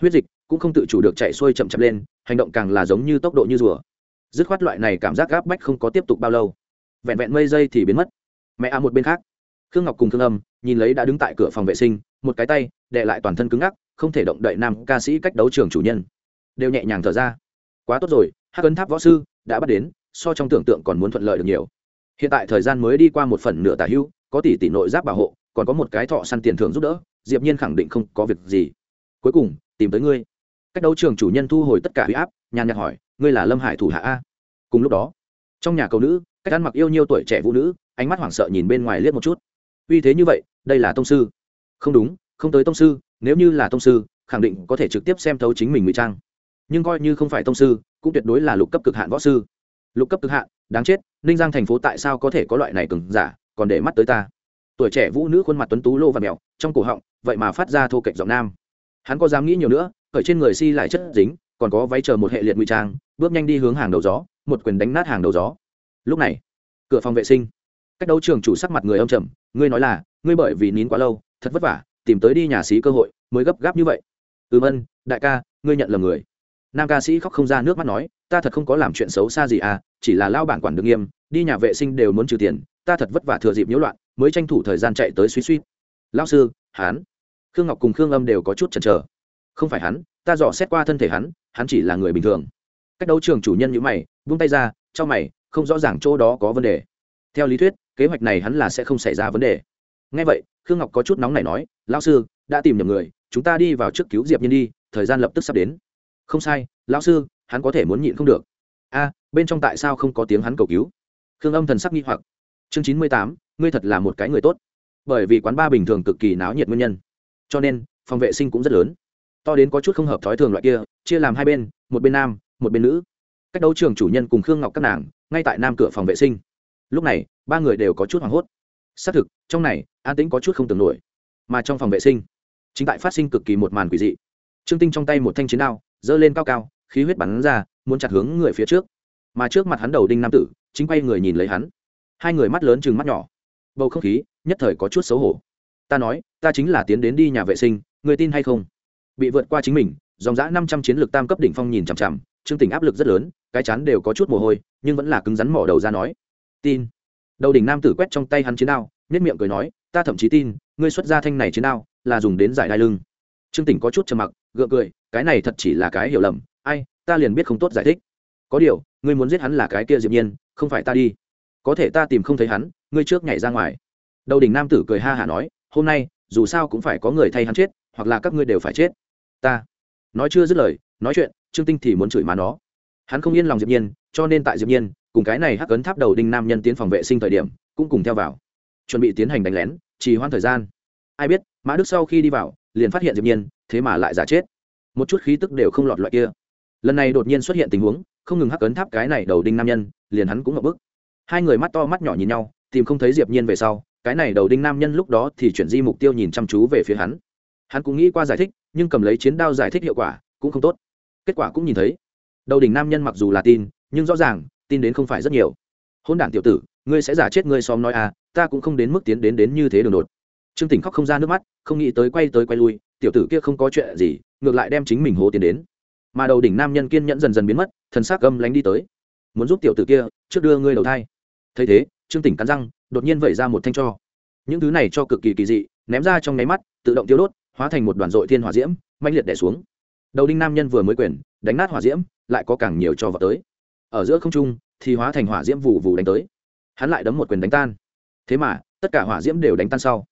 Huyết dịch cũng không tự chủ được chạy xuôi chậm chậm lên, hành động càng là giống như tốc độ như rùa. Dứt khoát loại này cảm giác gáp bách không có tiếp tục bao lâu vẹn vẹn mây giây thì biến mất. Mẹ a một bên khác, khương ngọc cùng khương âm nhìn lấy đã đứng tại cửa phòng vệ sinh, một cái tay đệ lại toàn thân cứng ngắc, không thể động đậy nam ca sĩ cách đấu trường chủ nhân. Đều nhẹ nhàng thở ra. Quá tốt rồi, hắc ấn tháp võ sư đã bắt đến, so trong tưởng tượng còn muốn thuận lợi được nhiều. Hiện tại thời gian mới đi qua một phần nửa tả hưu, có tỷ tỷ nội giáp bảo hộ, còn có một cái thọ săn tiền thưởng giúp đỡ, diệp nhiên khẳng định không có việc gì. Cuối cùng, tìm tới ngươi. Cách đấu trường chủ nhân thu hồi tất cả huy áp, nhàn nhạt hỏi, ngươi là lâm hải thủ hạ a? Cùng lúc đó, trong nhà cầu nữ cách ăn mặc yêu nhiêu tuổi trẻ vũ nữ, ánh mắt hoảng sợ nhìn bên ngoài liếc một chút. Uy thế như vậy, đây là tông sư. Không đúng, không tới tông sư, nếu như là tông sư, khẳng định có thể trực tiếp xem thấu chính mình ngụy trang. Nhưng coi như không phải tông sư, cũng tuyệt đối là lục cấp cực hạn võ sư. Lục cấp cực hạn, đáng chết, ninh giang thành phố tại sao có thể có loại này cứng giả, còn để mắt tới ta. Tuổi trẻ vũ nữ khuôn mặt tuấn tú lô và mèo, trong cổ họng, vậy mà phát ra thô kệch giọng nam. Hắn có dám nghĩ nhiều nữa khởi trên người si lại chất dính, còn có váy chờ một hệ liệt ngụy trang, bước nhanh đi hướng hàng đầu gió, một quyền đánh nát hàng đầu gió lúc này, cửa phòng vệ sinh. Cách đấu trường chủ sắc mặt người âm trầm, ngươi nói là, ngươi bởi vì nín quá lâu, thật vất vả, tìm tới đi nhà sĩ cơ hội, mới gấp gáp như vậy. Ừ ân đại ca, ngươi nhận lầm người. Nam ca sĩ khóc không ra nước mắt nói, ta thật không có làm chuyện xấu xa gì à chỉ là lao bản quản được nghiêm, đi nhà vệ sinh đều muốn trừ tiền, ta thật vất vả thừa dịp nhiễu loạn, mới tranh thủ thời gian chạy tới suy suy. Lao sư hán khương ngọc cùng khương âm đều có chút chần chờ. Không phải hắn, ta dò xét qua thân thể hắn hắn chỉ là người bình thường. Cách đấu trường chủ nhân như mày vung tay ra cho mày không rõ ràng chỗ đó có vấn đề. Theo lý thuyết, kế hoạch này hắn là sẽ không xảy ra vấn đề. Ngay vậy, khương ngọc có chút nóng này nói, lão sư, đã tìm nhầm người, chúng ta đi vào trước cứu diệp nhiên đi, thời gian lập tức sắp đến. Không sai, lão sư, hắn có thể muốn nhịn không được. A, bên trong tại sao không có tiếng hắn cầu cứu? Khương âm thần sắc nghi hoặc. Chương chín mươi tám, ngươi thật là một cái người tốt. Bởi vì quán ba bình thường cực kỳ náo nhiệt nguyên nhân. Cho nên, phòng vệ sinh cũng rất lớn. To đến có chút không hợp thói thường loại kia, chia làm hai bên, một bên nam, một bên nữ. Cách đấu trường chủ nhân cùng khương ngọc các nàng ngay tại nam cửa phòng vệ sinh. Lúc này, ba người đều có chút hoảng hốt. Xác thực, trong này, an tĩnh có chút không tưởng nổi. Mà trong phòng vệ sinh, chính tại phát sinh cực kỳ một màn quỷ dị. Trương tinh trong tay một thanh chiến đao, giơ lên cao cao, khí huyết bắn ra, muốn chặt hướng người phía trước. Mà trước mặt hắn đầu đinh nam tử, chính quay người nhìn lấy hắn. Hai người mắt lớn chừng mắt nhỏ. Bầu không khí, nhất thời có chút xấu hổ. Ta nói, ta chính là tiến đến đi nhà vệ sinh, người tin hay không? Bị vượt qua chính mình, dòng dã năm trăm chiến lược tam cấp đỉnh phong nhìn chằm chằm chương tình áp lực rất lớn, cái chắn đều có chút mồ hôi, nhưng vẫn là cứng rắn mỏ đầu ra nói, tin. Đầu đỉnh nam tử quét trong tay hắn chiến đao nhất miệng cười nói, ta thậm chí tin, ngươi xuất ra thanh này chiến đao, là dùng đến giải đai lưng. Trương tỉnh có chút trầm mặc, gượng cười, cái này thật chỉ là cái hiểu lầm, ai, ta liền biết không tốt giải thích. Có điều, ngươi muốn giết hắn là cái kia diệp nhiên, không phải ta đi. Có thể ta tìm không thấy hắn, ngươi trước nhảy ra ngoài. Đầu đỉnh nam tử cười ha hả nói, hôm nay, dù sao cũng phải có người thay hắn chết, hoặc là các ngươi đều phải chết. Ta. Nói chưa dứt lời, nói chuyện trương tinh thì muốn chửi má nó. Hắn không yên lòng diệp nhiên, cho nên tại diệp nhiên, cùng cái này hắc cấn tháp đầu đinh nam nhân tiến phòng vệ sinh thời điểm, cũng cùng theo vào. Chuẩn bị tiến hành đánh lén, trì hoãn thời gian. Ai biết, mã đức sau khi đi vào, liền phát hiện diệp nhiên, thế mà lại giả chết. Một chút khí tức đều không lọt loại kia. Lần này đột nhiên xuất hiện tình huống, không ngừng hắc cấn tháp cái này đầu đinh nam nhân, liền hắn cũng ngập bức. Hai người mắt to mắt nhỏ nhìn nhau, tìm không thấy diệp nhiên về sau, cái này đầu đinh nam nhân lúc đó thì chuyển di mục tiêu nhìn chăm chú về phía hắn. Hắn cũng nghĩ qua giải thích, nhưng cầm lấy chiến đao giải thích hiệu quả, cũng không tốt kết quả cũng nhìn thấy. Đầu đỉnh nam nhân mặc dù là tin, nhưng rõ ràng, tin đến không phải rất nhiều. Hôn đản tiểu tử, ngươi sẽ giả chết ngươi xóm nói à ta cũng không đến mức tiến đến đến như thế đường đột. Trương tỉnh khóc không ra nước mắt, không nghĩ tới quay tới quay lui, tiểu tử kia không có chuyện gì, ngược lại đem chính mình hố tiến đến. Mà đầu đỉnh nam nhân kiên nhẫn dần dần biến mất, thần xác gâm lánh đi tới. Muốn giúp tiểu tử kia, trước đưa ngươi đầu thai. Thấy thế, trương tỉnh cắn răng, đột nhiên vẩy ra một thanh cho. Những thứ này cho cực kỳ kỳ dị, ném ra trong nháy mắt, tự động tiêu đốt, hóa thành một đoàn dội thiên hỏa diễm mạnh liệt đẻ xuống đầu đinh nam nhân vừa mới quyền đánh nát hỏa diễm, lại có càng nhiều cho vào tới. Ở giữa không trung, thì hóa thành hỏa diễm vụ vụ đánh tới. Hắn lại đấm một quyền đánh tan. Thế mà, tất cả hỏa diễm đều đánh tan sau.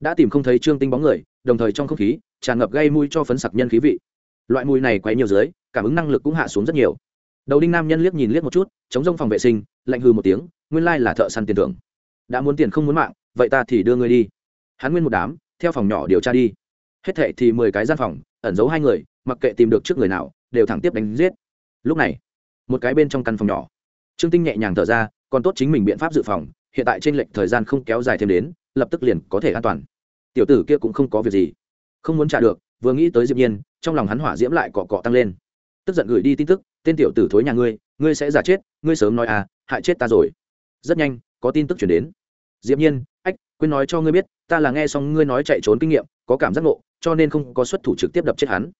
Đã tìm không thấy trương tinh bóng người, đồng thời trong không khí, tràn ngập gây mùi cho phấn sặc nhân khí vị. Loại mùi này quấy nhiều dưới, cảm ứng năng lực cũng hạ xuống rất nhiều. Đầu đinh nam nhân liếc nhìn liếc một chút, chống rông phòng vệ sinh, lạnh hư một tiếng, nguyên lai là thợ săn tiền thưởng. Đã muốn tiền không muốn mạng, vậy ta thì đưa người đi. Hắn nguyên một đám, theo phòng nhỏ điều tra đi. Hết thệ thì mười cái gian phòng, ẩn giấu hai người mặc kệ tìm được trước người nào, đều thẳng tiếp đánh giết. Lúc này, một cái bên trong căn phòng nhỏ. Trương tinh nhẹ nhàng thở ra, còn tốt chính mình biện pháp dự phòng, hiện tại trên lệnh thời gian không kéo dài thêm đến, lập tức liền có thể an toàn. Tiểu tử kia cũng không có việc gì. Không muốn trả được, vừa nghĩ tới diệp nhiên, trong lòng hắn hỏa diễm lại cọ cọ tăng lên. Tức giận gửi đi tin tức, tên tiểu tử thối nhà ngươi ngươi sẽ giả chết, ngươi sớm nói à hại chết ta rồi. Rất nhanh, có tin tức chuyển đến. Diệp nhiên, ách, quên nói cho ngươi biết, ta là nghe xong ngươi nói chạy trốn kinh nghiệm, có cảm giác ngộ, cho nên không có xuất thủ trực tiếp đập chết hắn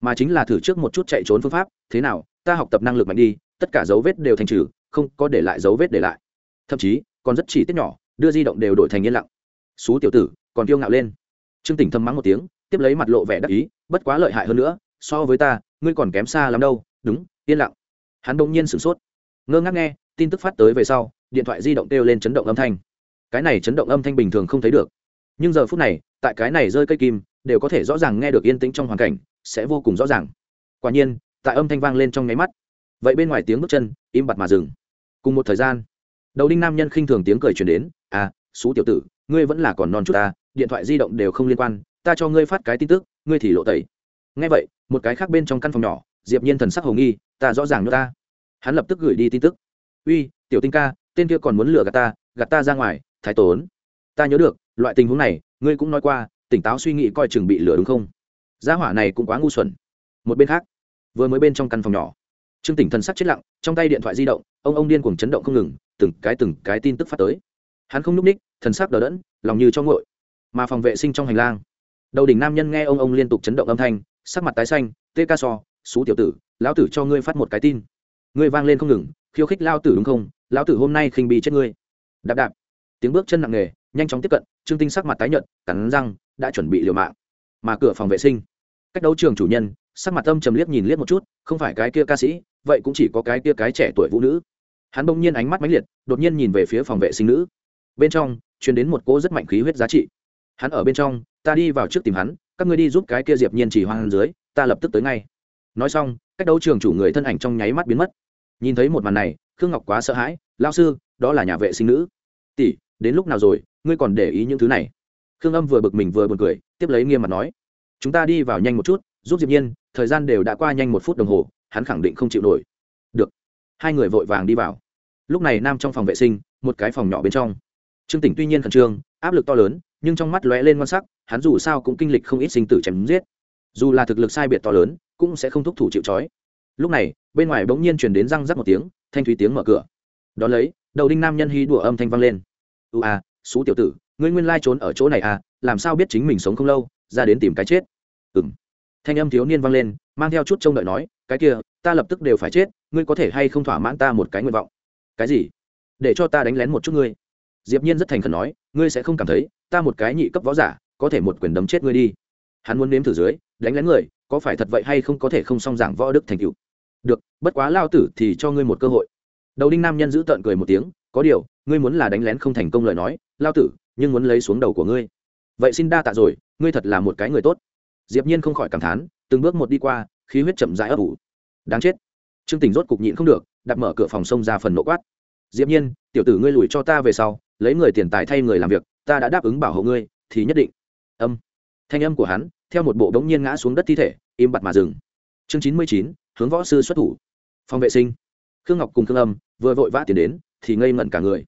mà chính là thử trước một chút chạy trốn phương pháp, thế nào, ta học tập năng lực mạnh đi, tất cả dấu vết đều thành trừ, không có để lại dấu vết để lại. Thậm chí, còn rất chỉ tiết nhỏ, đưa di động đều đổi thành yên lặng. Xú tiểu tử, còn kiêu ngạo lên. Trương tỉnh thầm mắng một tiếng, tiếp lấy mặt lộ vẻ đắc ý, bất quá lợi hại hơn nữa, so với ta, ngươi còn kém xa lắm đâu, đúng, yên lặng. Hắn bỗng nhiên sửng sốt. Ngơ ngác nghe, tin tức phát tới về sau, điện thoại di động kêu lên chấn động âm thanh. Cái này chấn động âm thanh bình thường không thấy được. Nhưng giờ phút này, tại cái này rơi cây kim, đều có thể rõ ràng nghe được yên tĩnh trong hoàn cảnh sẽ vô cùng rõ ràng. Quả nhiên, tại âm thanh vang lên trong nháy mắt. Vậy bên ngoài tiếng bước chân, im bặt mà dừng. Cùng một thời gian, đầu đinh nam nhân khinh thường tiếng cười truyền đến à xú tiểu tử, ngươi vẫn là còn non chút ta, điện thoại di động đều không liên quan, ta cho ngươi phát cái tin tức, ngươi thì lộ tẩy. Ngay vậy, một cái khác bên trong căn phòng nhỏ, diệp nhiên thần sắc hồng nghi, ta rõ ràng nữa ta. Hắn lập tức gửi đi tin tức. Uy, tiểu tinh ca, tên kia còn muốn lừa gạt ta gạt ta ra ngoài, thái tốn. Ta nhớ được, loại tình huống này, ngươi cũng nói qua, tỉnh táo suy nghĩ coi chừng bị lừa đúng không? Gia hỏa này cũng quá ngu xuẩn. Một bên khác, vừa mới bên trong căn phòng nhỏ, trương tỉnh thần sắc chết lặng, trong tay điện thoại di động, ông ông điên cuồng chấn động không ngừng, từng cái từng cái tin tức phát tới. Hắn không n ú c ních thần sắc đờ đẫn, lòng như cho ngội mà phòng vệ sinh trong hành lang, đầu đỉnh nam nhân nghe ông ông liên tục chấn động âm thanh, sắc mặt tái xanh, tê ca so xú tiểu tử, lão tử cho ngươi phát một cái tin. Ngươi vang lên không ngừng, khiêu khích lao tử đúng không? Lão tử hôm nay khinh bị chết ngươi. Đạp đạp. Tiếng bước chân nặng nề, nhanh chóng tiếp cận, trương tinh sắc mặt tái nhợt, cắn răng, đã chuẩn bị liều mạng mà cửa phòng vệ sinh. Cách đấu trường chủ nhân, sắc mặt âm trầm liếc nhìn liếc một chút, không phải cái kia ca sĩ, vậy cũng chỉ có cái kia cái trẻ tuổi vũ nữ. Hắn bỗng nhiên ánh mắt mãnh liệt, đột nhiên nhìn về phía phòng vệ sinh nữ. Bên trong, truyền đến một cô rất mạnh khí huyết giá trị. Hắn ở bên trong, ta đi vào trước tìm hắn, các ngươi đi giúp cái kia diệp nhiên chỉ hoang dưới, ta lập tức tới ngay. Nói xong, cách đấu trường chủ người thân ảnh trong nháy mắt biến mất. Nhìn thấy một màn này, khương ngọc quá sợ hãi lao sư, đó là nhà vệ sinh nữ. Tỷ, đến lúc nào rồi, ngươi còn để ý những thứ này? Khương âm vừa bực mình vừa buồn cười, tiếp lấy nghiêm mặt nói, chúng ta đi vào nhanh một chút, giúp diệp nhiên, thời gian đều đã qua nhanh một phút đồng hồ, hắn khẳng định không chịu nổi. Được. Hai người vội vàng đi vào. Lúc này nam trong phòng vệ sinh, một cái phòng nhỏ bên trong. Trương tỉnh tuy nhiên khẩn trương, áp lực to lớn, nhưng trong mắt lóe lên ngon sắc, hắn dù sao cũng kinh lịch không ít sinh tử chém giết. Dù là thực lực sai biệt to lớn, cũng sẽ không thúc thủ chịu trói. Lúc này, bên ngoài bỗng nhiên chuyển đến răng rắc một tiếng, thanh thúy tiếng mở cửa. Đón lấy, đầu đinh nam nhân hy đùa âm thanh vang lên. Ưu à xú tiểu tử ngươi nguyên lai trốn ở chỗ này à làm sao biết chính mình sống không lâu, ra đến tìm cái chết? Ừ m thanh âm thiếu niên vang lên, mang theo chút trông đợi nói, cái kia, ta lập tức đều phải chết, ngươi có thể hay không thỏa mãn ta một cái nguyện vọng? Cái gì? Để cho ta đánh lén một chút ngươi. Diệp nhiên rất thành khẩn nói, ngươi sẽ không cảm thấy, ta một cái nhị cấp võ giả, có thể một quyền đấm chết ngươi đi. Hắn muốn nếm thử dưới, đánh lén người, có phải thật vậy hay không có thể không song giảng võ đức thành cựu được, bất quá lao tử thì cho ngươi một cơ hội. Đầu đinh nam nhân giữ tợn cười một tiếng, có điều, ngươi muốn là đánh lén không thành công lời nói, lao tử nhưng muốn lấy xuống đầu của ngươi. Vậy xin đa tạ rồi, ngươi thật là một cái người tốt. Diệp nhiên không khỏi cảm thán, từng bước một đi qua, khí huyết chậm rãi ấp ủ. Đáng chết. Trương tỉnh rốt cục nhịn không được đặt mở cửa phòng xông ra phần nộ quát. Diệp nhiên, tiểu tử ngươi lùi cho ta về sau, lấy người tiền tài thay người làm việc, ta đã đáp ứng bảo hộ ngươi, thì nhất định. Âm. Thanh âm của hắn, theo một bộ đống nhiên ngã xuống đất thi thể, im bặt mà dừng. Chương chín mươi chín, hướng võ sư xuất thủ. Phòng vệ sinh. Khương ngọc cùng khương âm, vừa vội vã tiến đến, thì ngây ngẩn cả người.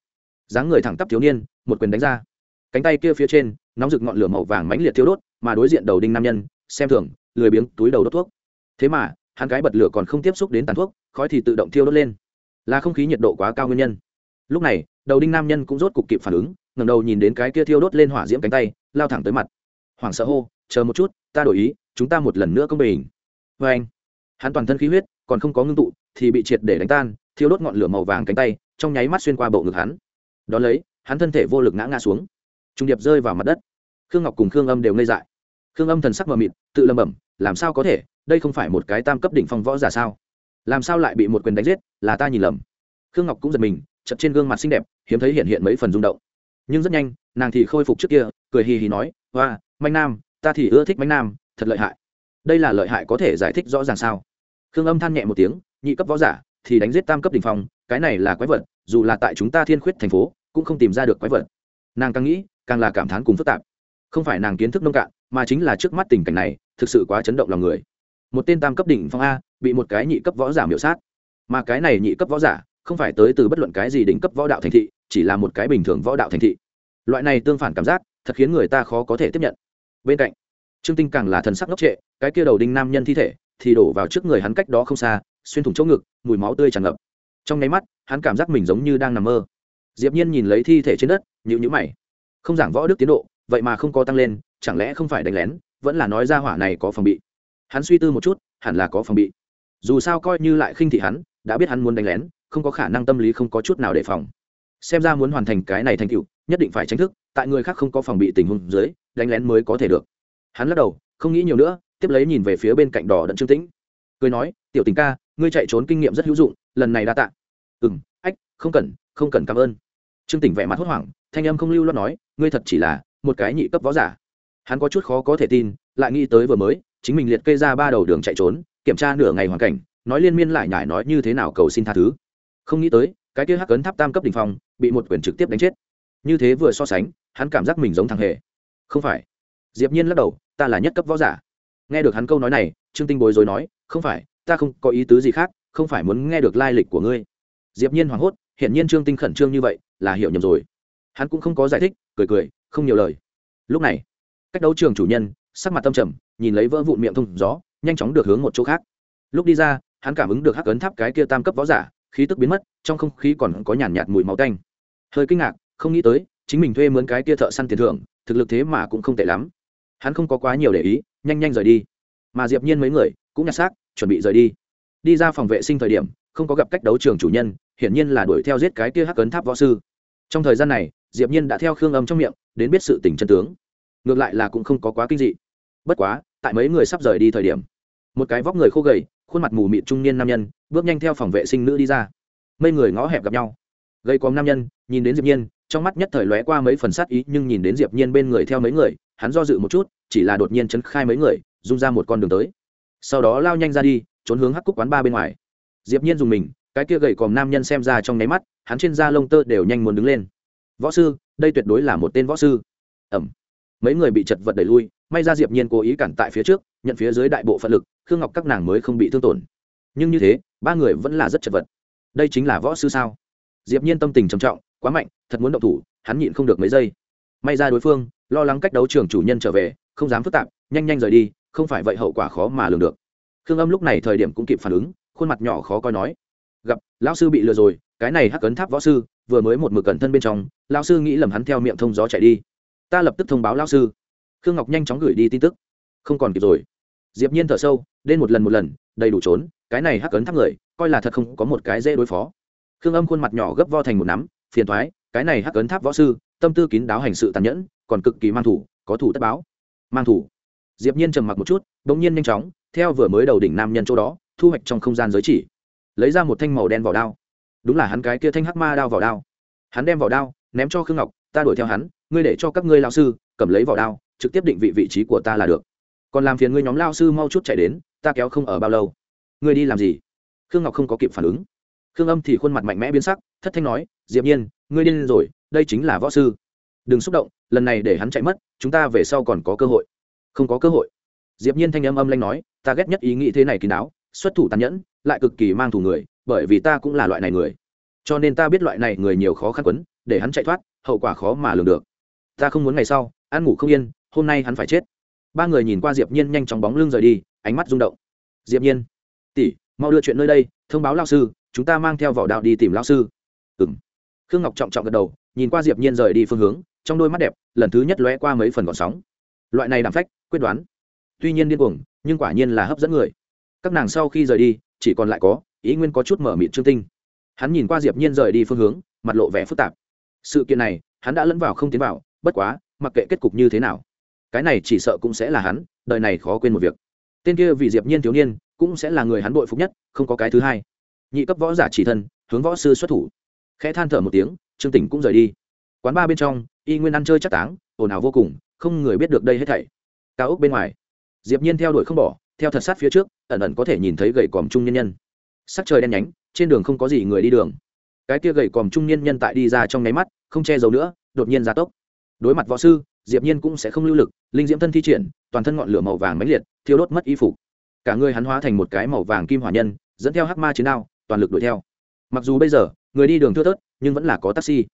Dáng người thẳng tắp thiếu niên, một quyền đánh ra cánh tay kia phía trên, nóng rực ngọn lửa màu vàng mãnh liệt thiêu đốt, mà đối diện đầu đinh nam nhân, xem thường, lười biếng, túi đầu đốt thuốc. Thế mà, hắn cái bật lửa còn không tiếp xúc đến tàn thuốc, khói thì tự động thiêu đốt lên. Là không khí nhiệt độ quá cao nguyên nhân. Lúc này, đầu đinh nam nhân cũng rốt cục kịp phản ứng, ngẩng đầu nhìn đến cái kia thiêu đốt lên hỏa diễm cánh tay, lao thẳng tới mặt. Hoảng sợ hô, chờ một chút, ta đổi ý, chúng ta một lần nữa công bình. Vê anh, hắn toàn thân khí huyết, còn không có ngưng tụ, thì bị triệt để đánh tan, thiêu đốt ngọn lửa màu vàng cánh tay, trong nháy mắt xuyên qua bộ ngực hắn. Đón lấy, hắn thân thể vô lực ngã ngã xuống trung điệp rơi vào mặt đất. Khương ngọc cùng khương âm đều ngây dại. Khương âm thần sắc mờ mịt, tự lầm bẩm, làm sao có thể? Đây không phải một cái tam cấp đỉnh phong võ giả sao? Làm sao lại bị một quyền đánh giết? Là ta nhìn lầm. Khương ngọc cũng giật mình chật trên gương mặt xinh đẹp, hiếm thấy hiện hiện mấy phần rung động. Nhưng rất nhanh, nàng thì khôi phục trước kia, cười hì hì nói hoa manh nam, ta thì ưa thích manh nam, thật lợi hại. Đây là lợi hại có thể giải thích rõ ràng sao? Khương âm than nhẹ một tiếng, nhị cấp võ giả thì đánh giết tam cấp đ ỉ n h phong, cái này là quái vật, dù là tại chúng ta thiên khuyết thành phố, cũng không tìm ra được quái vật. Nàng càng nghĩ càng là cảm thán cùng phức tạp. Không phải nàng kiến thức nông cạn, mà chính là trước mắt tình cảnh này, thực sự quá chấn động lòng người. Một tên tam cấp đỉnh phong a, bị một cái nhị cấp võ giả miểu sát. Mà cái này nhị cấp võ giả, không phải tới từ bất luận cái gì đỉnh cấp võ đạo thành thị, chỉ là một cái bình thường võ đạo thành thị. Loại này tương phản cảm giác, thật khiến người ta khó có thể tiếp nhận. Bên cạnh, trương tinh càng là thần sắc ngốc trệ, cái kia đầu đinh nam nhân thi thể, thì đổ vào trước người hắn cách đó không xa, xuyên thủng chỗ ngực, mùi máu tươi tràn ngập. Trong nháy mắt, hắn cảm giác mình giống như đang nằm mơ. Diệp nhiên nhìn lấy thi thể trên đất, nhíu nhíu mày không giảng võ đức tiến độ, vậy mà không có tăng lên, chẳng lẽ không phải đánh lén, vẫn là nói ra hỏa này có phòng bị. Hắn suy tư một chút, hẳn là có phòng bị. Dù sao coi như lại khinh thị hắn, đã biết hắn muốn đánh lén, không có khả năng tâm lý không có chút nào đề phòng. Xem ra muốn hoàn thành cái này thành tựu, nhất định phải tránh thức, tại người khác không có phòng bị tình huống dưới, đánh lén mới có thể được. Hắn lắc đầu, không nghĩ nhiều nữa, tiếp lấy nhìn về phía bên cạnh đỏ đận trương tĩnh. Cười nói, tiểu tình ca, ngươi chạy trốn kinh nghiệm rất hữu dụng, lần này đa tạ. Ừ m ách, không cần không cần cảm ơn trương tỉnh vẻ mặt hốt hoảng, thanh âm không lưu loát nói, ngươi thật chỉ là một cái nhị cấp võ giả. Hắn có chút khó có thể tin, lại nghĩ tới vừa mới, chính mình liệt kê ra ba đầu đường chạy trốn, kiểm tra nửa ngày hoàn cảnh, nói liên miên lại nhải nói như thế nào cầu xin tha thứ. Không nghĩ tới, cái kia hắc cấn tháp tam cấp đ ỉ n h phong, bị một quyền trực tiếp đánh chết. Như thế vừa so sánh, hắn cảm giác mình giống thằng hề. Không phải. Diệp nhiên lắc đầu, ta là nhất cấp võ giả. Nghe được hắn câu nói này, trương tinh bối rối nói, không phải, ta không có ý tứ gì khác, không phải muốn nghe được lai lịch của ngươi. Diệp nhiên hoảng hốt hiện nhiên trương tinh khẩn trương như vậy là hiểu nhầm rồi. Hắn cũng không có giải thích cười cười không nhiều lời. Lúc này cách đấu trường chủ nhân sắc mặt tâm trầm nhìn lấy vỡ vụn miệng thông gió nhanh chóng được hướng một chỗ khác. Lúc đi ra hắn cảm ứng được hắc ấn tháp cái kia tam cấp võ giả khí tức biến mất trong không khí còn có nhàn nhạt, mùi máu tanh. Hơi kinh ngạc không nghĩ tới chính mình thuê mướn cái kia thợ săn tiền thưởng thực lực thế mà cũng không tệ lắm. Hắn không có quá nhiều để ý nhanh nhanh rời đi. Mà diệp nhiên mấy người cũng nhặt xác chuẩn bị rời đi. Đi ra phòng vệ sinh thời điểm không có gặp cách đấu trường chủ nhân hiển nhiên là đuổi theo giết cái kia hắc cấn tháp võ sư. Trong thời gian này, diệp nhiên đã theo khương âm trong miệng, đến biết sự tình chân tướng. Ngược lại là cũng không có quá kinh dị. Bất quá, tại mấy người sắp rời đi thời điểm, một cái vóc người khô gầy, khuôn mặt mù mịt trung niên nam nhân, bước nhanh theo phòng vệ sinh nữ đi ra. Mấy người ngõ hẹp gặp nhau. Gây quóm nam nhân, nhìn đến diệp nhiên, trong mắt nhất thời lóe qua mấy phần sát ý, nhưng nhìn đến diệp nhiên bên người theo mấy người, hắn do dự một chút, chỉ là đột nhiên chấn khai mấy người dung ra một con đường tới. Sau đó lao nhanh ra đi, trốn hướng hắc cúc quán ba bên ngoài. Diệp nhiên dùng mình cái kia gầy còm nam nhân xem ra trong nấy mắt, hắn trên da lông tơ đều nhanh muốn đứng lên. Võ sư, đây tuyệt đối là một tên võ sư. Ẩm. Mấy người bị chật vật đẩy lui, may ra diệp nhiên cố ý cản tại phía trước, nhận phía dưới đại bộ phận lực, khương ngọc các nàng mới không bị thương tổn. Nhưng như thế, ba người vẫn là rất chật vật. Đây chính là võ sư sao? Diệp nhiên tâm tình trầm trọng, quá mạnh, thật muốn động thủ, hắn nhịn không được mấy giây. May ra đối phương, lo lắng cách đấu trường chủ nhân trở về, không dám phức tạp, nhanh nhanh rời đi, không phải vậy hậu quả khó mà lường được. Khương âm lúc này thời điểm cũng kịp phản ứng, khuôn mặt nhỏ khó coi nói gặp, lão sư bị lừa rồi, cái này hắc ấn tháp võ sư, vừa mới một mực cẩn thân bên trong, lão sư nghĩ lầm hắn theo miệng thông gió chạy đi. Ta lập tức thông báo lão sư. Khương ngọc nhanh chóng gửi đi tin tức. Không còn kịp rồi. Diệp nhiên thở sâu, đến một lần một lần, đầy đủ trốn, cái này hắc ấn tháp người, coi là thật không có một cái dễ đối phó. Khương âm khuôn mặt nhỏ gấp vo thành một nắm, phiền toái, cái này hắc ấn tháp võ sư, tâm tư kín đáo hành sự tàn nhẫn, còn cực kỳ mang thủ, có thủ tất báo. Mang thủ. Diệp nhiên trầm mặc một chút đống nhiên nhanh chóng, theo vừa mới đầu đỉnh nam nhân chỗ đó, thu hoạch trong không gian giới chỉ lấy ra một thanh màu đen vỏ đao. Đúng là hắn cái kia thanh hắc ma đao vỏ đao. Hắn đem vỏ đao ném cho khương ngọc, ta đuổi theo hắn, ngươi để cho các ngươi lao sư cầm lấy vỏ đao, trực tiếp định vị vị trí của ta là được. Còn làm phiền ngươi nhóm lao sư mau chút chạy đến, ta kéo không ở bao lâu. Ngươi đi làm gì? Khương ngọc không có kịp phản ứng. Khương âm thì khuôn mặt mạnh mẽ biến sắc, thất thanh nói, diệp nhiên, ngươi điên rồi, đây chính là võ sư. Đừng xúc động, lần này để hắn chạy mất, chúng ta về sau còn có cơ hội. Không có cơ hội. Diệp nhiên thanh âm âm lanh nói, ta ghét nhất ý nghĩ thế này kín đáo xuất thủ tàn nhẫn lại cực kỳ mang thù người, bởi vì ta cũng là loại này người. Cho nên ta biết loại này người nhiều khó khăn quấn, để hắn chạy thoát, hậu quả khó mà lường được. Ta không muốn ngày sau, ăn ngủ không yên, hôm nay hắn phải chết. Ba người nhìn qua diệp nhiên nhanh chóng bóng lưng rời đi, ánh mắt rung động. Diệp nhiên, tỷ, mau đưa chuyện nơi đây, thông báo Lão sư, chúng ta mang theo vỏ đạo đi tìm Lão sư. Ừm. Khương ngọc trọng trọng gật đầu, nhìn qua diệp nhiên rời đi phương hướng, trong đôi mắt đẹp, lần thứ nhất lóe qua mấy phần gọn sóng. Loại này đảm phách, quyết đoán. Tuy nhiên điên cuồng, nhưng quả nhiên là hấp dẫn người. Các nàng sau khi rời đi chỉ còn lại có, ý nguyên có chút mở mịt trương tinh. Hắn nhìn qua diệp nhiên rời đi phương hướng, mặt lộ vẻ phức tạp. Sự kiện này, hắn đã lẫn vào không tiến vào, bất quá, mặc kệ kết cục như thế nào, cái này chỉ sợ cũng sẽ là hắn, đời này khó quên một việc. Tên kia vì diệp nhiên thiếu niên, cũng sẽ là người hắn bội phục nhất, không có cái thứ hai. Nhị cấp võ giả chỉ thân, hướng võ sư xuất thủ. Khẽ than thở một tiếng, trương tỉnh cũng rời đi. Quán ba bên trong, y nguyên ăn chơi chắc táng, ồn ào vô cùng, không người biết được đây hết thảy. Cao ốc bên ngoài, diệp nhiên theo đuổi không bỏ theo thật sát phía trước, ẩn ẩn có thể nhìn thấy gậy còm trung nhân nhân. Sắc trời đen nhánh, trên đường không có gì người đi đường. Cái kia gậy còm trung nhân nhân tại đi ra trong nháy mắt, không che giấu nữa, đột nhiên ra tốc. Đối mặt võ sư, diệp nhiên cũng sẽ không lưu lực, linh diễm thân thi triển, toàn thân ngọn lửa màu vàng mãnh liệt, thiêu đốt mất y phục. Cả người hắn hóa thành một cái màu vàng kim hỏa nhân, dẫn theo hắc ma chiến đao, toàn lực đuổi theo. Mặc dù bây giờ, người đi đường thưa thớt, nhưng vẫn là có taxi.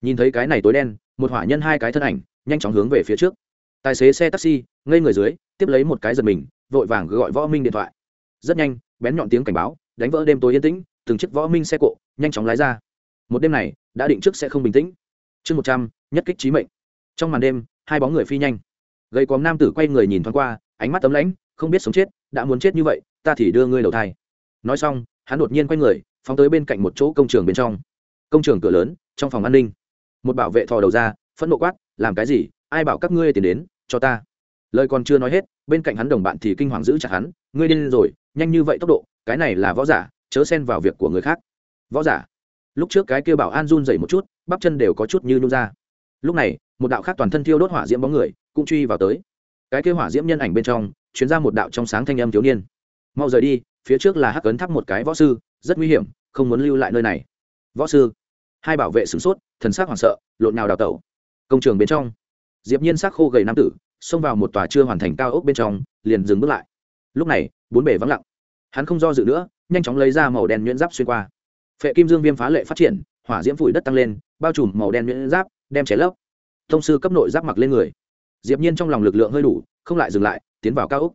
Nhìn thấy cái này tối đen, một hỏa nhân hai cái thân ảnh, nhanh chóng hướng về phía trước. Tài xế xe taxi, ngây người dưới, tiếp lấy một cái giật mình vội vàng gọi võ minh điện thoại. Rất nhanh, bén nhọn tiếng cảnh báo, đánh vỡ đêm tối yên tĩnh, từng chiếc võ minh xe cộ nhanh chóng lái ra. Một đêm này, đã định trước sẽ không bình tĩnh. Chương một trăm, nhất kích trí mệnh. Trong màn đêm, hai bóng người phi nhanh. Gây cóm nam tử quay người nhìn thoáng qua, ánh mắt tấm lãnh, không biết sống chết, đã muốn chết như vậy, ta thì đưa ngươi đầu thai. Nói xong, hắn đột nhiên quay người, phóng tới bên cạnh một chỗ công trường bên trong. Công trường cửa lớn, trong phòng an ninh. Một bảo vệ thò đầu ra, phẫn nộ quát, làm cái gì? Ai bảo các ngươi tiền đến, cho ta? Lời còn chưa nói hết, bên cạnh hắn đồng bạn thì kinh hoàng giữ chặt hắn, ngươi điên rồi, nhanh như vậy tốc độ, cái này là võ giả, chớ xen vào việc của người khác. Võ giả? Lúc trước cái kêu bảo an run dậy một chút, bắp chân đều có chút như nung ra. Lúc này, một đạo khác toàn thân thiêu đốt hỏa diễm bóng người cũng truy vào tới. Cái kêu hỏa diễm nhân ảnh bên trong, chuyến ra một đạo trong sáng thanh âm thiếu niên. Mau rời đi, phía trước là hắc ấn thắp một cái võ sư, rất nguy hiểm, không muốn lưu lại nơi này. Võ sư? Hai bảo vệ sửng sốt, thần sắc hoảng sợ, lộn nào đào tẩu. Công trường bên trong, diệp nhiên sắc khô gầy nam tử xông vào một tòa chưa hoàn thành cao ốc bên trong, liền dừng bước lại. Lúc này, bốn bể vắng lặng. Hắn không do dự nữa, nhanh chóng lấy ra màu đen nhuyễn giáp xuyên qua. Phệ kim dương viêm phá lệ phát triển, hỏa diễm phủi đất tăng lên, bao trùm màu đen nhuyễn giáp, đem cháy lấp. Thông sư cấp nội giáp mặc lên người. Diệp nhiên trong lòng lực lượng hơi đủ, không lại dừng lại, tiến vào cao ốc.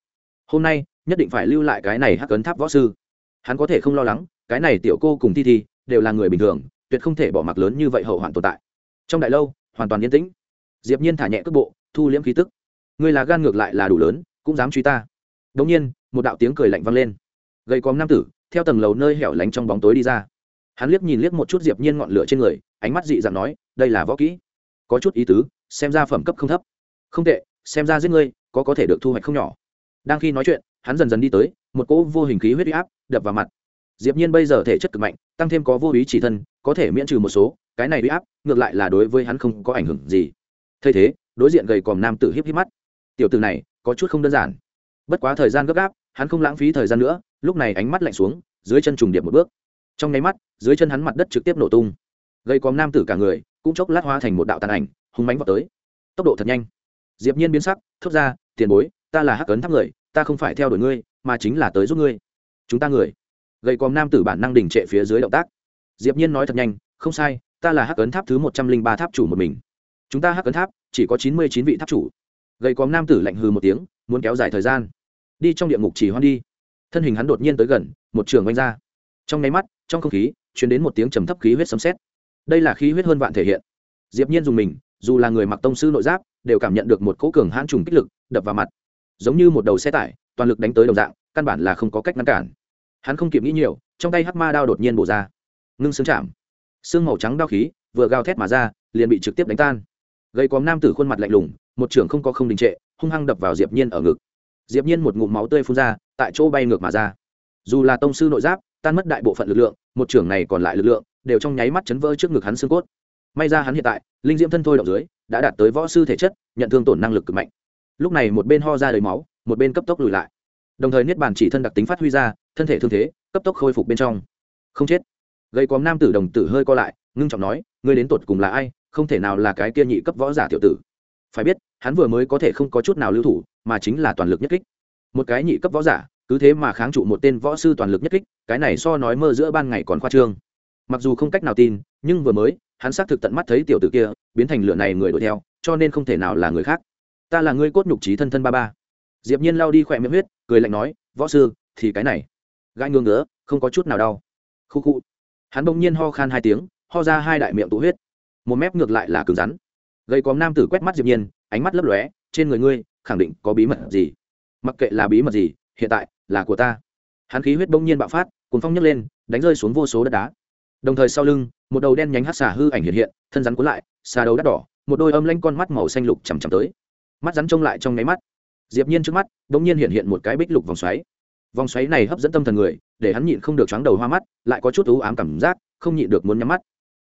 Hôm nay, nhất định phải lưu lại cái này hắc ấn tháp võ sư. Hắn có thể không lo lắng, cái này tiểu cô cùng thi thi đều là người bình thường, tuyệt không thể bỏ mặc lớn như vậy hậu hoạn tồn tại. Trong đại lâu, hoàn toàn yên tĩnh. Diệp nhiên thả nhẹ cước bộ, thu liễm khí tức ngươi là gan ngược lại là đủ lớn, cũng dám truy ta. Đống nhiên, một đạo tiếng cười lạnh vang lên. Gầy còm nam tử, theo tầng lầu nơi hẻo lánh trong bóng tối đi ra. Hắn liếc nhìn liếc một chút diệp nhiên ngọn lửa trên người, ánh mắt dị dạng nói, đây là võ kỹ. Có chút ý tứ, xem ra phẩm cấp không thấp. Không tệ, xem ra giết ngươi, có có thể được thu hoạch không nhỏ. Đang khi nói chuyện, hắn dần dần đi tới, một cỗ vô hình khí huyết áp đập vào mặt. Diệp nhiên bây giờ thể chất cực mạnh, tăng thêm có vô ý chỉ thân, có thể miễn trừ một số, cái này uy áp, ngược lại là đối với hắn không có ảnh hưởng gì. Thay thế, đối diện gầy còm nam tử hiếp hiếp mắt tiểu từ này có chút không đơn giản. Bất quá thời gian gấp gáp, hắn không lãng phí thời gian nữa, lúc này ánh mắt lạnh xuống, dưới chân trùng điệp một bước. Trong nháy mắt, dưới chân hắn mặt đất trực tiếp nổ tung. Gây còm nam tử cả người, cũng chốc lát hóa thành một đạo tàn ảnh, hung mãnh vọt tới. Tốc độ thật nhanh. Diệp nhiên biến sắc, thốt ra, tiền bối, ta là hắc ấn tháp người, ta không phải theo đuổi ngươi, mà chính là tới giúp ngươi. Chúng ta người. Gây còm nam tử bản năng đình trệ phía dưới động tác. Diệp nhiên nói thật nhanh, không sai, ta là hắc ấn tháp thứ một trăm linh ba tháp chủ một mình. Chúng ta hắc ấn tháp, chỉ có chín mươi chín vị tháp chủ gầy còm nam tử lạnh hừ một tiếng, muốn kéo dài thời gian. Đi trong địa ngục chỉ hoan đi. Thân hình hắn đột nhiên tới gần, một trường oanh ra. Trong nháy mắt, trong không khí chuyển đến một tiếng trầm thấp khí huyết sấm xét đây là khí huyết hơn vạn thể hiện. Diệp nhiên dùng mình, dù là người mặc tông sư nội giáp, đều cảm nhận được một cỗ cường hãn trùng kích lực, đập vào mặt. Giống như một đầu xe tải, toàn lực đánh tới đồng dạng, căn bản là không có cách ngăn cản. Hắn không kịp nghĩ nhiều, trong tay hắc ma đao đột nhiên bổ ra. Ngưng xương chạm. Xương màu trắng đao khí, vừa gào thét mà ra, liền bị trực tiếp đánh tan gây cóm nam tử khuôn mặt lạnh lùng, một trưởng không có không đình trệ, hung hăng đập vào diệp nhiên ở ngực. Diệp nhiên một ngụm máu tươi phun ra, tại chỗ bay ngược mà ra. Dù là tông sư nội giáp, tan mất đại bộ phận lực lượng, một trưởng này còn lại lực lượng, đều trong nháy mắt chấn vỡ trước ngực hắn xương cốt. May ra hắn hiện tại, linh diễm thân thôi động dưới, đã đạt tới võ sư thể chất, nhận thương tổn năng lực cực mạnh. Lúc này một bên ho ra đầy máu, một bên cấp tốc lùi lại. Đồng thời niết bàn chỉ thân đặc tính phát huy ra, thân thể thương thế, cấp tốc khôi phục bên trong. Không chết. Gây quóm nam tử đồng tử hơi co lại, ngưng trọng nói, ngươi đến tột cùng là ai? Không thể nào là cái kia nhị cấp võ giả tiểu tử. Phải biết, hắn vừa mới có thể không có chút nào lưu thủ, mà chính là toàn lực nhất kích. Một cái nhị cấp võ giả, cứ thế mà kháng trụ một tên võ sư toàn lực nhất kích, cái này so nói mơ giữa ban ngày còn khoa trương. Mặc dù không cách nào tin, nhưng vừa mới, hắn xác thực tận mắt thấy tiểu tử kia, biến thành lửa này người đuổi theo, cho nên không thể nào là người khác. Ta là ngươi cốt nhục trí thân thân ba ba. Diệp nhiên lao đi khỏe miệng huyết, cười lạnh nói, võ sư, thì cái này. Gai ngương ngứa, không có chút nào đau. Khu khu. Hắn bỗng nhiên ho khan hai tiếng, ho ra hai đại miệng tụ huyết một mép ngược lại là cứng rắn. Gây có nam tử quét mắt diệp nhiên, ánh mắt lấp lóe, trên người ngươi, khẳng định có bí mật gì? Mặc kệ là bí mật gì, hiện tại là của ta. Hắn khí huyết bỗng nhiên bạo phát cuốn phong nhấc lên, đánh rơi xuống vô số đất đá. Đồng thời sau lưng, một đầu đen nhánh hắc xà hư ảnh hiện hiện, thân rắn cuốn lại, xà đầu đắt đỏ, một đôi âm lanh con mắt màu xanh lục chằm chằm tới. Mắt rắn trông lại trong nháy mắt. Diệp nhiên trước mắt, bỗng nhiên hiện hiện một cái bích lục vòng xoáy. Vòng xoáy này hấp dẫn tâm thần người, để hắn nhịn không được chóng đầu hoa mắt, lại có chút u ám cảm giác, không nhịn được muốn nhắm mắt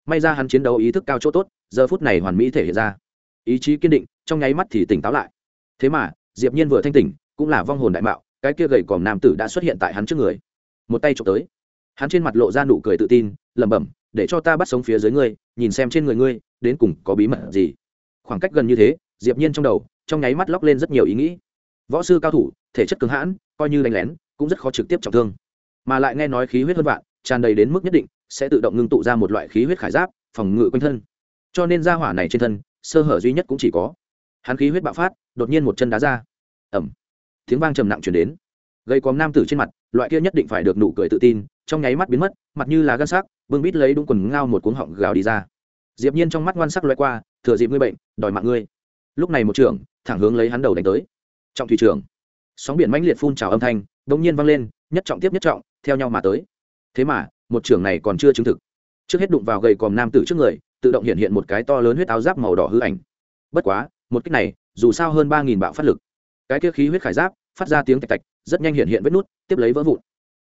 may ra hắn chiến đấu ý thức cao chỗ tốt, giờ phút này hoàn mỹ thể hiện ra. Ý chí kiên định, trong nháy mắt thì tỉnh táo lại. Thế mà, diệp nhiên vừa thanh tỉnh, cũng là vong hồn đại mạo, cái kia gầy còm nam tử đã xuất hiện tại hắn trước người. Một tay chụp tới. Hắn trên mặt lộ ra nụ cười tự tin, lẩm bẩm, để cho ta bắt sống phía dưới ngươi, nhìn xem trên người ngươi, đến cùng có bí mật gì. Khoảng cách gần như thế, diệp nhiên trong đầu, trong nháy mắt lóc lên rất nhiều ý nghĩ. Võ sư cao thủ, thể chất cứng hãn, coi như đánh lén, cũng rất khó trực tiếp trọng thương. Mà lại nghe nói khí huyết hơn vạn, tràn đầy đến mức nhất định sẽ tự động ngưng tụ ra một loại khí huyết khải giáp, phòng ngự quanh thân. Cho nên ra hỏa này trên thân, sơ hở duy nhất cũng chỉ có. Hắn khí huyết bạo phát, đột nhiên một chân đá ra. Ẩm tiếng vang trầm nặng chuyển đến. Gây cóm nam tử trên mặt, loại kia nhất định phải được nụ cười tự tin, trong nháy mắt biến mất, mặt như là gân sắc, bưng bít lấy đúng quần ngao một cuống họng gào đi ra. Diệp nhiên trong mắt ngoan sắc loại qua, thừa dịp ngươi bệnh, đòi mạng ngươi. Lúc này một trưởng, thẳng hướng lấy hắn đầu đánh tới. Trọng thủy trưởng. Sóng biển mãnh liệt phun trào âm thanh, đột nhiên vang lên, nhất trọng tiếp nhất trọng, theo nhau mà tới. Thế mà một trưởng này còn chưa chứng thực. Trước hết đụng vào gầy còm nam tử trước người, tự động hiện hiện một cái to lớn huyết áo giáp màu đỏ hư ảnh. Bất quá, một cách này, dù sao hơn ba nghìn bạo phát lực. Cái kia khí huyết khải giáp, phát ra tiếng tạch tạch, rất nhanh hiện hiện vết nút, tiếp lấy vỡ vụn.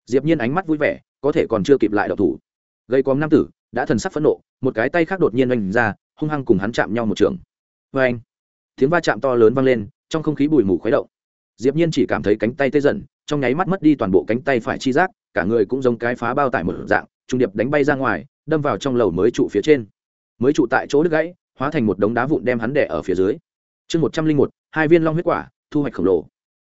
Diệp nhiên ánh mắt vui vẻ, có thể còn chưa kịp lại đậu thủ. Gây quóm nam tử, đã thần sắc phẫn nộ, một cái tay khác đột nhiên oanh ra, hung hăng cùng hắn chạm nhau một trường. Vê anh, tiếng va chạm to lớn vang lên, trong không khí bụi mù khuấy động. Diệp nhiên chỉ cảm thấy cánh tay tê dần, trong nháy mắt mất đi toàn bộ cánh tay phải chi giác cả người cũng giống cái phá bao tải một dạng, trung điệp đánh bay ra ngoài, đâm vào trong lầu mới trụ phía trên. Mới trụ tại chỗ đứt gãy, hóa thành một đống đá vụn đem hắn đè ở phía dưới. Chương một trăm linh một, hai viên long huyết quả, thu hoạch khổng lồ.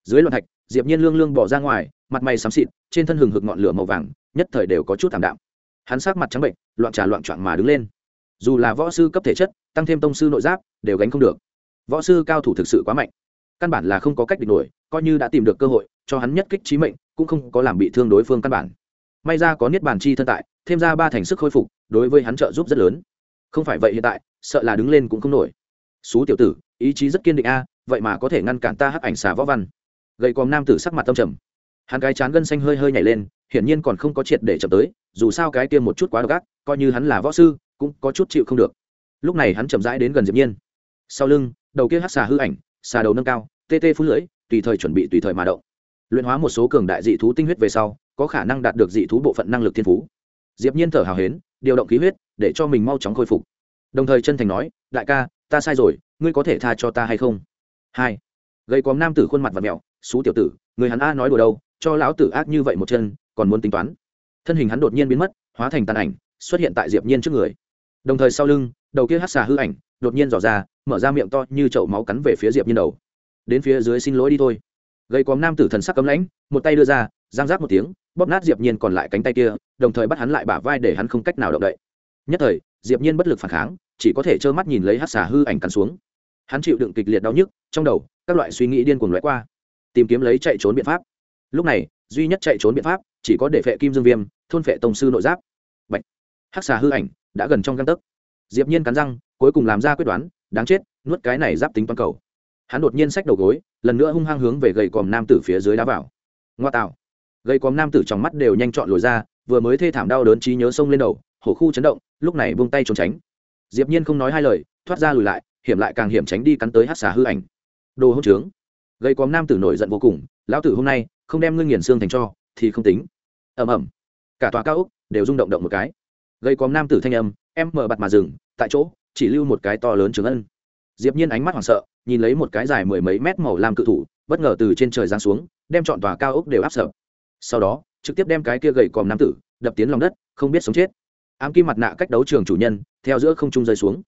Dưới loạn thạch, diệp nhiên lương lương bỏ ra ngoài, mặt mày xám xịt, trên thân hừng hực ngọn lửa màu vàng, nhất thời đều có chút thảm đạm. Hắn sát mặt trắng bệnh, loạn trà loạn trọn mà đứng lên. Dù là võ sư cấp thể chất, tăng thêm tông sư nội giáp, đều gánh không được. Võ sư cao thủ thực sự quá mạnh. Căn bản là không có cách địch nổi, coi như đã tìm được cơ hội, cho hắn nhất kích trí mệnh cũng không có làm bị thương đối phương căn bản. May ra có niết bàn chi thân tại, thêm ra ba thành sức khôi phục, đối với hắn trợ giúp rất lớn. Không phải vậy hiện tại, sợ là đứng lên cũng không nổi. Xú tiểu tử, ý chí rất kiên định a, vậy mà có thể ngăn cản ta hắc ảnh xà võ văn. Gầy còm nam tử sắc mặt tâm trầm. Hắn cái chán gân xanh hơi hơi nhảy lên, hiển nhiên còn không có triệt để chậm tới, dù sao cái kia một chút quá độc ác, coi như hắn là võ sư, cũng có chút chịu không được. Lúc này hắn chậm rãi đến gần diệp nhiên. Sau lưng, đầu kia hắc xà hư ảnh, xà đầu nâng cao, tê tê phun lưỡi, tùy thời chuẩn bị tùy thời mà động luyện hóa một số cường đại dị thú tinh huyết về sau, có khả năng đạt được dị thú bộ phận năng lực thiên phú. Diệp nhiên thở hào hến, điều động khí huyết, để cho mình mau chóng khôi phục. Đồng thời chân thành nói, đại ca, ta sai rồi, ngươi có thể tha cho ta hay không? Hai gây quóm nam tử khuôn mặt và mèo xú tiểu tử, người hắn a nói đùa đâu, cho lão tử ác như vậy một chân, còn muốn tính toán. Thân hình hắn đột nhiên biến mất, hóa thành tàn ảnh, xuất hiện tại diệp nhiên trước người. Đồng thời sau lưng, đầu kia hắc xà hư ảnh, đột nhiên dò ra, mở ra miệng to như chậu máu cắn về phía diệp nhiên đầu. Đến phía dưới xin lỗi đi thôi gây quóm nam tử thần sắc cấm lãnh, một tay đưa ra, giang giác một tiếng, bóp nát diệp nhiên còn lại cánh tay kia, đồng thời bắt hắn lại bả vai để hắn không cách nào động đậy. Nhất thời, diệp nhiên bất lực phản kháng, chỉ có thể trơ mắt nhìn lấy hắc xà hư ảnh cắn xuống. Hắn chịu đựng kịch liệt đau nhức, trong đầu, các loại suy nghĩ điên cuồng lóe qua. Tìm kiếm lấy chạy trốn biện pháp. Lúc này, duy nhất chạy trốn biện pháp, chỉ có để phệ kim dương viêm, thôn phệ tổng sư nội giáp. Bệnh hắc xà hư ảnh đã gần trong gan tấc. Diệp nhiên cắn răng, cuối cùng làm ra quyết đoán, đáng chết, nuốt cái này giáp tính toàn cầu. Hắn đột nhiên xách đầu gối lần nữa hung hăng hướng về gầy còm nam tử phía dưới đá vào. Ngoa tạo. Gầy còm nam tử trong mắt đều nhanh chọn lồi ra, vừa mới thê thảm đau đớn trí nhớ sông lên đầu, hổ khu chấn động, lúc này buông tay trốn tránh. Diệp nhiên không nói hai lời, thoát ra lùi lại, hiểm lại càng hiểm tránh đi cắn tới hát xà hư ảnh. Đồ hỗn trướng. Gầy quóm nam tử nổi giận vô cùng, lão tử hôm nay không đem ngươi nghiền xương thành cho, thì không tính. Ầm ầm. Cả tòa cao ốc đều rung động động một cái. Gầy quóm nam tử thanh âm, em mở bặt mà dừng, tại chỗ, chỉ lưu một cái to lớn trường ân. Diệp nhiên ánh mắt hoảng sợ nhìn lấy một cái dài mười mấy mét màu lam cự thủ, bất ngờ từ trên trời giáng xuống, đem trọn tòa cao ốc đều áp sập. Sau đó, trực tiếp đem cái kia gậy còm nam tử đập tiến lòng đất, không biết sống chết. Ám kim mặt nạ cách đấu trường chủ nhân, theo giữa không trung rơi xuống.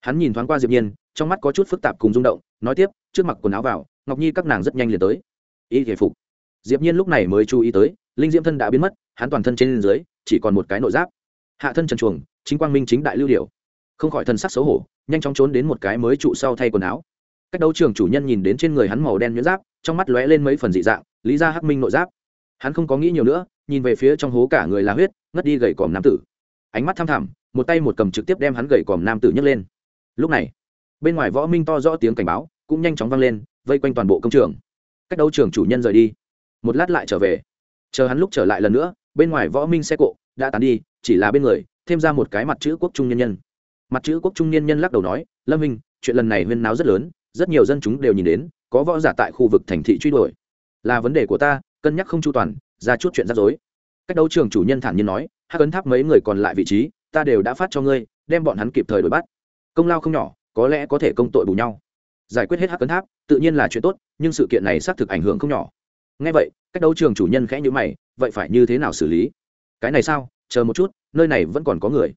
Hắn nhìn thoáng qua diệp nhiên, trong mắt có chút phức tạp cùng rung động, nói tiếp, trước mặc quần áo vào, ngọc nhi các nàng rất nhanh liền tới. Y thể phục. Diệp nhiên lúc này mới chú ý tới, linh diễm thân đã biến mất, hắn toàn thân trên dưới, chỉ còn một cái nội giáp. Hạ thân trần chuồng chính quang minh chính đại lưu điểu. Không khỏi thân sắc xấu hổ, nhanh chóng trốn đến một cái mới trụ sau thay quần áo cách đấu trường chủ nhân nhìn đến trên người hắn màu đen nhuyễn giáp, trong mắt lóe lên mấy phần dị dạng, lý ra hắc minh nội giáp. Hắn không có nghĩ nhiều nữa, nhìn về phía trong hố cả người là huyết, ngất đi gầy còm nam tử. Ánh mắt thăm thẳm, một tay một cầm trực tiếp đem hắn gầy còm nam tử nhấc lên. Lúc này, bên ngoài võ minh to rõ tiếng cảnh báo, cũng nhanh chóng vang lên, vây quanh toàn bộ công trường. Cách đấu trường chủ nhân rời đi. Một lát lại trở về. Chờ hắn lúc trở lại lần nữa, bên ngoài võ minh xe cộ đã tán đi, chỉ là bên người, thêm ra một cái mặt chữ quốc trung nhân nhân. Mặt chữ quốc trung nhân nhân lắc đầu nói, lâm minh, chuyện lần này huyên náo rất lớn rất nhiều dân chúng đều nhìn đến, có võ giả tại khu vực thành thị truy đuổi. Là vấn đề của ta, cân nhắc không chu toàn, ra chút chuyện rắc rối. Cách đấu trường chủ nhân thản nhiên nói, hắc ấn tháp mấy người còn lại vị trí, ta đều đã phát cho ngươi, đem bọn hắn kịp thời đuổi bắt. Công lao không nhỏ, có lẽ có thể công tội bù nhau. Giải quyết hết hắc ấn tháp, tự nhiên là chuyện tốt, nhưng sự kiện này xác thực ảnh hưởng không nhỏ. Ngay vậy, cách đấu trường chủ nhân khẽ nhữ mày, vậy phải như thế nào xử lý? Cái này sao? Chờ một chút, nơi này vẫn còn có người.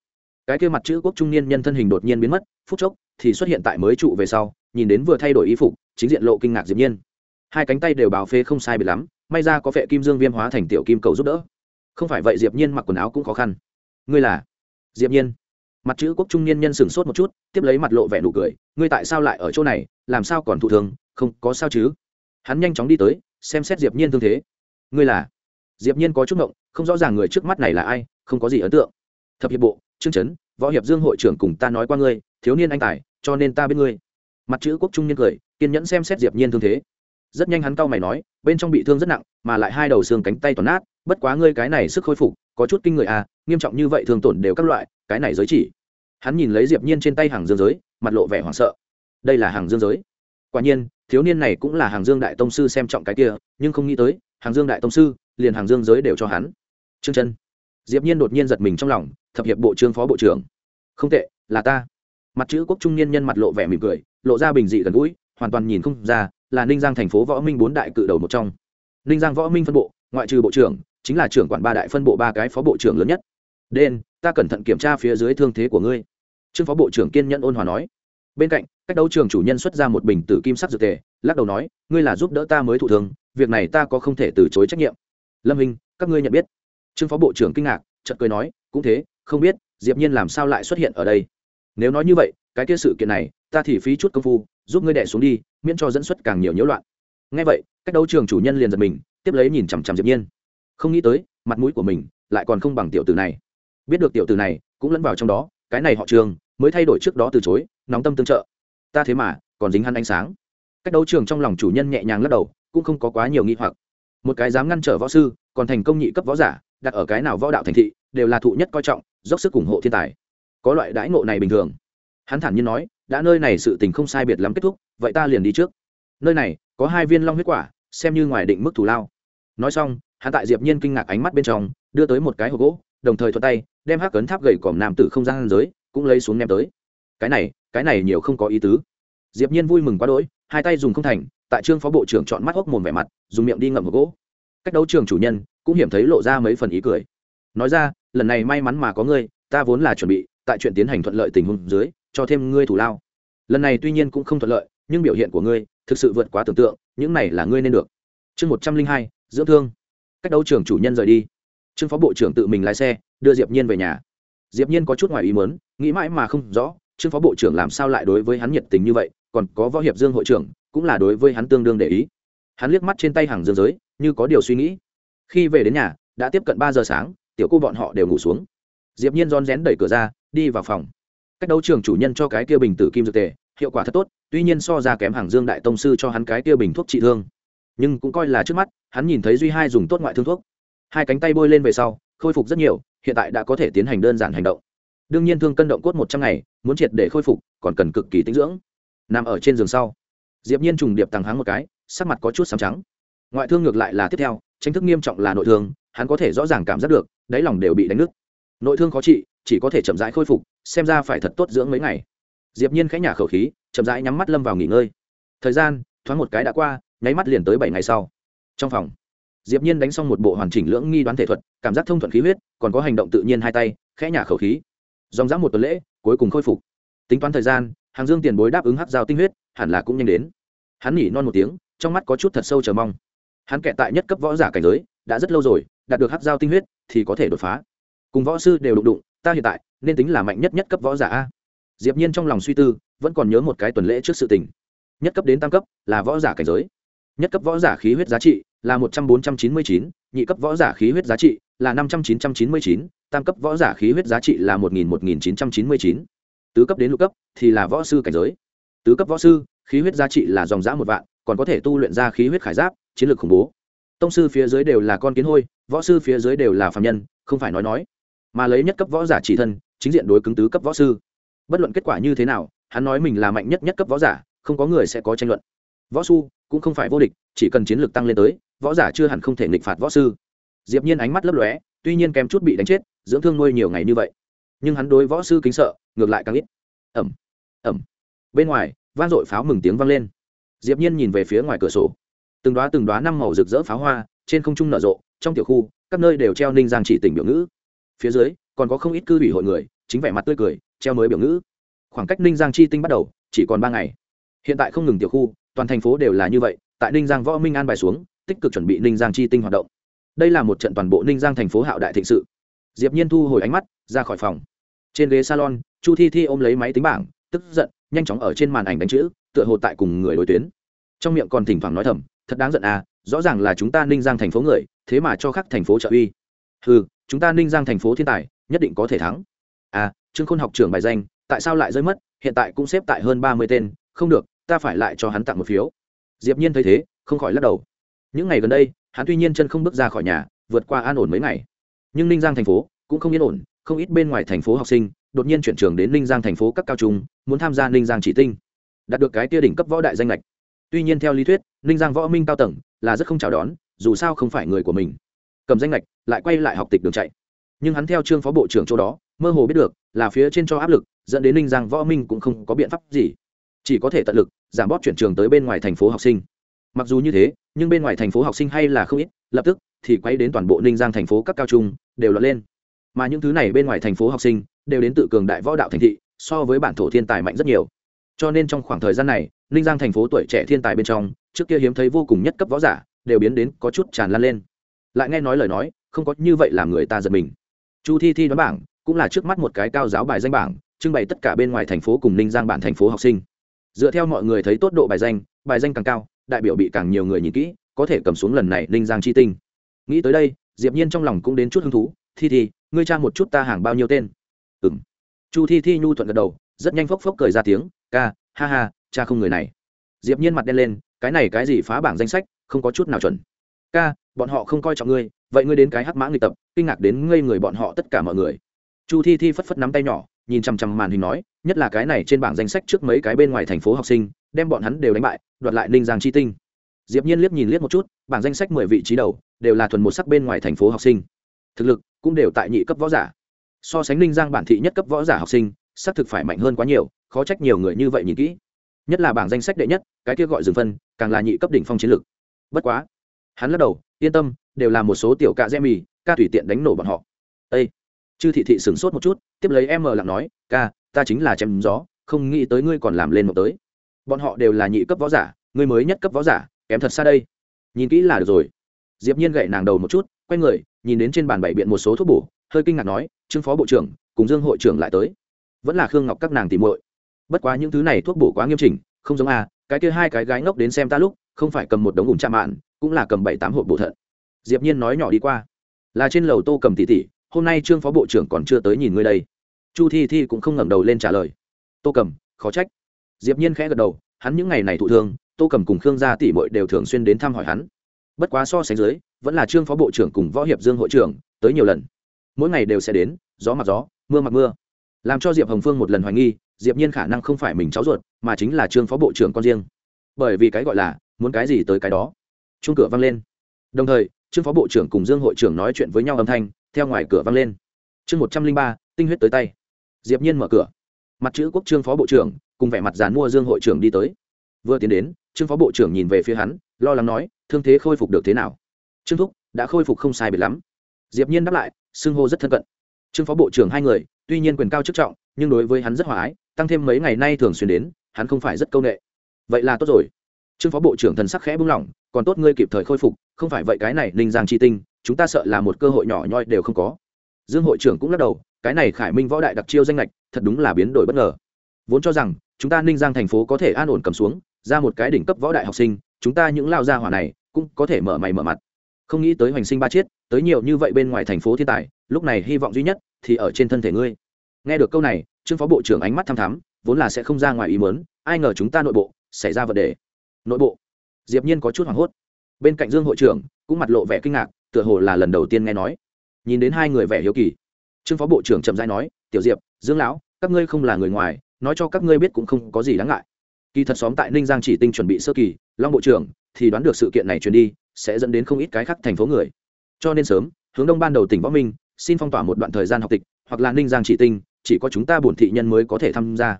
Cái kia mặt chữ quốc trung niên nhân thân hình đột nhiên biến mất, phút chốc thì xuất hiện tại mới trụ về sau, nhìn đến vừa thay đổi y phục, chính diện lộ kinh ngạc diệp nhiên. Hai cánh tay đều bào phê không sai biệt lắm, may ra có vệ kim dương viêm hóa thành tiểu kim cầu giúp đỡ. Không phải vậy diệp nhiên mặc quần áo cũng khó khăn. Ngươi là? Diệp nhiên. Mặt chữ quốc trung niên nhân sừng sốt một chút, tiếp lấy mặt lộ vẻ nụ cười, ngươi tại sao lại ở chỗ này, làm sao còn thụ thương, không có sao chứ? Hắn nhanh chóng đi tới, xem xét diệp nhiên thương thế. Ngươi là? Diệp nhiên có chút ngộng, không rõ ràng người trước mắt này là ai, không có gì ấn tượng. Thập hiệp bộ trương chấn, võ hiệp dương hội trưởng cùng ta nói qua ngươi, thiếu niên anh tài cho nên ta biết ngươi. Mặt chữ quốc trung niên cười, kiên nhẫn xem xét diệp nhiên thương thế. Rất nhanh hắn cau mày nói, bên trong bị thương rất nặng, mà lại hai đầu xương cánh tay toàn nát, bất quá ngươi cái này sức khôi phục, có chút kinh người à nghiêm trọng như vậy thường tổn đều các loại, cái này giới chỉ. Hắn nhìn lấy diệp nhiên trên tay hàng dương giới, mặt lộ vẻ hoảng sợ. Đây là hàng dương giới. Quả nhiên, thiếu niên này cũng là hàng dương đại tông sư xem trọng cái kia, nhưng không nghĩ tới, hàng dương đại tông sư, liền hàng dương giới đều cho hắn. Trương chân. Diệp nhiên đột nhiên giật mình trong lòng, thập hiệp bộ trương phó bộ trưởng. Không tệ, là ta mặt chữ quốc trung niên nhân mặt lộ vẻ mỉm cười, lộ ra bình dị gần gũi, hoàn toàn nhìn không ra là ninh giang thành phố võ minh bốn đại cự đầu một trong. Ninh giang võ minh phân bộ, ngoại trừ bộ trưởng, chính là trưởng quản ba đại phân bộ ba cái phó bộ trưởng lớn nhất. Đen, ta cẩn thận kiểm tra phía dưới thương thế của ngươi. Trương phó bộ trưởng kiên nhẫn ôn hòa nói. Bên cạnh, cách đấu trường chủ nhân xuất ra một bình tử kim sắc dược tề, lắc đầu nói, ngươi là giúp đỡ ta mới thụ thương, việc này ta có không thể từ chối trách nhiệm. Lâm hình các ngươi nhận biết. Trương phó bộ trưởng kinh ngạc, chợt cười nói, cũng thế, không biết, diệp nhiên làm sao lại xuất hiện ở đây? Nếu nói như vậy, cái kia sự kiện này, ta thì phí chút công phu, giúp ngươi đẻ xuống đi, miễn cho dẫn xuất càng nhiều nhiễu loạn. Ngay vậy, cách đấu trường chủ nhân liền giật mình, tiếp lấy nhìn chằm chằm diệp nhiên. Không nghĩ tới, mặt mũi của mình lại còn không bằng tiểu tử này. Biết được tiểu tử này cũng lẫn vào trong đó, cái này họ trường mới thay đổi trước đó từ chối, nóng tâm tương trợ. Ta thế mà còn dính hắn ánh sáng. Cách đấu trường trong lòng chủ nhân nhẹ nhàng lắc đầu, cũng không có quá nhiều nghi hoặc. Một cái dám ngăn trở võ sư, còn thành công nhị cấp võ giả, đặt ở cái nào võ đạo thành thị, đều là thụ nhất coi trọng, dốc sức ủng hộ thiên tài có loại đãi ngộ này bình thường. Hắn thản nhiên nói, đã nơi này sự tình không sai biệt lắm kết thúc, vậy ta liền đi trước. Nơi này, có hai viên long huyết quả, xem như ngoài định mức thù lao. Nói xong, hắn tại diệp nhiên kinh ngạc ánh mắt bên trong, đưa tới một cái hộp gỗ, đồng thời thuận tay, đem hắc cấn tháp gậy còm nam tử không gian giới, cũng lấy xuống ném tới. Cái này cái này nhiều không có ý tứ. Diệp nhiên vui mừng quá đỗi, hai tay dùng không thành, tại trương phó bộ trưởng chọn mắt hốc mồm vẻ mặt, dùng miệng đi ngậm hộp gỗ. Cách đấu trường chủ nhân, cũng hiểm thấy lộ ra mấy phần ý cười. Nói ra, lần này may mắn mà có ngươi, ta vốn là chuẩn bị tại chuyện tiến hành thuận lợi tình huống dưới, cho thêm ngươi thủ lao. Lần này tuy nhiên cũng không thuận lợi, nhưng biểu hiện của ngươi thực sự vượt quá tưởng tượng, những này là ngươi nên được. Chương một trăm linh hai, dưỡng thương. Cách đấu trưởng chủ nhân rời đi. Trương phó bộ trưởng tự mình lái xe, đưa diệp nhiên về nhà. Diệp nhiên có chút ngoài ý muốn, nghĩ mãi mà không rõ, trương phó bộ trưởng làm sao lại đối với hắn nhiệt tình như vậy, còn có võ hiệp dương hội trưởng, cũng là đối với hắn tương đương để ý. Hắn liếc mắt trên tay hàng dương giới, như có điều suy nghĩ. Khi về đến nhà, đã tiếp cận ba giờ sáng, tiểu cô bọn họ đều ngủ xuống. Diệp nhiên rón rén đẩy cửa ra đi vào phòng. Cách đấu trường chủ nhân cho cái kia bình tử kim dược tề, hiệu quả thật tốt, tuy nhiên so ra kém hàng dương đại tông sư cho hắn cái kia bình thuốc trị thương. Nhưng cũng coi là trước mắt, hắn nhìn thấy duy hai dùng tốt ngoại thương thuốc. Hai cánh tay bôi lên về sau, khôi phục rất nhiều, hiện tại đã có thể tiến hành đơn giản hành động. Đương nhiên thương cân động cốt một trăm ngày, muốn triệt để khôi phục, còn cần cực kỳ tinh dưỡng. Nằm ở trên giường sau, diệp nhiên trùng điệp tăng háng một cái, sắc mặt có chút sám trắng. Ngoại thương ngược lại là tiếp theo tranh thức nghiêm trọng là nội thương, hắn có thể rõ ràng cảm giác được, đáy lòng đều bị đánh nứt. Nội thương khó trị chỉ có thể chậm rãi khôi phục, xem ra phải thật tốt dưỡng mấy ngày. Diệp nhiên khẽ nhả khẩu khí, chậm rãi nhắm mắt lâm vào nghỉ ngơi. Thời gian, thoáng một cái đã qua, nháy mắt liền tới bảy ngày sau. Trong phòng, diệp nhiên đánh xong một bộ hoàn chỉnh lưỡng nghi đoán thể thuật, cảm giác thông thuận khí huyết, còn có hành động tự nhiên hai tay, khẽ nhả khẩu khí. Dòng dã một tuần lễ, cuối cùng khôi phục. Tính toán thời gian, hàng dương tiền bối đáp ứng hắc giao tinh huyết, hẳn là cũng nhanh đến. Hắn nhỉ non một tiếng, trong mắt có chút thật sâu chờ mong. Hắn kẹt tại nhất cấp võ giả cảnh giới, đã rất lâu rồi, đạt được hắc giao tinh huyết thì có thể đột phá. Cùng võ sư đều đụng đụng ta hiện tại nên tính là mạnh nhất nhất cấp võ giả a. Diệp nhiên trong lòng suy tư, vẫn còn nhớ một cái tuần lễ trước sự tình. Nhất cấp đến tam cấp là võ giả cảnh giới. Nhất cấp võ giả khí huyết giá trị là một trăm bốn trăm chín mươi chín, nhị cấp võ giả khí huyết giá trị là năm trăm chín trăm chín mươi chín, tam cấp võ giả khí huyết giá trị là một nghìn một nghìn chín trăm chín mươi chín. Tứ cấp đến lục cấp thì là võ sư cảnh giới. Tứ cấp võ sư, khí huyết giá trị là dòng giã một vạn, còn có thể tu luyện ra khí huyết khải giáp, chiến lược khủng bố. Tông sư phía dưới đều là con kiến hôi, võ sư phía dưới đều là phạm nhân, không phải nói nói mà lấy nhất cấp võ giả chỉ thân, chính diện đối cứng tứ cấp võ sư. Bất luận kết quả như thế nào, hắn nói mình là mạnh nhất nhất cấp võ giả, không có người sẽ có tranh luận. Võ su cũng không phải vô địch, chỉ cần chiến lược tăng lên tới, võ giả chưa hẳn không thể nghịch phạt võ sư. Diệp nhiên ánh mắt lấp lóe, tuy nhiên kém chút bị đánh chết, dưỡng thương nuôi nhiều ngày như vậy. Nhưng hắn đối võ sư kính sợ, ngược lại càng ít. Ẩm ẩm. Bên ngoài, vang dội pháo mừng tiếng vang lên. Diệp nhiên nhìn về phía ngoài cửa sổ. Từng đóa từng đóa năm màu rực rỡ pháo hoa, trên không trung nở rộ, trong tiểu khu, các nơi đều treo ninh giang chỉ tỉnh biểu ngữ phía dưới, còn có không ít cư ủy hội người, chính vẻ mặt tươi cười, treo mới biểu ngữ. Khoảng cách ninh giang chi tinh bắt đầu, chỉ còn ba ngày. Hiện tại không ngừng tiểu khu, toàn thành phố đều là như vậy, tại ninh giang võ minh an bài xuống, tích cực chuẩn bị ninh giang chi tinh hoạt động. Đây là một trận toàn bộ ninh giang thành phố hạo đại thịnh sự. Diệp nhiên thu hồi ánh mắt, ra khỏi phòng. Trên ghế salon, chu thi thi ôm lấy máy tính bảng, tức giận, nhanh chóng ở trên màn ảnh đánh chữ, tựa hồ tại cùng người đối tuyến. Trong miệng còn thỉnh thoảng nói thầm, thật đáng giận à rõ ràng là chúng ta ninh giang thành phố người, thế mà cho khắc thành phố trợ uy. Hừ chúng ta ninh giang thành phố thiên tài, nhất định có thể thắng. À trương khôn học trưởng bài danh, tại sao lại rơi mất? Hiện tại cũng xếp tại hơn ba mươi tên, không được, ta phải lại cho hắn tặng một phiếu. Diệp nhiên thấy thế, không khỏi lắc đầu. Những ngày gần đây, hắn tuy nhiên chân không bước ra khỏi nhà, vượt qua an ổn mấy ngày. Nhưng ninh giang thành phố cũng không yên ổn, không ít bên ngoài thành phố học sinh đột nhiên chuyển trường đến ninh giang thành phố các cao trung, muốn tham gia ninh giang chỉ tinh, đạt được cái tia đỉnh cấp võ đại danh lệch. Tuy nhiên theo lý thuyết, ninh giang võ minh cao tầng là rất không chào đón, dù sao không phải người của mình cầm danh lệch lại quay lại học tịch đường chạy. Nhưng hắn theo trương phó bộ trưởng chỗ đó, mơ hồ biết được là phía trên cho áp lực, dẫn đến ninh giang võ minh cũng không có biện pháp gì. Chỉ có thể tận lực giảm bóp chuyển trường tới bên ngoài thành phố học sinh. Mặc dù như thế, nhưng bên ngoài thành phố học sinh hay là không ít, lập tức thì quay đến toàn bộ ninh giang thành phố các cao trung, đều lọt lên. Mà những thứ này bên ngoài thành phố học sinh đều đến tự cường đại võ đạo thành thị, so với bản thổ thiên tài mạnh rất nhiều. Cho nên trong khoảng thời gian này, ninh giang thành phố tuổi trẻ thiên tài bên trong, trước kia hiếm thấy vô cùng nhất cấp võ giả, đều biến đến có chút tràn lan lên lại nghe nói lời nói, không có như vậy làm người ta giật mình. Chu thi thi đoán bảng, cũng là trước mắt một cái cao giáo bài danh bảng, trưng bày tất cả bên ngoài thành phố cùng ninh giang bản thành phố học sinh. Dựa theo mọi người thấy tốt độ bài danh bài danh càng cao, đại biểu bị càng nhiều người nhìn kỹ, có thể cầm xuống lần này ninh giang chi tinh. Nghĩ tới đây, diệp nhiên trong lòng cũng đến chút hứng thú, thi thi, ngươi tra một chút ta hàng bao nhiêu tên? Ừm. Chu thi thi nhu thuận gật đầu, rất nhanh phốc phốc cười ra tiếng, ca, ha ha, cha không người này. Diệp nhiên mặt đen lên, cái này cái gì phá bảng danh sách, không có chút nào chuẩn. Ca bọn họ không coi trọng ngươi, vậy ngươi đến cái hắc mã người tập, kinh ngạc đến ngây người bọn họ tất cả mọi người. Chu thi thi phất phất nắm tay nhỏ, nhìn chằm chằm màn hình nói, nhất là cái này trên bảng danh sách trước mấy cái bên ngoài thành phố học sinh, đem bọn hắn đều đánh bại, đoạt lại ninh giang chi tinh. Diệp nhiên liếc nhìn liếc một chút, bảng danh sách mười vị trí đầu, đều là thuần một sắc bên ngoài thành phố học sinh. Thực lực cũng đều tại nhị cấp võ giả. So sánh ninh giang bản thị nhất cấp võ giả học sinh, xác thực phải mạnh hơn quá nhiều, khó trách nhiều người như vậy nhìn kỹ. Nhất là bảng danh sách đệ nhất, cái kia gọi dừng phân, càng là nhị cấp đỉnh phong chiến lực bất quá hắn lắc đầu, yên tâm, đều là một số tiểu cạ rẽ mì, ca tùy tiện đánh nổ bọn họ. Ây chư thị thị sửng sốt một chút, tiếp lấy em mờ lặng nói, ca, ta chính là chém gió, không nghĩ tới ngươi còn làm lên một tới. Bọn họ đều là nhị cấp võ giả, ngươi mới nhất cấp võ giả, kém thật xa đây. Nhìn kỹ là được rồi. Diệp nhiên gậy nàng đầu một chút, quay người, nhìn đến trên bàn bảy biện một số thuốc bổ, hơi kinh ngạc nói, trương phó bộ trưởng, cùng dương hội trưởng lại tới. Vẫn là khương ngọc các nàng tìm muội. Bất quá những thứ này thuốc bổ quá nghiêm chỉnh, không giống a, cái kia hai cái gái ngốc đến xem ta lúc, không phải cầm một đống ủng chạm mạn cũng là cầm bảy tám hộp bộ thận. Diệp nhiên nói nhỏ đi qua. Là trên lầu tô cầm tỷ tỷ, hôm nay trương phó bộ trưởng còn chưa tới nhìn ngươi đây. Chu thi thi cũng không ngẩng đầu lên trả lời. Tô cầm, khó trách. Diệp nhiên khẽ gật đầu, hắn những ngày này thụ thương, tô cầm cùng khương gia tỷ muội đều thường xuyên đến thăm hỏi hắn. Bất quá so sánh dưới, vẫn là trương phó bộ trưởng cùng võ hiệp dương hội trưởng tới nhiều lần. Mỗi ngày đều sẽ đến, gió mặc gió, mưa mặc mưa. Làm cho diệp hồng phương một lần hoài nghi, diệp nhiên khả năng không phải mình cháu ruột, mà chính là trương phó bộ trưởng con riêng. Bởi vì cái gọi là, muốn cái gì tới cái đó chung cửa vang lên. Đồng thời, trương phó bộ trưởng cùng dương hội trưởng nói chuyện với nhau âm thanh, theo ngoài cửa vang lên. Chương một trăm linh ba, tinh huyết tới tay. Diệp nhiên mở cửa. Mặt chữ quốc trương phó bộ trưởng, cùng vẻ mặt dàn mua dương hội trưởng đi tới. Vừa tiến đến, trương phó bộ trưởng nhìn về phía hắn, lo lắng nói, thương thế khôi phục được thế nào? Trương thúc, đã khôi phục không sai biệt lắm. Diệp nhiên đáp lại, xưng hô rất thân cận. Trương phó bộ trưởng hai người, tuy nhiên quyền cao chức trọng, nhưng đối với hắn rất hòa ái, tăng thêm mấy ngày nay thường xuyên đến, hắn không phải rất câu nệ. Vậy là tốt rồi. Trương phó bộ trưởng thần sắc khẽ buông lỏng còn tốt ngươi kịp thời khôi phục, không phải vậy cái này ninh giang chi tinh, chúng ta sợ là một cơ hội nhỏ nhoi đều không có. Dương hội trưởng cũng lắc đầu, cái này khải minh võ đại đặc chiêu danh lệch thật đúng là biến đổi bất ngờ. Vốn cho rằng, chúng ta ninh giang thành phố có thể an ổn cầm xuống, ra một cái đỉnh cấp võ đại học sinh, chúng ta những lao gia hỏa này, cũng có thể mở mày mở mặt. Không nghĩ tới hoành sinh ba chiết, tới nhiều như vậy bên ngoài thành phố thiên tài, lúc này hy vọng duy nhất thì ở trên thân thể ngươi. Nghe được câu này, trương phó bộ trưởng ánh mắt thăm thắm, vốn là sẽ không ra ngoài ý mớn ai ngờ chúng ta nội bộ, xảy ra vấn đề. Nội bộ? Diệp nhiên có chút hoảng hốt. Bên cạnh dương hội trưởng, cũng mặt lộ vẻ kinh ngạc, tựa hồ là lần đầu tiên nghe nói. Nhìn đến hai người vẻ hiếu kỳ. Trương phó bộ trưởng chậm rãi nói, tiểu diệp, dương lão, các ngươi không là người ngoài, nói cho các ngươi biết cũng không có gì đáng ngại. Kỳ thật xóm tại ninh giang chỉ tinh chuẩn bị sơ kỳ, long bộ trưởng thì đoán được sự kiện này truyền đi, sẽ dẫn đến không ít cái khác thành phố người. Cho nên sớm, hướng đông ban đầu tỉnh võ minh, xin phong tỏa một đoạn thời gian học tịch, hoặc là ninh giang chỉ tinh, chỉ có chúng ta bổn thị nhân mới có thể tham gia.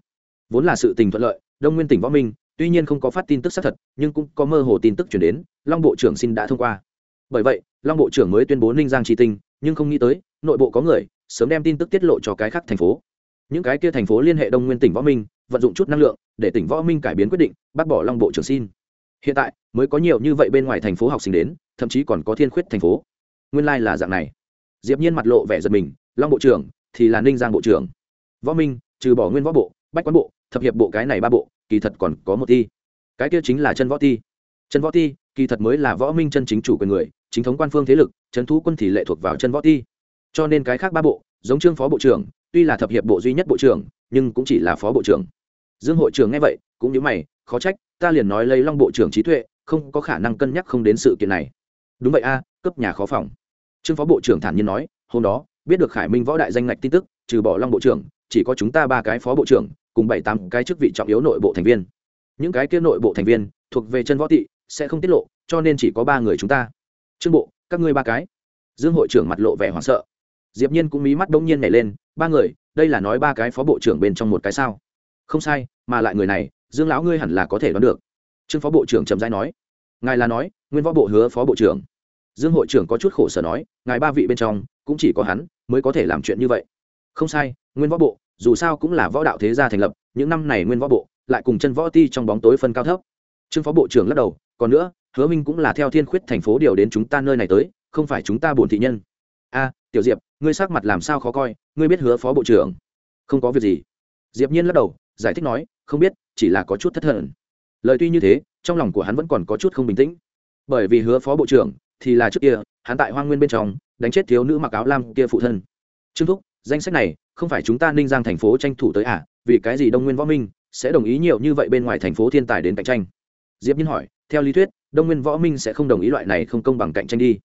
Vốn là sự tình thuận lợi, đông nguyên tỉnh võ minh tuy nhiên không có phát tin tức xác thật, nhưng cũng có mơ hồ tin tức chuyển đến, long bộ trưởng xin đã thông qua. Bởi vậy, long bộ trưởng mới tuyên bố ninh giang tri tinh, nhưng không nghĩ tới, nội bộ có người, sớm đem tin tức tiết lộ cho cái khác thành phố. Những cái kia thành phố liên hệ đông nguyên tỉnh võ minh, vận dụng chút năng lượng, để tỉnh võ minh cải biến quyết định, bác bỏ long bộ trưởng xin. Hiện tại, mới có nhiều như vậy bên ngoài thành phố học sinh đến, thậm chí còn có thiên khuyết thành phố. Nguyên lai、like、là dạng này. Diệp nhiên mặt lộ vẻ giật mình, long bộ trưởng thì là ninh giang bộ trưởng. Võ minh, trừ bỏ nguyên võ bộ, bách quán bộ, thập hiệp bộ cái này ba bộ kỳ thật còn có một ti. Cái kia chính là chân võ thi chân võ thi kỳ thật mới là võ minh chân chính chủ quyền người, chính thống quan phương thế lực trấn thú quân thì lệ thuộc vào chân võ thi cho nên cái khác ba bộ, giống trương phó bộ trưởng, tuy là thập hiệp bộ duy nhất bộ trưởng, nhưng cũng chỉ là phó bộ trưởng. Dương hội trưởng nghe vậy, cũng như mày, khó trách, ta liền nói lấy long bộ trưởng trí tuệ, không có khả năng cân nhắc không đến sự kiện này. Đúng vậy a, cấp nhà khó phòng. Trương phó bộ trưởng thản nhiên nói, hôm đó, biết được khải minh võ đại danh ngạch tin tức, trừ bỏ long bộ trưởng, chỉ có chúng ta ba cái phó bộ trưởng cùng bảy tám cái chức vị trọng yếu nội bộ thành viên. Những cái kia nội bộ thành viên thuộc về chân võ tị sẽ không tiết lộ, cho nên chỉ có ba người chúng ta. Trương bộ, các ngươi ba cái. Dương hội trưởng mặt lộ vẻ hoảng sợ. Diệp nhiên cũng mí mắt đông nhiên nhảy lên, ba người, đây là nói ba cái phó bộ trưởng bên trong một cái sao? Không sai, mà lại người này, dương lão ngươi hẳn là có thể đoán được. Trương phó bộ trưởng trầm rãi nói. Ngài là nói, nguyên võ bộ hứa phó bộ trưởng. Dương hội trưởng có chút khổ sở nói, ngài ba vị bên trong, cũng chỉ có hắn mới có thể làm chuyện như vậy. Không sai nguyên võ bộ, dù sao cũng là võ đạo thế gia thành lập, những năm này nguyên võ bộ lại cùng chân võ ti trong bóng tối phân cao thấp. Trương phó bộ trưởng lắc đầu, còn nữa, hứa minh cũng là theo thiên khuyết thành phố điều đến chúng ta nơi này tới, không phải chúng ta bổn thị nhân. A, tiểu diệp, ngươi sắc mặt làm sao khó coi, ngươi biết hứa phó bộ trưởng? Không có việc gì. Diệp nhiên lắc đầu, giải thích nói, không biết, chỉ là có chút thất thần. Lời tuy như thế, trong lòng của hắn vẫn còn có chút không bình tĩnh. Bởi vì hứa phó bộ trưởng thì là trước kia, hắn tại hoang nguyên bên trong, đánh chết thiếu nữ mặc áo lam kia phụ thân. Trương thúc danh sách này, không phải chúng ta ninh giang thành phố tranh thủ tới à vì cái gì đông nguyên võ minh sẽ đồng ý nhiều như vậy bên ngoài thành phố thiên tài đến cạnh tranh? Diệp nhiên hỏi, theo lý thuyết, đông nguyên võ minh sẽ không đồng ý loại này không công bằng cạnh tranh đi.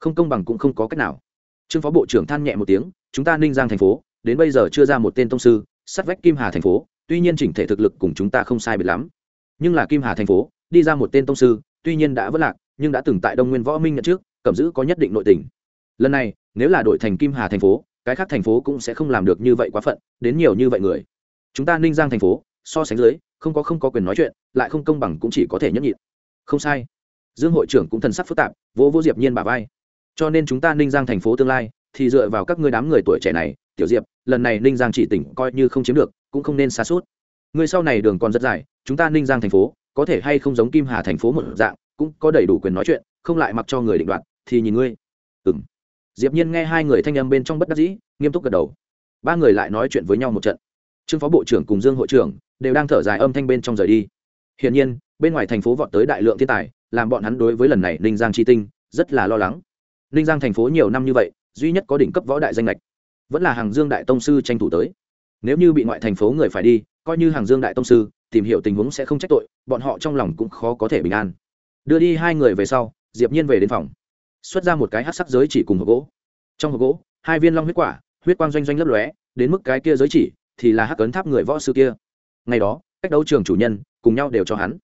Không công bằng cũng không có cách nào. Trương phó bộ trưởng than nhẹ một tiếng, chúng ta ninh giang thành phố, đến bây giờ chưa ra một tên tông sư, sát vách kim hà thành phố, tuy nhiên chỉnh thể thực lực cùng chúng ta không sai biệt lắm. Nhưng là kim hà thành phố, đi ra một tên tông sư, tuy nhiên đã vất lạc, nhưng đã từng tại đông nguyên võ minh nhận trước cẩm giữ có nhất định nội tình. Lần này, nếu là đội thành kim hà thành phố cái khác thành phố cũng sẽ không làm được như vậy quá phận, đến nhiều như vậy người. Chúng ta ninh giang thành phố, so sánh dưới, không có không có quyền nói chuyện, lại không công bằng cũng chỉ có thể nhấp nhịn. Không sai. Dương hội trưởng cũng thần sắc phức tạp, vỗ vô diệp nhiên bà vai. Cho nên chúng ta ninh giang thành phố tương lai, thì dựa vào các ngươi đám người tuổi trẻ này, tiểu diệp, lần này ninh giang chỉ tỉnh coi như không chiếm được, cũng không nên xa suốt. Người sau này đường còn rất dài, chúng ta ninh giang thành phố, có thể hay không giống kim hà thành phố một dạng, cũng có đầy đủ quyền nói chuyện, không lại mặc cho người định đoạt, thì nhìn ngươi diệp nhiên nghe hai người thanh âm bên trong bất đắc dĩ, nghiêm túc gật đầu. Ba người lại nói chuyện với nhau một trận. Trương phó bộ trưởng cùng dương hội trưởng đều đang thở dài âm thanh bên trong rời đi. Hiển nhiên, bên ngoài thành phố vọt tới đại lượng thiên tài, làm bọn hắn đối với lần này ninh giang chi tinh rất là lo lắng. Ninh giang thành phố nhiều năm như vậy, duy nhất có đỉnh cấp võ đại danh lệch vẫn là hàng dương đại tông sư tranh thủ tới. Nếu như bị ngoại thành phố người phải đi, coi như hàng dương đại tông sư, tìm hiểu tình huống sẽ không trách tội, bọn họ trong lòng cũng khó có thể bình an. Đưa đi hai người về sau, diệp nhiên về đến phòng xuất ra một cái hát sắc giới chỉ cùng hộp gỗ. Trong hộp gỗ, hai viên long huyết quả, huyết quang doanh doanh lấp lóe, đến mức cái kia giới chỉ thì là hắc cấn tháp người võ sư kia. Ngày đó, cách đấu trường chủ nhân cùng nhau đều cho hắn.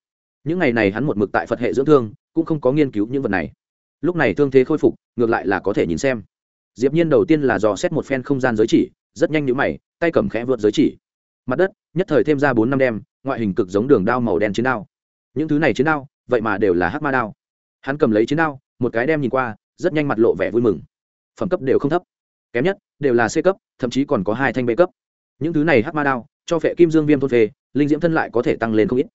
Những ngày này hắn một mực tại phật hệ dưỡng thương, cũng không có nghiên cứu những vật này. Lúc này thương thế khôi phục, ngược lại là có thể nhìn xem. Diệp nhiên đầu tiên là dò xét một phen không gian giới chỉ, rất nhanh như mày, tay cầm khẽ vượt giới chỉ. Mặt đất, nhất thời thêm ra bốn năm đem, ngoại hình cực giống đường đao màu đen chiến đao. Những thứ này chiến đao, vậy mà đều là hắc ma đao. Hắn cầm lấy chiến đao một cái đem nhìn qua, rất nhanh mặt lộ vẻ vui mừng. Phẩm cấp đều không thấp. Kém nhất, đều là c cấp, thậm chí còn có hai thanh b cấp. Những thứ này hắc ma đao, cho phệ kim dương viêm thôn phê, linh diễm thân lại có thể tăng lên không ít.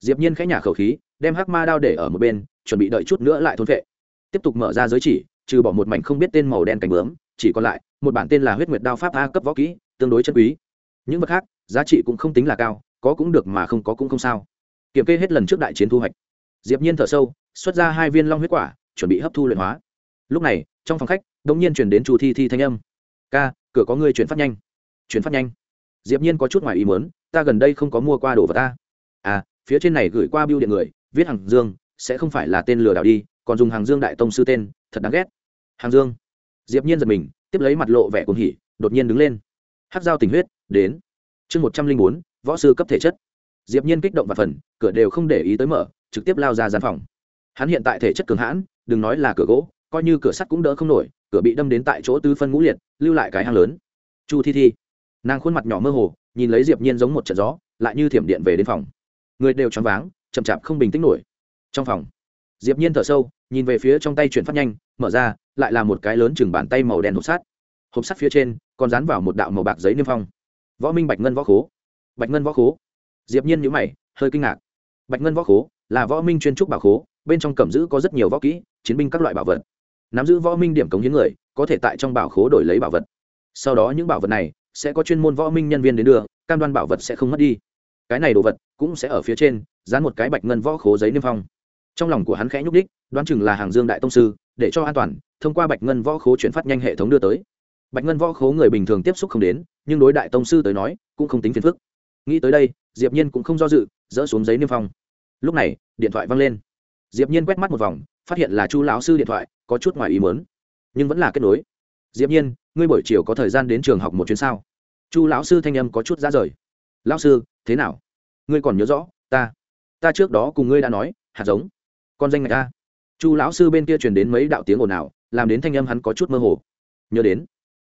Diệp nhiên khẽ nhả khẩu khí, đem hắc ma đao để ở một bên, chuẩn bị đợi chút nữa lại thôn phệ. Tiếp tục mở ra giới chỉ, trừ bỏ một mảnh không biết tên màu đen cánh bướm, chỉ còn lại, một bản tên là huyết nguyệt đao pháp a cấp võ kỹ, tương đối chân quý. Những vật khác, giá trị cũng không tính là cao, có cũng được mà không có cũng không sao. Kiểm kê hết lần trước đại chiến thu hoạch. Diệp nhiên thở sâu, xuất ra hai viên long huyết quả chuẩn bị hấp thu luyện hóa. Lúc này, trong phòng khách đ ỗ n g nhiên chuyển đến chu thi thi thanh âm. Ca, cửa có người chuyển phát nhanh. Chuyển phát nhanh? Diệp nhiên có chút ngoài ý mớn ta gần đây không có mua qua đồ vật ta. À phía trên này gửi qua biêu điện người, viết hàng dương, sẽ không phải là tên lừa đảo đi, còn dùng hàng dương đại tông sư tên, thật đáng ghét. Hàng dương? Diệp nhiên giật mình, tiếp lấy mặt lộ vẻ cuồng hỉ, đột nhiên đứng lên. Hát dao tình huyết, đến. Chương một trăm linh bốn, võ sư cấp thể chất. Diệp nhiên kích động và phần, cửa đều không để ý tới mở, trực tiếp lao ra gian phòng. Hắn hiện tại thể chất cường hãn đừng nói là cửa gỗ, coi như cửa sắt cũng đỡ không nổi, cửa bị đâm đến tại chỗ tư phân ngũ liệt, lưu lại cái hang lớn. Chu thi thi, nàng khuôn mặt nhỏ mơ hồ, nhìn lấy diệp nhiên giống một trận gió, lại như thiểm điện về đến phòng. Người đều choáng váng, chậm chạp không bình tĩnh nổi. Trong phòng, diệp nhiên thở sâu, nhìn về phía trong tay chuyển phát nhanh, mở ra, lại là một cái lớn chừng bàn tay màu đen hộp sắt. Hộp sắt phía trên, còn dán vào một đạo màu bạc giấy niêm phong. Võ minh bạch ngân võ khố. Bạch ngân võ khố. Diệp nhiên nhíu mày, hơi kinh ngạc. Bạch ngân võ khố, là võ minh chuyên trúc bảo khố bên trong cẩm giữ có rất nhiều võ kỹ, chiến binh các loại bảo vật. Nắm giữ võ minh điểm cống hiến người, có thể tại trong bảo khố đổi lấy bảo vật. Sau đó những bảo vật này sẽ có chuyên môn võ minh nhân viên đến đưa, cam đoan bảo vật sẽ không mất đi. Cái này đồ vật cũng sẽ ở phía trên, dán một cái bạch ngân võ khố giấy niêm phong. Trong lòng của hắn khẽ nhúc đích đoán chừng là hàng dương đại tông sư, để cho an toàn, thông qua bạch ngân võ khố chuyển phát nhanh hệ thống đưa tới. Bạch ngân võ khố người bình thường tiếp xúc không đến, nhưng đối đại tông sư tới nói, cũng không tính phiền phức. Nghĩ tới đây, diệp nhiên cũng không do dự, dỡ xuống giấy niêm phong. Lúc này, điện thoại vang lên diệp nhiên quét mắt một vòng, phát hiện là chu lão sư điện thoại, có chút ngoài ý muốn. Nhưng vẫn là kết nối. Diệp nhiên, ngươi buổi chiều có thời gian đến trường học một chuyến sao? Chu lão sư thanh âm có chút ra rời. Lão sư, thế nào? Ngươi còn nhớ rõ, ta ta trước đó cùng ngươi đã nói, hạt giống. Con danh ngạch ta chu lão sư bên kia truyền đến mấy đạo tiếng ồn ào, làm đến thanh âm hắn có chút mơ hồ. Nhớ đến.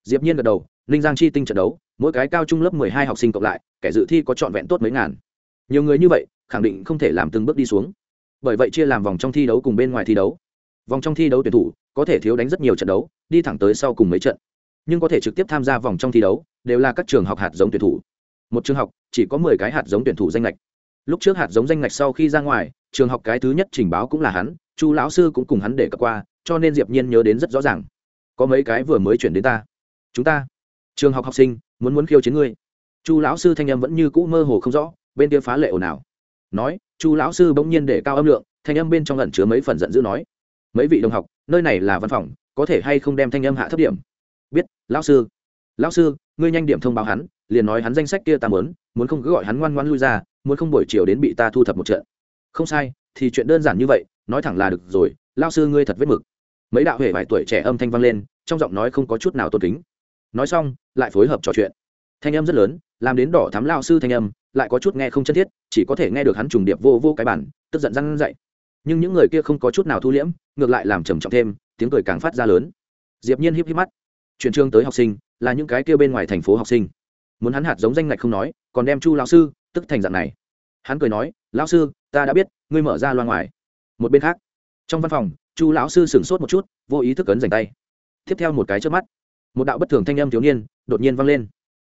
Diệp nhiên gật đầu ninh giang chi tinh trận đấu, mỗi cái cao trung lớp mười hai học sinh cộng lại, kẻ dự thi có trọn vẹn tốt mấy ngàn. Nhiều người như vậy, khẳng định không thể làm từng bước đi xuống bởi vậy chia làm vòng trong thi đấu cùng bên ngoài thi đấu. Vòng trong thi đấu tuyển thủ có thể thiếu đánh rất nhiều trận đấu, đi thẳng tới sau cùng mấy trận. Nhưng có thể trực tiếp tham gia vòng trong thi đấu đều là các trường học hạt giống tuyển thủ. Một trường học chỉ có mười cái hạt giống tuyển thủ danh lệch lúc trước hạt giống danh lệch sau khi ra ngoài, trường học cái thứ nhất trình báo cũng là hắn, chu lão sư cũng cùng hắn để cập qua, cho nên diệp nhiên nhớ đến rất rõ ràng. Có mấy cái vừa mới chuyển đến ta. Chúng ta, trường học học sinh, muốn muốn khiêu chiến ngươi. Chu lão sư thanh em vẫn như cũ mơ hồ không rõ, bên kia phá lệ ồn ào nói, chu lão sư bỗng nhiên để cao âm lượng, thanh âm bên trong lẩn chứa mấy phần giận dữ nói, mấy vị đồng học, nơi này là văn phòng, có thể hay không đem thanh âm hạ thấp điểm? Biết, lão sư. Lão sư, ngươi nhanh điểm thông báo hắn, liền nói hắn danh sách kia ta muốn muốn không cứ gọi hắn ngoan ngoan lui ra, muốn không buổi chiều đến bị ta thu thập một trận. Không sai, thì chuyện đơn giản như vậy, nói thẳng là được rồi, lão sư ngươi thật vết mực. Mấy đạo huệ vài tuổi trẻ âm thanh vang lên, trong giọng nói không có chút nào tôn kính. Nói xong, lại phối hợp trò chuyện. Thanh âm rất lớn làm đến đỏ thắm lao sư thanh âm, lại có chút nghe không chân thiết, chỉ có thể nghe được hắn trùng điệp vô vô cái bản, tức giận răng dậy. Nhưng những người kia không có chút nào thu liễm, ngược lại làm trầm trọng thêm, tiếng cười càng phát ra lớn. Diệp nhiên híp híp mắt. Chuyển trường tới học sinh, là những cái kia bên ngoài thành phố học sinh. Muốn hắn hạt giống danh ngạch không nói, còn đem chu lão sư, tức thành dạng này. Hắn cười nói, lão sư, ta đã biết, ngươi mở ra loa ngoài. Một bên khác, trong văn phòng, chu lão sư sửng sốt một chút, vô ý thức ấn dành tay. Tiếp theo một cái trước mắt, một đạo bất thường thanh âm thiếu niên đột nhiên vang lên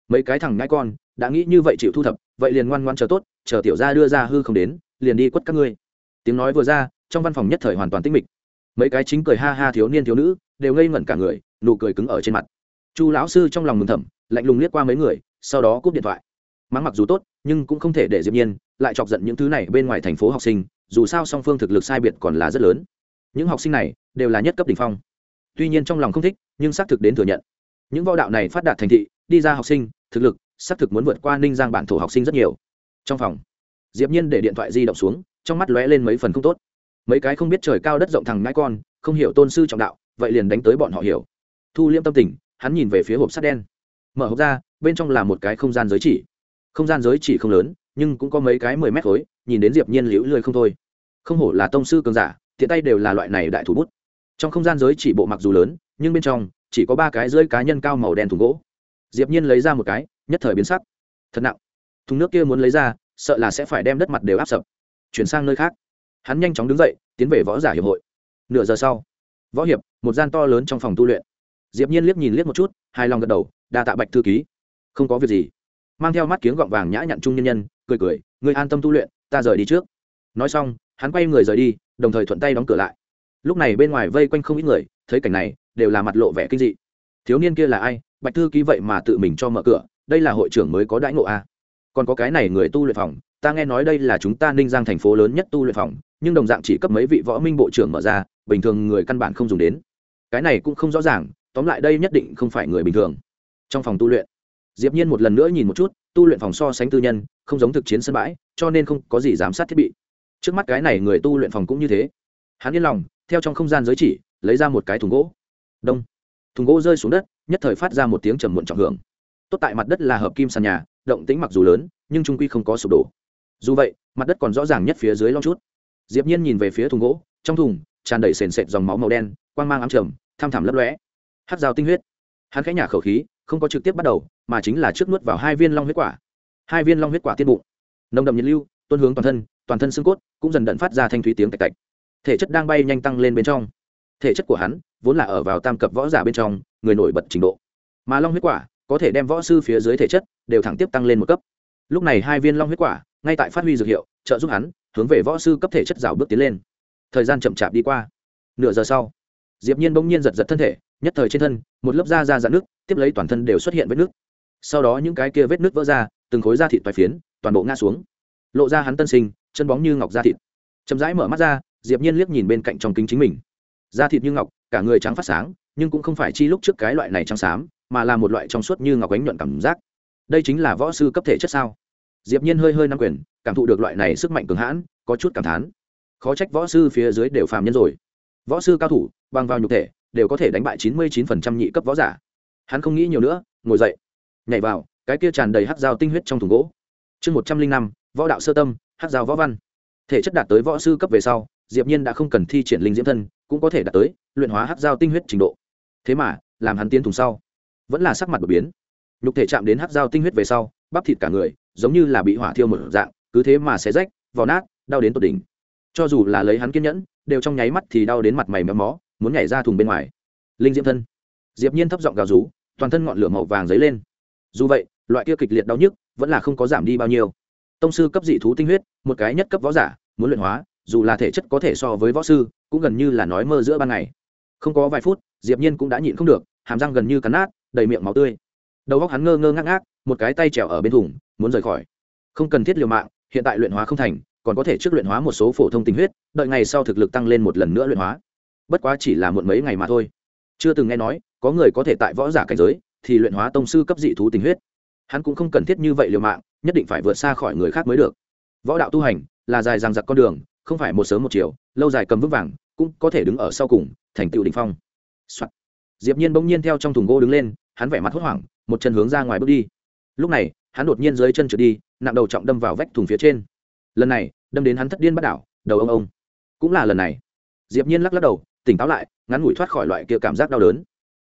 mấy cái thằng ngãi con, đã nghĩ như vậy chịu thu thập, vậy liền ngoan ngoan chờ tốt, chờ tiểu gia đưa ra hư không đến, liền đi quất các ngươi. Tiếng nói vừa ra, trong văn phòng nhất thời hoàn toàn tĩnh mịch. Mấy cái chính cười ha ha thiếu niên thiếu nữ, đều ngây ngẩn cả người, nụ cười cứng ở trên mặt. Chu lão sư trong lòng mừng thầm, lạnh lùng liếc qua mấy người, sau đó cúp điện thoại. Mắng mặc dù tốt, nhưng cũng không thể để diệp nhiên lại chọc giận những thứ này bên ngoài thành phố học sinh, dù sao song phương thực lực sai biệt còn là rất lớn. Những học sinh này đều là nhất cấp đỉnh phong. Tuy nhiên trong lòng không thích, nhưng xác thực đến thừa nhận những võ đạo này phát đạt thành thị, đi ra học sinh, thực lực, xác thực muốn vượt qua ninh giang bản thổ học sinh rất nhiều. Trong phòng, diệp nhiên để điện thoại di động xuống, trong mắt lóe lên mấy phần không tốt. Mấy cái không biết trời cao đất rộng thằng ngãi con, không hiểu tôn sư trọng đạo, vậy liền đánh tới bọn họ hiểu. Thu liêm tâm tình, hắn nhìn về phía hộp sắt đen. Mở hộp ra, bên trong là một cái không gian giới chỉ. Không gian giới chỉ không lớn, nhưng cũng có mấy cái mười mét khối, nhìn đến diệp nhiên liễu lười không thôi. Không hổ là tông sư cường giả, tiện tay đều là loại này đại thủ bút. Trong không gian giới chỉ bộ mặc dù lớn, nhưng bên trong chỉ có ba cái rơi cá nhân cao màu đen thùng gỗ. Diệp nhiên lấy ra một cái, nhất thời biến sắc. Thật nặng. Thùng nước kia muốn lấy ra, sợ là sẽ phải đem đất mặt đều áp sập. Chuyển sang nơi khác. Hắn nhanh chóng đứng dậy, tiến về võ giả hiệp hội. Nửa giờ sau, võ hiệp, một gian to lớn trong phòng tu luyện. Diệp nhiên liếc nhìn liếc một chút, hài lòng gật đầu, đa tạ bạch thư ký. Không có việc gì. Mang theo mắt kiếng gọng vàng nhã nhặn trung nhân nhân, cười cười người an tâm tu luyện, ta rời đi trước. Nói xong, hắn quay người rời đi, đồng thời thuận tay đóng cửa lại. Lúc này bên ngoài vây quanh không ít người, thấy cảnh này đều là mặt lộ vẻ kinh dị. Thiếu niên kia là ai? Bạch thư ký vậy mà tự mình cho mở cửa, đây là hội trưởng mới có đãi ngộ a à? còn có cái này người tu luyện phòng, ta nghe nói đây là chúng ta ninh giang thành phố lớn nhất tu luyện phòng, nhưng đồng dạng chỉ cấp mấy vị võ minh bộ trưởng mở ra, bình thường người căn bản không dùng đến. Cái này cũng không rõ ràng, tóm lại đây nhất định không phải người bình thường. Trong phòng tu luyện, diệp nhiên một lần nữa nhìn một chút, tu luyện phòng so sánh tư nhân, không giống thực chiến sân bãi, cho nên không có gì giám sát thiết bị. Trước mắt cái này người tu luyện phòng cũng như thế. Hắn yên lòng, theo trong không gian giới chỉ, lấy ra một cái thùng gỗ đông. Thùng gỗ rơi xuống đất, nhất thời phát ra một tiếng trầm muộn trọng hưởng. Tốt tại mặt đất là hợp kim sàn nhà, động tĩnh mặc dù lớn, nhưng trung quy không có sụp đổ. Dù vậy, mặt đất còn rõ ràng nhất phía dưới long chút. Diệp nhiên nhìn về phía thùng gỗ, trong thùng tràn đầy sền sệt dòng máu màu đen, quang mang ám trầm, tham thẳm lấp lóe. Hắc dao tinh huyết. Hắn khẽ nhả khẩu khí, không có trực tiếp bắt đầu, mà chính là trước nuốt vào hai viên long huyết quả. Hai viên long huyết quả tiên bụng. Nồng đậm nhiệt lưu, tuôn hướng toàn thân toàn thân xương cốt cũng dần đận phát ra thanh thúy tiếng tạch tạch. Thể chất đang bay nhanh tăng lên bên trong. Thể chất của hắn vốn là ở vào tam cập võ giả bên trong, người nổi bật trình độ. Mà long huyết quả có thể đem võ sư phía dưới thể chất đều thẳng tiếp tăng lên một cấp. Lúc này hai viên long huyết quả ngay tại phát huy dược hiệu, trợ giúp hắn hướng về võ sư cấp thể chất rào bước tiến lên. Thời gian chậm chạp đi qua. Nửa giờ sau, diệp nhiên bỗng nhiên giật giật thân thể, nhất thời trên thân, một lớp da da dạn nước, tiếp lấy toàn thân đều xuất hiện vết nước. Sau đó những cái kia vết nước vỡ ra, từng khối da thịt toái phiến, toàn bộ ngã xuống. Lộ ra hắn tân sinh, chân bóng như ngọc da thịt. Chậm rãi mở mắt ra, diệp nhiên liếc nhìn bên cạnh trong kính chính mình da thịt như ngọc, cả người trắng phát sáng, nhưng cũng không phải chi lúc trước cái loại này trắng xám, mà là một loại trong suốt như ngọc ánh nhuận cảm giác. Đây chính là võ sư cấp thể chất sao? Diệp nhiên hơi hơi nắm quyền, cảm thụ được loại này sức mạnh cường hãn, có chút cảm thán. Khó trách võ sư phía dưới đều phàm nhân rồi. Võ sư cao thủ, bằng vào nhục thể, đều có thể đánh bại 99% nhị cấp võ giả. Hắn không nghĩ nhiều nữa, ngồi dậy. Nhảy vào, cái kia tràn đầy hắc dao tinh huyết trong thùng gỗ. Chương một trăm linh năm, võ đạo sơ tâm, hắc dao võ văn. Thể chất đạt tới võ sư cấp về sau diệp nhiên đã không cần thi triển linh diễm thân, cũng có thể đạt tới luyện hóa hắc giao tinh huyết trình độ. Thế mà, làm hắn tiến thùng sau, vẫn là sắc mặt đột biến. Nhục thể chạm đến hắc giao tinh huyết về sau, bắp thịt cả người, giống như là bị hỏa thiêu một dạng, cứ thế mà xé rách, vò nát, đau đến tột đỉnh. Cho dù là lấy hắn kiên nhẫn, đều trong nháy mắt thì đau đến mặt mày méo mó, muốn nhảy ra thùng bên ngoài. Linh diễm thân. Diệp nhiên thấp giọng gào rú, toàn thân ngọn lửa màu vàng dấy lên. Dù vậy, loại kia kịch liệt đau nhức vẫn là không có giảm đi bao nhiêu. Tông sư cấp dị thú tinh huyết, một cái nhất cấp võ giả, muốn luyện hóa dù là thể chất có thể so với võ sư, cũng gần như là nói mơ giữa ban ngày. Không có vài phút, diệp nhiên cũng đã nhịn không được, hàm răng gần như cắn nát, đầy miệng máu tươi. Đầu óc hắn ngơ ngơ ngác ngác, một cái tay trèo ở bên thùng, muốn rời khỏi. Không cần thiết liều mạng, hiện tại luyện hóa không thành, còn có thể trước luyện hóa một số phổ thông tinh huyết, đợi ngày sau thực lực tăng lên một lần nữa luyện hóa. Bất quá chỉ là một mấy ngày mà thôi. Chưa từng nghe nói, có người có thể tại võ giả cảnh giới, thì luyện hóa tông sư cấp dị thú tình huyết. Hắn cũng không cần thiết như vậy liều mạng, nhất định phải vượt xa khỏi người khác mới được. Võ đạo tu hành là dài dằng dặc con đường không phải một sớm một chiều, lâu dài cầm vững vàng, cũng có thể đứng ở sau cùng, thành tựu đỉnh phong、Soạn. diệp nhiên bỗng nhiên theo trong thùng gỗ đứng lên, hắn vẻ mặt hốt hoảng, một chân hướng ra ngoài bước đi. Lúc này, hắn đột nhiên dưới chân trượt đi, nặng đầu trọng đâm vào vách thùng phía trên. Lần này, đâm đến hắn thất điên bắt đảo, đầu ông ông. Cũng là lần này. Diệp nhiên lắc lắc đầu, tỉnh táo lại, ngắn ngủi thoát khỏi loại kia cảm giác đau đớn.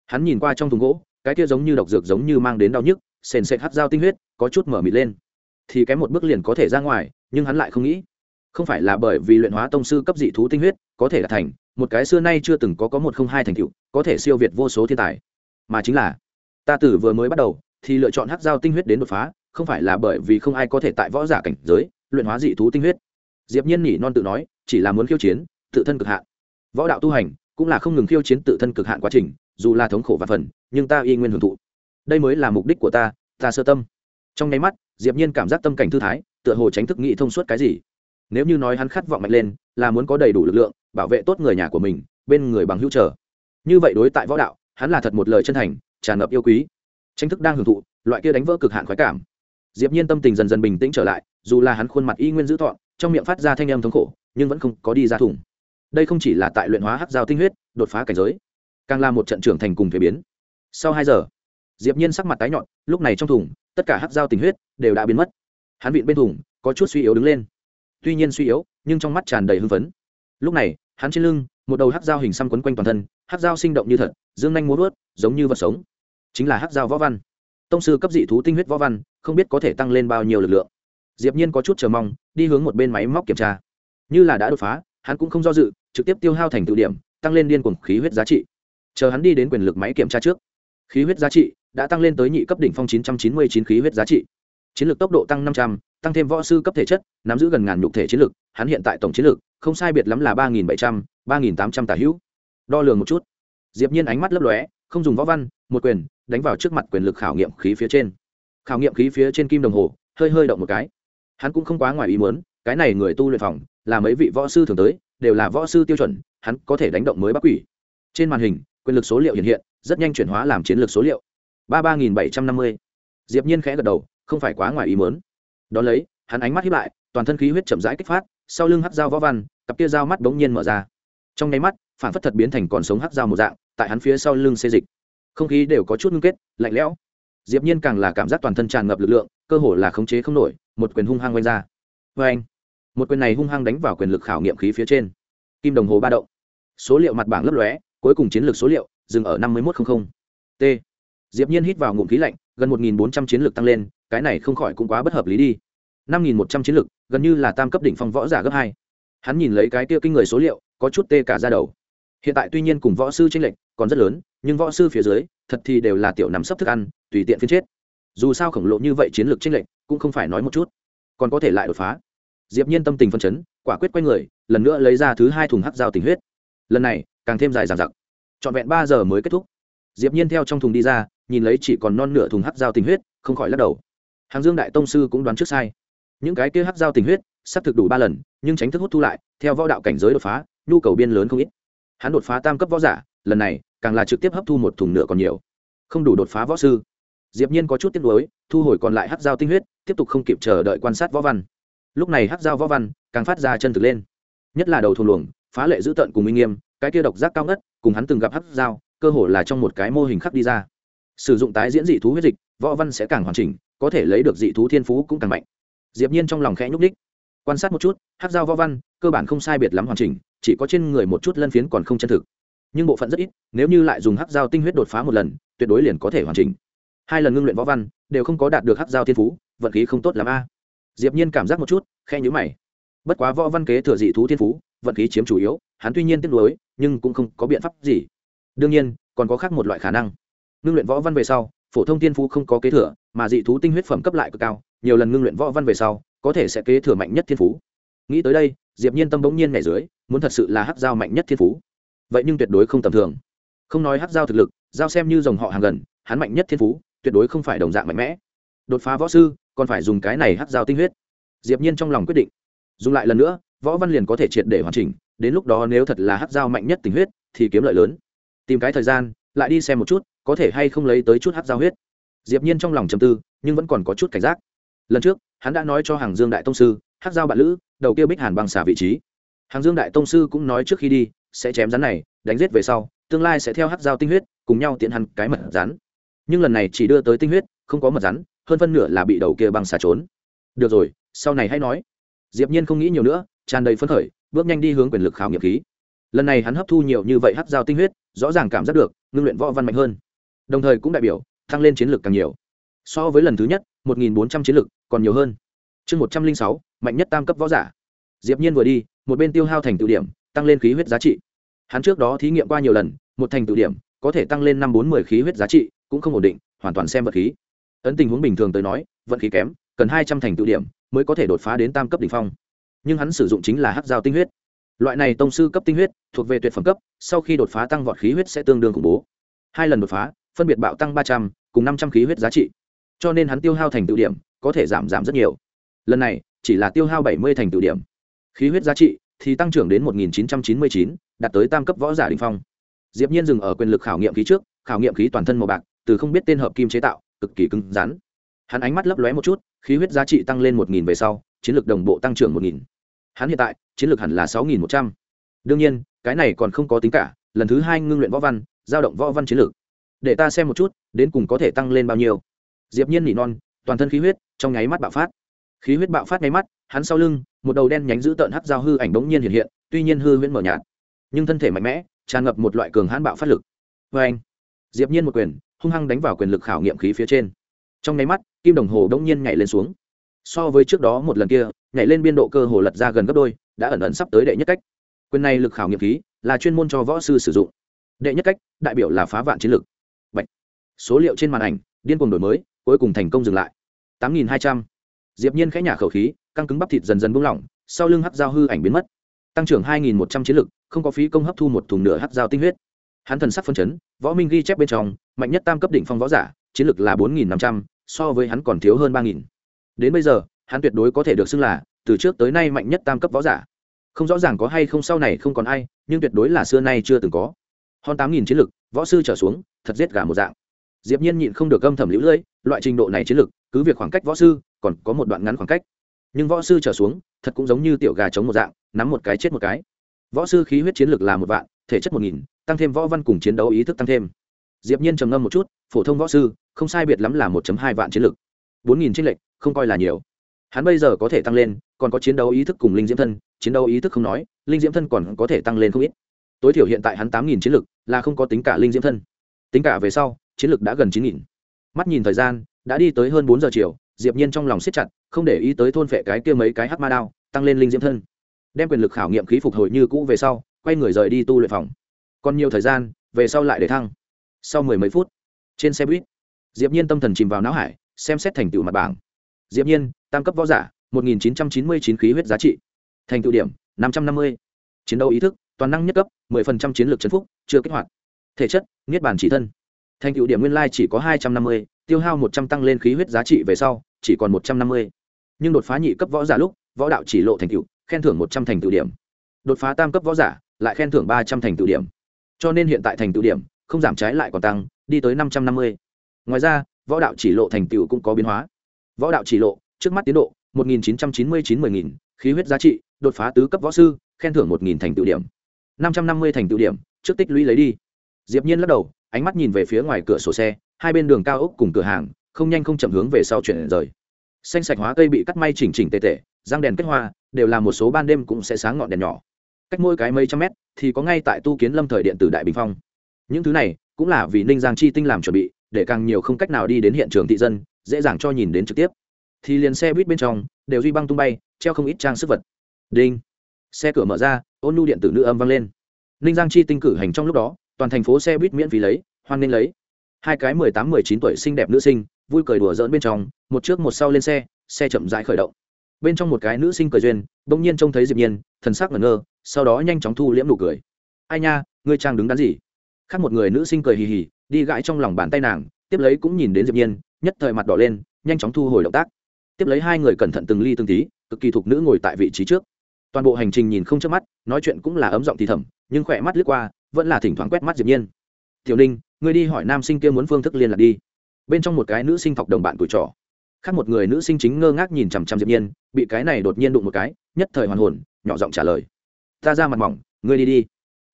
Hắn nhìn qua trong thùng gỗ, cái kia giống như độc dược giống như mang đến đau nhức, sền sệt hắt dao tinh huyết, có chút mở mịt lên. Thì kém một bước liền có thể ra ngoài, nhưng hắn lại không nghĩ không phải là bởi vì luyện hóa tông sư cấp dị thú tinh huyết, có thể là thành, một cái xưa nay chưa từng có có một không hai thành tựu, có thể siêu việt vô số thiên tài. Mà chính là, ta tử vừa mới bắt đầu, thì lựa chọn hắc giao tinh huyết đến đột phá, không phải là bởi vì không ai có thể tại võ giả cảnh giới, luyện hóa dị thú tinh huyết. Diệp nhiên nhỉ non tự nói, chỉ là muốn khiêu chiến, tự thân cực hạn. Võ đạo tu hành, cũng là không ngừng khiêu chiến tự thân cực hạn quá trình, dù là thống khổ và phần, nhưng ta y nguyên hưởng thụ. Đây mới là mục đích của ta ta sơ tâm. Trong nháy mắt, diệp nhiên cảm giác tâm cảnh thư thái, tựa hồ tránh thức nghĩ thông suốt cái gì nếu như nói hắn khát vọng mạnh lên, là muốn có đầy đủ lực lượng, bảo vệ tốt người nhà của mình, bên người bằng hữu trở như vậy đối tại võ đạo, hắn là thật một lời chân thành, tràn ngập yêu quý. Tranh thức đang hưởng thụ, loại kia đánh vỡ cực hạn khoái cảm. Diệp nhiên tâm tình dần dần bình tĩnh trở lại, dù là hắn khuôn mặt y nguyên dữ thọ trong miệng phát ra thanh âm thống khổ, nhưng vẫn không có đi ra thủng đây không chỉ là tại luyện hóa hắc giao tinh huyết, đột phá cảnh giới, càng là một trận trưởng thành cùng thuế biến. Sau hai giờ, diệp nhiên sắc mặt tái nhợt, lúc này trong thùng, tất cả hắc giao tinh huyết đều đã biến mất. Hắn vịn bên thùng, có chút suy yếu đứng lên tuy nhiên suy yếu nhưng trong mắt tràn đầy hưng phấn. Lúc này hắn trên lưng một đầu hắc dao hình xăm quấn quanh toàn thân hắc dao sinh động như thật dương nhanh múa vớt giống như vật sống. Chính là hắc dao võ văn. Tông sư cấp dị thú tinh huyết võ văn không biết có thể tăng lên bao nhiêu lực lượng. Diệp nhiên có chút chờ mong đi hướng một bên máy móc kiểm tra. Như là đã đột phá hắn cũng không do dự trực tiếp tiêu hao thành tự điểm tăng lên điên cuồng khí huyết giá trị. Chờ hắn đi đến quyền lực máy kiểm tra trước. Khí huyết giá trị đã tăng lên tới nhị cấp đỉnh phong 999 khí huyết giá trị. Chiến lược tốc độ tăng 500, tăng thêm võ sư cấp thể chất, nắm giữ gần ngàn nhục thể chiến lược hắn hiện tại tổng chiến lược không sai biệt lắm là ba nghìn bảy trăm, ba nghìn tám trăm tà hữu. Đo lường một chút. Diệp nhiên ánh mắt lấp lóe, không dùng võ văn, một quyền, đánh vào trước mặt quyền lực khảo nghiệm khí phía trên. Khảo nghiệm khí phía trên kim đồng hồ, hơi hơi động một cái. Hắn cũng không quá ngoài ý muốn, cái này người tu luyện phòng, là mấy vị võ sư thường tới, đều là võ sư tiêu chuẩn, hắn có thể đánh động mới bắc quỷ. Trên màn hình, quyền lực số liệu hiện hiện, rất nhanh chuyển hóa làm chiến lược số liệu. Ba ba nghìn bảy trăm năm mươi. Diệp nhiên khẽ gật đầu, không phải quá ngoài ý muốn đó lấy, hắn ánh mắt hiếp lại, toàn thân khí huyết chậm rãi kích phát, sau lưng hắc dao võ văn, cặp kia dao mắt bỗng nhiên mở ra. Trong nháy mắt, phản phất thật biến thành còn sống hắc dao một dạng, tại hắn phía sau lưng xê dịch. Không khí đều có chút ngưng kết, lạnh lẽo. Diệp nhiên càng là cảm giác toàn thân tràn ngập lực lượng, cơ hồ là khống chế không nổi, một quyền hung hăng quanh ra. Với anh, một quyền này hung hăng đánh vào quyền lực khảo nghiệm khí phía trên. Kim đồng hồ ba động. Số liệu mặt bảng lấp lóe, cuối cùng chiến lược số liệu dừng ở năm mươi một trăm linh t diệp nhiên hít vào ngụm khí lạnh, gần một bốn trăm chiến lược tăng lên, cái này không khỏi cũng quá bất hợp lý đi. Năm một trăm chiến lược, gần như là tam cấp đỉnh phong võ giả gấp hai. Hắn nhìn lấy cái kia kinh người số liệu, có chút tê cả ra đầu. Hiện tại tuy nhiên cùng võ sư tranh lệch còn rất lớn, nhưng võ sư phía dưới, thật thì đều là tiểu nằm sấp thức ăn, tùy tiện phiên chết. Dù sao khổng lồ như vậy chiến lược tranh lệch, cũng không phải nói một chút. Còn có thể lại đột phá. Diệp nhiên tâm tình phân chấn, quả quyết quay người, lần nữa lấy ra thứ hai thùng hắc dao tình huyết. Lần này, càng thêm dài dằng dặc. Trọn vẹn ba giờ mới kết thúc. Diệp nhiên theo trong thùng đi ra nhìn lấy chỉ còn non nửa thùng hắc dao tình huyết, không khỏi lắc đầu. Hàng dương đại tông sư cũng đoán trước sai. Những cái kia hắc dao tình huyết, sắp thực đủ ba lần, nhưng tránh thức hút thu lại, theo võ đạo cảnh giới đột phá, nhu cầu biên lớn không ít. Hắn đột phá tam cấp võ giả, lần này, càng là trực tiếp hấp thu một thùng nửa còn nhiều. Không đủ đột phá võ sư. Diệp nhiên có chút tiếc nuối, thu hồi còn lại hắc dao tinh huyết, tiếp tục không kịp chờ đợi quan sát võ văn. Lúc này hắc dao võ văn càng phát ra chân thực lên. Nhất là đầu thùng luồng, phá lệ dữ tợn cùng minh nghiêm, cái kia độc giác cao ngất, cùng hắn từng gặp hắc dao, cơ hồ là trong một cái mô hình khắc đi ra sử dụng tái diễn dị thú huyết dịch, võ văn sẽ càng hoàn chỉnh, có thể lấy được dị thú thiên phú cũng càng mạnh. Diệp nhiên trong lòng khẽ nhúc đích quan sát một chút hắc dao võ văn, cơ bản không sai biệt lắm hoàn chỉnh, chỉ có trên người một chút lân phiến còn không chân thực. Nhưng bộ phận rất ít, nếu như lại dùng hắc dao tinh huyết đột phá một lần, tuyệt đối liền có thể hoàn chỉnh. Hai lần ngưng luyện võ văn, đều không có đạt được hắc dao thiên phú, vận khí không tốt lắm a. Diệp nhiên cảm giác một chút khe nhíu mày. Bất quá võ văn kế thừa dị thú thiên phú, vận khí chiếm chủ yếu, hắn tuy nhiên tiếc nuối, nhưng cũng không có biện pháp gì. Đương nhiên, còn có khác một loại khả năng ngưng luyện võ văn về sau, phổ thông thiên phú không có kế thừa, mà dị thú tinh huyết phẩm cấp lại cực cao, nhiều lần ngưng luyện võ văn về sau, có thể sẽ kế thừa mạnh nhất thiên phú. Nghĩ tới đây, diệp nhiên tâm bỗng nhiên nhảy dưới, muốn thật sự là hắc giao mạnh nhất thiên phú. Vậy nhưng tuyệt đối không tầm thường. Không nói hắc giao thực lực, giao xem như dòng họ hàng gần, hắn mạnh nhất thiên phú, tuyệt đối không phải đồng dạng mạnh mẽ. Đột phá võ sư, còn phải dùng cái này hắc giao tinh huyết. Diệp nhiên trong lòng quyết định. Dùng lại lần nữa, võ văn liền có thể triệt để hoàn chỉnh, đến lúc đó nếu thật là hắc giao mạnh nhất tình huyết, thì kiếm lợi lớn. Tìm cái thời gian lại đi xem một chút, có thể hay không lấy tới chút hắc giao huyết. Diệp nhiên trong lòng trầm tư, nhưng vẫn còn có chút cảnh giác. Lần trước, hắn đã nói cho hàng dương đại tông sư, hắc giao bạn lữ, đầu kia bích hàn băng xả vị trí. Hàng dương đại tông sư cũng nói trước khi đi, sẽ chém rắn này, đánh giết về sau, tương lai sẽ theo hắc giao tinh huyết, cùng nhau tiện hắn cái mật rắn. Nhưng lần này chỉ đưa tới tinh huyết, không có mật rắn, hơn phân nửa là bị đầu kia băng xả trốn. Được rồi, sau này hãy nói. Diệp nhiên không nghĩ nhiều nữa, tràn đầy phấn khởi, bước nhanh đi hướng quyền lực khảo nghiệm khí lần này hắn hấp thu nhiều như vậy hát dao tinh huyết rõ ràng cảm giác được ngưng luyện võ văn mạnh hơn. Đồng thời cũng đại biểu tăng lên chiến lược càng nhiều. So với lần thứ nhất 1.400 chiến lược còn nhiều hơn. Chương 106, mạnh nhất tam cấp võ giả. Diệp nhiên vừa đi một bên tiêu hao thành tự điểm tăng lên khí huyết giá trị. Hắn trước đó thí nghiệm qua nhiều lần một thành tự điểm có thể tăng lên năm bốn mười khí huyết giá trị cũng không ổn định hoàn toàn xem vật khí. Ấn tình huống bình thường tới nói vận khí kém cần hai trăm thành tự điểm mới có thể đột phá đến tam cấp đỉnh phong. Nhưng hắn sử dụng chính là hát dao tinh huyết loại này tông sư cấp tinh huyết, thuộc về tuyệt phẩm cấp, sau khi đột phá tăng vọt khí huyết sẽ tương đương khủng bố. Hai lần đột phá, phân biệt bạo tăng ba trăm, cùng năm trăm khí huyết giá trị. Cho nên hắn tiêu hao thành tựu điểm, có thể giảm giảm rất nhiều. Lần này, chỉ là tiêu hao bảy mươi thành tựu điểm. Khí huyết giá trị thì tăng trưởng đến một nghìn chín trăm chín mươi chín, đạt tới tam cấp võ giả đình phong. Diệp nhiên dừng ở quyền lực khảo nghiệm khí trước, khảo nghiệm khí toàn thân màu bạc, từ không biết tên hợp kim chế tạo, cực kỳ cứng rắn. Hắn ánh mắt lấp lóe một chút, khí huyết giá trị tăng lên một nghìn về sau, chiến lược đồng bộ tăng trưởng một nghìn hắn hiện tại, chiến lược hẳn là sáu nghìn một trăm. Đương nhiên, cái này còn không có tính cả, lần thứ hai ngưng luyện võ văn, giao động võ văn chiến lược. Để ta xem một chút, đến cùng có thể tăng lên bao nhiêu. Diệp nhiên nỉ non, toàn thân khí huyết, trong nháy mắt bạo phát. Khí huyết bạo phát nháy mắt, hắn sau lưng, một đầu đen nhánh giữ tợn hắc dao hư ảnh bỗng nhiên hiện hiện, tuy nhiên hư huyễn mở nhạt. Nhưng thân thể mạnh mẽ, tràn ngập một loại cường hãn bạo phát lực. Vê anh, diệp nhiên một quyền, hung hăng đánh vào quyền lực khảo nghiệm khí phía trên. Trong nháy mắt, kim đồng hồ đống nhiên nhảy lên xuống. So với trước đó một lần kia nhảy lên biên độ cơ hồ lật ra gần gấp đôi, đã ẩn ẩn sắp tới đệ nhất cách. Quyền này lực khảo nghiệm khí là chuyên môn cho võ sư sử dụng. Đệ nhất cách, đại biểu là phá vạn chiến lực. Bạch. số liệu trên màn ảnh, điên cuồng đổi mới, cuối cùng thành công dừng lại. tám nghìn hai trăm. Diệp nhiên khẽ nhả khẩu khí, căng cứng bắp thịt dần dần buông lỏng, sau lưng hắc dao hư ảnh biến mất. Tăng trưởng hai nghìn một trăm chiến lực, không có phí công hấp thu một thùng nửa hắc dao tinh huyết. Hắn thần sắc phân chấn, võ minh ghi chép bên trong, mạnh nhất tam cấp đỉnh phong võ giả, chiến lực là bốn nghìn năm trăm, so với hắn còn thiếu hơn ba nghìn. Đến bây giờ hắn tuyệt đối có thể được xưng là, từ trước tới nay mạnh nhất tam cấp võ giả. Không rõ ràng có hay không sau này không còn ai, nhưng tuyệt đối là xưa nay chưa từng có. Hơn tám nghìn chiến lực, võ sư trở xuống, thật giết gà một dạng. Diệp nhiên nhịn không được gâm thầm lũ lưỡi, loại trình độ này chiến lực, cứ việc khoảng cách võ sư, còn có một đoạn ngắn khoảng cách. Nhưng võ sư trở xuống, thật cũng giống như tiểu gà chống một dạng, nắm một cái chết một cái. Võ sư khí huyết chiến lực là một vạn, thể chất một nghìn, tăng thêm võ văn cùng chiến đấu ý thức tăng thêm. Diệp nhiên trầm ngâm một chút, phổ thông võ sư, không sai biệt lắm là một hai vạn chiến lực. Bốn nghìn chiến lệnh không coi là nhiều hắn bây giờ có thể tăng lên, còn có chiến đấu ý thức cùng linh diễm thân, chiến đấu ý thức không nói, linh diễm thân còn có thể tăng lên không ít. Tối thiểu hiện tại hắn tám nghìn chiến lực là không có tính cả linh diễm thân. Tính cả về sau, chiến lực đã gần chín nghìn. Mắt nhìn thời gian, đã đi tới hơn bốn giờ chiều, diệp nhiên trong lòng siết chặt, không để ý tới thôn phệ cái kia mấy cái hắc ma đao, tăng lên linh diễm thân. Đem quyền lực khảo nghiệm khí phục hồi như cũ về sau, quay người rời đi tu luyện phòng. Còn nhiều thời gian, về sau lại để thăng. Sau mười mấy phút, trên xe buýt, diệp nhiên tâm thần chìm vào não hải, xem xét thành tựu mặt bảng. Diệp nhiên tam cấp võ giả, một nghìn chín trăm chín mươi chín khí huyết giá trị. Thành tựu điểm, năm trăm năm mươi. Chiến đấu ý thức, toàn năng nhất cấp, mười phần trăm chiến lược chấn phúc, chưa kích hoạt. Thể chất, niết bàn chỉ thân. Thành tựu điểm nguyên lai chỉ có hai trăm năm mươi, tiêu hao một trăm tăng lên khí huyết giá trị về sau, chỉ còn một trăm năm mươi. Nhưng đột phá nhị cấp võ giả lúc, võ đạo chỉ lộ thành tựu, khen thưởng một trăm thành tựu điểm. Đột phá tam cấp võ giả, lại khen thưởng ba trăm thành tựu điểm. Cho nên hiện tại thành tựu điểm, không giảm trái lại còn tăng, đi tới năm trăm năm mươi. Ngoài ra, võ đạo chỉ lộ thành tựu cũng có biến hóa. Võ đạo chỉ lộ trước mắt tiến độ, một nghìn chín trăm chín mươi chín mười nghìn, khí huyết giá trị, đột phá tứ cấp võ sư, khen thưởng một nghìn thành tựu điểm. năm trăm năm mươi thành tựu điểm, trước tích lũy lấy đi. Diệp nhiên lắc đầu, ánh mắt nhìn về phía ngoài cửa sổ xe, hai bên đường cao ốc cùng cửa hàng, không nhanh không chậm hướng về sau chuyển rời. Xanh sạch hóa cây bị cắt may chỉnh chỉnh tề tề, răng đèn kết hoa, đều là một số ban đêm cũng sẽ sáng ngọn đèn nhỏ. Cách mỗi cái mấy trăm mét, thì có ngay tại tu kiến lâm thời điện tử đại bình phong. Những thứ này, cũng là vì ninh giang chi tinh làm chuẩn bị, để càng nhiều không cách nào đi đến hiện trường thị dân, dễ dàng cho nhìn đến trực tiếp thì liền xe buýt bên trong đều duy băng tung bay, treo không ít trang sức vật. Đinh. Xe cửa mở ra, ôn nhu điện tử nữ âm vang lên. Ninh giang chi tinh cử hành trong lúc đó, toàn thành phố xe buýt miễn phí lấy, hoan nên lấy. Hai cái mười tám, mười chín tuổi xinh đẹp nữ sinh, vui cười đùa dỡn bên trong, một trước một sau lên xe xe chậm rãi khởi động. Bên trong một cái nữ sinh cười duyên, bỗng nhiên trông thấy diệp nhiên, thần sắc ngẩn ngơ, sau đó nhanh chóng thu liễm nụ cười. Ai nha, ngươi trang đứng đắn gì? Khác một người nữ sinh cười hì hì, đi gãi trong lòng bàn tay nàng, tiếp lấy cũng nhìn đến diệp nhiên, nhất thời mặt đỏ lên, nhanh chóng thu hồi động tác tiếp lấy hai người cẩn thận từng ly từng tí, cực kỳ thục nữ ngồi tại vị trí trước. Toàn bộ hành trình nhìn không chớp mắt, nói chuyện cũng là ấm giọng thì thầm, nhưng khỏe mắt lướt qua, vẫn là thỉnh thoảng quét mắt diệp nhiên. Tiểu ninh, ngươi đi hỏi nam sinh kia muốn phương thức liên lạc đi. Bên trong một cái nữ sinh thọc đồng bạn tuổi trò khác một người nữ sinh chính ngơ ngác nhìn chằm chằm diệp nhiên, bị cái này đột nhiên đụng một cái, nhất thời hoàn hồn, nhỏ giọng trả lời. Ta ra mặt mỏng, ngươi đi đi.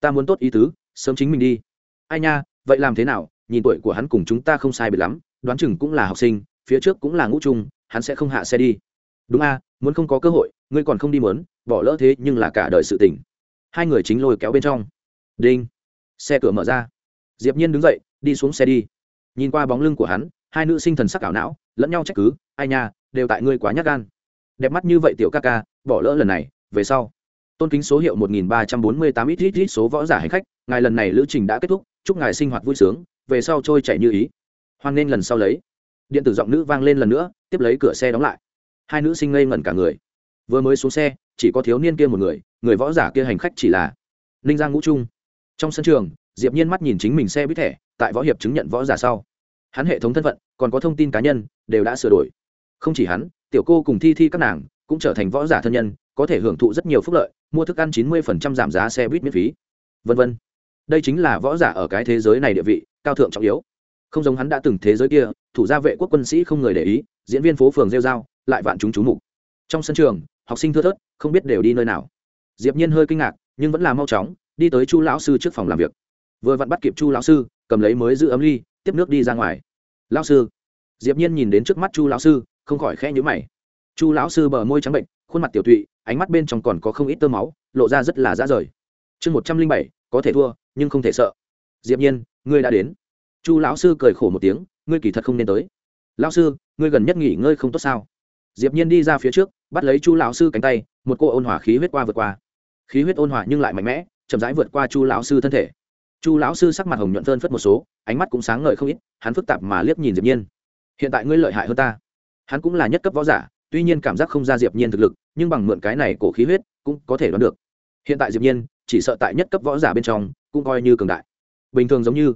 Ta muốn tốt ý tứ, sớm chính mình đi. Ai nha, vậy làm thế nào? Nhìn tuổi của hắn cùng chúng ta không sai biệt lắm, đoán chừng cũng là học sinh, phía trước cũng là ngũ trung hắn sẽ không hạ xe đi. Đúng a, muốn không có cơ hội, ngươi còn không đi mớn bỏ lỡ thế nhưng là cả đời sự tình. Hai người chính lôi kéo bên trong. Đinh. Xe cửa mở ra. Diệp nhiên đứng dậy, đi xuống xe đi. Nhìn qua bóng lưng của hắn, hai nữ sinh thần sắc ảo não, lẫn nhau trách cứ, ai nha, đều tại ngươi quá nhát gan. Đẹp mắt như vậy tiểu ca ca, bỏ lỡ lần này, về sau. Tôn kính số hiệu 1348 ít ít ít số võ giả hành khách, ngài lần này lữ trình đã kết thúc, chúc ngài sinh hoạt vui sướng, về sau trôi chảy như ý. Hoan nên lần sau lấy điện tử giọng nữ vang lên lần nữa, tiếp lấy cửa xe đóng lại. Hai nữ sinh ngây ngẩn cả người. Vừa mới xuống xe, chỉ có thiếu niên kia một người người võ giả kia hành khách chỉ là ninh giang ngũ trung. Trong sân trường, diệp nhiên mắt nhìn chính mình xe buýt thẻ, tại võ hiệp chứng nhận võ giả sau. Hắn hệ thống thân phận, còn có thông tin cá nhân, đều đã sửa đổi. Không chỉ hắn, tiểu cô cùng thi thi các nàng cũng trở thành võ giả thân nhân, có thể hưởng thụ rất nhiều phúc lợi, mua thức ăn 90% giảm giá xe buýt miễn phí. Vân vân. Đây chính là võ giả ở cái thế giới này địa vị, cao thượng trọng yếu không giống hắn đã từng thế giới kia, thủ gia vệ quốc quân sĩ không người để ý, diễn viên phố phường rêu dao lại vạn chúng chú mục. Trong sân trường, học sinh thưa thớt, không biết đều đi nơi nào. Diệp nhiên hơi kinh ngạc, nhưng vẫn là mau chóng, đi tới chu lão sư trước phòng làm việc. Vừa vặn bắt kịp chu lão sư, cầm lấy mới giữ ấm ly, tiếp nước đi ra ngoài. Lão sư. Diệp nhiên nhìn đến trước mắt chu lão sư, không khỏi khẽ nhíu mày. Chu lão sư bờ môi trắng bệnh, khuôn mặt tiểu tụy, ánh mắt bên trong còn có không ít tơ máu, lộ ra rất là dã rời. Chương một trăm linh bảy, có thể thua, nhưng không thể sợ. Diệp nhiên, ngươi đã đến chu lão sư cười khổ một tiếng, ngươi kỳ thật không nên tới. Lão sư, ngươi gần nhất nghỉ ngơi không tốt sao? Diệp nhiên đi ra phía trước, bắt lấy chu lão sư cánh tay, một cô ôn hòa khí huyết qua vượt qua. Khí huyết ôn hòa nhưng lại mạnh mẽ, chậm rãi vượt qua chu lão sư thân thể. Chu lão sư sắc mặt hồng nhuận phơn phất một số, ánh mắt cũng sáng ngời không ít, hắn phức tạp mà liếc nhìn diệp nhiên. Hiện tại ngươi lợi hại hơn ta. Hắn cũng là nhất cấp võ giả, tuy nhiên cảm giác không ra diệp nhiên thực lực, nhưng bằng mượn cái này cổ khí huyết, cũng có thể đoán được. Hiện tại diệp nhiên, chỉ sợ tại nhất cấp võ giả bên trong, cũng coi như cường đại. Bình thường giống như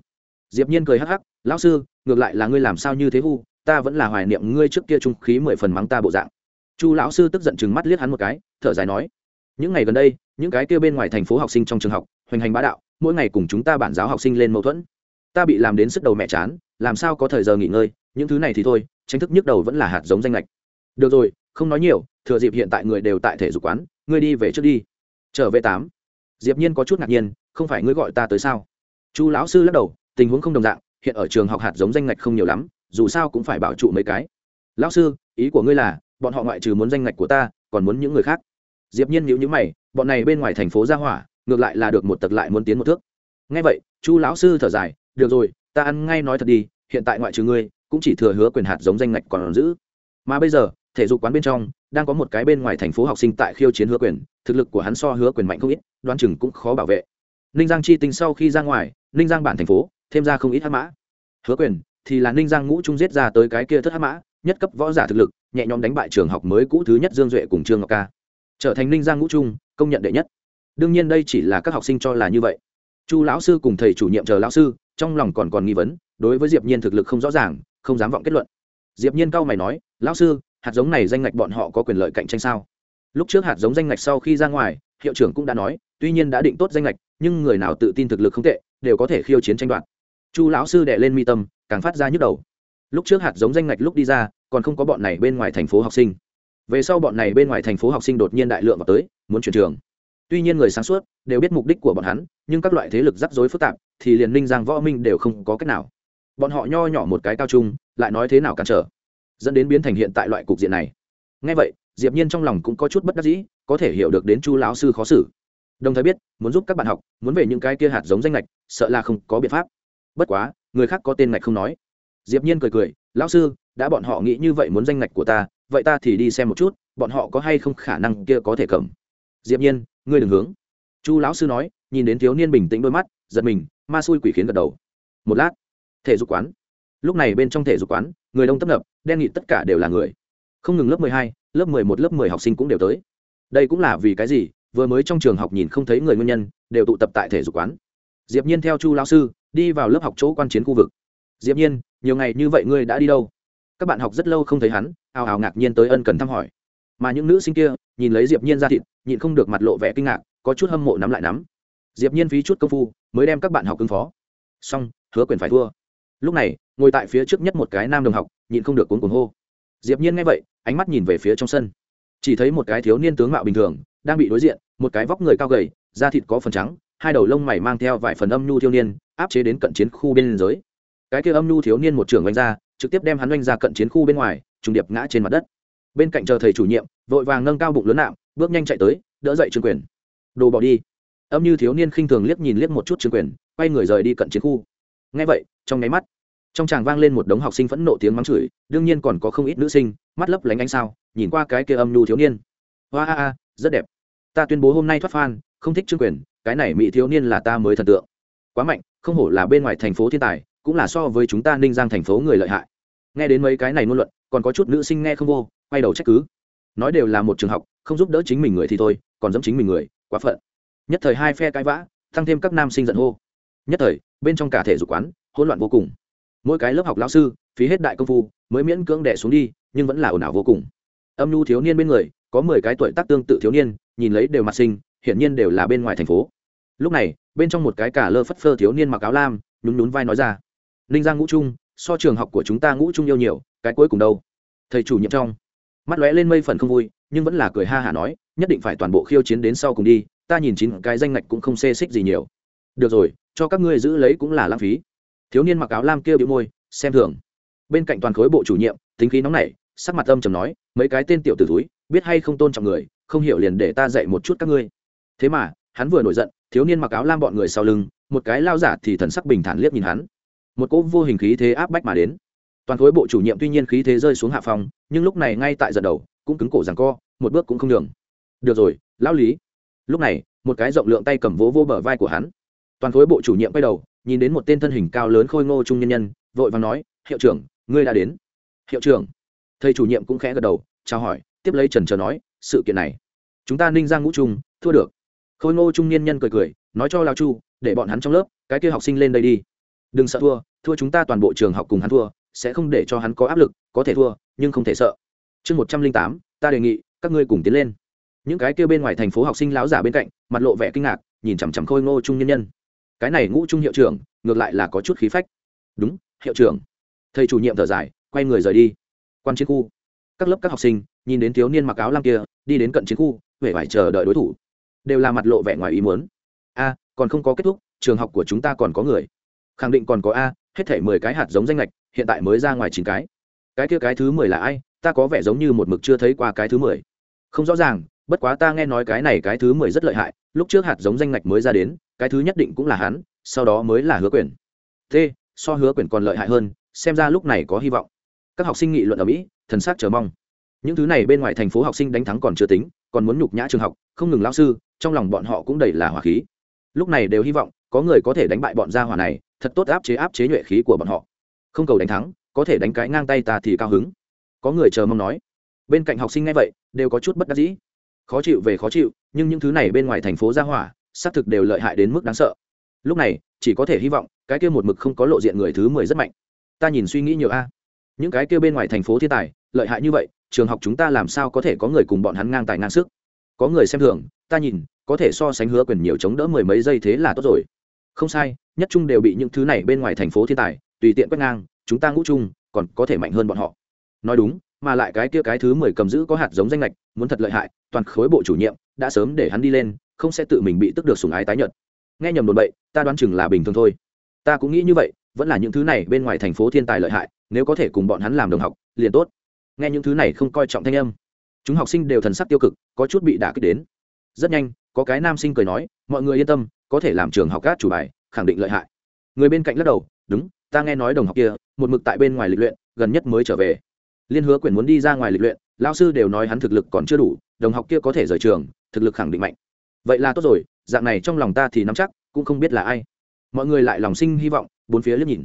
diệp nhiên cười hắc hắc, lão sư, ngược lại là ngươi làm sao như thế hu ta vẫn là hoài niệm ngươi trước kia trung khí mười phần mắng ta bộ dạng. Chu lão sư tức giận chừng mắt liếc hắn một cái, thở dài nói, những ngày gần đây, những cái kia bên ngoài thành phố học sinh trong trường học, hoành hành bá đạo, mỗi ngày cùng chúng ta bản giáo học sinh lên mâu thuẫn. Ta bị làm đến sức đầu mẹ chán, làm sao có thời giờ nghỉ ngơi, những thứ này thì thôi, tranh thức nhức đầu vẫn là hạt giống danh lệch. Được rồi, không nói nhiều, thừa dịp hiện tại người đều tại thể dục quán, ngươi đi về trước đi. Trở về tám. Diệp nhiên có chút ngạc nhiên, không phải ngươi gọi ta tới sao? Chu lão sư lắc đầu tình huống không đồng dạng, hiện ở trường học hạt giống danh ngạch không nhiều lắm, dù sao cũng phải bảo trụ mấy cái. Lão sư, ý của ngươi là, bọn họ ngoại trừ muốn danh ngạch của ta, còn muốn những người khác. Diệp nhiên nhíu nhíu mày, bọn này bên ngoài thành phố ra hỏa, ngược lại là được một tật lại muốn tiến một thước. Nghe vậy, chu lão sư thở dài, được rồi, ta ăn ngay nói thật đi, hiện tại ngoại trừ ngươi, cũng chỉ thừa hứa quyền hạt giống danh ngạch còn giữ. Mà bây giờ, thể dục quán bên trong, đang có một cái bên ngoài thành phố học sinh tại khiêu chiến hứa quyền, thực lực của hắn so hứa quyền mạnh không ít đoan chừng cũng khó bảo vệ. Ninh giang chi tinh sau khi ra ngoài, ninh giang bản thành phố thêm ra không ít hắc mã. Hứa quyền, thì là ninh giang ngũ trung giết ra tới cái kia thất hắc mã, nhất cấp võ giả thực lực, nhẹ nhõm đánh bại trường học mới cũ thứ nhất dương duệ cùng trương ngọc ca. Trở thành ninh giang ngũ trung, công nhận đệ nhất. Đương nhiên đây chỉ là các học sinh cho là như vậy. Chu lão sư cùng thầy chủ nhiệm chờ lão sư, trong lòng còn còn nghi vấn, đối với diệp nhiên thực lực không rõ ràng, không dám vọng kết luận. Diệp nhiên cao mày nói, lão sư, hạt giống này danh ngạch bọn họ có quyền lợi cạnh tranh sao? Lúc trước hạt giống danh ngạch sau khi ra ngoài, hiệu trưởng cũng đã nói, tuy nhiên đã định tốt danh ngạch, nhưng người nào tự tin thực lực không tệ, đều có thể khiêu chiến tranh đoạt chu lão sư đệ lên mi tâm, càng phát ra nhức đầu. Lúc trước hạt giống danh ngạch lúc đi ra, còn không có bọn này bên ngoài thành phố học sinh. Về sau bọn này bên ngoài thành phố học sinh đột nhiên đại lượng vào tới, muốn chuyển trường. Tuy nhiên người sáng suốt đều biết mục đích của bọn hắn, nhưng các loại thế lực rắc rối phức tạp thì liền ninh giang, võ minh đều không có cách nào. Bọn họ nho nhỏ một cái cao trung, lại nói thế nào cản trở, dẫn đến biến thành hiện tại loại cục diện này. Ngay vậy, diệp nhiên trong lòng cũng có chút bất đắc dĩ, có thể hiểu được đến chu lão sư khó xử. Đồng thời biết, muốn giúp các bạn học, muốn về những cái kia hạt giống danh lệch sợ là không có biện pháp bất quá người khác có tên ngạch không nói. Diệp nhiên cười cười lão sư đã bọn họ nghĩ như vậy muốn danh ngạch của ta vậy ta thì đi xem một chút bọn họ có hay không khả năng kia có thể cầm. Diệp nhiên ngươi đừng hướng. Chu lão sư nói nhìn đến thiếu niên bình tĩnh đôi mắt giật mình ma xui quỷ khiến gật đầu. Một lát thể dục quán. Lúc này bên trong thể dục quán người đông tấp nập đen nghị tất cả đều là người. Không ngừng lớp mười hai, lớp mười một lớp mười học sinh cũng đều tới. Đây cũng là vì cái gì? Vừa mới trong trường học nhìn không thấy người nguyên nhân đều tụ tập tại thể dục quán. Diệp nhiên theo chu lão sư đi vào lớp học chỗ quan chiến khu vực. Diệp nhiên, nhiều ngày như vậy ngươi đã đi đâu? Các bạn học rất lâu không thấy hắn, ào ào ngạc nhiên tới ân cần thăm hỏi. Mà những nữ sinh kia, nhìn lấy diệp nhiên ra thịt, nhịn không được mặt lộ vẻ kinh ngạc, có chút hâm mộ nắm lại nắm. Diệp nhiên phí chút công phu, mới đem các bạn học ứng phó. Xong, hứa quyền phải thua. Lúc này, ngồi tại phía trước nhất một cái nam đồng học, nhịn không được cuốn cuồng hô. Diệp nhiên nghe vậy, ánh mắt nhìn về phía trong sân. Chỉ thấy một cái thiếu niên tướng mạo bình thường, đang bị đối diện, một cái vóc người cao gầy, da thịt có phần trắng hai đầu lông mày mang theo vài phần âm nhu thiếu niên, áp chế đến cận chiến khu bên giới. Cái kia âm nhu thiếu niên một trưởng oanh ra, trực tiếp đem hắn oanh ra cận chiến khu bên ngoài, trùng điệp ngã trên mặt đất. Bên cạnh chờ thầy chủ nhiệm, vội vàng nâng cao bụng lớn nạm, bước nhanh chạy tới, đỡ dậy trương quyền. Đồ bỏ đi. Âm như thiếu niên khinh thường liếc nhìn liếc một chút trương quyền, quay người rời đi cận chiến khu. Ngay vậy, trong nháy mắt, trong tràng vang lên một đống học sinh phẫn nộ tiếng mắng chửi, đương nhiên còn có không ít nữ sinh, mắt lấp lánh ánh sao, nhìn qua cái kia âm nhu thiếu niên. Hoa a a, rất đẹp. Ta tuyên bố hôm nay thoát phan, không thích trương quyền cái này mỹ thiếu niên là ta mới thần tượng. Quá mạnh, không hổ là bên ngoài thành phố thiên tài, cũng là so với chúng ta ninh giang thành phố người lợi hại. Nghe đến mấy cái này ngôn luận, còn có chút nữ sinh nghe không vô, quay đầu trách cứ. Nói đều là một trường học, không giúp đỡ chính mình người thì thôi, còn dẫm chính mình người, quá phận. Nhất thời hai phe cãi vã, tăng thêm các nam sinh giận hô. Nhất thời, bên trong cả thể dục quán, hỗn loạn vô cùng. Mỗi cái lớp học lão sư, phí hết đại công phu, mới miễn cưỡng đẻ xuống đi, nhưng vẫn là ồn ào vô cùng. Âm nhu thiếu niên bên người, có mười cái tuổi tác tương tự thiếu niên, nhìn lấy đều mặt sinh hiển nhiên đều là bên ngoài thành phố. Lúc này, bên trong một cái cả lơ phất phơ thiếu niên mặc áo lam, nhún nhún vai nói ra, ninh giang ngũ trung, so trường học của chúng ta ngũ trung yêu nhiều, cái cuối cùng đâu? Thầy chủ nhiệm trong mắt lóe lên mây phần không vui, nhưng vẫn là cười ha hả nói, nhất định phải toàn bộ khiêu chiến đến sau cùng đi, ta nhìn chín cái danh ngạch cũng không xê xích gì nhiều. Được rồi, cho các ngươi giữ lấy cũng là lãng phí. Thiếu niên mặc áo lam kêu bị môi, xem thường. Bên cạnh toàn khối bộ chủ nhiệm, tính khí nóng nảy, sắc mặt âm trầm nói, mấy cái tên tiểu tử túi biết hay không tôn trọng người, không hiểu liền để ta dạy một chút các ngươi thế mà, hắn vừa nổi giận, thiếu niên mặc áo lam bọn người sau lưng, một cái lao giả thì thần sắc bình thản liếc nhìn hắn. Một cỗ vô hình khí thế áp bách mà đến. Toàn khối bộ chủ nhiệm tuy nhiên khí thế rơi xuống hạ phòng, nhưng lúc này ngay tại giật đầu, cũng cứng cổ rằng co, một bước cũng không đường được rồi, lão lý. Lúc này, một cái rộng lượng tay cầm vỗ vô bờ vai của hắn. Toàn khối bộ chủ nhiệm quay đầu, nhìn đến một tên thân hình cao lớn khôi ngô trung nhân nhân, vội và nói, hiệu trưởng, ngươi đã đến. Hiệu trưởng. Thầy chủ nhiệm cũng khẽ gật đầu, chào hỏi, tiếp lấy trần trờ nói, sự kiện này, chúng ta ninh giang ngũ trung, thua được khôi ngô trung niên nhân cười cười, nói cho lao chu, để bọn hắn trong lớp, cái kia học sinh lên đây đi. Đừng sợ thua thua chúng ta toàn bộ trường học cùng hắn thua, sẽ không để cho hắn có áp lực, có thể thua, nhưng không thể sợ. Chương một trăm linh tám, ta đề nghị các ngươi cùng tiến lên. Những cái kia bên ngoài thành phố học sinh láo giả bên cạnh, mặt lộ vẻ kinh ngạc, nhìn chằm chằm khôi ngô trung nhân nhân. Cái này ngũ trung hiệu trưởng, ngược lại là có chút khí phách. Đúng, hiệu trưởng. Thầy chủ nhiệm thở dài, quay người rời đi. Quan chiến khu. Các lớp các học sinh, nhìn đến thiếu niên mặc áo lam kia, đi đến cận chiến khu huệ phải chờ đợi đối thủ đều là mặt lộ vẻ ngoài ý muốn. A, còn không có kết thúc, trường học của chúng ta còn có người. Khẳng định còn có a, hết thể mười cái hạt giống danh lệch hiện tại mới ra ngoài chín cái. Cái kia cái thứ mười là ai? Ta có vẻ giống như một mực chưa thấy qua cái thứ mười. Không rõ ràng, bất quá ta nghe nói cái này cái thứ mười rất lợi hại, lúc trước hạt giống danh ngạch mới ra đến, cái thứ nhất định cũng là hắn, sau đó mới là hứa quyền. T, so hứa quyền còn lợi hại hơn, xem ra lúc này có hy vọng. Các học sinh nghị luận ở mỹ, thần s á c chờ mong. Những thứ này bên ngoài thành phố học sinh đánh thắng còn chưa tính còn muốn nhục nhã trường học, không ngừng lao sư, trong lòng bọn họ cũng đầy là hỏa khí. Lúc này đều hy vọng có người có thể đánh bại bọn gia hỏa này, thật tốt áp chế áp chế nhuệ khí của bọn họ. Không cầu đánh thắng, có thể đánh cái ngang tay ta thì cao hứng. Có người chờ mong nói. Bên cạnh học sinh ngay vậy, đều có chút bất đắc dĩ. Khó chịu về khó chịu, nhưng những thứ này bên ngoài thành phố gia hỏa, xác thực đều lợi hại đến mức đáng sợ. Lúc này, chỉ có thể hy vọng, cái kia một mực không có lộ diện người thứ mười rất mạnh. Ta nhìn suy nghĩ nhiều a. Những cái kia bên ngoài thành phố thiên tài, lợi hại như vậy trường học chúng ta làm sao có thể có người cùng bọn hắn ngang tài ngang sức? Có người xem thường, ta nhìn, có thể so sánh hứa quyền nhiều chống đỡ mười mấy giây thế là tốt rồi. Không sai, nhất trung đều bị những thứ này bên ngoài thành phố thiên tài, tùy tiện quét ngang, chúng ta ngũ trung còn có thể mạnh hơn bọn họ. Nói đúng, mà lại cái kia cái thứ mười cầm giữ có hạt giống danh lệch, muốn thật lợi hại, toàn khối bộ chủ nhiệm đã sớm để hắn đi lên, không sẽ tự mình bị tức được sùng ái tái nhợt. Nghe nhầm đồn bậy, ta đoán chừng là bình thường thôi. Ta cũng nghĩ như vậy, vẫn là những thứ này bên ngoài thành phố thiên tài lợi hại, nếu có thể cùng bọn hắn làm đồng học, liền tốt nghe những thứ này không coi trọng thanh âm. Chúng học sinh đều thần sắc tiêu cực, có chút bị đả kích đến. Rất nhanh, có cái nam sinh cười nói, mọi người yên tâm, có thể làm trường học các chủ bài, khẳng định lợi hại. Người bên cạnh lắc đầu, đúng, ta nghe nói đồng học kia, một mực tại bên ngoài lịch luyện, gần nhất mới trở về. Liên hứa quyền muốn đi ra ngoài lịch luyện lao sư đều nói hắn thực lực còn chưa đủ, đồng học kia có thể rời trường, thực lực khẳng định mạnh. Vậy là tốt rồi, dạng này trong lòng ta thì nắm chắc, cũng không biết là ai. Mọi người lại lòng sinh hy vọng, bốn phía liếc nhìn.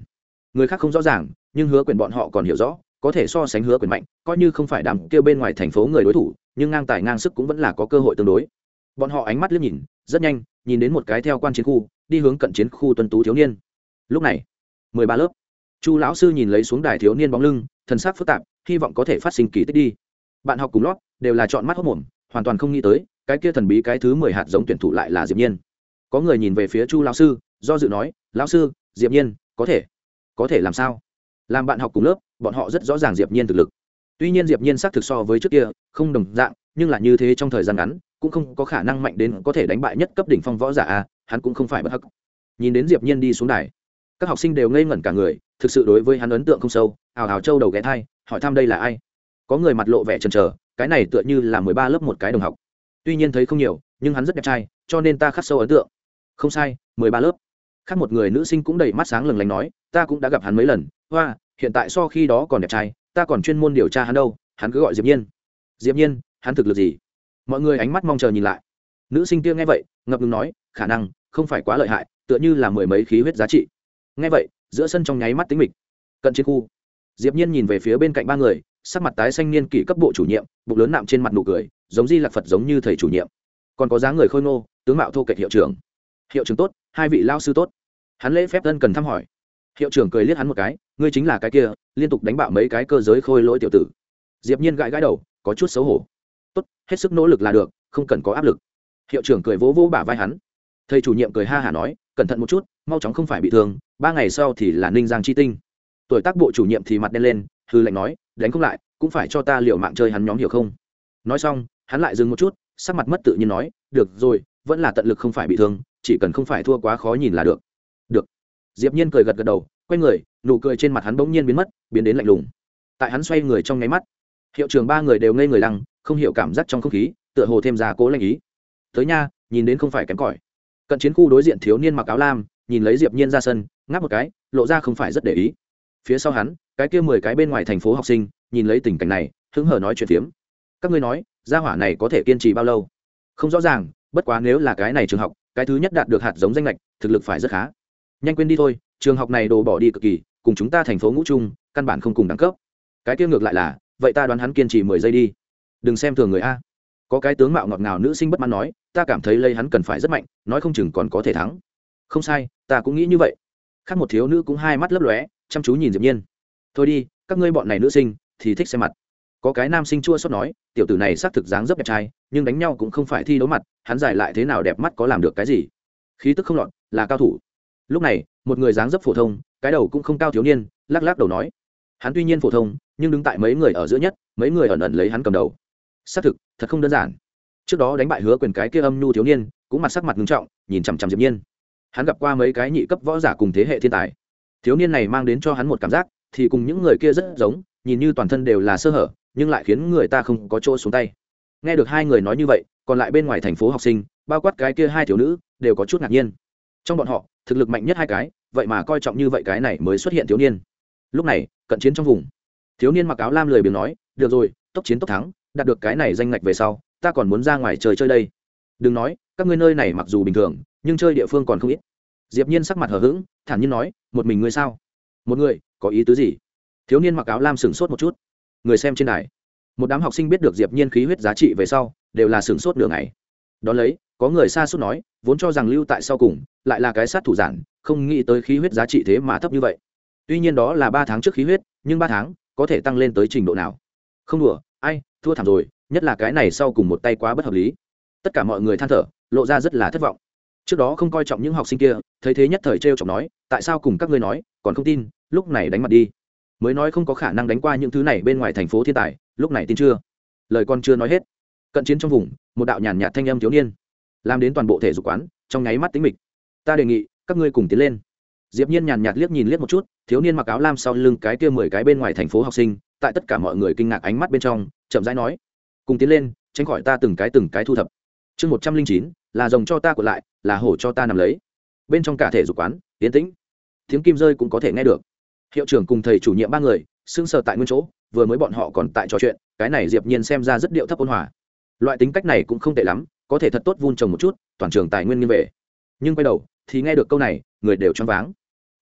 Người khác không rõ ràng, nhưng hứa quyền bọn họ còn hiểu rõ có thể so sánh hứa quyền mạnh, coi như không phải đám kêu bên ngoài thành phố người đối thủ, nhưng ngang tài ngang sức cũng vẫn là có cơ hội tương đối. Bọn họ ánh mắt liếc nhìn, rất nhanh, nhìn đến một cái theo quan chiến khu, đi hướng cận chiến khu tuân tú thiếu niên. Lúc này, mười ba lớp. Chu lão sư nhìn lấy xuống đài thiếu niên bóng lưng, thần sắc phức tạp, hy vọng có thể phát sinh kỳ tích đi. Bạn học cùng lót, đều là chọn mắt hốc mồm, hoàn toàn không nghĩ tới, cái kia thần bí cái thứ mười hạt giống tuyển thủ lại là diệp nhiên. Có người nhìn về phía chu lão sư, do dự nói, lão sư, diệp nhiên, có thể có thể làm sao? Làm bạn học cùng lớp bọn họ rất rõ ràng diệp nhiên thực lực. Tuy nhiên diệp nhiên xác thực so với trước kia không đồng dạng, nhưng là như thế trong thời gian ngắn, cũng không có khả năng mạnh đến có thể đánh bại nhất cấp đỉnh phong võ giả a, hắn cũng không phải bất hắc. Nhìn đến diệp nhiên đi xuống đài, các học sinh đều ngây ngẩn cả người, thực sự đối với hắn ấn tượng không sâu ảo ảo châu đầu ghé thai, hỏi thăm đây là ai. Có người mặt lộ vẻ chần chờ, cái này tựa như là mười ba lớp một cái đồng học. Tuy nhiên thấy không nhiều, nhưng hắn rất đẹp trai, cho nên ta khắc sâu ấn tượng. Không sai, mười ba lớp. Khác một người nữ sinh cũng đầy mắt sáng lừng lánh nói, ta cũng đã gặp hắn mấy lần, hoa hiện tại so khi đó còn đẹp trai, ta còn chuyên môn điều tra hắn đâu, hắn cứ gọi diệp nhiên. Diệp nhiên, hắn thực lực gì? Mọi người ánh mắt mong chờ nhìn lại. Nữ sinh kia nghe vậy, ngập ngừng nói, khả năng, không phải quá lợi hại, tựa như là mười mấy khí huyết giá trị. Nghe vậy, giữa sân trong nháy mắt tính mịch. Cận chiến khu. Diệp nhiên nhìn về phía bên cạnh ba người, sắc mặt tái xanh niên kỷ cấp bộ chủ nhiệm, bụng lớn nạm trên mặt nụ cười, giống di lạc phật giống như thầy chủ nhiệm. Còn có dáng người khôi ngô, tướng mạo thô kệch hiệu trưởng. Hiệu trưởng tốt, hai vị lao sư tốt. Hắn lễ phép thân cần thăm hỏi hiệu trưởng cười liếc hắn một cái, ngươi chính là cái kia, liên tục đánh bạo mấy cái cơ giới khôi lỗi tiểu tử. Diệp nhiên gãi gãi đầu, có chút xấu hổ. Tốt, hết sức nỗ lực là được, không cần có áp lực. Hiệu trưởng cười vỗ vỗ bả vai hắn. Thầy chủ nhiệm cười ha hả nói, cẩn thận một chút, mau chóng không phải bị thương, ba ngày sau thì là ninh giang chi tinh. Tuổi tác bộ chủ nhiệm thì mặt đen lên, hư lệnh nói, đánh không lại, cũng phải cho ta liệu mạng chơi hắn nhóm hiểu không? Nói xong, hắn lại dừng một chút, sắc mặt mất tự nhiên nói, được rồi, vẫn là tận lực không phải bị thương, chỉ cần không phải thua quá khó nhìn là được được diệp nhiên cười gật gật đầu, quay người, nụ cười trên mặt hắn bỗng nhiên biến mất, biến đến lạnh lùng. Tại hắn xoay người trong nháy mắt, hiệu trưởng ba người đều ngây người lăng, không hiểu cảm giác trong không khí, tựa hồ thêm ra cố lanh ý. Tới nha, nhìn đến không phải kém cỏi. Cận chiến khu đối diện thiếu niên mặc áo lam, nhìn lấy diệp nhiên ra sân, ngáp một cái, lộ ra không phải rất để ý. Phía sau hắn, cái kia mười cái bên ngoài thành phố học sinh, nhìn lấy tình cảnh này, hứng hở nói chuyện phiếm. Các ngươi nói, gia hỏa này có thể kiên trì bao lâu? Không rõ ràng, bất quá nếu là cái này trường học, cái thứ nhất đạt được hạt giống danh lệch, thực lực phải rất khá nhanh quên đi thôi, trường học này đồ bỏ đi cực kỳ, cùng chúng ta thành phố ngũ trung, căn bản không cùng đẳng cấp. Cái kia ngược lại là, vậy ta đoán hắn kiên trì mười giây đi. Đừng xem thường người a. Có cái tướng mạo ngọt ngào nữ sinh bất mãn nói, ta cảm thấy lây hắn cần phải rất mạnh, nói không chừng còn có thể thắng. Không sai, ta cũng nghĩ như vậy. Khác một thiếu nữ cũng hai mắt lấp lóe, chăm chú nhìn diệp nhiên. Thôi đi, các ngươi bọn này nữ sinh, thì thích xem mặt. Có cái nam sinh chua xót nói, tiểu tử này xác thực dáng rất đẹp trai, nhưng đánh nhau cũng không phải thi đấu mặt, hắn giải lại thế nào đẹp mắt có làm được cái gì? Khí tức không lọt, là cao thủ lúc này, một người dáng dấp phổ thông, cái đầu cũng không cao thiếu niên, lắc lắc đầu nói. Hắn tuy nhiên phổ thông, nhưng đứng tại mấy người ở giữa nhất, mấy người ẩn ẩn lấy hắn cầm đầu. Xác thực, thật không đơn giản. Trước đó đánh bại hứa quyền cái kia âm nhu thiếu niên, cũng mặt sắc mặt ngưng trọng, nhìn chằm chằm diệp nhiên. Hắn gặp qua mấy cái nhị cấp võ giả cùng thế hệ thiên tài. Thiếu niên này mang đến cho hắn một cảm giác, thì cùng những người kia rất giống, nhìn như toàn thân đều là sơ hở, nhưng lại khiến người ta không có chỗ xuống tay. Nghe được hai người nói như vậy, còn lại bên ngoài thành phố học sinh, bao quát cái kia hai thiếu nữ, đều có chút ngạc nhiên. Trong bọn họ thực lực mạnh nhất hai cái, vậy mà coi trọng như vậy cái này mới xuất hiện thiếu niên. Lúc này, cận chiến trong vùng. Thiếu niên mặc áo lam lười biếng nói, được rồi, tốc chiến tốc thắng, đạt được cái này danh ngạch về sau, ta còn muốn ra ngoài trời chơi đây. Đừng nói, các ngươi nơi này mặc dù bình thường, nhưng chơi địa phương còn không ít. Diệp nhiên sắc mặt hờ hững, thản nhiên nói, một mình ngươi sao? Một người, có ý tứ gì? Thiếu niên mặc áo lam sửng sốt một chút. Người xem trên đài. Một đám học sinh biết được diệp nhiên khí huyết giá trị về sau, đều là sửng sốt nửa ngày. Đó lấy có người xa suốt nói, vốn cho rằng lưu tại sau cùng, lại là cái sát thủ giản, không nghĩ tới khí huyết giá trị thế mà thấp như vậy. Tuy nhiên đó là ba tháng trước khí huyết, nhưng ba tháng, có thể tăng lên tới trình độ nào? Không đùa, ai, thua thảm rồi, nhất là cái này sau cùng một tay quá bất hợp lý. Tất cả mọi người than thở, lộ ra rất là thất vọng. Trước đó không coi trọng những học sinh kia, thấy thế nhất thời t r e o chọc nói, tại sao cùng các ngươi nói, còn không tin, lúc này đánh mặt đi. Mới nói không có khả năng đánh qua những thứ này bên ngoài thành phố thiên tài, lúc này tin chưa? Lời con chưa nói hết. Cận chiến trong vùng, một đạo nhàn nhạt thanh âm thiếu niên làm đến toàn bộ thể dục quán, trong nháy mắt tính mịch. Ta đề nghị, các ngươi cùng tiến lên. Diệp nhiên nhàn nhạt liếc nhìn liếc một chút, thiếu niên mặc áo lam sau lưng cái kia mười cái bên ngoài thành phố học sinh, tại tất cả mọi người kinh ngạc ánh mắt bên trong, chậm rãi nói, cùng tiến lên, tránh khỏi ta từng cái từng cái thu thập. Chương một trăm linh chín, là rồng cho ta của lại, là hổ cho ta nằm lấy. Bên trong cả thể dục quán tiến tĩnh. Tiếng kim rơi cũng có thể nghe được. Hiệu trưởng cùng thầy chủ nhiệm ba người, sững sờ tại nguyên chỗ, vừa mới bọn họ còn tại trò chuyện, cái này diệp nhiên xem ra rất điệu thấp ôn hòa. Loại tính cách này cũng không tệ lắm có thể thật tốt vun trồng một chút, toàn trường tài nguyên nghiêng về. Nhưng quay đầu, thì nghe được câu này, người đều choáng váng.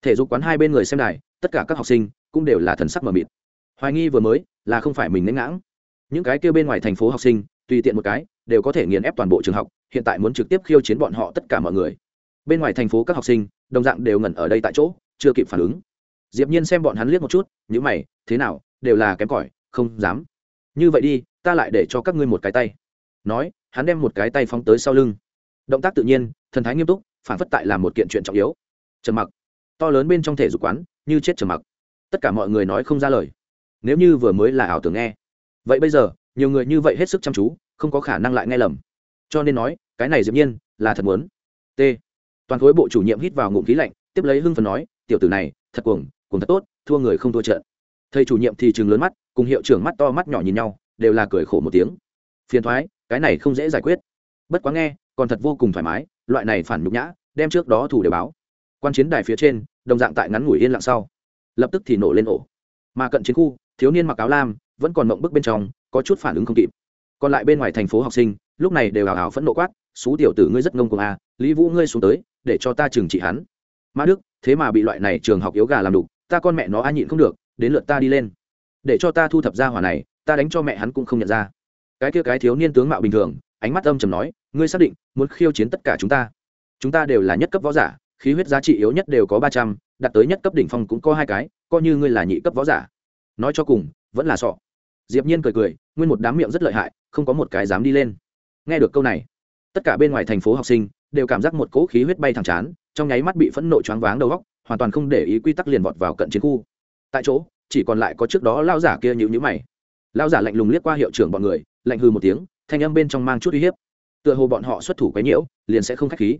Thể dục quán hai bên người xem đài, tất cả các học sinh cũng đều là thần sắc mờ mịt. Hoài nghi vừa mới là không phải mình nén ngãng. Những cái kêu bên ngoài thành phố học sinh, tùy tiện một cái, đều có thể nghiền ép toàn bộ trường học, hiện tại muốn trực tiếp khiêu chiến bọn họ tất cả mọi người. Bên ngoài thành phố các học sinh, đồng dạng đều ngẩn ở đây tại chỗ, chưa kịp phản ứng. Diệp nhiên xem bọn hắn liếc một chút những mày, thế nào, đều là kém cỏi, không dám. Như vậy đi, ta lại để cho các ngươi một cái tay. Nói hắn đem một cái tay phóng tới sau lưng. Động tác tự nhiên, thần thái nghiêm túc, phản phất tại là một kiện chuyện trọng yếu. Trầm mặc. To lớn bên trong thể dục quán, như chết trầm mặc. Tất cả mọi người nói không ra lời. Nếu như vừa mới là ảo tưởng nghe. Vậy bây giờ, nhiều người như vậy hết sức chăm chú, không có khả năng lại nghe lầm. Cho nên nói, cái này diệp nhiên là thật muốn. T. Toàn khối bộ chủ nhiệm hít vào ngụm khí lạnh, tiếp lấy hưng phần nói, tiểu tử này, thật cuồng cuồng thật tốt, thua người không thua trận. Thầy chủ nhiệm thì trừng lớn mắt, cùng hiệu trưởng mắt to mắt nhỏ nhìn nhau, đều là cười khổ một tiếng. Phiền thoái cái này không dễ giải quyết. Bất quá nghe còn thật vô cùng thoải mái loại này phản nhục nhã đem trước đó thủ đều báo. Quan chiến đài phía trên đồng dạng tại ngắn ngủi yên lặng sau. Lập tức thì nổ lên ổ. Mà cận chiến khu thiếu niên mặc áo lam vẫn còn mộng bức bên trong có chút phản ứng không kịp. Còn lại bên ngoài thành phố học sinh lúc này đều hào hào phẫn nộ quát xú tiểu tử ngươi rất ngông cuồng à, lý vũ ngươi xuống tới để cho ta trừng trị hắn. Mã đức thế mà bị loại này trường học yếu gà làm đục ta con mẹ nó a nhịn không được đến lượt ta đi lên. Để cho ta thu thập ra hỏa này ta đánh cho mẹ hắn cũng không nhận ra cái kia cái thiếu niên tướng mạo bình thường, ánh mắt âm trầm nói, ngươi xác định muốn khiêu chiến tất cả chúng ta? Chúng ta đều là nhất cấp võ giả, khí huyết giá trị yếu nhất đều có ba trăm, đạt tới nhất cấp đỉnh phong cũng có hai cái, coi như ngươi là nhị cấp võ giả. Nói cho cùng, vẫn là sọ. Diệp nhiên cười cười, nguyên một đám miệng rất lợi hại, không có một cái dám đi lên. Nghe được câu này, tất cả bên ngoài thành phố học sinh đều cảm giác một cỗ khí huyết bay thẳng chán, trong nháy mắt bị phẫn nộ choáng váng đầu óc, hoàn toàn không để ý quy tắc liền vọt vào cận chiến khu. Tại chỗ, chỉ còn lại có trước đó lao giả kia nhữ nhữ mày lão giả lạnh lùng liếc qua hiệu trưởng bọn người, lạnh hư một tiếng, thanh âm bên trong mang chút uy hiếp. Tựa hồ bọn họ xuất thủ quấy nhiễu, liền sẽ không khách khí.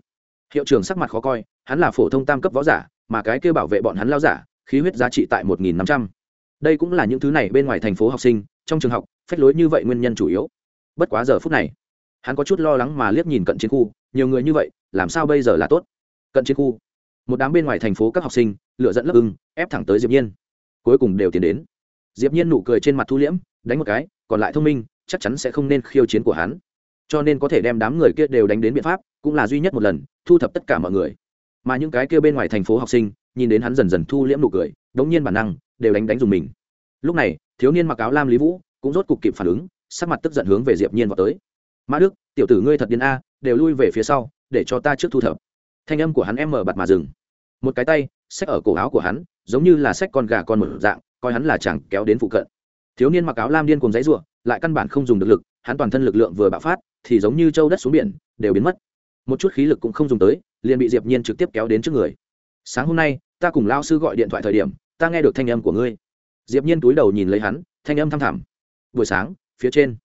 Hiệu trưởng sắc mặt khó coi, hắn là phổ thông tam cấp võ giả, mà cái kia bảo vệ bọn hắn lao giả, khí huyết giá trị tại một nghìn năm trăm. Đây cũng là những thứ này bên ngoài thành phố học sinh, trong trường học, phách lối như vậy nguyên nhân chủ yếu. Bất quá giờ phút này, hắn có chút lo lắng mà liếc nhìn cận chiến khu, nhiều người như vậy, làm sao bây giờ là tốt? Cận chiến khu, một đám bên ngoài thành phố các học sinh lựa dẫn lớp ưng, ép thẳng tới diệp nhiên. Cuối cùng đều tiến đến diệp nhiên nụ cười trên mặt thu liễm, đánh một cái, còn lại thông minh, chắc chắn sẽ không nên khiêu chiến của hắn. Cho nên có thể đem đám người kia đều đánh đến biện pháp, cũng là duy nhất một lần, thu thập tất cả mọi người. Mà những cái kia bên ngoài thành phố học sinh, nhìn đến hắn dần dần thu liễm nụ cười, đống nhiên bản năng, đều đánh đánh dùng mình. Lúc này, thiếu niên mặc áo lam lý vũ, cũng rốt cục kịp phản ứng, sắc mặt tức giận hướng về diệp nhiên vào tới. Mã đức, tiểu tử ngươi thật điên a, đều lui về phía sau, để cho ta trước thu thập. Thanh âm của hắn em mở bặt mà dừng. Một cái tay, xách ở cổ áo của hắn, giống như là xách con gà con một dạng coi hắn là chẳng kéo đến phụ cận. Thiếu niên mặc áo lam điên cùng dãy ruộng lại căn bản không dùng được lực, hắn toàn thân lực lượng vừa bạo phát, thì giống như châu đất xuống biển, đều biến mất. Một chút khí lực cũng không dùng tới, liền bị diệp nhiên trực tiếp kéo đến trước người. Sáng hôm nay, ta cùng lao sư gọi điện thoại thời điểm, ta nghe được thanh âm của ngươi. Diệp nhiên túi đầu nhìn lấy hắn, thanh âm thăm thẳm. Buổi sáng, phía trên.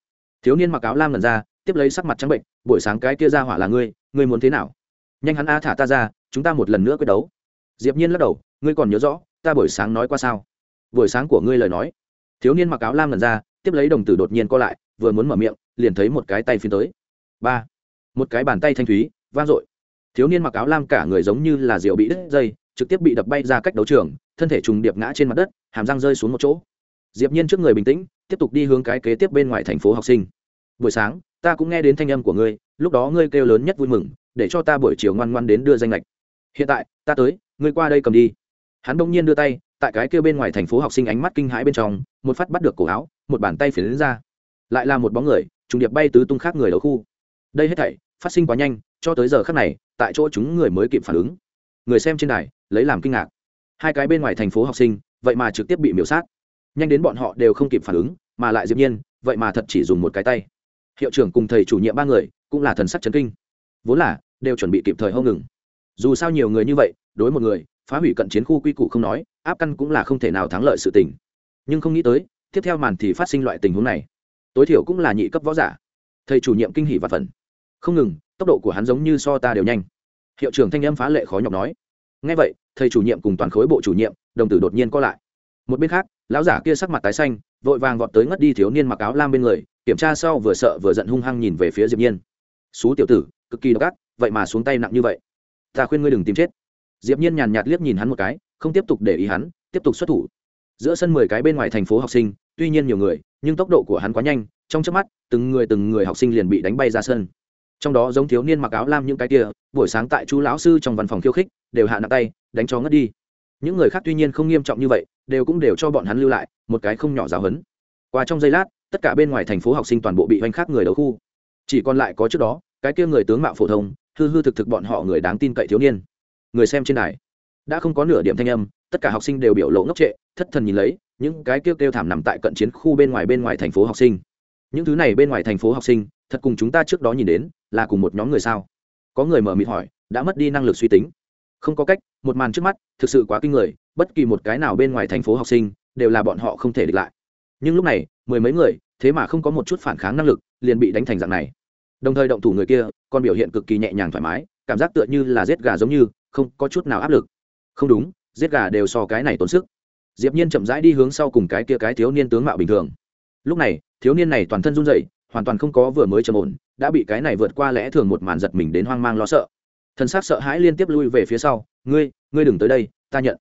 Thiếu niên mặc áo lam lần ra, tiếp lấy sắc mặt trắng bệnh, buổi sáng cái kia ra hỏa là ngươi ngươi muốn thế nào? Nhanh hắn a thả ta ra, chúng ta một lần nữa quyết đấu. Diệp nhiên lắc đầu, ngươi còn nhớ rõ, ta buổi sáng nói qua sao? Buổi sáng của ngươi lời nói. Thiếu niên mặc áo lam lần ra, tiếp lấy đồng tử đột nhiên co lại, vừa muốn mở miệng, liền thấy một cái tay phiến tới. Ba. Một cái bàn tay thanh thúy, vang dội. Thiếu niên mặc áo lam cả người giống như là rượu bị đứt dây, trực tiếp bị đập bay ra cách đấu trường, thân thể trùng điệp ngã trên mặt đất, hàm răng rơi xuống một chỗ. Diệp nhiên trước người bình tĩnh, tiếp tục đi hướng cái kế tiếp bên ngoài thành phố học sinh. Buổi sáng, ta cũng nghe đến thanh âm của ngươi, lúc đó ngươi kêu lớn nhất vui mừng, để cho ta buổi chiều ngoan ngoan đến đưa danh lệch. Hiện tại, ta tới, ngươi qua đây cầm đi hắn bỗng nhiên đưa tay, tại cái kêu bên ngoài thành phố học sinh ánh mắt kinh hãi bên trong, một phát bắt được cổ áo, một bàn tay phiến ra. Lại là một bóng người, trùng điệp bay tứ tung khác người đầu khu. Đây hết thảy, phát sinh quá nhanh, cho tới giờ khác này, tại chỗ chúng người mới kịp phản ứng. Người xem trên đài, lấy làm kinh ngạc. Hai cái bên ngoài thành phố học sinh, vậy mà trực tiếp bị miểu sát. Nhanh đến bọn họ đều không kịp phản ứng, mà lại diệp nhiên, vậy mà thật chỉ dùng một cái tay. Hiệu trưởng cùng thầy chủ nhiệm ba người, cũng là thần sắc chấn kinh. Vốn là, đều chuẩn bị kịp thời hông ngừng. Dù sao nhiều người như vậy, đối một người phá hủy cận chiến khu quy củ không nói, áp căn cũng là không thể nào thắng lợi sự tình. Nhưng không nghĩ tới, tiếp theo màn thì phát sinh loại tình huống này. Tối thiểu cũng là nhị cấp võ giả. Thầy chủ nhiệm kinh hỉ và phần không ngừng, tốc độ của hắn giống như so ta đều nhanh. Hiệu trưởng thanh âm phá lệ khó nhọc nói. Ngay vậy, thầy chủ nhiệm cùng toàn khối bộ chủ nhiệm, đồng tử đột nhiên co lại. Một bên khác, lão giả kia sắc mặt tái xanh, vội vàng vọt tới ngất đi thiếu niên mặc áo lam bên người, kiểm tra sau vừa sợ vừa giận hung hăng nhìn về phía diệp nhiên. Xú tiểu tử, cực kỳ độc ác, vậy mà xuống tay nặng như vậy. Ta khuyên ngươi đừng tìm chết diệp nhiên nhàn nhạt liếc nhìn hắn một cái, không tiếp tục để ý hắn, tiếp tục xuất thủ. Giữa sân mười cái bên ngoài thành phố học sinh, tuy nhiên nhiều người, nhưng tốc độ của hắn quá nhanh, trong chớp mắt, từng người từng người học sinh liền bị đánh bay ra sân. Trong đó giống thiếu niên mặc áo lam những cái kia, buổi sáng tại chú lão sư trong văn phòng khiêu khích, đều hạ nặng tay, đánh cho ngất đi. Những người khác tuy nhiên không nghiêm trọng như vậy, đều cũng đều cho bọn hắn lưu lại, một cái không nhỏ giáo hấn qua trong giây lát, tất cả bên ngoài thành phố học sinh toàn bộ bị oanh khác người đấu khu. Chỉ còn lại có trước đó, cái kia người tướng mạo phổ thông, hư hư thực thực bọn họ người đáng tin cậy thiếu niên người xem trên đài. Đã không có nửa điểm thanh âm, tất cả học sinh đều biểu lộ ngốc trệ, thất thần nhìn lấy, những cái kêu kêu thảm nằm tại cận chiến khu bên ngoài bên ngoài thành phố học sinh. Những thứ này bên ngoài thành phố học sinh, thật cùng chúng ta trước đó nhìn đến, là cùng một nhóm người sao? Có người mở mịt hỏi, đã mất đi năng lực suy tính? Không có cách, một màn trước mắt, thực sự quá kinh người, bất kỳ một cái nào bên ngoài thành phố học sinh, đều là bọn họ không thể địch lại. Nhưng lúc này, mười mấy người, thế mà không có một chút phản kháng năng lực, liền bị đánh thành dạng này. Đồng thời động thủ người kia, còn biểu hiện cực kỳ nhẹ nhàng thoải mái, cảm giác tựa như là giết gà giống như không có chút nào áp lực. Không đúng, giết gà đều so cái này tốn sức. Diệp nhiên chậm rãi đi hướng sau cùng cái kia cái thiếu niên tướng mạo bình thường. Lúc này, thiếu niên này toàn thân run rẩy, hoàn toàn không có vừa mới trầm ổn, đã bị cái này vượt qua lẽ thường một màn giật mình đến hoang mang lo sợ. Thần sắc sợ hãi liên tiếp lui về phía sau, ngươi ngươi đừng tới đây, ta nhận.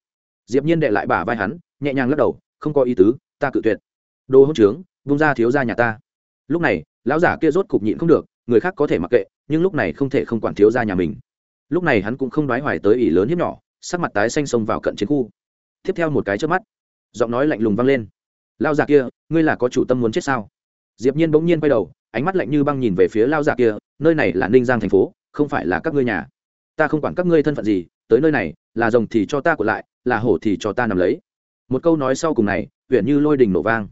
Diệp nhiên đệ lại bả vai hắn, nhẹ nhàng lắc đầu, không có ý tứ, ta cự tuyệt. Đồ hỗn trướng vung ra thiếu gia nhà ta. Lúc này, lão giả kia rốt cục nhịn không được, người khác có thể mặc kệ, nhưng lúc này không thể không quản thiếu gia nhà mình lúc này hắn cũng không đoái hoài tới ỷ lớn hiếp nhỏ, sắc mặt tái xanh xông vào cận chiến khu. Tiếp theo một cái trước mắt, giọng nói lạnh lùng vang lên. Lao già kia, ngươi là có chủ tâm muốn chết sao? Diệp nhiên bỗng nhiên quay đầu, ánh mắt lạnh như băng nhìn về phía lao già kia, nơi này là ninh giang thành phố, không phải là các ngươi nhà. Ta không quản các ngươi thân phận gì, tới nơi này, là rồng thì cho ta của lại, là hổ thì cho ta nằm lấy. Một câu nói sau cùng này, huyện như lôi đình nổ vang.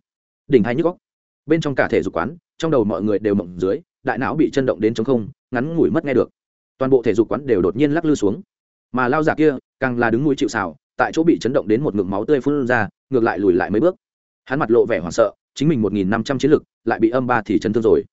Đỉnh hai nhức góc bên trong cả thể dục quán, trong đầu mọi người đều mộng dưới, đại não bị chân động đến trống không, ngắn ngủi mất nghe được toàn bộ thể dục quán đều đột nhiên lắc lư xuống. Mà lao giả kia, càng là đứng núi chịu xào tại chỗ bị chấn động đến một ngực máu tươi phun ra, ngược lại lùi lại mấy bước. Hắn mặt lộ vẻ hoảng sợ, chính mình một nghìn năm trăm chiến lực, lại bị âm ba thì chấn thương rồi.